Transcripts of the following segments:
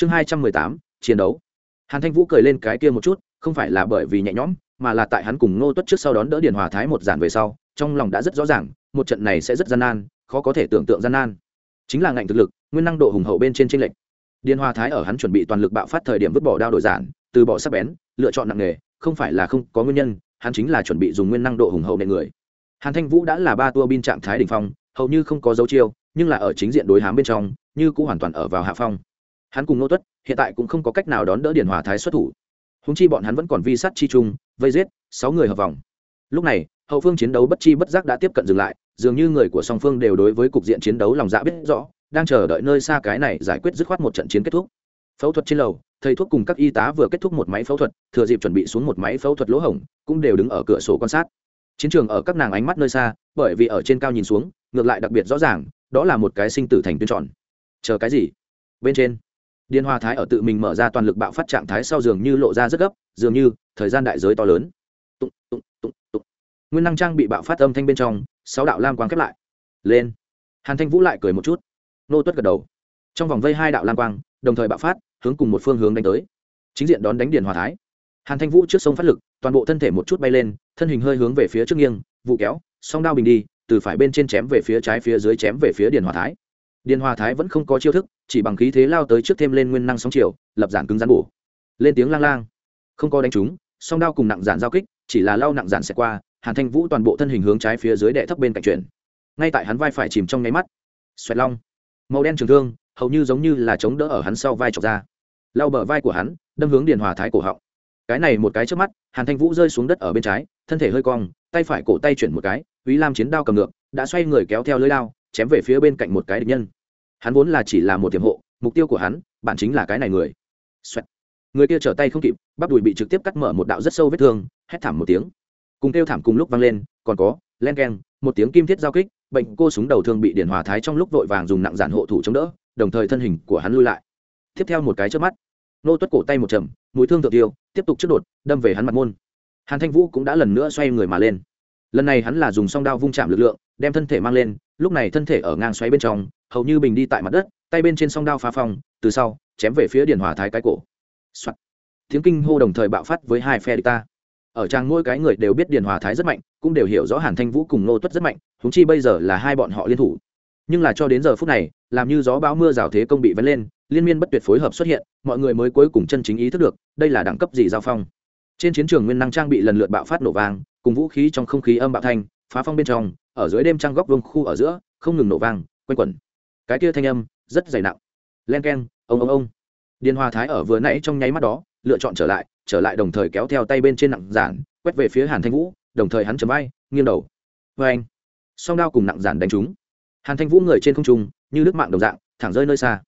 chương hai trăm mười tám, chiến đấu. Hàn thanh vũ cười lên cái kia một chút, không phải là bởi vì nhẹ nhõm, mà là tại hắn cùng ngô tuất trước sau đón đỡ điền hòa thái một giản về sau, trong lòng đã rất rõ ràng, một trận này sẽ rất gian nan, khó có thể tưởng tượng gian nan. Chính là ngạnh thực lực, nguyên năng độ hùng hậu bên trên tranh lệch. Điền hòa thái ở hắn chuẩn bị toàn lực bạo phát thời điểm vứt bỏ đao đổi giản, từ bỏ sắc bén, lựa chọn nặng nghề không phải là không có nguyên nhân, hắn chính là chuẩn bị dùng nguyên năng độ hùng hậu nệ người. Hàn thanh vũ đã là ba tua bin trạng thái đ ỉ n h phong, hầu như không có dấu chiêu, nhưng là ở chính diện đối hám bên trong, như cũng hoàn toàn ở vào hạ phong hắn cùng nô tuất, hiện tại cũng không có cách nào đón đỡ điển hòa thái xuất thủ. Húng chi bọn hắn vẫn còn vi sát chi trung, vây giết, sáu người hợp vòng. Lúc này, hậu phương chiến đấu bất chi bất giác đã tiếp cận dừng lại, dường như người của song phương đều đối với cục diện chiến đấu lòng dạ biết rõ, đang chờ đợi nơi xa cái này giải quyết dứt khoát một trận chiến kết thúc. Phẫu thuật trên lầu, thầy thuốc cùng các y tá vừa kết thúc một máy phẫu thuật, thừa dịp chuẩn bị xuống một máy phẫu thuật lỗ hổng, cũng đều đứng ở cửa sổ quan sát. Chiến trường ở các nàng ánh mắt nơi xa, bởi vì ở trên cao nhìn xuống, ngược lại đặc biệt rõ ràng, đó là một cái sinh tử thành tuyên tròn. Chờ cái gì? Bên trên điền hoa thái ở tự mình mở ra toàn lực bạo phát trạng thái sau dường như lộ ra rất gấp dường như thời gian đại giới to lớn. Tụng, tụng, tụng, tụng. nguyên năng trang bị bạo phát âm thanh bên trong sáu đạo lam quang khép lại. Lên. Hàn thanh vũ lại cười một chút. Nô tuất gật đầu. Trong vòng vây hai đạo lam quang đồng thời bạo phát hướng cùng một phương hướng đánh tới. Chính diện đón đánh điền hòa thái. Hàn thanh vũ trước sông phát lực toàn bộ thân thể một chút bay lên thân hình hơi hướng về phía trước nghiêng vụ kéo song đao bình đi từ phải bên trên chém về phía trái phía dưới chém về phía điền hòa thái. Điền hòa thái vẫn không có chiêu thức chỉ bằng khí thế lao tới trước thêm lên nguyên năng sóng chiều lập giản cứng rắn bổ. Lên tiếng lang lang. Không có đánh trúng song đao cùng nặng giản giao kích chỉ là lao nặng giản sẽ qua hàn thanh vũ toàn bộ thân hình hướng trái phía dưới đệ thấp bên cạnh chuyển. Ngay tại hắn vai phải chìm trong nháy mắt. Xoẹt long. Màu đen trường thương hầu như giống như là chống đỡ ở hắn sau vai chọc ra. Lao bờ vai của hắn đâm hướng điền hòa thái cổ họng. Cái này một cái trước mắt hàn thanh vũ rơi xuống đất ở bên trái thân thể hơi cong tay phải cổ tay chuyển một cái ý Lam chiến đao cầm ngược, đã xoay người kéo theo lưới đao, chém về phía bên cạnh một cái địch nhân. Hắn vốn là chỉ là một tiềm hộ, mục tiêu của hắn, bản chính là cái này người、Xoẹt. Người kia trở tay không kịp, bắp đùi bị trực tiếp cắt mở một đạo rất sâu vết thương, hét thảm một tiếng. Cùng kêu thảm cùng lúc vang lên, còn có, len keng, một tiếng kim thiết giao kích, bệnh cô súng đầu thương bị điển hòa thái trong lúc vội vàng dùng nặng giản hộ thủ chống đỡ, đồng thời thân hình của hắn lui lại. Tiếp theo một cái chớp mắt, nô tuất cổ tay một trầm, mũi thương tự tiêu, tiếp tục trước đột, đâm về hắn mặt môn. Hàn Thanh Vũ cũng đã lần nữa xoay người mà lên lần này hắn là dùng song đao vung chạm lực lượng đem thân thể mang lên lúc này thân thể ở ngang xoáy bên trong hầu như bình đi tại mặt đất, tay bên trên song đao phá phong, từ sau, chém về phía điền hòa thái cái cổ、Soạn. tiếng kinh hô đồng thời bạo phát với hai phe địch ta. Ở trang mỗi cái người đều biết điền hòa thái rất mạnh, cũng đều hiểu rõ hàn thanh vũ cùng nô tuất rất mạnh húng chi bây giờ là hai bọn họ liên thủ. Nhưng là cho đến giờ phút này, làm như gió bão mưa rào thế công bị vấn lên, liên miên bất tuyệt phối hợp xuất hiện, mọi người mới cuối cùng chân chính ý thức được, đây là đẳng cấp gì giao phong. Trên chiến trường nguyên năng trang bị lần lượt bạo phát nổ vang, cùng vũ khí trong không khí âm bạo thanh, phá phong bên trong, ở dưới đêm trăng góc vương khu ở giữa, không ngừng nổ vang, quanh quẩn cái kia thanh âm rất dày nặng. Len k e n ông ông ông. Điền hòa thái ở vừa nãy trong nháy mắt đó, lựa chọn trở lại trở lại đồng thời kéo theo tay bên trên nặng giản, quét về phía hàn thanh vũ, đồng thời hắn chấm bay nghiêng đầu. Vê anh. Song đao cùng nặng giản đánh trúng. Hàn thanh vũ người trên không trung, như nước mạng đồng dạng, thẳng rơi nơi xa.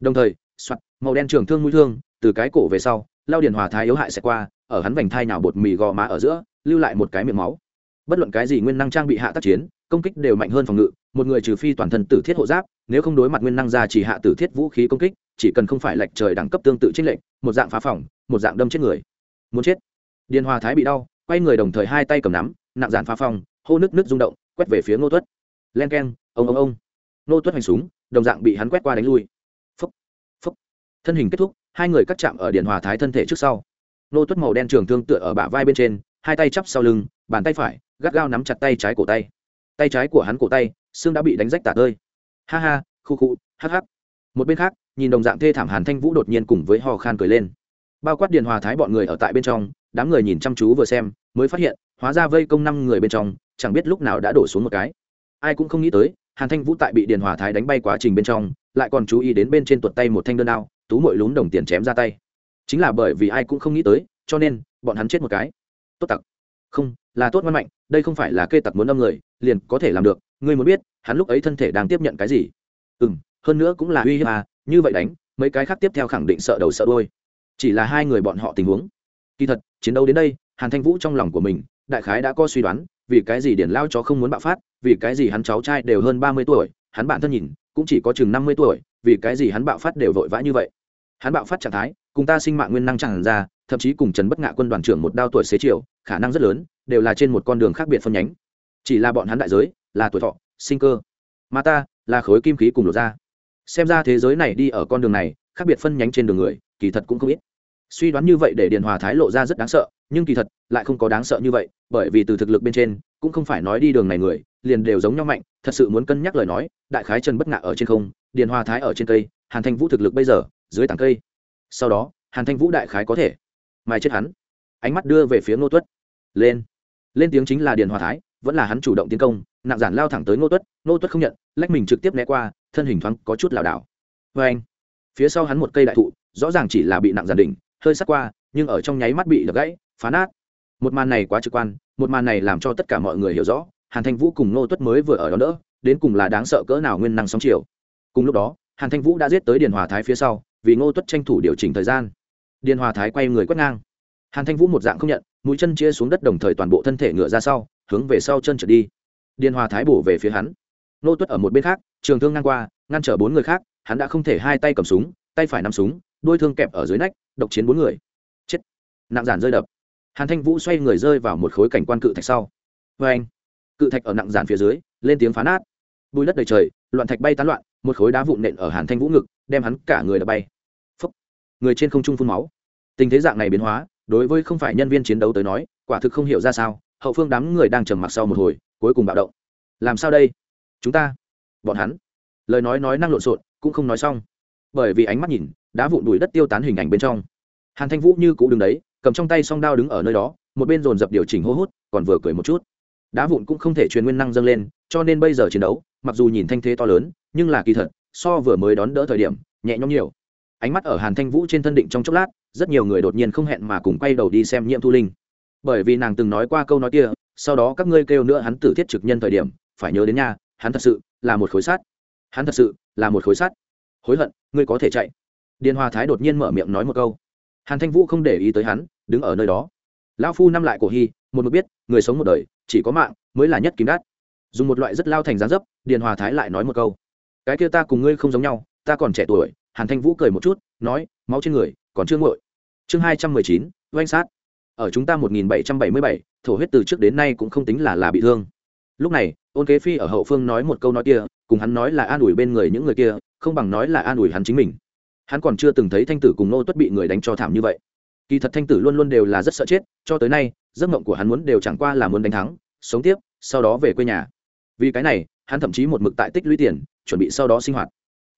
Đồng thời, soạt, màu đen trường thương mũi thương, từ cái cổ về sau, lao điền hòa thái yếu hại sẽ qua, ở hắn vành thai nào bột mì gò má ở giữa, lưu lại một cái miệng máu. Bất luận cái gì nguyên năng trang bị hạ tác chiến công kích đều mạnh hơn phòng ngự, một người trừ phi toàn thân tử thiết hộ giáp, nếu không đối mặt nguyên năng ra chỉ hạ tử thiết vũ khí công kích, chỉ cần không phải lệch trời đẳng cấp tương tự trích lệnh một dạng phá phòng, một dạng đâm chết người. Muốn chết. Điền hòa thái bị đau, quay người đồng thời hai tay cầm nắm, nặng giản phá phòng, hô nước nước rung động, quét về phía ngô tuất. Len keng, ông ông ông. Ngô tuất hành súng, đồng dạng bị hắn quét qua đánh lui. Phúc phúc. Thân hình kết thúc, hai người cắt chạm ở điền hòa thái thân thể trước sau. Ngô tuất màu đen trường thương tựa ở bả vai bên trên, hai tay chắp sau lưng, bàn tay phải, gắt gao nắm chặt tay trái cổ tay tay trái của hắn cổ tay, xương đã bị đánh rách tả tơi. Ha ha, khu khu, hắc hắc. Một bên khác, nhìn đồng dạng thê thảm hàn thanh vũ đột nhiên cùng với hò khan cười lên. Bao quát điền hòa thái bọn người ở tại bên trong, đám người nhìn chăm chú vừa xem, mới phát hiện, hóa ra vây công năm người bên trong, chẳng biết lúc nào đã đổ xuống một cái. Ai cũng không nghĩ tới, hàn thanh vũ tại bị điền hòa thái đánh bay quá trình bên trong, lại còn chú ý đến bên trên tuột tay một thanh đơn đao, tú mội lún đồng tiền chém ra tay. Chính là bởi vì ai cũng không nghĩ tới, cho nên, bọn hắn chết một cái. Tốt tặc. Không là tốt ngoan mạnh, đây không phải là kê tặc muốn âm người, liền có thể làm được, ngươi muốn biết, hắn lúc ấy thân thể đang tiếp nhận cái gì. Ừ m hơn nữa cũng là uy hiếp à như vậy đánh, mấy cái khác tiếp theo khẳng định sợ đầu sợ đôi chỉ là hai người bọn họ tình huống. Kỳ thật, chiến đấu đến đây, hàn thanh vũ trong lòng của mình, đại khái đã có suy đoán, vì cái gì điển lao chó không muốn bạo phát, vì cái gì hắn cháu trai đều hơn ba mươi tuổi, hắn bản thân nhìn, cũng chỉ có chừng năm mươi tuổi, vì cái gì hắn bạo phát đều vội vã như vậy. Hắn bạo phát trạng thái, cùng ta sinh mạng nguyên năng chẳng ra thậm chí cùng trần bất ngạ quân đoàn trưởng một đao tuổi xế chiều, khả năng rất lớn, đều là trên một con đường khác biệt phân nhánh. Chỉ là bọn hắn đại giới, là tuổi thọ, sinh cơ. Mà ta, là khối kim khí cùng lột ra xem ra thế giới này đi ở con đường này, khác biệt phân nhánh trên đường người, kỳ thật cũng không ít. Suy đoán như vậy để điền hòa thái lộ ra rất đáng sợ, nhưng kỳ thật, lại không có đáng sợ như vậy, bởi vì từ thực lực bên trên, cũng không phải nói đi đường này người, liền đều giống nhau mạnh, thật sự muốn cân nhắc lời nói, đại khái trần bất ngạ ở trên không, điền hòa thái ở trên cây, hàn thanh vũ thực lực bây giờ, dưới tảng cây. Sau đó, hàn thanh vũ đại khái có thể mai chết hắn. Ánh mắt đưa về phía ngô tuất. Lên. Lên tiếng chính là điền hòa thái, vẫn là hắn chủ động tiến công, nặng giản lao thẳng tới ngô tuất ngô tuất không nhận, lách mình trực tiếp né qua, thân hình thoáng có chút lảo đảo. Vê anh, phía sau hắn một cây đại thụ, rõ ràng chỉ là bị nặng giản đỉnh, hơi sắc qua, nhưng ở trong nháy mắt bị đập gãy, phá nát. Một màn này quá trực quan, một màn này làm cho tất cả mọi người hiểu rõ, hàn thanh vũ cùng ngô tuất mới vừa ở đó đỡ đến cùng là đáng sợ cỡ nào nguyên năng sóng chiều. Cùng lúc đó, hàn thanh vũ đã giết tới điền hòa thái phía sau, vì ngô tuất tranh thủ điều chỉnh thời gian điền hòa thái quay người quét ngang. Hàn thanh vũ một dạng không nhận, mũi chân chia xuống đất đồng thời toàn bộ thân thể ngựa ra sau, hướng về sau chân trượt đi. Điền hòa thái bổ về phía hắn. Nô tuất ở một bên khác, trường thương ngang qua, ngăn trở bốn người khác, hắn đã không thể hai tay cầm súng, tay phải nắm súng, đôi thương kẹp ở dưới nách, độc chiến bốn người. Chết. Nặng giản rơi đập. Hàn thanh vũ xoay người rơi vào một khối cảnh quan cự thạch sau. Vê anh, cự thạch ở nặng giản phía dưới, lên tiếng phá nát. Bùi đất đầy trời, loạn thạch bay tán loạn, một khối đá vụn nện ở hàn thanh vũ ngực, đem hắn cả người đập bay người trên không trung phun máu. Tình thế dạng này biến hóa, đối với không phải nhân viên chiến đấu tới nói, quả thực không hiểu ra sao, hậu phương đám người đang trầm mặc sau một hồi, cuối cùng bạo động. Làm sao đây? Chúng ta, bọn hắn. Lời nói nói năng lộn xộn, cũng không nói xong. Bởi vì ánh mắt nhìn, đá vụn đùi đất tiêu tán hình ảnh bên trong. Hàn thanh vũ như cũ đứng đấy, cầm trong tay song đao đứng ở nơi đó, một bên dồn dập điều chỉnh hô hút, còn vừa cười một chút. Đá vụn cũng không thể truyền nguyên năng dâng lên, cho nên bây giờ chiến đấu, mặc dù nhìn thanh thế to lớn, nhưng là kỳ thật, so vừa mới đón đỡ thời điểm, nhẹ nhõm nhiều ánh mắt ở hàn thanh vũ trên thân định trong chốc lát, rất nhiều người đột nhiên không hẹn mà cùng quay đầu đi xem nhiễm thu linh. Bởi vì nàng từng nói qua câu nói kia, sau đó các ngươi kêu nữa hắn tử thiết trực nhân thời điểm, phải nhớ đến nhà. hắn thật sự là một khối sắt. Hắn thật sự là một khối sắt. Hối hận, ngươi có thể chạy. Điền hòa thái đột nhiên mở miệng nói một câu. Hàn thanh vũ không để ý tới hắn, đứng ở nơi đó. Lão phu năm lại cổ hy, một mực biết, người sống một đời, chỉ có mạng mới là nhất kín đắt dùng một loại rất lao thành gián dấp, điền hòa thái lại nói một câu. Cái kia ta cùng ngươi không giống nhau, ta còn trẻ tuổi hàn thanh vũ cười một chút, nói, máu trên người, còn chưa nguội. Chương hai trăm mười chín, oanh sát. Ở chúng ta một nghìn bảy trăm bảy mươi bảy, thổ huyết từ trước đến nay cũng không tính là là bị thương. Lúc này, ôn kế phi ở hậu phương nói một câu nói kia, cùng hắn nói là an ủi bên người những người kia, không bằng nói là an ủi hắn chính mình. Hắn còn chưa từng thấy thanh tử cùng nô tuất bị người đánh cho thảm như vậy. Kỳ thật thanh tử luôn luôn đều là rất sợ chết, cho tới nay, giấc mộng của hắn muốn đều chẳng qua là muốn đánh thắng, sống tiếp, sau đó về quê nhà. Vì cái này, hắn thậm chí một mực tại tích lũy tiền, chuẩn bị sau đó sinh hoạt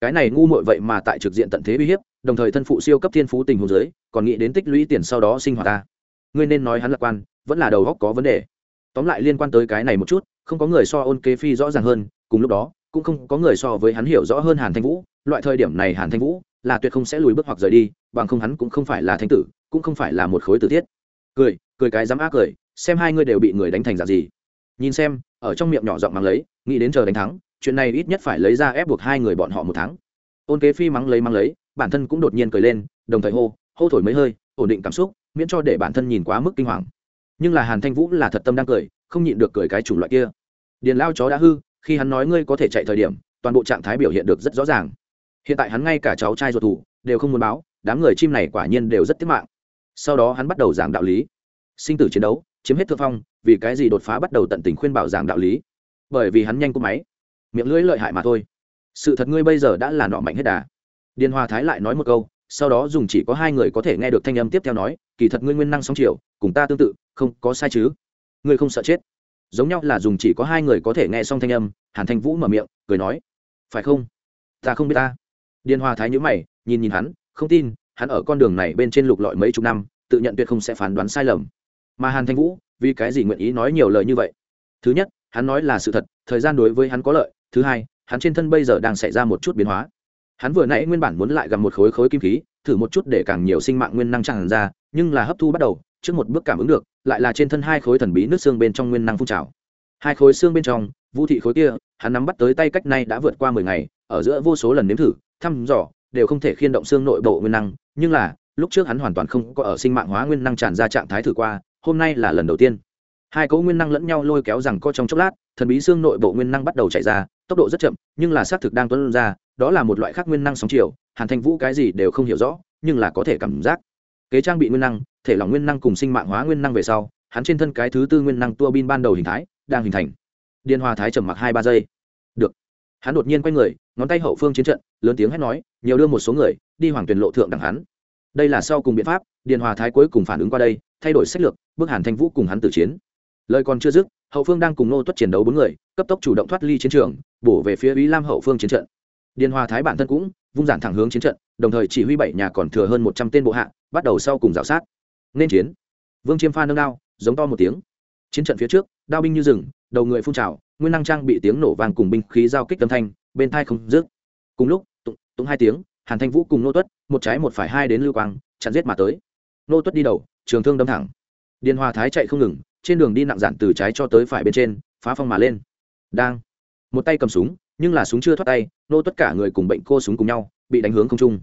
cái này ngu muội vậy mà tại trực diện tận thế uy hiếp, đồng thời thân phụ siêu cấp thiên phú tình huống giới còn nghĩ đến tích lũy tiền sau đó sinh hoạt ta. Ngươi nên nói hắn lạc quan, vẫn là đầu góc có vấn đề. Tóm lại liên quan tới cái này một chút, không có người so ôn kế phi rõ ràng hơn, cùng lúc đó, cũng không có người so với hắn hiểu rõ hơn hàn thanh vũ, loại thời điểm này hàn thanh vũ là tuyệt không sẽ lùi bước hoặc rời đi, bằng không hắn cũng không phải là thanh tử, cũng không phải là một khối tử tiết. cười cười cái dám ác cười, xem hai người đều bị người đánh thành dạng gì. Nhìn xem, ở trong miệng nhỏ giọng mắng lấy, nghĩ đến chờ đánh thắng chuyện này ít nhất phải lấy ra ép buộc hai người bọn họ một tháng. Ôn kế phi mắng lấy mắng lấy, bản thân cũng đột nhiên cười lên, đồng thời hô hô thổi mấy hơi, ổn định cảm xúc, miễn cho để bản thân nhìn quá mức kinh hoàng. Nhưng là hàn thanh vũ là thật tâm đang cười, không nhịn được cười cái chủng loại kia. Điền lao chó đã hư, khi hắn nói ngươi có thể chạy thời điểm, toàn bộ trạng thái biểu hiện được rất rõ ràng. Hiện tại hắn ngay cả cháu trai ruột thủ, đều không muốn báo, đám người chim này quả nhiên đều rất tiếc mạng. Sau đó hắn bắt đầu giảng đạo lý. Sinh tử chiến đấu, chiếm hết thượng phong, vì cái gì đột phá bắt đầu tận tình khuyên bảo giảng đạo lý? Bởi vì hắn nhanh cúp máy miệng lưỡi lợi hại mà thôi. Sự thật ngươi bây giờ đã là nọ mạnh hết đà. Điền hòa thái lại nói một câu, sau đó dùng chỉ có hai người có thể nghe được thanh âm tiếp theo nói, kỳ thật ngươi nguyên năng sóng chiều, cùng ta tương tự, không, có sai chứ. Ngươi không sợ chết. Giống nhau là dùng chỉ có hai người có thể nghe xong thanh âm, hàn thanh vũ mở miệng, cười nói, phải không? Ta không biết ta. Điền hòa thái nhữ mày, nhìn nhìn hắn, không tin, hắn ở con đường này bên trên lục lọi mấy chục năm, tự nhận tuyệt không sẽ phán đoán sai lầm. Mà hàn thanh vũ, vì cái gì nguyện ý nói nhiều lời như vậy? Thứ nhất, hắn nói là sự thật, thời gian đối với hắn có lợi thứ hai, hắn trên thân bây giờ đang xảy ra một chút biến hóa. Hắn vừa nãy nguyên bản muốn lại gặp một khối khối kim khí, thử một chút để càng nhiều sinh mạng nguyên năng tràn ra, nhưng là hấp thu bắt đầu, trước một bước cảm ứng được, lại là trên thân hai khối thần bí nước xương bên trong nguyên năng phun trào. Hai khối xương bên trong, vũ thị khối kia, hắn nắm bắt tới tay cách nay đã vượt qua mười ngày, ở giữa vô số lần nếm thử, thăm dò, đều không thể khiên động xương nội bộ nguyên năng, nhưng là, lúc trước hắn hoàn toàn không có ở sinh mạng hóa nguyên năng tràn ra trạng thái thử qua, hôm nay là lần đầu tiên. Hai cấu nguyên năng lẫn nhau lôi kéo rằng co trong chốc lát, thần bí xương nội bộ nguyên năng bắt đầu chạy ra tốc độ rất chậm, nhưng là xác thực đang tuân ra, đó là một loại khác nguyên năng sóng chiều, hàn Thanh vũ cái gì đều không hiểu rõ, nhưng là có thể cảm giác. Kế trang bị nguyên năng, thể lỏng nguyên năng cùng sinh mạng hóa nguyên năng về sau, hắn trên thân cái thứ tư nguyên năng tua bin ban đầu hình thái, đang hình thành. Điên hòa thái trầm mặc hai ba giây. Được. Hắn đột nhiên quay người, ngón tay hậu phương chiến trận, lớn tiếng hét nói, nhiều đưa một số người, đi hoàng tuyển lộ thượng đẳng hắn. Đây là sau cùng biện pháp, điền hòa thái cuối cùng phản ứng qua đây, thay đổi sách lược, bước hàn thanh vũ cùng hắn tử chiến. Lời còn chưa dứt hậu phương đang cùng nô tuất chiến đấu bốn người, cấp tốc chủ động thoát ly chiến trường, bổ về phía ý lam hậu phương chiến trận. Điền hòa thái bản thân cũng vung giản thẳng hướng chiến trận, đồng thời chỉ huy bảy nhà còn thừa hơn một trăm tên bộ hạ, bắt đầu sau cùng g sát. Nên chiến. Vương chiêm pha nâng đao, giống to một tiếng. Chiến trận phía trước, đao binh như rừng, đầu người phun trào, nguyên năng trang bị tiếng nổ vàng cùng binh khí giao kích âm thanh, bên thai không dứt. Cùng lúc, tụng tụng hai tiếng, hàn thanh vũ cùng nô tuất, một trái một phải hai đến lưu quang, chặn giết mà tới. Nô tuất đi đầu, trường thương đâm thẳng. Điền hòa thái chạy không ngừng trên đường đi nặng dạn từ trái cho tới phải bên trên, phá phong mà lên. Đang. Một tay cầm súng, nhưng là súng chưa thoát tay, nô tất cả người cùng bệnh cô súng cùng nhau, bị đánh hướng không trung.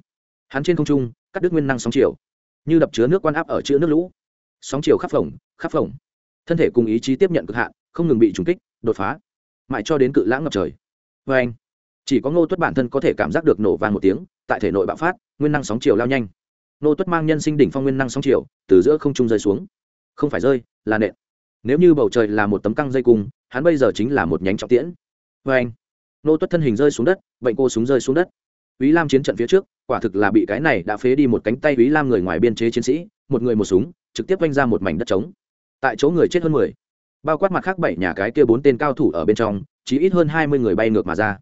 Hắn trên không trung, cắt đứt nguyên năng sóng chiều. Như đập chứa nước quan áp ở chứa nước lũ. Sóng chiều khắp phồng khắp phồng. Thân thể cùng ý chí tiếp nhận cực hạn, không ngừng bị trùng kích, đột phá. Mãi cho đến cự lãng ngập trời. Vê anh, chỉ có ngô tuất bản thân có thể cảm giác được nổ vàng một tiếng, tại thể nội bạo phát, nguyên năng sóng chiều lao nhanh. Ngô tuất mang nhân sinh đỉnh phong nguyên năng sóng chiều, từ giữa không trung rơi xuống. Không phải rơi, là nện nếu như bầu trời là một tấm căng dây cung hắn bây giờ chính là một nhánh trọng tiễn vê anh nô tuất thân hình rơi xuống đất bệnh cô súng rơi xuống đất Úy Lam chiến trận phía trước, quả thực là bị cái này đã phế đi một cánh tay Úy Lam người ngoài biên chế chiến sĩ, một người một súng, trực tiếp vung ra một mảnh đất trống. Tại chỗ người chết hơn mười, bao quát mặt khác bảy nhà cái kia bốn tên cao thủ ở bên trong, chỉ ít hơn hai mươi người bay ngược mà ra.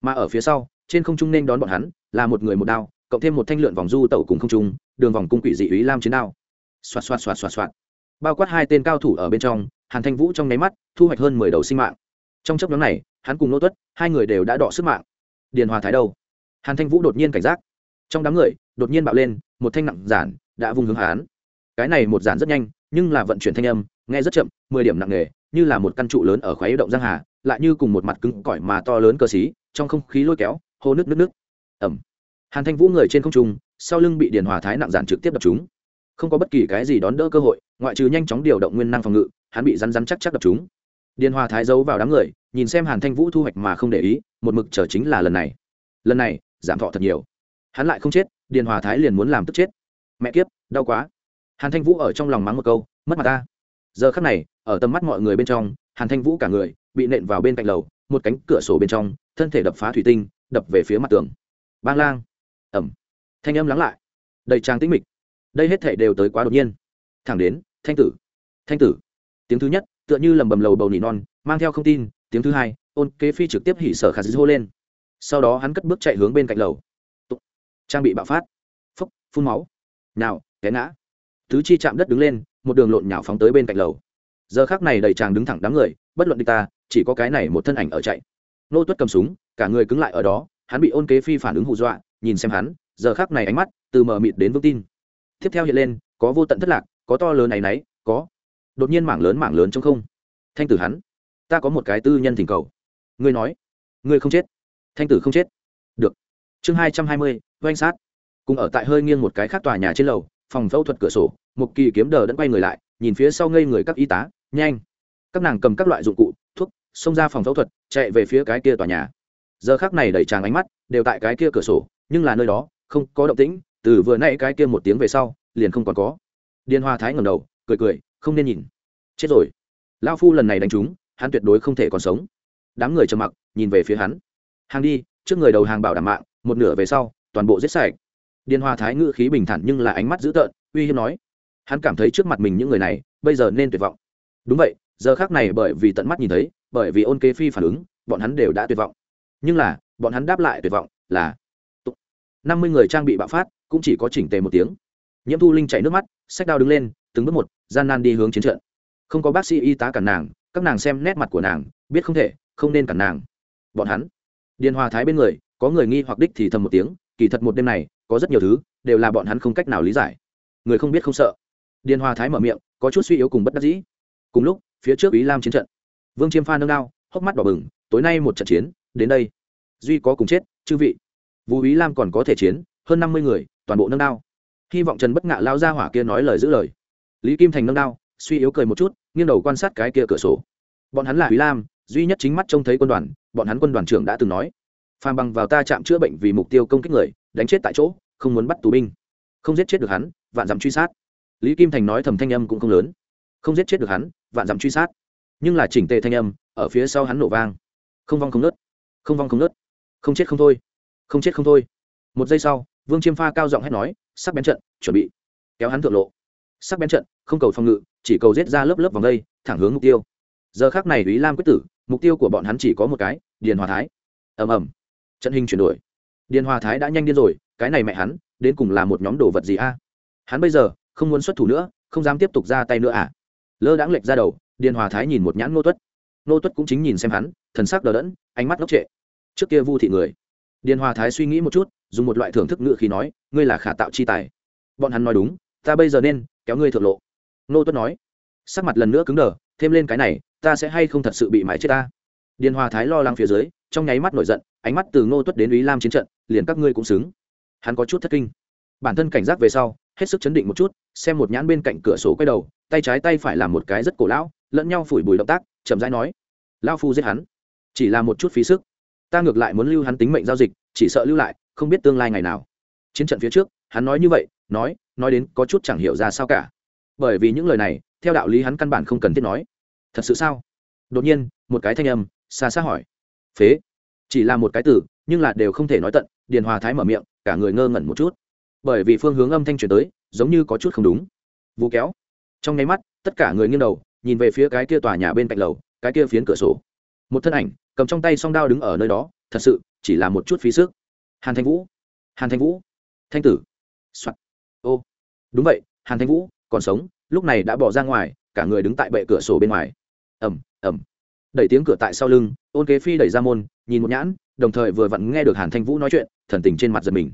Mà ở phía sau, trên không trung nên đón bọn hắn, là một người một đao, cộng thêm một thanh lượn vòng du tẩu cùng không trung, đường vòng cung quỷ dị Úy Lam chiến đao. Xoạt xoạt xoạt xoạt xoạt. Bao quát hai tên cao thủ ở bên trong, Hàn Thanh Vũ trong nháy mắt, thu hoạch hơn mười đầu sinh mạng. Trong chốc nhóm này, hắn cùng Nô Tuất, hai người đều đã đọ sức mạng. Điền Hòa Thái đâu? hàn thanh vũ đột nhiên cảnh giác trong đám người đột nhiên bạo lên một thanh nặng giản đã vung hướng hắn cái này một giản rất nhanh nhưng là vận chuyển thanh âm nghe rất chậm mười điểm nặng nề như là một căn trụ lớn ở khoáy động giang hà lại như cùng một mặt cứng cỏi mà to lớn cơ xí trong không khí lôi kéo hô nước nước nước ẩm hàn thanh vũ người trên không trung sau lưng bị điền hòa thái nặng giản trực tiếp đập chúng không có bất kỳ cái gì đón đỡ cơ hội, ngoại trừ nhanh chóng điều động nguyên năng phòng ngự, hắn bị rắn rắn chắc chắc đập chúng điền hòa thái giấu vào đám người, nhìn xem hàn thanh vũ thu hoạch mà không để ý, một mực chờ chính là lần này. Lần này, giảm thọ thật nhiều. Hắn lại không chết, điền hòa thái liền muốn làm tức chết. Mẹ kiếp, đau quá. Hàn thanh vũ ở trong lòng mắng một câu, mất mặt ta. Giờ khắc này, ở tầm mắt mọi người bên trong, hàn thanh vũ cả người bị nện vào bên cạnh lầu, một cánh cửa sổ bên trong, thân thể đập phá thủy tinh, đập về phía mặt tường. Bang lang. Ẩm thanh âm lắng lại. Đầy trang tĩnh mịch đây hết thể đều tới quá đột nhiên. Thẳng đến, thanh tử. Thanh tử. Tiếng thứ nhất, tựa như lầm bầm lầu bầu nỉ non, mang theo không tin. Tiếng thứ hai, ôn kế phi trực tiếp hỉ sở khả dư hô lên. Sau đó hắn cất bước chạy hướng bên cạnh lầu. Trang bị bạo phát. Phốc phun máu. Nào té ngã. Tứ chi chạm đất đứng lên, một đường lộn nhào phóng tới bên cạnh lầu. Giờ khác này đầy chàng đứng thẳng đám người, bất luận đi ta, chỉ có cái này một thân ảnh ở chạy. Nô tuất cầm súng, cả người cứng lại ở đó, hắn bị ôn kế phi phản ứng hù dọa, nhìn xem hắn, giờ khác này ánh mắt từ mờ mịt đến vững tin tiếp theo hiện lên, có vô tận thất lạc, có to lớn này nấy có. Đột nhiên mảng lớn mảng lớn trong không. Thanh tử hắn, ta có một cái tư nhân thỉnh cầu. Ngươi nói, ngươi không chết. Thanh tử không chết. Được. Chương hai trăm hai mươi, oanh sát. Cùng ở tại hơi nghiêng một cái khác tòa nhà trên lầu, phòng phẫu thuật cửa sổ, một kỳ kiếm đờ đẫn quay người lại, nhìn phía sau ngây người các y tá, nhanh. Các nàng cầm các loại dụng cụ, thuốc, xông ra phòng phẫu thuật, chạy về phía cái kia tòa nhà. Giờ khác này đẩy tràng ánh mắt, đều tại cái kia cửa sổ, nhưng là nơi đó, không có động tĩnh từ vừa nãy cái kia một tiếng về sau, liền không còn có. Điên hoa thái ngầm đầu, cười cười, không nên nhìn. Chết rồi. Lao phu lần này đánh chúng, hắn tuyệt đối không thể còn sống. Đám người trầm mặc, nhìn về phía hắn. Hàng đi, trước người đầu hàng bảo đảm mạng, một nửa về sau, toàn bộ giết sạch. Điền hoa thái ngữ khí bình thản nhưng là ánh mắt dữ tợn, uy hiếp nói. Hắn cảm thấy trước mặt mình những người này, bây giờ nên tuyệt vọng. Đúng vậy, giờ khác này bởi vì tận mắt nhìn thấy, bởi vì ôn kế phi phản ứng, bọn hắn đều đã tuyệt vọng. Nhưng là, bọn hắn đáp lại tuyệt vọng là năm mươi người trang bị bạo phát cũng chỉ có chỉnh tề một tiếng. Nhiễm thu linh chảy nước mắt sách đao đứng lên, từng bước một, gian nan đi hướng chiến trận. Không có bác sĩ y tá cản nàng, các nàng xem nét mặt của nàng, biết không thể, không nên cản nàng. Bọn hắn, điền hòa thái bên người, có người nghi hoặc đích thì thầm một tiếng, kỳ thật một đêm này, có rất nhiều thứ, đều là bọn hắn không cách nào lý giải. Người không biết không sợ. Điền hòa thái mở miệng, có chút suy yếu cùng bất đắc dĩ. Cùng lúc, phía trước ý lam chiến trận. Vương chiêm pha nâng đao, hốc mắt đỏ bừng, tối nay một trận chiến, đến đây. Duy có cùng chết, chư vị. Vũ ý lam còn có thể chiến, hơn năm mươi người toàn bộ nâng đao. Hy vọng trần bất ngạ lao ra hỏa kia nói lời giữ lời. Lý kim thành nâng đao, suy yếu cười một chút, nghiêng đầu quan sát cái kia cửa sổ. Bọn hắn là quý lam, duy nhất chính mắt trông thấy quân đoàn, bọn hắn quân đoàn trưởng đã từng nói, phàm bằng vào ta chạm chữa bệnh vì mục tiêu công kích người, đánh chết tại chỗ, không muốn bắt tù binh. Không giết chết được hắn, vạn dặm truy sát. Lý kim thành nói thầm thanh âm cũng không lớn. Không giết chết được hắn, vạn dặm truy sát. Nhưng là chỉnh tề thanh âm, ở phía sau hắn nổ vang. Không vong không nớt không vong không nớt không chết không thôi, không chết không thôi. Một giây sau vương chiêm pha cao giọng hét nói, sắc bén trận, chuẩn bị. Kéo hắn thượng lộ. Sắc bén trận, không cầu phòng ngự, chỉ cầu giết ra lớp lớp vòng đây, thẳng hướng mục tiêu. Giờ khác này ý lam quyết tử, mục tiêu của bọn hắn chỉ có một cái, điền hòa thái. Ầm ầm. Trận hình chuyển đổi. Điền hòa thái đã nhanh điên rồi, cái này mẹ hắn, đến cùng là một nhóm đồ vật gì a? Hắn bây giờ, không muốn xuất thủ nữa, không dám tiếp tục ra tay nữa à? Lơ đãng lệch ra đầu, điền hòa thái nhìn một nhãn nô tuất. Nô tuất cũng chính nhìn xem hắn, thần sắc đờ đẫn, ánh mắt ngốc trệ. Trước kia vu thị người. Điền hòa thái suy nghĩ một chút dùng một loại thưởng thức ngự khi nói, ngươi là khả tạo chi tài. Bọn hắn nói đúng, ta bây giờ nên kéo ngươi thượng lộ. Nô tuất nói. Sắc mặt lần nữa cứng đờ, thêm lên cái này, ta sẽ hay không thật sự bị mãi chết ta? Điền hòa thái lo lắng phía dưới, trong nháy mắt nổi giận, ánh mắt từ ngô tuất đến ý lam chiến trận, liền các ngươi cũng xứng. Hắn có chút thất kinh. Bản thân cảnh giác về sau, hết sức chấn định một chút, xem một nhãn bên cạnh cửa sổ quay đầu, tay trái tay phải làm một cái rất cổ lão, lẫn nhau phủi bùi động tác, chậm rãi nói lao phu giết hắn, chỉ là một chút phí sức. Ta ngược lại muốn lưu hắn tính mệnh giao dịch, chỉ sợ lưu lại không biết tương lai ngày nào. Chiến trận phía trước, hắn nói như vậy, nói nói đến có chút chẳng hiểu ra sao cả. Bởi vì những lời này, theo đạo lý hắn căn bản không cần thiết nói. Thật sự sao? Đột nhiên, một cái thanh âm, xa xa hỏi. Phế. Chỉ là một cái từ, nhưng là đều không thể nói tận, điền hòa thái mở miệng, cả người ngơ ngẩn một chút. Bởi vì phương hướng âm thanh truyền tới, giống như có chút không đúng. Vũ kéo. Trong nháy mắt, tất cả người nghiêng đầu, nhìn về phía cái kia tòa nhà bên cạnh lầu, cái kia phiến cửa sổ. Một thân ảnh, cầm trong tay song đao đứng ở nơi đó, thật sự chỉ là một chút phí sức hàn thanh vũ. Hàn thanh vũ. Thanh tử, tử、Soạn. ô. Đúng vậy hàn thanh vũ còn sống lúc này đã bỏ ra ngoài cả người đứng tại bệ cửa sổ bên ngoài. Ẩm ẩm đẩy tiếng cửa tại sau lưng ôn kế phi đẩy ra môn nhìn một nhãn đồng thời vừa vặn nghe được hàn thanh vũ nói chuyện thần tình trên mặt giật mình.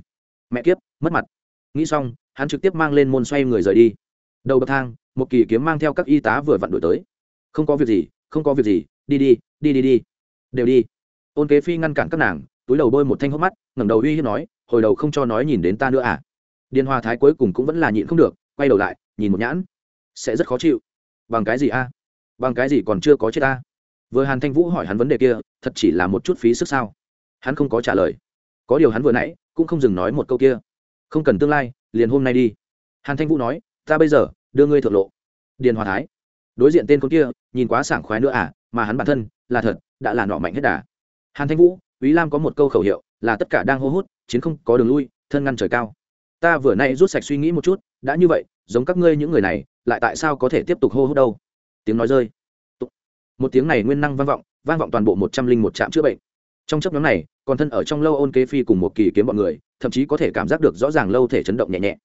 Mẹ kiếp mất mặt. Nghĩ xong hắn trực tiếp mang lên môn xoay người rời đi. Đầu bậc thang một kỳ kiếm mang theo các y tá vừa vặn đổi tới. Không có việc gì không có việc gì đi đi đi đi đi. Đều đi. Ôn kế phi ngăn cản các nàng túi đầu bôi một thanh hốc mắt, ngẩng đầu uy hiếp nói, hồi đầu không cho nói nhìn đến ta nữa à? Điền hoa thái cuối cùng cũng vẫn là nhịn không được, quay đầu lại, nhìn một nhãn. Sẽ rất khó chịu. Bằng cái gì a? Bằng cái gì còn chưa có chết ta vừa hàn thanh vũ hỏi hắn vấn đề kia, thật chỉ là một chút phí sức sao? Hắn không có trả lời. Có điều hắn vừa nãy, cũng không dừng nói một câu kia. Không cần tương lai, liền hôm nay đi. Hàn thanh vũ nói, ta bây giờ, đưa ngươi thượng lộ. Điền hòa thái. Đối diện tên con kia, nhìn quá sảng khoái nữa à mà hắn bản thân, là thật, đã là nọ mạnh hết đà. Hàn thanh vũ ý lam có một câu khẩu hiệu, là tất cả đang hô hút, chiến không có đường lui, thân ngăn trời cao. Ta vừa nay rút sạch suy nghĩ một chút, đã như vậy, giống các ngươi những người này, lại tại sao có thể tiếp tục hô hút đâu? Tiếng nói rơi. Một tiếng này nguyên năng vang vọng vang vọng toàn bộ một trăm linh một trạm chữa bệnh. Trong chấp nhóm này, còn thân ở trong lâu ôn kế phi cùng một kỳ kiếm bọn người, thậm chí có thể cảm giác được rõ ràng lâu thể chấn động nhẹ nhẹ.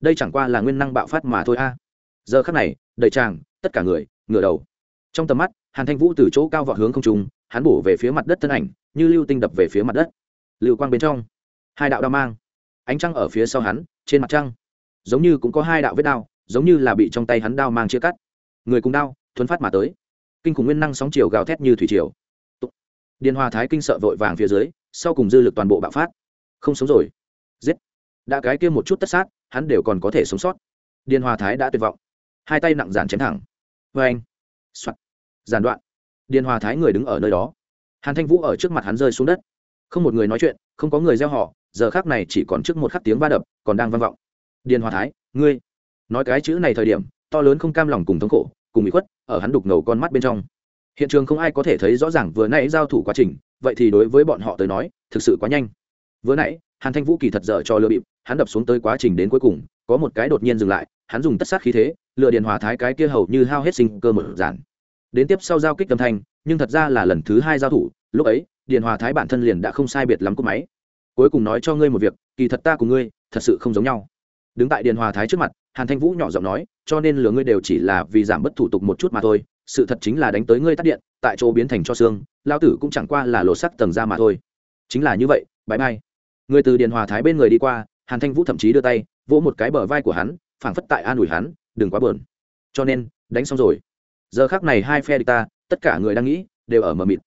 Đây chẳng qua là nguyên năng bạo phát mà thôi a. Giờ khắc này, đầy tràng, tất cả người, ngửa đầu. Trong tầm mắt, hàn thanh vũ từ chỗ cao vọt hướng không trung, hắn bổ về phía mặt đất thân ảnh như lưu tinh đập về phía mặt đất. Lưu quang bên trong, hai đạo đao mang, ánh trăng ở phía sau hắn, trên mặt trăng, giống như cũng có hai đạo vết đao, giống như là bị trong tay hắn đao mang chia cắt. Người cùng đao, thuấn phát mà tới. Kinh khủng nguyên năng sóng chiều gào thét như thủy triều. Điền hòa thái kinh sợ vội vàng phía dưới, sau cùng dư lực toàn bộ bạo phát. Không sống rồi. Giết. Đã cái kia một chút tất sát, hắn đều còn có thể sống sót. Điền hòa thái đã tuyệt vọng. Hai tay nặng giàn chém thẳng. Vê anh soạt. Giàn đoạn. Điền hòa thái người đứng ở nơi đó hàn thanh vũ ở trước mặt hắn rơi xuống đất. Không một người nói chuyện, không có người gieo họ, giờ khác này chỉ còn trước một khắc tiếng va đập, còn đang vang vọng. Điền hòa thái, ngươi. Nói cái chữ này thời điểm, to lớn không cam lòng cùng thống khổ, cùng bị khuất, ở hắn đục ngầu con mắt bên trong. Hiện trường không ai có thể thấy rõ ràng vừa nãy giao thủ quá trình, vậy thì đối với bọn họ tới nói, thực sự quá nhanh. Vừa nãy, hàn thanh vũ kỳ thật dở cho lừa bịp, hắn đập xuống tới quá trình đến cuối cùng, có một cái đột nhiên dừng lại, hắn dùng tất sát khí thế lựa Điền hòa thái cái kia hầu như hao hết sinh cơ mở giản đến tiếp sau giao kích âm thanh, nhưng thật ra là lần thứ hai giao thủ, lúc ấy, Điền hòa thái bản thân liền đã không sai biệt lắm cúp máy. Cuối cùng nói cho ngươi một việc, kỳ thật ta cùng ngươi, thật sự không giống nhau. Đứng tại Điền hòa thái trước mặt, hàn thanh vũ nhỏ giọng nói, cho nên lừa ngươi đều chỉ là vì giảm bất thủ tục một chút mà thôi, sự thật chính là đánh tới ngươi tắt điện, tại chỗ biến thành cho xương lao tử cũng chẳng qua là lột sắc tầng ra mà thôi. Chính là như vậy, bãi bay người từ Điền hòa thái bên người đi qua, hàn thanh vũ thậm chí đưa tay, vỗ một cái bờ vai của hắn, phảng phất tại an ủi hắn, đừng quá bờn cho nên, đánh xong rồi giờ khác này hai phe địch ta, tất cả người đang nghĩ, đều ở mờ mịt.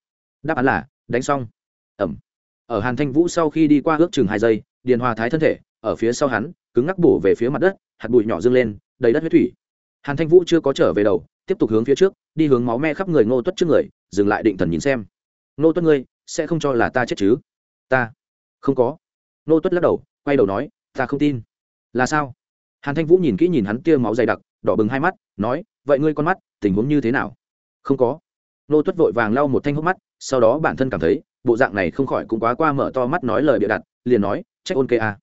Đáp án là, đánh xong. Ẩm. Ở hàn thanh vũ sau khi đi qua ước chừng hai giây, điền hòa thái thân thể, ở phía sau hắn, cứng ngắc bổ về phía mặt đất, hạt bụi nhỏ dâng lên, đầy đất huyết thủy. Hàn thanh vũ chưa có trở về đầu, tiếp tục hướng phía trước, đi hướng máu me khắp người ngô tuất trước người, dừng lại định thần nhìn xem. Ngô tuất ngươi, sẽ không cho là ta chết chứ? Ta. Không có. Ngô tuất lắc đầu, quay đầu nói, ta không tin. Là sao? Hàn thanh vũ nhìn kỹ nhìn hắn kia máu dày đặc, đỏ bừng hai mắt, nói, vậy ngươi con mắt tình huống như thế nào? Không có. Nô tuất vội vàng lau một thanh hốc mắt, sau đó bản thân cảm thấy, bộ dạng này không khỏi cũng quá qua mở to mắt nói lời bịa đặt, liền nói, trách ôn kê a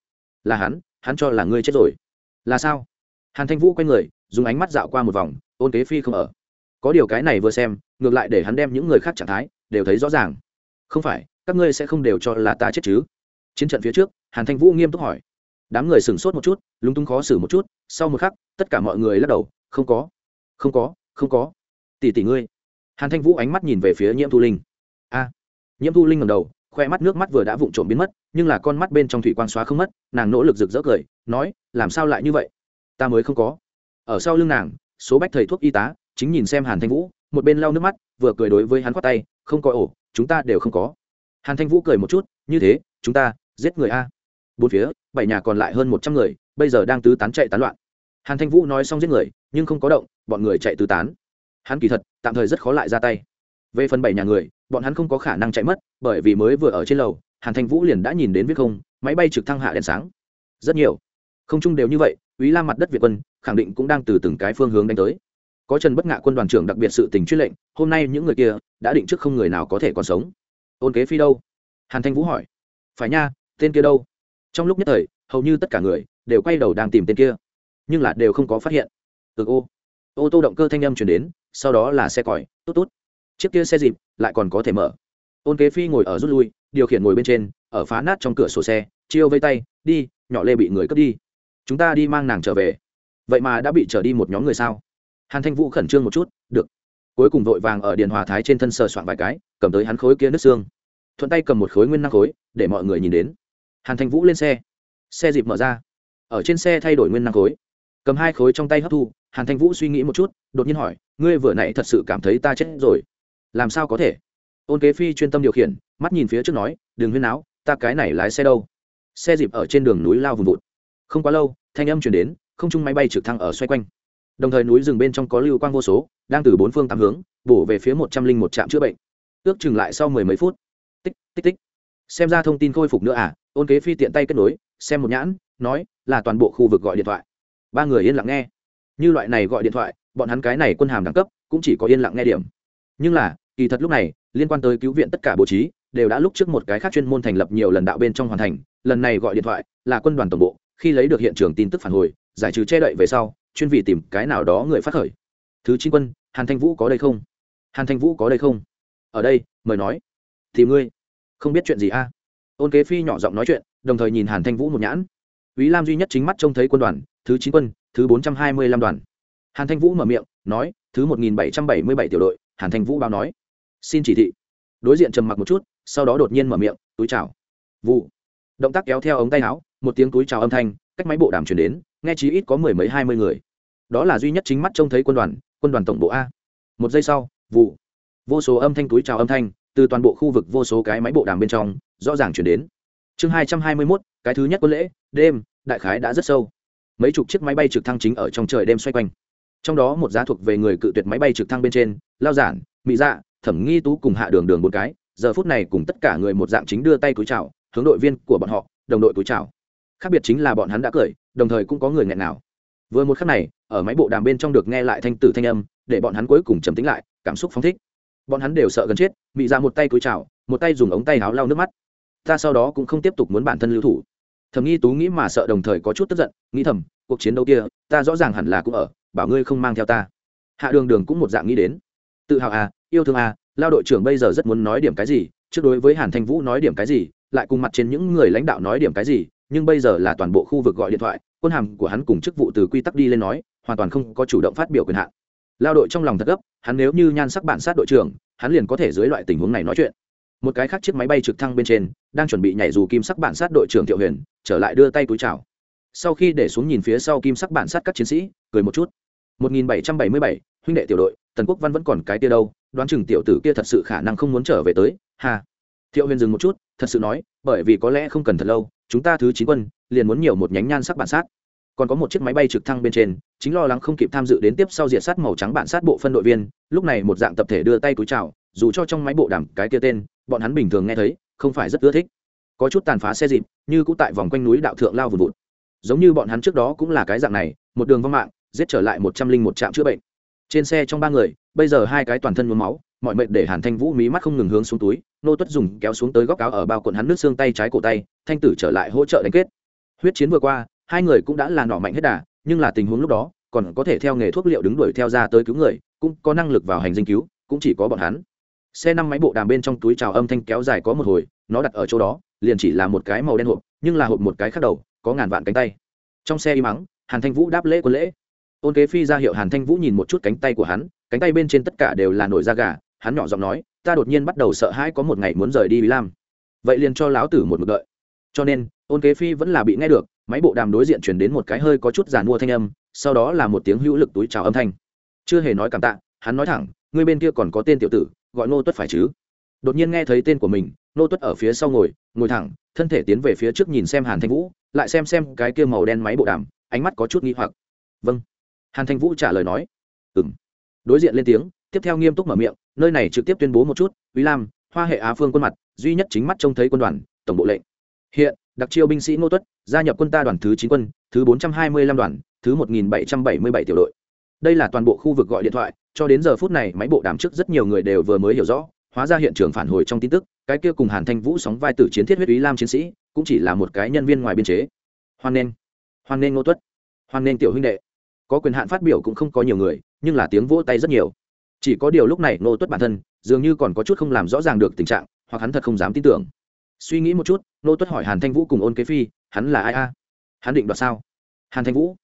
là hắn hắn cho là ngươi chết rồi. Là sao? Hàn thanh vũ quay người, dùng ánh mắt dạo qua một vòng, ôn kế phi không ở. Có điều cái này vừa xem, ngược lại để hắn đem những người khác trạng thái, đều thấy rõ ràng. Không phải, các ngươi sẽ không đều cho là ta chết chứ? Chiến trận phía trước, hàn thanh vũ nghiêm túc hỏi. Đám người sửng sốt một chút, lúng túng khó xử một chút, sau một khắc, tất cả mọi người lắc đầu, không có. Không có không có. Tỷ tỷ ngươi. Hàn thanh vũ ánh mắt nhìn về phía nhiễm thu linh. A. Nhiễm thu linh ngầm đầu, khoe mắt nước mắt vừa đã vụng trộm biến mất, nhưng là con mắt bên trong thủy quan xóa không mất, nàng nỗ lực rực rỡ cười, nói, làm sao lại như vậy? Ta mới không có. Ở sau lưng nàng, số bách thầy thuốc y tá, chính nhìn xem hàn thanh vũ, một bên lau nước mắt, vừa cười đối với hắn khoát tay, không có ổ, chúng ta đều không có. Hàn thanh vũ cười một chút, như thế, chúng ta giết người a. Bốn phía, bảy nhà còn lại hơn một trăm người, bây giờ đang tứ tán chạy tán loạn hàn thanh vũ nói xong giết người, nhưng không có động, bọn người chạy tứ tán. Hắn kỳ thật, tạm thời rất khó lại ra tay. Về phần bảy nhà người, bọn hắn không có khả năng chạy mất, bởi vì mới vừa ở trên lầu, hàn thanh vũ liền đã nhìn đến viết không, máy bay trực thăng hạ đèn sáng. Rất nhiều. Không chung đều như vậy ý la mặt đất việt quân, khẳng định cũng đang từ từng cái phương hướng đánh tới. Có trần bất ngạ quân đoàn trưởng đặc biệt sự tình chuyên lệnh, hôm nay những người kia đã định trước không người nào có thể còn sống. Ôn kế phi đâu? Hàn thanh vũ hỏi. Phải nha, tên kia đâu? Trong lúc nhất thời, hầu như tất cả người đều quay đầu đang tìm tên kia nhưng là đều không có phát hiện. Từ ô. Ô tô động cơ thanh âm chuyển đến, sau đó là xe còi tốt tốt chiếc kia xe dịp, lại còn có thể mở. Ôn kế phi ngồi ở rút lui, điều khiển ngồi bên trên, ở phá nát trong cửa sổ xe, chiêu vây tay, đi, nhỏ lê bị người cướp đi. Chúng ta đi mang nàng trở về. Vậy mà đã bị trở đi một nhóm người sao? Hàn thanh vũ khẩn trương một chút, được. Cuối cùng vội vàng ở điện hòa thái trên thân sờ soạn vài cái, cầm tới hắn khối kia nước xương. Thuận tay cầm một khối nguyên năng khối, để mọi người nhìn đến. Hàn thanh vũ lên xe. Xe dịp mở ra. Ở trên xe thay đổi nguyên năng khối cầm hai khối trong tay hấp thu, hàn thanh vũ suy nghĩ một chút, đột nhiên hỏi, ngươi vừa nãy thật sự cảm thấy ta chết rồi. Làm sao có thể? Ôn kế phi chuyên tâm điều khiển, mắt nhìn phía trước nói đừng huyên áo ta cái này lái xe đâu? Xe dịp ở trên đường núi lao vùng vụt. Không quá lâu, thanh âm chuyển đến, không chung máy bay trực thăng ở xoay quanh. Đồng thời núi rừng bên trong có lưu quang vô số, đang từ bốn phương tám hướng, bổ về phía một trăm linh một trạm chữa bệnh. Ước chừng lại sau mười mấy phút. Tích tích tích. Xem ra thông tin khôi phục nữa à? Ôn kế phi tiện tay kết nối, xem một nhãn, nói, là toàn bộ khu vực gọi điện thoại ba người yên lặng nghe. Như loại này gọi điện thoại, bọn hắn cái này quân hàm đẳng cấp cũng chỉ có yên lặng nghe điểm. Nhưng là, kỳ thật lúc này, liên quan tới cứu viện tất cả bố trí, đều đã lúc trước một cái khác chuyên môn thành lập nhiều lần đạo bên trong hoàn thành, lần này gọi điện thoại là quân đoàn tổng bộ, khi lấy được hiện trường tin tức phản hồi, giải trừ che đậy về sau, chuyên vị tìm cái nào đó người phát khởi. Thứ chín quân, hàn thanh vũ có đây không? Hàn thanh vũ có đây không? Ở đây, mời nói. Thì ngươi, không biết chuyện gì a? Ôn kế phi nhỏ giọng nói chuyện, đồng thời nhìn hàn thanh vũ một nhãn. Ý lam duy nhất chính mắt trông thấy quân đoàn thứ chín quân, thứ bốn trăm hai mươi lăm đoàn. Hàn thanh vũ mở miệng, nói, thứ một nghìn bảy trăm bảy mươi bảy tiểu đội, hàn thanh vũ báo nói. Xin chỉ thị. Đối diện trầm mặc một chút, sau đó đột nhiên mở miệng, túi chào. Vụ. Động tác kéo theo ống tay áo, một tiếng túi chào âm thanh, cách máy bộ đàm chuyển đến, nghe chí ít có mười mấy hai mươi người. Đó là duy nhất chính mắt trông thấy quân đoàn quân đoàn tổng bộ a. Một giây sau, vụ. Vô số âm thanh túi chào âm thanh, từ toàn bộ khu vực vô số cái máy bộ đàm bên trong, rõ ràng chuyển đến. Chương hai trăm hai mươi mốt, cái thứ nhất quân lễ, đêm, đại khái đã rất sâu mấy chục chiếc máy bay trực thăng chính ở trong trời đêm xoay quanh. Trong đó một giá thuộc về người cự tuyệt máy bay trực thăng bên trên, lao giản mỹ dạ thẩm nghi tú cùng hạ đường đường một cái, giờ phút này cùng tất cả người một dạng chính đưa tay túi chào, hướng đội viên của bọn họ, đồng đội túi chào. Khác biệt chính là bọn hắn đã cười, đồng thời cũng có người nghẹn nào. Vừa một khắc này, ở máy bộ đàm bên trong được nghe lại thanh tử thanh âm, để bọn hắn cuối cùng trầm tính lại, cảm xúc phóng thích. Bọn hắn đều sợ gần chết mỹ ra dạ một tay túi chào, một tay dùng ống tay áo lau nước mắt. Ta sau đó cũng không tiếp tục muốn bản thân lưu thủ thầm nghi tú nghĩ mà sợ đồng thời có chút tức giận, nghĩ thầm, cuộc chiến đấu kia, ta rõ ràng hẳn là cũng ở, bảo ngươi không mang theo ta. Hạ đường đường cũng một dạng nghĩ đến. Tự hào à yêu thương à lao đội trưởng bây giờ rất muốn nói điểm cái gì, trước đối với hàn thanh vũ nói điểm cái gì, lại cùng mặt trên những người lãnh đạo nói điểm cái gì, nhưng bây giờ là toàn bộ khu vực gọi điện thoại, quân hàm của hắn cùng chức vụ từ quy tắc đi lên nói, hoàn toàn không có chủ động phát biểu quyền hạn. Lao đội trong lòng thật gấp, hắn nếu như nhan sắc bản sát đội trưởng, hắn liền có thể dưới loại tình huống này nói chuyện một cái khác chiếc máy bay trực thăng bên trên đang chuẩn bị nhảy dù kim sắc bản sát đội trưởng thiệu huyền trở lại đưa tay túi chào. Sau khi để xuống nhìn phía sau kim sắc bản sát các chiến sĩ cười một chút. 1777, huynh đệ tiểu đội tần quốc văn vẫn còn cái kia đâu đoán chừng tiểu tử kia thật sự khả năng không muốn trở về tới. Ha. Thiệu huyền dừng một chút thật sự nói bởi vì có lẽ không cần thật lâu chúng ta thứ chín quân liền muốn nhiều một nhánh nhan sắc bản sát. Còn có một chiếc máy bay trực thăng bên trên chính lo lắng không kịp tham dự đến tiếp sau diệt sát màu trắng bản sát bộ phân đội viên lúc này một dạng tập thể đưa tay túi chào dù cho trong máy bộ đàm cái kia tên bọn hắn bình thường nghe thấy, không phải rất ưa thích. Có chút tàn phá xe dịp, như cũng tại vòng quanh núi đạo thượng lao vùn vụt. Giống như bọn hắn trước đó cũng là cái dạng này, một đường vong mạng, giết trở lại một trăm linh một trạm chữa bệnh. Trên xe trong ba người, bây giờ hai cái toàn thân mướm máu, mọi mệnh để hàn thanh vũ mí mắt không ngừng hướng xuống túi, nô tuất dùng kéo xuống tới góc áo ở bao cuộn hắn nước xương tay trái cổ tay, thanh tử trở lại hỗ trợ đánh kết. Huyết chiến vừa qua, hai người cũng đã là nỏ mạnh hết đà, nhưng là tình huống lúc đó, còn có thể theo nghề thuốc liệu đứng đuổi theo ra tới cứu người, cũng có năng lực vào hành dinh cứu, cũng chỉ có bọn hắn xe năm máy bộ đàm bên trong túi trào âm thanh kéo dài có một hồi, nó đặt ở chỗ đó, liền chỉ là một cái màu đen hộp, nhưng là hộp một cái khác đầu, có ngàn vạn cánh tay. Trong xe im mắng hàn thanh vũ đáp lễ quân lễ. Ôn kế phi ra hiệu hàn thanh vũ nhìn một chút cánh tay của hắn, cánh tay bên trên tất cả đều là nổi da gà, hắn nhỏ giọng nói, ta đột nhiên bắt đầu sợ hãi có một ngày muốn rời đi bí lam. Vậy liền cho lão tử một mực đợi. Cho nên, ôn kế phi vẫn là bị nghe được, máy bộ đàm đối diện chuyển đến một cái hơi có chút giàn mua thanh âm, sau đó là một tiếng hữu lực túi trào âm thanh. Chưa hề nói cảm tạ, hắn nói thẳng, ngươi bên kia còn có tên tiểu tử gọi nô tuất phải chứ? Đột nhiên nghe thấy tên của mình nô tuất ở phía sau ngồi ngồi thẳng, thân thể tiến về phía trước nhìn xem hàn thanh vũ, lại xem xem cái kia màu đen máy bộ đàm, ánh mắt có chút nghi hoặc. Vâng. Hàn thanh vũ trả lời nói. Ừ m đối diện lên tiếng, tiếp theo nghiêm túc mở miệng, nơi này trực tiếp tuyên bố một chút quý lam, hoa hệ á phương quân mặt, duy nhất chính mắt trông thấy quân đoàn, tổng bộ lệnh. Hiện, đặc chiêu binh sĩ ngô tuất, gia nhập quân ta đoàn thứ chín quân, thứ bốn trăm hai mươi lăm đoàn, thứ một nghìn bảy trăm bảy mươi bảy tiểu đội đây là toàn bộ khu vực gọi điện thoại, cho đến giờ phút này máy bộ đàm trước rất nhiều người đều vừa mới hiểu rõ, hóa ra hiện trường phản hồi trong tin tức, cái kia cùng hàn thanh vũ sóng vai tử chiến thiết huyết ý lam chiến sĩ, cũng chỉ là một cái nhân viên ngoài biên chế. Hoan nghênh hoan nghênh ngô tuất, hoan nghênh tiểu huynh đệ. Có quyền hạn phát biểu cũng không có nhiều người, nhưng là tiếng vỗ tay rất nhiều. Chỉ có điều lúc này ngô tuất bản thân, dường như còn có chút không làm rõ ràng được tình trạng, hoặc hắn thật không dám tin tưởng. Suy nghĩ một chút, ngô tuất hỏi hàn thanh vũ cùng ôn kế phi, hắn là ai a? Hắn định đoạt sao? Hàn thanh vũ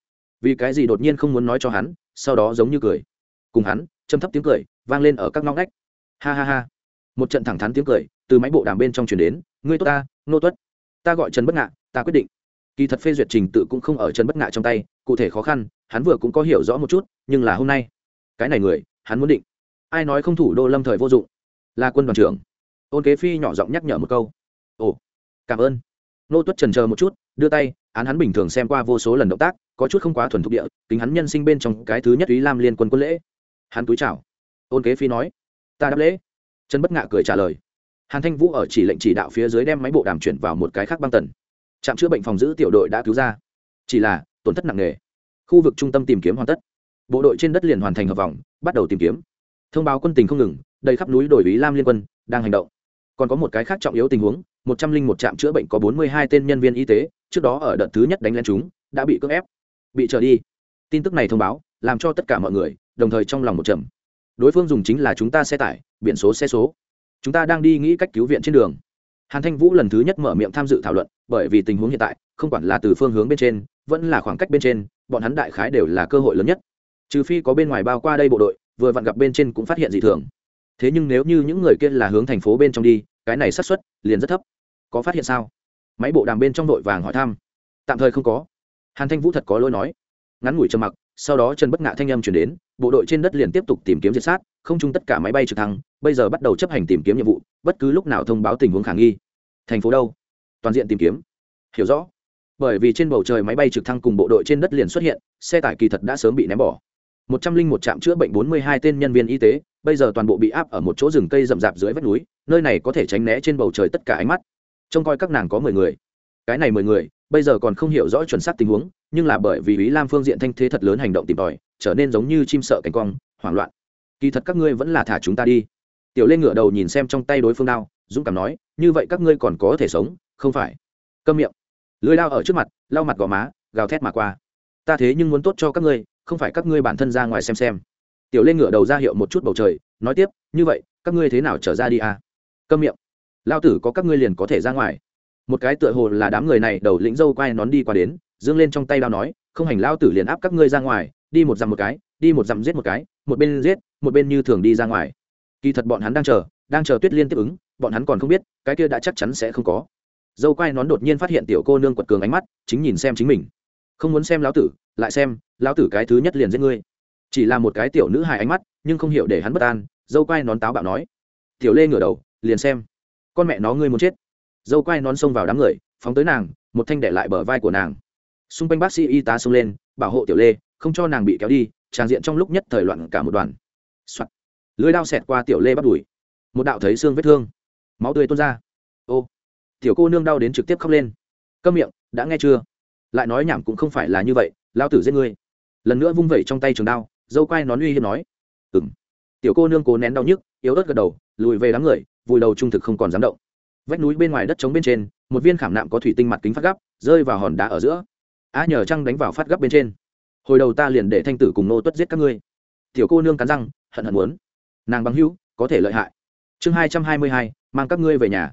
vì cái gì đột nhiên không muốn nói cho hắn, sau đó giống như cười. Cùng hắn, châm thấp tiếng cười, vang lên ở các ngõ ngách. Ha ha ha. Một trận thẳng thắn tiếng cười, từ máy bộ đàm bên trong chuyển đến, ngươi tốt ta, nô tuất. Ta gọi trần bất ngạ, ta quyết định. Kỳ thật phê duyệt trình tự cũng không ở trần bất ngạ trong tay, cụ thể khó khăn, hắn vừa cũng có hiểu rõ một chút, nhưng là hôm nay, cái này người, hắn muốn định. Ai nói không thủ đô lâm thời vô dụng? Là quân đoàn trưởng. Ôn kế phi nhỏ giọng nhắc nhở một câu. Ồ, cảm ơn. Nô tuất trần chờ một chút, đưa tay, án hắn bình thường xem qua vô số lần động tác có chút không quá thuần thục địa, kính hắn nhân sinh bên trong cái thứ nhất ý lam liên quân quân lễ. Hắn túi chào. Ôn kế phi nói, ta đáp lễ. Trần bất ngạ cười trả lời. Hàn thanh vũ ở chỉ lệnh chỉ đạo phía dưới đem máy bộ đàm chuyển vào một cái khác băng tần. Trạm chữa bệnh phòng giữ tiểu đội đã cứu ra. Chỉ là, tổn thất nặng nề. Khu vực trung tâm tìm kiếm hoàn tất. Bộ đội trên đất liền hoàn thành hợp vòng, bắt đầu tìm kiếm. Thông báo quân tình không ngừng, đầy khắp núi đồi ý lam liên quân đang hành động. Còn có một cái khác trọng yếu tình huống, một trăm linh một trạm chữa bệnh có bốn mươi hai tên nhân viên y tế, trước đó ở đợt thứ nhất đánh lên chúng, đã bị cưỡng ép bị trở đi. Tin tức này thông báo, làm cho tất cả mọi người, đồng thời trong lòng một trầm. Đối phương dùng chính là chúng ta xe tải, biển số xe số. Chúng ta đang đi nghĩ cách cứu viện trên đường. Hàn thanh vũ lần thứ nhất mở miệng tham dự thảo luận, bởi vì tình huống hiện tại, không quản là từ phương hướng bên trên, vẫn là khoảng cách bên trên, bọn hắn đại khái đều là cơ hội lớn nhất. Trừ phi có bên ngoài bao qua đây bộ đội, vừa vặn gặp bên trên cũng phát hiện dị thường. Thế nhưng nếu như những người kia là hướng thành phố bên trong đi, cái này xác suất liền rất thấp. Có phát hiện sao? Máy bộ đàm bên trong đội vàng hỏi thăm. Tạm thời không có hàn thanh vũ thật có lỗi nói. Ngắn ngủi trầm mặc, sau đó trần bất ngạ thanh âm chuyển đến, bộ đội trên đất liền tiếp tục tìm kiếm diệt sát, không chung tất cả máy bay trực thăng, bây giờ bắt đầu chấp hành tìm kiếm nhiệm vụ, bất cứ lúc nào thông báo tình huống khả nghi. Thành phố đâu? Toàn diện tìm kiếm. Hiểu rõ. Bởi vì trên bầu trời máy bay trực thăng cùng bộ đội trên đất liền xuất hiện, xe tải kỳ thật đã sớm bị ném bỏ. một trăm linh một trạm chữa bệnh bốn mươi hai tên nhân viên y tế, bây giờ toàn bộ bị áp ở một chỗ rừng cây rậm rạp dưới vách núi, nơi này có thể tránh né trên bầu trời tất cả ánh mắt. Trông coi các nàng có mười người cái này mười người, bây giờ còn không hiểu rõ chuẩn xác tình huống, nhưng là bởi vì ý lam phương diện thanh thế thật lớn hành động tìm tòi, trở nên giống như chim sợ cánh quang, hoảng loạn. Kỳ thật các ngươi vẫn là thả chúng ta đi. Tiểu lên ngửa đầu nhìn xem trong tay đối phương đao, dũng cảm nói, như vậy các ngươi còn có thể sống, không phải? Câm miệng. Lưới đao ở trước mặt, lau mặt gò má, gào thét mà qua. Ta thế nhưng muốn tốt cho các ngươi, không phải các ngươi bản thân ra ngoài xem xem. Tiểu lên ngửa đầu ra hiệu một chút bầu trời, nói tiếp, như vậy, các ngươi thế nào trở ra đi à? Câm miệng. Lao tử có các ngươi liền có thể ra ngoài một cái tựa hồ là đám người này đầu lĩnh dâu quay nón đi qua đến, dương lên trong tay đao nói, không hành lao tử liền áp các ngươi ra ngoài, đi một dặm một cái, đi một dặm giết một cái, một bên giết, một bên như thường đi ra ngoài. Kỳ thật bọn hắn đang chờ đang chờ tuyết liên tiếp ứng, bọn hắn còn không biết, cái kia đã chắc chắn sẽ không có. Dâu quay nón đột nhiên phát hiện tiểu cô nương quật cường ánh mắt, chính nhìn xem chính mình. Không muốn xem lão tử, lại xem, lão tử cái thứ nhất liền giết ngươi. Chỉ là một cái tiểu nữ hài ánh mắt, nhưng không hiểu để hắn bất an, dâu quay nón táo bạo nói, tiểu lê ngửa đầu, liền xem. Con mẹ nó ngươi muốn chết dâu quay nón xông vào đám người, phóng tới nàng, một thanh đẻ lại bờ vai của nàng. Xung quanh bác sĩ y tá xông lên, bảo hộ tiểu lê, không cho nàng bị kéo đi, tràng diện trong lúc nhất thời loạn cả một đoàn. Đoàn、Soạn. lưới đao xẹt qua tiểu lê bắt đùi. Một đạo thấy xương vết thương. Máu tươi tuôn ra. Ô. Tiểu cô nương đau đến trực tiếp khóc lên. Câm miệng, đã nghe chưa? Lại nói nhảm cũng không phải là như vậy, lao tử giết ngươi. Lần nữa vung vẩy trong tay trường đao, dâu quai nón uy hiếp nói. Ừng tiểu cô nương cố nén đau nhức, yếu ớt gật đầu, lùi về đám người, vùi đầu trung thực không còn dám động vách núi bên ngoài đất trống bên trên một viên khảm nạm có thủy tinh mặt kính phát gấp rơi vào hòn đá ở giữa. A nhờ trăng đánh vào phát gấp bên trên. Hồi đầu ta liền để thanh tử cùng nô tuất giết các ngươi. Tiểu cô nương cắn răng hận hận muốn. Nàng bằng hữu có thể lợi hại. Chương hai trăm hai mươi hai mang các ngươi về nhà.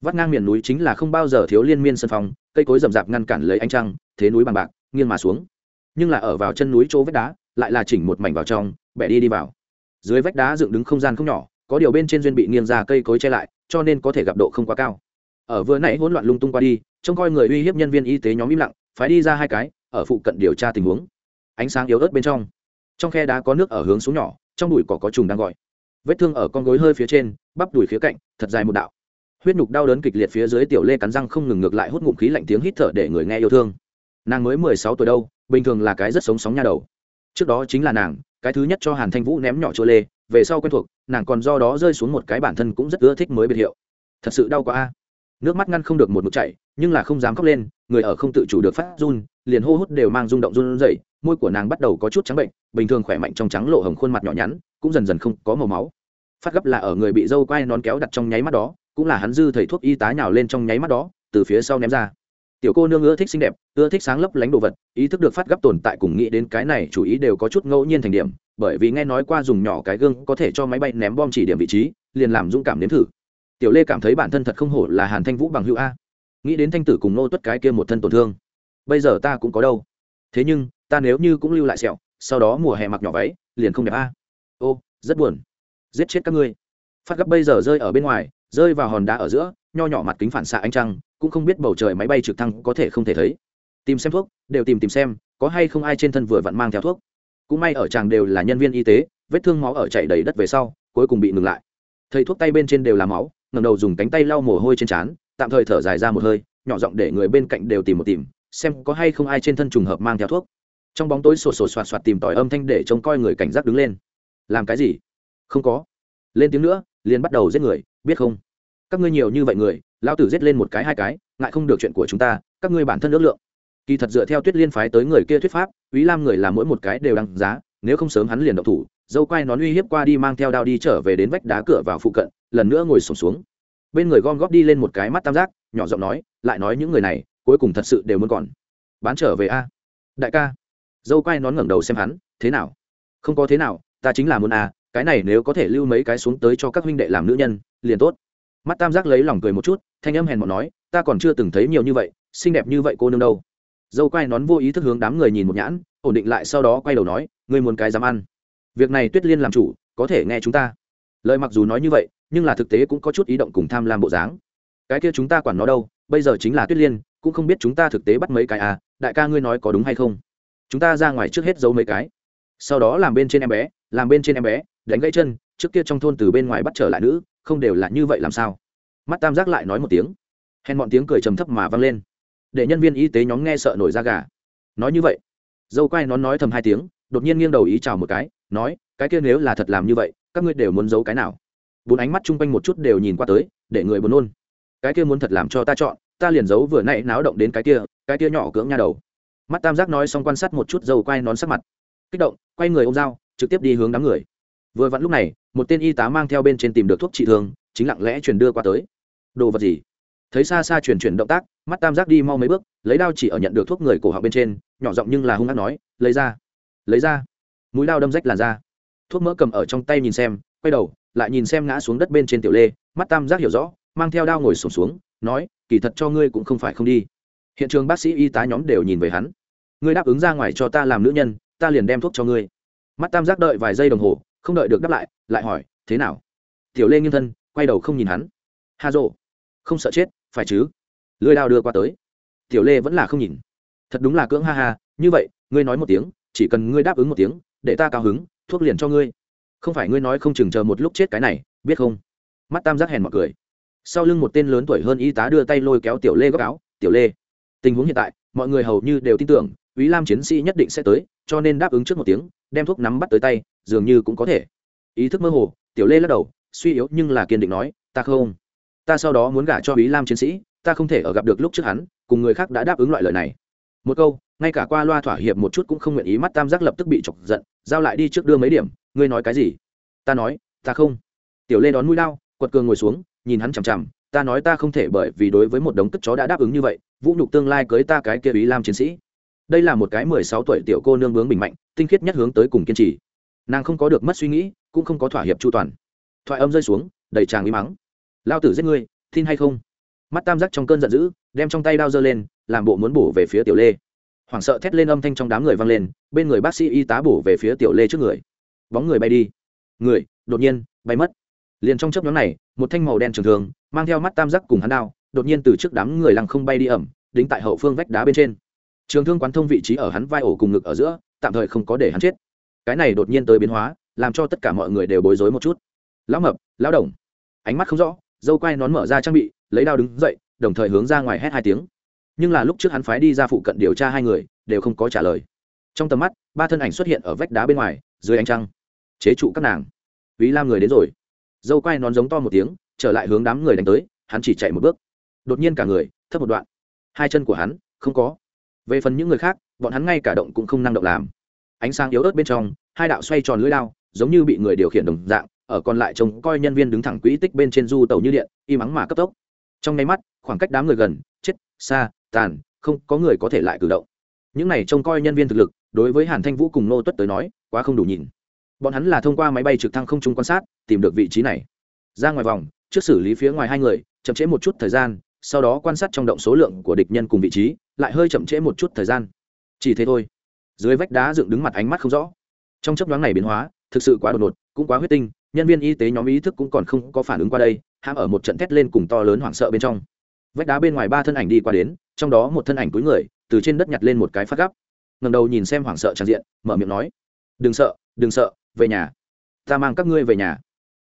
Vắt ngang miền núi chính là không bao giờ thiếu liên miên sân phòng, cây cối rậm rạp ngăn cản lấy ánh trăng thế núi bằng bạc nghiêng mà xuống. Nhưng là ở vào chân núi chỗ vách đá lại là chỉnh một mảnh vào trong bẻ đi đi vào. Dưới vách đá dựng đứng không gian không nhỏ có điều bên trên duyên bị nghiêng ra cây cối che lại cho nên có thể gặp độ không quá cao. Ở vừa nãy hỗn loạn lung tung qua đi, trông coi người uy hiếp nhân viên y tế nhóm im lặng, phái đi ra hai cái, ở phụ cận điều tra tình huống. Ánh sáng yếu ớt bên trong. Trong khe đá có nước ở hướng xuống nhỏ, trong bụi cỏ có trùng đang gọi. Vết thương ở con gối hơi phía trên, bắp đùi phía cạnh, thật dài một đạo. Huyết nhục đau đớn kịch liệt phía dưới tiểu lê cắn răng không ngừng ngược lại hút ngụm khí lạnh tiếng hít thở để người nghe yêu thương. Nàng mới mười sáu tuổi đâu, bình thường là cái rất sống sóng nha đầu. Trước đó chính là nàng, cái thứ nhất cho hàn thanh vũ ném nhỏ chỗ lê, về sau quen thuộc nàng còn do đó rơi xuống một cái bản thân cũng rất ưa thích mới biệt hiệu. Thật sự đau quá a. Nước mắt ngăn không được một mực chạy nhưng là không dám khóc lên, người ở không tự chủ được phát run, liền hô hút đều mang rung động run rẩy, môi của nàng bắt đầu có chút trắng bệnh, bình thường khỏe mạnh trong trắng lộ hồng khuôn mặt nhỏ nhắn, cũng dần dần không có màu máu. Phát gấp là ở người bị dâu quai nón kéo đặt trong nháy mắt đó, cũng là hắn dư thầy thuốc y tá nhào lên trong nháy mắt đó, từ phía sau ném ra. Tiểu cô nương ưa thích xinh đẹp, ưa thích sáng lấp lánh đồ vật, ý thức được phát gấp tồn tại cùng nghĩ đến cái này chủ ý đều có chút ngẫu nhiên thành điểm bởi vì nghe nói qua dùng nhỏ cái gương có thể cho máy bay ném bom chỉ điểm vị trí, liền làm dũng cảm nếm thử. Tiểu lê cảm thấy bản thân thật không hổ là hàn thanh vũ bằng hữu a. Nghĩ đến thanh tử cùng nô tuất cái kia một thân tổn thương, bây giờ ta cũng có đâu. Thế nhưng, ta nếu như cũng lưu lại sẹo, sau đó mùa hè mặc nhỏ váy, liền không đẹp a. Ô, rất buồn. Giết chết các ngươi. Phát gấp bây giờ rơi ở bên ngoài, rơi vào hòn đá ở giữa, nho nhỏ mặt kính phản xạ ánh trăng, cũng không biết bầu trời máy bay trực thăng có thể không thể thấy. Tìm xem thuốc, đều tìm tìm xem, có hay không ai trên thân vừa vặn mang theo thuốc cũng may ở chàng đều là nhân viên y tế, vết thương máu ở chảy đầy đất về sau, cuối cùng bị ngừng lại. Thầy thuốc tay bên trên đều là máu ngầm đầu dùng cánh tay lau mồ hôi trên trán, tạm thời thở dài ra một hơi, nhỏ giọng để người bên cạnh đều tìm một tìm, xem có hay không ai trên thân trùng hợp mang theo thuốc. Trong bóng tối sổ sổ soạt soạt tìm tỏi âm thanh để trông coi người cảnh giác đứng lên. Làm cái gì? Không có. Lên tiếng nữa, liền bắt đầu giết người, biết không? Các ngươi nhiều như vậy người lao tử giết lên một cái hai cái, ngại không được chuyện của chúng ta, các ngươi bản thân ước lượng kỳ thật dựa theo tuyết liên phái tới người kia thuyết pháp ý lam người làm mỗi một cái đều đăng giá, nếu không sớm hắn liền độc thủ, dâu quai nón uy hiếp qua đi mang theo đao đi trở về đến vách đá cửa vào phụ cận, lần nữa ngồi sổm xuống. Bên người gom góp đi lên một cái mắt tam giác, nhỏ giọng nói, lại nói những người này, cuối cùng thật sự đều muốn còn. Bán trở về a. Đại ca. Dâu quai nón ngẩng đầu xem hắn, thế nào? Không có thế nào, ta chính là muốn a, cái này nếu có thể lưu mấy cái xuống tới cho các huynh đệ làm nữ nhân, liền tốt. Mắt tam giác lấy lòng cười một chút, thanh âm hèn mọn nói, ta còn chưa từng thấy nhiều như vậy, xinh đẹp như vậy cô nương đâu dâu quai nón vô ý thức hướng đám người nhìn một nhãn, ổn định lại sau đó quay đầu nói, ngươi muốn cái dám ăn. Việc này tuyết liên làm chủ, có thể nghe chúng ta. Lời mặc dù nói như vậy, nhưng là thực tế cũng có chút ý động cùng tham lam bộ dáng. Cái kia chúng ta quản nó đâu, bây giờ chính là tuyết liên, cũng không biết chúng ta thực tế bắt mấy cái à đại ca ngươi nói có đúng hay không? Chúng ta ra ngoài trước hết giấu mấy cái. Sau đó làm bên trên em bé, làm bên trên em bé, đánh gãy chân, trước kia trong thôn từ bên ngoài bắt trở lại nữ, không đều là như vậy làm sao? Mắt tam giác lại nói một tiếng. Hèn bọn tiếng cười trầm thấp mà vang lên để nhân viên y tế nhóm nghe sợ nổi da gà. Nói như vậy, dâu quay nón nói thầm hai tiếng, đột nhiên nghiêng đầu ý chào một cái, nói, cái kia nếu là thật làm như vậy, các ngươi đều muốn giấu cái nào? Bốn ánh mắt chung quanh một chút đều nhìn qua tới, để người buồn nôn. Cái kia muốn thật làm cho ta chọn, ta liền giấu vừa nãy náo động đến cái kia cái kia nhỏ cưỡng nha đầu. Mắt tam giác nói xong quan sát một chút dầu quay nón sắc mặt. Kích động, quay người ôm dao, trực tiếp đi hướng đám người. Vừa vặn lúc này, một tên y tá mang theo bên trên tìm được thuốc trị thương, chính lặng lẽ truyền đưa qua tới. Đồ vật gì? Thấy xa xa chuyển chuyển động tác mắt tam giác đi mau mấy bước lấy đao chỉ ở nhận được thuốc người cổ họng bên trên nhỏ giọng nhưng là hung hát nói lấy ra lấy ra. Mũi đao đâm rách làn da. Thuốc mỡ cầm ở trong tay nhìn xem quay đầu lại nhìn xem ngã xuống đất bên trên tiểu lê mắt tam giác hiểu rõ mang theo đao ngồi sổm xuống, xuống nói kỳ thật cho ngươi cũng không phải không đi. Hiện trường bác sĩ y tá nhóm đều nhìn về hắn. Ngươi đáp ứng ra ngoài cho ta làm nữ nhân ta liền đem thuốc cho ngươi. Mắt tam giác đợi vài giây đồng hồ không đợi được đáp lại lại hỏi thế nào? Tiểu lê nghiêng thân quay đầu không nhìn hắn. Ha rộ không sợ chết phải chứ? Lưới đao đưa qua tới. Tiểu lê vẫn là không nhìn. Thật đúng là cưỡng ha ha, như vậy, ngươi nói một tiếng, chỉ cần ngươi đáp ứng một tiếng, để ta cao hứng, thuốc liền cho ngươi. Không phải ngươi nói không chừng chờ một lúc chết cái này, biết không? Mắt tam giác hèn mọi cười. Sau lưng một tên lớn tuổi hơn y tá đưa tay lôi kéo tiểu lê góc áo. Tiểu lê, tình huống hiện tại, mọi người hầu như đều tin tưởng ý lam chiến sĩ nhất định sẽ tới, cho nên đáp ứng trước một tiếng, đem thuốc nắm bắt tới tay, dường như cũng có thể. Ý thức mơ hồ, tiểu lê lắc đầu, suy yếu nhưng là kiên định nói, ta không ta sau đó muốn gả cho ý lam chiến sĩ, ta không thể ở gặp được lúc trước hắn, cùng người khác đã đáp ứng loại lời này. Một câu, ngay cả qua loa thỏa hiệp một chút cũng không nguyện ý mắt tam giác lập tức bị chọc giận, giao lại đi trước đưa mấy điểm, ngươi nói cái gì? Ta nói, ta không. Tiểu lê đón mũi lao, quật cường ngồi xuống, nhìn hắn chằm chằm, ta nói ta không thể bởi vì đối với một đống tức chó đã đáp ứng như vậy, vũ nhục tương lai cưới ta cái kia ý lam chiến sĩ. Đây là một cái mười sáu tuổi tiểu cô nương bướng bình mạnh, tinh khiết nhất hướng tới cùng kiên trì. Nàng không có được mất suy nghĩ, cũng không có thỏa hiệp chu toàn. Thoại âm rơi xuống, đầy tràng im mắng lao tử giết ngươi, tin hay không? Mắt tam giác trong cơn giận dữ, đem trong tay đao giơ lên, làm bộ muốn bổ về phía tiểu lê. Hoảng sợ thét lên âm thanh trong đám người vang lên, bên người bác sĩ y tá bổ về phía tiểu lê trước người. Bóng người bay đi. Người, đột nhiên, bay mất. Liền trong chớp nhóm này, một thanh màu đen trường thường mang theo mắt tam giác cùng hắn đao, đột nhiên từ trước đám người lăng không bay đi ẩm, đính tại hậu phương vách đá bên trên. Trường thương quán thông vị trí ở hắn vai ổ cùng ngực ở giữa, tạm thời không có để hắn chết. Cái này đột nhiên tới biến hóa, làm cho tất cả mọi người đều bối rối một chút. Lão mập, lão đồng. Ánh mắt không rõ dâu quai nón mở ra trang bị, lấy đao đứng dậy, đồng thời hướng ra ngoài hét hai tiếng. Nhưng là lúc trước hắn phái đi ra phụ cận điều tra hai người, đều không có trả lời. Trong tầm mắt, ba thân ảnh xuất hiện ở vách đá bên ngoài, dưới ánh trăng. Chế trụ các nàng. Ý lam người đến rồi. Dâu quai nón giống to một tiếng, trở lại hướng đám người đánh tới, hắn chỉ chạy một bước. Đột nhiên cả người, thấp một đoạn. Hai chân của hắn, không có. Về phần những người khác, bọn hắn ngay cả động cũng không năng động làm. Ánh sáng yếu ớt bên trong, hai đạo xoay tròn lưỡi lao giống như bị người điều khiển đồng dạng ở còn lại trông coi nhân viên đứng thẳng quỹ tích bên trên du tàu như điện, y mắng mà cấp tốc. Trong nháy mắt, khoảng cách đám người gần, chết, xa, tàn, không có người có thể lại cử động. Những này trông coi nhân viên thực lực, đối với hàn thanh vũ cùng nô tuất tới nói, quá không đủ nhìn. Bọn hắn là thông qua máy bay trực thăng không trung quan sát, tìm được vị trí này. Ra ngoài vòng, trước xử lý phía ngoài hai người, chậm trễ một chút thời gian, sau đó quan sát trong động số lượng của địch nhân cùng vị trí, lại hơi chậm trễ một chút thời gian. Chỉ thế thôi. Dưới vách đá dựng đứng mặt ánh mắt không rõ. Trong chấp đoán này biến hóa, thực sự quá đột ngột, cũng quá huyết tinh nhân viên y tế nhóm ý thức cũng còn không có phản ứng qua đây, hãm ở một trận thét lên cùng to lớn hoảng sợ bên trong. Vách đá bên ngoài ba thân ảnh đi qua đến, trong đó một thân ảnh cuối người, từ trên đất nhặt lên một cái phát gắp ngầm đầu nhìn xem hoảng sợ tràn diện, mở miệng nói, đừng sợ đừng sợ, về nhà. Ta mang các ngươi về nhà.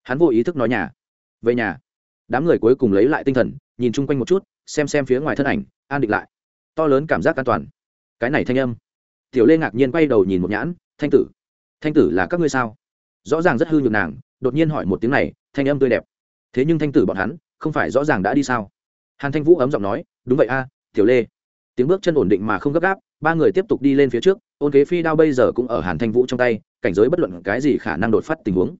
Hắn vô ý thức nói nhà. Về nhà. Đám người cuối cùng lấy lại tinh thần, nhìn chung quanh một chút, xem xem phía ngoài thân ảnh, an định lại. To lớn cảm giác an toàn. Cái này thanh âm. Tiểu lê ngạc nhiên quay đầu nhìn một nhãn, thanh tử thanh tử là các ngươi sao? Rõ ràng rất hư nhược nàng đột nhiên hỏi một tiếng này, thanh âm tươi đẹp. Thế nhưng thanh tử bọn hắn, không phải rõ ràng đã đi sao? Hàn thanh vũ ấm giọng nói, đúng vậy a, tiểu lê. Tiếng bước chân ổn định mà không gấp gáp, ba người tiếp tục đi lên phía trước, ôn kế phi đao bây giờ cũng ở hàn thanh vũ trong tay, cảnh giới bất luận cái gì khả năng đột phát tình huống.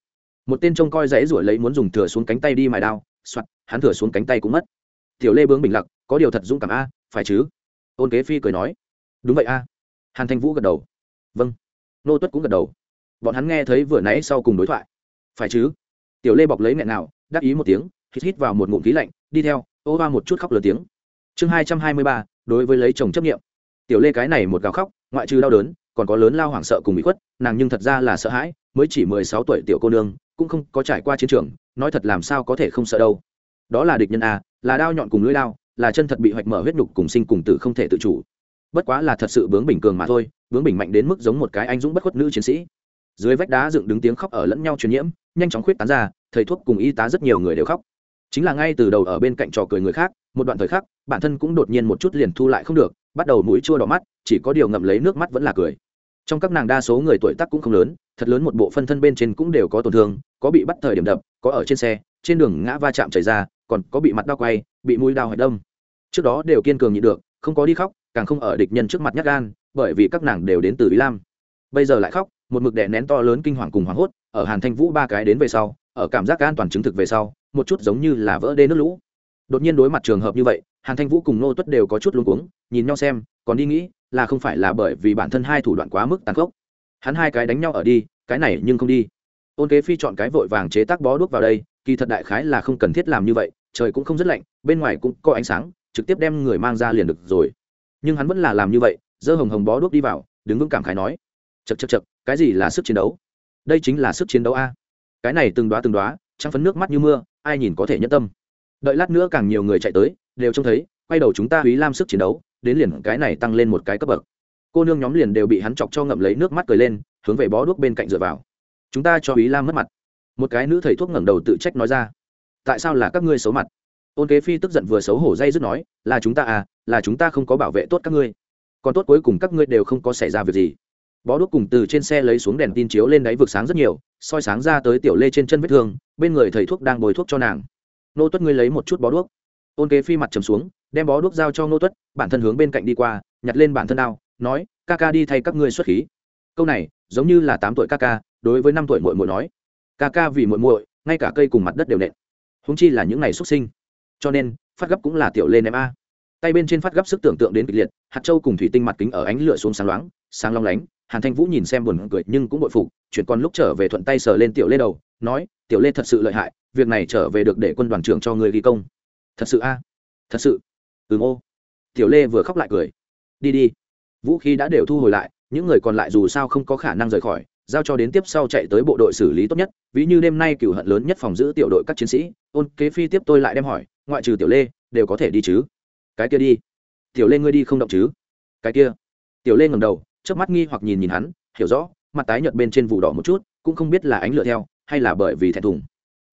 Một tên trông coi dãy ruổi lấy muốn dùng thừa xuống cánh tay đi mài đao soặt hắn thừa xuống cánh tay cũng mất. Tiểu lê bướng bình lặc có điều thật dũng cảm a, phải chứ? Ôn kế phi cười nói, đúng vậy a. Hàn thanh vũ gật đầu. Vâng. Nô tuất cũng gật đầu. Bọn hắn nghe thấy vừa nãy sau cùng đối thoại phải chứ? Tiểu lê bọc lấy nghẹn nào đáp ý một tiếng, hít hít vào một ngụm khí lạnh, đi theo, ô ba một chút khóc lớn tiếng. Chương hai trăm hai mươi ba, đối với lấy chồng chấp nghiệm. Tiểu lê cái này một gào khóc, ngoại trừ đau đớn, còn có lớn lao hoảng sợ cùng bị khuất, nàng nhưng thật ra là sợ hãi, mới chỉ mười sáu tuổi tiểu cô nương, cũng không có trải qua chiến trường, nói thật làm sao có thể không sợ đâu. Đó là địch nhân a, là đao nhọn cùng lưỡi đao, là chân thật bị hoạch mở huyết nhục cùng sinh cùng tử không thể tự chủ. Bất quá là thật sự bướng bình cường mà thôi, bướng bình mạnh đến mức giống một cái anh dũng bất khuất nữ chiến sĩ. Dưới vách đá dựng đứng tiếng khóc ở lẫn nhau truyền nhiễm nhanh chóng khuyết tán ra, thầy thuốc cùng y tá rất nhiều người đều khóc. Chính là ngay từ đầu ở bên cạnh trò cười người khác, một đoạn thời khắc, bản thân cũng đột nhiên một chút liền thu lại không được, bắt đầu mũi chua đỏ mắt, chỉ có điều ngậm lấy nước mắt vẫn là cười. Trong các nàng đa số người tuổi tác cũng không lớn, thật lớn một bộ phân thân bên trên cũng đều có tổn thương, có bị bắt thời điểm đập, có ở trên xe, trên đường ngã va chạm chảy ra, còn có bị mặt đau quay, bị mũi đau hạch đâm. Trước đó đều kiên cường nhịn được, không có đi khóc, càng không ở địch nhân trước mặt nhát gan, bởi vì các nàng đều đến từ ý lam. Bây giờ lại khóc một mực đè nén to lớn kinh hoàng cùng hoảng hốt, ở hàn thanh vũ ba cái đến về sau, ở cảm giác an toàn chứng thực về sau, một chút giống như là vỡ đê nước lũ. Đột nhiên đối mặt trường hợp như vậy, hàn thanh vũ cùng nô tuất đều có chút luống cuống, nhìn nhau xem, còn đi nghĩ là không phải là bởi vì bản thân hai thủ đoạn quá mức tàn khốc. Hắn hai cái đánh nhau ở đi, cái này nhưng không đi. Ôn kế phi chọn cái vội vàng chế tác bó đuốc vào đây, kỳ thật đại khái là không cần thiết làm như vậy, trời cũng không rất lạnh, bên ngoài cũng có ánh sáng, trực tiếp đem người mang ra liền được rồi. Nhưng hắn vẫn là làm như vậy, giơ hồng hồng bó đuốc đi vào, đứng vững cảm khái nói chật chật chật, cái gì là sức chiến đấu? Đây chính là sức chiến đấu a. Cái này từng đoá từng đoá trăng phấn nước mắt như mưa, ai nhìn có thể nhất tâm? Đợi lát nữa càng nhiều người chạy tới, đều trông thấy, quay đầu chúng ta húy lam sức chiến đấu, đến liền cái này tăng lên một cái cấp bậc. Cô nương nhóm liền đều bị hắn chọc cho ngậm lấy nước mắt cười lên, hướng về bó đuốc bên cạnh dựa vào. Chúng ta cho húy lam mất mặt. Một cái nữ thầy thuốc ngẩng đầu tự trách nói ra. Tại sao là các ngươi xấu mặt? Ôn kế phi tức giận vừa xấu hổ dây dứt nói, là chúng ta à là chúng ta không có bảo vệ tốt các ngươi. Còn tốt cuối cùng các ngươi đều không có xảy ra việc gì bó đuốc cùng từ trên xe lấy xuống đèn tin chiếu lên đáy vực sáng rất nhiều, soi sáng ra tới tiểu lê trên chân vết thương, bên người thầy thuốc đang bồi thuốc cho nàng. Nô tuất ngươi lấy một chút bó đuốc. Ôn kế phi mặt trầm xuống, đem bó đuốc giao cho nô tuất, bản thân hướng bên cạnh đi qua, nhặt lên bản thân đao, nói, ca ca đi thay các ngươi xuất khí. Câu này, giống như là tám tuổi ca ca, đối với năm tuổi muội muội nói. Ca ca vì muội muội, ngay cả cây cùng mặt đất đều nện. Húng chi là những ngày xuất sinh. Cho nên, phát gấp cũng là tiểu lên em a. Tay bên trên phát gấp sức tưởng tượng đến kịch liệt, hạt châu cùng thủy tinh mặt kính ở ánh lửa xuống sáng loáng, sáng long lánh hàn thanh vũ nhìn xem buồn cười nhưng cũng bội phục, chuyển con lúc trở về thuận tay sờ lên tiểu lê đầu, nói, tiểu lê thật sự lợi hại, việc này trở về được để quân đoàn trưởng cho người ghi công. Thật sự a? Thật sự? Ừm, ô. Tiểu lê vừa khóc lại cười. Đi đi. Vũ khí đã đều thu hồi lại, những người còn lại dù sao không có khả năng rời khỏi, giao cho đến tiếp sau chạy tới bộ đội xử lý tốt nhất, ví như đêm nay cựu hận lớn nhất phòng giữ tiểu đội các chiến sĩ, ôn kế phi tiếp tôi lại đem hỏi, ngoại trừ tiểu lê, đều có thể đi chứ? Cái kia đi. Tiểu lê ngươi đi không động chứ? Cái kia. Tiểu lê ngầm đầu trước mắt nghi hoặc nhìn nhìn hắn, hiểu rõ, mặt tái nhợt bên trên vụ đỏ một chút, cũng không biết là ánh lửa theo, hay là bởi vì thẹn thùng.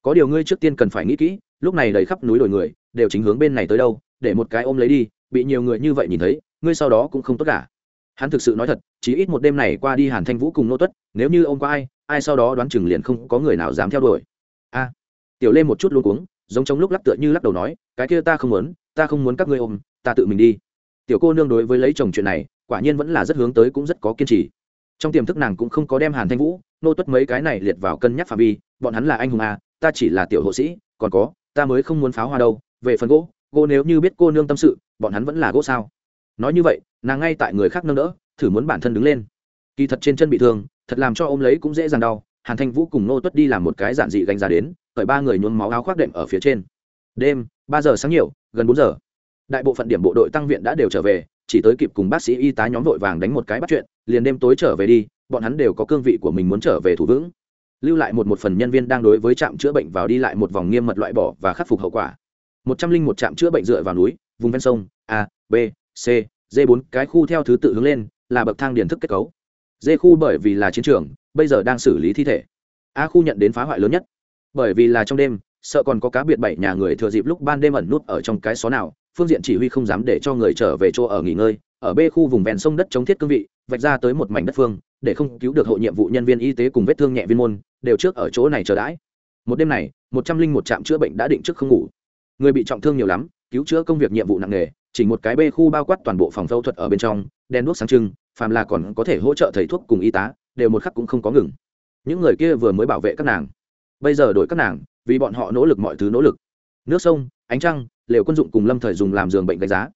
Có điều ngươi trước tiên cần phải nghĩ kỹ, lúc này đầy khắp núi đồi người, đều chính hướng bên này tới đâu, để một cái ôm lấy đi, bị nhiều người như vậy nhìn thấy, ngươi sau đó cũng không tốt cả. Hắn thực sự nói thật, chỉ ít một đêm này qua đi hàn thanh vũ cùng nô tuất, nếu như ông có ai ai sau đó đoán chừng liền không có người nào dám theo đuổi. A. Tiểu lê một chút luôn cuống, giống trong lúc lắc tựa như lắc đầu nói, cái kia ta không muốn, ta không muốn các ngươi ôm, ta tự mình đi. Tiểu cô nương đối với lấy chồng chuyện này quả nhiên vẫn là rất hướng tới cũng rất có kiên trì. Trong tiềm thức nàng cũng không có đem hàn thanh vũ, nô tuất mấy cái này liệt vào cân nhắc phạm vi, bọn hắn là anh hùng à? ta chỉ là tiểu hộ sĩ, còn có, ta mới không muốn pháo hoa đâu, về phần gỗ gỗ nếu như biết cô nương tâm sự, bọn hắn vẫn là gỗ sao? Nói như vậy, nàng ngay tại người khác nâng đỡ, thử muốn bản thân đứng lên. Kỳ thật trên chân bị thương, thật làm cho ôm lấy cũng dễ dàng đau, hàn thanh vũ cùng nô tuất đi làm một cái giản dị gánh ra đến, khởi ba người nhuốm máu áo khoác đệm ở phía trên. Đêm, ba giờ sáng nhiều, gần bốn giờ. Đại bộ phận điểm bộ đội tăng viện đã đều trở về chỉ tới kịp cùng bác sĩ y tá nhóm vội vàng đánh một cái bắt chuyện, liền đêm tối trở về đi, bọn hắn đều có cương vị của mình muốn trở về thủ vững. Lưu lại một một phần nhân viên đang đối với trạm chữa bệnh vào đi lại một vòng nghiêm mật loại bỏ và khắc phục hậu quả. Một trăm linh một trạm chữa bệnh dựa vào núi, vùng ven sông, a, b, c, d bốn, cái khu theo thứ tự hướng lên, là bậc thang điển thức kết cấu. D khu bởi vì là chiến trường, bây giờ đang xử lý thi thể. A khu nhận đến phá hoại lớn nhất. Bởi vì là trong đêm, sợ còn có cá biệt bảy nhà người thừa dịp lúc ban đêm ẩn nút ở trong cái xó nào phương diện chỉ huy không dám để cho người trở về chỗ ở nghỉ ngơi, ở b khu vùng ven sông đất chống thiết cương vị, vạch ra tới một mảnh đất phương, để không cứu được hộ nhiệm vụ nhân viên y tế cùng vết thương nhẹ viên môn, đều trước ở chỗ này chờ đãi. Một đêm này, một trăm linh một trạm chữa bệnh đã định trước không ngủ. Người bị trọng thương nhiều lắm, cứu chữa công việc nhiệm vụ nặng nề, chỉ một cái bê khu bao quát toàn bộ phòng phẫu thuật ở bên trong đen đuốc sáng trưng, phàm là còn có thể hỗ trợ thầy thuốc cùng y tá, đều một khắc cũng không có ngừng. Những người kia vừa mới bảo vệ các nàng. Bây giờ đổi các nàng, vì bọn họ nỗ lực mọi thứ nỗ lực. Nước sông ánh trăng, lều quân dụng cùng lâm thời dùng làm giường bệnh đánh giá.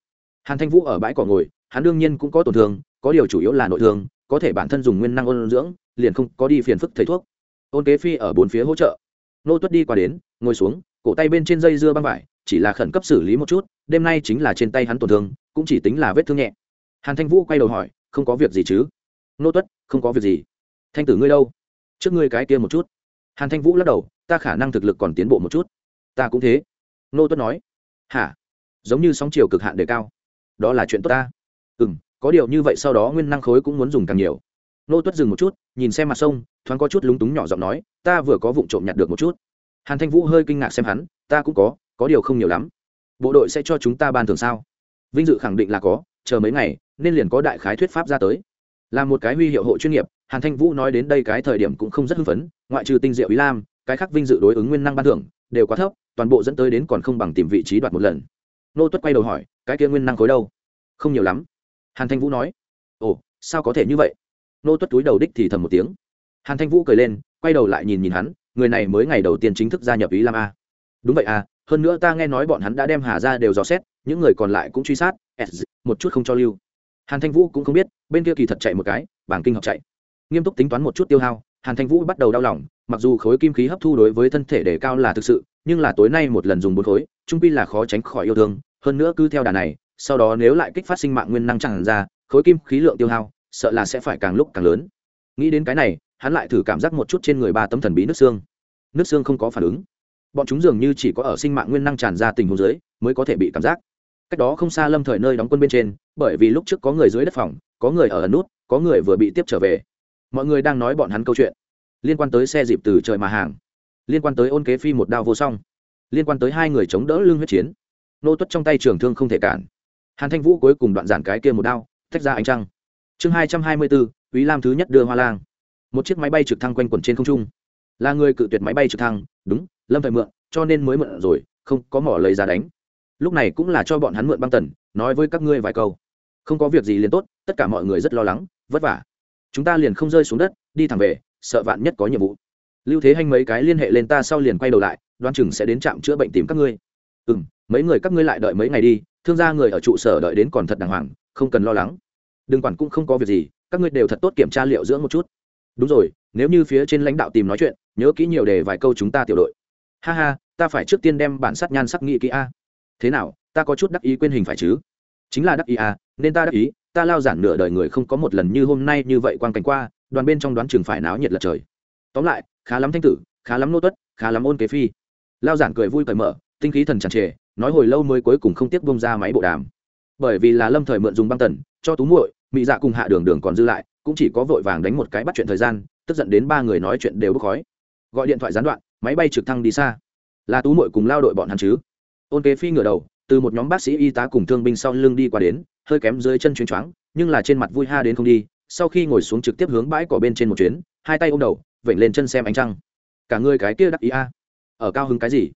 Hàn thanh vũ ở bãi cỏ ngồi, hắn đương nhiên cũng có tổn thương, có điều chủ yếu là nội thương, có thể bản thân dùng nguyên năng ôn dưỡng, liền không có đi phiền phức thầy thuốc. Ôn kế phi ở bốn phía hỗ trợ. Nô tuất đi qua đến, ngồi xuống, cổ tay bên trên dây dưa băng vải, chỉ là khẩn cấp xử lý một chút, đêm nay chính là trên tay hắn tổn thương, cũng chỉ tính là vết thương nhẹ. Hàn thanh vũ quay đầu hỏi, không có việc gì chứ? Nô tuất, không có việc gì. Thanh tử ngươi đâu? Trước ngươi cái kia một chút. Hàn thanh vũ lắc đầu, ta khả năng thực lực còn tiến bộ một chút. Ta cũng thế nô tuất nói, hả? Giống như sóng chiều cực hạn đề cao. Đó là chuyện tốt ta. Ừ m có điều như vậy sau đó nguyên năng khối cũng muốn dùng càng nhiều. Nô tuất dừng một chút, nhìn xem mặt sông, thoáng có chút lúng túng nhỏ giọng nói, ta vừa có vụ trộm nhặt được một chút. Hàn thanh vũ hơi kinh ngạc xem hắn, ta cũng có có điều không nhiều lắm. Bộ đội sẽ cho chúng ta ban thường sao? Vinh dự khẳng định là có, chờ mấy ngày, nên liền có đại khái thuyết pháp ra tới. Là một cái huy hiệu hộ chuyên nghiệp, hàn thanh vũ nói đến đây cái thời điểm cũng không rất hưng phấn, ngoại trừ tinh diệu ý lam, cái khác vinh dự đối ứng nguyên năng ban thưởng đều quá thấp, toàn bộ dẫn tới đến còn không bằng tìm vị trí đoạt một lần. Nô tuất quay đầu hỏi, cái kia nguyên năng khối đâu? Không nhiều lắm. Hàn thanh vũ nói, ồ, sao có thể như vậy? Nô tuất túi đầu đích thì thầm một tiếng. Hàn thanh vũ cười lên, quay đầu lại nhìn nhìn hắn, người này mới ngày đầu tiên chính thức gia nhập ý lam a. Đúng vậy à hơn nữa ta nghe nói bọn hắn đã đem hà ra đều dò xét, những người còn lại cũng truy sát một chút không cho lưu. Hàn thanh vũ cũng không biết, bên kia kỳ thật chạy một cái, bảng kinh học chạy. Nghiêm túc tính toán một chút tiêu hao hàn thanh vũ bắt đầu đau lòng, mặc dù khối kim khí hấp thu đối với thân thể đề cao là thực sự, nhưng là tối nay một lần dùng bốn khối, trung pi là khó tránh khỏi yêu thương. Hơn nữa cứ theo đà này, sau đó nếu lại kích phát sinh mạng nguyên năng chẳng ra, khối kim khí lượng tiêu hao, sợ là sẽ phải càng lúc càng lớn. Nghĩ đến cái này, hắn lại thử cảm giác một chút trên người ba tấm thần bí nước xương. Nước xương không có phản ứng. Bọn chúng dường như chỉ có ở sinh mạng nguyên năng tràn ra tình huống dưới, mới có thể bị cảm giác. Cách đó không xa lâm thời nơi đóng quân bên trên, bởi vì lúc trước có người dưới đất phòng, có người ở ẩn nút, có người vừa bị tiếp trở về mọi người đang nói bọn hắn câu chuyện. Liên quan tới xe dịp từ trời mà hàng. Liên quan tới ôn kế phi một đao vô song. Liên quan tới hai người chống đỡ lương huyết chiến. Nô tuất trong tay trường thương không thể cản. Hàn thanh vũ cuối cùng đoạn giản cái kia một đao, tách ra ánh trăng. Chương hai trăm hai mươi bốn quý lam thứ nhất đưa hoa lang. Một chiếc máy bay trực thăng quanh quẩn trên không trung. Là người cự tuyệt máy bay trực thăng, đúng, lâm phải mượn, cho nên mới mượn rồi, không có mỏ lấy ra đánh. Lúc này cũng là cho bọn hắn mượn băng tần, nói với các ngươi vài câu. Không có việc gì liền tốt, tất cả mọi người rất lo lắng, vất vả chúng ta liền không rơi xuống đất, đi thẳng về, sợ vạn nhất có nhiệm vụ. Lưu thế hanh mấy cái liên hệ lên ta sau liền quay đầu lại đoan chừng sẽ đến trạm chữa bệnh tìm các ngươi. Ừ m mấy người các ngươi lại đợi mấy ngày đi, thương gia người ở trụ sở đợi đến còn thật đàng hoàng, không cần lo lắng. Đừng quản cũng không có việc gì, các ngươi đều thật tốt kiểm tra liệu dưỡng một chút. Đúng rồi, nếu như phía trên lãnh đạo tìm nói chuyện, nhớ kỹ nhiều đề vài câu chúng ta tiểu đội. Ha ha, ta phải trước tiên đem bản sắt nhan sắc nghị kỹ a. Thế nào, ta có chút đắc ý quên hình phải chứ? Chính là đắc ý a nên ta đắc ý ta lao giản nửa đời người không có một lần như hôm nay như vậy quang cảnh qua, đoàn bên trong đoán chừng phải náo nhiệt lật trời. Tóm lại, khá lắm thanh tử, khá lắm nô tuất, khá lắm ôn kế phi. Lao giản cười vui cởi mở, tinh khí thần tràn trề, nói hồi lâu mới cuối cùng không tiếc bông ra máy bộ đàm. Bởi vì là lâm thời mượn dùng băng tần, cho tú muội mị dạ cùng hạ đường đường còn dư lại, cũng chỉ có vội vàng đánh một cái bắt chuyện thời gian, tức giận đến ba người nói chuyện đều bốc khói. Gọi điện thoại gián đoạn, máy bay trực thăng đi xa. Là tú muội cùng lao đội bọn hắn chứ? Ôn kế phi ngửa đầu, từ một nhóm bác sĩ y tá cùng thương binh sau lưng đi qua đến hơi kém dưới chân chuyến choáng, nhưng là trên mặt vui ha đến không đi, sau khi ngồi xuống trực tiếp hướng bãi cỏ bên trên một chuyến, hai tay ôm đầu, vểnh lên chân xem ánh trăng. Cả người cái kia đắc ý a. Ở cao hứng cái gì?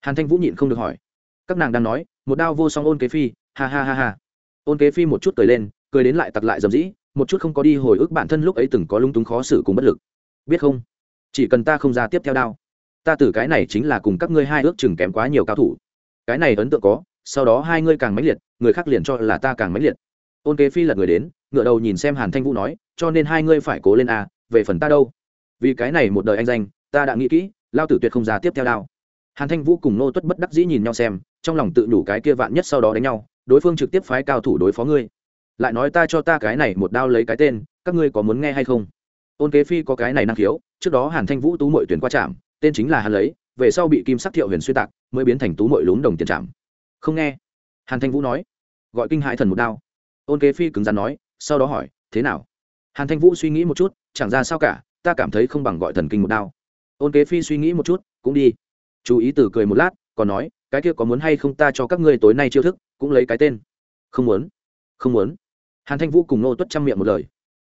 Hàn thanh vũ nhịn không được hỏi. Các nàng đang nói, một đao vô song ôn kế phi, ha ha ha ha. Ôn kế phi một chút cười lên, cười đến lại tặc lại dầm dĩ, một chút không có đi hồi ức bản thân lúc ấy từng có lung túng khó xử cùng bất lực. Biết không? Chỉ cần ta không ra tiếp theo đao, ta tử cái này chính là cùng các ngươi hai ước chừng kém quá nhiều cao thủ. Cái này ấn tượng có, sau đó hai ngươi càng mãnh liệt người khác liền cho là ta càng mãnh liệt. Ôn kế phi lật người đến ngựa đầu nhìn xem hàn thanh vũ nói, cho nên hai ngươi phải cố lên a, về phần ta đâu? Vì cái này một đời anh danh, ta đã nghĩ kỹ, lao tử tuyệt không ra tiếp theo đao. Hàn thanh vũ cùng nô tuất bất đắc dĩ nhìn nhau xem, trong lòng tự đủ cái kia vạn nhất sau đó đánh nhau, đối phương trực tiếp phái cao thủ đối phó ngươi. Lại nói ta cho ta cái này một đao lấy cái tên, các ngươi có muốn nghe hay không? Ôn kế phi có cái này năng khiếu, trước đó hàn thanh vũ tú mội tuyển qua trạm, tên chính là hàn lấy, về sau bị kim sắc thiệu huyền xuyên tạc, mới biến thành tú mội lún đồng tiền trạm. Không nghe hàn thanh vũ nói, gọi kinh hãi thần một đao. Ôn kế phi cứng rắn nói, sau đó hỏi, thế nào? Hàn thanh vũ suy nghĩ một chút, chẳng ra sao cả, ta cảm thấy không bằng gọi thần kinh một đao. Ôn kế phi suy nghĩ một chút, cũng đi. Chú ý từ cười một lát, còn nói, cái kia có muốn hay không ta cho các ngươi tối nay chiêu thức, cũng lấy cái tên. Không muốn. Không muốn. Hàn thanh vũ cùng nô tuất chăm miệng một lời.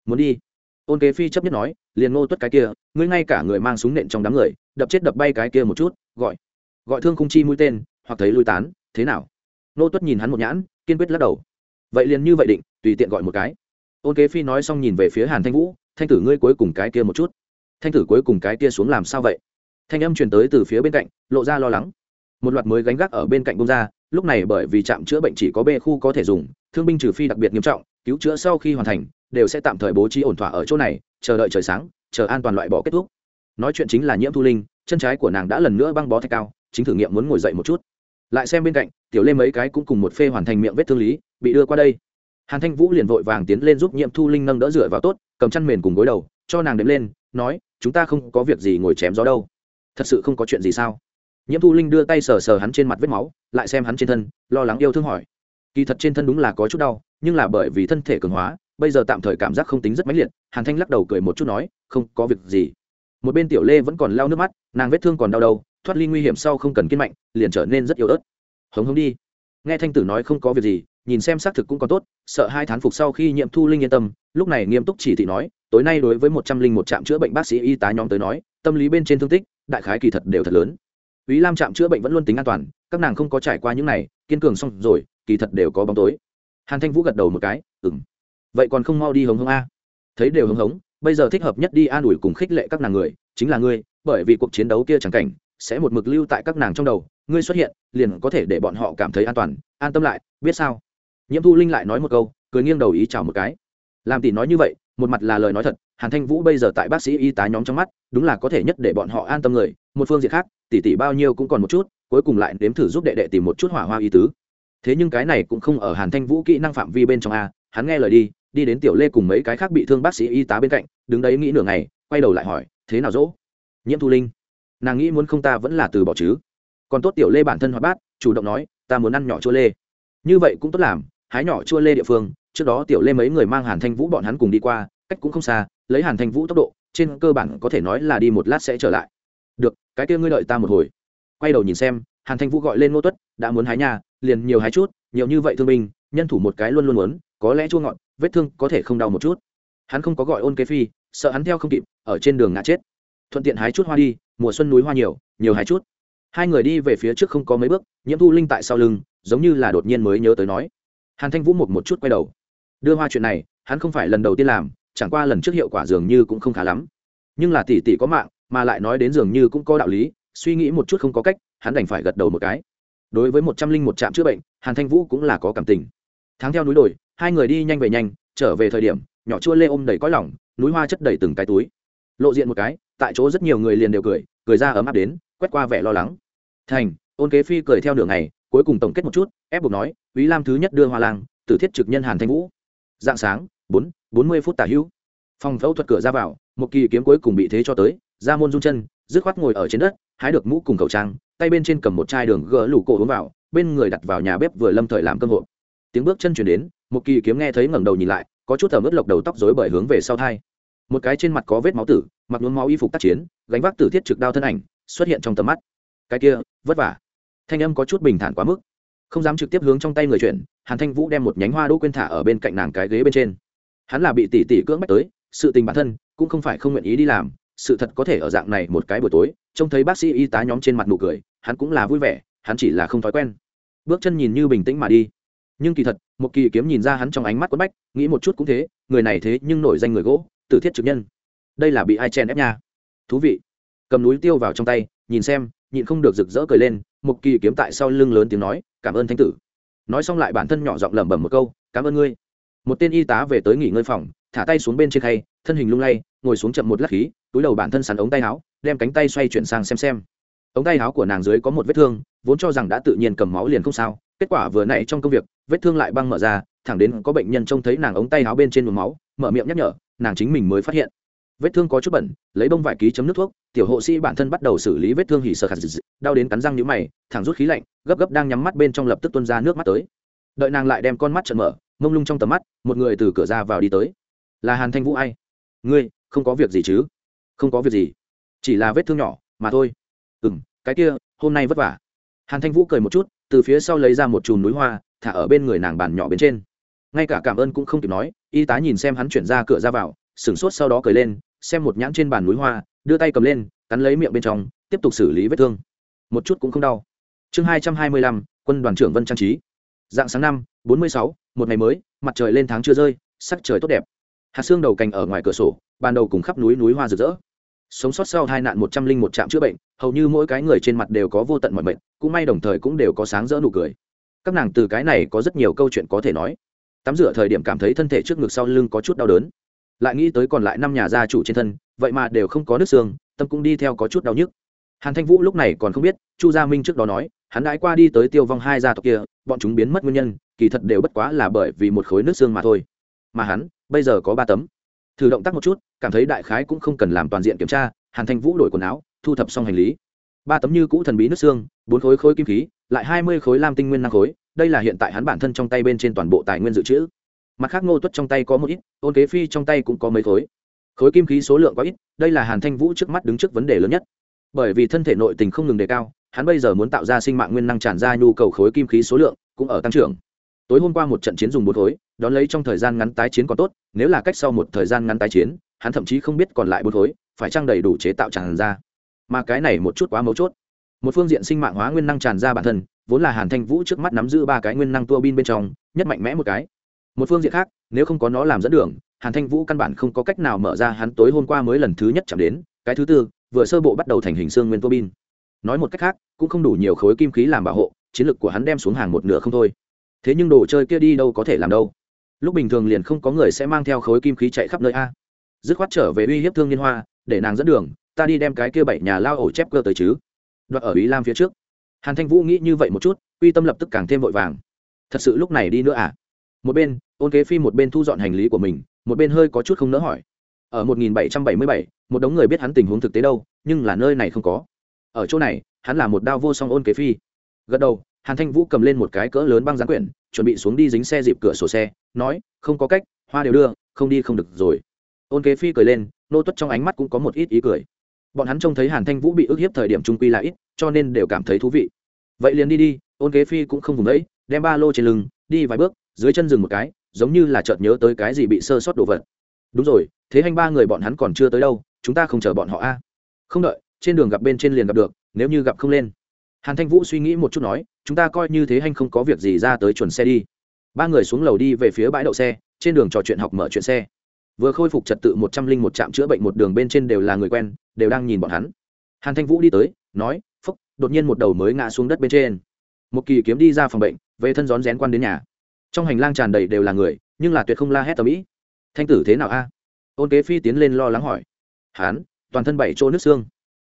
Muốn đi. Ôn kế phi chấp nhất nói, liền nô tuất cái kia, ngươi ngay cả người mang súng nện trong đám người, đập chết đập bay cái kia một chút, gọi. Gọi thương khung chi mũi tên, hoặc thấy lui tán, thế nào? Nô tuất nhìn hắn một nhãn, kiên quyết lắc đầu. Vậy liền như vậy định, tùy tiện gọi một cái. Ôn kế phi nói xong nhìn về phía hàn thanh vũ, thanh tử ngươi cuối cùng cái kia một chút. Thanh tử cuối cùng cái kia xuống làm sao vậy? Thanh âm truyền tới từ phía bên cạnh, lộ ra lo lắng. Một loạt mới gánh gác ở bên cạnh bông ra, lúc này bởi vì trạm chữa bệnh chỉ có b khu có thể dùng, thương binh trừ phi đặc biệt nghiêm trọng, cứu chữa sau khi hoàn thành, đều sẽ tạm thời bố trí ổn thỏa ở chỗ này, chờ đợi trời sáng, chờ an toàn loại bỏ kết thúc. Nói chuyện chính là nhiễm thu linh, chân trái của nàng đã lần nữa băng bó thạch cao, chính thử nghiệm muốn ngồi dậy một chút lại xem bên cạnh, tiểu lê mấy cái cũng cùng một phê hoàn thành miệng vết thương lý, bị đưa qua đây. Hàn thanh vũ liền vội vàng tiến lên giúp nhiễm thu linh nâng đỡ dựa vào tốt, cầm chăn mền cùng gối đầu, cho nàng đếm lên, nói, chúng ta không có việc gì ngồi chém gió đâu. Thật sự không có chuyện gì sao? Nhiễm thu linh đưa tay sờ sờ hắn trên mặt vết máu, lại xem hắn trên thân, lo lắng yêu thương hỏi. Kỳ thật trên thân đúng là có chút đau, nhưng là bởi vì thân thể cường hóa, bây giờ tạm thời cảm giác không tính rất mãnh liệt, hàn thanh lắc đầu cười một chút nói, không có việc gì. Một bên tiểu lê vẫn còn lau nước mắt, nàng vết thương còn đau đâu thoát ly nguy hiểm sau không cần kiên mạnh, liền trở nên rất yếu ớt. Hống hống đi. Nghe thanh tử nói không có việc gì, nhìn xem xác thực cũng còn tốt, sợ hai thán phục sau khi nhiệm thu linh yên tâm, lúc này nghiêm túc chỉ thị nói, tối nay đối với một trăm linh một trạm chữa bệnh bác sĩ y tá nhóm tới nói, tâm lý bên trên thương tích, đại khái kỳ thật đều thật lớn. Ý lam trạm chữa bệnh vẫn luôn tính an toàn, các nàng không có trải qua những này, kiên cường xong rồi, kỳ thật đều có bóng tối. Hàn thanh vũ gật đầu một cái ừng vậy còn không mau đi hống hống a. Thấy đều hống hống, bây giờ thích hợp nhất đi an ủi cùng khích lệ các nàng người, chính là ngươi, bởi vì cuộc chiến đấu kia chẳng cảnh sẽ một mực lưu tại các nàng trong đầu, ngươi xuất hiện, liền có thể để bọn họ cảm thấy an toàn. An tâm lại, biết sao? Nhiễm thu linh lại nói một câu, cười nghiêng đầu ý chào một cái. Làm tỷ nói như vậy, một mặt là lời nói thật, hàn thanh vũ bây giờ tại bác sĩ y tá nhóm trong mắt, đúng là có thể nhất để bọn họ an tâm người, một phương diện khác, tỷ tỷ bao nhiêu cũng còn một chút, cuối cùng lại nếm thử giúp đệ đệ tìm một chút hỏa hoa y tứ. Thế nhưng cái này cũng không ở hàn thanh vũ kỹ năng phạm vi bên trong a, hắn nghe lời đi đi đến tiểu lê cùng mấy cái khác bị thương bác sĩ y tá bên cạnh, đứng đấy nghĩ nửa ngày, quay đầu lại hỏi, thế nào dỗ? Nhiễm thu linh nàng nghĩ muốn không ta vẫn là từ bỏ chứ. Còn tốt tiểu lê bản thân hoạt bát, chủ động nói, ta muốn ăn nhỏ chua lê. Như vậy cũng tốt làm, hái nhỏ chua lê địa phương, trước đó tiểu lê mấy người mang hàn thanh vũ bọn hắn cùng đi qua, cách cũng không xa, lấy hàn thanh vũ tốc độ, trên cơ bản có thể nói là đi một lát sẽ trở lại. Được, cái kia ngươi đợi ta một hồi. Quay đầu nhìn xem, hàn thanh vũ gọi lên ngô tuất, đã muốn hái nhà, liền nhiều hái chút, nhiều như vậy thương binh, nhân thủ một cái luôn luôn muốn, có lẽ chua ngọt, vết thương có thể không đau một chút. Hắn không có gọi ôn kế phi, sợ hắn theo không kịp, ở trên đường ngã chết thuận tiện hái chút hoa đi, mùa xuân núi hoa nhiều nhiều hái chút. Hai người đi về phía trước không có mấy bước, nhiễm thu linh tại sau lưng, giống như là đột nhiên mới nhớ tới nói. Hàn thanh vũ một một chút quay đầu. Đưa hoa chuyện này, hắn không phải lần đầu tiên làm, chẳng qua lần trước hiệu quả dường như cũng không khá lắm. Nhưng là tỷ tỷ có mạng, mà lại nói đến dường như cũng có đạo lý, suy nghĩ một chút không có cách, hắn đành phải gật đầu một cái. Đối với một trăm linh một trạm chữa bệnh, hàn thanh vũ cũng là có cảm tình. Tháng theo núi đồi, hai người đi nhanh về nhanh, trở về thời điểm, nhỏ chua lê ôm đầy cõi lỏng núi hoa chất đầy từng cái túi lộ diện một cái, tại chỗ rất nhiều người liền đều cười cười ra ấm áp đến, quét qua vẻ lo lắng. Thành, ôn kế phi cười theo nửa ngày, cuối cùng tổng kết một chút, ép buộc nói ý lam thứ nhất đưa hoa lang, tử thiết trực nhân hàn thanh vũ. Dạng sáng, bốn bốn mươi phút tả hữu. Phòng phẫu thuật cửa ra vào, một kỳ kiếm cuối cùng bị thế cho tới, ra môn rung chân, dứt khoát ngồi ở trên đất, hái được mũ cùng khẩu trang, tay bên trên cầm một chai đường gỡ lủ cổ uống vào, bên người đặt vào nhà bếp vừa lâm thời làm cơm hộp. Tiếng bước chân chuyển đến, một kỳ kiếm nghe thấy ngẩng đầu nhìn lại, có chút thở ướt lộc đầu tóc rối bởi hướng về sau thai một cái trên mặt có vết máu tử, mặc nhuốm máu y phục tác chiến, gánh vác tử thiết trực đao thân ảnh, xuất hiện trong tầm mắt. Cái kia, vất vả. Thanh âm có chút bình thản quá mức. Không dám trực tiếp hướng trong tay người chuyển, hàn thanh vũ đem một nhánh hoa đỗ quên thả ở bên cạnh nàng cái ghế bên trên. Hắn là bị tỷ tỷ cưỡng bách tới, sự tình bản thân cũng không phải không nguyện ý đi làm, sự thật có thể ở dạng này một cái buổi tối, trông thấy bác sĩ y tá nhóm trên mặt nụ cười, hắn cũng là vui vẻ, hắn chỉ là không thói quen. Bước chân nhìn như bình tĩnh mà đi. Nhưng kỳ thật, một kỳ kiếm nhìn ra hắn trong ánh mắt quất bách, nghĩ một chút cũng thế, người này thế nhưng nổi danh người gỗ tử thiết trực nhân. Đây là bị ai chen ép nha? Thú vị. Cầm núi tiêu vào trong tay, nhìn xem, nhịn không được rực rỡ cười lên một kỳ kiếm tại sau lưng lớn tiếng nói, cảm ơn thánh tử. Nói xong lại bản thân nhỏ giọng lẩm bẩm một câu, cảm ơn ngươi. Một tên y tá về tới nghỉ ngơi phòng, thả tay xuống bên trên khay, thân hình lung lay, ngồi xuống chậm một lát khí, túi đầu bản thân sắn ống tay áo, đem cánh tay xoay chuyển sang xem xem. Ống tay áo của nàng dưới có một vết thương, vốn cho rằng đã tự nhiên cầm máu liền không sao, kết quả vừa nãy trong công việc, vết thương lại băng mở ra, thẳng đến có bệnh nhân trông thấy nàng ống tay áo bên trên mùa máu, mở miệng nhắc nhở nàng chính mình mới phát hiện. Vết thương có chút bẩn, lấy bông vải ký chấm nước thuốc, tiểu hộ sĩ bản thân bắt đầu xử lý vết thương hỉ sợ khả dị đau đến cắn răng nhũ mày, thẳng rút khí lạnh, gấp gấp đang nhắm mắt bên trong lập tức tuôn ra nước mắt tới. Đợi nàng lại đem con mắt trận mở, mông lung trong tầm mắt, một người từ cửa ra vào đi tới. Là hàn thanh vũ ai? Ngươi, không có việc gì chứ? Không có việc gì, chỉ là vết thương nhỏ, mà thôi. Ừ m cái kia, hôm nay vất vả. Hàn thanh vũ cười một chút, từ phía sau lấy ra một chùm núi hoa, thả ở bên người nàng bàn nhỏ bên trên ngay cả cảm ơn cũng không kịp nói, y tá nhìn xem hắn chuyển ra cửa ra vào, sửng sốt sau đó cười lên, xem một nhãn trên bàn núi hoa, đưa tay cầm lên, cắn lấy miệng bên trong, tiếp tục xử lý vết thương. Một chút cũng không đau. Chương hai trăm hai mươi lăm, quân đoàn trưởng vân trang trí. Dạng sáng năm, bốn mươi sáu, một ngày mới, mặt trời lên tháng chưa rơi, sắc trời tốt đẹp. Hạt xương đầu cành ở ngoài cửa sổ, ban đầu cùng khắp núi núi hoa rực rỡ. Sống sót sau hai nạn một trăm linh một trạm chữa bệnh, hầu như mỗi cái người trên mặt đều có vô tận mọi bệnh cũng may đồng thời cũng đều có sáng rỡ nụ cười. Các nàng từ cái này có rất nhiều câu chuyện có thể nói tắm rửa thời điểm cảm thấy thân thể trước ngực sau lưng có chút đau đớn. Lại nghĩ tới còn lại năm nhà gia chủ trên thân, vậy mà đều không có nước xương, tâm cũng đi theo có chút đau nhức. Hàn thanh vũ lúc này còn không biết, chu gia minh trước đó nói, hắn đãi qua đi tới tiêu vong hai gia tộc kia, bọn chúng biến mất nguyên nhân, kỳ thật đều bất quá là bởi vì một khối nước xương mà thôi. Mà hắn, bây giờ có ba tấm. Thử động tác một chút, cảm thấy đại khái cũng không cần làm toàn diện kiểm tra, hàn thanh vũ đổi quần áo, thu thập xong hành lý. Ba tấm như cũ thần bí nước xương, bốn khối khối kim khí, lại hai mươi khối lam tinh nguyên năng khối đây là hiện tại hắn bản thân trong tay bên trên toàn bộ tài nguyên dự trữ. Mặt khác ngô tuất trong tay có một ít ôn kế phi trong tay cũng có mấy khối. Khối kim khí số lượng quá ít, đây là hàn thanh vũ trước mắt đứng trước vấn đề lớn nhất. Bởi vì thân thể nội tình không ngừng đề cao, hắn bây giờ muốn tạo ra sinh mạng nguyên năng tràn ra nhu cầu khối kim khí số lượng cũng ở tăng trưởng. Tối hôm qua một trận chiến dùng bốn khối, đón lấy trong thời gian ngắn tái chiến còn tốt, nếu là cách sau một thời gian ngắn tái chiến, hắn thậm chí không biết còn lại bốn khối, phải trang đầy đủ chế tạo tràn ra. Mà cái này một chút quá mấu chốt. Một phương diện sinh mạng hóa nguyên năng tràn ra bản thân vốn là hàn thanh vũ trước mắt nắm giữ ba cái nguyên năng tua bin bên trong, nhất mạnh mẽ một cái. Một phương diện khác, nếu không có nó làm dẫn đường, hàn thanh vũ căn bản không có cách nào mở ra hắn tối hôm qua mới lần thứ nhất chạm đến, cái thứ tư, vừa sơ bộ bắt đầu thành hình xương nguyên tua bin. Nói một cách khác, cũng không đủ nhiều khối kim khí làm bảo hộ, chiến lược của hắn đem xuống hàng một nửa không thôi. Thế nhưng đồ chơi kia đi đâu có thể làm đâu. Lúc bình thường liền không có người sẽ mang theo khối kim khí chạy khắp nơi a. Dứt khoát trở về uy hiếp thương liên hoa, để nàng dẫn đường, ta đi đem cái kia bảy nhà lao ổ chép cơ tới chứ. Đoạt ở ý lam phía trước hàn thanh vũ nghĩ như vậy một chút uy tâm lập tức càng thêm vội vàng. Thật sự lúc này đi nữa à? Một bên ôn kế phi một bên thu dọn hành lý của mình một bên hơi có chút không nỡ hỏi. Ở 1777, một đống người biết hắn tình huống thực tế đâu nhưng là nơi này không có. Ở chỗ này hắn là một đao vô song ôn kế phi. Gật đầu hàn thanh vũ cầm lên một cái cỡ lớn băng gián quyển chuẩn bị xuống đi dính xe dịp cửa sổ xe nói không có cách hoa đều đưa không đi không được rồi. Ôn kế phi cười lên nô tuất trong ánh mắt cũng có một ít ý cười bọn hắn trông thấy hàn thanh vũ bị ức hiếp thời điểm trung quy là ít, cho nên đều cảm thấy thú vị. Vậy liền đi đi, ôn kế phi cũng không vùng đấy, đem ba lô trên lưng, đi vài bước, dưới chân dừng một cái, giống như là chợt nhớ tới cái gì bị sơ sót đồ vật. Đúng rồi, thế hành ba người bọn hắn còn chưa tới đâu, chúng ta không chờ bọn họ a. Không đợi, trên đường gặp bên trên liền gặp được, nếu như gặp không lên. Hàn thanh vũ suy nghĩ một chút nói, chúng ta coi như thế hành không có việc gì ra tới chuẩn xe đi. Ba người xuống lầu đi về phía bãi đậu xe, trên đường trò chuyện học mở chuyện xe vừa khôi phục trật tự một trăm linh một trạm chữa bệnh một đường bên trên đều là người quen, đều đang nhìn bọn hắn. Hàn thanh vũ đi tới, nói, phúc, đột nhiên một đầu mới ngã xuống đất bên trên. Một kỳ kiếm đi ra phòng bệnh, về thân rón rén quan đến nhà. Trong hành lang tràn đầy đều là người, nhưng là tuyệt không la hét tầm ĩ. Thanh tử thế nào a? Ôn kế phi tiến lên lo lắng hỏi. Hán, toàn thân bảy chỗ nước xương.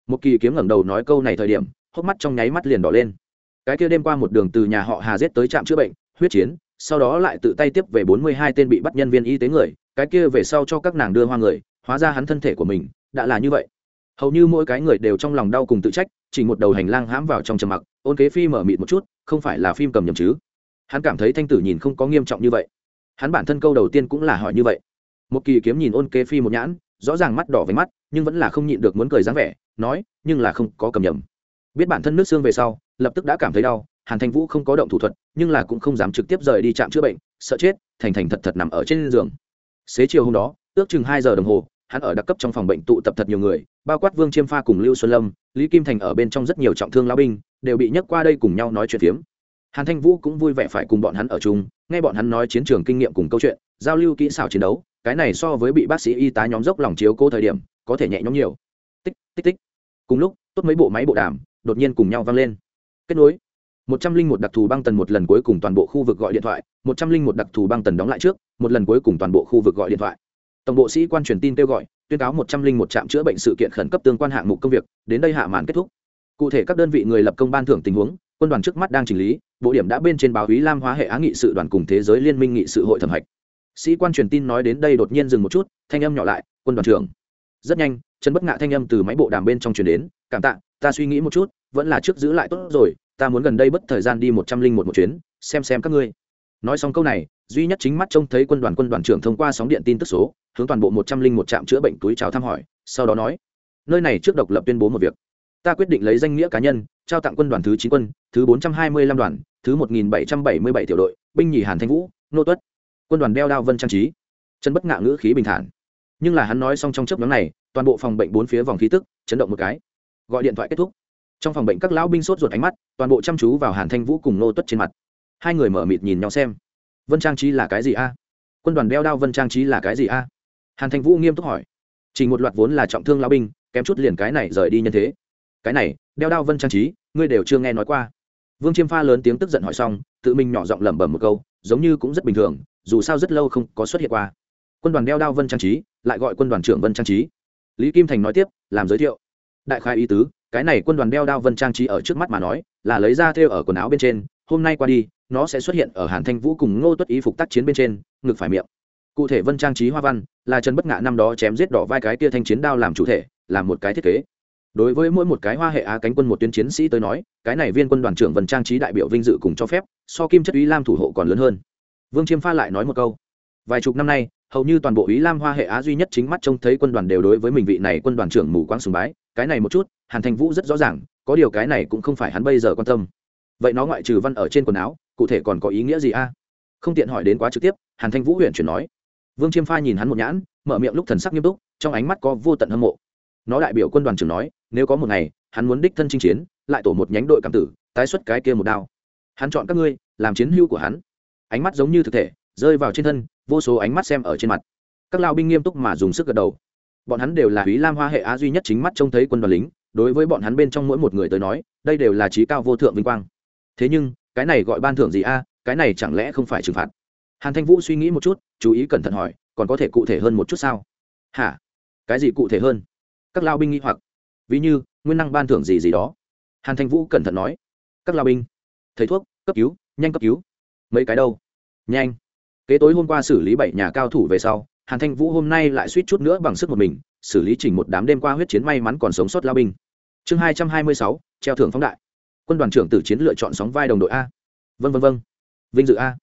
Một kỳ kiếm ngẩng đầu nói câu này thời điểm, hốc mắt trong nháy mắt liền đỏ lên. Cái kia đêm qua một đường từ nhà họ hà giết tới trạm chữa bệnh, huyết chiến, sau đó lại tự tay tiếp về bốn mươi hai tên bị bắt nhân viên y tế người cái kia về sau cho các nàng đưa hoa người, hóa ra hắn thân thể của mình đã là như vậy. Hầu như mỗi cái người đều trong lòng đau cùng tự trách, chỉ một đầu hành lang hãm vào trong trầm mặc, ôn kế phi mở mịt một chút, không phải là phim cầm nhầm chứ. Hắn cảm thấy thanh tử nhìn không có nghiêm trọng như vậy. Hắn bản thân câu đầu tiên cũng là hỏi như vậy. Một kỳ kiếm nhìn ôn kế phi một nhãn, rõ ràng mắt đỏ với mắt, nhưng vẫn là không nhịn được muốn cười dáng vẻ, nói, nhưng là không có cầm nhầm. Biết bản thân nước xương về sau, lập tức đã cảm thấy đau, hàn thanh vũ không có động thủ thuật, nhưng là cũng không dám trực tiếp rời đi trạm chữa bệnh, sợ chết, thành thành thật thật nằm ở trên giường xế chiều hôm đó, ước chừng hai giờ đồng hồ, hắn ở đặc cấp trong phòng bệnh tụ tập thật nhiều người, bao quát vương chiêm pha cùng lưu xuân lâm, lý kim thành ở bên trong rất nhiều trọng thương lao binh, đều bị nhấc qua đây cùng nhau nói chuyện phiếm. Hàn thanh vũ cũng vui vẻ phải cùng bọn hắn ở chung, nghe bọn hắn nói chiến trường kinh nghiệm cùng câu chuyện, giao lưu kỹ xảo chiến đấu, cái này so với bị bác sĩ y tá nhóm dốc lòng chiếu cô thời điểm, có thể nhẹ nhõm nhiều. Tích tích tích. Cùng lúc, tốt mấy bộ máy bộ đàm, đột nhiên cùng nhau vang lên. Kết nối một trăm linh một đặc thù băng tần một lần cuối cùng toàn bộ khu vực gọi điện thoại, một trăm linh một đặc thù băng tần đóng lại trước, một lần cuối cùng toàn bộ khu vực gọi điện thoại. Tổng bộ sĩ quan truyền tin kêu gọi, tuyên cáo một trăm linh một trạm chữa bệnh sự kiện khẩn cấp tương quan hạng mục công việc, đến đây hạ màn kết thúc. Cụ thể các đơn vị người lập công ban thưởng tình huống, quân đoàn trước mắt đang chỉnh lý, bộ điểm đã bên trên báo ý lam hóa hệ á nghị sự đoàn cùng thế giới liên minh nghị sự hội thẩm hạch. Sĩ quan truyền tin nói đến đây đột nhiên dừng một chút, thanh âm nhỏ lại, quân đoàn trưởng. Rất nhanh chân bất ngạ thanh âm từ máy bộ đàm bên trong truyền đến, cảm tạ, ta suy nghĩ một chút, vẫn là trước giữ lại tốt rồi ta muốn gần đây bất thời gian đi một trăm linh một một chuyến, xem xem các ngươi. Nói xong câu này, duy nhất chính mắt trông thấy quân đoàn quân đoàn trưởng thông qua sóng điện tin tức số, hướng toàn bộ một trăm linh một trạm chữa bệnh túi chào thăm hỏi, sau đó nói, nơi này trước độc lập tuyên bố một việc. Ta quyết định lấy danh nghĩa cá nhân, trao tặng quân đoàn thứ chín quân, thứ bốn trăm hai mươi lăm đoàn, thứ một nghìn bảy trăm bảy mươi bảy tiểu đội, binh nhì hàn thanh vũ, nô tuất. Quân đoàn đeo đao vân trang trí. Chân bất ngạ ngữ khí bình thản. Nhưng là hắn nói xong trong chớp nhóm này, toàn bộ phòng bệnh bốn phía vòng khí tức chấn động một cái. Gọi điện thoại kết thúc trong phòng bệnh các lão binh sốt ruột ánh mắt, toàn bộ chăm chú vào hàn thanh vũ cùng nô tuất trên mặt. Hai người mở mịt nhìn nhau xem. Vân trang trí là cái gì a? Quân đoàn đeo đao vân trang trí là cái gì a? Hàn thanh vũ nghiêm túc hỏi. Chỉ một loạt vốn là trọng thương lão binh, kém chút liền cái này rời đi nhân thế. Cái này, đeo đao vân trang trí, ngươi đều chưa nghe nói qua. Vương chiêm pha lớn tiếng tức giận hỏi xong, tự mình nhỏ giọng lẩm bẩm một câu, giống như cũng rất bình thường, dù sao rất lâu không có xuất hiện qua. Quân đoàn đeo đao vân trang trí, lại gọi quân đoàn trưởng vân trang trí. Lý kim thành nói tiếp, làm giới thiệu. Đại khai ý tứ cái này quân đoàn đeo đao vân trang trí ở trước mắt mà nói, là lấy ra thêu ở quần áo bên trên, hôm nay qua đi, nó sẽ xuất hiện ở hàn thanh vũ cùng ngô tuất ý phục tác chiến bên trên, ngực phải miệng. Cụ thể vân trang trí hoa văn, là trần bất ngạ năm đó chém giết đỏ vai cái tia thanh chiến đao làm chủ thể làm một cái thiết kế. Đối với mỗi một cái hoa hệ á cánh quân một tuyến chiến sĩ tới nói, cái này viên quân đoàn trưởng vân trang trí đại biểu vinh dự cùng cho phép, so kim chất ý lam thủ hộ còn lớn hơn. Vương chiêm pha lại nói một câu. Vài chục năm nay hầu như toàn bộ ý lam hoa hệ á duy nhất chính mắt trông thấy quân đoàn đều đối với mình vị này quân đoàn trưởng mù quáng sùng bái. Cái này một chút, hàn thành vũ rất rõ ràng, có điều cái này cũng không phải hắn bây giờ quan tâm. Vậy nó ngoại trừ văn ở trên quần áo, cụ thể còn có ý nghĩa gì a? Không tiện hỏi đến quá trực tiếp, hàn thanh vũ huyện chuyển nói. Vương chiêm pha nhìn hắn một nhãn, mở miệng lúc thần sắc nghiêm túc, trong ánh mắt có vô tận hâm mộ. Nó đại biểu quân đoàn trưởng nói, nếu có một ngày, hắn muốn đích thân chinh chiến, lại tổ một nhánh đội cảm tử, tái xuất cái kia một đao. Hắn chọn các ngươi, làm chiến hưu của hắn. Ánh mắt giống như thực thể, rơi vào trên thân vô số ánh mắt xem ở trên mặt. Các lao binh nghiêm túc mà dùng sức gật đầu. Bọn hắn đều là ý lam hoa hệ á duy nhất chính mắt trông thấy quân đoàn lính, đối với bọn hắn bên trong mỗi một người tới nói, đây đều là trí cao vô thượng vinh quang. Thế nhưng, cái này gọi ban thưởng gì a? Cái này chẳng lẽ không phải trừng phạt? Hàn thanh vũ suy nghĩ một chút, chú ý cẩn thận hỏi, còn có thể cụ thể hơn một chút sao? Hả? Cái gì cụ thể hơn? Các lao binh nghĩ hoặc. Ví như, nguyên năng ban thưởng gì gì đó. Hàn thanh vũ cẩn thận nói. Các lao binh. Thầy thuốc, cấp cứu, nhanh cấp cứu. Mấy cái đâu? Nhanh kế tối hôm qua xử lý bảy nhà cao thủ về sau, hàn thanh vũ hôm nay lại suýt chút nữa bằng sức một mình, xử lý chỉnh một đám đêm qua huyết chiến may mắn còn sống sót lao binh. Chương hai trăm hai mươi sáu, treo thưởng phóng đại. Quân đoàn trưởng tử chiến lựa chọn sóng vai đồng đội a. Vân vân vân vinh dự a.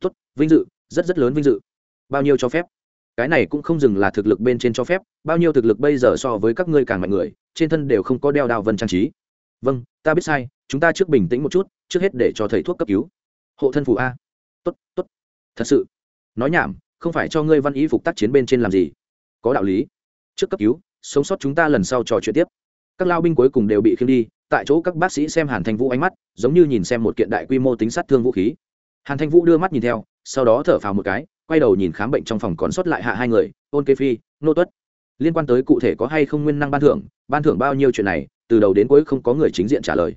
Tốt, vinh dự, rất rất lớn vinh dự. Bao nhiêu cho phép? Cái này cũng không dừng là thực lực bên trên cho phép, bao nhiêu thực lực bây giờ so với các ngươi càng mạnh người, trên thân đều không có đeo đao vân trang trí. Vâng ta biết sai, chúng ta trước bình tĩnh một chút, trước hết để cho thầy thuốc cấp cứu. Hộ thân phù a. Tốt tốt thật sự. Nói nhảm, không phải cho ngươi văn ý phục tác chiến bên trên làm gì. Có đạo lý. Trước cấp cứu, sống sót chúng ta lần sau trò chuyện tiếp. Các lao binh cuối cùng đều bị khiêng đi, tại chỗ các bác sĩ xem hàn thanh vũ ánh mắt, giống như nhìn xem một kiện đại quy mô tính sát thương vũ khí. Hàn thanh vũ đưa mắt nhìn theo, sau đó thở phào một cái, quay đầu nhìn khám bệnh trong phòng còn sót lại hạ hai người ôn kê phi, nô tuất. Liên quan tới cụ thể có hay không nguyên năng ban thưởng ban thưởng bao nhiêu chuyện này, từ đầu đến cuối không có người chính diện trả lời.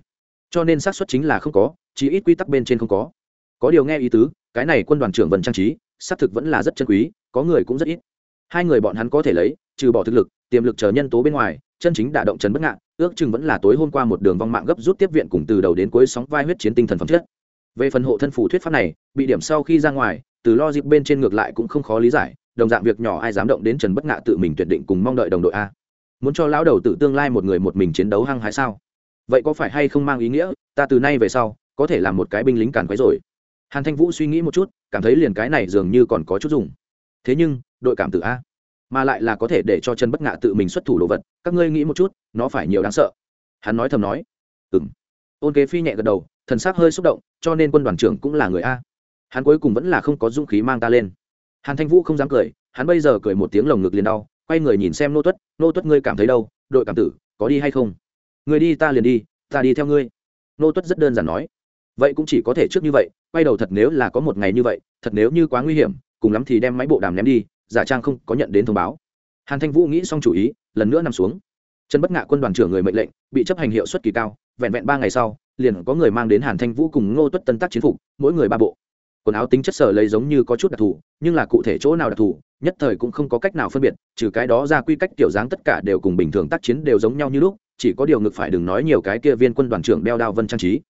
Cho nên xác suất chính là không có, chí ít quy tắc bên trên không có. Có điều nghe ý tứ cái này quân đoàn trưởng vân trang trí, xác thực vẫn là rất chân quý, có người cũng rất ít. Hai người bọn hắn có thể lấy, trừ bỏ thực lực, tiềm lực chờ nhân tố bên ngoài, chân chính đả động trần bất ngạn, ước chừng vẫn là tối hôm qua một đường vong mạng gấp rút tiếp viện cùng từ đầu đến cuối sóng vai huyết chiến tinh thần phẩm chất. Về phần hộ thân phủ thuyết pháp này, bị điểm sau khi ra ngoài, từ lo dịp bên trên ngược lại cũng không khó lý giải, đồng dạng việc nhỏ ai dám động đến trần bất ngạ tự mình tuyệt định cùng mong đợi đồng đội a. Muốn cho lão đầu tự tương lai một người một mình chiến đấu hăng hái sao? Vậy có phải hay không mang ý nghĩa, ta từ nay về sau, có thể làm một cái binh lính càn quấy rồi hàn thanh vũ suy nghĩ một chút, cảm thấy liền cái này dường như còn có chút dùng. Thế nhưng, đội cảm tử a, mà lại là có thể để cho chân bất ngạ tự mình xuất thủ đồ vật, các ngươi nghĩ một chút, nó phải nhiều đáng sợ. Hắn nói thầm nói. Ừ m ôn kế phi nhẹ gật đầu, thần s ắ c hơi xúc động, cho nên quân đoàn trưởng cũng là người a. Hắn cuối cùng vẫn là không có dũng khí mang ta lên. Hàn thanh vũ không dám cười, hắn bây giờ cười một tiếng lồng ngực liền đau, quay người nhìn xem nô tuất nô tuất ngươi cảm thấy đâu? Đội cảm tử, có đi hay không? Người đi, ta liền đi, ta đi theo ngươi. Nô tuất rất đơn giản nói vậy cũng chỉ có thể trước như vậy, quay đầu thật nếu là có một ngày như vậy, thật nếu như quá nguy hiểm, cùng lắm thì đem máy bộ đàm ném đi, giả trang không có nhận đến thông báo. Hàn thanh vũ nghĩ xong chủ ý, lần nữa nằm xuống. Trần bất ngạ quân đoàn trưởng người mệnh lệnh, bị chấp hành hiệu suất kỳ cao, vẹn vẹn ba ngày sau, liền có người mang đến hàn thanh vũ cùng ngô tuất tân tác chiến phục, mỗi người ba bộ. Quần áo tính chất sở lấy giống như có chút đặc thù, nhưng là cụ thể chỗ nào đặc thù, nhất thời cũng không có cách nào phân biệt, trừ cái đó ra quy cách kiểu dáng tất cả đều cùng bình thường tác chiến đều giống nhau như lúc, chỉ có điều ngực phải đừng nói nhiều cái kia viên quân đoàn trưởng đeo đao vân trang trí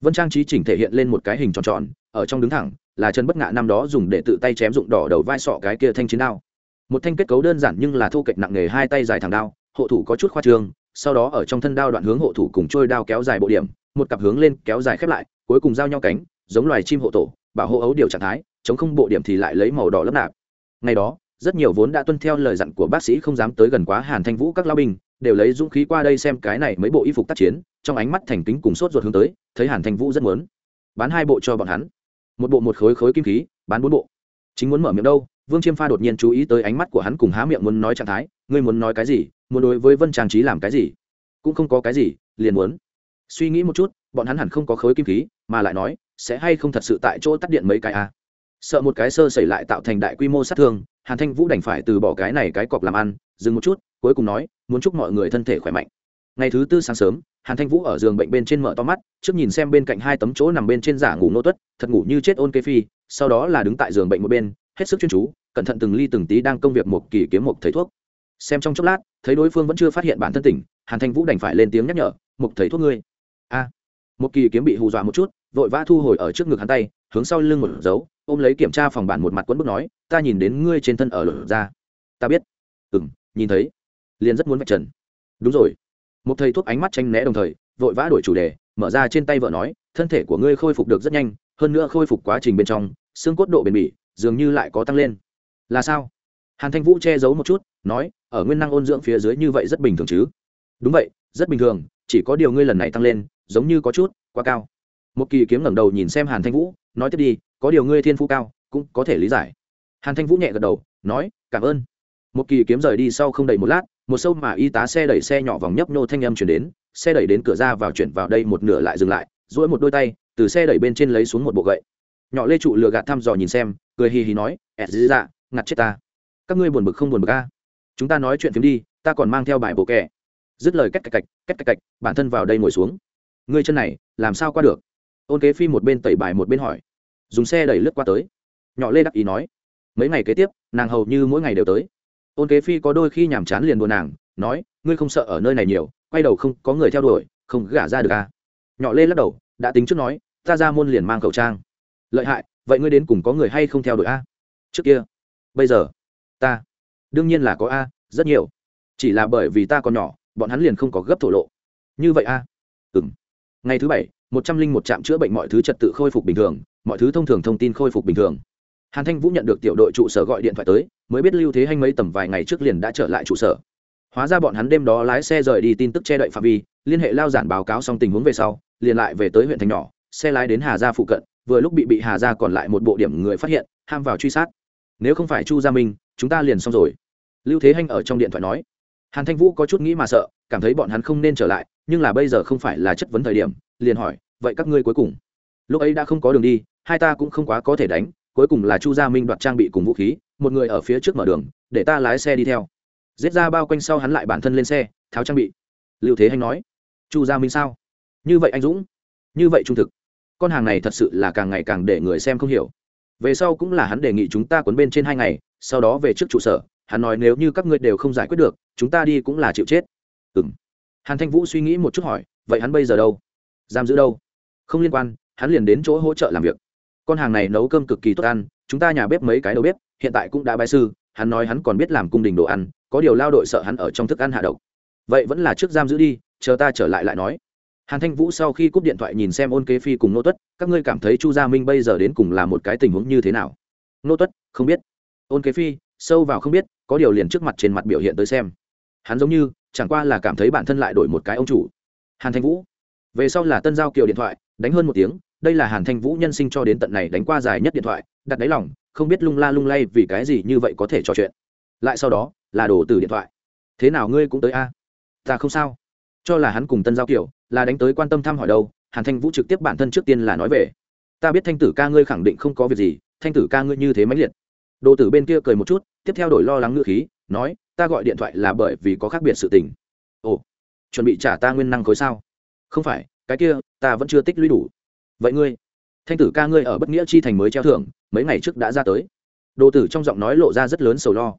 vân trang trí chỉnh thể hiện lên một cái hình tròn tròn, ở trong đứng thẳng, là chân bất ngạ năm đó dùng để tự tay chém dụng đỏ đầu vai sọ cái kia thanh chiến đao. Một thanh kết cấu đơn giản nhưng là thu kệch nặng nghề hai tay dài thẳng đao, hộ thủ có chút khoa trương, sau đó ở trong thân đao đoạn hướng hộ thủ cùng trôi đao kéo dài bộ điểm, một cặp hướng lên kéo dài khép lại, cuối cùng giao nhau cánh, giống loài chim hộ tổ, bảo hộ ấu điều trạng thái, chống không bộ điểm thì lại lấy màu đỏ lấp nạp. Ngày đó, rất nhiều vốn đã tuân theo lời dặn của bác sĩ không dám tới gần quá hàn thanh vũ các lao binh đều lấy dũng khí qua đây xem cái này mấy bộ y phục tác chiến, trong ánh mắt thành kính cùng sốt ruột hướng tới, thấy hàn thanh vũ rất muốn. Bán hai bộ cho bọn hắn. Một bộ một khối khối kim khí, bán bốn bộ. Chính muốn mở miệng đâu, vương chiêm pha đột nhiên chú ý tới ánh mắt của hắn cùng há miệng muốn nói trạng thái, ngươi muốn nói cái gì, muốn đối với vân trang trí làm cái gì? Cũng không có cái gì, liền muốn. Suy nghĩ một chút, bọn hắn hẳn không có khối kim khí, mà lại nói, sẽ hay không thật sự tại chỗ tắt điện mấy cái à sợ một cái sơ xảy lại tạo thành đại quy mô sát thương, hàn thanh vũ đành phải từ bỏ cái này cái cọc làm ăn, dừng một chút, cuối cùng nói, muốn chúc mọi người thân thể khỏe mạnh. Ngày thứ tư sáng sớm, hàn thanh vũ ở giường bệnh bên trên mở to mắt, trước nhìn xem bên cạnh hai tấm chỗ nằm bên trên giả ngủ nô tuất, thật ngủ như chết ôn kê phi, sau đó là đứng tại giường bệnh một bên, hết sức chuyên chú, cẩn thận từng ly từng tí đang công việc một kỳ kiếm một thầy thuốc. Xem trong chốc lát, thấy đối phương vẫn chưa phát hiện bản thân tỉnh, hàn thanh vũ đành phải lên tiếng nhắc nhở một thầy thuốc ngươi. A. Một kỳ kiếm bị hù dọa một chút, vội vã thu hồi ở trước ngực hắn tay, hướng sau lưng một dấu ôm lấy kiểm tra phòng bản một mặt quấn bức nói, ta nhìn đến ngươi trên thân ở lửa ra ta biết. Ừ m nhìn thấy. Liền rất muốn vạch trần. Đúng rồi. Một thầy thuốc ánh mắt tranh né đồng thời, vội vã đổi chủ đề, mở ra trên tay vợ nói, thân thể của ngươi khôi phục được rất nhanh, hơn nữa khôi phục quá trình bên trong, xương cốt độ bền bỉ dường như lại có tăng lên. Là sao? Hàn thanh vũ che giấu một chút, nói, ở nguyên năng ôn dưỡng phía dưới như vậy rất bình thường chứ? Đúng vậy, rất bình thường, chỉ có điều ngươi lần này tăng lên, giống như có chút quá cao. Một kỳ kiếm ngẩng đầu nhìn xem hàn thanh vũ nói tiếp đi, có điều ngươi thiên phú cao, cũng có thể lý giải. Hàn thanh vũ nhẹ gật đầu, nói, cảm ơn. Một kỳ kiếm rời đi sau không đầy một lát, một sâu mà y tá xe đẩy xe nhỏ vòng nhấp nhô thanh âm chuyển đến, xe đẩy đến cửa ra vào chuyển vào đây một nửa lại dừng lại, duỗi một đôi tay, từ xe đẩy bên trên lấy xuống một bộ gậy. Nhỏ lê trụ lừa gạt thăm dò nhìn xem, cười hì hì nói ẹt dí dạ ngặt chết ta. Các ngươi buồn bực không buồn bực a? Chúng ta nói chuyện phim đi, ta còn mang theo bài bộ kẻ. Dứt lời cách cạch cạch cách cạch cạch bản thân vào đây ngồi xuống. Ngươi chân này, làm sao qua được? Ôn kế phi một bên tẩy bài một bên hỏi. Dùng xe đẩy lướt qua tới. Nhỏ lê đắc ý nói. Mấy ngày kế tiếp, nàng hầu như mỗi ngày đều tới. Ôn kế phi có đôi khi nhàm chán liền đùa nàng, nói, ngươi không sợ ở nơi này nhiều, quay đầu không có người theo đuổi, không gả ra được à? Nhỏ lê lắc đầu, đã tính trước nói, ta ra môn liền mang khẩu trang. Lợi hại, vậy ngươi đến cùng có người hay không theo đuổi a trước kia. Bây giờ? Ta. Đương nhiên là có a, rất nhiều. Chỉ là bởi vì ta còn nhỏ, bọn hắn liền không có gấp thổ lộ. Như vậy à? a ừ m ngày thứ bảy một trăm linh một trạm chữa bệnh mọi thứ trật tự khôi phục bình thường, mọi thứ thông thường thông tin khôi phục bình thường. Hàn thanh vũ nhận được tiểu đội trụ sở gọi điện thoại tới, mới biết lưu thế hanh mấy tầm vài ngày trước liền đã trở lại trụ sở. Hóa ra bọn hắn đêm đó lái xe rời đi tin tức che đậy phạm vi, liên hệ lao giản báo cáo xong tình huống về sau, liền lại về tới huyện thành nhỏ, xe lái đến hà gia phụ cận, vừa lúc bị bị hà gia còn lại một bộ điểm người phát hiện, ham vào truy sát. Nếu không phải chu gia minh, chúng ta liền xong rồi. Lưu thế hanh ở trong điện thoại nói. Hàn thanh vũ có chút nghĩ mà sợ, cảm thấy bọn hắn không nên trở lại, nhưng là bây giờ không phải là chất vấn thời điểm liền hỏi, vậy các ngươi cuối cùng? Lúc ấy đã không có đường đi, hai ta cũng không quá có thể đánh, cuối cùng là chu gia minh đoạt trang bị cùng vũ khí, một người ở phía trước mở đường, để ta lái xe đi theo. Giết ra bao quanh sau hắn lại bản thân lên xe, tháo trang bị. Lưu thế hanh nói, chu gia minh sao? Như vậy anh dũng, như vậy trung thực. Con hàng này thật sự là càng ngày càng để người xem không hiểu. Về sau cũng là hắn đề nghị chúng ta cuốn bên trên hai ngày, sau đó về trước trụ sở, hắn nói nếu như các ngươi đều không giải quyết được, chúng ta đi cũng là chịu chết. Ừ m hàn thanh vũ suy nghĩ một chút hỏi, vậy hắn bây giờ đâu? Giam giữ đâu? Không liên quan, hắn liền đến chỗ hỗ trợ làm việc. Con hàng này nấu cơm cực kỳ tốt ăn, chúng ta nhà bếp mấy cái đầu bếp, hiện tại cũng đã bái sư, hắn nói hắn còn biết làm cung đình đồ ăn, có điều lao đội sợ hắn ở trong thức ăn hạ độc. Vậy vẫn là trước giam giữ đi, chờ ta trở lại lại nói. Hàn thanh vũ sau khi cúp điện thoại nhìn xem ôn kế phi cùng nô tuất, các ngươi cảm thấy chu gia minh bây giờ đến cùng là một cái tình huống như thế nào? Nô tuất, không biết. Ôn kế phi, sâu vào không biết, có điều liền trước mặt trên mặt biểu hiện tới xem. Hắn giống như, chẳng qua là cảm thấy bản thân lại đổi một cái ông chủ. Hàn thanh vũ về sau là tân giao kiều điện thoại, đánh hơn một tiếng, đây là hàn thanh vũ nhân sinh cho đến tận này đánh qua dài nhất điện thoại, đặt đáy lòng, không biết lung la lung lay vì cái gì như vậy có thể trò chuyện. Lại sau đó, là đổ từ điện thoại. Thế nào ngươi cũng tới a? Ta không sao. Cho là hắn cùng tân giao kiểu là đánh tới quan tâm thăm hỏi đâu, hàn thanh vũ trực tiếp bản thân trước tiên là nói về. Ta biết thanh tử ca ngươi khẳng định không có việc gì, thanh tử ca ngươi như thế mãnh liệt. Đồ tử bên kia cười một chút, tiếp theo đổi lo lắng ngựa khí, nói, ta gọi điện thoại là bởi vì có khác biệt sự tình. Ồ, chuẩn bị trả ta nguyên năng khối sao? Không phải, cái kia, ta vẫn chưa tích lũy đủ. Vậy ngươi, thanh tử ca ngươi ở bất nghĩa chi thành mới treo thưởng, mấy ngày trước đã ra tới. Đồ tử trong giọng nói lộ ra rất lớn sầu lo.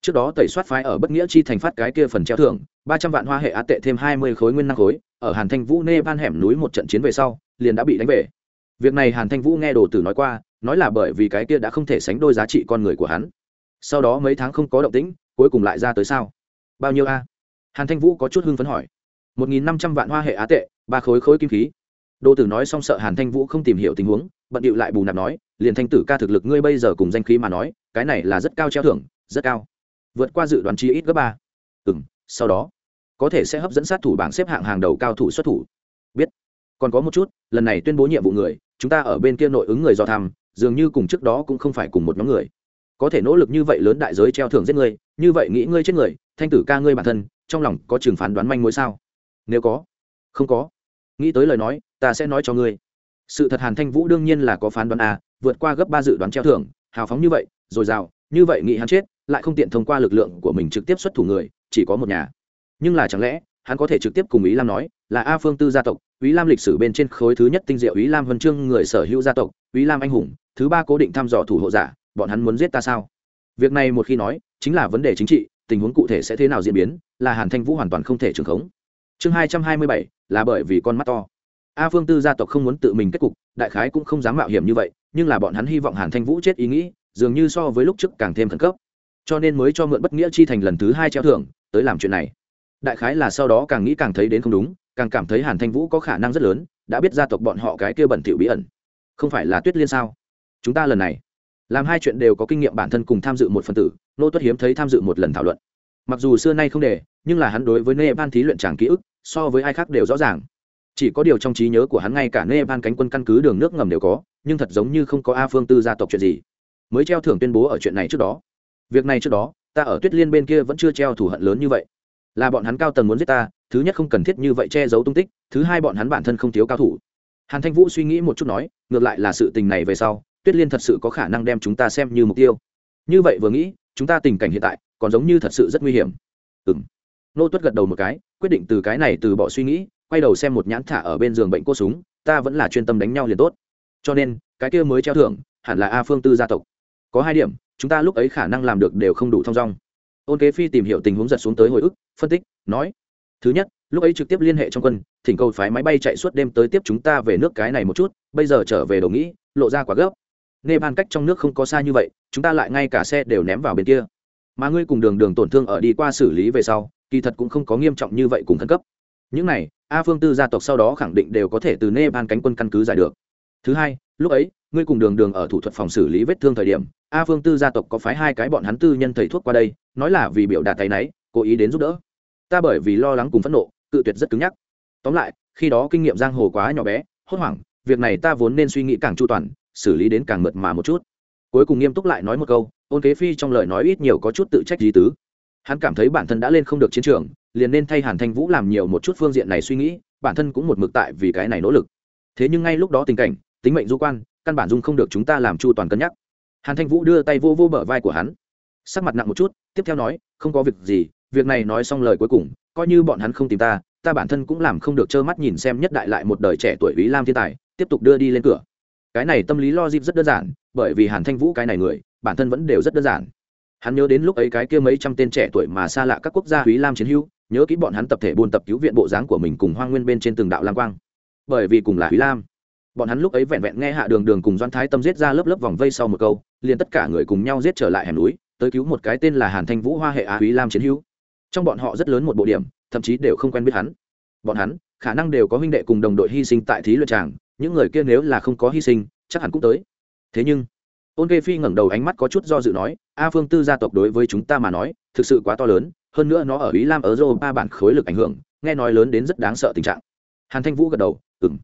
Trước đó tẩy soát phái ở bất nghĩa chi thành phát cái kia phần treo thưởng, ba trăm vạn hoa hệ á tệ thêm hai mươi khối nguyên năng khối, ở hàn thanh vũ nê ban hẻm núi một trận chiến về sau, liền đã bị đánh về. Việc này hàn thanh vũ nghe đồ tử nói qua, nói là bởi vì cái kia đã không thể sánh đôi giá trị con người của hắn. Sau đó mấy tháng không có động tĩnh, cuối cùng lại ra tới sao? Bao nhiêu a? Hàn thanh vũ có chút hưng phấn hỏi. Một nghìn năm trăm vạn hoa hệ á tệ ba khối khối kim khí. Đô tử nói xong sợ hàn thanh vũ không tìm hiểu tình huống, bận điệu lại bù nạp nói, liền thanh tử ca thực lực ngươi bây giờ cùng danh khí mà nói, cái này là rất cao treo thưởng, rất cao. Vượt qua dự đoán chi ít gấp ba. Ừ m sau đó, có thể sẽ hấp dẫn sát thủ bảng xếp hạng hàng đầu cao thủ xuất thủ. Biết. Còn có một chút, lần này tuyên bố nhiệm vụ người, chúng ta ở bên kia nội ứng người do tham dường như cùng trước đó cũng không phải cùng một nhóm người. Có thể nỗ lực như vậy lớn đại giới treo thưởng giết người, như vậy nghĩ ngươi chết người, thanh tử ca ngươi bản thân, trong lòng có trường phán đoán manh mối sao? Nếu có không có. Nghĩ tới lời nói, ta sẽ nói cho ngươi. Sự thật hàn thanh vũ đương nhiên là có phán đoán a, vượt qua gấp ba dự đoán treo thưởng, hào phóng như vậy, rồi rào, như vậy nghĩ hắn chết, lại không tiện thông qua lực lượng của mình trực tiếp xuất thủ người, chỉ có một nhà. Nhưng là chẳng lẽ, hắn có thể trực tiếp cùng ý lam nói, là a phương tư gia tộc, ý lam lịch sử bên trên khối thứ nhất tinh diệu ý lam huân chương người sở hữu gia tộc, ý lam anh hùng, thứ ba cố định thăm dò thủ hộ giả, bọn hắn muốn giết ta sao? Việc này một khi nói, chính là vấn đề chính trị, tình huống cụ thể sẽ thế nào diễn biến, là hàn thanh vũ hoàn toàn không thể trường khống. Chương hai trăm hai mươi bảy là bởi vì con mắt to. A phương tư gia tộc không muốn tự mình kết cục, đại khái cũng không dám mạo hiểm như vậy, nhưng là bọn hắn hy vọng hàn thanh vũ chết ý nghĩ, dường như so với lúc trước càng thêm khẩn cấp. Cho nên mới cho mượn bất nghĩa chi thành lần thứ hai treo thưởng, tới làm chuyện này. Đại khái là sau đó càng nghĩ càng thấy đến không đúng, càng cảm thấy hàn thanh vũ có khả năng rất lớn, đã biết gia tộc bọn họ cái kia bẩn thỉu bí ẩn. Không phải là tuyết liên sao? Chúng ta lần này, làm hai chuyện đều có kinh nghiệm bản thân cùng tham dự một phần tử, nô tuất hiếm thấy tham dự một lần thảo luận. Mặc dù xưa nay không để, nhưng là hắn đối với nê ban thí luyện tràng ký ức so với ai khác đều rõ ràng. Chỉ có điều trong trí nhớ của hắn ngay cả nê ban cánh quân căn cứ đường nước ngầm đều có, nhưng thật giống như không có a phương tư gia tộc chuyện gì. Mới treo thưởng tuyên bố ở chuyện này trước đó. Việc này trước đó, ta ở tuyết liên bên kia vẫn chưa treo thủ hận lớn như vậy. Là bọn hắn cao tầng muốn giết ta, thứ nhất không cần thiết như vậy che giấu tung tích, thứ hai bọn hắn bản thân không thiếu cao thủ. Hàn thanh vũ suy nghĩ một chút nói, ngược lại là sự tình này về sau, tuyết liên thật sự có khả năng đem chúng ta xem như mục tiêu. Như vậy vừa nghĩ, chúng ta tình cảnh hiện tại, còn giống như thật sự rất nguy hiểm. Ừ m nô tuất gật đầu một cái quyết định từ cái này từ bỏ suy nghĩ, quay đầu xem một nhãn thả ở bên giường bệnh cô súng, ta vẫn là chuyên tâm đánh nhau liền tốt. Cho nên, cái kia mới treo thưởng, hẳn là a phương tư gia tộc. Có hai điểm, chúng ta lúc ấy khả năng làm được đều không đủ thong dong. Ôn kế phi tìm hiểu tình huống giật xuống tới hồi ức, phân tích, nói, thứ nhất, lúc ấy trực tiếp liên hệ trong quân, thỉnh cầu phái máy bay chạy suốt đêm tới tiếp chúng ta về nước cái này một chút, bây giờ trở về đồ nghĩ, lộ ra quả gấp. Nepal cách trong nước không có xa như vậy, chúng ta lại ngay cả xe đều ném vào bên kia. Mà ngươi cùng đường đường tổn thương ở đi qua xử lý về sau kỳ thật cũng không có nghiêm trọng như vậy cùng khẩn cấp. Những này, a phương tư gia tộc sau đó khẳng định đều có thể từ nepal cánh quân căn cứ giải được. Thứ hai, lúc ấy, ngươi cùng đường đường ở thủ thuật phòng xử lý vết thương thời điểm, a phương tư gia tộc có phái hai cái bọn hắn tư nhân thầy thuốc qua đây, nói là vì biểu đạt tay náy, cố ý đến giúp đỡ. Ta bởi vì lo lắng cùng phẫn nộ, cự tuyệt rất cứng nhắc. Tóm lại, khi đó kinh nghiệm giang hồ quá nhỏ bé, hốt hoảng, việc này ta vốn nên suy nghĩ càng chu toàn, xử lý đến càng mượt mà một chút. Cuối cùng nghiêm túc lại nói một câu, ôn kế phi trong lời nói ít nhiều có chút tự trách gì tứ hắn cảm thấy bản thân đã lên không được chiến trường, liền nên thay hàn thanh vũ làm nhiều một chút phương diện này suy nghĩ, bản thân cũng một mực tại vì cái này nỗ lực. Thế nhưng ngay lúc đó tình cảnh, tính mệnh du quan, căn bản dung không được chúng ta làm chu toàn cân nhắc. Hàn thanh vũ đưa tay vô vô bờ vai của hắn. Sắc mặt nặng một chút, tiếp theo nói, không có việc gì, việc này nói xong lời cuối cùng, coi như bọn hắn không tìm ta ta bản thân cũng làm không được trơ mắt nhìn xem nhất đại lại một đời trẻ tuổi ý lam thiên tài, tiếp tục đưa đi lên cửa. Cái này tâm lý lo dịp rất đơn giản, bởi vì hàn thanh vũ cái này người, bản thân vẫn đều rất đơn giản hắn nhớ đến lúc ấy cái kia mấy trăm tên trẻ tuổi mà xa lạ các quốc gia húy lam chiến hữu, nhớ kỹ bọn hắn tập thể buôn tập cứu viện bộ dáng của mình cùng hoa nguyên bên trên từng đạo lam quang. Bởi vì cùng là húy lam, bọn hắn lúc ấy vẹn vẹn nghe hạ đường đường cùng doan thái tâm giết ra lớp lớp vòng vây sau một câu, liền tất cả người cùng nhau giết trở lại hẻm núi, tới cứu một cái tên là hàn thanh vũ hoa hệ á húy lam chiến hữu. Trong bọn họ rất lớn một bộ điểm, thậm chí đều không quen biết hắn. Bọn hắn, khả năng đều có huynh đệ cùng đồng đội hy sinh tại thí luyện tràng, những người kia nếu là không có hy sinh, chắc hẳn cũng tới. Thế nhưng ôn kê phi ngẩng đầu ánh mắt có chút do dự nói, a phương tư gia tộc đối với chúng ta mà nói, thực sự quá to lớn, hơn nữa nó ở ý lam, ở dô ba bản khối lực ảnh hưởng, nghe nói lớn đến rất đáng sợ tình trạng. Hàn thanh vũ gật đầu ừng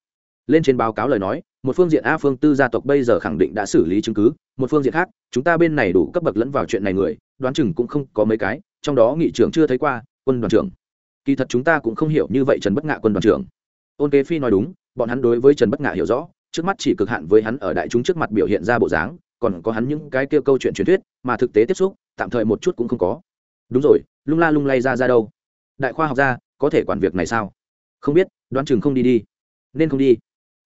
lên trên báo cáo lời nói, một phương diện a phương tư gia tộc bây giờ khẳng định đã xử lý chứng cứ, một phương diện khác, chúng ta bên này đủ cấp bậc lẫn vào chuyện này người, đoán chừng cũng không có mấy cái, trong đó nghị trưởng chưa thấy qua, quân đoàn trưởng. Kỳ thật chúng ta cũng không hiểu như vậy trần bất ngạ quân đoàn trưởng. Ôn kế phi nói đúng, bọn hắn đối với trần bất ngạ hiểu rõ, trước mắt chỉ cực hạn với hắn ở đại chúng trước mặt biểu hiện ra bộ dáng còn có hắn những cái kia câu chuyện truyền thuyết mà thực tế tiếp xúc tạm thời một chút cũng không có. Đúng rồi lung la lung lay ra ra đâu? Đại khoa học gia có thể quản việc này sao? Không biết đoán chừng không đi đi. Nên không đi.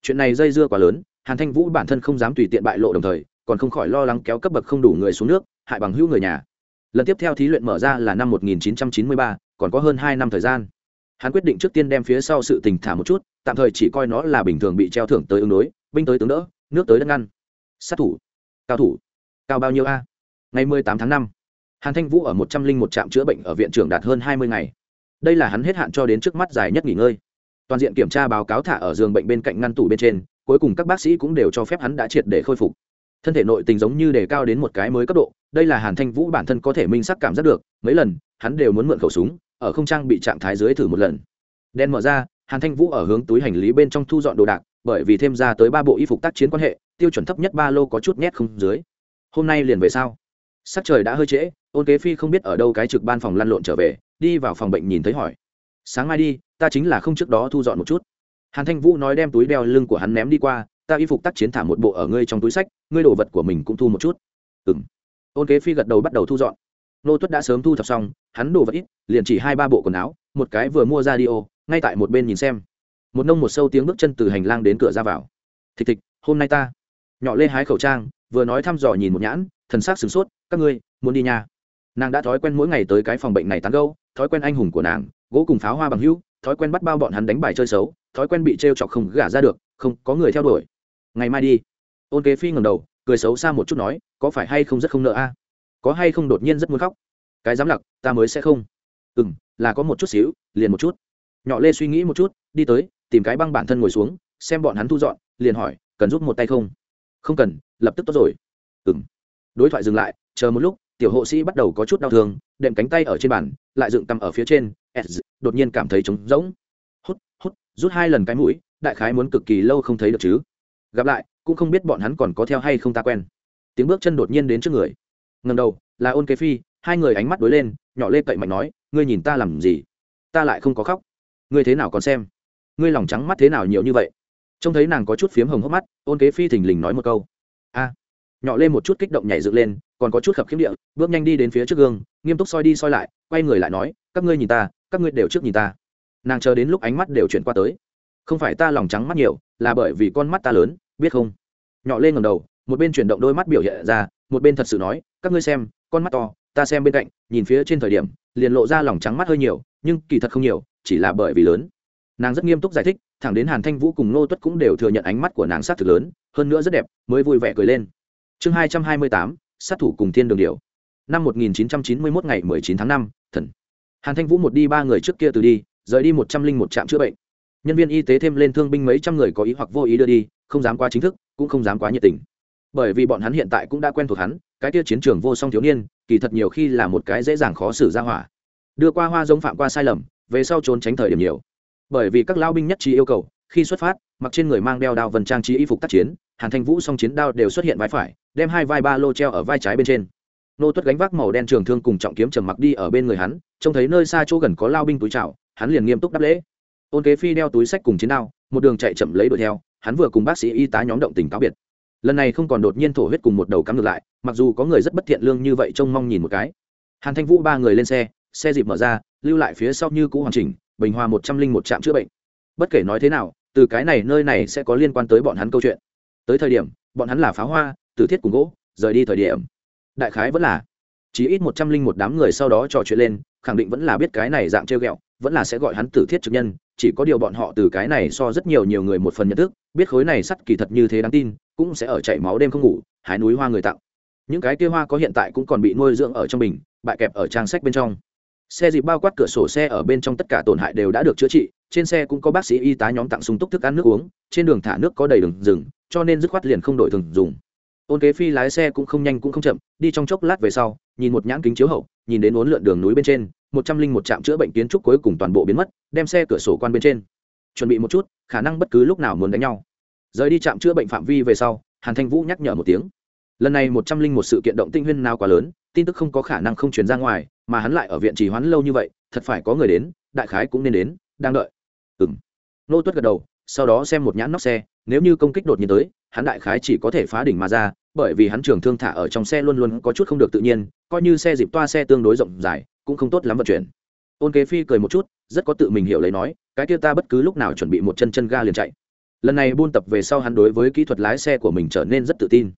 Chuyện này dây dưa quá lớn hàn thanh vũ bản thân không dám tùy tiện bại lộ đồng thời còn không khỏi lo lắng kéo cấp bậc không đủ người xuống nước hại bằng hữu người nhà. Lần tiếp theo thí luyện mở ra là năm 1993, còn có hơn hai năm thời gian. Hắn quyết định trước tiên đem phía sau sự tình thả một chút tạm thời chỉ coi nó là bình thường bị treo thưởng tới ứng đối binh tới tướng đỡ nước tới đất ngăn. Sát thủ cao thủ. Cao bao nhiêu a? Ngày 18 tháng 5, hàn thanh vũ ở một trăm linh một trạm chữa bệnh ở viện trưởng đạt hơn hai mươi ngày. Đây là hắn hết hạn cho đến trước mắt dài nhất nghỉ ngơi. Toàn diện kiểm tra báo cáo thả ở giường bệnh bên cạnh ngăn tủ bên trên cuối cùng các bác sĩ cũng đều cho phép hắn đã triệt để khôi phục. Thân thể nội tình giống như đề cao đến một cái mới cấp độ đây là hàn thanh vũ bản thân có thể minh sắc cảm giác được mấy lần hắn đều muốn mượn khẩu súng ở không trang bị trạng thái dưới thử một lần. Đen mở ra hàn thanh vũ ở hướng túi hành lý bên trong thu dọn đồ đạc bởi vì thêm ra tới ba bộ y phục tác chiến quan hệ, tiêu chuẩn thấp nhất ba lô có chút nhét không dưới. Hôm nay liền về sao? Sắc trời đã hơi trễ, ôn kế phi không biết ở đâu cái trực ban phòng lăn lộn trở về, đi vào phòng bệnh nhìn thấy hỏi. Sáng mai đi, ta chính là không trước đó thu dọn một chút. Hàn thanh vũ nói đem túi đeo lưng của hắn ném đi qua, ta y phục tác chiến thả một bộ ở ngươi trong túi sách, ngươi đồ vật của mình cũng thu một chút. Ừ m ôn kế phi gật đầu bắt đầu thu dọn. Nô tuất đã sớm thu thập xong, hắn đồ vật ít, liền chỉ hai ba bộ quần áo, một cái vừa mua ra đi ô, ngay tại một bên nhìn xem một nông một sâu tiếng bước chân từ hành lang đến cửa ra vào. Thịch thịch, hôm nay ta. Nhỏ lê hái khẩu trang, vừa nói thăm dò nhìn một nhãn, thần s ắ c sửng sốt, các ngươi, muốn đi nhà. Nàng đã thói quen mỗi ngày tới cái phòng bệnh này tán gâu thói quen anh hùng của nàng, gỗ cùng pháo hoa bằng hữu, thói quen bắt bao bọn hắn đánh bài chơi xấu, thói quen bị t r e o chọc không gả ra được, không có người theo đuổi. Ngày mai đi. Ôn kế phi ngầm đầu, cười xấu xa một chút nói, có phải hay không rất không nợ a? Có hay không đột nhiên rất muốn khóc? Cái dám lặc, ta mới sẽ không. Ừ m là có một chút xíu, liền một chút. Nhỏ lê suy nghĩ một chút, đi tới tìm cái băng bản thân ngồi xuống, xem bọn hắn thu dọn, liền hỏi, cần giúp một tay không? Không cần, lập tức tốt rồi. Ừ m đối thoại dừng lại, chờ một lúc, tiểu hộ sĩ bắt đầu có chút đau thương, đệm cánh tay ở trên bàn, lại dựng tầm ở phía trên đột nhiên cảm thấy trống rỗng. Hút hút, rút hai lần cái mũi, đại khái muốn cực kỳ lâu không thấy được chứ. Gặp lại, cũng không biết bọn hắn còn có theo hay không ta quen. Tiếng bước chân đột nhiên đến trước người. Ngầm đầu, là ôn kế phi, hai người ánh mắt đối lên, nhỏ lê cậy mạnh nói, ngươi nhìn ta làm gì? Ta lại không có khóc. Ngươi thế nào còn xem? Ngươi lòng trắng mắt thế nào nhiều như vậy? Trông thấy nàng có chút phiếm hồng hốc mắt, ôn kế phi thình lình nói một câu. A. Nhỏ lên một chút kích động nhảy dựng lên, còn có chút khập khiếm địa, bước nhanh đi đến phía trước gương, nghiêm túc soi đi soi lại, quay người lại nói, các ngươi nhìn ta, các ngươi đều trước nhìn ta. Nàng chờ đến lúc ánh mắt đều chuyển qua tới. Không phải ta lòng trắng mắt nhiều, là bởi vì con mắt ta lớn, biết không? Nhỏ lên ngầm đầu, một bên chuyển động đôi mắt biểu hiện ra, một bên thật sự nói, các ngươi xem, con mắt to, ta xem bên cạnh, nhìn phía trên thời điểm, liền lộ ra lòng trắng mắt hơi nhiều, nhưng kỳ thật không nhiều, chỉ là bởi vì lớn nàng rất nghiêm túc giải thích, thẳng đến hàn thanh vũ cùng nô tuất cũng đều thừa nhận ánh mắt của nàng sát thực lớn, hơn nữa rất đẹp, mới vui vẻ cười lên. Chương hai trăm hai mươi tám, sát thủ cùng thiên đường điệu năm một nghìn chín trăm chín mươi mốt ngày mười chín tháng năm, thần. Hàn thanh vũ một đi ba người trước kia từ đi, rời đi một trăm linh một trạm chữa bệnh. Nhân viên y tế thêm lên thương binh mấy trăm người có ý hoặc vô ý đưa đi, không dám quá chính thức, cũng không dám quá nhiệt tình. Bởi vì bọn hắn hiện tại cũng đã quen thuộc hắn, cái tiêu chiến trường vô song thiếu niên, kỳ thật nhiều khi là một cái dễ dàng khó xử ra hỏa. Đưa qua hoa giống phạm qua sai lầm, về sau trốn tránh thời điểm nhiều bởi vì các lao binh nhất trí yêu cầu, khi xuất phát, mặc trên người mang đeo đao vần trang trí y phục tác chiến, hàn thanh vũ song chiến đao đều xuất hiện vai phải, đem hai vai ba lô treo ở vai trái bên trên. Nô tuất gánh vác màu đen trường thương cùng trọng kiếm trầm mặc đi ở bên người hắn, trông thấy nơi xa chỗ gần có lao binh túi trào hắn liền nghiêm túc đáp lễ. Ôn kế phi đeo túi sách cùng chiến đao, một đường chạy chậm lấy đuổi theo, hắn vừa cùng bác sĩ y tá nhóm động tình cáo biệt. Lần này không còn đột nhiên thổ huyết cùng một đầu cắm ngược lại, mặc dù có người rất bất thiện lương như vậy trông mong nhìn một cái. Hàn thanh vũ ba người lên xe xe dịp mở ra, lưu lại phía sau như cũ hoàn chỉnh bình hòa một trăm linh một trạm chữa bệnh. Bất kể nói thế nào, từ cái này nơi này sẽ có liên quan tới bọn hắn câu chuyện. Tới thời điểm, bọn hắn là pháo hoa, tử thiết cùng gỗ, rời đi thời điểm. Đại khái vẫn là, chỉ ít một trăm linh một đám người sau đó trò chuyện lên, khẳng định vẫn là biết cái này dạng trêu ghẹo, vẫn là sẽ gọi hắn tử thiết trực nhân, chỉ có điều bọn họ từ cái này so rất nhiều nhiều người một phần nhận thức, biết khối này sắt kỳ thật như thế đáng tin, cũng sẽ ở chảy máu đêm không ngủ, hái núi hoa người tặng. Những cái kia hoa có hiện tại cũng còn bị nuôi dưỡng ở trong bình, bại kẹp ở trang sách bên trong xe dịp bao quát cửa sổ xe ở bên trong tất cả tổn hại đều đã được chữa trị, trên xe cũng có bác sĩ y tá nhóm tặng sung túc thức ăn nước uống, trên đường thả nước có đầy đường rừng, cho nên dứt khoát liền không đổi thường dùng. Ôn kế phi lái xe cũng không nhanh cũng không chậm, đi trong chốc lát về sau, nhìn một nhãn kính chiếu hậu, nhìn đến uốn lượn đường núi bên trên, một trăm linh một trạm chữa bệnh kiến trúc cuối cùng toàn bộ biến mất, đem xe cửa sổ quan bên trên. Chuẩn bị một chút, khả năng bất cứ lúc nào muốn đánh nhau. Rời đi trạm chữa bệnh phạm vi về sau, hàn thanh vũ nhắc nhở một tiếng. Lần này một trăm linh một sự kiện động tinh huyên nào quá lớn tin tức không có khả năng không truyền ra ngoài, mà hắn lại ở viện trì hoãn lâu như vậy, thật phải có người đến, đại khái cũng nên đến, đang đợi. Ừng nô tuất gật đầu, sau đó xem một nhãn nóc xe, nếu như công kích đột nhiên tới, hắn đại khái chỉ có thể phá đỉnh mà ra, bởi vì hắn trường thương thả ở trong xe luôn luôn có chút không được tự nhiên, coi như xe dịp toa xe tương đối rộng dài cũng không tốt lắm vận chuyển. Ôn kế phi cười một chút, rất có tự mình hiểu lấy nói, cái kia ta bất cứ lúc nào chuẩn bị một chân chân ga liền chạy. Lần này buôn tập về sau hắn đối với kỹ thuật lái xe của mình trở nên rất tự tin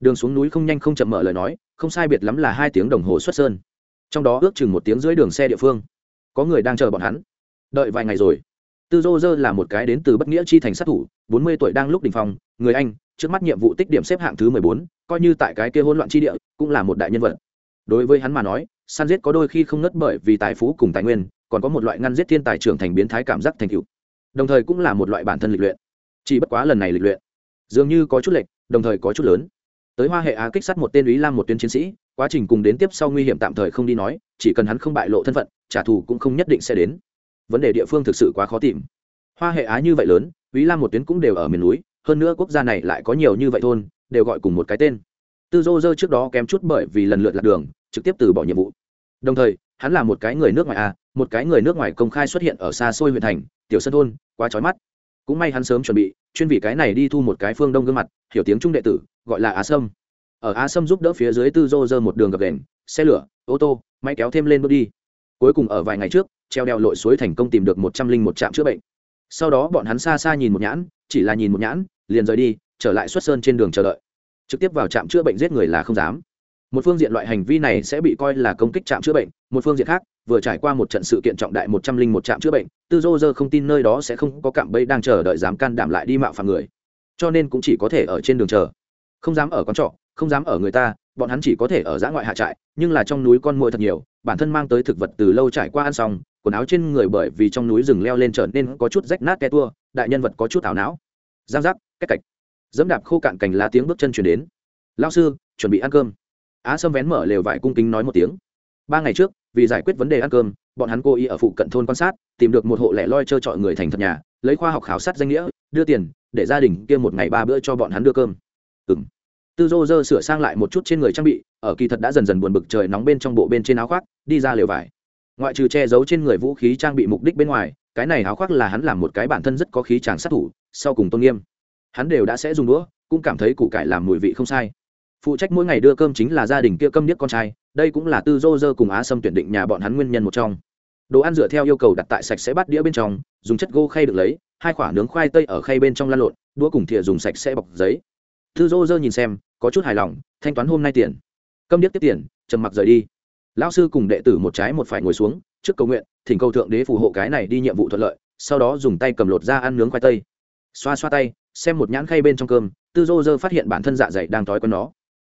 đường xuống núi không nhanh không chậm mở lời nói, không sai biệt lắm là hai tiếng đồng hồ xuất sơn. Trong đó ước chừng một tiếng dưới đường xe địa phương. Có người đang chờ bọn hắn. Đợi vài ngày rồi. Tư dô dơ là một cái đến từ bất nghĩa chi thành sát thủ, bốn mươi tuổi đang lúc đình phong, người anh, trước mắt nhiệm vụ tích điểm xếp hạng thứ mười bốn, coi như tại cái kia hỗn loạn chi địa, cũng là một đại nhân vật. Đối với hắn mà nói săn giết có đôi khi không ngất bởi vì tài phú cùng tài nguyên, còn có một loại ngăn giết thiên tài trưởng thành biến thái cảm giác thành cựu đồng thời cũng là một loại bản thân lịch luyện. Chỉ bất quá lần này lịch luyện, dường như có chút lệch, đồng thời có chút lớn tới hoa hệ á kích sát một tên ý lam một tuyến chiến sĩ, quá trình cùng đến tiếp sau nguy hiểm tạm thời không đi nói, chỉ cần hắn không bại lộ thân phận, trả thù cũng không nhất định sẽ đến. Vấn đề địa phương thực sự quá khó tìm. Hoa hệ á như vậy lớn ý lam một tuyến cũng đều ở miền núi, hơn nữa quốc gia này lại có nhiều như vậy thôn, đều gọi cùng một cái tên. Tư dô dơ trước đó kém chút bởi vì lần lượt lạc đường, trực tiếp từ bỏ nhiệm vụ. Đồng thời, hắn là một cái người nước ngoài a một cái người nước ngoài công khai xuất hiện ở xa xôi huyện thành, tiểu sân thôn, quá trói mắt. Cũng may hắn sớm chuẩn bị, chuyên vì cái này đi thu một cái phương đông gương mặt, hiểu tiếng trung đệ tử gọi là á sâm. Ở á sâm giúp đỡ phía dưới tư dô dơ một đường gập đèn xe lửa, ô tô, máy kéo thêm lên bước đi. Cuối cùng ở vài ngày trước, treo đeo lội suối thành công tìm được một trăm linh một trạm chữa bệnh. Sau đó bọn hắn xa xa nhìn một nhãn, chỉ là nhìn một nhãn, liền rời đi, trở lại xuất sơn trên đường chờ đợi. Trực tiếp vào trạm chữa bệnh giết người là không dám. Một phương diện loại hành vi này sẽ bị coi là công kích trạm chữa bệnh, một phương diện khác, vừa trải qua một trận sự kiện trọng đại một trăm linh một trạm chữa bệnh, tư dô dơ không tin nơi đó sẽ không có cạm bẫy đang chờ đợi dám can đảm lại đi mạo phạm người. Cho nên cũng chỉ có thể ở trên đường chờ không dám ở con trọ, không dám ở người ta, bọn hắn chỉ có thể ở dã ngoại hạ trại, nhưng là trong núi con muỗi thật nhiều, bản thân mang tới thực vật từ lâu trải qua ăn xong, quần áo trên người bởi vì trong núi rừng leo lên trở nên có chút rách nát ke tua, đại nhân vật có chút ảo não. Giang giác, cách cạch. Dẫm đạp khô cạn cành lá tiếng bước chân chuyển đến. Lao sư, chuẩn bị ăn cơm. Á sâm vén mở lều vải cung kính nói một tiếng. Ba ngày trước, vì giải quyết vấn đề ăn cơm, bọn hắn cố ý ở phụ cận thôn quan sát, tìm được một hộ lẻ loi trơ trọi người thành thật nhà, lấy khoa học khảo sát danh nghĩa, đưa tiền, để gia đình kia một ngày ba bữa cho bọn hắn đưa cơm ừng tư dô dơ sửa sang lại một chút trên người trang bị, ở kỳ thật đã dần dần buồn bực trời nóng bên trong bộ bên trên áo khoác, đi ra lều vải. Ngoại trừ che giấu trên người vũ khí trang bị mục đích bên ngoài, cái này áo khoác là hắn làm một cái bản thân rất có khí tràng sát thủ, sau cùng tôn nghiêm. Hắn đều đã sẽ dùng đũa, cũng cảm thấy củ cải làm mùi vị không sai. Phụ trách mỗi ngày đưa cơm chính là gia đình kia câm điếc con trai, đây cũng là tư dô dơ cùng á sâm tuyển định nhà bọn hắn nguyên nhân một trong. Đồ ăn dựa theo yêu cầu đặt tại sạch sẽ bắt đĩa bên trong, dùng chất gô khay được lấy, hai quả nướng khoai tây ở khay bên trong lăn lộn, đũa cùng thìa dùng sạch sẽ bọc giấy tư dô dơ nhìn xem, có chút hài lòng, thanh toán hôm nay tiền. Câm điếc tiếp tiền, trầm mặc rời đi. Lão sư cùng đệ tử một trái một phải ngồi xuống, trước cầu nguyện, thỉnh cầu thượng đế phù hộ cái này đi nhiệm vụ thuận lợi, sau đó dùng tay cầm lột ra ăn nướng khoai tây. Xoa xoa tay, xem một nhãn khay bên trong cơm tư dô dơ phát hiện bản thân dạ dày đang tói con nó.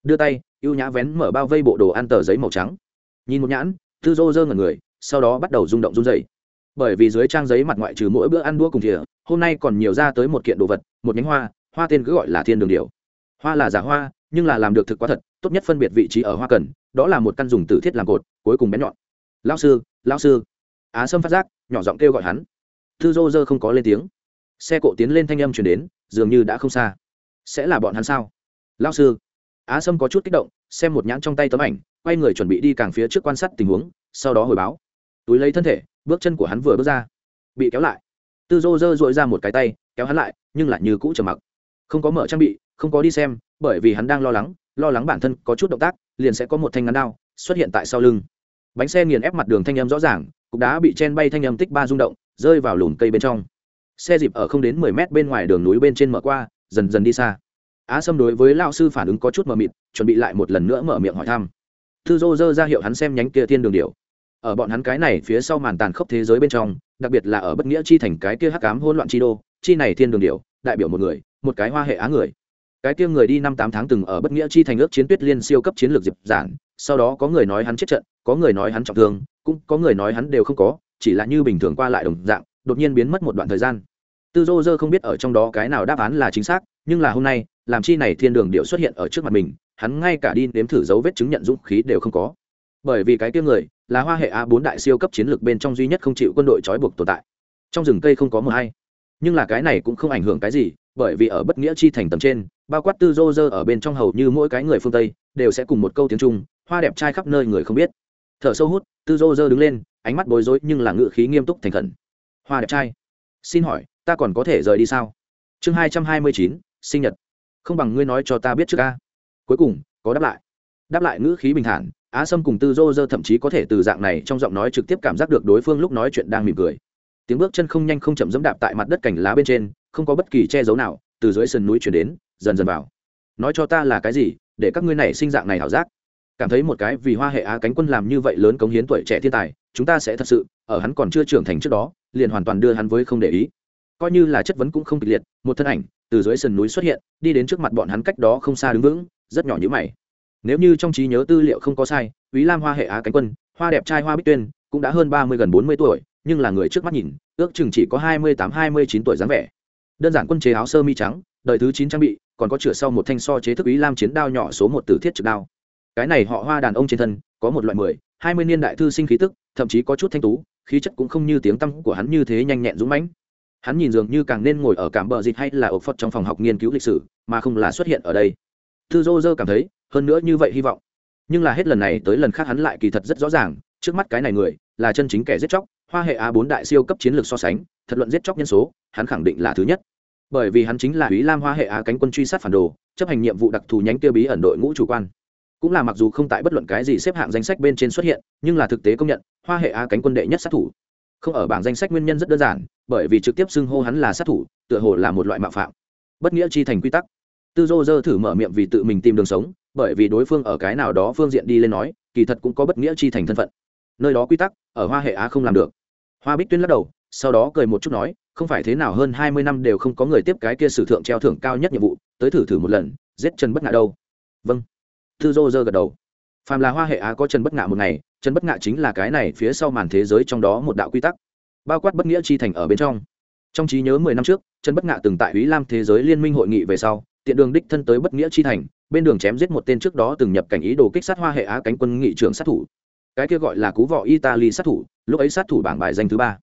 Đưa tay, ưu nhã vén mở bao vây bộ đồ ăn tờ giấy màu trắng. Nhìn một nhãn tư dô dơ ngẩn người, sau đó bắt đầu rung động run dày bởi vì dưới trang giấy mặt ngoại trừ mỗi bữa ăn đua cùng thìa, hôm nay còn nhiều ra tới một kiện đồ vật, một nhánh hoa hoa tên cứ gọi là thiên đường điều hoa là giả hoa, nhưng là làm được thực quá thật, tốt nhất phân biệt vị trí ở hoa cần, đó là một căn dùng tử thiết làm cột, cuối cùng bén nhọn. Lao sư lao sư. Á sâm phát giác, nhỏ giọng kêu gọi hắn. Thư dô dơ không có lên tiếng. Xe cộ tiến lên thanh âm chuyển đến, dường như đã không xa. Sẽ là bọn hắn sao? Lao sư. Á sâm có chút kích động, xem một nhãn trong tay tấm ảnh, quay người chuẩn bị đi càng phía trước quan sát tình huống, sau đó hồi báo. Túi lấy thân thể, bước chân của hắn vừa bước ra. Bị kéo lại. Tư dô dơ dội ra một cái tay, kéo hắn lại, nhưng lại như cũ trầm mặc. Không có mở trang bị không có đi xem, bởi vì hắn đang lo lắng lo lắng bản thân có chút động tác, liền sẽ có một thanh ngắn đao xuất hiện tại sau lưng. Bánh xe nghiền ép mặt đường thanh âm rõ ràng, cục đá bị chen bay thanh âm tích ba rung động, rơi vào lùm cây bên trong. Xe dịp ở không đến mười mét bên ngoài đường núi bên trên mở qua, dần dần đi xa. Á sâm đối với lao sư phản ứng có chút mờ mịt, chuẩn bị lại một lần nữa mở miệng hỏi thăm. Thư dô dơ ra hiệu hắn xem nhánh kia thiên đường điệu ở bọn hắn cái này phía sau màn tàn khốc thế giới bên trong, đặc biệt là ở bất nghĩa chi thành cái kia hắc cám hỗn loạn chi đô, chi này thiên đường điệu đại biểu một người, một cái hoa hệ á người cái kia người đi năm tám tháng từng ở bất nghĩa chi thành ước chiến tuyết liên siêu cấp chiến lược diệp giản, sau đó có người nói hắn chết trận, có người nói hắn trọng thương, cũng có người nói hắn đều không có, chỉ là như bình thường qua lại đồng dạng, đột nhiên biến mất một đoạn thời gian. Tư dô dơ không biết ở trong đó cái nào đáp án là chính xác, nhưng là hôm nay, làm chi này thiên đường điệu xuất hiện ở trước mặt mình, hắn ngay cả đi nếm thử dấu vết chứng nhận dũng khí đều không có. Bởi vì cái kia người, là hoa hệ a bốn đại siêu cấp chiến lược bên trong duy nhất không chịu quân đội trói buộc tồn tại. Trong rừng cây không có mờ hay. Nhưng là cái này cũng không ảnh hưởng cái gì, bởi vì ở bất nghĩa chi thành tầm trên bao quát tư dô dơ ở bên trong hầu như mỗi cái người phương tây, đều sẽ cùng một câu tiếng trung, hoa đẹp trai khắp nơi người không biết. Thở sâu hút, tư dô dơ đứng lên, ánh mắt bối rối nhưng là ngự khí nghiêm túc thành khẩn. Hoa đẹp trai, xin hỏi, ta còn có thể rời đi sao? Chương hai trăm hai mươi chín, sinh nhật. Không bằng ngươi nói cho ta biết trước ca. Cuối cùng, có đáp lại. Đáp lại ngữ khí bình thản, á sâm cùng tư dô dơ thậm chí có thể từ dạng này trong giọng nói trực tiếp cảm giác được đối phương lúc nói chuyện đang mỉm cười. Tiếng bước chân không nhanh không chậm dẫm đạp tại mặt đất cảnh lá bên trên, không có bất kỳ che giấu nào, từ dưới sườn núi chuyển đến dần dần vào. Nói cho ta là cái gì để các ngươi này sinh dạng này hảo giác? Cảm thấy một cái vì hoa hệ á cánh quân làm như vậy lớn cống hiến tuổi trẻ thiên tài chúng ta sẽ thật sự ở hắn còn chưa trưởng thành trước đó liền hoàn toàn đưa hắn với không để ý. Coi như là chất vấn cũng không kịch liệt một thân ảnh từ dưới sườn núi xuất hiện đi đến trước mặt bọn hắn cách đó không xa đứng vững rất nhỏ như mày. Nếu như trong trí nhớ tư liệu không có sai ý Lam Hoa hệ Á cánh quân, hoa đẹp trai Hoa Bích Tuyên, cũng đã hơn ba mươi gần bốn mươi tuổi, nhưng là người trước mắt nhìn, ước chừng chỉ có hai mươi tám hai mươi chín tuổi dáng vẻ. Đơn giản quân chế áo sơ mi trắng, đời thứ chín trang bị, còn có chửa sau một thanh so chế thức ý Lam chiến đao nhỏ số một tử thiết trực đao. Cái này họ Hoa đàn ông trên thân, có một loại mười, hai mươi niên đại thư sinh khí tức, thậm chí có chút thanh tú, khí chất cũng không như tiếng tăm của hắn như thế nhanh nhẹn dũng mãnh. Hắn nhìn dường như càng nên ngồi ở cảm bờ dịch hay là ở phật trong phòng học nghiên cứu lịch sử, mà không là xuất hiện ở đây. Thư Dô Dơ cảm thấy, hơn nữa như vậy hy vọng nhưng là hết lần này tới lần khác hắn lại kỳ thật rất rõ ràng trước mắt cái này người là chân chính kẻ giết chóc hoa hệ á bốn đại siêu cấp chiến lược so sánh thật luận giết chóc nhân số hắn khẳng định là thứ nhất bởi vì hắn chính là ý lam hoa hệ á cánh quân truy sát phản đồ, chấp hành nhiệm vụ đặc thù nhánh tiêu bí ẩn đội ngũ chủ quan. Cũng là mặc dù không tại bất luận cái gì xếp hạng danh sách bên trên xuất hiện, nhưng là thực tế công nhận, hoa hệ á cánh quân đệ nhất sát thủ. Không ở bảng danh sách nguyên nhân rất đơn giản, bởi vì trực tiếp xưng hô hắn là sát thủ, tựa hồ là một loại mạo phạm. Bất nghĩa chi thành quy tắc. Tư dô dơ thử mở miệng vì tự mình tìm đường sống, bởi vì đối phương ở cái nào đó phương diện đi lên nói, kỳ thật cũng có bất nghĩa chi thành thân phận. Nơi đó quy tắc, ở hoa hệ á không làm được. Hoa bích tuyên lắc đầu, sau đó cười một chút nói không phải thế nào hơn hai mươi năm đều không có người tiếp cái kia sử thượng treo thưởng cao nhất nhiệm vụ, tới thử thử một lần, giết trần bất ngạ đâu. Vâng. Thư dô dơ gật đầu. Phàm là hoa hệ á có trần bất ngạ một ngày, trần bất ngạ chính là cái này phía sau màn thế giới trong đó một đạo quy tắc. Bao quát bất nghĩa chi thành ở bên trong. Trong trí nhớ mười năm trước, trần bất ngạ từng tại ý lam thế giới liên minh hội nghị về sau, tiện đường đích thân tới bất nghĩa chi thành, bên đường chém giết một tên trước đó từng nhập cảnh ý đồ kích sát hoa hệ á cánh quân nghị trưởng sát thủ. Cái kia gọi là cú vọ italy sát thủ, lúc ấy sát thủ bảng bài danh thứ ba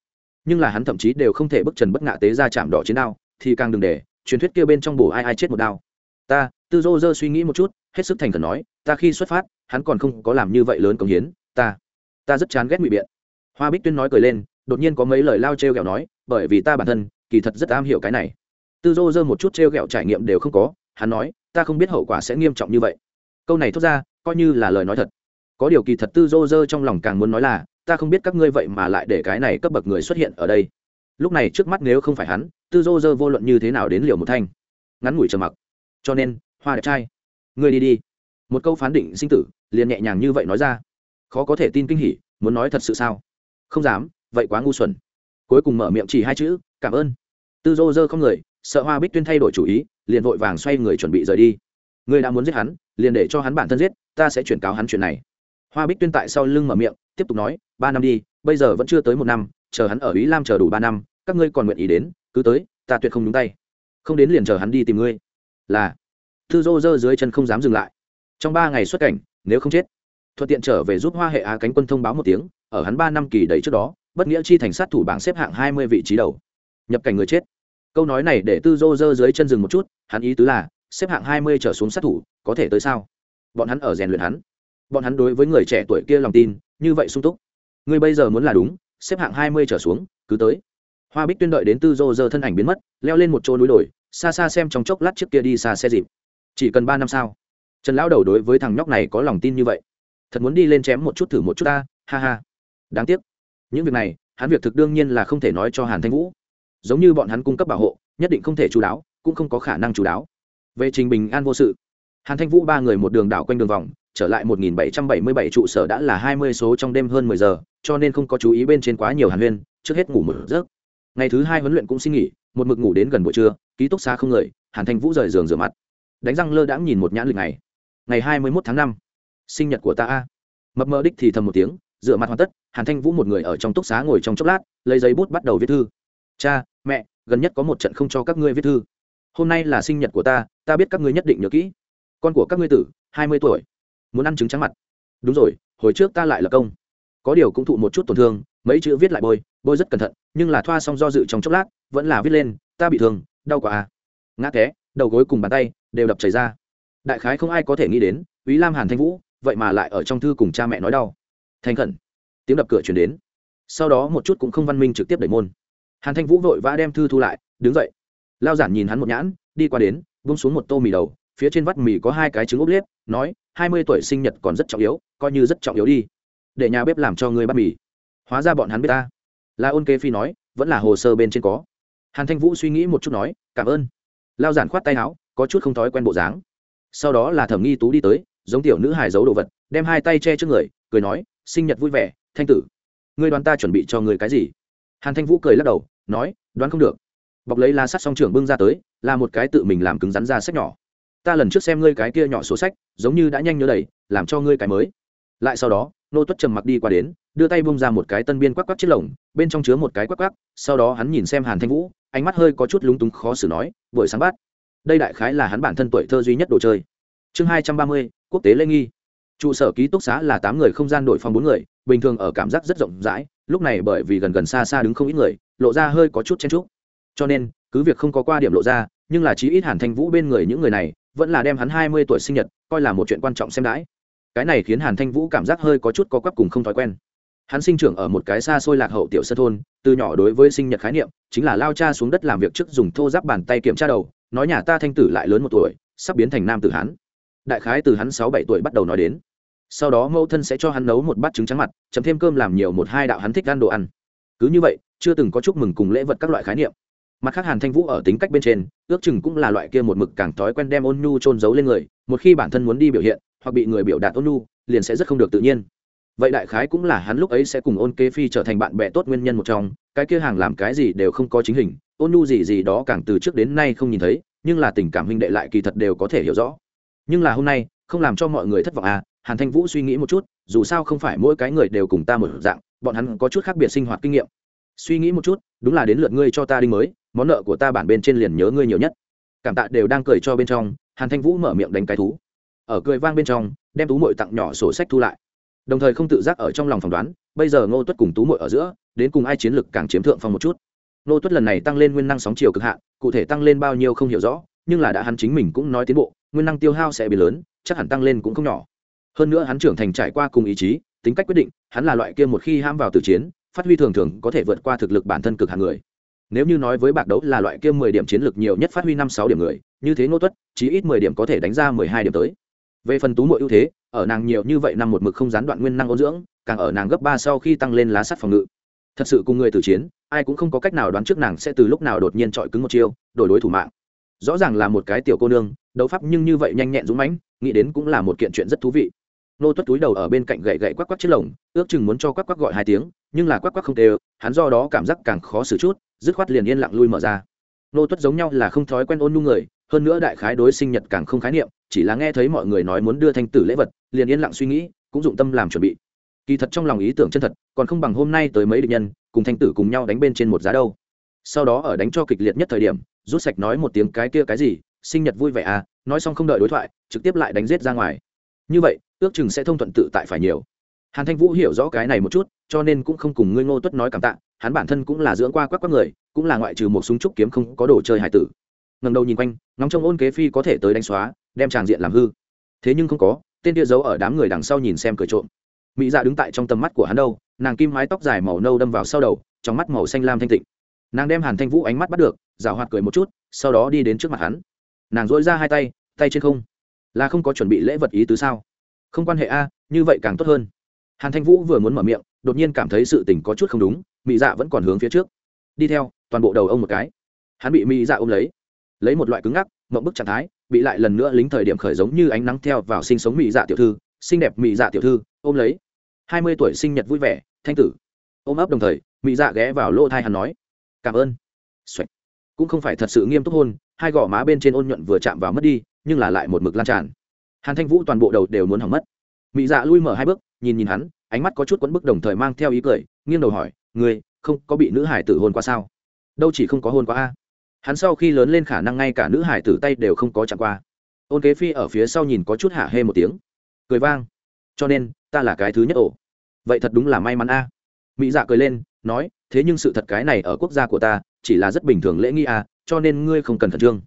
nhưng là hắn thậm chí đều không thể bức trần bất ngạ tế ra chạm đỏ chiến đao, thì càng đừng để, truyền thuyết kia bên trong bổ ai ai chết một đao. Ta, tư dô dơ suy nghĩ một chút, hết sức thành khẩn nói, ta khi xuất phát, hắn còn không có làm như vậy lớn công hiến, ta ta rất chán ghét ngụy biện. Hoa bích tuyên nói cười lên, đột nhiên có mấy lời lao t r e o g ẹ o nói, bởi vì ta bản thân, kỳ thật rất am hiểu cái này. Tư dô dơ một chút t r e o g ẹ o trải nghiệm đều không có, hắn nói, ta không biết hậu quả sẽ nghiêm trọng như vậy. Câu này thốt ra, coi như là lời nói thật. Có điều kỳ thật tư dô dơ trong lòng càng muốn nói là ta không biết các ngươi vậy mà lại để cái này cấp bậc người xuất hiện ở đây. Lúc này trước mắt nếu không phải hắn, tư dô dơ vô luận như thế nào đến liều một thanh. Ngắn ngủi trầm mặc. Cho nên, hoa đẹp trai. Ngươi đi đi. Một câu phán định sinh tử, liền nhẹ nhàng như vậy nói ra. Khó có thể tin kinh hỉ, muốn nói thật sự sao? Không dám, vậy quá ngu xuẩn. Cuối cùng mở miệng chỉ hai chữ, cảm ơn. Tư dô dơ không người, sợ hoa bích tuyên thay đổi chủ ý, liền vội vàng xoay người chuẩn bị rời đi. Ngươi đã muốn giết hắn, liền để cho hắn bản thân giết, ta sẽ chuyển cáo hắn chuyện này hoa bích tuyên tại sau lưng mở miệng, tiếp tục nói, ba năm đi, bây giờ vẫn chưa tới một năm, chờ hắn ở ý lam chờ đủ ba năm, các ngươi còn nguyện ý đến, cứ tới, ta tuyệt không nhúng tay. Không đến liền chờ hắn đi tìm ngươi. Là, thư dô dơ dưới chân không dám dừng lại. Trong ba ngày xuất cảnh, nếu không chết, thuận tiện trở về giúp hoa hệ á cánh quân thông báo một tiếng, ở hắn ba năm kỳ đầy trước đó, bất nghĩa chi thành sát thủ bảng xếp hạng hai mươi vị trí đầu. Nhập cảnh người chết. Câu nói này để tư dô dơ dưới chân rừng một chút, hắn ý tứ là, xếp hạng hai mươi trở xuống sát thủ, có thể tới sao? Bọn hắn ở rèn luyện hắn bọn hắn đối với người trẻ tuổi kia lòng tin, như vậy sung túc. Ngươi bây giờ muốn là đúng, xếp hạng hai mươi trở xuống, cứ tới. Hoa bích tuyên đợi đến tư dô dơ thân ảnh biến mất, leo lên một chỗ núi đồi, xa xa xem trong chốc lát trước kia đi xa xe dịp. Chỉ cần ba năm sao? Trần lão đầu đối với thằng nhóc này có lòng tin như vậy. Thật muốn đi lên chém một chút thử một chút ta, ha ha. Đáng tiếc. Những việc này, hắn việc thực đương nhiên là không thể nói cho hàn thanh vũ. Giống như bọn hắn cung cấp bảo hộ, nhất định không thể chú đáo, cũng không có khả năng chú đáo. Về trình bình an vô sự. Hàn thanh vũ ba người một đường đảo quanh đường vòng trở lại 1777 trụ sở đã là 20 số trong đêm hơn 10 giờ cho nên không có chú ý bên trên quá nhiều hàn huyên trước hết ngủ một giấc. Ngày thứ hai huấn luyện cũng xin nghỉ một mực ngủ đến gần buổi trưa ký túc xá không người hàn thanh vũ rời giường rửa mặt. Đánh răng lơ đãng nhìn một nhãn lịch ngày. Ngày 21 tháng 5, sinh nhật của ta a. Mập mờ đích thì thầm một tiếng rửa mặt hoàn tất hàn thanh vũ một người ở trong túc xá ngồi trong chốc lát lấy giấy bút bắt đầu viết thư. Cha mẹ gần nhất có một trận không cho các ngươi viết thư. Hôm nay là sinh nhật của ta ta biết các ngươi nhất định nhớ kỹ. Con của các ngươi tử hai mươi tuổi muốn ăn trứng trắng mặt. Đúng rồi, hồi trước ta lại là công. Có điều cũng thụ một chút tổn thương, mấy chữ viết lại bôi bôi rất cẩn thận, nhưng là thoa xong do dự trong chốc lát, vẫn là viết lên, ta bị thương, đau quá à. Ngã té, đầu gối cùng bàn tay đều đập chảy ra. Đại khái không ai có thể nghĩ đến ý lam hàn thanh vũ, vậy mà lại ở trong thư cùng cha mẹ nói đau. Thành khẩn. Tiếng đập cửa chuyển đến. Sau đó một chút cũng không văn minh trực tiếp đẩy môn. Hàn thanh vũ vội vã đem thư thu lại, đứng dậy. Lao giản nhìn hắn một nhãn, đi qua đến bung xuống một tô mì đầu phía trên vắt mì có hai cái trứng ốp lết nói, hai mươi tuổi sinh nhật còn rất trọng yếu, coi như rất trọng yếu đi. Để nhà bếp làm cho ngươi bắt mì. Hóa ra bọn hắn biết ta. Là ôn kê phi nói, vẫn là hồ sơ bên trên có. Hàn thanh vũ suy nghĩ một chút nói, cảm ơn. Lao giản khoát tay áo, có chút không thói quen bộ dáng. Sau đó là thẩm nghi tú đi tới, giống tiểu nữ hài giấu đồ vật, đem hai tay che trước người, cười nói, sinh nhật vui vẻ, thanh tử. Ngươi đoán ta chuẩn bị cho người cái gì? Hàn thanh vũ cười lắc đầu, nói, đoán không được. Bọc lấy lá sắt song trưởng bưng ra tới, là một cái tự mình làm cứng rắn ra sách nhỏ ta lần trước xem ngươi cái kia nhỏ số sách, giống như đã nhanh nhớ đầy, làm cho ngươi cái mới. Lại sau đó, nô tuất trầm mặc đi qua đến, đưa tay bung ra một cái tân biên quắc quắc chiếc lồng, bên trong chứa một cái quắc quắc, sau đó hắn nhìn xem hàn thanh vũ, ánh mắt hơi có chút lúng túng khó xử nói, buổi sáng bát. Đây đại khái là hắn bản thân tuổi thơ duy nhất đồ chơi. Chương hai trăm ba mươi, quốc tế lễ nghi. Trụ sở ký túc xá là tám người không gian đội phòng bốn người, bình thường ở cảm giác rất rộng rãi, lúc này bởi vì gần gần xa xa đứng không ít người, lộ ra hơi có chút chen trúc cho nên, cứ việc không có qua điểm lộ ra, nhưng là chí ít hàn thanh vũ bên người những người này vẫn là đem hắn hai mươi tuổi sinh nhật coi là một chuyện quan trọng xem đãi. Cái này khiến hàn thanh vũ cảm giác hơi có chút có quắp cùng không thói quen. Hắn sinh trưởng ở một cái xa xôi lạc hậu tiểu sơ thôn, từ nhỏ đối với sinh nhật khái niệm, chính là lao cha xuống đất làm việc trước dùng thô giáp bàn tay kiểm tra đầu, nói nhà ta thanh tử lại lớn một tuổi, sắp biến thành nam tử hắn đại khái từ hắn sáu bảy tuổi bắt đầu nói đến. Sau đó mẫu thân sẽ cho hắn nấu một bát trứng trắng mặt, chấm thêm cơm làm nhiều một hai đạo hắn thích ăn đồ ăn. Cứ như vậy, chưa từng có chúc mừng cùng lễ vật các loại khái niệm mặt khác hàn thanh vũ ở tính cách bên trên, ước chừng cũng là loại kia một mực càng thói quen đem ôn nhu trôn giấu lên người, một khi bản thân muốn đi biểu hiện, hoặc bị người biểu đạt ôn nhu, liền sẽ rất không được tự nhiên. Vậy đại khái cũng là hắn lúc ấy sẽ cùng ôn kế phi trở thành bạn bè tốt nguyên nhân một trong, cái kia hàng làm cái gì đều không có chính hình, ôn nhu gì gì đó càng từ trước đến nay không nhìn thấy, nhưng là tình cảm huynh đệ lại kỳ thật đều có thể hiểu rõ. Nhưng là hôm nay, không làm cho mọi người thất vọng à hàn thanh vũ suy nghĩ một chút, dù sao không phải mỗi cái người đều cùng ta một dạng, bọn hắn có chút khác biệt sinh hoạt kinh nghiệm. Suy nghĩ một chút, đúng là đến lượt ngươi cho ta đinh mới món nợ của ta bản bên trên liền nhớ ngươi nhiều nhất. Cảm tạ đều đang cười cho bên trong, hàn thanh vũ mở miệng đánh cái thú. Ở cười vang bên trong, đem tú mội tặng nhỏ sổ sách thu lại. Đồng thời không tự giác ở trong lòng phỏng đoán, bây giờ ngô tuất cùng tú mội ở giữa, đến cùng ai chiến lực càng chiếm thượng phong một chút. Ngô tuất lần này tăng lên nguyên năng sóng chiều cực hạn, cụ thể tăng lên bao nhiêu không hiểu rõ, nhưng là đã hắn chính mình cũng nói tiến bộ, nguyên năng tiêu hao sẽ bị lớn, chắc hẳn tăng lên cũng không nhỏ. Hơn nữa hắn trưởng thành trải qua cùng ý chí, tính cách quyết định, hắn là loại kia một khi ham vào từ chiến, phát huy thường thường có thể vượt qua thực lực bản thân cực hạng người nếu như nói với bạc đấu là loại kia mười điểm chiến lược nhiều nhất phát huy năm sáu điểm người, như thế ngô tuất, chí ít mười điểm có thể đánh ra mười hai điểm tới. Về phần tú mội ưu thế, ở nàng nhiều như vậy năm một mực không gián đoạn nguyên năng ôn dưỡng, càng ở nàng gấp ba sau khi tăng lên lá sắt phòng ngự. Thật sự cùng người tử chiến, ai cũng không có cách nào đoán trước nàng sẽ từ lúc nào đột nhiên chọi cứng một chiêu, đổi đối thủ mạng. Rõ ràng là một cái tiểu cô nương, đấu pháp nhưng như vậy nhanh nhẹn dũng mãnh, nghĩ đến cũng là một kiện chuyện rất thú vị nô tuất túi đầu ở bên cạnh gậy gậy quắc quắc chiếc lồng, ước chừng muốn cho quắc quắc gọi hai tiếng, nhưng là quắc quắc không tê hắn do đó cảm giác càng khó xử chút, dứt khoát liền yên lặng lui mở ra. Nô tuất giống nhau là không thói quen ôn nhu người, hơn nữa đại khái đối sinh nhật càng không khái niệm, chỉ là nghe thấy mọi người nói muốn đưa thanh tử lễ vật, liền yên lặng suy nghĩ, cũng dụng tâm làm chuẩn bị. Kỳ thật trong lòng ý tưởng chân thật, còn không bằng hôm nay tới mấy địch nhân, cùng thanh tử cùng nhau đánh bên trên một giá đâu. Sau đó ở đánh cho kịch liệt nhất thời điểm, rút sạch nói một tiếng cái kia cái gì, sinh nhật vui vẻ à nói xong không đợi đối thoại, trực tiếp lại đánh giết ra ngoài. Như vậy ước chừng sẽ thông thuận tự tại phải nhiều. Hàn thanh vũ hiểu rõ cái này một chút, cho nên cũng không cùng ngươi ngô tuất nói cảm tạ, hắn bản thân cũng là dưỡng qua quắc quắc người, cũng là ngoại trừ một súng trúc kiếm không có đồ chơi hải tử. Ngầm đầu nhìn quanh, ngóng trong ôn kế phi có thể tới đánh xóa, đem tràng diện làm hư. Thế nhưng không có, tên kia giấu ở đám người đằng sau nhìn xem cười trộm. Mỹ dạ đứng tại trong tầm mắt của hắn đâu, nàng kim mái tóc dài màu nâu đâm vào sau đầu, trong mắt màu xanh lam thanh tịnh. Nàng đem hàn thanh vũ ánh mắt bắt được rào hoạt cười một chút, sau đó đi đến trước mặt hắn. Nàng dỗi ra hai tay tay trên không. Là không có chuẩn bị lễ vật ý tứ sao? Không quan hệ a, như vậy càng tốt hơn. Hàn thanh vũ vừa muốn mở miệng, đột nhiên cảm thấy sự tình có chút không đúng mỹ dạ vẫn còn hướng phía trước. Đi theo, toàn bộ đầu ông một cái. Hắn bị mỹ dạ ôm lấy. Lấy một loại cứng ngắc, mộng bức trạng thái, bị lại lần nữa lính thời điểm khởi giống như ánh nắng theo vào sinh sống mỹ dạ tiểu thư, xinh đẹp mỹ dạ tiểu thư, ôm lấy. Hai mươi tuổi sinh nhật vui vẻ, thanh tử. Ôm ấp đồng thời mỹ dạ ghé vào lỗ thai hắn nói, cảm ơn、Xoạch. Cũng không phải thật sự nghiêm túc hôn, hai gò má bên trên ôn nhuận vừa chạm vào mất đi, nhưng là lại một mực lan tràn hàn thanh vũ toàn bộ đầu đều muốn hỏng mất. Mỹ dạ lui mở hai bước, nhìn nhìn hắn, ánh mắt có chút quẫn bức đồng thời mang theo ý cười, nghiêng đầu hỏi người không có bị nữ hải tử hôn qua sao? Đâu chỉ không có hôn qua a. Hắn sau khi lớn lên khả năng ngay cả nữ hải tử tay đều không có chạm qua. Ôn kế phi ở phía sau nhìn có chút hạ hê một tiếng. Cười vang. Cho nên, ta là cái thứ nhất ổ. Vậy thật đúng là may mắn a. Mỹ dạ cười lên, nói, thế nhưng sự thật cái này ở quốc gia của ta, chỉ là rất bình thường lễ nghi a, cho nên ngươi không cần khẩn trương.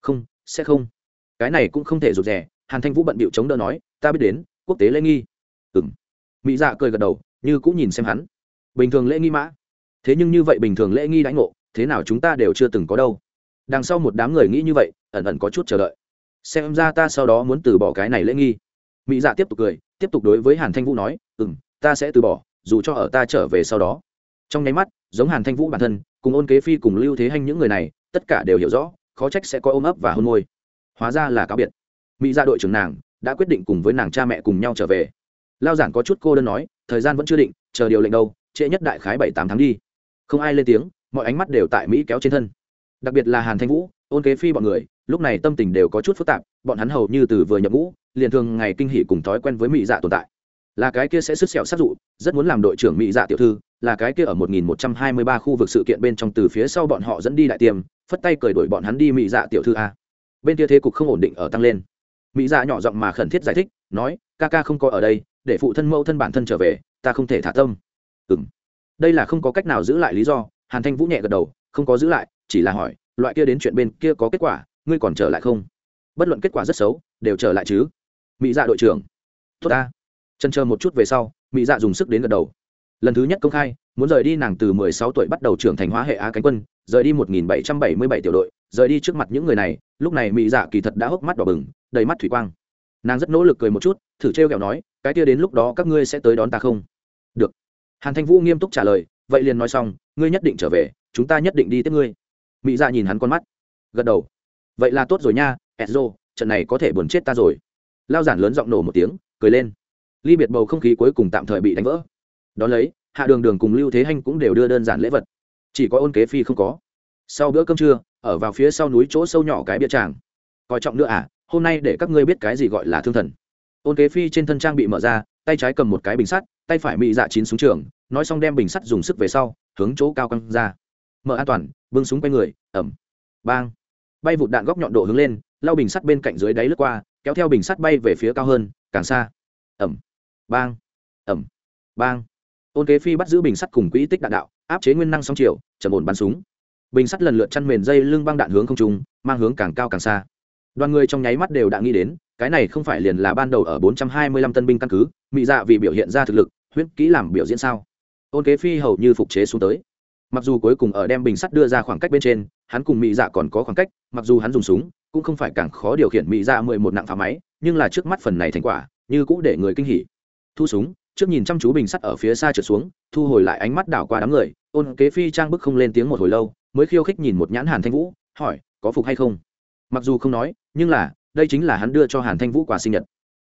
Không, sẽ không. Cái này cũng không thể rụt rè hàn thanh vũ bận bịu chống đỡ nói, ta biết đến, quốc tế lễ nghi. Ừng mỹ dạ cười gật đầu, như cũng nhìn xem hắn. Bình thường lễ nghi mã. Thế nhưng như vậy bình thường lễ nghi đãi ngộ, thế nào chúng ta đều chưa từng có đâu. Đằng sau một đám người nghĩ như vậy, ẩn ẩn có chút chờ đợi. Xem ra ta sau đó muốn từ bỏ cái này lễ nghi. Mỹ dạ tiếp tục cười, tiếp tục đối với hàn thanh vũ nói ừ m ta sẽ từ bỏ, dù cho ở ta trở về sau đó. Trong nháy mắt, giống hàn thanh vũ bản thân, cùng ôn kế phi cùng lưu thế hanh những người này, tất cả đều hiểu rõ, khó trách sẽ có ôm ấp và hôn môi. Hóa ra là cáo biệt mỹ dạ đội trưởng nàng đã quyết định cùng với nàng cha mẹ cùng nhau trở về. Lao giản có chút cô đơn nói, thời gian vẫn chưa định, chờ điều lệnh đâu, trễ nhất đại khái bảy tám tháng đi. Không ai lên tiếng, mọi ánh mắt đều tại mỹ kéo trên thân. Đặc biệt là hàn thanh vũ, ôn kế phi bọn người, lúc này tâm tình đều có chút phức tạp, bọn hắn hầu như từ vừa nhập ngũ, liền thường ngày kinh hỉ cùng thói quen với mỹ dạ tồn tại. Là cái kia sẽ sứt sẹo sát dụ, rất muốn làm đội trưởng mỹ dạ tiểu thư, là cái kia ở 1123 khu vực sự kiện bên trong từ phía sau bọn họ dẫn đi đại tiêm phất tay cởi đuổi bọn hắn đi mỹ dạ tiểu thư a. Bên kia thế cục không ổn định ở tăng lên mỹ dạ nhỏ giọng mà khẩn thiết giải thích, nói, ca ca không có ở đây, để phụ thân mẫu thân bản thân trở về, ta không thể thả tâm. Ừng đây là không có cách nào giữ lại lý do, hàn thanh vũ nhẹ gật đầu, không có giữ lại, chỉ là hỏi, loại kia đến chuyện bên kia có kết quả, ngươi còn trở lại không? Bất luận kết quả rất xấu, đều trở lại chứ. Mỹ dạ đội trưởng. Tốt ta. Chân chờ một chút về sau, mỹ dạ dùng sức đến gật đầu. Lần thứ nhất công khai, muốn rời đi nàng từ mười sáu tuổi bắt đầu trưởng thành hóa hệ á cánh quân rời đi một nghìn bảy trăm bảy mươi bảy tiểu đội rời đi trước mặt những người này lúc này mỹ dạ kỳ thật đã hốc mắt đỏ bừng đầy mắt thủy quang. Nàng rất nỗ lực cười một chút thử trêu kẹo nói cái kia đến lúc đó các ngươi sẽ tới đón ta không? Được. Hàn thanh vũ nghiêm túc trả lời vậy liền nói xong ngươi nhất định trở về chúng ta nhất định đi tiếp ngươi. Mỹ dạ nhìn hắn con mắt gật đầu. Vậy là tốt rồi nha Ezro, trận này có thể buồn chết ta rồi. Lao giản lớn giọng nổ một tiếng cười lên. Ly biệt bầu không khí cuối cùng tạm thời bị đánh vỡ. Đó lấy hạ đường đường cùng lưu thế hanh cũng đều đưa đơn giản lễ vật chỉ có ôn kế phi không có. Sau bữa cơm trưa, ở vào phía sau núi chỗ sâu nhỏ cái bia tràng. Coi trọng nữa à hôm nay để các ngươi biết cái gì gọi là thương thần. Ôn kế phi trên thân trang bị mở ra, tay trái cầm một cái bình sắt, tay phải mị dạ chín súng trường, nói xong đem bình sắt dùng sức về sau, hướng chỗ cao căng ra. Mở an toàn, bưng súng quay người, ẩm. Bang. Bay vụt đạn góc nhọn độ hướng lên lao bình sắt bên cạnh dưới đáy lướt qua, kéo theo bình sắt bay về phía cao hơn, càng xa. Ẩm. Bang. Ẩm. Bang. Ôn kế phi bắt giữ bình sắt cùng quỹ tích đạn đạo áp chế nguyên năng sóng chiều, chậm ổn bắn súng. Bình sắt lần lượt chăn mền dây lưng băng đạn hướng không trung mang hướng càng cao càng xa. Đoàn người trong nháy mắt đều đã nghĩ đến cái này không phải liền là ban đầu ở 425 tân binh căn cứ mỹ dạ vì biểu hiện ra thực lực huyết kỹ làm biểu diễn sao? Ôn kế phi hầu như phục chế xuống tới. Mặc dù cuối cùng ở đem bình sắt đưa ra khoảng cách bên trên hắn cùng mỹ dạ còn có khoảng cách mặc dù hắn dùng súng cũng không phải càng khó điều khiển mỹ dạ mười một nặng phá máy nhưng là trước mắt phần này thành quả như cũng để người kinh hỉ. Thu súng trước nhìn chăm chú bình sắt ở phía xa trượt xuống, thu hồi lại ánh mắt đảo qua đám người, ôn kế phi trang bức không lên tiếng một hồi lâu, mới khiêu khích nhìn một nhãn hàn thanh vũ, hỏi, có phục hay không? Mặc dù không nói, nhưng là, đây chính là hắn đưa cho hàn thanh vũ quà sinh nhật.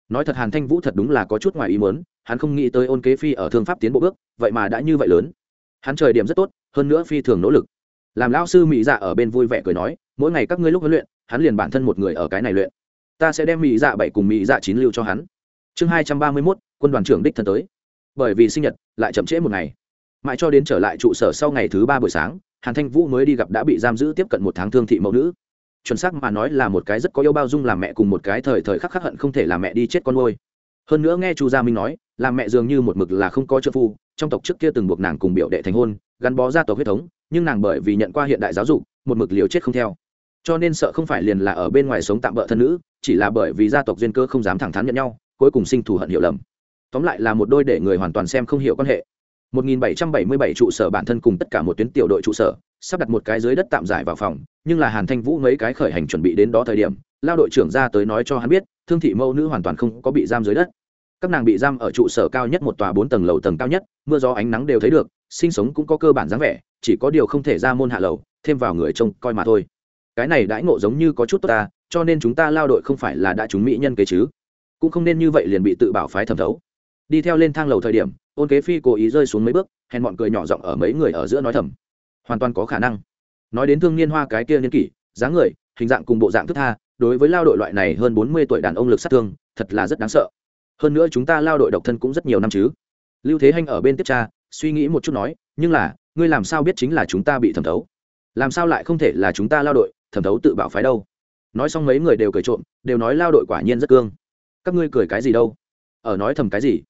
Nói thật hàn thanh vũ thật đúng là có chút ngoài ý muốn, hắn không nghĩ tới ôn kế phi ở thương pháp tiến bộ bước, vậy mà đã như vậy lớn. Hắn trời điểm rất tốt, hơn nữa phi thường nỗ lực. Làm lão sư mỹ dạ ở bên vui vẻ cười nói, mỗi ngày các ngươi lúc huấn luyện, hắn liền bản thân một người ở cái này luyện. Ta sẽ đem mỹ dạ bảy cùng mỹ dạ chín lưu cho hắn chương hai trăm ba mươi mốt, quân đoàn trưởng đích thân tới. Bởi vì sinh nhật, lại chậm trễ một ngày. Mãi cho đến trở lại trụ sở sau ngày thứ ba buổi sáng, hàn thanh vũ mới đi gặp đã bị giam giữ tiếp cận một tháng thương thị mẫu nữ. Chuẩn xác mà nói là một cái rất có yêu bao dung làm mẹ cùng một cái thời thời khắc khắc hận không thể làm mẹ đi chết con ngôi hơn nữa nghe chu gia minh nói, làm mẹ dường như một mực là không có trợ phu, trong tộc trước kia từng buộc nàng cùng biểu đệ thành hôn, gắn bó gia tộc huyết thống, nhưng nàng bởi vì nhận qua hiện đại giáo dục, một mực liều chết không theo. Cho nên sợ không phải liền là ở bên ngoài sống tạm bỡ thân nữ, chỉ là bởi vì gia tộc duyên cơ không dám thẳng thắn nhận nhau cuối cùng sinh thù hận hiểu lầm. Tóm lại là một đôi để người hoàn toàn xem không hiểu quan hệ. 1777 trụ sở bản thân cùng tất cả một tuyến tiểu đội trụ sở, sắp đặt một cái dưới đất tạm giải vào phòng, nhưng là hàn thanh vũ mấy cái khởi hành chuẩn bị đến đó thời điểm, lao đội trưởng ra tới nói cho hắn biết, thương thị mẫu nữ hoàn toàn không có bị giam dưới đất. Các nàng bị giam ở trụ sở cao nhất một tòa bốn tầng lầu tầng cao nhất, mưa gió ánh nắng đều thấy được, sinh sống cũng có cơ bản dáng vẻ, chỉ có điều không thể ra môn hạ lầu, thêm vào người trông coi mà thôi. Cái này đãi ngộ giống như có chút tốt ta, cho nên chúng ta lao đội không phải là đã chúng mỹ nhân kế chứ? Cũng không nên như vậy liền bị tự bảo phái thẩm thấu. Đi theo lên thang lầu thời điểm, ôn kế phi cố ý rơi xuống mấy bước, hèn bọn cười nhỏ giọng ở mấy người ở giữa nói thầm. Hoàn toàn có khả năng. Nói đến thương niên hoa cái kia niên kỷ, dáng người, hình dạng cùng bộ dạng thức tha, đối với lao đội loại này hơn bốn mươi tuổi đàn ông lực sát thương, thật là rất đáng sợ. Hơn nữa chúng ta lao đội độc thân cũng rất nhiều năm chứ. Lưu thế hanh ở bên tiếp tra, suy nghĩ một chút nói, nhưng là, ngươi làm sao biết chính là chúng ta bị thẩm thấu? Làm sao lại không thể là chúng ta lao đội thẩm thấu tự bảo phái đâu? Nói xong mấy người đều cười trộm, đều nói lao đội quả nhiên rất cương các ngươi cười cái gì đâu? Ở nói thầm cái gì?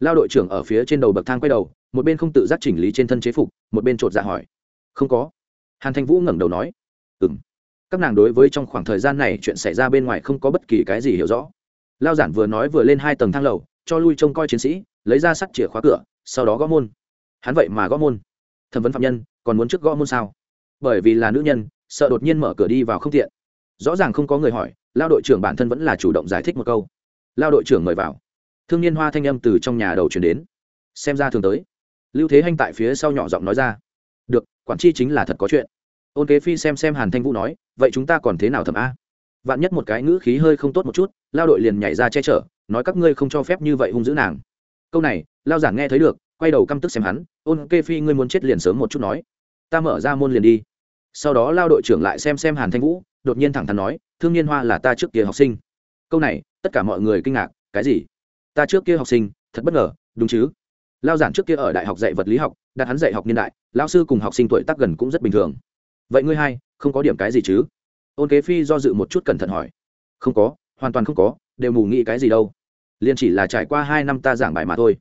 Lao đội trưởng ở phía trên đầu bậc thang quay đầu, một bên không tự giác chỉnh lý trên thân chế phục, một bên chột dạ hỏi. Không có. Hàn thanh vũ ngẩng đầu nói. Ừ m các nàng đối với trong khoảng thời gian này chuyện xảy ra bên ngoài không có bất kỳ cái gì hiểu rõ. Lao giản vừa nói vừa lên hai tầng thang lầu, cho lui trông coi chiến sĩ, lấy ra sắt chìa khóa cửa, sau đó gõ môn. Hắn vậy mà gõ môn. Thẩm vấn phạm nhân, còn muốn trước gõ môn sao? Bởi vì là nữ nhân, sợ đột nhiên mở cửa đi vào không tiện. Rõ ràng không có người hỏi, lao đội trưởng bản thân vẫn là chủ động giải thích một câu lao đội trưởng mời vào. Thương niên hoa thanh âm từ trong nhà đầu chuyển đến. Xem ra thường tới. Lưu thế hanh tại phía sau nhỏ giọng nói ra. Được, quản chi chính là thật có chuyện. Ôn kế phi xem xem hàn thanh vũ nói, vậy chúng ta còn thế nào thẩm a? Vạn nhất một cái ngữ khí hơi không tốt một chút, lao đội liền nhảy ra che chở, nói các ngươi không cho phép như vậy hung dữ nàng. Câu này, lao giản nghe thấy được, quay đầu căm tức xem hắn, ôn kê phi ngươi muốn chết liền sớm một chút nói. Ta mở ra môn liền đi. Sau đó lao đội trưởng lại xem xem hàn thanh vũ, đột nhiên thẳng thắn nói, thương niên hoa là ta trước kia học sinh. Câu này tất cả mọi người kinh ngạc, cái gì? Ta trước kia học sinh, thật bất ngờ, đúng chứ? Lao giản trước kia ở đại học dạy vật lý học, đặt hắn dạy học niên đại lao sư cùng học sinh tuổi tác gần cũng rất bình thường. Vậy ngươi hai, không có điểm cái gì chứ? Ôn kế phi do dự một chút cẩn thận hỏi. Không có, hoàn toàn không có, đều mù nghĩ cái gì đâu. Liền chỉ là trải qua hai năm ta giảng bài mà thôi.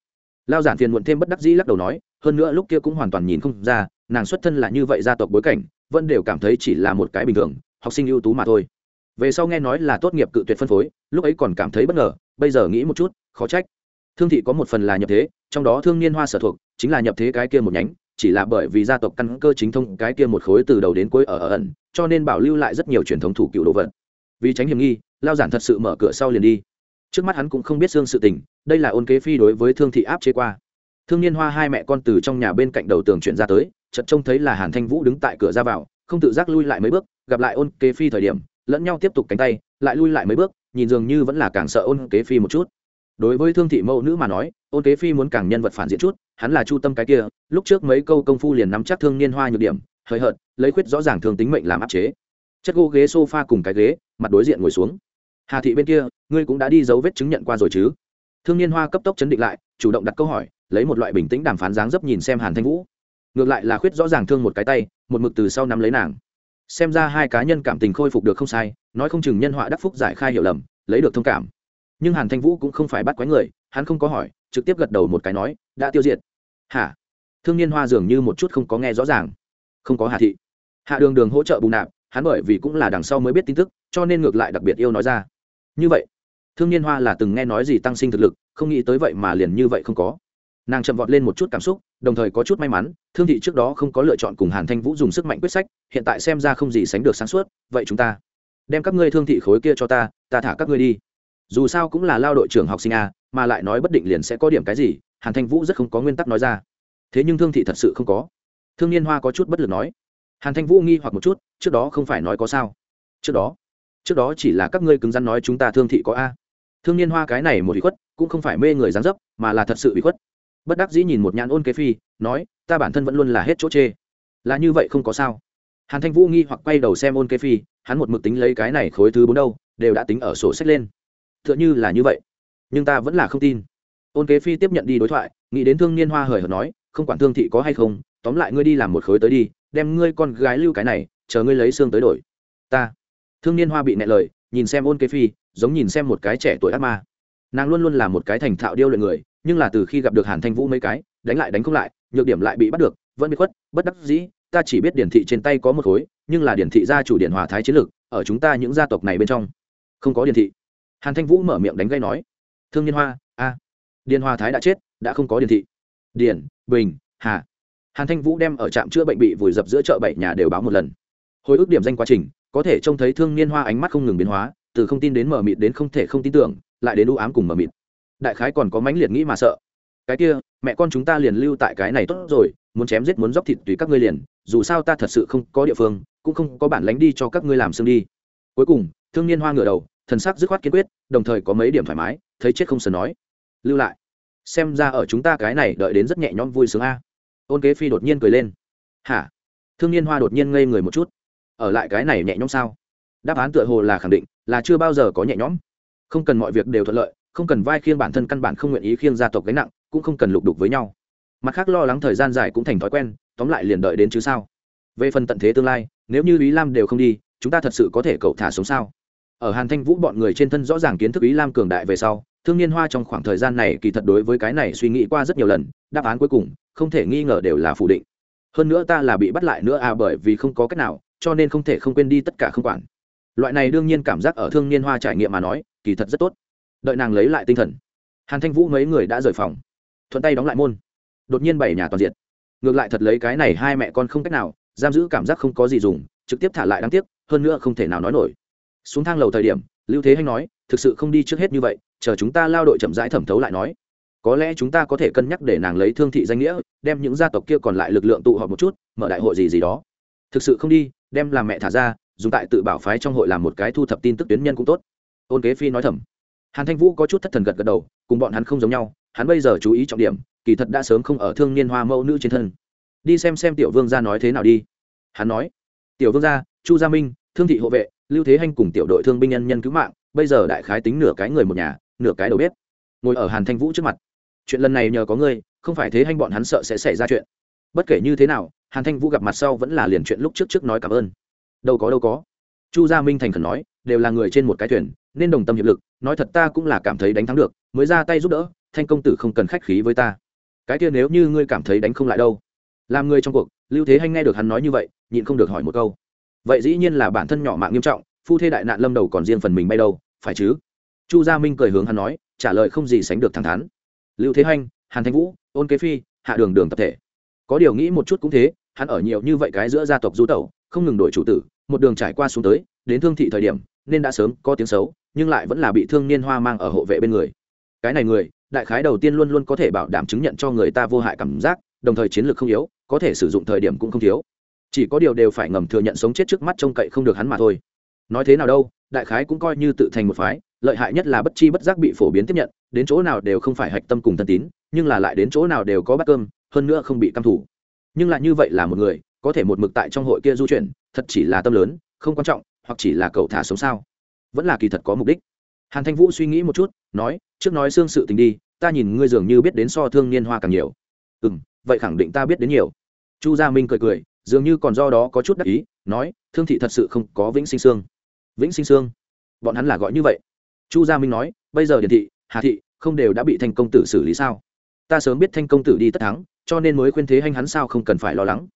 Lao giản phiền muộn thêm bất đắc dĩ lắc đầu nói, hơn nữa lúc kia cũng hoàn toàn nhìn không ra, nàng xuất thân là như vậy gia tộc bối cảnh, vẫn đều cảm thấy chỉ là một cái bình thường, học sinh ưu tú mà thôi về sau nghe nói là tốt nghiệp cự tuyệt phân phối, lúc ấy còn cảm thấy bất ngờ, bây giờ nghĩ một chút, khó trách. Thương thị có một phần là nhập thế, trong đó thương niên hoa sở thuộc, chính là nhập thế cái kia một nhánh, chỉ là bởi vì gia tộc căn cơ chính thông cái kia một khối từ đầu đến cuối ở ở ẩn, cho nên bảo lưu lại rất nhiều truyền thống thủ cựu đồ vật. Vì tránh hiểm nghi, lao giản thật sự mở cửa sau liền đi. Trước mắt hắn cũng không biết xương sự tình, đây là ôn kế phi đối với thương thị áp chế qua. Thương niên hoa hai mẹ con từ trong nhà bên cạnh đầu tường chuyển ra tới, chợt trông thấy là hàn thanh vũ đứng tại cửa ra vào, không tự giác lui lại mấy bước, gặp lại ôn kế phi thời điểm lẫn nhau tiếp tục cánh tay, lại lui lại mấy bước, nhìn dường như vẫn là càng sợ ôn kế phi một chút. Đối với thương thị mẫu nữ mà nói, ôn kế phi muốn càng nhân vật phản diện chút, hắn là chu tâm cái kia, lúc trước mấy câu công phu liền nắm chắc thương niên hoa nhược điểm, hời hợt, lấy khuyết rõ ràng thương tính mệnh làm áp chế. Chất gỗ ghế s o f a cùng cái ghế, mặt đối diện ngồi xuống. Hà thị bên kia, ngươi cũng đã đi dấu vết chứng nhận qua rồi chứ? Thương niên hoa cấp tốc chấn định lại, chủ động đặt câu hỏi, lấy một loại bình tĩnh đàm phán dáng dấp nhìn xem hàn thanh vũ. Ngược lại là khuyết rõ ràng thương một cái tay, một mực từ sau nắm lấy nàng xem ra hai cá nhân cảm tình khôi phục được không sai, nói không chừng nhân họa đắc phúc giải khai hiểu lầm, lấy được thông cảm. Nhưng hàn thanh vũ cũng không phải bắt quái người, hắn không có hỏi, trực tiếp gật đầu một cái nói, đã tiêu diệt. Hả? Thương niên hoa dường như một chút không có nghe rõ ràng. Không có hạ thị. Hạ đường đường hỗ trợ bù nạp, hắn bởi vì cũng là đằng sau mới biết tin tức, cho nên ngược lại đặc biệt yêu nói ra. Như vậy. Thương niên hoa là từng nghe nói gì tăng sinh thực lực, không nghĩ tới vậy mà liền như vậy không có nàng chậm vọt lên một chút cảm xúc, đồng thời có chút may mắn, thương thị trước đó không có lựa chọn cùng hàn thanh vũ dùng sức mạnh quyết sách, hiện tại xem ra không gì sánh được sáng suốt, vậy chúng ta đem các ngươi thương thị khối kia cho ta ta thả các ngươi đi. Dù sao cũng là lao đội trưởng học sinh a, mà lại nói bất định liền sẽ có điểm cái gì, hàn thanh vũ rất không có nguyên tắc nói ra. Thế nhưng thương thị thật sự không có. Thương niên hoa có chút bất lực nói. Hàn thanh vũ nghi hoặc một chút, trước đó không phải nói có sao. Trước đó trước đó chỉ là các ngươi cứng rắn nói chúng ta thương thị có a. Thương niên hoa cái này một bị khuất, cũng không phải mê người dán dấp, mà là thật sự bị khuất bất đắc dĩ nhìn một nhãn ôn kế phi, nói, ta bản thân vẫn luôn là hết chỗ chê. Là như vậy không có sao. Hàn thanh vũ nghi hoặc quay đầu xem ôn kế phi, hắn một mực tính lấy cái này khối thứ bốn đâu, đều đã tính ở sổ sách lên. T h ư ợ n h ư là như vậy, nhưng ta vẫn là không tin. Ôn kế phi tiếp nhận đi đối thoại, nghĩ đến thương niên hoa hời hợt nói, không quản thương thị có hay không, tóm lại ngươi đi làm một khối tới đi, đem ngươi con gái lưu cái này, chờ ngươi lấy xương tới đổi. Ta. Thương niên hoa bị nẹ lời, nhìn xem ôn kế phi, giống nhìn xem một cái trẻ tuổi ác ma. Nàng luôn luôn là một cái thành thạo điêu luyện người nhưng là từ khi gặp được hàn thanh vũ mấy cái, đánh lại đánh không lại, nhược điểm lại bị bắt được, vẫn bị khuất, bất đắc dĩ, ta chỉ biết điển thị trên tay có một khối, nhưng là điển thị gia chủ điện hòa thái chiến lược, ở chúng ta những gia tộc này bên trong, không có điển thị. Hàn thanh vũ mở miệng đánh gây nói, thương nhân hoa, a à. điền hòa thái đã chết, đã không có điển thị. Điển, bình, hà. Hàn thanh vũ đem ở trạm chữa bệnh bị vùi dập giữa chợ bảy nhà đều báo một lần. Hồi ức điểm danh quá trình, có thể trông thấy thương niên hoa ánh mắt không ngừng biến hóa, từ không tin đến mở mịt đến không thể không tin tưởng, lại đến u ám cùng mở mịt đại khái còn có mãnh liệt nghĩ mà sợ. Cái kia, mẹ con chúng ta liền lưu tại cái này tốt rồi, muốn chém giết muốn dóc thịt tùy các ngươi liền, dù sao ta thật sự không có địa phương, cũng không có bản lánh đi cho các ngươi làm xương đi. Cuối cùng, thương niên hoa ngửa đầu, thần sắc dứt khoát kiên quyết, đồng thời có mấy điểm thoải mái, thấy chết không sờ nói. Lưu lại. Xem ra ở chúng ta cái này đợi đến rất nhẹ nhõm vui sướng a. Ôn kế phi đột nhiên cười lên. Hả? Thương niên hoa đột nhiên ngây người một chút. Ở lại cái này nhẹ nhõm sao? Đáp án tựa hồ là khẳng định, là chưa bao giờ có nhẹ nhõm. Không cần mọi việc đều thuận lợi không cần vai khiêng bản thân căn bản không nguyện ý khiêng gia tộc gánh nặng, cũng không cần lục đục với nhau. Mặt khác lo lắng thời gian dài cũng thành thói quen, tóm lại liền đợi đến chứ sao. Về phần tận thế tương lai, nếu như ý lam đều không đi, chúng ta thật sự có thể cậu thả sống sao? Ở hàn thanh vũ bọn người trên thân rõ ràng kiến thức ý lam cường đại về sau, thương niên hoa trong khoảng thời gian này kỳ thật đối với cái này suy nghĩ qua rất nhiều lần, đáp án cuối cùng, không thể nghi ngờ đều là phủ định. Hơn nữa ta là bị bắt lại nữa à bởi vì không có cách nào, cho nên không thể không quên đi tất cả không quản. Loại này đương nhiên cảm giác ở thương niên hoa trải nghiệm mà nói, kỳ thật rất tốt đợi nàng lấy lại tinh thần. Hàn thanh vũ mấy người đã rời phòng. Thuận tay đóng lại môn. Đột nhiên bảy nhà toàn diện. Ngược lại thật lấy cái này hai mẹ con không cách nào, giam giữ cảm giác không có gì dùng, trực tiếp thả lại đáng tiếc, hơn nữa không thể nào nói nổi. Xuống thang lầu thời điểm, lưu thế hanh nói, thực sự không đi trước hết như vậy, chờ chúng ta lao đội chậm rãi thẩm thấu lại nói. Có lẽ chúng ta có thể cân nhắc để nàng lấy thương thị danh nghĩa, đem những gia tộc kia còn lại lực lượng tụ họp một chút, mở đại hội gì gì đó. Thực sự không đi, đem làm mẹ thả ra, dùng tại tự bảo phái trong hội làm một cái thu thập tin tức tuyến nhân cũng tốt. Ôn kế phi nói thầm hàn thanh vũ có chút thất thần gật gật đầu, cùng bọn hắn không giống nhau, hắn bây giờ chú ý trọng điểm, kỳ thật đã sớm không ở thương niên hoa mẫu nữ trên thân. Đi xem xem tiểu vương gia nói thế nào đi. Hắn nói, tiểu vương gia, chu gia minh, thương thị hộ vệ, lưu thế hanh cùng tiểu đội thương binh nhân nhân cứu mạng, bây giờ đại khái tính nửa cái người một nhà, nửa cái đầu bếp. Ngồi ở hàn thanh vũ trước mặt, chuyện lần này nhờ có ngươi, không phải thế hanh bọn hắn sợ sẽ xảy ra chuyện. Bất kể như thế nào, hàn thanh vũ gặp mặt sau vẫn là liền chuyện lúc trước trước nói cảm ơn. Đâu có đâu có. Chu gia minh thành khẩn nói đều là người trên một cái thuyền, nên đồng tâm hiệp lực, nói thật ta cũng là cảm thấy đánh thắng được, mới ra tay giúp đỡ, thanh công tử không cần khách khí với ta. Cái kia nếu như ngươi cảm thấy đánh không lại đâu. Làm người trong cuộc, lưu thế hanh nghe được hắn nói như vậy, nhịn không được hỏi một câu. Vậy dĩ nhiên là bản thân nhỏ mạng nghiêm trọng, phu thê đại nạn lâm đầu còn riêng phần mình bay đâu, phải chứ? Chu gia minh cười hướng hắn nói, trả lời không gì sánh được thẳng thắn. Lưu thế hanh, hàn thanh vũ, ôn kế phi, hạ đường đường tập thể. Có điều nghĩ một chút cũng thế, hắn ở nhiều như vậy cái giữa gia tộc du tẩu, không ngừng đổi chủ tử, một đường trải qua xuống tới, đến thương thị thời điểm nên đã sớm có tiếng xấu, nhưng lại vẫn là bị thương niên hoa mang ở hộ vệ bên người. Cái này người, đại khái đầu tiên luôn luôn có thể bảo đảm chứng nhận cho người ta vô hại cảm giác, đồng thời chiến lược không yếu, có thể sử dụng thời điểm cũng không thiếu. Chỉ có điều đều phải ngầm thừa nhận sống chết trước mắt trông cậy không được hắn mà thôi. Nói thế nào đâu, đại khái cũng coi như tự thành một phái, lợi hại nhất là bất chi bất giác bị phổ biến tiếp nhận, đến chỗ nào đều không phải hạch tâm cùng thân tín, nhưng là lại đến chỗ nào đều có bát cơm, hơn nữa không bị căm thủ. Nhưng lại như vậy là một người, có thể một mực tại trong hội kia du chuyển, thật chỉ là tâm lớn, không quan trọng hoặc chỉ là cậu thả sống sao? Vẫn là kỳ thật có mục đích. Hàn thanh vũ suy nghĩ một chút, nói, trước nói xương sự tình đi, ta nhìn ngươi dường như biết đến so thương niên hoa càng nhiều. Ừ m vậy khẳng định ta biết đến nhiều. Chu gia minh cười cười, dường như còn do đó có chút đắc ý, nói, thương thị thật sự không có vĩnh sinh sương. Vĩnh sinh sương? Bọn hắn là gọi như vậy. Chu gia minh nói, bây giờ điển thị, hà thị không đều đã bị thanh công tử xử lý sao? Ta sớm biết thanh công tử đi tất thắng, cho nên mới khuyên thế hành hắn sao không cần phải lo lắng.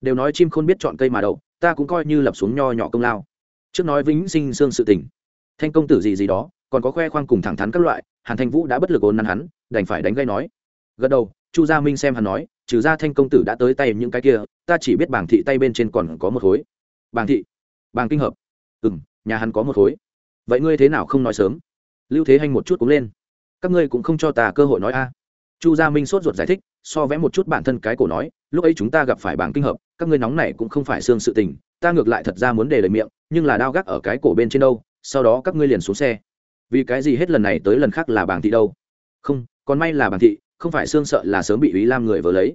Đều nói chim không biết chọn cây mà đậu, ta cũng coi như lập xuống nho nhỏ công lao trước nói vĩnh sinh xương sự tình, thanh công tử gì gì đó, còn có khoe khoang cùng thẳng thắn các loại, hàn thanh vũ đã bất lực ôn năn hắn, đành phải đánh gây nói. Gật đầu, chu gia minh xem hắn nói, trừ ra thanh công tử đã tới tay những cái kia, ta chỉ biết bảng thị tay bên trên còn có một khối. Bảng thị? Bảng kinh hợp. Ừ m nhà hắn có một khối. Vậy ngươi thế nào không nói sớm? Lưu thế hanh một chút cũng lên. Các ngươi cũng không cho ta cơ hội nói a. Chu gia minh sốt ruột giải thích, so vẽ một chút bản thân cái cổ nói, lúc ấy chúng ta gặp phải bảng kinh hợp, các ngươi nóng này cũng không phải xương sự tình, ta ngược lại thật ra muốn đề lời miệng nhưng là đao gác ở cái cổ bên trên đâu, sau đó các ngươi liền xuống xe. Vì cái gì hết lần này tới lần khác là bảng thị đâu? Không, còn may là bảng thị, không phải xương sợ là sớm bị ý lam người vờ lấy.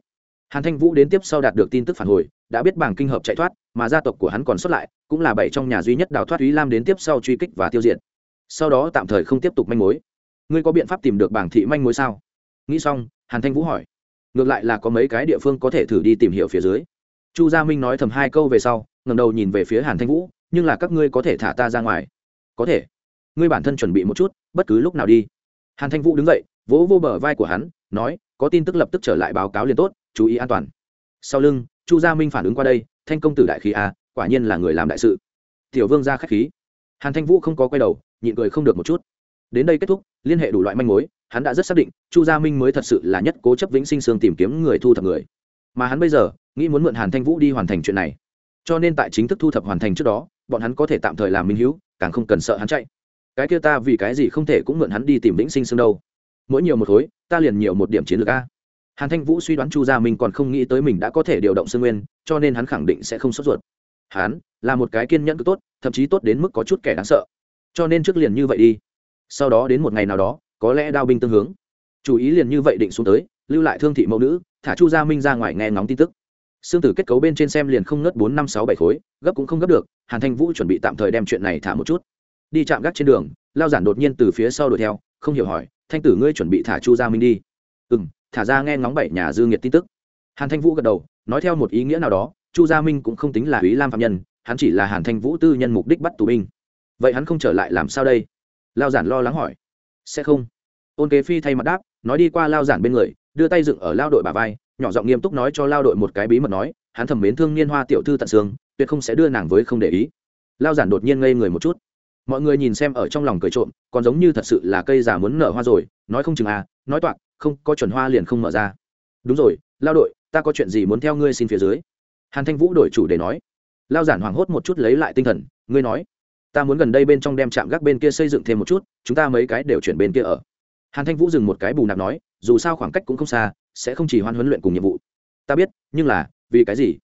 Hàn thanh vũ đến tiếp sau đạt được tin tức phản hồi, đã biết bảng kinh hợp chạy thoát, mà gia tộc của hắn còn xuất lại, cũng là bảy trong nhà duy nhất đào thoát ý lam đến tiếp sau truy kích và tiêu diệt. Sau đó tạm thời không tiếp tục manh mối. Ngươi có biện pháp tìm được bảng thị manh mối sao? Nghĩ xong, hàn thanh vũ hỏi. Ngược lại là có mấy cái địa phương có thể thử đi tìm hiểu phía dưới. Chu gia minh nói thầm hai câu về sau ngầm đầu nhìn về phía hàn thanh vũ nhưng là các ngươi có thể thả ta ra ngoài. Có thể. Ngươi bản thân chuẩn bị một chút, bất cứ lúc nào đi. Hàn thanh vũ đứng dậy, vỗ vô bờ vai của hắn, nói, có tin tức lập tức trở lại báo cáo liền tốt, chú ý an toàn. Sau lưng, chu gia minh phản ứng qua đây, thanh công tử đại khí a quả nhiên là người làm đại sự. Tiểu vương ra k h á c h khí. Hàn thanh vũ không có quay đầu, nhịn cười không được một chút. Đến đây kết thúc, liên hệ đủ loại manh mối, hắn đã rất xác định, chu gia minh mới thật sự là nhất cố chấp vĩnh sinh sương tìm kiếm người thu thập người. Mà hắn bây giờ, nghĩ muốn mượn hàn thanh vũ đi hoàn thành chuyện này. Cho nên tại chính thức thu thập hoàn thành trước đó bọn hắn có thể tạm thời làm minh hữu, càng không cần sợ hắn chạy. Cái kia ta vì cái gì không thể cũng mượn hắn đi tìm vĩnh sinh sương đâu. Mỗi nhiều một khối ta liền nhiều một điểm chiến lược a. Hàn thanh vũ suy đoán chu gia minh còn không nghĩ tới mình đã có thể điều động sương nguyên, cho nên hắn khẳng định sẽ không sốt ruột. Hắn là một cái kiên nhẫn cực tốt, thậm chí tốt đến mức có chút kẻ đáng sợ. Cho nên trước liền như vậy đi. Sau đó đến một ngày nào đó, có lẽ đao binh tương hướng. Chủ ý liền như vậy định xuống tới, lưu lại thương thị mẫu nữ, thả chu gia minh ra ngoài nghe ngóng tin tức xương tử kết cấu bên trên xem liền không ngớt bốn năm sáu bảy khối, gấp cũng không gấp được, hàn thanh vũ chuẩn bị tạm thời đem chuyện này thả một chút. Đi chạm gác trên đường, lao giản đột nhiên từ phía sau đuổi theo, không hiểu hỏi, thanh tử ngươi chuẩn bị thả chu gia minh đi? Ừ m thả ra nghe ngóng bảy nhà dư nghiệt tin tức. Hàn thanh vũ gật đầu, nói theo một ý nghĩa nào đó, chu gia minh cũng không tính là ý lam phạm nhân, hắn chỉ là hàn thanh vũ tư nhân mục đích bắt tù binh. Vậy hắn không trở lại làm sao đây? Lao giản lo lắng hỏi. Sẽ không. Ôn kế phi thay mặt đáp, nói đi qua lao giản bên người đưa tay dựng ở lao đội bà vai, nhỏ giọng nghiêm túc nói cho lao đội một cái bí mật nói, hắn thầm mến thương niên hoa tiểu thư tận xương, tuyệt không sẽ đưa nàng với không để ý. Lao giản đột nhiên ngây người một chút. Mọi người nhìn xem ở trong lòng cười trộm, còn giống như thật sự là cây già muốn nở hoa rồi, nói không chừng à nói toạc, không, có chuẩn hoa liền không mở ra. Đúng rồi, lao đội, ta có chuyện gì muốn theo ngươi xin phía dưới. Hàn thanh vũ đổi chủ để nói. Lao giản hoảng hốt một chút lấy lại tinh thần, ngươi nói, ta muốn gần đây bên trong đem trạm gác bên kia xây dựng thêm một chút, chúng ta mấy cái đều chuyển bên kia ở. Hàn thanh vũ dừng một cái bù nạp nói dù sao khoảng cách cũng không xa, sẽ không chỉ hoan huấn luyện cùng nhiệm vụ. Ta biết, nhưng là, vì cái gì?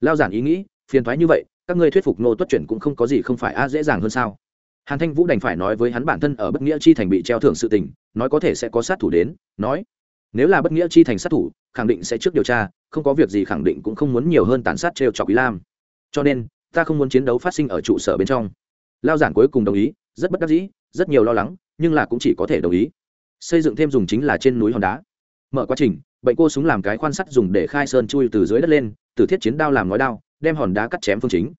Lao giản ý nghĩ, phiền thoái như vậy, các ngươi thuyết phục nô tuất chuyển cũng không có gì không phải a dễ dàng hơn sao? Hàn thanh vũ đành phải nói với hắn bản thân ở bất nghĩa chi thành bị treo thưởng sự tình, nói có thể sẽ có sát thủ đến, nói, nếu là bất nghĩa chi thành sát thủ, khẳng định sẽ trước điều tra, không có việc gì khẳng định cũng không muốn nhiều hơn tàn sát trêu chọc ý lam. Cho nên, ta không muốn chiến đấu phát sinh ở trụ sở bên trong. Lao giản cuối cùng đồng ý, rất bất đắc dĩ, rất nhiều lo lắng, nhưng là cũng chỉ có thể đồng ý xây dựng thêm dùng chính là trên núi hòn đá. Mở quá trình, bệnh cô súng làm cái khoan sắt dùng để khai sơn chui từ dưới đất lên, từ thiết chiến đao làm ngói đao, đem hòn đá cắt chém phương chính.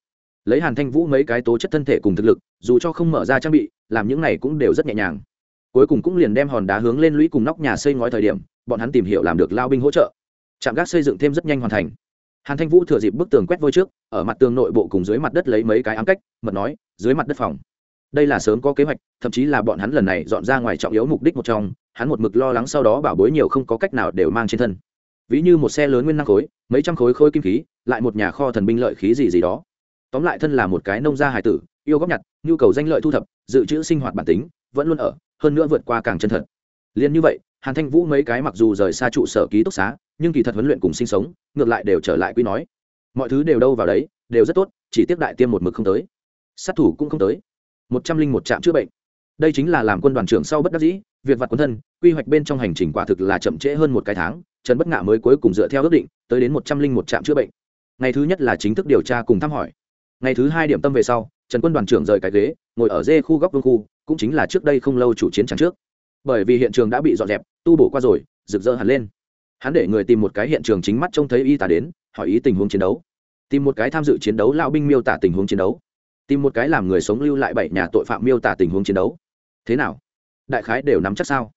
Lấy hàn thanh vũ mấy cái tố chất thân thể cùng thực lực, dù cho không mở ra trang bị, làm những này cũng đều rất nhẹ nhàng. Cuối cùng cũng liền đem hòn đá hướng lên lũy cùng nóc nhà xây ngói thời điểm, bọn hắn tìm hiểu làm được lao binh hỗ trợ. Trạm gác xây dựng thêm rất nhanh hoàn thành. Hàn thanh vũ thừa dịp bức tường quét vôi trước, ở mặt tường nội bộ cùng dưới mặt đất lấy mấy cái ám cách, mật nói, dưới mặt đất phòng đây là sớm có kế hoạch, thậm chí là bọn hắn lần này dọn ra ngoài trọng yếu mục đích một trong, hắn một mực lo lắng sau đó bảo bối nhiều không có cách nào đều mang trên thân. Ví như một xe lớn nguyên năng khối, mấy trăm khối khối kim khí, lại một nhà kho thần binh lợi khí gì gì đó. Tóm lại thân là một cái nông gia hài tử, yêu góp nhặt, nhu cầu danh lợi thu thập, dự trữ sinh hoạt bản tính, vẫn luôn ở, hơn nữa vượt qua càng chân thật. Liền như vậy, hàn thanh vũ mấy cái mặc dù rời xa trụ sở ký túc xá, nhưng kỳ thật huấn luyện cùng sinh sống, ngược lại đều trở lại quy nói. Mọi thứ đều đâu vào đấy, đều rất tốt, chỉ tiếp đại tiêm một mực không tới. Sát thủ cũng không tới một trăm linh một trạm chữa bệnh. Đây chính là làm quân đoàn trưởng sau bất đắc dĩ, việc vặt quân thân, quy hoạch bên trong hành trình quả thực là chậm trễ hơn một cái tháng, trần bất ngạ mới cuối cùng dựa theo ước định, tới đến một trăm linh một trạm chữa bệnh. Ngày thứ nhất là chính thức điều tra cùng thăm hỏi. Ngày thứ hai điểm tâm về sau, trần quân đoàn trưởng rời cái ghế, ngồi ở dê khu góc vương khu, cũng chính là trước đây không lâu chủ chiến trắng trước. Bởi vì hiện trường đã bị dọn dẹp, tu bổ qua rồi, rực rỡ hẳn lên. Hắn để người tìm một cái hiện trường chính mắt trông thấy y tá đến, hỏi ý tình huống chiến đấu. Tìm một cái tham dự chiến đấu lao binh miêu tả tình huống chiến đấu tìm một cái làm người sống lưu lại bảy nhà tội phạm miêu tả tình huống chiến đấu. Thế nào? Đại khái đều nắm chắc sao?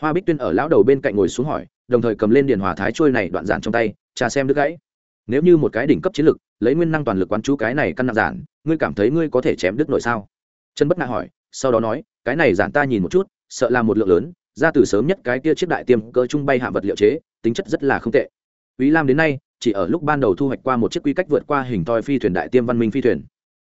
Hoa bích tuyên ở lão đầu bên cạnh ngồi xuống hỏi, đồng thời cầm lên điền hòa thái trôi này đoạn giản trong tay, trà xem đứt gãy. Nếu như một cái đỉnh cấp chiến lực, lấy nguyên năng toàn lực quán chú cái này căn nặng giản, ngươi cảm thấy ngươi có thể chém đứt nội sao? Trần bất ngại hỏi, sau đó nói, cái này giản ta nhìn một chút, sợ là một lượng lớn, ra từ sớm nhất cái kia chiếc đại tiêm cơ trung bay hạ vật liệu chế, tính chất rất là không tệ. Ý Lam đến nay, chỉ ở lúc ban đầu thu hoạch qua một chiếc quy cách vượt qua hình toi phi thuyền đại tiêm văn minh phi thuyền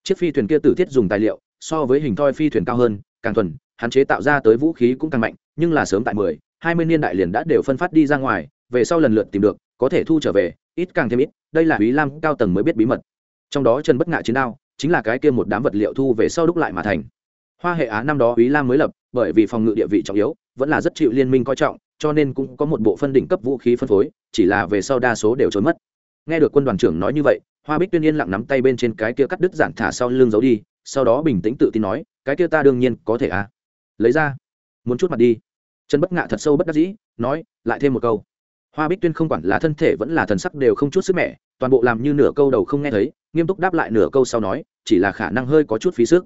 chiếc phi thuyền kia tử thiết dùng tài liệu, so với hình thoi phi thuyền cao hơn, càng thuần, hạn chế tạo ra tới vũ khí cũng càng mạnh, nhưng là sớm tại mười, hai mươi niên đại liền đã đều phân phát đi ra ngoài, về sau lần lượt tìm được, có thể thu trở về, ít càng thêm ít, đây là ý Lam cao tầng mới biết bí mật. Trong đó trần bất ngại chiến đao, chính là cái kia một đám vật liệu thu về sau đúc lại mà thành. Hoa hệ á năm đó ý Lam mới lập, bởi vì phòng ngự địa vị trọng yếu, vẫn là rất chịu liên minh coi trọng, cho nên cũng có một bộ phân đỉnh cấp vũ khí phân phối, chỉ là về sau đa số đều trốn mất. Nghe được quân đoàn trưởng nói như vậy hoa bích tuyên yên lặng nắm tay bên trên cái kia cắt đứt giản thả sau lưng giấu đi, sau đó bình tĩnh tự tin nói, cái kia ta đương nhiên có thể à? Lấy ra, muốn chút mặt đi. Trần bất ngạ thật sâu bất đắc dĩ, nói, lại thêm một câu. Hoa bích tuyên không quản là thân thể vẫn là thần sắc đều không chút sức mẹ toàn bộ làm như nửa câu đầu không nghe thấy, nghiêm túc đáp lại nửa câu sau nói, chỉ là khả năng hơi có chút phí sức.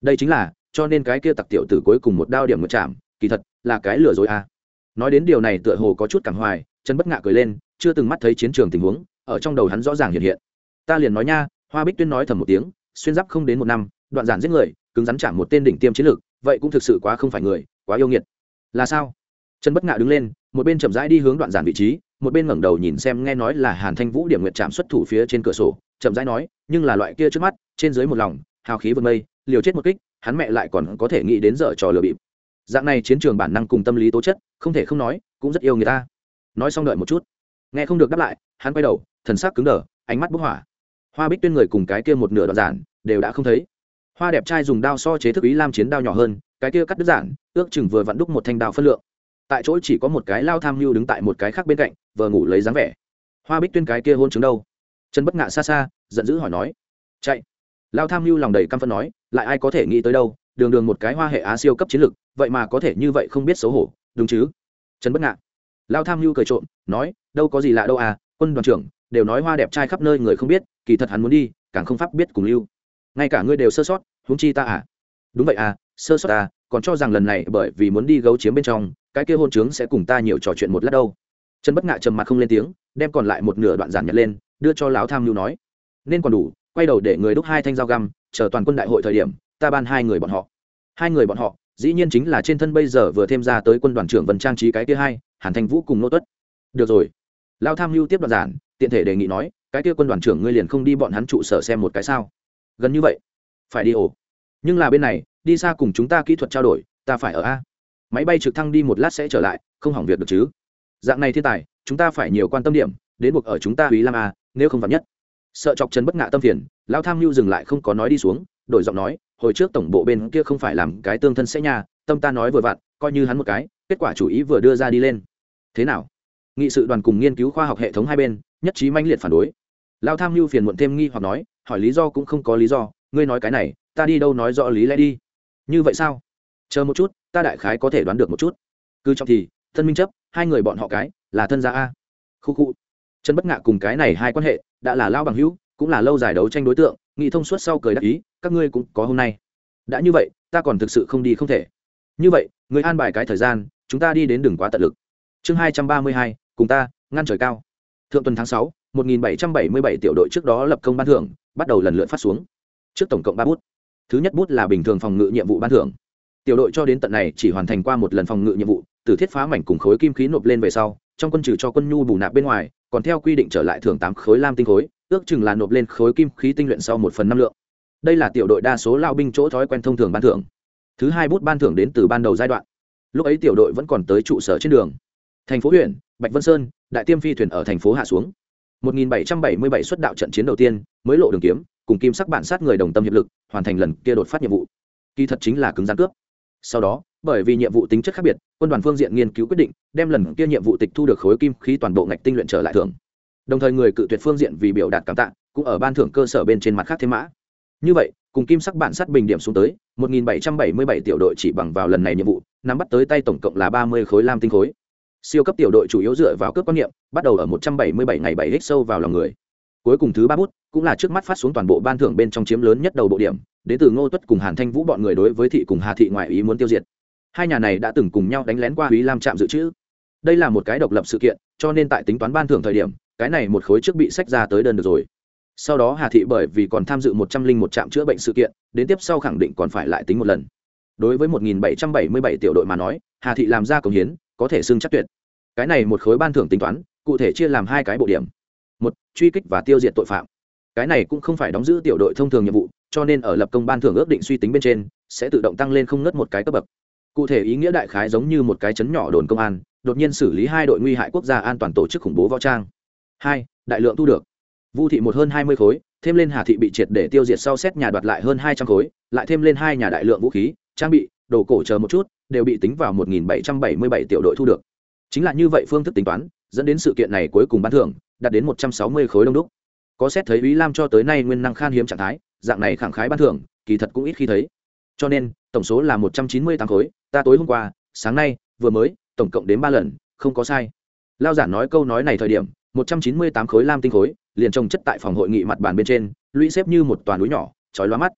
Đây chính là, cho nên cái kia tặc tiểu tử cuối cùng một đao điểm ngược chạm, kỳ thật, là cái lừa dối à. nói đến điều này tựa hồ có chút cảm hoài chân bất ngạ cười lên, chưa từng mắt thấy chiến trường tình huống, ở trong đầu hắn rõ ràng hiện hiện ta liền nói nha, hoa bích tuyên nói thầm một tiếng, xuyên giáp không đến một năm, đoạn giản giết người, cứng rắn chạm một tên đỉnh tiêm chiến lược, vậy cũng thực sự quá không phải người, quá yêu nghiệt. Là sao? Chân bất ngạ đứng lên, một bên chậm rãi đi hướng đoạn giản vị trí, một bên ngẩng đầu nhìn xem nghe nói là hàn thanh vũ điểm nguyện chạm xuất thủ phía trên cửa sổ, chậm rãi nói, nhưng là loại kia trước mắt, trên dưới một lòng, hào khí vượt mây, liều chết một kích, hắn mẹ lại còn có thể nghĩ đến dở trò lừa bịp. Dạng này chiến trường bản năng cùng tâm lý tố chất, không thể không nói, cũng rất yêu người ta. Nói xong đợi một chút. Nghe không được đáp lại, hắn quay đầu, thần sắc cứng đờ, ánh mắt bức hỏa hoa bích tuyên người cùng cái kia một nửa đoạn giản, đều đã không thấy. Hoa đẹp trai dùng đao so chế thức ý lam chiến đao nhỏ hơn, cái kia cắt đứt giản, ước chừng vừa vặn đúc một thanh đao phân lượng. Tại chỗ chỉ có một cái lao tham mưu đứng tại một cái khác bên cạnh, vừa ngủ lấy dáng vẻ. Hoa bích tuyên cái kia hôn chứng đâu? Trần bất ngạ xa xa, giận dữ hỏi nói. Chạy. Lao tham mưu lòng đầy căm phân nói, lại ai có thể nghĩ tới đâu, đường đường một cái hoa hệ á siêu cấp chiến lược vậy mà có thể như vậy không biết xấu hổ, đúng chứ? Trần bất ngạ. Lao tham mưu cười trộm, nói, đâu có gì lạ đâu à quân đoàn trưởng đều nói hoa đẹp trai khắp nơi người không biết, kỳ thật hắn muốn đi, càng không pháp biết cùng lưu. Ngay cả ngươi đều sơ sót, huống chi ta à? Đúng vậy à sơ sót ta, còn cho rằng lần này bởi vì muốn đi gấu chiếm bên trong, cái kia hôn trướng sẽ cùng ta nhiều trò chuyện một lát đâu. Trần bất ngạ trầm mặt không lên tiếng, đem còn lại một nửa đoạn giản nhật lên, đưa cho lão tham Lưu nói. Nên còn đủ, quay đầu để người đúc hai thanh dao găm, chờ toàn quân đại hội thời điểm, ta ban hai người bọn họ. Hai người bọn họ, dĩ nhiên chính là trên thân bây giờ vừa thêm ra tới quân đoàn trưởng vân trang trí cái kia hai, hàn thanh vũ cùng nô tuất. Được rồi. Lao tham mưu tiếp đoạn giản tiện thể đề nghị nói, cái kia quân đoàn trưởng ngươi liền không đi bọn hắn trụ sở xem một cái sao? Gần như vậy. Phải đi ổ nhưng là bên này, đi xa cùng chúng ta kỹ thuật trao đổi, ta phải ở a. Máy bay trực thăng đi một lát sẽ trở lại, không hỏng việc được chứ? Dạng này thiên tài, chúng ta phải nhiều quan tâm điểm, đến buộc ở chúng ta ý lam a, nếu không vắn nhất. Sợ chọc chân bất ngạ tâm phiền, lão tham mưu dừng lại không có nói đi xuống, đổi giọng nói, hồi trước tổng bộ bên kia không phải làm cái tương thân sẽ nhà tâm ta nói vừa vặn, coi như hắn một cái, kết quả chủ ý vừa đưa ra đi lên. Thế nào? Nghị sự đoàn cùng nghiên cứu khoa học hệ thống hai bên, nhất trí manh liệt phản đối. Lao tham mưu phiền muộn thêm nghi hoặc nói, hỏi lý do cũng không có lý do, ngươi nói cái này, ta đi đâu nói rõ lý lẽ đi. Như vậy sao? Chờ một chút, ta đại khái có thể đoán được một chút. Cứ trong thì, thân minh chấp, hai người bọn họ cái, là thân gia a. Khu khu. Trần bất ngạ cùng cái này hai quan hệ, đã là lao bằng hữu, cũng là lâu dài đấu tranh đối tượng, nghị thông suốt sau cười đắc ý, các ngươi cũng có hôm nay. Đã như vậy, ta còn thực sự không đi không thể. Như vậy, người an bài cái thời gian, chúng ta đi đến đường quá tận lực chương hai trăm ba mươi hai, cùng ta, ngăn trời cao. Thượng tuần tháng sáu, một nghìn bảy trăm bảy mươi bảy tiểu đội trước đó lập công ban thưởng, bắt đầu lần lượt phát xuống. Trước tổng cộng ba bút. Thứ nhất bút là bình thường phòng ngự nhiệm vụ ban thưởng. Tiểu đội cho đến tận này chỉ hoàn thành qua một lần phòng ngự nhiệm vụ, từ thiết phá mảnh cùng khối kim khí nộp lên về sau, trong quân trừ cho quân nhu bù nạp bên ngoài, còn theo quy định trở lại thưởng tám khối lam tinh khối, ước chừng là nộp lên khối kim khí tinh luyện sau một phần năm lượng. Đây là tiểu đội đa số lao binh chỗ thói quen thông thường ban thưởng. Thứ hai bút ban thưởng đến từ ban đầu giai đoạn. Lúc ấy tiểu đội vẫn còn tới trụ sở trên đường thành phố huyện, bạch vân sơn, đại tiêm phi thuyền ở thành phố hạ xuống. 1777 xuất đạo trận chiến đầu tiên, mới lộ đường kiếm, cùng kim sắc bản sát người đồng tâm hiệp lực, hoàn thành lần kia đột phát nhiệm vụ. Kỳ thật chính là cứng rắn cướp. Sau đó, bởi vì nhiệm vụ tính chất khác biệt, quân đoàn phương diện nghiên cứu quyết định, đem lần kia nhiệm vụ tịch thu được khối kim khí toàn bộ ngạch tinh luyện trở lại thưởng. Đồng thời người cự tuyệt phương diện vì biểu đạt cảm tạ, cũng ở ban thưởng cơ sở bên trên mặt khác thêm mã. Như vậy, cùng kim sắc bản sát bình điểm xuống tới 1777 tiểu đội chỉ bằng vào lần này nhiệm vụ, nắm bắt tới tay tổng cộng là 30 khối lam tinh khối siêu cấp tiểu đội chủ yếu dựa vào cướp quan niệm, bắt đầu ở 177 ngày 7 hít sâu vào lòng người. Cuối cùng thứ ba bút, cũng là trước mắt phát xuống toàn bộ ban thưởng bên trong chiếm lớn nhất đầu bộ điểm, đến từ ngô tuất cùng hàn thanh vũ bọn người đối với thị cùng hà thị ngoại ý muốn tiêu diệt. Hai nhà này đã từng cùng nhau đánh lén qua quý lam trạm dự trữ. Đây là một cái độc lập sự kiện, cho nên tại tính toán ban thưởng thời điểm, cái này một khối trước bị sách ra tới đơn được rồi. Sau đó hà thị bởi vì còn tham dự một trăm linh một trạm chữa bệnh sự kiện, đến tiếp sau khẳng định còn phải lại tính một lần. Đối với một nghìn bảy trăm bảy mươi bảy tiểu đội mà nói, hà thị làm ra công hiến có thể xưng chắc tuyệt. Cái này một khối ban thưởng tính toán, cụ thể chia làm hai cái bộ điểm. Một, truy kích và tiêu diệt tội phạm. Cái này cũng không phải đóng giữ tiểu đội thông thường nhiệm vụ, cho nên ở lập công ban thưởng ước định suy tính bên trên, sẽ tự động tăng lên không ngất một cái cấp bậc. Cụ thể ý nghĩa đại khái giống như một cái chấn nhỏ đồn công an, đột nhiên xử lý hai đội nguy hại quốc gia an toàn tổ chức khủng bố võ trang. Hai, đại lượng thu được. Vu thị một hơn hai mươi khối, thêm lên hà thị bị triệt để tiêu diệt sau xét nhà đoạt lại hơn hai trăm khối, lại thêm lên hai nhà đại lượng vũ khí, trang bị, đồ cổ chờ một chút đều bị tính vào một nghìn bảy trăm bảy mươi bảy tiểu đội thu được. Chính là như vậy phương thức tính toán, dẫn đến sự kiện này cuối cùng ban thưởng, đạt đến một trăm sáu mươi khối đông đúc. Có xét thấy ý lam cho tới nay nguyên năng khan hiếm trạng thái, dạng này khẳng khái ban thưởng, kỳ thật cũng ít khi thấy. Cho nên, tổng số là một trăm chín mươi tám khối, ta tối hôm qua, sáng nay, vừa mới, tổng cộng đến ba lần, không có sai. Lao giản nói câu nói này thời điểm, một trăm chín mươi tám khối lam tinh khối, liền trồng chất tại phòng hội nghị mặt bàn bên trên, lũy xếp như một toàn núi nhỏ, chói lóa mắt.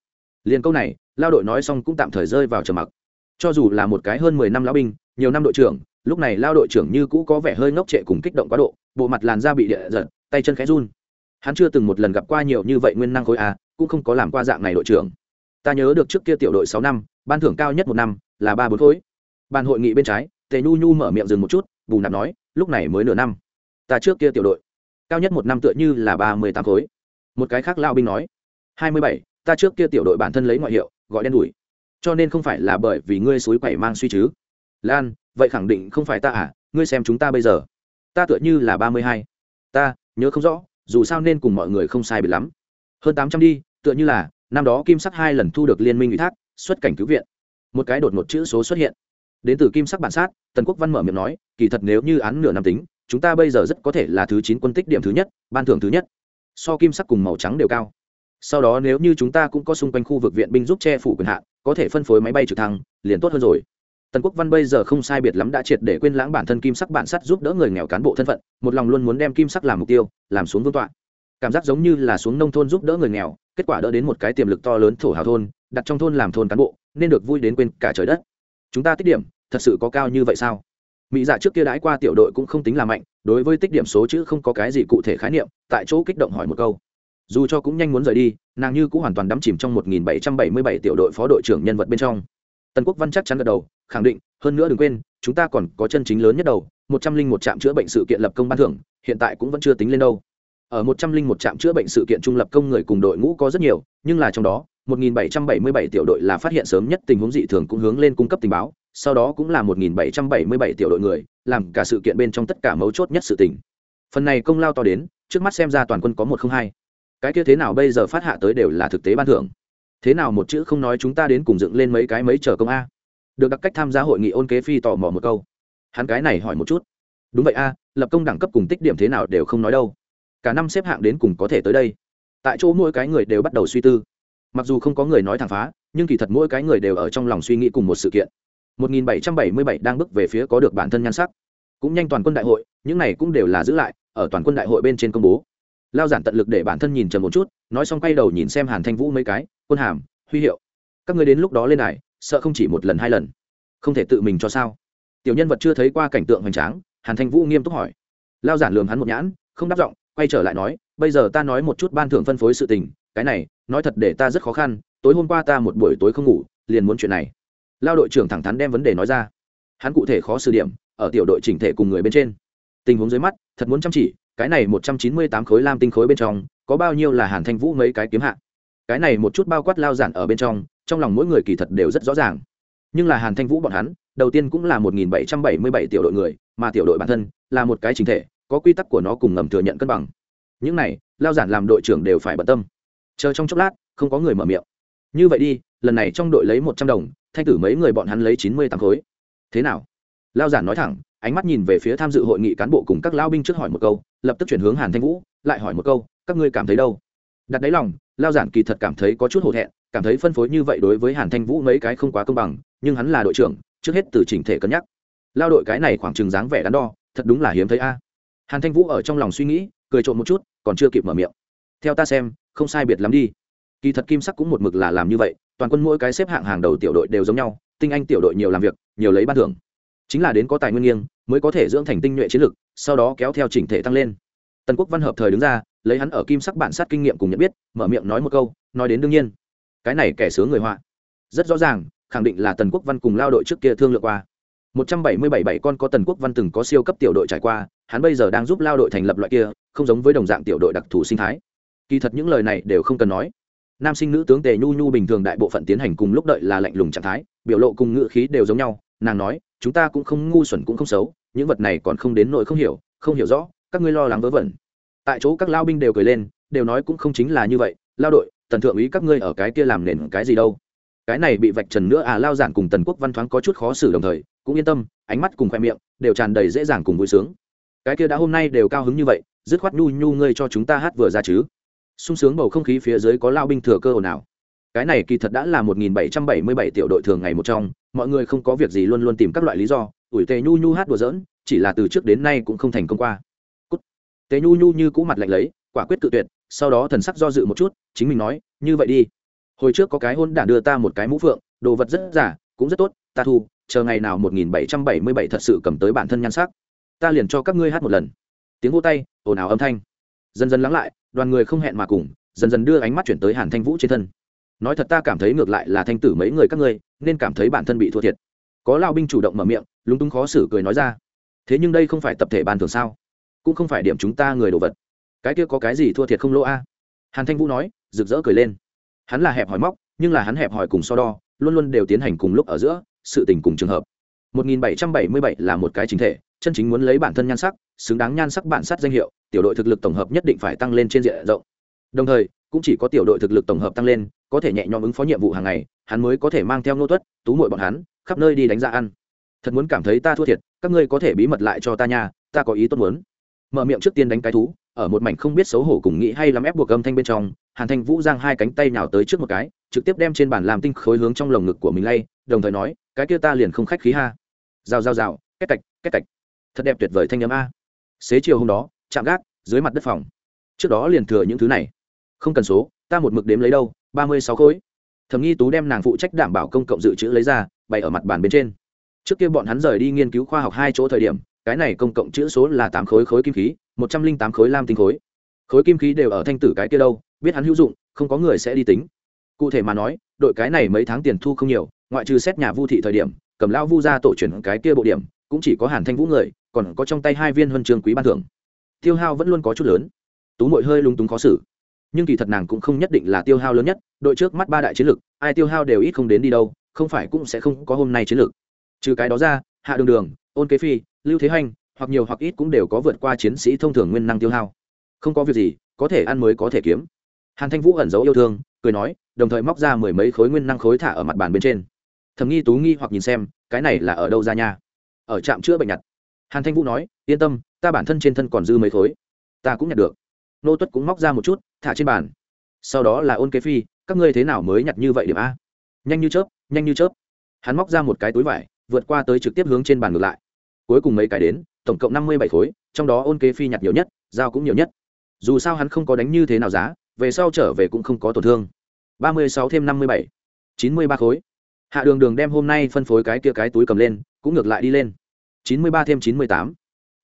Liền câu này, lao đội nói xong cũng tạm thời rơi vào trầm mặc cho dù là một cái hơn mười năm lão binh, nhiều năm đội trưởng, lúc này lao đội trưởng như cũ có vẻ hơi ngốc trệ cùng kích động quá độ, bộ mặt làn da bị địa giật, tay chân khẽ run. Hắn chưa từng một lần gặp qua nhiều như vậy nguyên năng khối a, cũng không có làm qua dạng này đội trưởng. Ta nhớ được trước kia tiểu đội sáu năm, ban thưởng cao nhất một năm, là ba bốn khối. Ban hội nghị bên trái, tề nhu nhu mở miệng dừng một chút, bù nạp nói, lúc này mới nửa năm. Ta trước kia tiểu đội, cao nhất một năm tựa như là ba mươi tám khối. Một cái khác lao binh nói, hai mươi bảy, ta trước kia tiểu đội bản thân lấy ngoại hiệu, gọi đen đủi cho nên không phải là bởi vì ngươi suối quẩy mang suy chứ. Lan, vậy khẳng định không phải ta à? Ngươi xem chúng ta bây giờ. Ta tựa như là ba mươi hai. Ta, nhớ không rõ, dù sao nên cùng mọi người không sai bị lắm. Hơn tám trăm đi, tựa như là, năm đó kim sắc hai lần thu được liên minh ủy thác, xuất cảnh cứu viện. Một cái đột một chữ số xuất hiện. Đến từ kim sắc bản sát, tần quốc văn mở miệng nói, kỳ thật nếu như án nửa năm tính, chúng ta bây giờ rất có thể là thứ chín quân tích điểm thứ nhất, ban thưởng thứ nhất. So kim sắc cùng màu trắng đều cao. Sau đó nếu như chúng ta cũng có xung quanh khu vực viện binh giúp che phủ quyền hạn có thể phân phối máy bay trực thăng, liền tốt hơn rồi. Tần quốc văn bây giờ không sai biệt lắm đã triệt để quên lãng bản thân kim sắc bản sắt giúp đỡ người nghèo cán bộ thân phận, một lòng luôn muốn đem kim sắc làm mục tiêu, làm xuống vương tọa. Cảm giác giống như là xuống nông thôn giúp đỡ người nghèo, kết quả đỡ đến một cái tiềm lực to lớn thổ hào thôn, đặt trong thôn làm thôn cán bộ, nên được vui đến quên cả trời đất. Chúng ta tích điểm, thật sự có cao như vậy sao? Mỹ dạ trước kia đãi qua tiểu đội cũng không tính là mạnh, đối với tích điểm số chữ không có cái gì cụ thể khái niệm, tại chỗ kích động hỏi một câu dù cho cũng nhanh muốn rời đi, nàng như cũng hoàn toàn đắm chìm trong 1777 tiểu đội phó đội trưởng nhân vật bên trong. Tần quốc văn chắc chắn gật đầu, khẳng định, hơn nữa đừng quên, chúng ta còn có chân chính lớn nhất đầu, một trăm linh một trạm chữa bệnh sự kiện lập công ban thưởng, hiện tại cũng vẫn chưa tính lên đâu. Ở một trăm linh một trạm chữa bệnh sự kiện trung lập công người cùng đội ngũ có rất nhiều, nhưng là trong đó 1777 tiểu đội là phát hiện sớm nhất tình huống dị thường cũng hướng lên cung cấp tình báo, sau đó cũng là 1777 tiểu đội người, làm cả sự kiện bên trong tất cả mấu chốt nhất sự tình. Phần này công lao to đến, trước mắt xem ra toàn quân có một không hai cái kia thế nào bây giờ phát hạ tới đều là thực tế ban thưởng. Thế nào một chữ không nói chúng ta đến cùng dựng lên mấy cái mấy chờ công a. Được đặc cách tham gia hội nghị ôn kế phi tò mò một câu. Hắn cái này hỏi một chút. Đúng vậy a, lập công đẳng cấp cùng tích điểm thế nào đều không nói đâu. Cả năm xếp hạng đến cùng có thể tới đây. Tại chỗ mỗi cái người đều bắt đầu suy tư. Mặc dù không có người nói thẳng phá, nhưng kỳ thật mỗi cái người đều ở trong lòng suy nghĩ cùng một sự kiện. 1777 đang bước về phía có được bản thân nhan sắc. Cũng nhanh toàn quân đại hội, những này cũng đều là giữ lại, ở toàn quân đại hội bên trên công bố lao giản tận lực để bản thân nhìn trần một chút, nói xong quay đầu nhìn xem hàn thanh vũ mấy cái, quân hàm, huy hiệu. Các người đến lúc đó lên này, sợ không chỉ một lần hai lần. Không thể tự mình cho sao? Tiểu nhân vật chưa thấy qua cảnh tượng hoành tráng, hàn thanh vũ nghiêm túc hỏi. Lao giản lường hắn một nhãn, không đáp giọng, quay trở lại nói, bây giờ ta nói một chút ban thưởng phân phối sự tình, cái này, nói thật để ta rất khó khăn, tối hôm qua ta một buổi tối không ngủ, liền muốn chuyện này. Lao đội trưởng thẳng thắn đem vấn đề nói ra. Hắn cụ thể khó xử điểm, ở tiểu đội chỉnh thể cùng người bên trên. Tình huống dưới mắt, thật muốn chăm chỉ cái này một trăm chín mươi tám khối lam tinh khối bên trong, có bao nhiêu là hàn thanh vũ mấy cái kiếm hạ? Cái này một chút bao quát lao giản ở bên trong trong lòng mỗi người kỳ thật đều rất rõ ràng. Nhưng là hàn thanh vũ bọn hắn, đầu tiên cũng là một nghìn bảy trăm bảy mươi bảy tiểu đội người, mà tiểu đội bản thân là một cái chính thể, có quy tắc của nó cùng ngầm thừa nhận cân bằng. Những này, lao giản làm đội trưởng đều phải bận tâm. Chờ trong chốc lát, không có người mở miệng. Như vậy đi, lần này trong đội lấy một trăm đồng, thanh tử mấy người bọn hắn lấy chín mươi tám khối. Thế nào? Lao giản nói thẳng ánh mắt nhìn về phía tham dự hội nghị cán bộ cùng các lao binh trước hỏi một câu, lập tức chuyển hướng hàn thanh vũ, lại hỏi một câu, các ngươi cảm thấy đâu? Đặt đáy lòng, lao giản kỳ thật cảm thấy có chút hổ thẹn, cảm thấy phân phối như vậy đối với hàn thanh vũ mấy cái không quá công bằng, nhưng hắn là đội trưởng, trước hết từ chỉnh thể cân nhắc. Lao đội cái này khoảng chừng dáng vẻ đắn đo, thật đúng là hiếm thấy a. Hàn thanh vũ ở trong lòng suy nghĩ, cười trộm một chút, còn chưa kịp mở miệng. Theo ta xem, không sai biệt lắm đi. Kỳ thật kim sắc cũng một mực là làm như vậy, toàn quân mỗi cái xếp hạng hàng đầu tiểu đội đều giống nhau, tinh anh tiểu đội nhiều làm việc, nhiều lấy ban thưởng chính là đến có tài nguyên nghiêng, mới có thể dưỡng thành tinh nhuệ chiến lực sau đó kéo theo chỉnh thể tăng lên. Tần quốc văn hợp thời đứng ra, lấy hắn ở kim sắc bản sát kinh nghiệm cùng nhận biết, mở miệng nói một câu, nói đến đương nhiên. Cái này kẻ sướng người họa. Rất rõ ràng, khẳng định là tần quốc văn cùng lao đội trước kia thương lượng qua. Một trăm bảy mươi bảy bảy con có tần quốc văn từng có siêu cấp tiểu đội trải qua, hắn bây giờ đang giúp lao đội thành lập loại kia, không giống với đồng dạng tiểu đội đặc thù sinh thái. Kỳ thật những lời này đều không cần nói. Nam sinh nữ tướng tề nhu nhu bình thường đại bộ phận tiến hành cùng lúc đợi là lạnh lùng trạng thái, biểu lộ cùng ngữ khí đều giống nhau, nàng nói chúng ta cũng không ngu xuẩn cũng không xấu, những vật này còn không đến nỗi không hiểu không hiểu rõ, các ngươi lo lắng vớ vẩn. Tại chỗ các lao binh đều cười lên, đều nói cũng không chính là như vậy, lao đội, tần thượng úy các ngươi ở cái kia làm nền cái gì đâu. Cái này bị vạch trần nữa à lao giản cùng tần quốc văn thoáng có chút khó xử đồng thời, cũng yên tâm, ánh mắt cùng khoe miệng đều tràn đầy dễ dàng cùng vui sướng. Cái kia đã hôm nay đều cao hứng như vậy, dứt khoát nhu nhu ngươi cho chúng ta hát vừa ra chứ. Sung sướng bầu không khí phía dưới có lao binh thừa cơ ồn ào cái này kỳ thật đã là một nghìn bảy trăm bảy mươi bảy tiểu đội thường ngày một trong, mọi người không có việc gì luôn luôn tìm các loại lý do, ủi tề nhu nhu hát đùa giỡn, chỉ là từ trước đến nay cũng không thành công qua. Cút. tề nhu nhu như cũ mặt lạnh lấy, quả quyết tự tuyệt, sau đó thần sắc do dự một chút, chính mình nói, như vậy đi. Hồi trước có cái hôn đản đưa ta một cái mũ phượng, đồ vật rất giả, cũng rất tốt, ta thu, chờ ngày nào một nghìn bảy trăm bảy mươi bảy thật sự cầm tới bản thân nhan sắc, ta liền cho các ngươi hát một lần. Tiếng vô tay, ồn ào âm thanh. Dần dần lắng lại, đoàn người không hẹn mà cùng, dần dần đưa ánh mắt chuyển tới hàn thanh vũ trên thân nói thật ta cảm thấy ngược lại là thanh tử mấy người các ngươi, nên cảm thấy bản thân bị thua thiệt. Có lao binh chủ động mở miệng, lúng túng khó xử cười nói ra. Thế nhưng đây không phải tập thể bàn thường sao? Cũng không phải điểm chúng ta người đồ vật. Cái kia có cái gì thua thiệt không lỗ a? Hàn thanh vũ nói, rực rỡ cười lên. Hắn là hẹp hỏi móc, nhưng là hắn hẹp hỏi cùng so đo, luôn luôn đều tiến hành cùng lúc ở giữa, sự tình cùng trường hợp. 1777 là một cái chính thể, chân chính muốn lấy bản thân nhan sắc, xứng đáng nhan sắc bản sát danh hiệu, tiểu đội thực lực tổng hợp nhất định phải tăng lên trên diện rộng. Đồng thời cũng chỉ có tiểu đội thực lực tổng hợp tăng lên, có thể nhẹ nhõm ứng phó nhiệm vụ hàng ngày, hắn mới có thể mang theo nô tuất, tú mội bọn hắn, khắp nơi đi đánh ra ăn. Thật muốn cảm thấy ta thua thiệt, các ngươi có thể bí mật lại cho ta nhà ta có ý tốt muốn. Mở miệng trước tiên đánh cái thú, ở một mảnh không biết xấu hổ cùng nghĩ hay lắm ép buộc âm thanh bên trong, hàn thanh vũ giang hai cánh tay nào tới trước một cái, trực tiếp đem trên bàn làm tinh khối hướng trong lồng ngực của mình lay, đồng thời nói, cái kia ta liền không khách khí ha. Rào rào rào, két cạch két cạch. Thật đẹp tuyệt vời thanh âm a. Xế chiều hôm đó, chạm gác, dưới mặt đất phòng. Trước đó liền thừa những thứ này không cần số, ta một mực đếm lấy đâu, ba mươi sáu khối. Thầm nghi tú đem nàng phụ trách đảm bảo công cộng dự trữ lấy ra, bày ở mặt bàn bên trên. Trước kia bọn hắn rời đi nghiên cứu khoa học hai chỗ thời điểm, cái này công cộng chữ số là tám khối khối kim khí, một trăm linh tám khối lam tinh khối. Khối kim khí đều ở thanh tử cái kia đâu, biết hắn hữu dụng, không có người sẽ đi tính. Cụ thể mà nói, đội cái này mấy tháng tiền thu không nhiều, ngoại trừ xét nhà vu thị thời điểm, cầm lao vu ra tổ chuyển cái kia bộ điểm, cũng chỉ có hàn thanh vũ người, còn có trong tay hai viên huân trường quý ban thưởng. Tiêu hao vẫn luôn có chút lớn. Tú mội hơi lúng túng khó xử nhưng kỳ thật nàng cũng không nhất định là tiêu hao lớn nhất, đội trước mắt ba đại chiến lược, ai tiêu hao đều ít không đến đi đâu, không phải cũng sẽ không có hôm nay chiến lược. Trừ cái đó ra, hạ đường đường, ôn kế phi, lưu thế hành, hoặc nhiều hoặc ít cũng đều có vượt qua chiến sĩ thông thường nguyên năng tiêu hao. Không có việc gì, có thể ăn mới có thể kiếm. Hàn thanh vũ ẩn giấu yêu thương, cười nói, đồng thời móc ra mười mấy khối nguyên năng khối thả ở mặt bàn bên trên. Thầm nghi tú nghi hoặc nhìn xem, cái này là ở đâu ra nha? Ở trạm chữa bệnh nhặt. Hàn thanh vũ nói, yên tâm, ta bản thân trên thân còn dư mấy khối. Ta cũng nhặt được nô tuất cũng móc ra một chút, thả trên bàn. Sau đó là ôn kế phi, các ngươi thế nào mới nhặt như vậy điểm a? Nhanh như chớp, nhanh như chớp. Hắn móc ra một cái túi vải, vượt qua tới trực tiếp hướng trên bàn ngược lại. Cuối cùng mấy cái đến, tổng cộng năm mươi bảy khối, trong đó ôn kế phi nhặt nhiều nhất dao cũng nhiều nhất. Dù sao hắn không có đánh như thế nào giá, về sau trở về cũng không có tổn thương. ba mươi sáu thêm năm mươi bảy, chín mươi ba khối. Hạ đường đường đem hôm nay phân phối cái kia cái túi cầm lên, cũng ngược lại đi lên. chín mươi ba thêm chín mươi tám,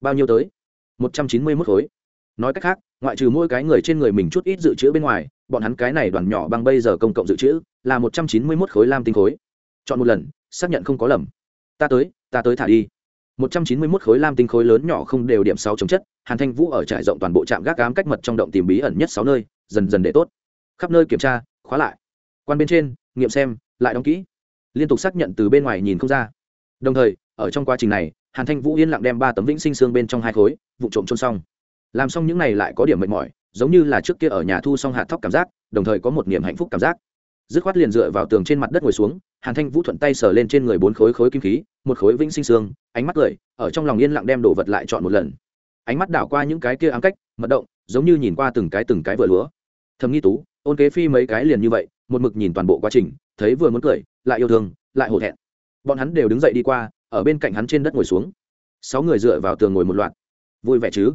bao nhiêu tới? một trăm chín mươi mốt khối nói cách khác, ngoại trừ mỗi cái người trên người mình chút ít dự trữ bên ngoài, bọn hắn cái này đoàn nhỏ bằng bây giờ công cộng dự trữ là một trăm chín mươi mốt khối lam tinh khối. Chọn một lần, xác nhận không có lầm. Ta tới ta tới thả đi. một trăm chín mươi mốt khối lam tinh khối lớn nhỏ không đều điểm sáu chống chất, hàn thanh vũ ở trải rộng toàn bộ trạm gác cám cách mật trong động tìm bí ẩn nhất sáu nơi, dần dần để tốt. Khắp nơi kiểm tra, khóa lại. Quan bên trên, nghiệm xem, lại đóng kỹ. Liên tục xác nhận từ bên ngoài nhìn không ra. Đồng thời, ở trong quá trình này, hàn thanh vũ yên lặng đem ba tấm vĩnh sinh xương bên trong hai khối, vụ trộm trôn xong làm xong những này lại có điểm mệt mỏi, giống như là trước kia ở nhà thu xong hạt thóc cảm giác, đồng thời có một niềm hạnh phúc cảm giác. Dứt khoát liền dựa vào tường trên mặt đất ngồi xuống, hàn thanh vũ thuận tay sờ lên trên người bốn khối khối kim khí, một khối vĩnh sinh xương, ánh mắt cười, ở trong lòng yên lặng đem đồ vật lại chọn một lần. Ánh mắt đảo qua những cái kia ám cách, mật động, giống như nhìn qua từng cái từng cái vừa lúa. Thầm nghi tú, ôn kế phi mấy cái liền như vậy, một mực nhìn toàn bộ quá trình, thấy vừa muốn cười, lại yêu thương, lại hổ thẹn. Bọn hắn đều đứng dậy đi qua, ở bên cạnh hắn trên đất ngồi xuống. Sáu người dựa vào tường ngồi một loạt. Vui vẻ chứ?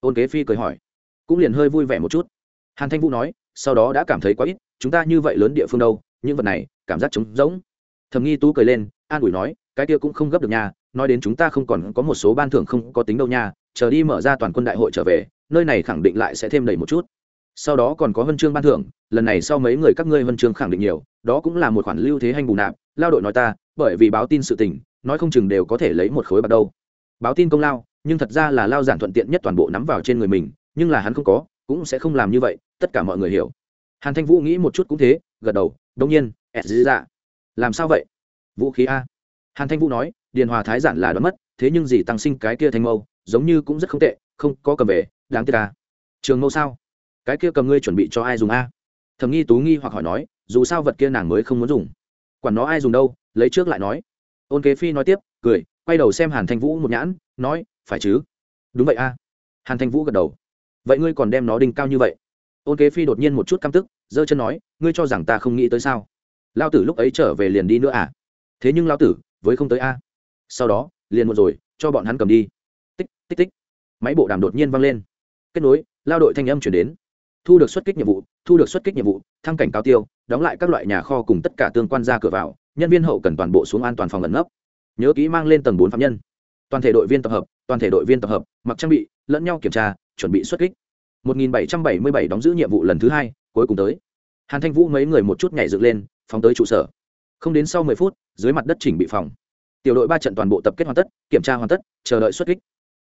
Ôn kế phi cười hỏi. Cũng liền hơi vui vẻ một chút. Hàn thanh vũ nói, sau đó đã cảm thấy quá ít, chúng ta như vậy lớn địa phương đâu, những vật này, cảm giác trống rỗng. Thầm nghi tú cười lên, an ủi nói, cái kia cũng không gấp được nha, nói đến chúng ta không còn có một số ban thưởng không có tính đâu nha, chờ đi mở ra toàn quân đại hội trở về, nơi này khẳng định lại sẽ thêm đầy một chút. Sau đó còn có huân chương ban thưởng, lần này sau mấy người các ngươi huân chương khẳng định nhiều, đó cũng là một khoản lưu thế hành bù nạp, lao đội nói ta, bởi vì báo tin sự tình, nói không chừng đều có thể lấy một khối bạc đâu. Báo tin công lao nhưng thật ra là lao giản thuận tiện nhất toàn bộ nắm vào trên người mình, nhưng là hắn không có, cũng sẽ không làm như vậy, tất cả mọi người hiểu. Hàn thanh vũ nghĩ một chút cũng thế, gật đầu đông nhiên ẹt dạ. Làm sao vậy? Vũ khí a. Hàn thanh vũ nói, điền hòa thái giản là đoán mất, thế nhưng gì tăng sinh cái kia thanh mâu, giống như cũng rất không tệ, không có cầm về, đáng tiếc a. Trường mâu sao? Cái kia cầm ngươi chuẩn bị cho ai dùng a? Thầm nghi tú nghi hoặc hỏi nói, dù sao vật kia nàng mới không muốn dùng. Quản nó ai dùng đâu, lấy trước lại nói. Ôn kế phi nói tiếp, cười, quay đầu xem hàn thanh vũ một nhãn, nói phải chứ? Đúng vậy a. Hàn thanh vũ gật đầu. Vậy ngươi còn đem nó đinh cao như vậy? Ôn kế phi đột nhiên một chút căm tức, giơ chân nói, ngươi cho rằng ta không nghĩ tới sao? Lao tử lúc ấy trở về liền đi nữa à? Thế nhưng lao tử, với không tới a. Sau đó, liền một rồi, cho bọn hắn cầm đi. Tích tích tích. Máy bộ đàm đột nhiên vang lên. Kết nối, lao đội thanh âm chuyển đến. Thu được xuất kích nhiệm vụ, thu được xuất kích nhiệm vụ, thăng cảnh cao tiêu, đóng lại các loại nhà kho cùng tất cả tương quan ra cửa vào, nhân viên hậu cần toàn bộ xuống an toàn phòng ẩn nấp. Nhớ kỹ mang lên tầng bốn phạm nhân. Toàn thể đội viên tập hợp toàn thể đội viên tập hợp mặc trang bị lẫn nhau kiểm tra chuẩn bị xuất kích. 1777 đóng giữ nhiệm vụ lần thứ hai cuối cùng tới. Hàn thanh vũ mấy người một chút nhảy dựng lên phóng tới trụ sở. Không đến sau 10 phút dưới mặt đất chỉnh bị phòng. Tiểu đội ba trận toàn bộ tập kết hoàn tất kiểm tra hoàn tất chờ đợi xuất kích.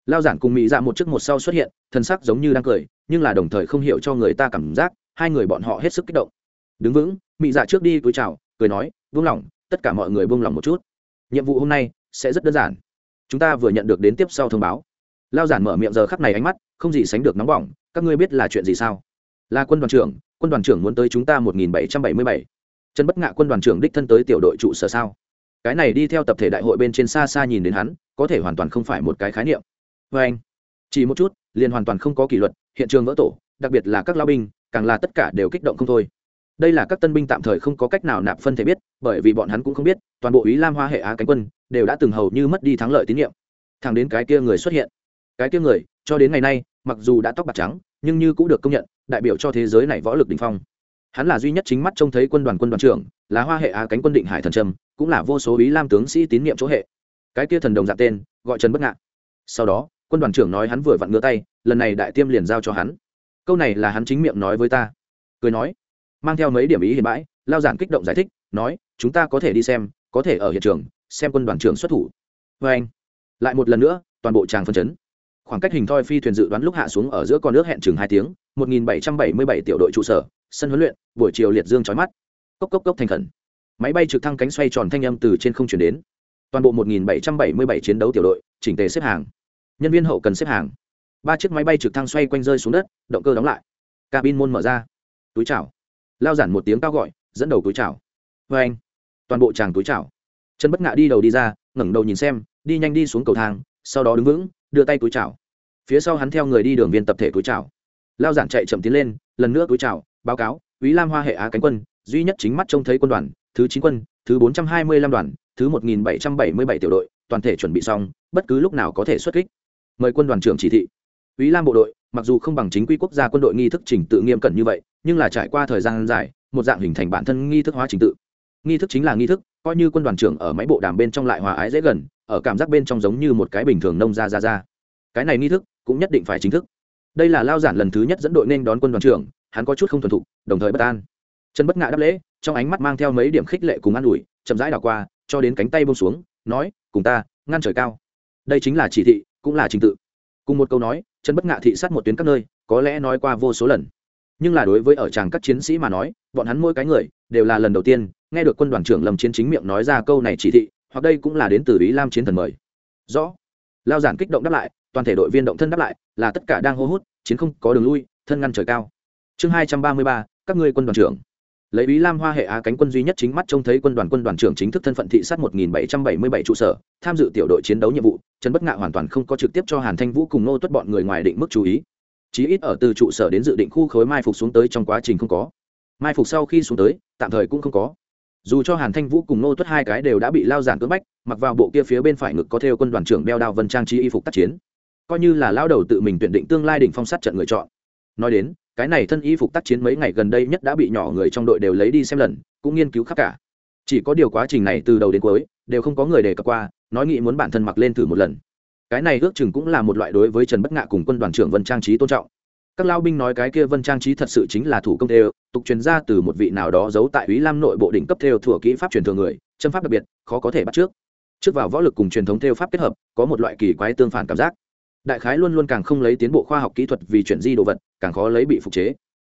Lao giản cùng mỹ dạ một trước một sau xuất hiện thân sắc giống như đang cười nhưng là đồng thời không hiểu cho người ta cảm giác hai người bọn họ hết sức kích động. Đứng vững mỹ dạ trước đi cúi chào cười nói buông lòng, tất cả mọi người buông lòng một chút. Nhiệm vụ hôm nay sẽ rất đơn giản chúng ta vừa nhận được đến tiếp sau thông báo. Lao giản mở miệng giờ khắc này ánh mắt, không gì sánh được nóng bỏng, các ngươi biết là chuyện gì sao? Là quân đoàn trưởng, quân đoàn trưởng muốn tới chúng ta một nghìn bảy trăm bảy mươi bảy. Trần bất ngạ quân đoàn trưởng đích thân tới tiểu đội trụ sở sao? Cái này đi theo tập thể đại hội bên trên xa xa nhìn đến hắn, có thể hoàn toàn không phải một cái khái niệm. Vê anh, chỉ một chút, liền hoàn toàn không có kỷ luật, hiện trường vỡ tổ, đặc biệt là các lao binh, càng là tất cả đều kích động không thôi. Đây là các tân binh tạm thời không có cách nào nạp phân thể biết, bởi vì bọn hắn cũng không biết, toàn bộ ý lam hoa hệ á cánh quân đều đã từng hầu như mất đi thắng lợi tín nhiệm. Thẳng đến cái kia người xuất hiện. Cái kia người, cho đến ngày nay, mặc dù đã tóc bạc trắng, nhưng như cũng được công nhận, đại biểu cho thế giới này võ lực đình phong. Hắn là duy nhất chính mắt trông thấy quân đoàn quân đoàn trưởng, là hoa hệ á cánh quân định hải thần trâm cũng là vô số ý lam tướng sĩ tín nhiệm chỗ hệ. Cái kia thần đồng dạng tên, gọi trần bất ngạn. Sau đó, quân đoàn trưởng nói hắn vừa vặn ngửa tay, lần này đại tiêm liền giao cho hắn. Câu này là hắn chính miệng nói với ta. Cười nói, mang theo mấy điểm ý hiện bãi, lao giản kích động giải thích, nói, chúng ta có thể đi xem, có thể ở hiện trường xem quân đoàn trưởng xuất thủ. Vê anh, lại một lần nữa, toàn bộ tràng phân chấn. Khoảng cách hình thoi phi thuyền dự đoán lúc hạ xuống ở giữa con nước hẹn chừng hai tiếng 1777 tiểu đội trụ sở, sân huấn luyện, buổi chiều liệt dương chói mắt. Cốc cốc cốc thành khẩn. Máy bay trực thăng cánh xoay tròn thanh âm từ trên không chuyển đến. Toàn bộ 1777 chiến đấu tiểu đội, chỉnh tề xếp hàng. Nhân viên hậu cần xếp hàng. Ba chiếc máy bay trực thăng xoay quanh rơi xuống đất, động cơ đóng lại. Cabin môn mở ra. Túi chảo lao giản một tiếng cao gọi, dẫn đầu túi chảo vê anh, toàn bộ tràng túi chảo chân bất ngạ đi đầu đi ra ngẩng đầu nhìn xem đi nhanh đi xuống cầu thang sau đó đứng vững đưa tay túi chảo phía sau hắn theo người đi đường viên tập thể túi chảo lao giản chạy chậm tiến lên lần nữa túi chảo báo cáo Úy Lam Hoa hệ Á cánh quân, duy nhất chính mắt trông thấy quân đoàn, thứ chín quân, thứ bốn trăm hai mươi 425 đoàn, thứ một nghìn bảy trăm bảy mươi bảy tiểu đội, toàn thể chuẩn bị xong, bất cứ lúc nào có thể xuất kích. Mời quân đoàn trưởng chỉ thị. Úy Lam bộ đội, mặc dù không bằng chính quy quốc gia quân đội nghi thức trình tự nghiêm cẩn như vậy, nhưng là trải qua thời gian dài, một dạng hình thành bản thân nghi thức hóa trình tự. Nghi thức chính là nghi thức, coi như quân đoàn trưởng ở máy bộ đàm bên trong lại hòa ái dễ gần, ở cảm giác bên trong giống như một cái bình thường nông ra ra ra. Cái này nghi thức cũng nhất định phải chính thức. Đây là lao giản lần thứ nhất dẫn đội nên đón quân đoàn trưởng, hắn có chút không thuần thục đồng thời bất an trần bất ngã đáp lễ trong ánh mắt mang theo mấy điểm khích lệ cùng an ủi chậm rãi đảo qua cho đến cánh tay bông xuống nói cùng ta ngăn trời cao đây chính là chỉ thị cũng là trình tự cùng một câu nói trần bất ngã thị sát một tuyến các nơi có lẽ nói qua vô số lần nhưng là đối với ở tràng các chiến sĩ mà nói bọn hắn mỗi cái người đều là lần đầu tiên nghe được quân đoàn trưởng lâm chiến chính miệng nói ra câu này chỉ thị, hoặc đây cũng là đến từ ý lam chiến thần mời. Rõ. Lao giản kích động đáp lại, toàn thể đội viên động thân đáp lại, là tất cả đang hô hút, chiến không có đường lui, thân ngăn trời cao. Chương hai trăm ba mươi ba, các ngươi quân đoàn trưởng. Lấy ý lam hoa hệ á cánh quân duy nhất chính mắt trông thấy quân đoàn quân đoàn trưởng chính thức thân phận thị sát một nghìn bảy trăm bảy mươi bảy trụ sở, tham dự tiểu đội chiến đấu nhiệm vụ, trần bất ngạ hoàn toàn không có trực tiếp cho hàn thanh vũ cùng nô tuất bọn người ngoài định mức chú ý. Chí ít ở từ trụ sở đến dự định khu khối mai phục xuống tới trong quá trình không có. Mai phục sau khi xuống tới, tạm thời cũng không có dù cho hàn thanh vũ cùng nô tuất hai cái đều đã bị lao giản cưỡng bách, mặc vào bộ kia phía bên phải ngực có theo quân đoàn trưởng đeo đao vân trang trí y phục tác chiến. Coi như là lao đầu tự mình tuyển định tương lai đỉnh phong sát trận người chọn. Nói đến, cái này thân y phục tác chiến mấy ngày gần đây nhất đã bị nhỏ người trong đội đều lấy đi xem lần, cũng nghiên cứu khắp cả. Chỉ có điều quá trình này từ đầu đến cuối, đều không có người đề cập qua, nói nghĩ muốn bản thân mặc lên thử một lần. Cái này ước chừng cũng là một loại đối với trần bất ngạ cùng quân đoàn trưởng vân trang trí tôn trọng các lao binh nói cái kia vân trang trí thật sự chính là thủ công theo tục truyền ra từ một vị nào đó giấu tại ý lam nội bộ đỉnh cấp theo thủa kỹ pháp truyền thường người chân pháp đặc biệt, khó có thể bắt trước. Trước vào võ lực cùng truyền thống theo pháp kết hợp, có một loại kỳ quái tương phản cảm giác. Đại khái luôn luôn càng không lấy tiến bộ khoa học kỹ thuật vì chuyển di đồ vật, càng khó lấy bị phục chế.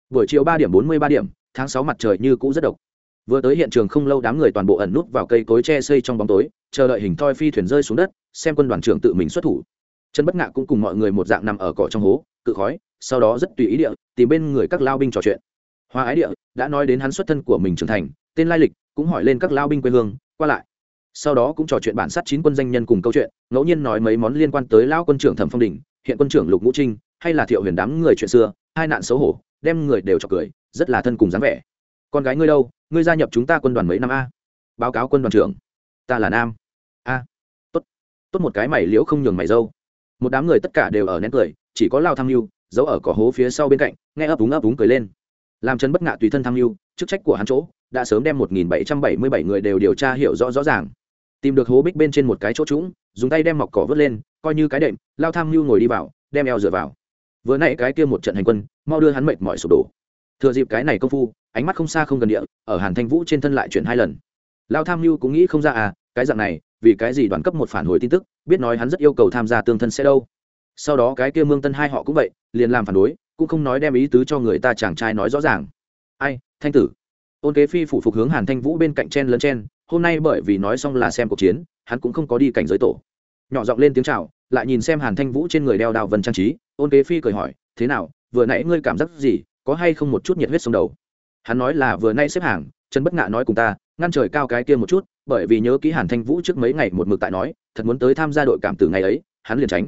Buổi chiều ba điểm bốn mươi ba điểm, tháng sáu mặt trời như cũ rất độc. Vừa tới hiện trường không lâu đám người toàn bộ ẩn nút vào cây cối tre xây trong bóng tối, chờ đợi hình thoi phi thuyền rơi xuống đất, xem quân đoàn trưởng tự mình xuất thủ. Trần bất ngạ cũng cùng mọi người một dạng nằm ở cỏ trong hố cự khói, sau đó rất tùy ý địa tìm bên người các lao binh trò chuyện. Hoa ái địa đã nói đến hắn xuất thân của mình trưởng thành, tên lai lịch cũng hỏi lên các lao binh quê hương, qua lại. Sau đó cũng trò chuyện bản sát chín quân danh nhân cùng câu chuyện, ngẫu nhiên nói mấy món liên quan tới lao quân trưởng thẩm phong đình, hiện quân trưởng lục ngũ trinh, hay là thiệu huyền đám người chuyện xưa, hai nạn xấu hổ, đem người đều cho cười, rất là thân cùng dáng vẻ. Con gái ngươi đâu? Ngươi gia nhập chúng ta quân đoàn mấy năm a? Báo cáo quân đoàn trưởng. Ta là nam. A. Tốt. Tốt một cái mày liễu không nhường mày dâu một đám người tất cả đều ở nén cười, chỉ có lao tham mưu giấu ở cỏ hố phía sau bên cạnh, nghe ấp úng ấp úng cười lên. Làm trần bất ngạ tùy thân tham mưu, chức trách của hắn chỗ, đã sớm đem một nghìn bảy trăm bảy mươi bảy người đều điều tra hiểu rõ rõ ràng. Tìm được hố bích bên trên một cái chỗ trũng, dùng tay đem mọc cỏ vớt lên, coi như cái đệm, lao tham mưu ngồi đi vào, đem eo dựa vào. Vừa nãy cái kia một trận hành quân, mau đưa hắn mệt mỏi sụp đổ. Thừa dịp cái này công phu, ánh mắt không xa không gần địa, ở hàn thanh vũ trên thân lại chuyển hai lần. Lao tham mưu cũng nghĩ không ra à cái dạng này vì cái gì đoàn cấp một phản hồi tin tức, biết nói hắn rất yêu cầu tham gia tương thân sẽ đâu. Sau đó cái kia mương tân hai họ cũng vậy, liền làm phản đối, cũng không nói đem ý tứ cho người ta chàng trai nói rõ ràng. Ai, thanh tử. Ôn kế phi phủ phục hướng hàn thanh vũ bên cạnh chen lấn chen, hôm nay bởi vì nói xong là xem cuộc chiến, hắn cũng không có đi cảnh giới tổ. Nhỏ giọng lên tiếng chào, lại nhìn xem hàn thanh vũ trên người đeo đào vân trang trí, ôn kế phi cười hỏi, thế nào, vừa nãy ngươi cảm giác gì, có hay không một chút nhiệt huyết sông đầu? Hắn nói là vừa nay xếp hàng trần bất ngạ nói cùng ta, ngăn trời cao cái kia một chút, bởi vì nhớ ký hàn thanh vũ trước mấy ngày một mực tại nói, thật muốn tới tham gia đội cảm tử ngày ấy, hắn liền tránh.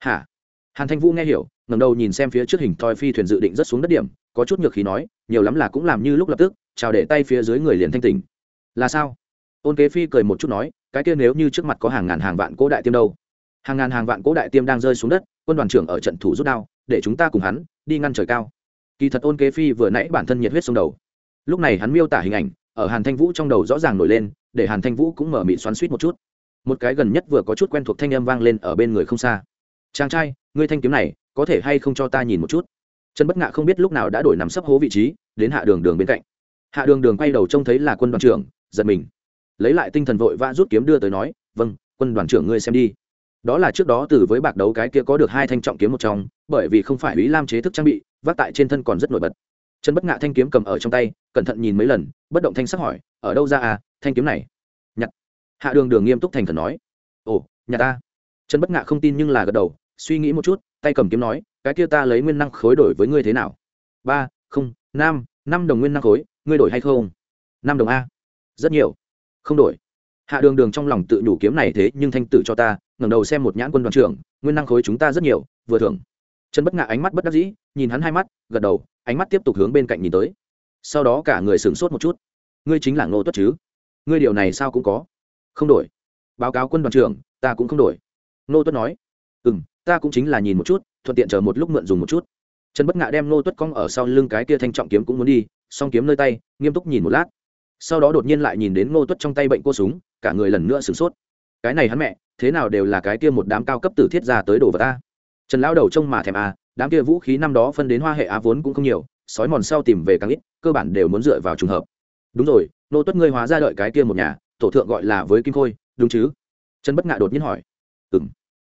Hả? Hàn thanh vũ nghe hiểu ngầm đầu nhìn xem phía trước hình thoi phi thuyền dự định rất xuống đất điểm, có chút nhược khí nói, nhiều lắm là cũng làm như lúc lập tức, chào để tay phía dưới người liền thanh tình là sao? Ôn kế phi cười một chút nói, cái kia nếu như trước mặt có hàng ngàn hàng vạn cố đại tiêm đâu? Hàng ngàn hàng vạn cố đại tiêm đang rơi xuống đất, quân đoàn trưởng ở trận thủ rút đao, để chúng ta cùng hắn, đi ngăn trời cao. Kỳ thật ôn kế phi vừa nãy bản thân nhiệt huyết xuống đầu lúc này hắn miêu tả hình ảnh, ở hàn thanh vũ trong đầu rõ ràng nổi lên, để hàn thanh vũ cũng mở mị xoắn suýt một chút. Một cái gần nhất vừa có chút quen thuộc thanh âm vang lên ở bên người không xa. Chàng trai, ngươi thanh kiếm này có thể hay không cho ta nhìn một chút? Trần bất ngạ không biết lúc nào đã đổi nằm sấp hố vị trí, đến hạ đường đường bên cạnh. Hạ đường đường quay đầu trông thấy là quân đoàn trưởng, giật mình. Lấy lại tinh thần vội vã rút kiếm đưa tới nói vâng quân đoàn trưởng ngươi xem đi. Đó là trước đó từ với bạc đấu cái kia có được hai thanh trọng kiếm một trong, bởi vì không phải ý lam chế thức trang bị, vác tại trên thân còn rất nổi bật trần bất ngạ thanh kiếm cầm ở trong tay, cẩn thận nhìn mấy lần, bất động thanh sắc hỏi, ở đâu ra à thanh kiếm này? Nhặt hạ đường đường nghiêm túc thành khẩn nói, ồ, nhà ta. Trần bất ngạ không tin nhưng là gật đầu, suy nghĩ một chút, tay cầm kiếm nói, cái kia ta lấy nguyên năng khối đổi với ngươi thế nào? Ba, không, năm năm đồng nguyên năng khối, ngươi đổi hay không? Năm đồng a. Rất nhiều. Không đổi. Hạ đường đường trong lòng tự nhủ kiếm này thế nhưng thanh tử cho ta, ngẩng đầu xem một nhãn quân đoàn trưởng, nguyên năng khối chúng ta rất nhiều, vừa thưởng. Trần bất ngạ ánh mắt bất đắc dĩ, nhìn hắn hai mắt, gật đầu ánh mắt tiếp tục hướng bên cạnh nhìn tới. Sau đó cả người sửng sốt một chút. Ngươi chính là ngô tuất chứ? Ngươi điều này sao cũng có? Không đổi. Báo cáo quân đoàn trưởng, ta cũng không đổi. Ngô tuất nói. Ừ m ta cũng chính là nhìn một chút, thuận tiện chờ một lúc mượn dùng một chút. Trần bất ngạ đem ngô tuất cong ở sau lưng cái kia thanh trọng kiếm cũng muốn đi, song kiếm nơi tay, nghiêm túc nhìn một lát. Sau đó đột nhiên lại nhìn đến ngô tuất trong tay bệnh cô súng, cả người lần nữa sửng sốt. Cái này hắn mẹ, thế nào đều là cái kia một đám cao cấp tử thiết ra tới đồ vật ta trần lão đầu trông mà thèm à đám kia vũ khí năm đó phân đến hoa hệ á vốn cũng không nhiều, sói mòn sau tìm về càng ít, cơ bản đều muốn dựa vào trùng hợp. Đúng rồi, nô tuất ngươi hóa ra đợi cái kia một nhà, tổ thượng gọi là với kim khôi, đúng chứ? Trần bất ngạ đột nhiên hỏi. Ừng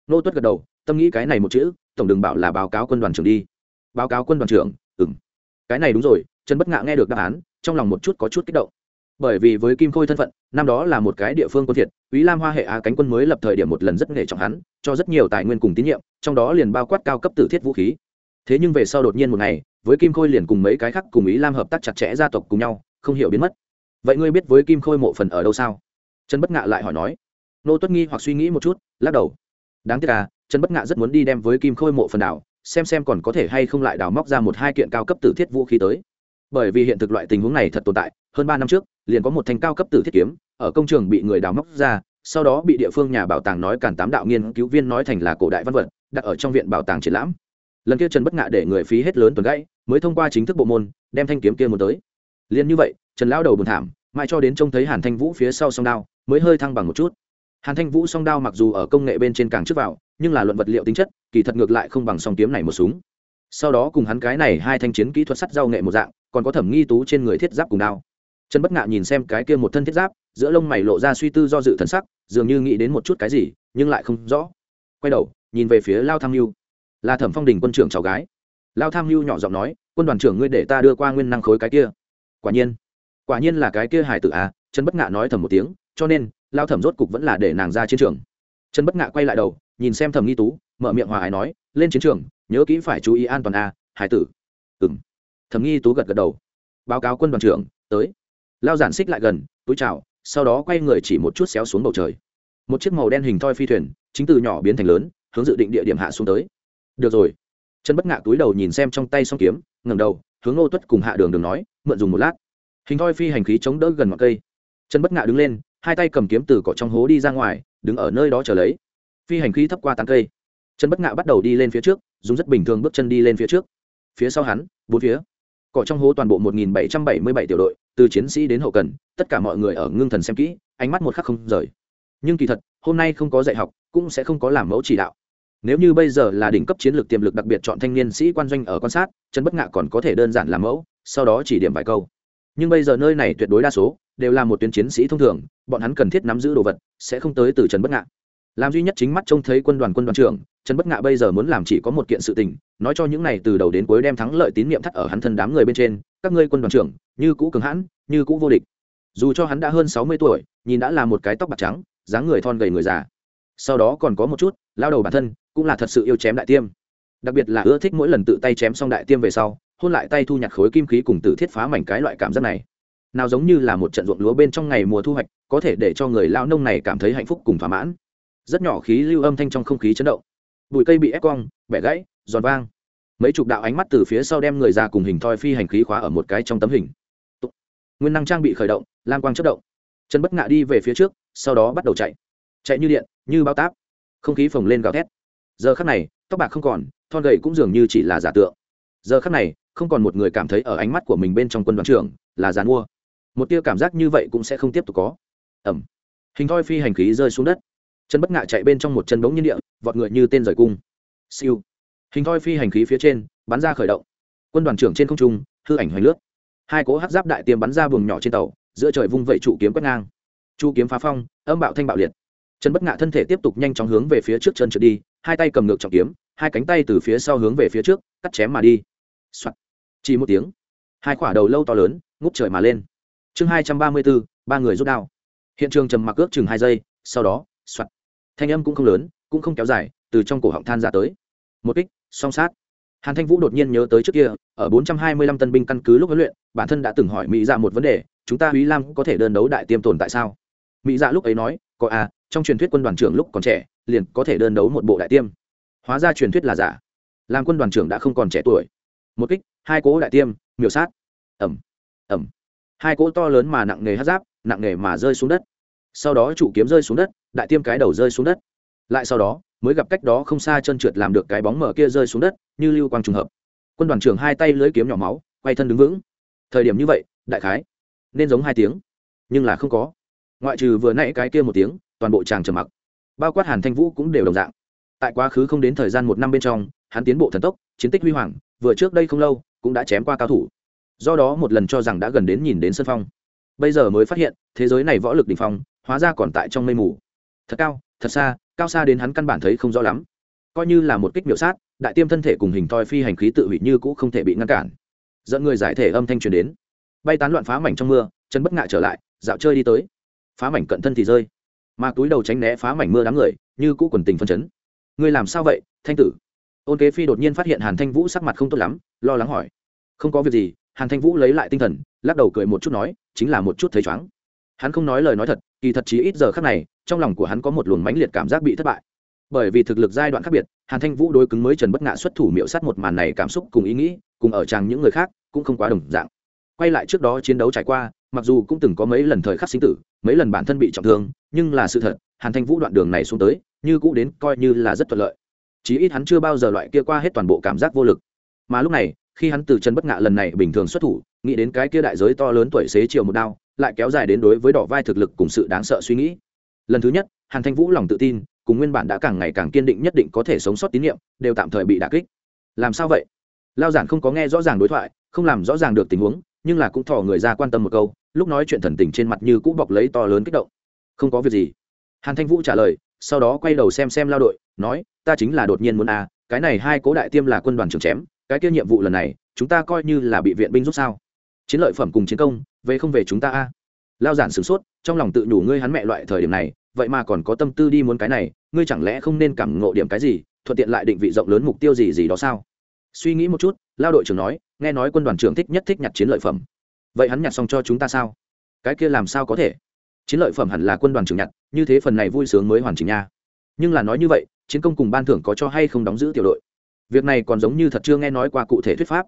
nô tuất gật đầu, tâm nghĩ cái này một chữ, tổng đừng bảo là báo cáo quân đoàn trưởng đi. Báo cáo quân đoàn trưởng ừng cái này đúng rồi, trần bất ngạ nghe được đáp án, trong lòng một chút có chút kích động bởi vì với kim khôi thân phận, năm đó là một cái địa phương quân thiệt ý lam hoa hệ á cánh quân mới lập thời điểm một lần rất nghề trọng hắn, cho rất nhiều tài nguyên cùng tín nhiệm, trong đó liền bao quát cao cấp tử thiết vũ khí. Thế nhưng về sau đột nhiên một ngày, với kim khôi liền cùng mấy cái khác cùng ý lam hợp tác chặt chẽ gia tộc cùng nhau, không hiểu biến mất. Vậy ngươi biết với kim khôi mộ phần ở đâu sao? Trần bất ngạ lại hỏi nói. Nô tuất nghi hoặc suy nghĩ một chút, lắc đầu. Đáng tiếc à trần bất ngạ rất muốn đi đem với kim khôi mộ phần đảo, xem xem còn có thể hay không lại đào móc ra một hai kiện cao cấp tử thiết vũ khí tới bởi vì hiện thực loại tình huống này thật tồn tại, hơn ba năm trước, liền có một thanh cao cấp tử thiết kiếm, ở công trường bị người đào móc ra, sau đó bị địa phương nhà bảo tàng nói cản tám đạo nghiên cứu viên nói thành là cổ đại văn vật, đặt ở trong viện bảo tàng triển lãm. Lần kia trần bất ngạ để người phí hết lớn tuần gãy, mới thông qua chính thức bộ môn, đem thanh kiếm kia muốn tới. Liền như vậy, trần lão đầu buồn thảm, mãi cho đến trông thấy hàn thanh vũ phía sau song đao, mới hơi thăng bằng một chút. Hàn thanh vũ song đao mặc dù ở công nghệ bên trên càng trước vào, nhưng là luận vật liệu tính chất, kỳ thật ngược lại không bằng song kiếm này một súng sau đó cùng hắn cái này hai thanh chiến kỹ thuật sắt giao nghệ một dạng, còn có thẩm nghi tú trên người thiết giáp cùng đao. Trần bất ngạ nhìn xem cái kia một thân thiết giáp, giữa lông mày lộ ra suy tư do dự thần sắc, dường như nghĩ đến một chút cái gì, nhưng lại không rõ. Quay đầu, nhìn về phía lao tham mưu là thẩm phong đình quân trưởng cháu gái. Lao tham mưu nhỏ giọng nói, quân đoàn trưởng ngươi để ta đưa qua nguyên năng khối cái kia. Quả nhiên. Quả nhiên là cái kia hải tử à? Trần bất ngạ nói thầm một tiếng, cho nên, lao thẩm rốt cục vẫn là để nàng ra chiến trường. Trần bất ngạ quay lại đầu, nhìn xem thẩm nghi tú, mở miệng hòa ái nói, lên chiến trường nhớ kỹ phải chú ý an toàn à hải tử. Ừng thầm nghi tú gật gật đầu. Báo cáo quân đoàn trưởng, tới. Lao giản xích lại gần, túi chào, sau đó quay người chỉ một chút xéo xuống bầu trời. Một chiếc màu đen hình thoi phi thuyền, chính từ nhỏ biến thành lớn, hướng dự định địa điểm hạ xuống tới. Được rồi. Chân bất ngạ túi đầu nhìn xem trong tay s o n g kiếm ngầm đầu, hướng ngô tuất cùng hạ đường đường nói, mượn dùng một lát. Hình thoi phi hành khí chống đỡ gần ngọn cây. Chân bất ngạ đứng lên, hai tay cầm kiếm từ cỏ trong hố đi ra ngoài, đứng ở nơi đó chờ lấy. Phi hành khí thấp qua tán cây. Chân bất ngạ bắt đầu đi lên phía trước dùng rất bình thường bước chân đi lên phía trước. Phía sau hắn, bốn phía. Cỏ trong hố toàn bộ một nghìn bảy trăm bảy mươi bảy tiểu đội, từ chiến sĩ đến hậu cần, tất cả mọi người ở ngưng thần xem kỹ, ánh mắt một khắc không rời. Nhưng kỳ thật, hôm nay không có dạy học, cũng sẽ không có làm mẫu chỉ đạo. Nếu như bây giờ là đỉnh cấp chiến lược tiềm lực đặc biệt chọn thanh niên sĩ quan doanh ở quan sát, trần bất ngạ còn có thể đơn giản làm mẫu, sau đó chỉ điểm vài câu. Nhưng bây giờ nơi này tuyệt đối đa số đều là một tuyến chiến sĩ thông thường, bọn hắn cần thiết nắm giữ đồ vật, sẽ không tới từ trần bất ngạ làm duy nhất chính mắt trông thấy quân đoàn quân đoàn trưởng, trần bất ngạ bây giờ muốn làm chỉ có một kiện sự tình, nói cho những này từ đầu đến cuối đem thắng lợi tín nhiệm thắt ở hắn thân đám người bên trên, các ngươi quân đoàn trưởng, như cũ cường hãn, như cũ vô địch. Dù cho hắn đã hơn sáu mươi tuổi, nhìn đã là một cái tóc bạc trắng, dáng người thon gầy người già. Sau đó còn có một chút, lao đầu bản thân, cũng là thật sự yêu chém đại tiêm. Đặc biệt là ưa thích mỗi lần tự tay chém xong đại tiêm về sau, hôn lại tay thu nhặt khối kim khí cùng tử thiết phá mảnh cái loại cảm giác này. Nào giống như là một trận ruộng lúa bên trong ngày mùa thu hoạch, có thể để cho người lao nông này cảm thấy hạnh phúc cùng thỏa mãn rất nhỏ khí lưu âm thanh trong không khí chấn động. Bụi cây bị ép cong, bẻ gãy, giòn vang. Mấy chục đạo ánh mắt từ phía sau đem người ra cùng hình thoi phi hành khí khóa ở một cái trong tấm hình. Nguyên năng trang bị khởi động, lam quang chất động. Chân bất ngạ đi về phía trước, sau đó bắt đầu chạy. Chạy như điện, như bao táp. Không khí phồng lên gào thét. Giờ khắc này, tóc bạc không còn, thon gầy cũng dường như chỉ là giả tượng. Giờ khắc này, không còn một người cảm thấy ở ánh mắt của mình bên trong quân đoàn trưởng là dàn mua. Một tia cảm giác như vậy cũng sẽ không tiếp tục có. Ẩm hình thoi phi hành khí rơi xuống đất chân bất ngạ chạy bên trong một chân bóng nhiên địa, vọt người như tên rời cung. Siêu. Hình thoi phi hành khí phía trên, bắn ra khởi động. Quân đoàn trưởng trên không trung, hư ảnh hoành lướt. Hai cỗ hát giáp đại tiêm bắn ra buồng nhỏ trên tàu, giữa trời vung vẩy trụ kiếm quét ngang. Chu kiếm phá phong, âm bạo thanh bạo liệt. Chân bất ngạ thân thể tiếp tục nhanh chóng hướng về phía trước chân trượt đi, hai tay cầm ngược trọng kiếm, hai cánh tay từ phía sau hướng về phía trước, cắt chém mà đi、Soạn. chỉ một tiếng, hai quả đầu lâu to lớn, ngút trời mà lên. Chương hai trăm ba mươi bốn, ba người rút đao. Hiện trường trầm mặc ước chừng hai giây, sau đó, soạt thanh âm cũng không lớn cũng không kéo dài từ trong cổ họng than ra tới một kích song sát hàn thanh vũ đột nhiên nhớ tới trước kia ở bốn trăm hai mươi lăm tân binh căn cứ lúc huấn luyện bản thân đã từng hỏi mỹ dạ một vấn đề chúng ta Úy Lam có thể đơn đấu đại tiêm tồn tại sao? Mỹ Dạ lúc ấy nói, có à, trong truyền thuyết quân đoàn trưởng lúc còn trẻ, liền có thể đơn đấu một bộ đại tiêm. Hóa ra truyền thuyết là giả. Làm quân đoàn trưởng đã không còn trẻ tuổi. Một kích, hai cỗ đại tiêm, miểu sát. Ầm, ầm. Hai cỗ to lớn mà nặng nề hắc giáp, nặng nề mà rơi xuống đất. Sau đó chủ kiếm rơi xuống đất, đại tiêm cái đầu rơi xuống đất. Lại sau đó, mới gặp cách đó không xa chân trượt làm được cái bóng mở kia rơi xuống đất, như lưu quang trùng hợp. Quân đoàn trưởng hai tay lưới kiếm nhỏ máu, quay thân đứng vững. Thời điểm như vậy, đại khái nên giống hai tiếng nhưng là không có ngoại trừ vừa nãy cái kia một tiếng toàn bộ chàng trầm mặc bao quát hàn thanh vũ cũng đều đồng dạng tại quá khứ không đến thời gian một năm bên trong hắn tiến bộ thần tốc chiến tích huy hoàng vừa trước đây không lâu cũng đã chém qua cao thủ do đó một lần cho rằng đã gần đến nhìn đến sân phong bây giờ mới phát hiện thế giới này võ lực đ ỉ n h phong hóa ra còn tại trong mây mù. Thật cao, thật xa, cao xa đến hắn căn bản thấy không rõ lắm. Coi như là một kích miểu sát, đại tiêm thân thể cùng hình thoi phi hành khí tự hủy như cũ không thể bị ngăn cản. Dẫn người giải thể âm thanh truyền đến. Bay tán loạn phá mảnh trong mưa, chân bất ngại trở lại, dạo chơi đi tới. Phá mảnh cận thân thì rơi. Mà túi đầu tránh né phá mảnh mưa đám người, như cũ quần tình phân chấn. Ngươi làm sao vậy, thanh tử? Ôn kế phi đột nhiên phát hiện hàn thanh vũ sắc mặt không tốt lắm, lo lắng hỏi. Không có việc gì, hàn thanh vũ lấy lại tinh thần, lắc đầu cười một chút nói, chính là một chút thấy chóng hắn không nói lời nói thật, kỳ thật chí ít giờ khác này, trong lòng của hắn có một luồng mãnh liệt cảm giác bị thất bại. Bởi vì thực lực giai đoạn khác biệt, hàn thanh vũ đối cứng mới trần bất ngạ xuất thủ miệu sát một màn này cảm xúc cùng ý nghĩ, cùng ở chàng những người khác, cũng không quá đồng dạng. Quay lại trước đó chiến đấu trải qua, mặc dù cũng từng có mấy lần thời khắc sinh tử, mấy lần bản thân bị trọng thương, nhưng là sự thật, hàn thanh vũ đoạn đường này xuống tới, như cũ đến coi như là rất thuận lợi. Chí ít hắn chưa bao giờ loại kia qua hết toàn bộ cảm giác vô lực. Mà lúc này khi hắn từ chân bất ngạ lần này bình thường xuất thủ, nghĩ đến cái kia đại giới to lớn tuổi xế chiều một đao, lại kéo dài đến đối với đỏ vai thực lực cùng sự đáng sợ suy nghĩ. Lần thứ nhất, hàn thanh vũ lòng tự tin, cùng nguyên bản đã càng ngày càng kiên định nhất định có thể sống sót tín nhiệm, đều tạm thời bị đả kích. Làm sao vậy? Lao giản không có nghe rõ ràng đối thoại, không làm rõ ràng được tình huống, nhưng là cũng thò người ra quan tâm một câu, lúc nói chuyện thần tình trên mặt như cũ bọc lấy to lớn kích động. Không có việc gì. Hàn thanh vũ trả lời, sau đó quay đầu xem xem lao đội, nói, ta chính là đột nhiên muốn à cái này hai cố đại tiêm là quân đoàn trưởng chém cái kia nhiệm vụ lần này, chúng ta coi như là bị viện binh giúp sao? Chiến lợi phẩm cùng chiến công, về không về chúng ta a? À. lao giản sửng sốt, trong lòng tự nhủ ngươi hắn mẹ loại thời điểm này, vậy mà còn có tâm tư đi muốn cái này, ngươi chẳng lẽ không nên cảm ngộ điểm cái gì, thuận tiện lại định vị rộng lớn mục tiêu gì gì đó sao? Suy nghĩ một chút, lao đội trưởng nói, nghe nói quân đoàn trưởng thích nhất thích nhặt chiến lợi phẩm. Vậy hắn nhặt xong cho chúng ta sao? Cái kia làm sao có thể? Chiến lợi phẩm hẳn là quân đoàn trưởng nhặt, như thế phần này vui sướng mới hoàn chỉnh nha. Nhưng là nói như vậy, chiến công cùng ban thưởng có cho hay không đóng giữ tiểu đội? Việc này còn giống như thật chưa nghe nói qua cụ thể thuyết pháp.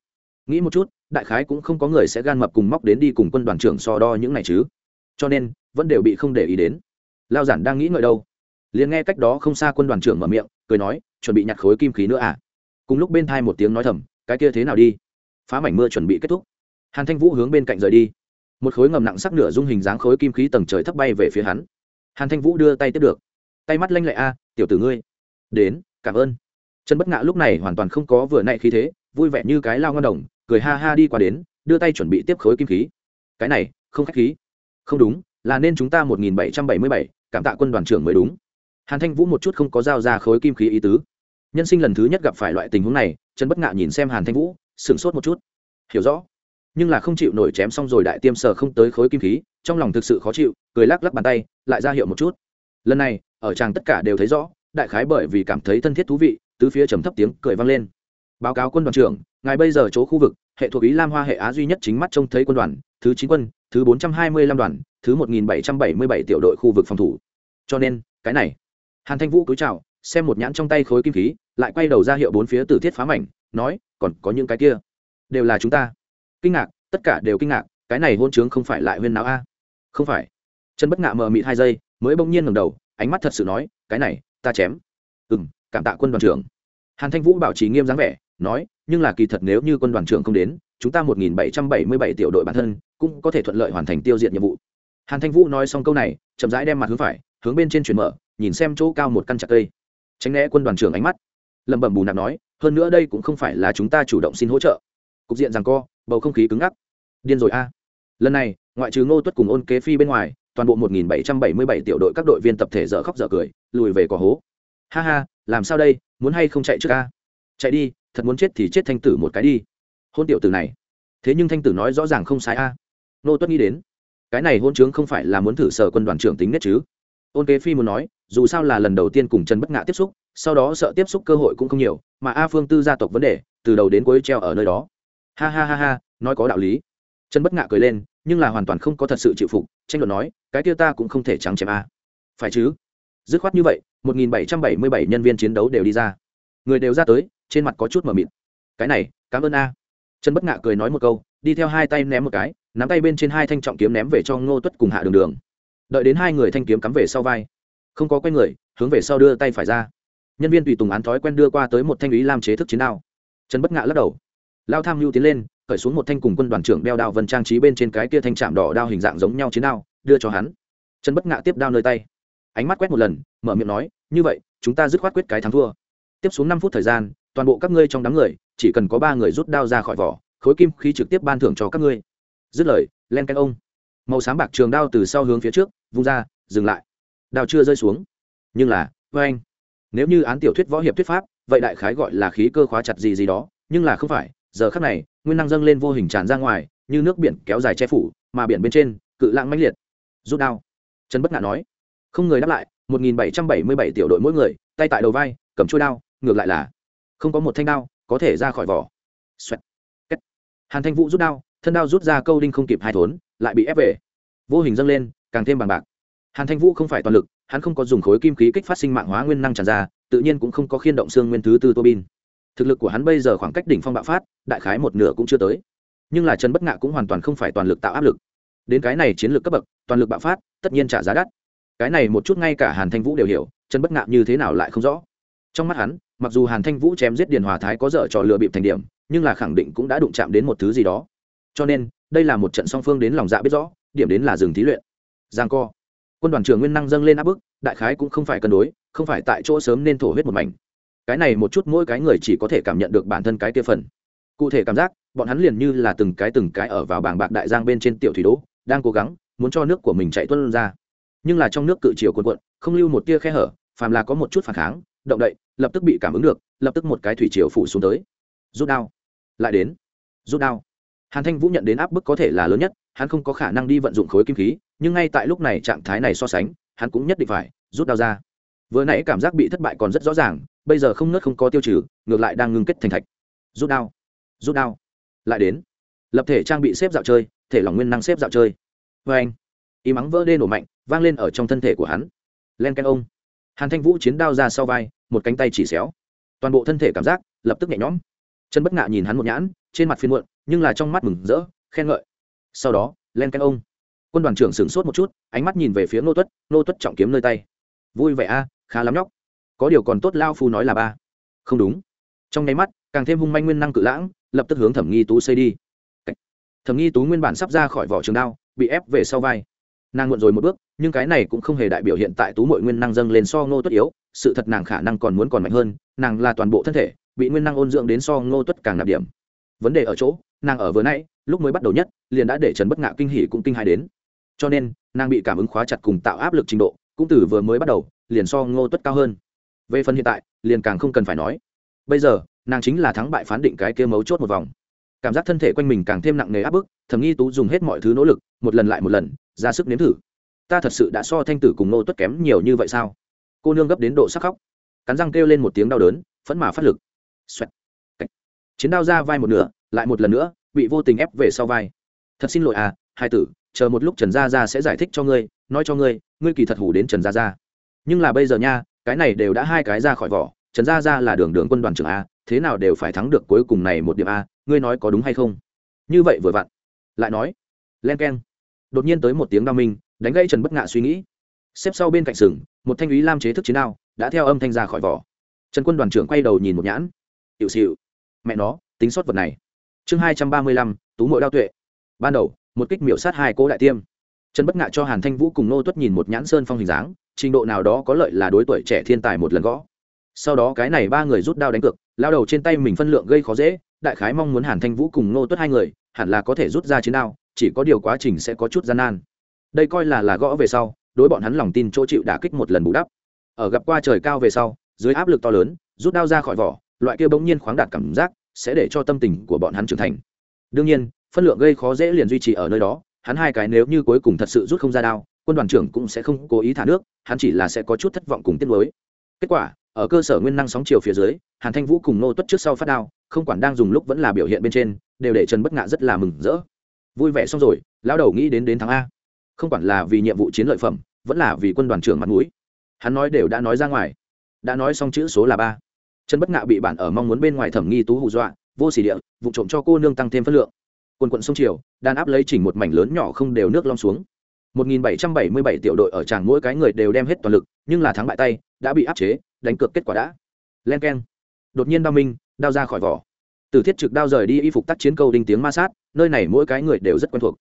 Nghĩ một chút, đại khái cũng không có người sẽ gan mập cùng móc đến đi cùng quân đoàn trưởng so đo những này chứ. Cho nên, vẫn đều bị không để ý đến. Lao giản đang nghĩ ngợi đâu? Liền nghe cách đó không xa quân đoàn trưởng mở miệng, cười nói, chuẩn bị nhặt khối kim khí nữa à? Cùng lúc bên thai một tiếng nói thầm, cái kia thế nào đi? Phá mảnh mưa chuẩn bị kết thúc. Hàn thanh vũ hướng bên cạnh rời đi. Một khối ngầm nặng sắc nửa dung hình dáng khối kim khí tầng trời thấp bay về phía hắn. Hàn thanh vũ đưa tay tiếp được. Tay mắt lanh lệ a, tiểu tử ngươi. Đến, cảm ơn trần bất ngã lúc này hoàn toàn không có vừa nãy khí thế, vui vẻ như cái lao ngon đồng, cười ha ha đi qua đến, đưa tay chuẩn bị tiếp khối kim khí. Cái này, không khách khí. Không đúng, là nên chúng ta một nghìn bảy trăm bảy mươi bảy, cảm tạ quân đoàn trưởng mới đúng. Hàn thanh vũ một chút không có giao ra khối kim khí ý tứ. Nhân sinh lần thứ nhất gặp phải loại tình huống này, trần bất ngã nhìn xem hàn thanh vũ, sửng sốt một chút. Hiểu rõ. Nhưng là không chịu nổi chém xong rồi đại tiêm sờ không tới khối kim khí, trong lòng thực sự khó chịu, cười lắc lắc bàn tay, lại ra hiệu một chút. Lần này, ở chàng tất cả đều thấy rõ, đại khái bởi vì cảm thấy thân thiết thú vị tứ phía trầm thấp tiếng cười vang lên. Báo cáo quân đoàn trưởng, ngài bây giờ chỗ khu vực, hệ thuộc ý lam hoa hệ á duy nhất chính mắt trông thấy quân đoàn, thứ chín quân, thứ bốn trăm hai mươi lăm đoàn, thứ một nghìn bảy trăm bảy mươi bảy tiểu đội khu vực phòng thủ. Cho nên, cái này, hàn thanh vũ cúi chào, xem một nhãn trong tay khối kim khí, lại quay đầu ra hiệu bốn phía tử thiết phá mảnh, nói, còn có những cái kia, đều là chúng ta. Kinh ngạc, tất cả đều kinh ngạc, cái này hôn chướng không phải lại huyên não a? Không phải. Chân bất ngạ mờ mịt hai giây, mới bỗng nhiên ngầm đầu, ánh mắt thật sự nói, cái này, ta chém. Ừ m cảm tạ quân đoàn trưởng hàn thanh vũ bảo trì nghiêm dáng vẻ, nói, nhưng là kỳ thật nếu như quân đoàn trưởng không đến, chúng ta một nghìn bảy trăm bảy mươi bảy tiểu đội bản thân cũng có thể thuận lợi hoàn thành tiêu diệt nhiệm vụ. Hàn thanh vũ nói xong câu này, chậm rãi đem mặt hướng phải, hướng bên trên chuyển mở, nhìn xem chỗ cao một căn chặt cây. Tránh né quân đoàn trưởng ánh mắt. Lẩm bẩm bù nạp nói, hơn nữa đây cũng không phải là chúng ta chủ động xin hỗ trợ. Cục diện rằng co, bầu không khí cứng ngắc. Điên rồi a. Lần này, ngoại trừ ngô tuất cùng ôn kế phi bên ngoài, toàn bộ 1777 tiểu đội các đội viên tập thể dở khóc dở cười, lùi về cỏ hố ha ha, làm sao đây, muốn hay không chạy trước a chạy đi, thật muốn chết thì chết thanh tử một cái đi. Hôn tiểu tử này. Thế nhưng thanh tử nói rõ ràng không sai a. Nô tuất nghĩ đến, cái này hôn chướng không phải là muốn thử sở quân đoàn trưởng tính nết chứ? Ôn kế phi muốn nói, dù sao là lần đầu tiên cùng trần bất ngã tiếp xúc, sau đó sợ tiếp xúc cơ hội cũng không nhiều, mà a phương tư gia tộc vấn đề, từ đầu đến cuối treo ở nơi đó. Ha ha ha ha, nói có đạo lý. Trần bất ngã cười lên, nhưng là hoàn toàn không có thật sự chịu phục, tranh luận nói, cái kia ta cũng không thể trắng chém a. Phải chứ? Dứt khoát như vậy 1777 nhân viên chiến đấu đều đi ra. Người đều ra tới, trên mặt có chút mờ mịt. Cái này, cảm ơn a. Trần bất Ngạ cười nói một câu, đi theo hai tay ném một cái, nắm tay bên trên hai thanh trọng kiếm ném về cho ngô tuất cùng hạ đường đường. Đợi đến hai người thanh kiếm cắm về sau vai. Không có quay người, hướng về sau đưa tay phải ra. Nhân viên tùy tùng án thói quen đưa qua tới một thanh ý làm chế thức chiến đao. Trần bất Ngạ lắc đầu. Lao tham mưu tiến lên khởi xuống một thanh cùng quân đoàn trưởng đeo đao vân trang trí bên trên cái kia thanh trạm đỏ đao hình dạng giống nhau chiến đao, đưa cho hắn. Trần bất Ngạ tiếp đao nơi tay ánh mắt quét một lần, mở miệng nói, như vậy, chúng ta dứt khoát quyết cái thắng thua. Tiếp xuống năm phút thời gian, toàn bộ các ngươi trong đám người, chỉ cần có ba người rút đao ra khỏi vỏ, khối kim khí trực tiếp ban thưởng cho các ngươi. Dứt lời, len canh ông. Màu sáng bạc trường đao từ sau hướng phía trước, vung ra, dừng lại. Đao chưa rơi xuống. Nhưng là vê anh nếu như án tiểu thuyết võ hiệp thuyết pháp, vậy đại khái gọi là khí cơ khóa chặt gì gì đó, nhưng là không phải, giờ khắc này, nguyên năng dâng lên vô hình tràn ra ngoài, như nước biển kéo dài che phủ, mà biển bên trên, cự lãng mãnh liệt. Rút đao. Trần bất ngã nói không người đáp lại, một nghìn bảy trăm bảy mươi bảy tiểu đội mỗi người, tay tại đầu vai, cầm trôi đao, ngược lại là không có một thanh đao có thể ra khỏi vỏ. Xoẹt. hàn thanh vũ rút đao, thân đao rút ra câu đinh không kịp hai thốn, lại bị ép về. Vô hình dâng lên, càng thêm bằng bạc. Hàn thanh vũ không phải toàn lực, hắn không có dùng khối kim khí kích phát sinh mạng hóa nguyên năng tràn ra, tự nhiên cũng không có khiên động xương nguyên thứ tư tô bin. Thực lực của hắn bây giờ khoảng cách đỉnh phong bạo phát, đại khái một nửa cũng chưa tới. Nhưng là trần bất ngạ cũng hoàn toàn không phải toàn lực tạo áp lực. Đến cái này chiến lược cấp bậc, toàn lực bạo phát, tất nhiên trả giá đắt cái này một chút ngay cả hàn thanh vũ đều hiểu, trần bất Ngạn như thế nào lại không rõ. Trong mắt hắn, mặc dù hàn thanh vũ chém giết điền hòa thái có dở trò lừa bịp thành điểm, nhưng là khẳng định cũng đã đụng chạm đến một thứ gì đó. Cho nên, đây là một trận song phương đến lòng dạ biết rõ, điểm đến là dừng thí luyện. Giang co. Quân đoàn trưởng nguyên năng dâng lên áp bức, đại khái cũng không phải cân đối, không phải tại chỗ sớm nên thổ huyết một mảnh. Cái này một chút mỗi cái người chỉ có thể cảm nhận được bản thân cái kia phần. Cụ thể cảm giác, bọn hắn liền như là từng cái từng cái ở vào bảng bạc đại giang bên trên tiểu thủy đỗ đang cố gắng, muốn cho nước của mình chạy tuân ra nhưng là trong nước cự chiều cuộn cuộn, không lưu một tia khe hở, phàm là có một chút phản kháng, động đậy, lập tức bị cảm ứng được, lập tức một cái thủy chiều phủ xuống tới. Rút đao. Lại đến. Rút đao. Hàn thanh vũ nhận đến áp bức có thể là lớn nhất, hắn không có khả năng đi vận dụng khối kim khí, nhưng ngay tại lúc này trạng thái này so sánh, hắn cũng nhất định phải rút đao ra. Vừa nãy cảm giác bị thất bại còn rất rõ ràng, bây giờ không nớt không có tiêu trừ, ngược lại đang ngưng kết thành thạch. Rút đao. Rút đao. Lại đến. Lập thể trang bị xếp dạo chơi, thể lỏng nguyên năng xếp dạo chơi. Vê anh y mắng vỡ đê nổ mạnh vang lên ở trong thân thể của hắn. Len canh ông hàn thanh vũ chiến đao ra sau vai, một cánh tay chỉ xéo. Toàn bộ thân thể cảm giác lập tức nhẹ nhõm. Chân bất ngạ nhìn hắn một nhãn, trên mặt phiên muộn, nhưng là trong mắt mừng rỡ, khen ngợi. Sau đó, len canh ông quân đoàn trưởng sửng sốt một chút, ánh mắt nhìn về phía nô tuất nô tuất trọng kiếm nơi tay. Vui vẻ a, khá lắm nhóc. Có điều còn tốt lao phu nói là ba. Không đúng. Trong nháy mắt, càng thêm hung manh nguyên năng cự lãng, lập tức hướng thẩm nghi tú xây đi. Thẩm nghi tú nguyên bản sắp ra khỏi vỏ trường đao, bị ép về sau vai nàng muộn rồi một bước, nhưng cái này cũng không hề đại biểu hiện tại tú mội nguyên năng dâng lên so ngô tuất yếu, sự thật nàng khả năng còn muốn còn mạnh hơn, nàng là toàn bộ thân thể, bị nguyên năng ôn dưỡng đến so ngô tuất càng nạp điểm. Vấn đề ở chỗ, nàng ở vừa nãy, lúc mới bắt đầu nhất, liền đã để trần bất ngạ kinh hỉ cũng kinh hài đến. Cho nên, nàng bị cảm ứng khóa chặt cùng tạo áp lực trình độ, cũng từ vừa mới bắt đầu, liền so ngô tuất cao hơn. Về phần hiện tại, liền càng không cần phải nói. Bây giờ, nàng chính là thắng bại phán định cái kia mấu chốt một vòng. Cảm giác thân thể quanh mình càng thêm nặng nề áp bức thầm nghi tú dùng hết mọi thứ nỗ lực, một lần lại một lần ra sức nếm thử. Ta thật sự đã so thanh tử cùng nô tuất kém nhiều như vậy sao? Cô nương gấp đến độ sắc khóc. Cắn răng kêu lên một tiếng đau đớn, phẫn mà phát lực. Xoẹt. chiến đao ra vai một nửa, lại một lần nữa, bị vô tình ép về sau vai. Thật xin lỗi à hai tử, chờ một lúc trần gia gia sẽ giải thích cho ngươi, nói cho ngươi ngươi kỳ thật hủ đến trần gia gia. Nhưng là bây giờ nha, cái này đều đã hai cái ra khỏi vỏ, trần gia gia là đường đường quân đoàn trưởng a, thế nào đều phải thắng được cuối cùng này một điểm a, ngươi nói có đúng hay không? Như vậy vừa vặn. Lại nói. Len keng đột nhiên tới một tiếng đao minh, đánh gãy trần bất ngạ suy nghĩ. Xếp sau bên cạnh sừng, một thanh úy lam chế thức chiến đao, đã theo âm thanh ra khỏi vỏ. Trần quân đoàn trưởng quay đầu nhìn một nhãn. Hiệu xịu mẹ nó, tính sót vật này. Chương hai trăm ba mươi lăm, tú mội đao tuệ. Ban đầu, một kích miểu sát hai cỗ đại tiêm. Trần bất ngạ cho hàn thanh vũ cùng nô tuất nhìn một nhãn sơn phong hình dáng, trình độ nào đó có lợi là đối tuổi trẻ thiên tài một lần gõ. Sau đó cái này ba người rút đao đánh cược, lao đầu trên tay mình phân lượng gây khó dễ, đại khái mong muốn hàn thanh vũ cùng nô tuất hai người, hẳn là có thể rút ra chiến đao chỉ có điều quá trình sẽ có chút gian nan. Đây coi là là gõ về sau, đối bọn hắn lòng tin chỗ chịu đả kích một lần bù đắp. Ở gặp qua trời cao về sau, dưới áp lực to lớn, rút đao ra khỏi vỏ, loại kia bỗng nhiên khoáng đạt cảm giác, sẽ để cho tâm tình của bọn hắn trưởng thành. Đương nhiên, phân lượng gây khó dễ liền duy trì ở nơi đó, hắn hai cái nếu như cuối cùng thật sự rút không ra đao, quân đoàn trưởng cũng sẽ không cố ý thả nước, hắn chỉ là sẽ có chút thất vọng cùng tiết lối kết quả, ở cơ sở nguyên năng sóng chiều phía dưới, hàn thanh vũ cùng nô tuất trước sau phát đao, không quản đang dùng lúc vẫn là biểu hiện bên trên, đều để trần bất ngạ rất là mừng rỡ vui vẻ xong rồi, lão đầu nghĩ đến đến tháng a. Không quản là vì nhiệm vụ chiến lợi phẩm, vẫn là vì quân đoàn trưởng mặt mũi. Hắn nói đều đã nói ra ngoài. Đã nói xong chữ số là ba. Trần bất ngạ bị bản ở mong muốn bên ngoài thẩm nghi tú hù dọa, vô xỉ địa, vụ trộm cho cô nương tăng thêm phân lượng. Quần quận sông triều, đàn áp lấy chỉnh một mảnh lớn nhỏ không đều nước long xuống. 1777 tiểu đội ở tràng mỗi cái người đều đem hết toàn lực, nhưng là thắng bại tay, đã bị áp chế, đánh cược kết quả đã. Len keng. Đột nhiên đao minh, đao ra khỏi vỏ. Từ thiết trực đao rời đi y phục tác chiến câu đinh tiếng ma sát nơi này mỗi cái người đều rất quen thuộc.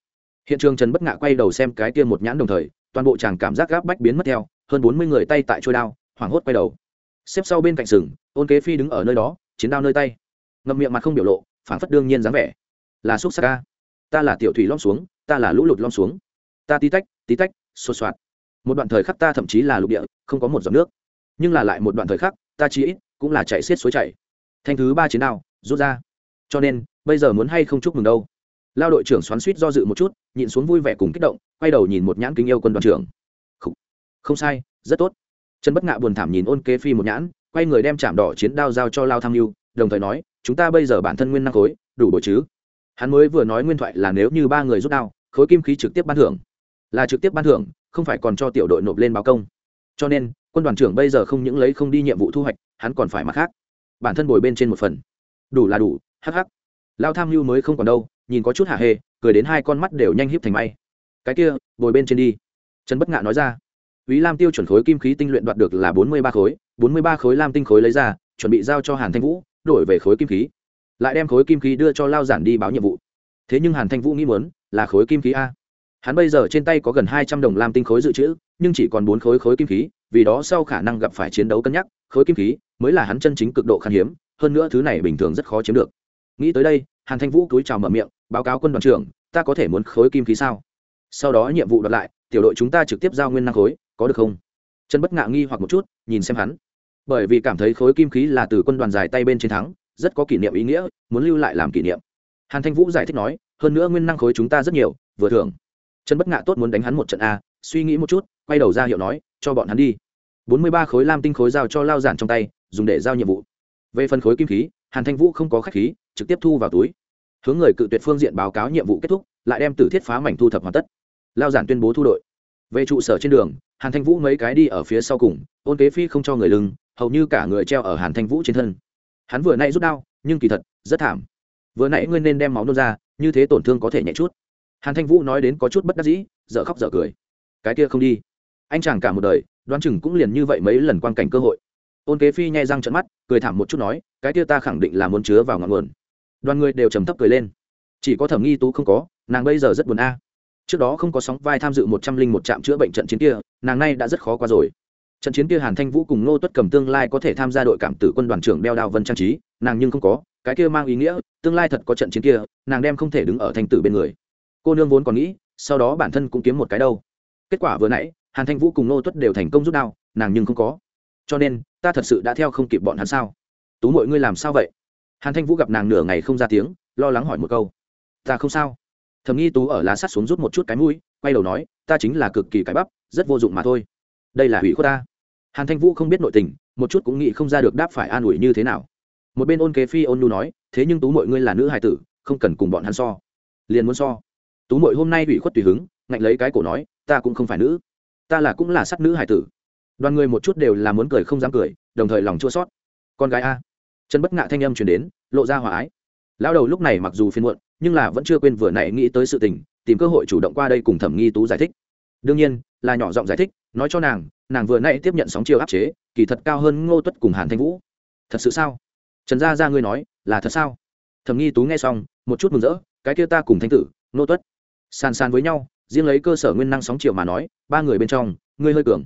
Hiện trường trần bất ngạ quay đầu xem cái kia một nhãn đồng thời, toàn bộ chàng cảm giác gáp bách biến mất theo, hơn bốn mươi người tay tại trôi đao, hoảng hốt quay đầu. Xếp sau bên cạnh sừng ôn kế phi đứng ở nơi đó, chiến đao nơi tay. Ngậm miệng mặt không biểu lộ phản phất đương nhiên dáng vẻ. Là xúc sắc ca. Ta là tiểu thủy lom xuống, ta là lũ lụt lom xuống. Ta tí tách tí tách xô xoạt một đoạn thời khắc ta thậm chí là lục địa, không có một giọt nước. Nhưng là lại một đoạn thời khắc, ta chỉ ít cũng là chạy xiết suối chảy. Thanh thứ ba chiến đao, rút ra. Cho nên, bây giờ muốn hay không chúc mừng đâu? Lao đội trưởng xoắn suýt do dự một chút nhịn xuống vui vẻ cùng kích động quay đầu nhìn một nhãn kính yêu quân đoàn trưởng. Không, không sai rất tốt. Trần bất ngạ buồn thảm nhìn ôn kế phi một nhãn quay người đem chạm đỏ chiến đao giao cho lao tham mưu đồng thời nói chúng ta bây giờ bản thân nguyên năng khối đủ bội chứ? Hắn mới vừa nói nguyên thoại là nếu như ba người rút đao khối kim khí trực tiếp ban thưởng. Là trực tiếp ban thưởng không phải còn cho tiểu đội nộp lên báo công. Cho nên quân đoàn trưởng bây giờ không những lấy không đi nhiệm vụ thu hoạch hắn còn phải mặt khác. Bản thân bồi bên trên một phần. Đủ là đủ hh lao tham mưu mới không còn đâu nhìn có chút hạ hê cười đến hai con mắt đều nhanh híp thành may cái kia bồi bên trên đi trần bất ngạ nói ra ý Lam tiêu chuẩn khối kim khí tinh luyện đoạt được là bốn mươi ba khối, bốn mươi ba khối lam tinh khối lấy ra, chuẩn bị giao cho Hàn Thanh Vũ, đổi về khối kim khí. Lại đem khối kim khí đưa cho Lao giản đi báo nhiệm vụ. Thế nhưng Hàn Thanh Vũ nghĩ muốn là khối kim khí a. Hắn bây giờ trên tay có gần hai trăm đồng lam tinh khối dự trữ, nhưng chỉ còn bốn khối khối kim khí, vì đó sau khả năng gặp phải chiến đấu cân nhắc, khối kim khí mới là hắn chân chính cực độ khan hiếm, hơn nữa thứ này bình thường rất khó chiếm được. Nghĩ tới đây, Hàn Thanh Vũ cúi chào mở miệng, báo cáo quân đoàn trưởng, ta có thể muốn khối kim khí sao? Sau đó nhiệm vụ đoạt lại, tiểu đội chúng ta trực tiếp giao nguyên năng khối, có được không? Trần bất ngạ nghi hoặc một chút nhìn xem hắn. Bởi vì cảm thấy khối kim khí là từ quân đoàn dài tay bên chiến thắng rất có kỷ niệm ý nghĩa muốn lưu lại làm kỷ niệm. Hàn thanh vũ giải thích nói hơn nữa nguyên năng khối chúng ta rất nhiều vừa thưởng. Trần bất ngạ tốt muốn đánh hắn một trận a suy nghĩ một chút quay đầu ra hiệu nói cho bọn hắn đi. Bốn mươi ba khối lam tinh khối giao cho lao giản trong tay dùng để giao nhiệm vụ. Về phần khối kim khí hàn thanh vũ không có khách khí, trực tiếp thu vào túi. Hướng người cự tuyệt phương diện báo cáo nhiệm vụ kết thúc, lại đem tử thiết phá mảnh thu thập hoàn tất. Lao giản tuyên bố thu đội. Về trụ sở trên đường, hàn thanh vũ mấy cái đi ở phía sau cùng, ôn kế phi không cho người lưng, hầu như cả người treo ở hàn thanh vũ trên thân. Hắn vừa nãy rút đau nhưng kỳ thật, rất thảm. Vừa nãy ngươi nên đem máu nôn ra, như thế tổn thương có thể nhẹ chút. Hàn thanh vũ nói đến có chút bất đắc dĩ, dở khóc dở cười. Cái kia không đi. Anh chàng cả một đời, đoán chừng cũng liền như vậy mấy lần quan cảnh cơ hội ôn kế phi nhai răng trận mắt, cười thảm một chút nói, cái kia ta khẳng định là muốn chứa vào ngọn nguồn. Đoàn người đều trầm thấp cười lên. Chỉ có thẩm nghi tú không có, nàng bây giờ rất buồn a. Trước đó không có sóng vai tham dự một trăm linh một trạm chữa bệnh trận chiến kia, nàng nay đã rất khó qua rồi. Trận chiến kia hàn thanh vũ cùng ngô tuất cầm tương lai có thể tham gia đội cảm tử quân đoàn trưởng đeo đao vân trang trí, nàng nhưng không có, cái kia mang ý nghĩa, tương lai thật có trận chiến kia, nàng đem không thể đứng ở thanh tử bên người. Cô nương vốn còn nghĩ, sau đó bản thân cũng kiếm một cái đâu. Kết quả vừa nãy, hàn thanh vũ cùng ngô tuất đều thành công rút đao, nàng nhưng không có. Cho nên ta thật sự đã theo không kịp bọn hắn sao? Tú mọi ngươi làm sao vậy? Hàn thanh vũ gặp nàng nửa ngày không ra tiếng, lo lắng hỏi một câu. Ta không sao. Thầm nghi tú ở lá sắt xuống rút một chút cái mũi, quay đầu nói, ta chính là cực kỳ cái bắp, rất vô dụng mà thôi. Đây là hủy khuất ta. Hàn thanh vũ không biết nội tình, một chút cũng nghĩ không ra được đáp phải an ủi như thế nào. Một bên ôn kế phi ôn nu nói, thế nhưng tú mội ngươi là nữ hài tử, không cần cùng bọn hắn so. Liền muốn so. Tú mội hôm nay hủy khuất tùy hứng, ngạnh lấy cái cổ nói, ta cũng không phải nữ. Ta là cũng là sắc nữ hài tử đoàn người một chút đều là muốn cười không dám cười, đồng thời lòng chua sót con gái a. Chân bất ngạ thanh âm chuyển đến, lộ ra hòa ái. Lão đầu lúc này mặc dù phiên muộn, nhưng là vẫn chưa quên vừa nãy nghĩ tới sự tình, tìm cơ hội chủ động qua đây cùng thẩm nghi tú giải thích. Đương nhiên, là nhỏ giọng giải thích, nói cho nàng nàng vừa nãy tiếp nhận sóng chiều áp chế, kỳ thật cao hơn ngô tuất cùng hàn thanh vũ. Thật sự sao? Trần gia ra ngươi nói, là thật sao? Thẩm nghi tú nghe xong, một chút mừng rỡ, cái kia ta cùng thanh tử, ngô tuất. San san với nhau, riêng lấy cơ sở nguyên năng sóng chiều mà nói, ba người bên trong, ngươi hơi cường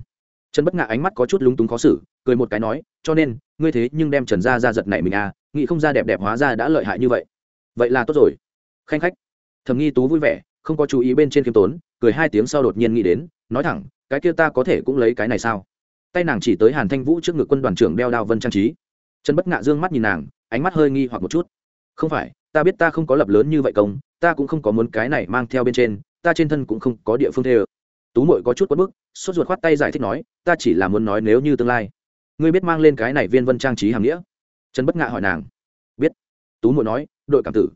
trần bất ngạ ánh mắt có chút lúng túng khó xử, cười một cái nói, cho nên, ngươi thế nhưng đem trần gia ra giật này mình à nghĩ không ra đẹp đẹp hóa ra đã lợi hại như vậy. Vậy là tốt rồi. Khanh khách thầm nghi tú vui vẻ, không có chú ý bên trên khiêm tốn, cười hai tiếng sau đột nhiên nghĩ đến, nói thẳng, cái kia ta có thể cũng lấy cái này sao? Tay nàng chỉ tới hàn thanh vũ trước ngực quân đoàn trưởng đeo đao vân trang trí. Trần bất ngạ dương mắt nhìn nàng, ánh mắt hơi nghi hoặc một chút. Không phải, ta biết ta không có lập lớn như vậy công, ta cũng không có muốn cái này mang theo bên trên, ta trên thân cũng không có địa phương thê ơ tú mội có chút quất bức, sốt ruột khoát tay giải thích nói, ta chỉ là muốn nói nếu như tương lai. Ngươi biết mang lên cái này viên vân trang trí hàm nghĩa? Trần bất ngạ hỏi nàng. Biết. Tú mội nói, đội cảm tử.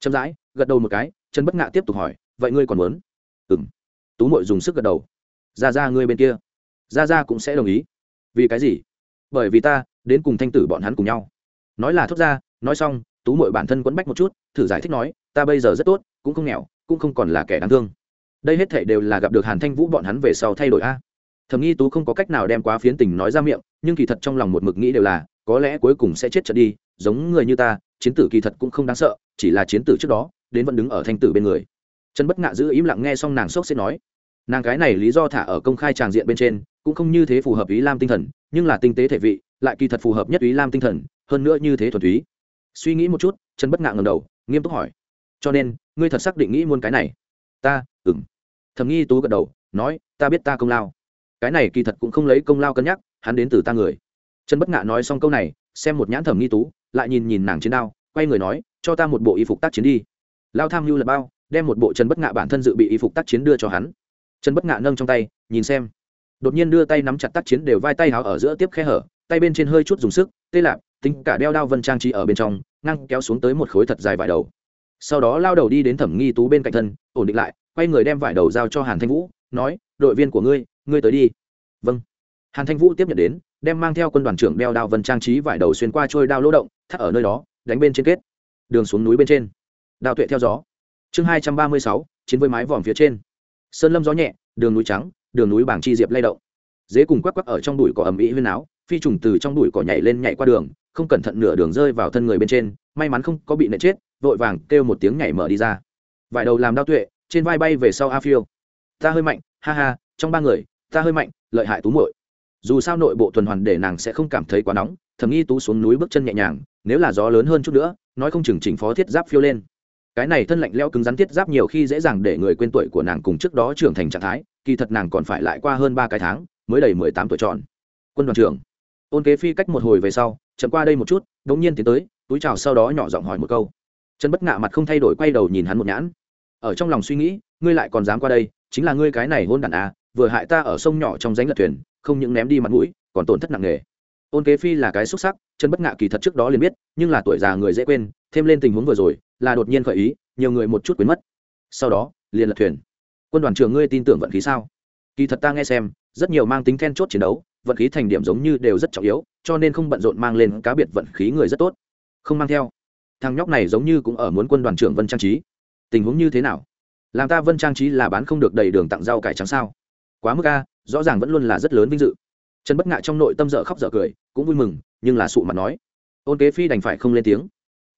Chậm rãi, gật đầu một cái, trần bất ngạ tiếp tục hỏi, vậy ngươi còn muốn? Ừ m tú mội dùng sức gật đầu. Ra ra ngươi bên kia. Ra ra cũng sẽ đồng ý. Vì cái gì? Bởi vì ta, đến cùng thanh tử bọn hắn cùng nhau. Nói là thốt ra, nói xong, tú mội bản thân quẫn bách một chút, thử giải thích nói, ta bây giờ rất tốt, cũng không nghèo, cũng không còn là kẻ đáng thương đây hết thể đều là gặp được hàn thanh vũ bọn hắn về sau thay đổi a. Thầm nghi tú không có cách nào đem quá phiến tình nói ra miệng, nhưng kỳ thật trong lòng một mực nghĩ đều là, có lẽ cuối cùng sẽ chết trận đi, giống người như ta, chiến tử kỳ thật cũng không đáng sợ, chỉ là chiến tử trước đó, đến vẫn đứng ở thanh tử bên người. Trần bất ngạ giữ im lặng nghe xong nàng sốc sẽ nói. Nàng cái này lý do thả ở công khai tràng diện bên trên, cũng không như thế phù hợp ý lam tinh thần, nhưng là tinh tế thể vị, lại kỳ thật phù hợp nhất ý lam tinh thần, hơn nữa như thế thuần túy. Suy nghĩ một chút, trần bất ngạ ngầm đầu, nghiêm túc hỏi. Cho nên, ngươi thật xác định nghĩ muôn cái này? Ta ừng thầm nghi tú gật đầu, nói, ta biết ta công lao. Cái này kỳ thật cũng không lấy công lao cân nhắc, hắn đến từ ta người. Trần bất ngạ nói xong câu này, xem một nhãn thẩm nghi tú, lại nhìn nhìn nàng chiến đao, quay người nói, cho ta một bộ y phục tác chiến đi. Lao tham mưu là bao, đem một bộ trần bất ngạ bản thân dự bị y phục tác chiến đưa cho hắn. Trần bất ngạ nâng trong tay, nhìn xem. Đột nhiên đưa tay nắm chặt tác chiến đều vai tay háo ở giữa tiếp khe hở, tay bên trên hơi chút dùng sức, tê lạp, tính cả đeo đao vân trang trí ở bên trong ngăn kéo xuống tới một khối thật dài vải đầu. Sau đó lao đầu đi đến thẩm nghi tú bên cạnh thân, ổn định lại quay người đem vải đầu giao cho hàn thanh vũ, nói, đội viên của ngươi ngươi tới đi. Vâng. Hàn thanh vũ tiếp nhận đến, đem mang theo quân đoàn trưởng đeo đao vân trang trí vải đầu xuyên qua trôi đao lỗ động, thắt ở nơi đó, đánh bên trên kết. Đường xuống núi bên trên. Đao tuệ theo gió. Chương hai trăm ba mươi sáu, chiến với mái vòm phía trên. Sơn lâm gió nhẹ, đường núi trắng, đường núi bảng chi diệp lay động. Dế cùng quắc quắc ở trong đùi cỏ ầm ĩ huyên áo, phi trùng từ trong đùi cỏ nhảy lên nhảy qua đường, không cẩn thận nửa đường rơi vào thân người bên trên, may mắn không có bị nệ chết, vội vàng kêu một tiếng nhảy mở đi ra. Vải đầu làm đao tuệ trên vai bay về sau a phiêu. Ta hơi mạnh, ha ha, trong ba người, ta hơi mạnh, lợi hại tú muội. Dù sao nội bộ tuần hoàn để nàng sẽ không cảm thấy quá nóng, thầm nghi tú xuống núi bước chân nhẹ nhàng, nếu là gió lớn hơn chút nữa, nói không chừng chỉnh phó thiết giáp phiêu lên. Cái này thân lạnh leo cứng rắn thiết giáp nhiều khi dễ dàng để người quên tuổi của nàng cùng trước đó trưởng thành trạng thái, kỳ thật nàng còn phải lại qua hơn ba cái tháng, mới đầy mười tám tuổi tròn. Quân đoàn trưởng. Ôn kế phi cách một hồi về sau, chậm qua đây một chút đ ỗ n g nhiên tiến tới, túi chào sau đó nhỏ giọng hỏi một câu. Chân bất ngạ mặt không thay đổi quay đầu nhìn hắn một nhãn ở trong lòng suy nghĩ, ngươi lại còn dám qua đây, chính là ngươi cái này hôn đản à vừa hại ta ở sông nhỏ trong ránh lật thuyền, không những ném đi mặt mũi, còn tổn thất nặng nề. Ôn kế phi là cái xúc sắc chân bất ngạ kỳ thật trước đó liền biết, nhưng là tuổi già người dễ quên, thêm lên tình huống vừa rồi, là đột nhiên khởi ý, nhiều người một chút quên mất. Sau đó, liền lật thuyền. Quân đoàn trưởng ngươi tin tưởng vận khí sao? Kỳ thật ta nghe xem, rất nhiều mang tính then chốt chiến đấu, vận khí thành điểm giống như đều rất trọng yếu, cho nên không bận rộn mang lên cá biệt vận khí người rất tốt. Không mang theo. Thằng nhóc này giống như cũng ở muốn quân đoàn trưởng vân trang trí tình huống như thế nào? Làm ta vân trang trí là bán không được đầy đường tặng rau cải trắng sao? Quá mức a, rõ ràng vẫn luôn là rất lớn vinh dự. Trần bất ngạ trong nội tâm dở khóc dở cười, cũng vui mừng, nhưng là sụ mặt nói. Ôn kế phi đành phải không lên tiếng.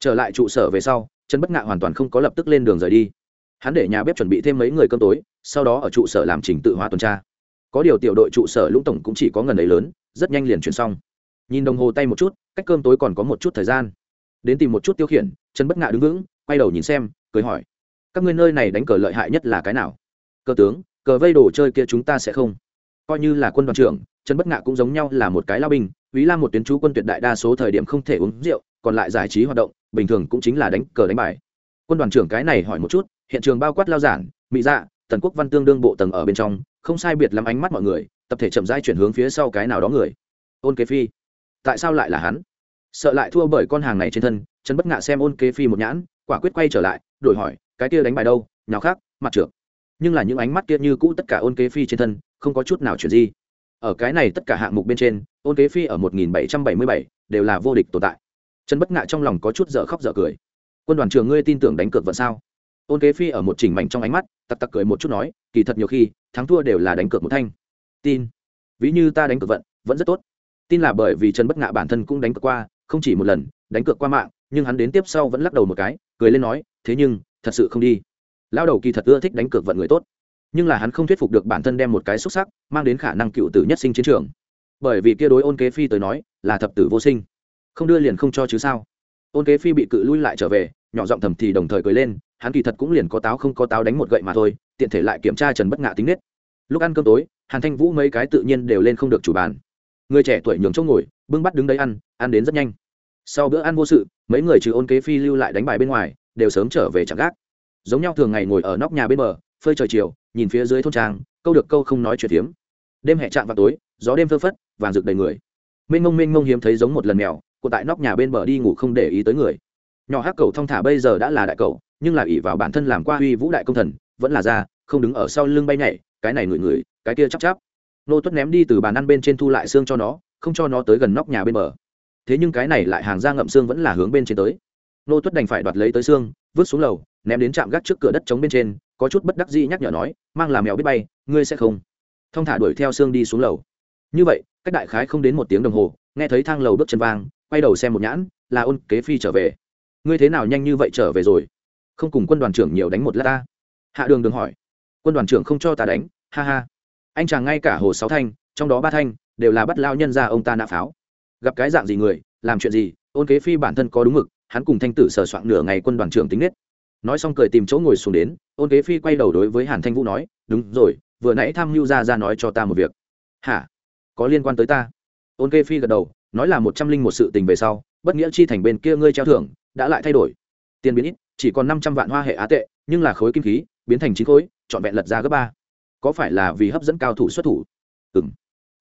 Trở lại trụ sở về sau, trần bất ngạ hoàn toàn không có lập tức lên đường rời đi. Hắn để nhà bếp chuẩn bị thêm mấy người cơm tối, sau đó ở trụ sở làm trình tự hóa tuần tra. Có điều tiểu đội trụ sở lũng tổng cũng chỉ có ngần ấy lớn, rất nhanh liền chuyển xong. Nhìn đồng hồ tay một chút, cách cơm tối còn có một chút thời gian. Đến tìm một chút tiêu khiển, trần bất ngạ đứng vững, quay đầu nhìn xem, cười hỏi các ngươi nơi này đánh cờ lợi hại nhất là cái nào? Cờ tướng, cờ vây đồ chơi kia chúng ta sẽ không. Coi như là quân đoàn trưởng, trần bất ngạ cũng giống nhau là một cái lao binh ý là một tuyến chú quân tuyệt đại đa số thời điểm không thể uống rượu, còn lại giải trí hoạt động, bình thường cũng chính là đánh cờ đánh bài. Quân đoàn trưởng cái này hỏi một chút, hiện trường bao quát lao giản mỹ dạ tần quốc văn tương đương bộ tầng ở bên trong, không sai biệt lắm ánh mắt mọi người, tập thể chậm rãi chuyển hướng phía sau cái nào đó người. Ôn kế phi. Tại sao lại là hắn? Sợ lại thua bởi con hàng này trên thân, trần bất ngạ xem ôn kế phi một nhãn, quả quyết quay trở lại, đổi hỏi cái kia đánh bài đâu nào khác, mặt trượt nhưng là những ánh mắt kia như cũ tất cả ôn kế phi trên thân, không có chút nào chuyển gì ở cái này tất cả hạng mục bên trên, ôn kế phi ở 1777 đều là vô địch tồn tại. Trần bất ngạ trong lòng có chút dở khóc dở cười. Quân đoàn trường ngươi tin tưởng đánh cược vận sao? Ôn kế phi ở một chỉnh mảnh trong ánh mắt, tặc tặc cười một chút nói, kỳ thật nhiều khi, thắng thua đều là đánh cược một thanh. Tin. Ví như ta đánh cược vận, vẫn rất tốt. Tin là bởi vì trần bất ngạ bản thân cũng đánh cược qua, không chỉ một lần, đánh cược qua mạng, nhưng hắn đến tiếp sau vẫn lắc đầu một cái, cười lên nói, thế nhưng thật sự không đi. Lao đầu kỳ thật ưa thích đánh cược vận người tốt, nhưng là hắn không thuyết phục được bản thân đem một cái xúc sắc mang đến khả năng cựu tử nhất sinh chiến trường. Bởi vì kia đối ôn kế phi tới nói, là thập tử vô sinh. Không đưa liền không cho chứ sao? Ôn kế phi bị cự lui lại trở về, nhỏ giọng thầm thì đồng thời cười lên, hắn kỳ thật cũng liền có táo không có táo đánh một gậy mà thôi, tiện thể lại kiểm tra trần bất ngạ tính nết. Lúc ăn cơm tối, hàn thanh vũ mấy cái tự nhiên đều lên không được chủ bàn. Người trẻ tuổi nhường chỗ ngồi, bưng bắt đứng đấy ăn ăn đến rất nhanh. Sau bữa ăn vô sự, mấy người trừ ôn kế phi lưu lại đánh bài bên ngoài đều sớm trở về chẳng gác. Giống nhau thường ngày ngồi ở nóc nhà bên bờ, phơi trời chiều, nhìn phía dưới thôn trang, câu được câu không nói chuyện hiếm đêm hẹ chạm vào tối, gió đêm phơ phất, vàng rực đầy người. Mênh mông mênh mông hiếm thấy giống một lần mèo cụ tại nóc nhà bên bờ đi ngủ không để ý tới người. Nhỏ hắc cầu thong thả bây giờ đã là đại cầu, nhưng là ỷ vào bản thân làm qua uy vũ đại công thần, vẫn là ra, không đứng ở sau lưng bay nhảy, cái này ngửi ngửi, cái kia chắp chắp. Nô tuất ném đi từ bàn ăn bên trên thu lại xương cho nó, không cho nó tới gần nóc nhà bên bờ. Thế nhưng cái này lại hàng ra ngậm xương vẫn là hướng bên trên tới nô tuất đành phải đoạt lấy tới xương, vứt xuống lầu, ném đến trạm gác trước cửa đất trống bên trên, có chút bất đắc dĩ nhắc nhở nói, mang làm mèo biết bay, ngươi sẽ không. Thong thả đuổi theo xương đi xuống lầu. Như vậy, cách đại khái không đến một tiếng đồng hồ, nghe thấy thang lầu bước chân vang, quay đầu xem một nhãn, là ôn kế phi trở về. Ngươi thế nào nhanh như vậy trở về rồi? Không cùng quân đoàn trưởng nhiều đánh một lát ta. Hạ đường đường hỏi. Quân đoàn trưởng không cho ta đánh, ha ha. Anh chàng ngay cả hồ sáu thanh, trong đó ba thanh, đều là bắt lao nhân ra ông ta nã pháo. Gặp cái dạng gì người, làm chuyện gì, ôn kế phi bản thân có đúng mực hắn cùng thanh tử sờ soạn nửa ngày quân đoàn trưởng tính nết. Nói xong cười tìm chỗ ngồi xuống đến, ôn kế phi quay đầu đối với hàn thanh vũ nói, đúng rồi, vừa nãy tham mưu ra ra nói cho ta một việc. Hả? Có liên quan tới ta? Ôn kế phi gật đầu, nói là một trăm linh một sự tình về sau, bất nghĩa chi thành bên kia ngươi treo thưởng, đã lại thay đổi. Tiền biến ít, chỉ còn năm trăm vạn hoa hệ á tệ, nhưng là khối kim khí, biến thành chín khối, trọn vẹn lật ra gấp ba. Có phải là vì hấp dẫn cao thủ xuất thủ? Ừ m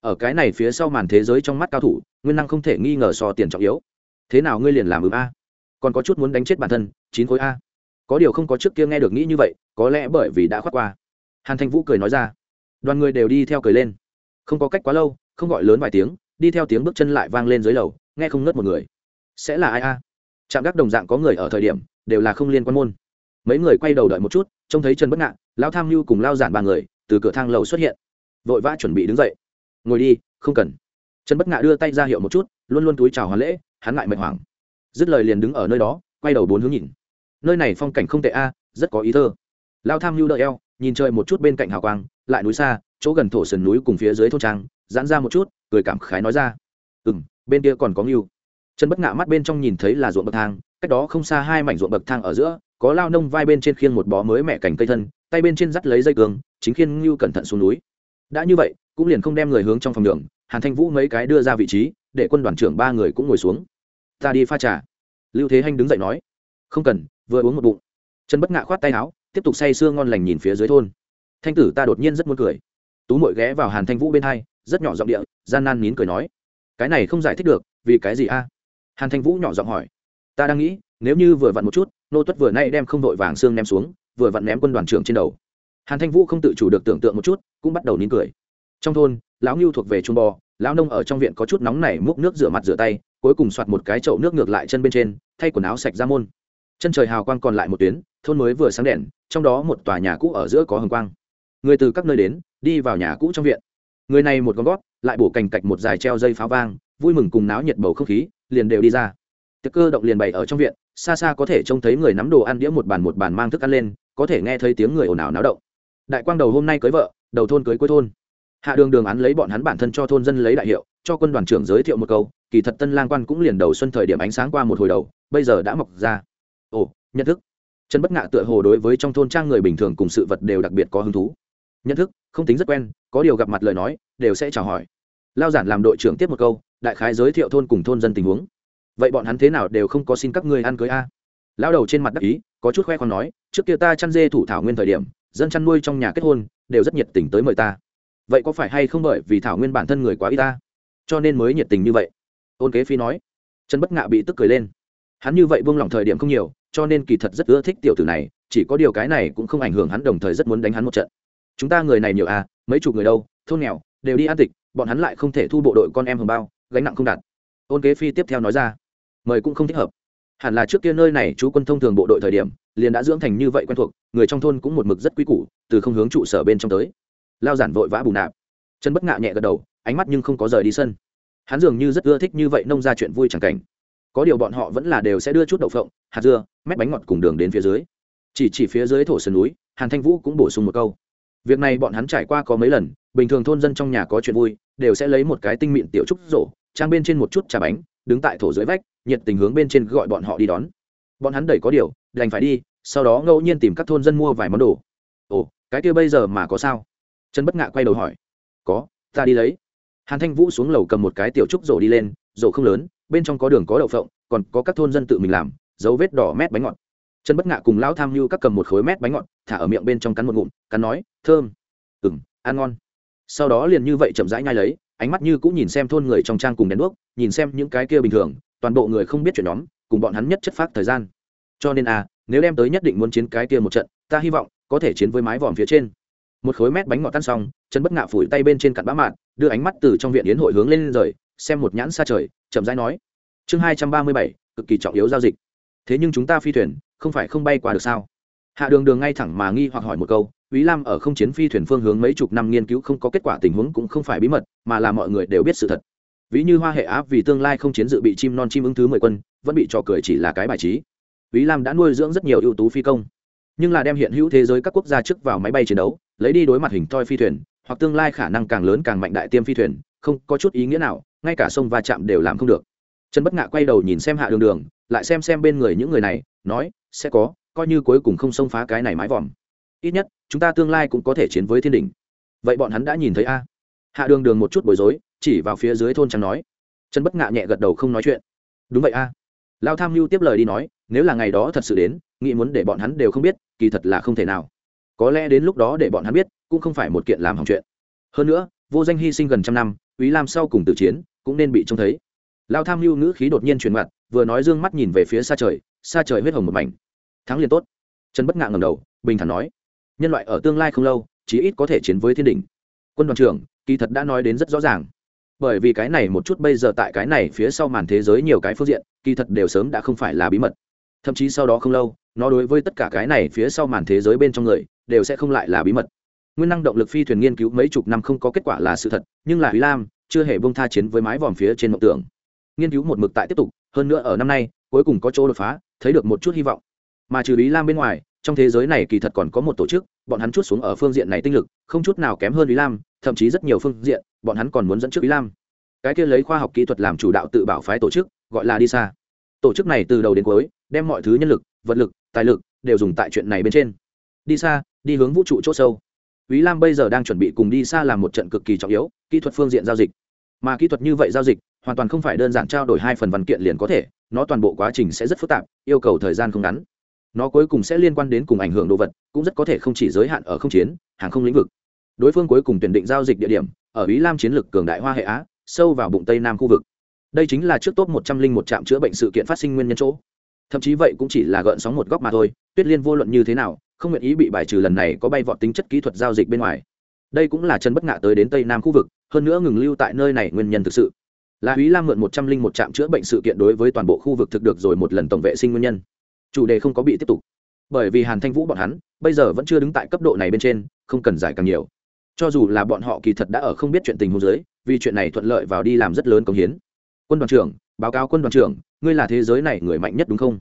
ở cái này phía sau màn thế giới trong mắt cao thủ, nguyên năng không thể nghi ngờ so tiền trọng yếu. Thế nào ngươi liền làm ừm a? Còn có chút muốn đánh chết bản thân, chín khối a. Có điều không có trước kia nghe được nghĩ như vậy, có lẽ bởi vì đã khoác qua. Hàn thanh vũ cười nói ra. Đoàn người đều đi theo cười lên. Không có cách quá lâu, không gọi lớn vài tiếng, đi theo tiếng bước chân lại vang lên dưới lầu, nghe không ngớt một người. Sẽ là ai a? Trạm gác đồng dạng có người ở thời điểm, đều là không liên quan môn. Mấy người quay đầu đợi một chút, trông thấy trần bất ngạn lao tham mưu cùng lao giản ba người, từ cửa thang lầu xuất hiện. Vội vã chuẩn bị đứng dậy. Ngồi đi, không cần. Trần bất ngạ đưa tay ra hiệu một chút, luôn luôn túi chào hoàn lễ, hắn ngại mệt hoảng dứt lời liền đứng ở nơi đó, quay đầu bốn hướng nhìn. Nơi này phong cảnh không tệ a, rất có ý thơ. Lao tham lưu đợi eo, nhìn trời một chút bên cạnh hào quang, lại núi xa, chỗ gần thổ sườn núi cùng phía dưới thôn trang, giãn ra một chút, cười cảm khái nói ra. Ừ m bên kia còn có ngưu. Trần bất ngạ mắt bên trong nhìn thấy là ruộng bậc thang, cách đó không xa hai mảnh ruộng bậc thang ở giữa, có lao nông vai bên trên khiên một bó mới mẹ cành cây thân, tay bên trên dắt lấy dây cường, chính khiên ngưu cẩn thận xuống núi. Đã như vậy, cũng liền không đem người hướng trong phòng đường hàn thanh vũ mấy cái đưa ra vị trí, để quân đoàn trưởng ba người cũng ngồi xuống ta đi pha trà. Lưu thế hanh đứng dậy nói, không cần, vừa uống một bụng. Trần bất ngạ khoát tay áo, tiếp tục say sưa ngon lành nhìn phía dưới thôn. Thanh tử ta đột nhiên rất muốn cười. Tú mội ghé vào hàn thanh vũ bên hai, rất nhỏ giọng địa, gian nan nín cười nói, cái này không giải thích được, vì cái gì a? Hàn thanh vũ nhỏ giọng hỏi, ta đang nghĩ, nếu như vừa vặn một chút, nô tuất vừa nay đem không đội vàng xương ném xuống, vừa vặn ném quân đoàn trưởng trên đầu. Hàn thanh vũ không tự chủ được tưởng tượng một chút, cũng bắt đầu nín cười. Trong thôn, lão ngưu thuộc về trung bò, lão nông ở trong viện có chút nóng nảy múc nước rửa mặt rửa tay cuối cùng soạt một cái chậu nước ngược lại chân bên trên, thay quần áo sạch ra môn. Chân trời hào quang còn lại một tuyến, thôn mới vừa sáng đèn, trong đó một tòa nhà cũ ở giữa có hồng quang. Người từ các nơi đến, đi vào nhà cũ trong viện. Người này một con gót, lại bổ cành cạch một dài treo dây pháo vang, vui mừng cùng náo nhiệt bầu không khí, liền đều đi ra. Tiệc cơ động liền bày ở trong viện, xa xa có thể trông thấy người nắm đồ ăn đĩa một bàn một bàn mang thức ăn lên, có thể nghe thấy tiếng người ồn ào náo động. Đại quang đầu hôm nay cưới vợ, đầu thôn cưới cuối thôn. Hạ đường đường án lấy bọn hắn bản thân cho thôn dân lấy đại hiệu, cho quân đoàn trưởng giới thiệu một câu kỳ thật tân lang quan cũng liền đầu xuân thời điểm ánh sáng qua một hồi đầu, bây giờ đã mọc ra. Ồ, nhận thức. Trần bất ngạ tựa hồ đối với trong thôn trang người bình thường cùng sự vật đều đặc biệt có hứng thú. Nhận thức, không tính rất quen, có điều gặp mặt lời nói, đều sẽ chào hỏi. Lao giản làm đội trưởng tiếp một câu, đại khái giới thiệu thôn cùng thôn dân tình huống. Vậy bọn hắn thế nào đều không có xin các ngươi ăn cưới a? Lao đầu trên mặt đắc ý, có chút khoe còn nói, trước kia ta chăn dê thủ thảo nguyên thời điểm, dân chăn nuôi trong nhà kết hôn, đều rất nhiệt tình tới mời ta. Vậy có phải hay không bởi vì thảo nguyên bản thân người quá ít ta? Cho nên mới nhiệt tình như vậy ôn kế phi nói. Trần bất ngạ bị tức cười lên. Hắn như vậy buông lỏng thời điểm không nhiều, cho nên kỳ thật rất ưa thích tiểu tử này, chỉ có điều cái này cũng không ảnh hưởng hắn đồng thời rất muốn đánh hắn một trận. Chúng ta người này nhiều à mấy chục người đâu, thôn nghèo, đều đi an tịch, bọn hắn lại không thể thu bộ đội con em hồng bao, gánh nặng không đạt. Ôn kế phi tiếp theo nói ra. Mời cũng không thích hợp. Hẳn là trước kia nơi này chú quân thông thường bộ đội thời điểm, liền đã dưỡng thành như vậy quen thuộc, người trong thôn cũng một mực rất quý củ, từ không hướng trụ sở bên trong tới. Lao giản vội vã bù nạp. Chân bất ngạ nhẹ gật đầu, ánh mắt nhưng không có rời đi sân hắn dường như rất ưa thích như vậy nông ra chuyện vui chẳng cảnh. Có điều bọn họ vẫn là đều sẽ đưa chút đậu phộng, hạt dưa mét bánh ngọt cùng đường đến phía dưới. Chỉ chỉ phía dưới thổ sườn núi, hàn thanh vũ cũng bổ sung một câu. Việc này bọn hắn trải qua có mấy lần, bình thường thôn dân trong nhà có chuyện vui, đều sẽ lấy một cái tinh mịn tiểu trúc rổ, trang bên trên một chút trà bánh, đứng tại thổ dưới vách, nhiệt tình hướng bên trên gọi bọn họ đi đón. Bọn hắn đẩy có điều, đành phải đi, sau đó ngẫu nhiên tìm các thôn dân mua vài món đồ. Ồ, cái kia bây giờ mà có sao? Trần bất ngạ quay đầu hỏi. Có, ta đi lấy hàn thanh vũ xuống lầu cầm một cái tiểu trúc rổ đi lên, rổ không lớn, bên trong có đường có đậu phộng, còn có các thôn dân tự mình làm, dấu vết đỏ mét bánh ngọt. Chân bất ngạ cùng lão tham mưu các cầm một khối mét bánh ngọt, thả ở miệng bên trong cắn một ngụm, cắn nói, thơm ừng ăn ngon. Sau đó liền như vậy chậm rãi nhai lấy, ánh mắt như cũng nhìn xem thôn người trong trang cùng đèn đuốc, nhìn xem những cái kia bình thường, toàn bộ người không biết chuyện nhóm, cùng bọn hắn nhất chất phát thời gian. Cho nên à nếu đem tới nhất định muốn chiến cái kia một trận, ta hy vọng có thể chiến với mái vòm phía trên. Một khối mét bánh ngọt tan xong chân bất ngạ phủi tay bên trên cặn bã mạn đưa ánh mắt từ trong viện yến hội hướng lên rời xem một nhãn xa trời chậm rãi nói chương hai trăm ba mươi bảy cực kỳ trọng yếu giao dịch thế nhưng chúng ta phi thuyền không phải không bay qua được sao hạ đường đường ngay thẳng mà nghi hoặc hỏi một câu Úy Lam ở không chiến phi thuyền phương hướng mấy chục năm nghiên cứu không có kết quả tình huống cũng không phải bí mật, mà là mọi người đều biết sự thật. Ví như Hoa Hệ Áp vì tương lai không chiến dự bị chim non chim ứng thứ mười quân, vẫn bị trò cười chỉ là cái bài trí. Úy Lam đã nuôi dưỡng rất nhiều ưu tú phi công, nhưng là đem hiện hữu thế giới các quốc gia trước vào máy bay chiến đấu, lấy đi đối mặt hình toi phi thuyền, hoặc tương lai khả năng càng lớn càng mạnh đại tiêm phi thuyền, không có chút ý nghĩa nào, ngay cả sông va chạm đều làm không được. Trần Bất Ngạ quay đầu nhìn xem Hạ Đường Đường, lại xem xem bên người những người này, nói, sẽ có, coi như cuối cùng không xông phá cái này mái vòm. Ít nhất chúng ta tương lai cũng có thể chiến với thiên đình vậy bọn hắn đã nhìn thấy a. Hạ đường đường một chút bối rối chỉ vào phía dưới thôn trắng nói. Trần bất ngạ nhẹ gật đầu không nói chuyện. Đúng vậy a. Lao tham mưu tiếp lời đi nói nếu là ngày đó thật sự đến nghĩ muốn để bọn hắn đều không biết kỳ thật là không thể nào. Có lẽ đến lúc đó để bọn hắn biết cũng không phải một kiện làm hỏng chuyện. Hơn nữa, vô danh hy sinh gần trăm năm ý lam sau cùng tử chiến cũng nên bị trông thấy. Lao tham mưu ngữ khí đột nhiên truyền mặt, vừa nói d ư ơ n g mắt nhìn về phía xa trời xa trời huyết hồng một mảnh. Thắng liền tốt. Trần bất ngạ ngầm đầu, bình thản nói, nhân loại ở tương lai không lâu, chí ít có thể chiến với thiên đình quân đoàn trưởng, kỳ thật đã nói đến rất rõ ràng. Bởi vì cái này một chút bây giờ tại cái này phía sau màn thế giới nhiều cái phương diện, kỳ thật đều sớm đã không phải là bí mật. Thậm chí sau đó không lâu, nó đối với tất cả cái này phía sau màn thế giới bên trong người, đều sẽ không lại là bí mật nguyên năng động lực phi thuyền nghiên cứu mấy chục năm không có kết quả là sự thật, nhưng là ý lam chưa hề bông tha chiến với mái vòm phía trên mộng tưởng. Nghiên cứu một mực tại tiếp tục, hơn nữa ở năm nay, cuối cùng có chỗ đột phá, thấy được một chút hy vọng. Mà trừ ý lam bên ngoài, trong thế giới này kỳ thật còn có một tổ chức, bọn hắn chút xuống ở phương diện này tinh lực, không chút nào kém hơn ý lam, thậm chí rất nhiều phương diện, bọn hắn còn muốn dẫn trước ý lam. Cái kia lấy khoa học kỹ thuật làm chủ đạo tự bảo phái tổ chức, gọi là đi xa tổ chức này từ đầu đến cuối, đem mọi thứ nhân lực, vật lực, tài lực đều dùng tại chuyện này bên trên. Đi xa đi hướng vũ trụ c h ỗ sâu ý lam bây giờ đang chuẩn bị cùng đi xa làm một trận cực kỳ trọng yếu, kỹ thuật phương diện giao dịch. Mà kỹ thuật như vậy giao dịch, hoàn toàn không phải đơn giản trao đổi hai phần văn kiện liền có thể, nó toàn bộ quá trình sẽ rất phức tạp, yêu cầu thời gian không ngắn. Nó cuối cùng sẽ liên quan đến cùng ảnh hưởng đồ vật, cũng rất có thể không chỉ giới hạn ở không chiến, hàng không lĩnh vực. Đối phương cuối cùng tuyển định giao dịch địa điểm, ở ý lam chiến lược cường đại hoa hệ á, sâu vào bụng tây nam khu vực. Đây chính là trước top một trăm linh một trạm chữa bệnh sự kiện phát sinh nguyên nhân chỗ. Thậm chí vậy cũng chỉ là gợn sóng một góc mà thôi, tuyết liên vô luận như thế nào không nguyện ý bị bài trừ lần này có bay vọt tính chất kỹ thuật giao dịch bên ngoài. Đây cũng là chân bất ngạ tới đến tây nam khu vực, hơn nữa ngừng lưu tại nơi này nguyên nhân thực sự. Là ý lam mượn một trăm linh một trạm chữa bệnh sự kiện đối với toàn bộ khu vực thực được rồi một lần tổng vệ sinh nguyên nhân. Chủ đề không có bị tiếp tục. Bởi vì hàn thanh vũ bọn hắn, bây giờ vẫn chưa đứng tại cấp độ này bên trên, không cần giải càng nhiều. Cho dù là bọn họ kỳ thật đã ở không biết chuyện tình hôn giới vì chuyện này thuận lợi vào đi làm rất lớn công hiến. Quân đoàn trưởng, báo cáo quân đoàn trưởng, ngươi là thế giới này người mạnh nhất đúng không?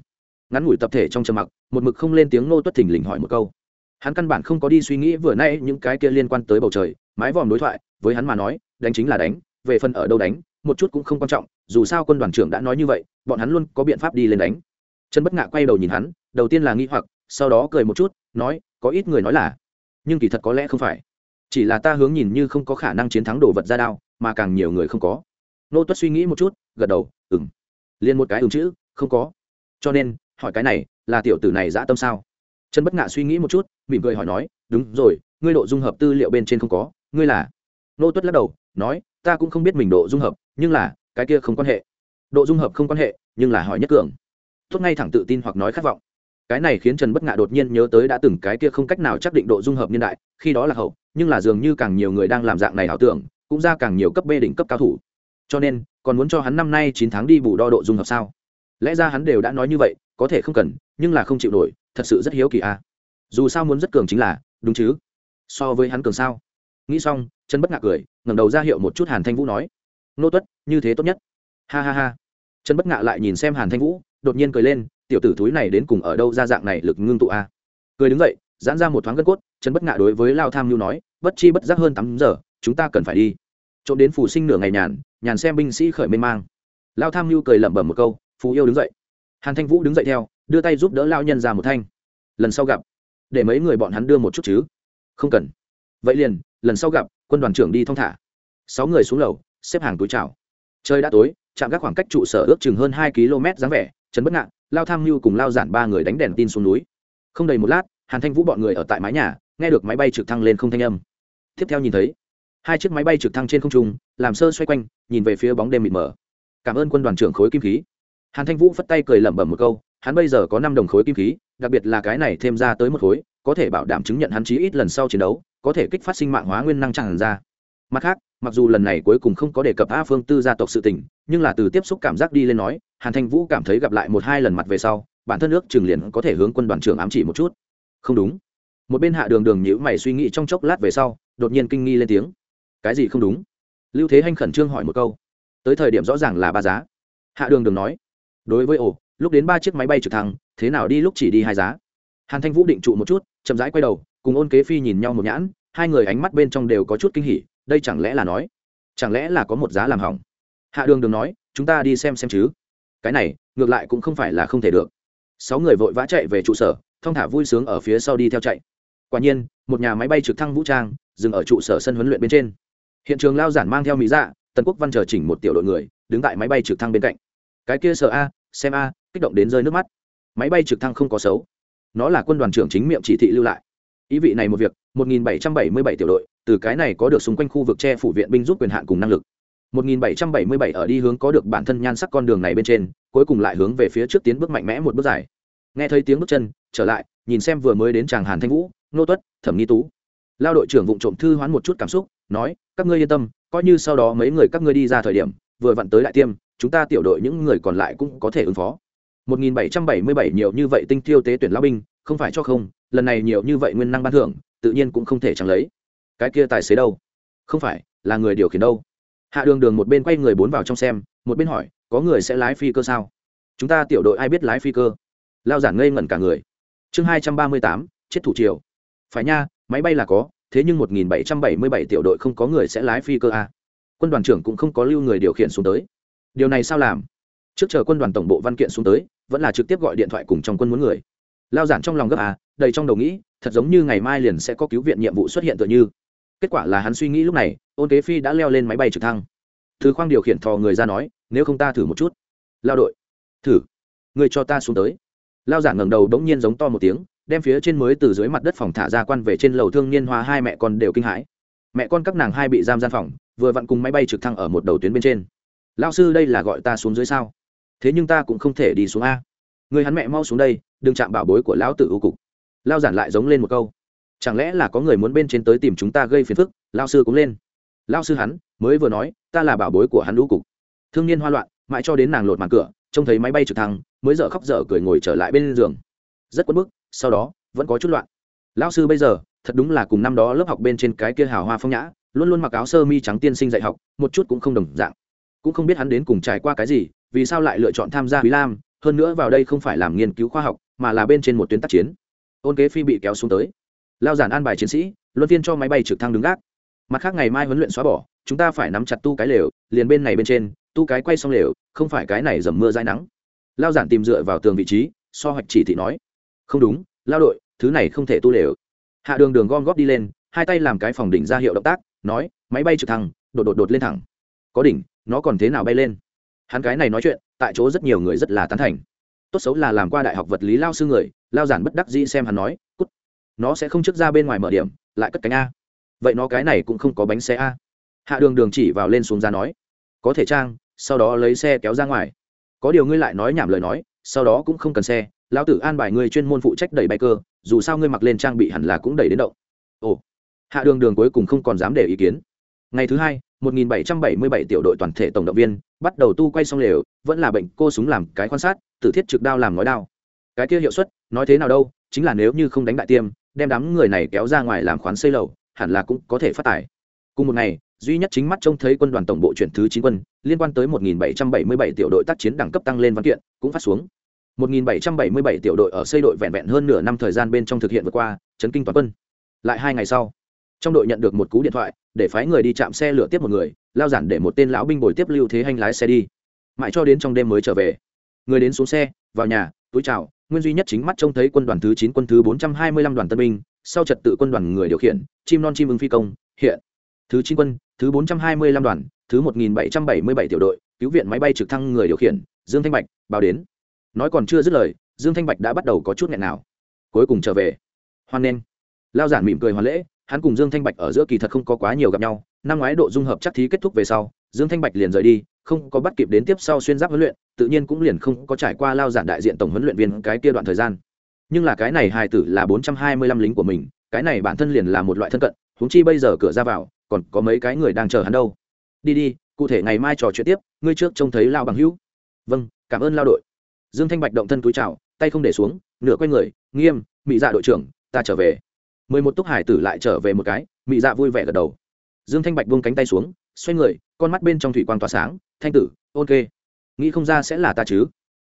Ngắn ngủi tập thể trong trầm mặc, một mực không lên tiếng nô tuất thình lình hỏi một câu. Hắn căn bản không có đi suy nghĩ vừa nay những cái kia liên quan tới bầu trời, mái vòm đối thoại, với hắn mà nói, đánh chính là đánh, về phần ở đâu đánh, một chút cũng không quan trọng, dù sao quân đoàn trưởng đã nói như vậy, bọn hắn luôn có biện pháp đi lên đánh. Chân bất ngạ quay đầu nhìn hắn, đầu tiên là nghi hoặc, sau đó cười một chút, nói, có ít người nói là, nhưng kỳ thật có lẽ không phải. Chỉ là ta hướng nhìn như không có khả năng chiến thắng đồ vật ra đao, mà càng nhiều người không có. Nô tuất suy nghĩ một chút, gật đầu ừng liền một cái ừng chữ, không có. Cho nên hỏi cái này, là tiểu tử này dã tâm sao? Trần bất ngạ suy nghĩ một chút, mỉm cười hỏi nói, đúng rồi, ngươi độ dung hợp tư liệu bên trên không có, ngươi là? Nô tuất lắc đầu, nói, ta cũng không biết mình độ dung hợp, nhưng là, cái kia không quan hệ. Độ dung hợp không quan hệ, nhưng là hỏi nhất cường. Tốt ngay thẳng tự tin hoặc nói khát vọng. Cái này khiến trần bất ngạ đột nhiên nhớ tới đã từng cái kia không cách nào chắc định độ dung hợp niên đại, khi đó là hậu, nhưng là dường như càng nhiều người đang làm dạng này ảo tưởng, cũng ra càng nhiều cấp b đỉnh cấp cao thủ. Cho nên, còn muốn cho hắn năm nay chín tháng đi bù đo độ dung hợp sao? Lẽ ra hắn đều đã nói như vậy có thể không cần, nhưng là không chịu nổi, thật sự rất hiếu kỳ a. À. dù sao muốn rất cường chính là, đúng chứ? So với hắn cường sao? Nghĩ xong chân bất ngạc cười, ngẩng đầu ra hiệu một chút hàn thanh vũ nói, nô tuất, như thế tốt nhất. Ha ha ha. Chân bất ngạ lại nhìn xem hàn thanh vũ, đột nhiên cười lên, tiểu tử thúi này đến cùng ở đâu ra dạng này lực ngưng tụ a? Cười đứng dậy, giãn ra một thoáng gân cốt chân bất ngạ đối với lao tham nhu nói, bất chi bất giác hơn tám giờ, chúng ta cần phải đi. Trộm đến phù sinh nửa ngày nhàn nhàn xem binh sĩ khởi mê mang. Lao tham nhu cười lẩm bẩm một câu phù yêu đứng dậy hàn thanh vũ đứng dậy theo, đưa tay giúp đỡ lao nhân ra một thanh. Lần sau gặp, để mấy người bọn hắn đưa một chút chứ. Không cần. Vậy liền, lần sau gặp, quân đoàn trưởng đi thong thả. Sáu người xuống lầu, xếp hàng túi chào. Trời đã tối chạm các khoảng cách trụ sở ước chừng hơn hai km dáng vẻ trấn bất ngạn, lao tham mưu cùng lao giản ba người đánh đèn tin xuống núi. Không đầy một lát, hàn thanh vũ bọn người ở tại mái nhà, nghe được máy bay trực thăng lên không thanh âm. Tiếp theo nhìn thấy, hai chiếc máy bay trực thăng trên không trung, làm sơ xoay quanh, nhìn về phía bóng đêm mịt mờ. Cảm ơn quân đoàn trưởng khối kim khí hàn thanh vũ phất tay cười lẩm bẩm một câu, hắn bây giờ có năm đồng khối kim khí, đặc biệt là cái này thêm ra tới một khối, có thể bảo đảm chứng nhận hắn chí ít lần sau chiến đấu, có thể kích phát sinh mạng hóa nguyên năng tràn ra. Mặt khác, mặc dù lần này cuối cùng không có đề cập a phương tư gia tộc sự tình, nhưng là từ tiếp xúc cảm giác đi lên nói, hàn thanh vũ cảm thấy gặp lại một hai lần mặt về sau, bản thân nước Trường liền có thể hướng quân đoàn trưởng ám chỉ một chút. Không đúng. Một bên hạ đường đường nhữ mày suy nghĩ trong chốc lát về sau, đột nhiên kinh nghi lên tiếng. Cái gì không đúng? Lưu thế hanh khẩn trương hỏi một câu. Tới thời điểm rõ ràng là ba giá. Hạ đường đường nói đối với ổ lúc đến ba chiếc máy bay trực thăng, thế nào đi lúc chỉ đi hai giá. Hàn thanh vũ định trụ một chút, chậm rãi quay đầu, cùng ôn kế phi nhìn nhau một nhãn, hai người ánh mắt bên trong đều có chút kinh hỉ, đây chẳng lẽ là nói, chẳng lẽ là có một giá làm hỏng? Hạ đường đường nói, chúng ta đi xem xem chứ. Cái này, ngược lại cũng không phải là không thể được. Sáu người vội vã chạy về trụ sở, thong thả vui sướng ở phía sau đi theo chạy. Quả nhiên, một nhà máy bay trực thăng vũ trang dừng ở trụ sở sân huấn luyện bên trên. Hiện trường lao giản mang theo mỹ dạ tần quốc văn chờ chỉnh một tiểu đội người, đứng tại máy bay trực thăng bên cạnh cái kia sợ a, xem a, kích động đến rơi nước mắt. Máy bay trực thăng không có xấu. Nó là quân đoàn trưởng chính miệng chỉ thị lưu lại. Ý vị này một việc 1777 tiểu đội, từ cái này có được xung quanh khu vực che phủ viện binh giúp quyền hạn cùng năng lực. 1777 ở đi hướng có được bản thân nhan sắc con đường này bên trên, cuối cùng lại hướng về phía trước tiến bước mạnh mẽ một bước dài. Nghe thấy tiếng bước chân, trở lại, nhìn xem vừa mới đến chàng hàn thanh vũ, nô tuất, thẩm nghi tú. Lao đội trưởng vụng trộm thư hoán một chút cảm xúc, nói, các ngươi yên tâm, coi như sau đó mấy người các ngươi đi ra thời điểm, vừa vặn tới đại tiêm chúng ta tiểu đội những người còn lại cũng có thể ứng phó. 1777 nhiều như vậy tinh thiêu tế tuyển lao binh, không phải cho không, lần này nhiều như vậy nguyên năng ban thưởng, tự nhiên cũng không thể chẳng lấy. Cái kia tài xế đâu? Không phải, là người điều khiển đâu? Hạ đường đường một bên quay người bốn vào trong xem, một bên hỏi, có người sẽ lái phi cơ sao? Chúng ta tiểu đội ai biết lái phi cơ? Lao giản ngây ngẩn cả người. Chương hai trăm ba mươi tám, chết thủ triều. Phải nha, máy bay là có, thế nhưng một nghìn bảy trăm bảy mươi bảy tiểu đội không có người sẽ lái phi cơ à. quân đoàn trưởng cũng không có lưu người điều khiển xuống tới điều này sao làm? Trước chờ quân đoàn tổng bộ văn kiện xuống tới, vẫn là trực tiếp gọi điện thoại cùng trong quân muốn người. Lao giản trong lòng gấp à đầy trong đầu nghĩ, thật giống như ngày mai liền sẽ có cứu viện nhiệm vụ xuất hiện tựa như. Kết quả là hắn suy nghĩ lúc này, ôn kế phi đã leo lên máy bay trực thăng. Thứ khoang điều khiển thò người ra nói, nếu không ta thử một chút. Lao đội. Thử. Người cho ta xuống tới. Lao giản ngẩng đầu đống nhiên giống to một tiếng, đem phía trên mới từ dưới mặt đất phòng thả ra quan về trên lầu thương niên hoa hai mẹ con đều kinh hãi. Mẹ con các nàng hai bị giam gian phòng, vừa vặn cùng máy bay trực thăng ở một đầu tuyến bên trên lao sư đây là gọi ta xuống dưới sao? Thế nhưng ta cũng không thể đi xuống a. Người hắn mẹ mau xuống đây, đừng chạm bảo bối của lão tử ưu cục. Lao giản lại giống lên một câu. Chẳng lẽ là có người muốn bên trên tới tìm chúng ta gây phiền phức? Lao sư cũng lên. Lao sư hắn, mới vừa nói, ta là bảo bối của hắn ưu cục. Thương niên hoa loạn, mãi cho đến nàng lột màn cửa, trông thấy máy bay trực thăng, mới dở khóc dở cười ngồi trở lại bên giường. Rất quất bức, sau đó, vẫn có chút loạn. Lão sư bây giờ, thật đúng là cùng năm đó lớp học bên trên cái kia hào hoa phong nhã, luôn luôn mặc áo sơ mi trắng tiên sinh dạy học, một chút cũng không đồng dạng cũng không biết hắn đến cùng trải qua cái gì, vì sao lại lựa chọn tham gia quý lam, hơn nữa vào đây không phải làm nghiên cứu khoa học, mà là bên trên một tuyến tác chiến. Ôn kế phi bị kéo xuống tới. Lao giản an bài chiến sĩ, luân phiên cho máy bay trực thăng đứng gác. Mặt khác ngày mai huấn luyện xóa bỏ, chúng ta phải nắm chặt tu cái lều, liền bên này bên trên, tu cái quay xong lều, không phải cái này dầm mưa dãi nắng. Lao giản tìm dựa vào tường vị trí, so hoạch chỉ thị nói. Không đúng, lao đội, thứ này không thể tu lều. Hạ đường đường gom góp đi lên, hai tay làm cái phòng đỉnh ra hiệu động tác, nói, máy bay trực thăng, đột đột đột lên thẳng. Có đỉnh nó còn thế nào bay lên? Hắn cái này nói chuyện, tại chỗ rất nhiều người rất là tán thành. Tốt xấu là làm qua đại học vật lý lao sư người, lao giản bất đắc dĩ xem hắn nói, cút, nó sẽ không trước ra bên ngoài mở điểm, lại cất cánh a. Vậy nó cái này cũng không có bánh xe a. Hạ đường đường chỉ vào lên xuống ra nói, có thể trang, sau đó lấy xe kéo ra ngoài. Có điều ngươi lại nói nhảm lời nói, sau đó cũng không cần xe, lão tử an bài ngươi chuyên môn phụ trách đẩy bay cơ dù sao ngươi mặc lên trang bị hẳn là cũng đẩy đến động. Ồ. Hạ đường đường cuối cùng không còn dám để ý kiến. Ngày thứ hai 1777 tiểu đội toàn thể tổng động viên, bắt đầu tu quay xong lều, vẫn là bệnh cô súng làm cái quan sát, tử thiết trực đao làm ngói đao. Cái kia hiệu suất, nói thế nào đâu, chính là nếu như không đánh đại tiêm, đem đám người này kéo ra ngoài làm khoán xây lầu, hẳn là cũng có thể phát tài. Cùng một ngày, duy nhất chính mắt trông thấy quân đoàn tổng bộ chuyển thứ chín quân, liên quan tới 1777 tiểu đội tác chiến đẳng cấp tăng lên văn kiện, cũng phát xuống. 1777 tiểu đội ở xây đội vẹn vẹn hơn nửa năm thời gian bên trong thực hiện vừa qua, chấn kinh toàn quân. Lại hai ngày sau trong đội nhận được một cú điện thoại, để phái người đi chạm xe lửa tiếp một người, lao giản để một tên lão binh bồi tiếp lưu thế hành lái xe đi. Mãi cho đến trong đêm mới trở về, người đến xuống xe, vào nhà, túi chào, nguyên duy nhất chính mắt trông thấy quân đoàn thứ chín, quân thứ bốn trăm hai mươi lăm đoàn tân binh, sau trật tự quân đoàn người điều khiển, chim non chim ưng phi công, hiện. Thứ chín quân, thứ bốn trăm hai mươi lăm đoàn, thứ một nghìn bảy trăm bảy mươi bảy tiểu đội, cứu viện máy bay trực thăng người điều khiển, dương thanh bạch, báo đến. Nói còn chưa dứt lời, dương thanh bạch đã bắt đầu có chút nghẹn nào. Cuối cùng trở về. Hoan nghênh. Lao giản mỉm cười hoàn lễ hắn cùng dương thanh bạch ở giữa kỳ thật không có quá nhiều gặp nhau, năm ngoái độ dung hợp chắc thí kết thúc về sau, dương thanh bạch liền rời đi, không có bắt kịp đến tiếp sau xuyên giáp huấn luyện, tự nhiên cũng liền không có trải qua lao giản đại diện tổng huấn luyện viên cái kia đoạn thời gian. Nhưng là cái này hài tử là bốn trăm hai mươi lăm lính của mình, cái này bản thân liền là một loại thân cận, huống chi bây giờ cửa ra vào, còn có mấy cái người đang chờ hắn đâu. Đi đi, cụ thể ngày mai trò chuyện tiếp, ngươi trước trông thấy lao bằng hữu. Vâng cảm ơn lao đội. Dương thanh bạch động thân túi chào, tay không để xuống, nửa quay người, nghiêm mỹ dạ đội trưởng, ta trở về mười một túc hải tử lại trở về một cái, mị dạ vui vẻ gật đầu. Dương thanh bạch buông cánh tay xuống, xoay người, con mắt bên trong thủy quang tỏa sáng, thanh tử, ok. Nghĩ không ra sẽ là ta chứ.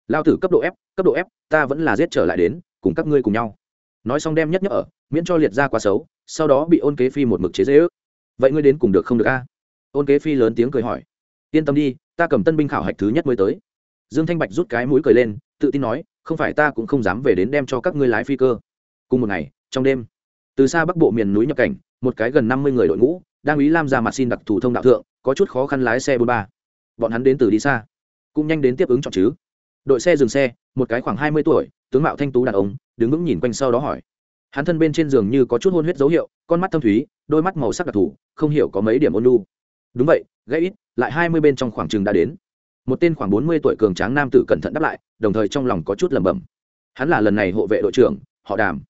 Lao tử cấp độ f, cấp độ f, ta vẫn là giết trở lại đến, cùng các ngươi cùng nhau. Nói xong đem nhất nhấp ở, miễn cho liệt ra quá xấu, sau đó bị ôn kế phi một mực chế dễ ước vậy ngươi đến cùng được không được a? Ôn kế phi lớn tiếng cười hỏi. Yên tâm đi, ta cầm tân binh khảo hạch thứ nhất mới tới. Dương thanh bạch rút cái mũi cười lên, tự tin nói, không phải ta cũng không dám về đến đem cho các ngươi lái phi cơ. Cùng một ngày, trong đêm từ xa bắc bộ miền núi nhập cảnh, một cái gần năm mươi người đội ngũ, đang ý lam ra mặt xin đặc thù thông đạo thượng, có chút khó khăn lái xe bốn ba. Bọn hắn đến từ đi xa, cũng nhanh đến tiếp ứng chọn chứ. Đội xe dừng xe, một cái khoảng hai mươi tuổi, tướng mạo thanh tú đàn ông, đứng vững nhìn quanh sau đó hỏi. Hắn thân bên trên giường như có chút hôn huyết dấu hiệu, con mắt thâm thúy, đôi mắt màu sắc đặc thù, không hiểu có mấy điểm ôn lu đúng vậy, gãy ít, lại hai mươi bên trong khoảng trường đã đến. Một tên khoảng bốn mươi tuổi cường tráng nam tử cẩn thận đáp lại, đồng thời trong lòng có chút lẩm bẩm. Hắn là lần này hộ vệ đội trưởng, họ đàm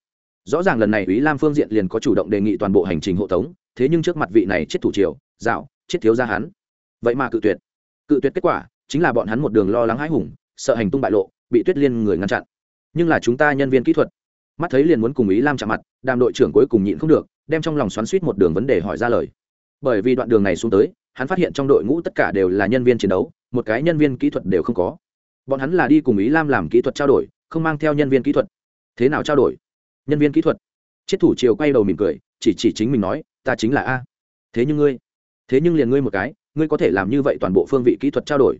rõ ràng lần này ý lam phương diện liền có chủ động đề nghị toàn bộ hành trình hộ tống, thế nhưng trước mặt vị này chết thủ triều, dạo, chết thiếu ra hắn. Vậy mà cự tuyệt. Cự tuyệt kết quả chính là bọn hắn một đường lo lắng hãi hùng, sợ hành tung bại lộ, bị tuyết liên người ngăn chặn. Nhưng là chúng ta nhân viên kỹ thuật. Mắt thấy liền muốn cùng ý lam chạm mặt, đàm đội trưởng cuối cùng nhịn không được, đem trong lòng xoắn suýt một đường vấn đề hỏi ra lời. Bởi vì đoạn đường này xuống tới, hắn phát hiện trong đội ngũ tất cả đều là nhân viên chiến đấu, một cái nhân viên kỹ thuật đều không có. Bọn hắn là đi cùng ý lam làm kỹ thuật trao đổi, không mang theo nhân viên kỹ thuật. Thế nào trao đổi? Nhân viên kỹ thuật. Chiết thủ triều quay đầu mỉm cười, chỉ chỉ chính mình nói, ta chính là a. Thế nhưng ngươi, thế nhưng liền ngươi một cái, ngươi có thể làm như vậy toàn bộ phương vị kỹ thuật trao đổi.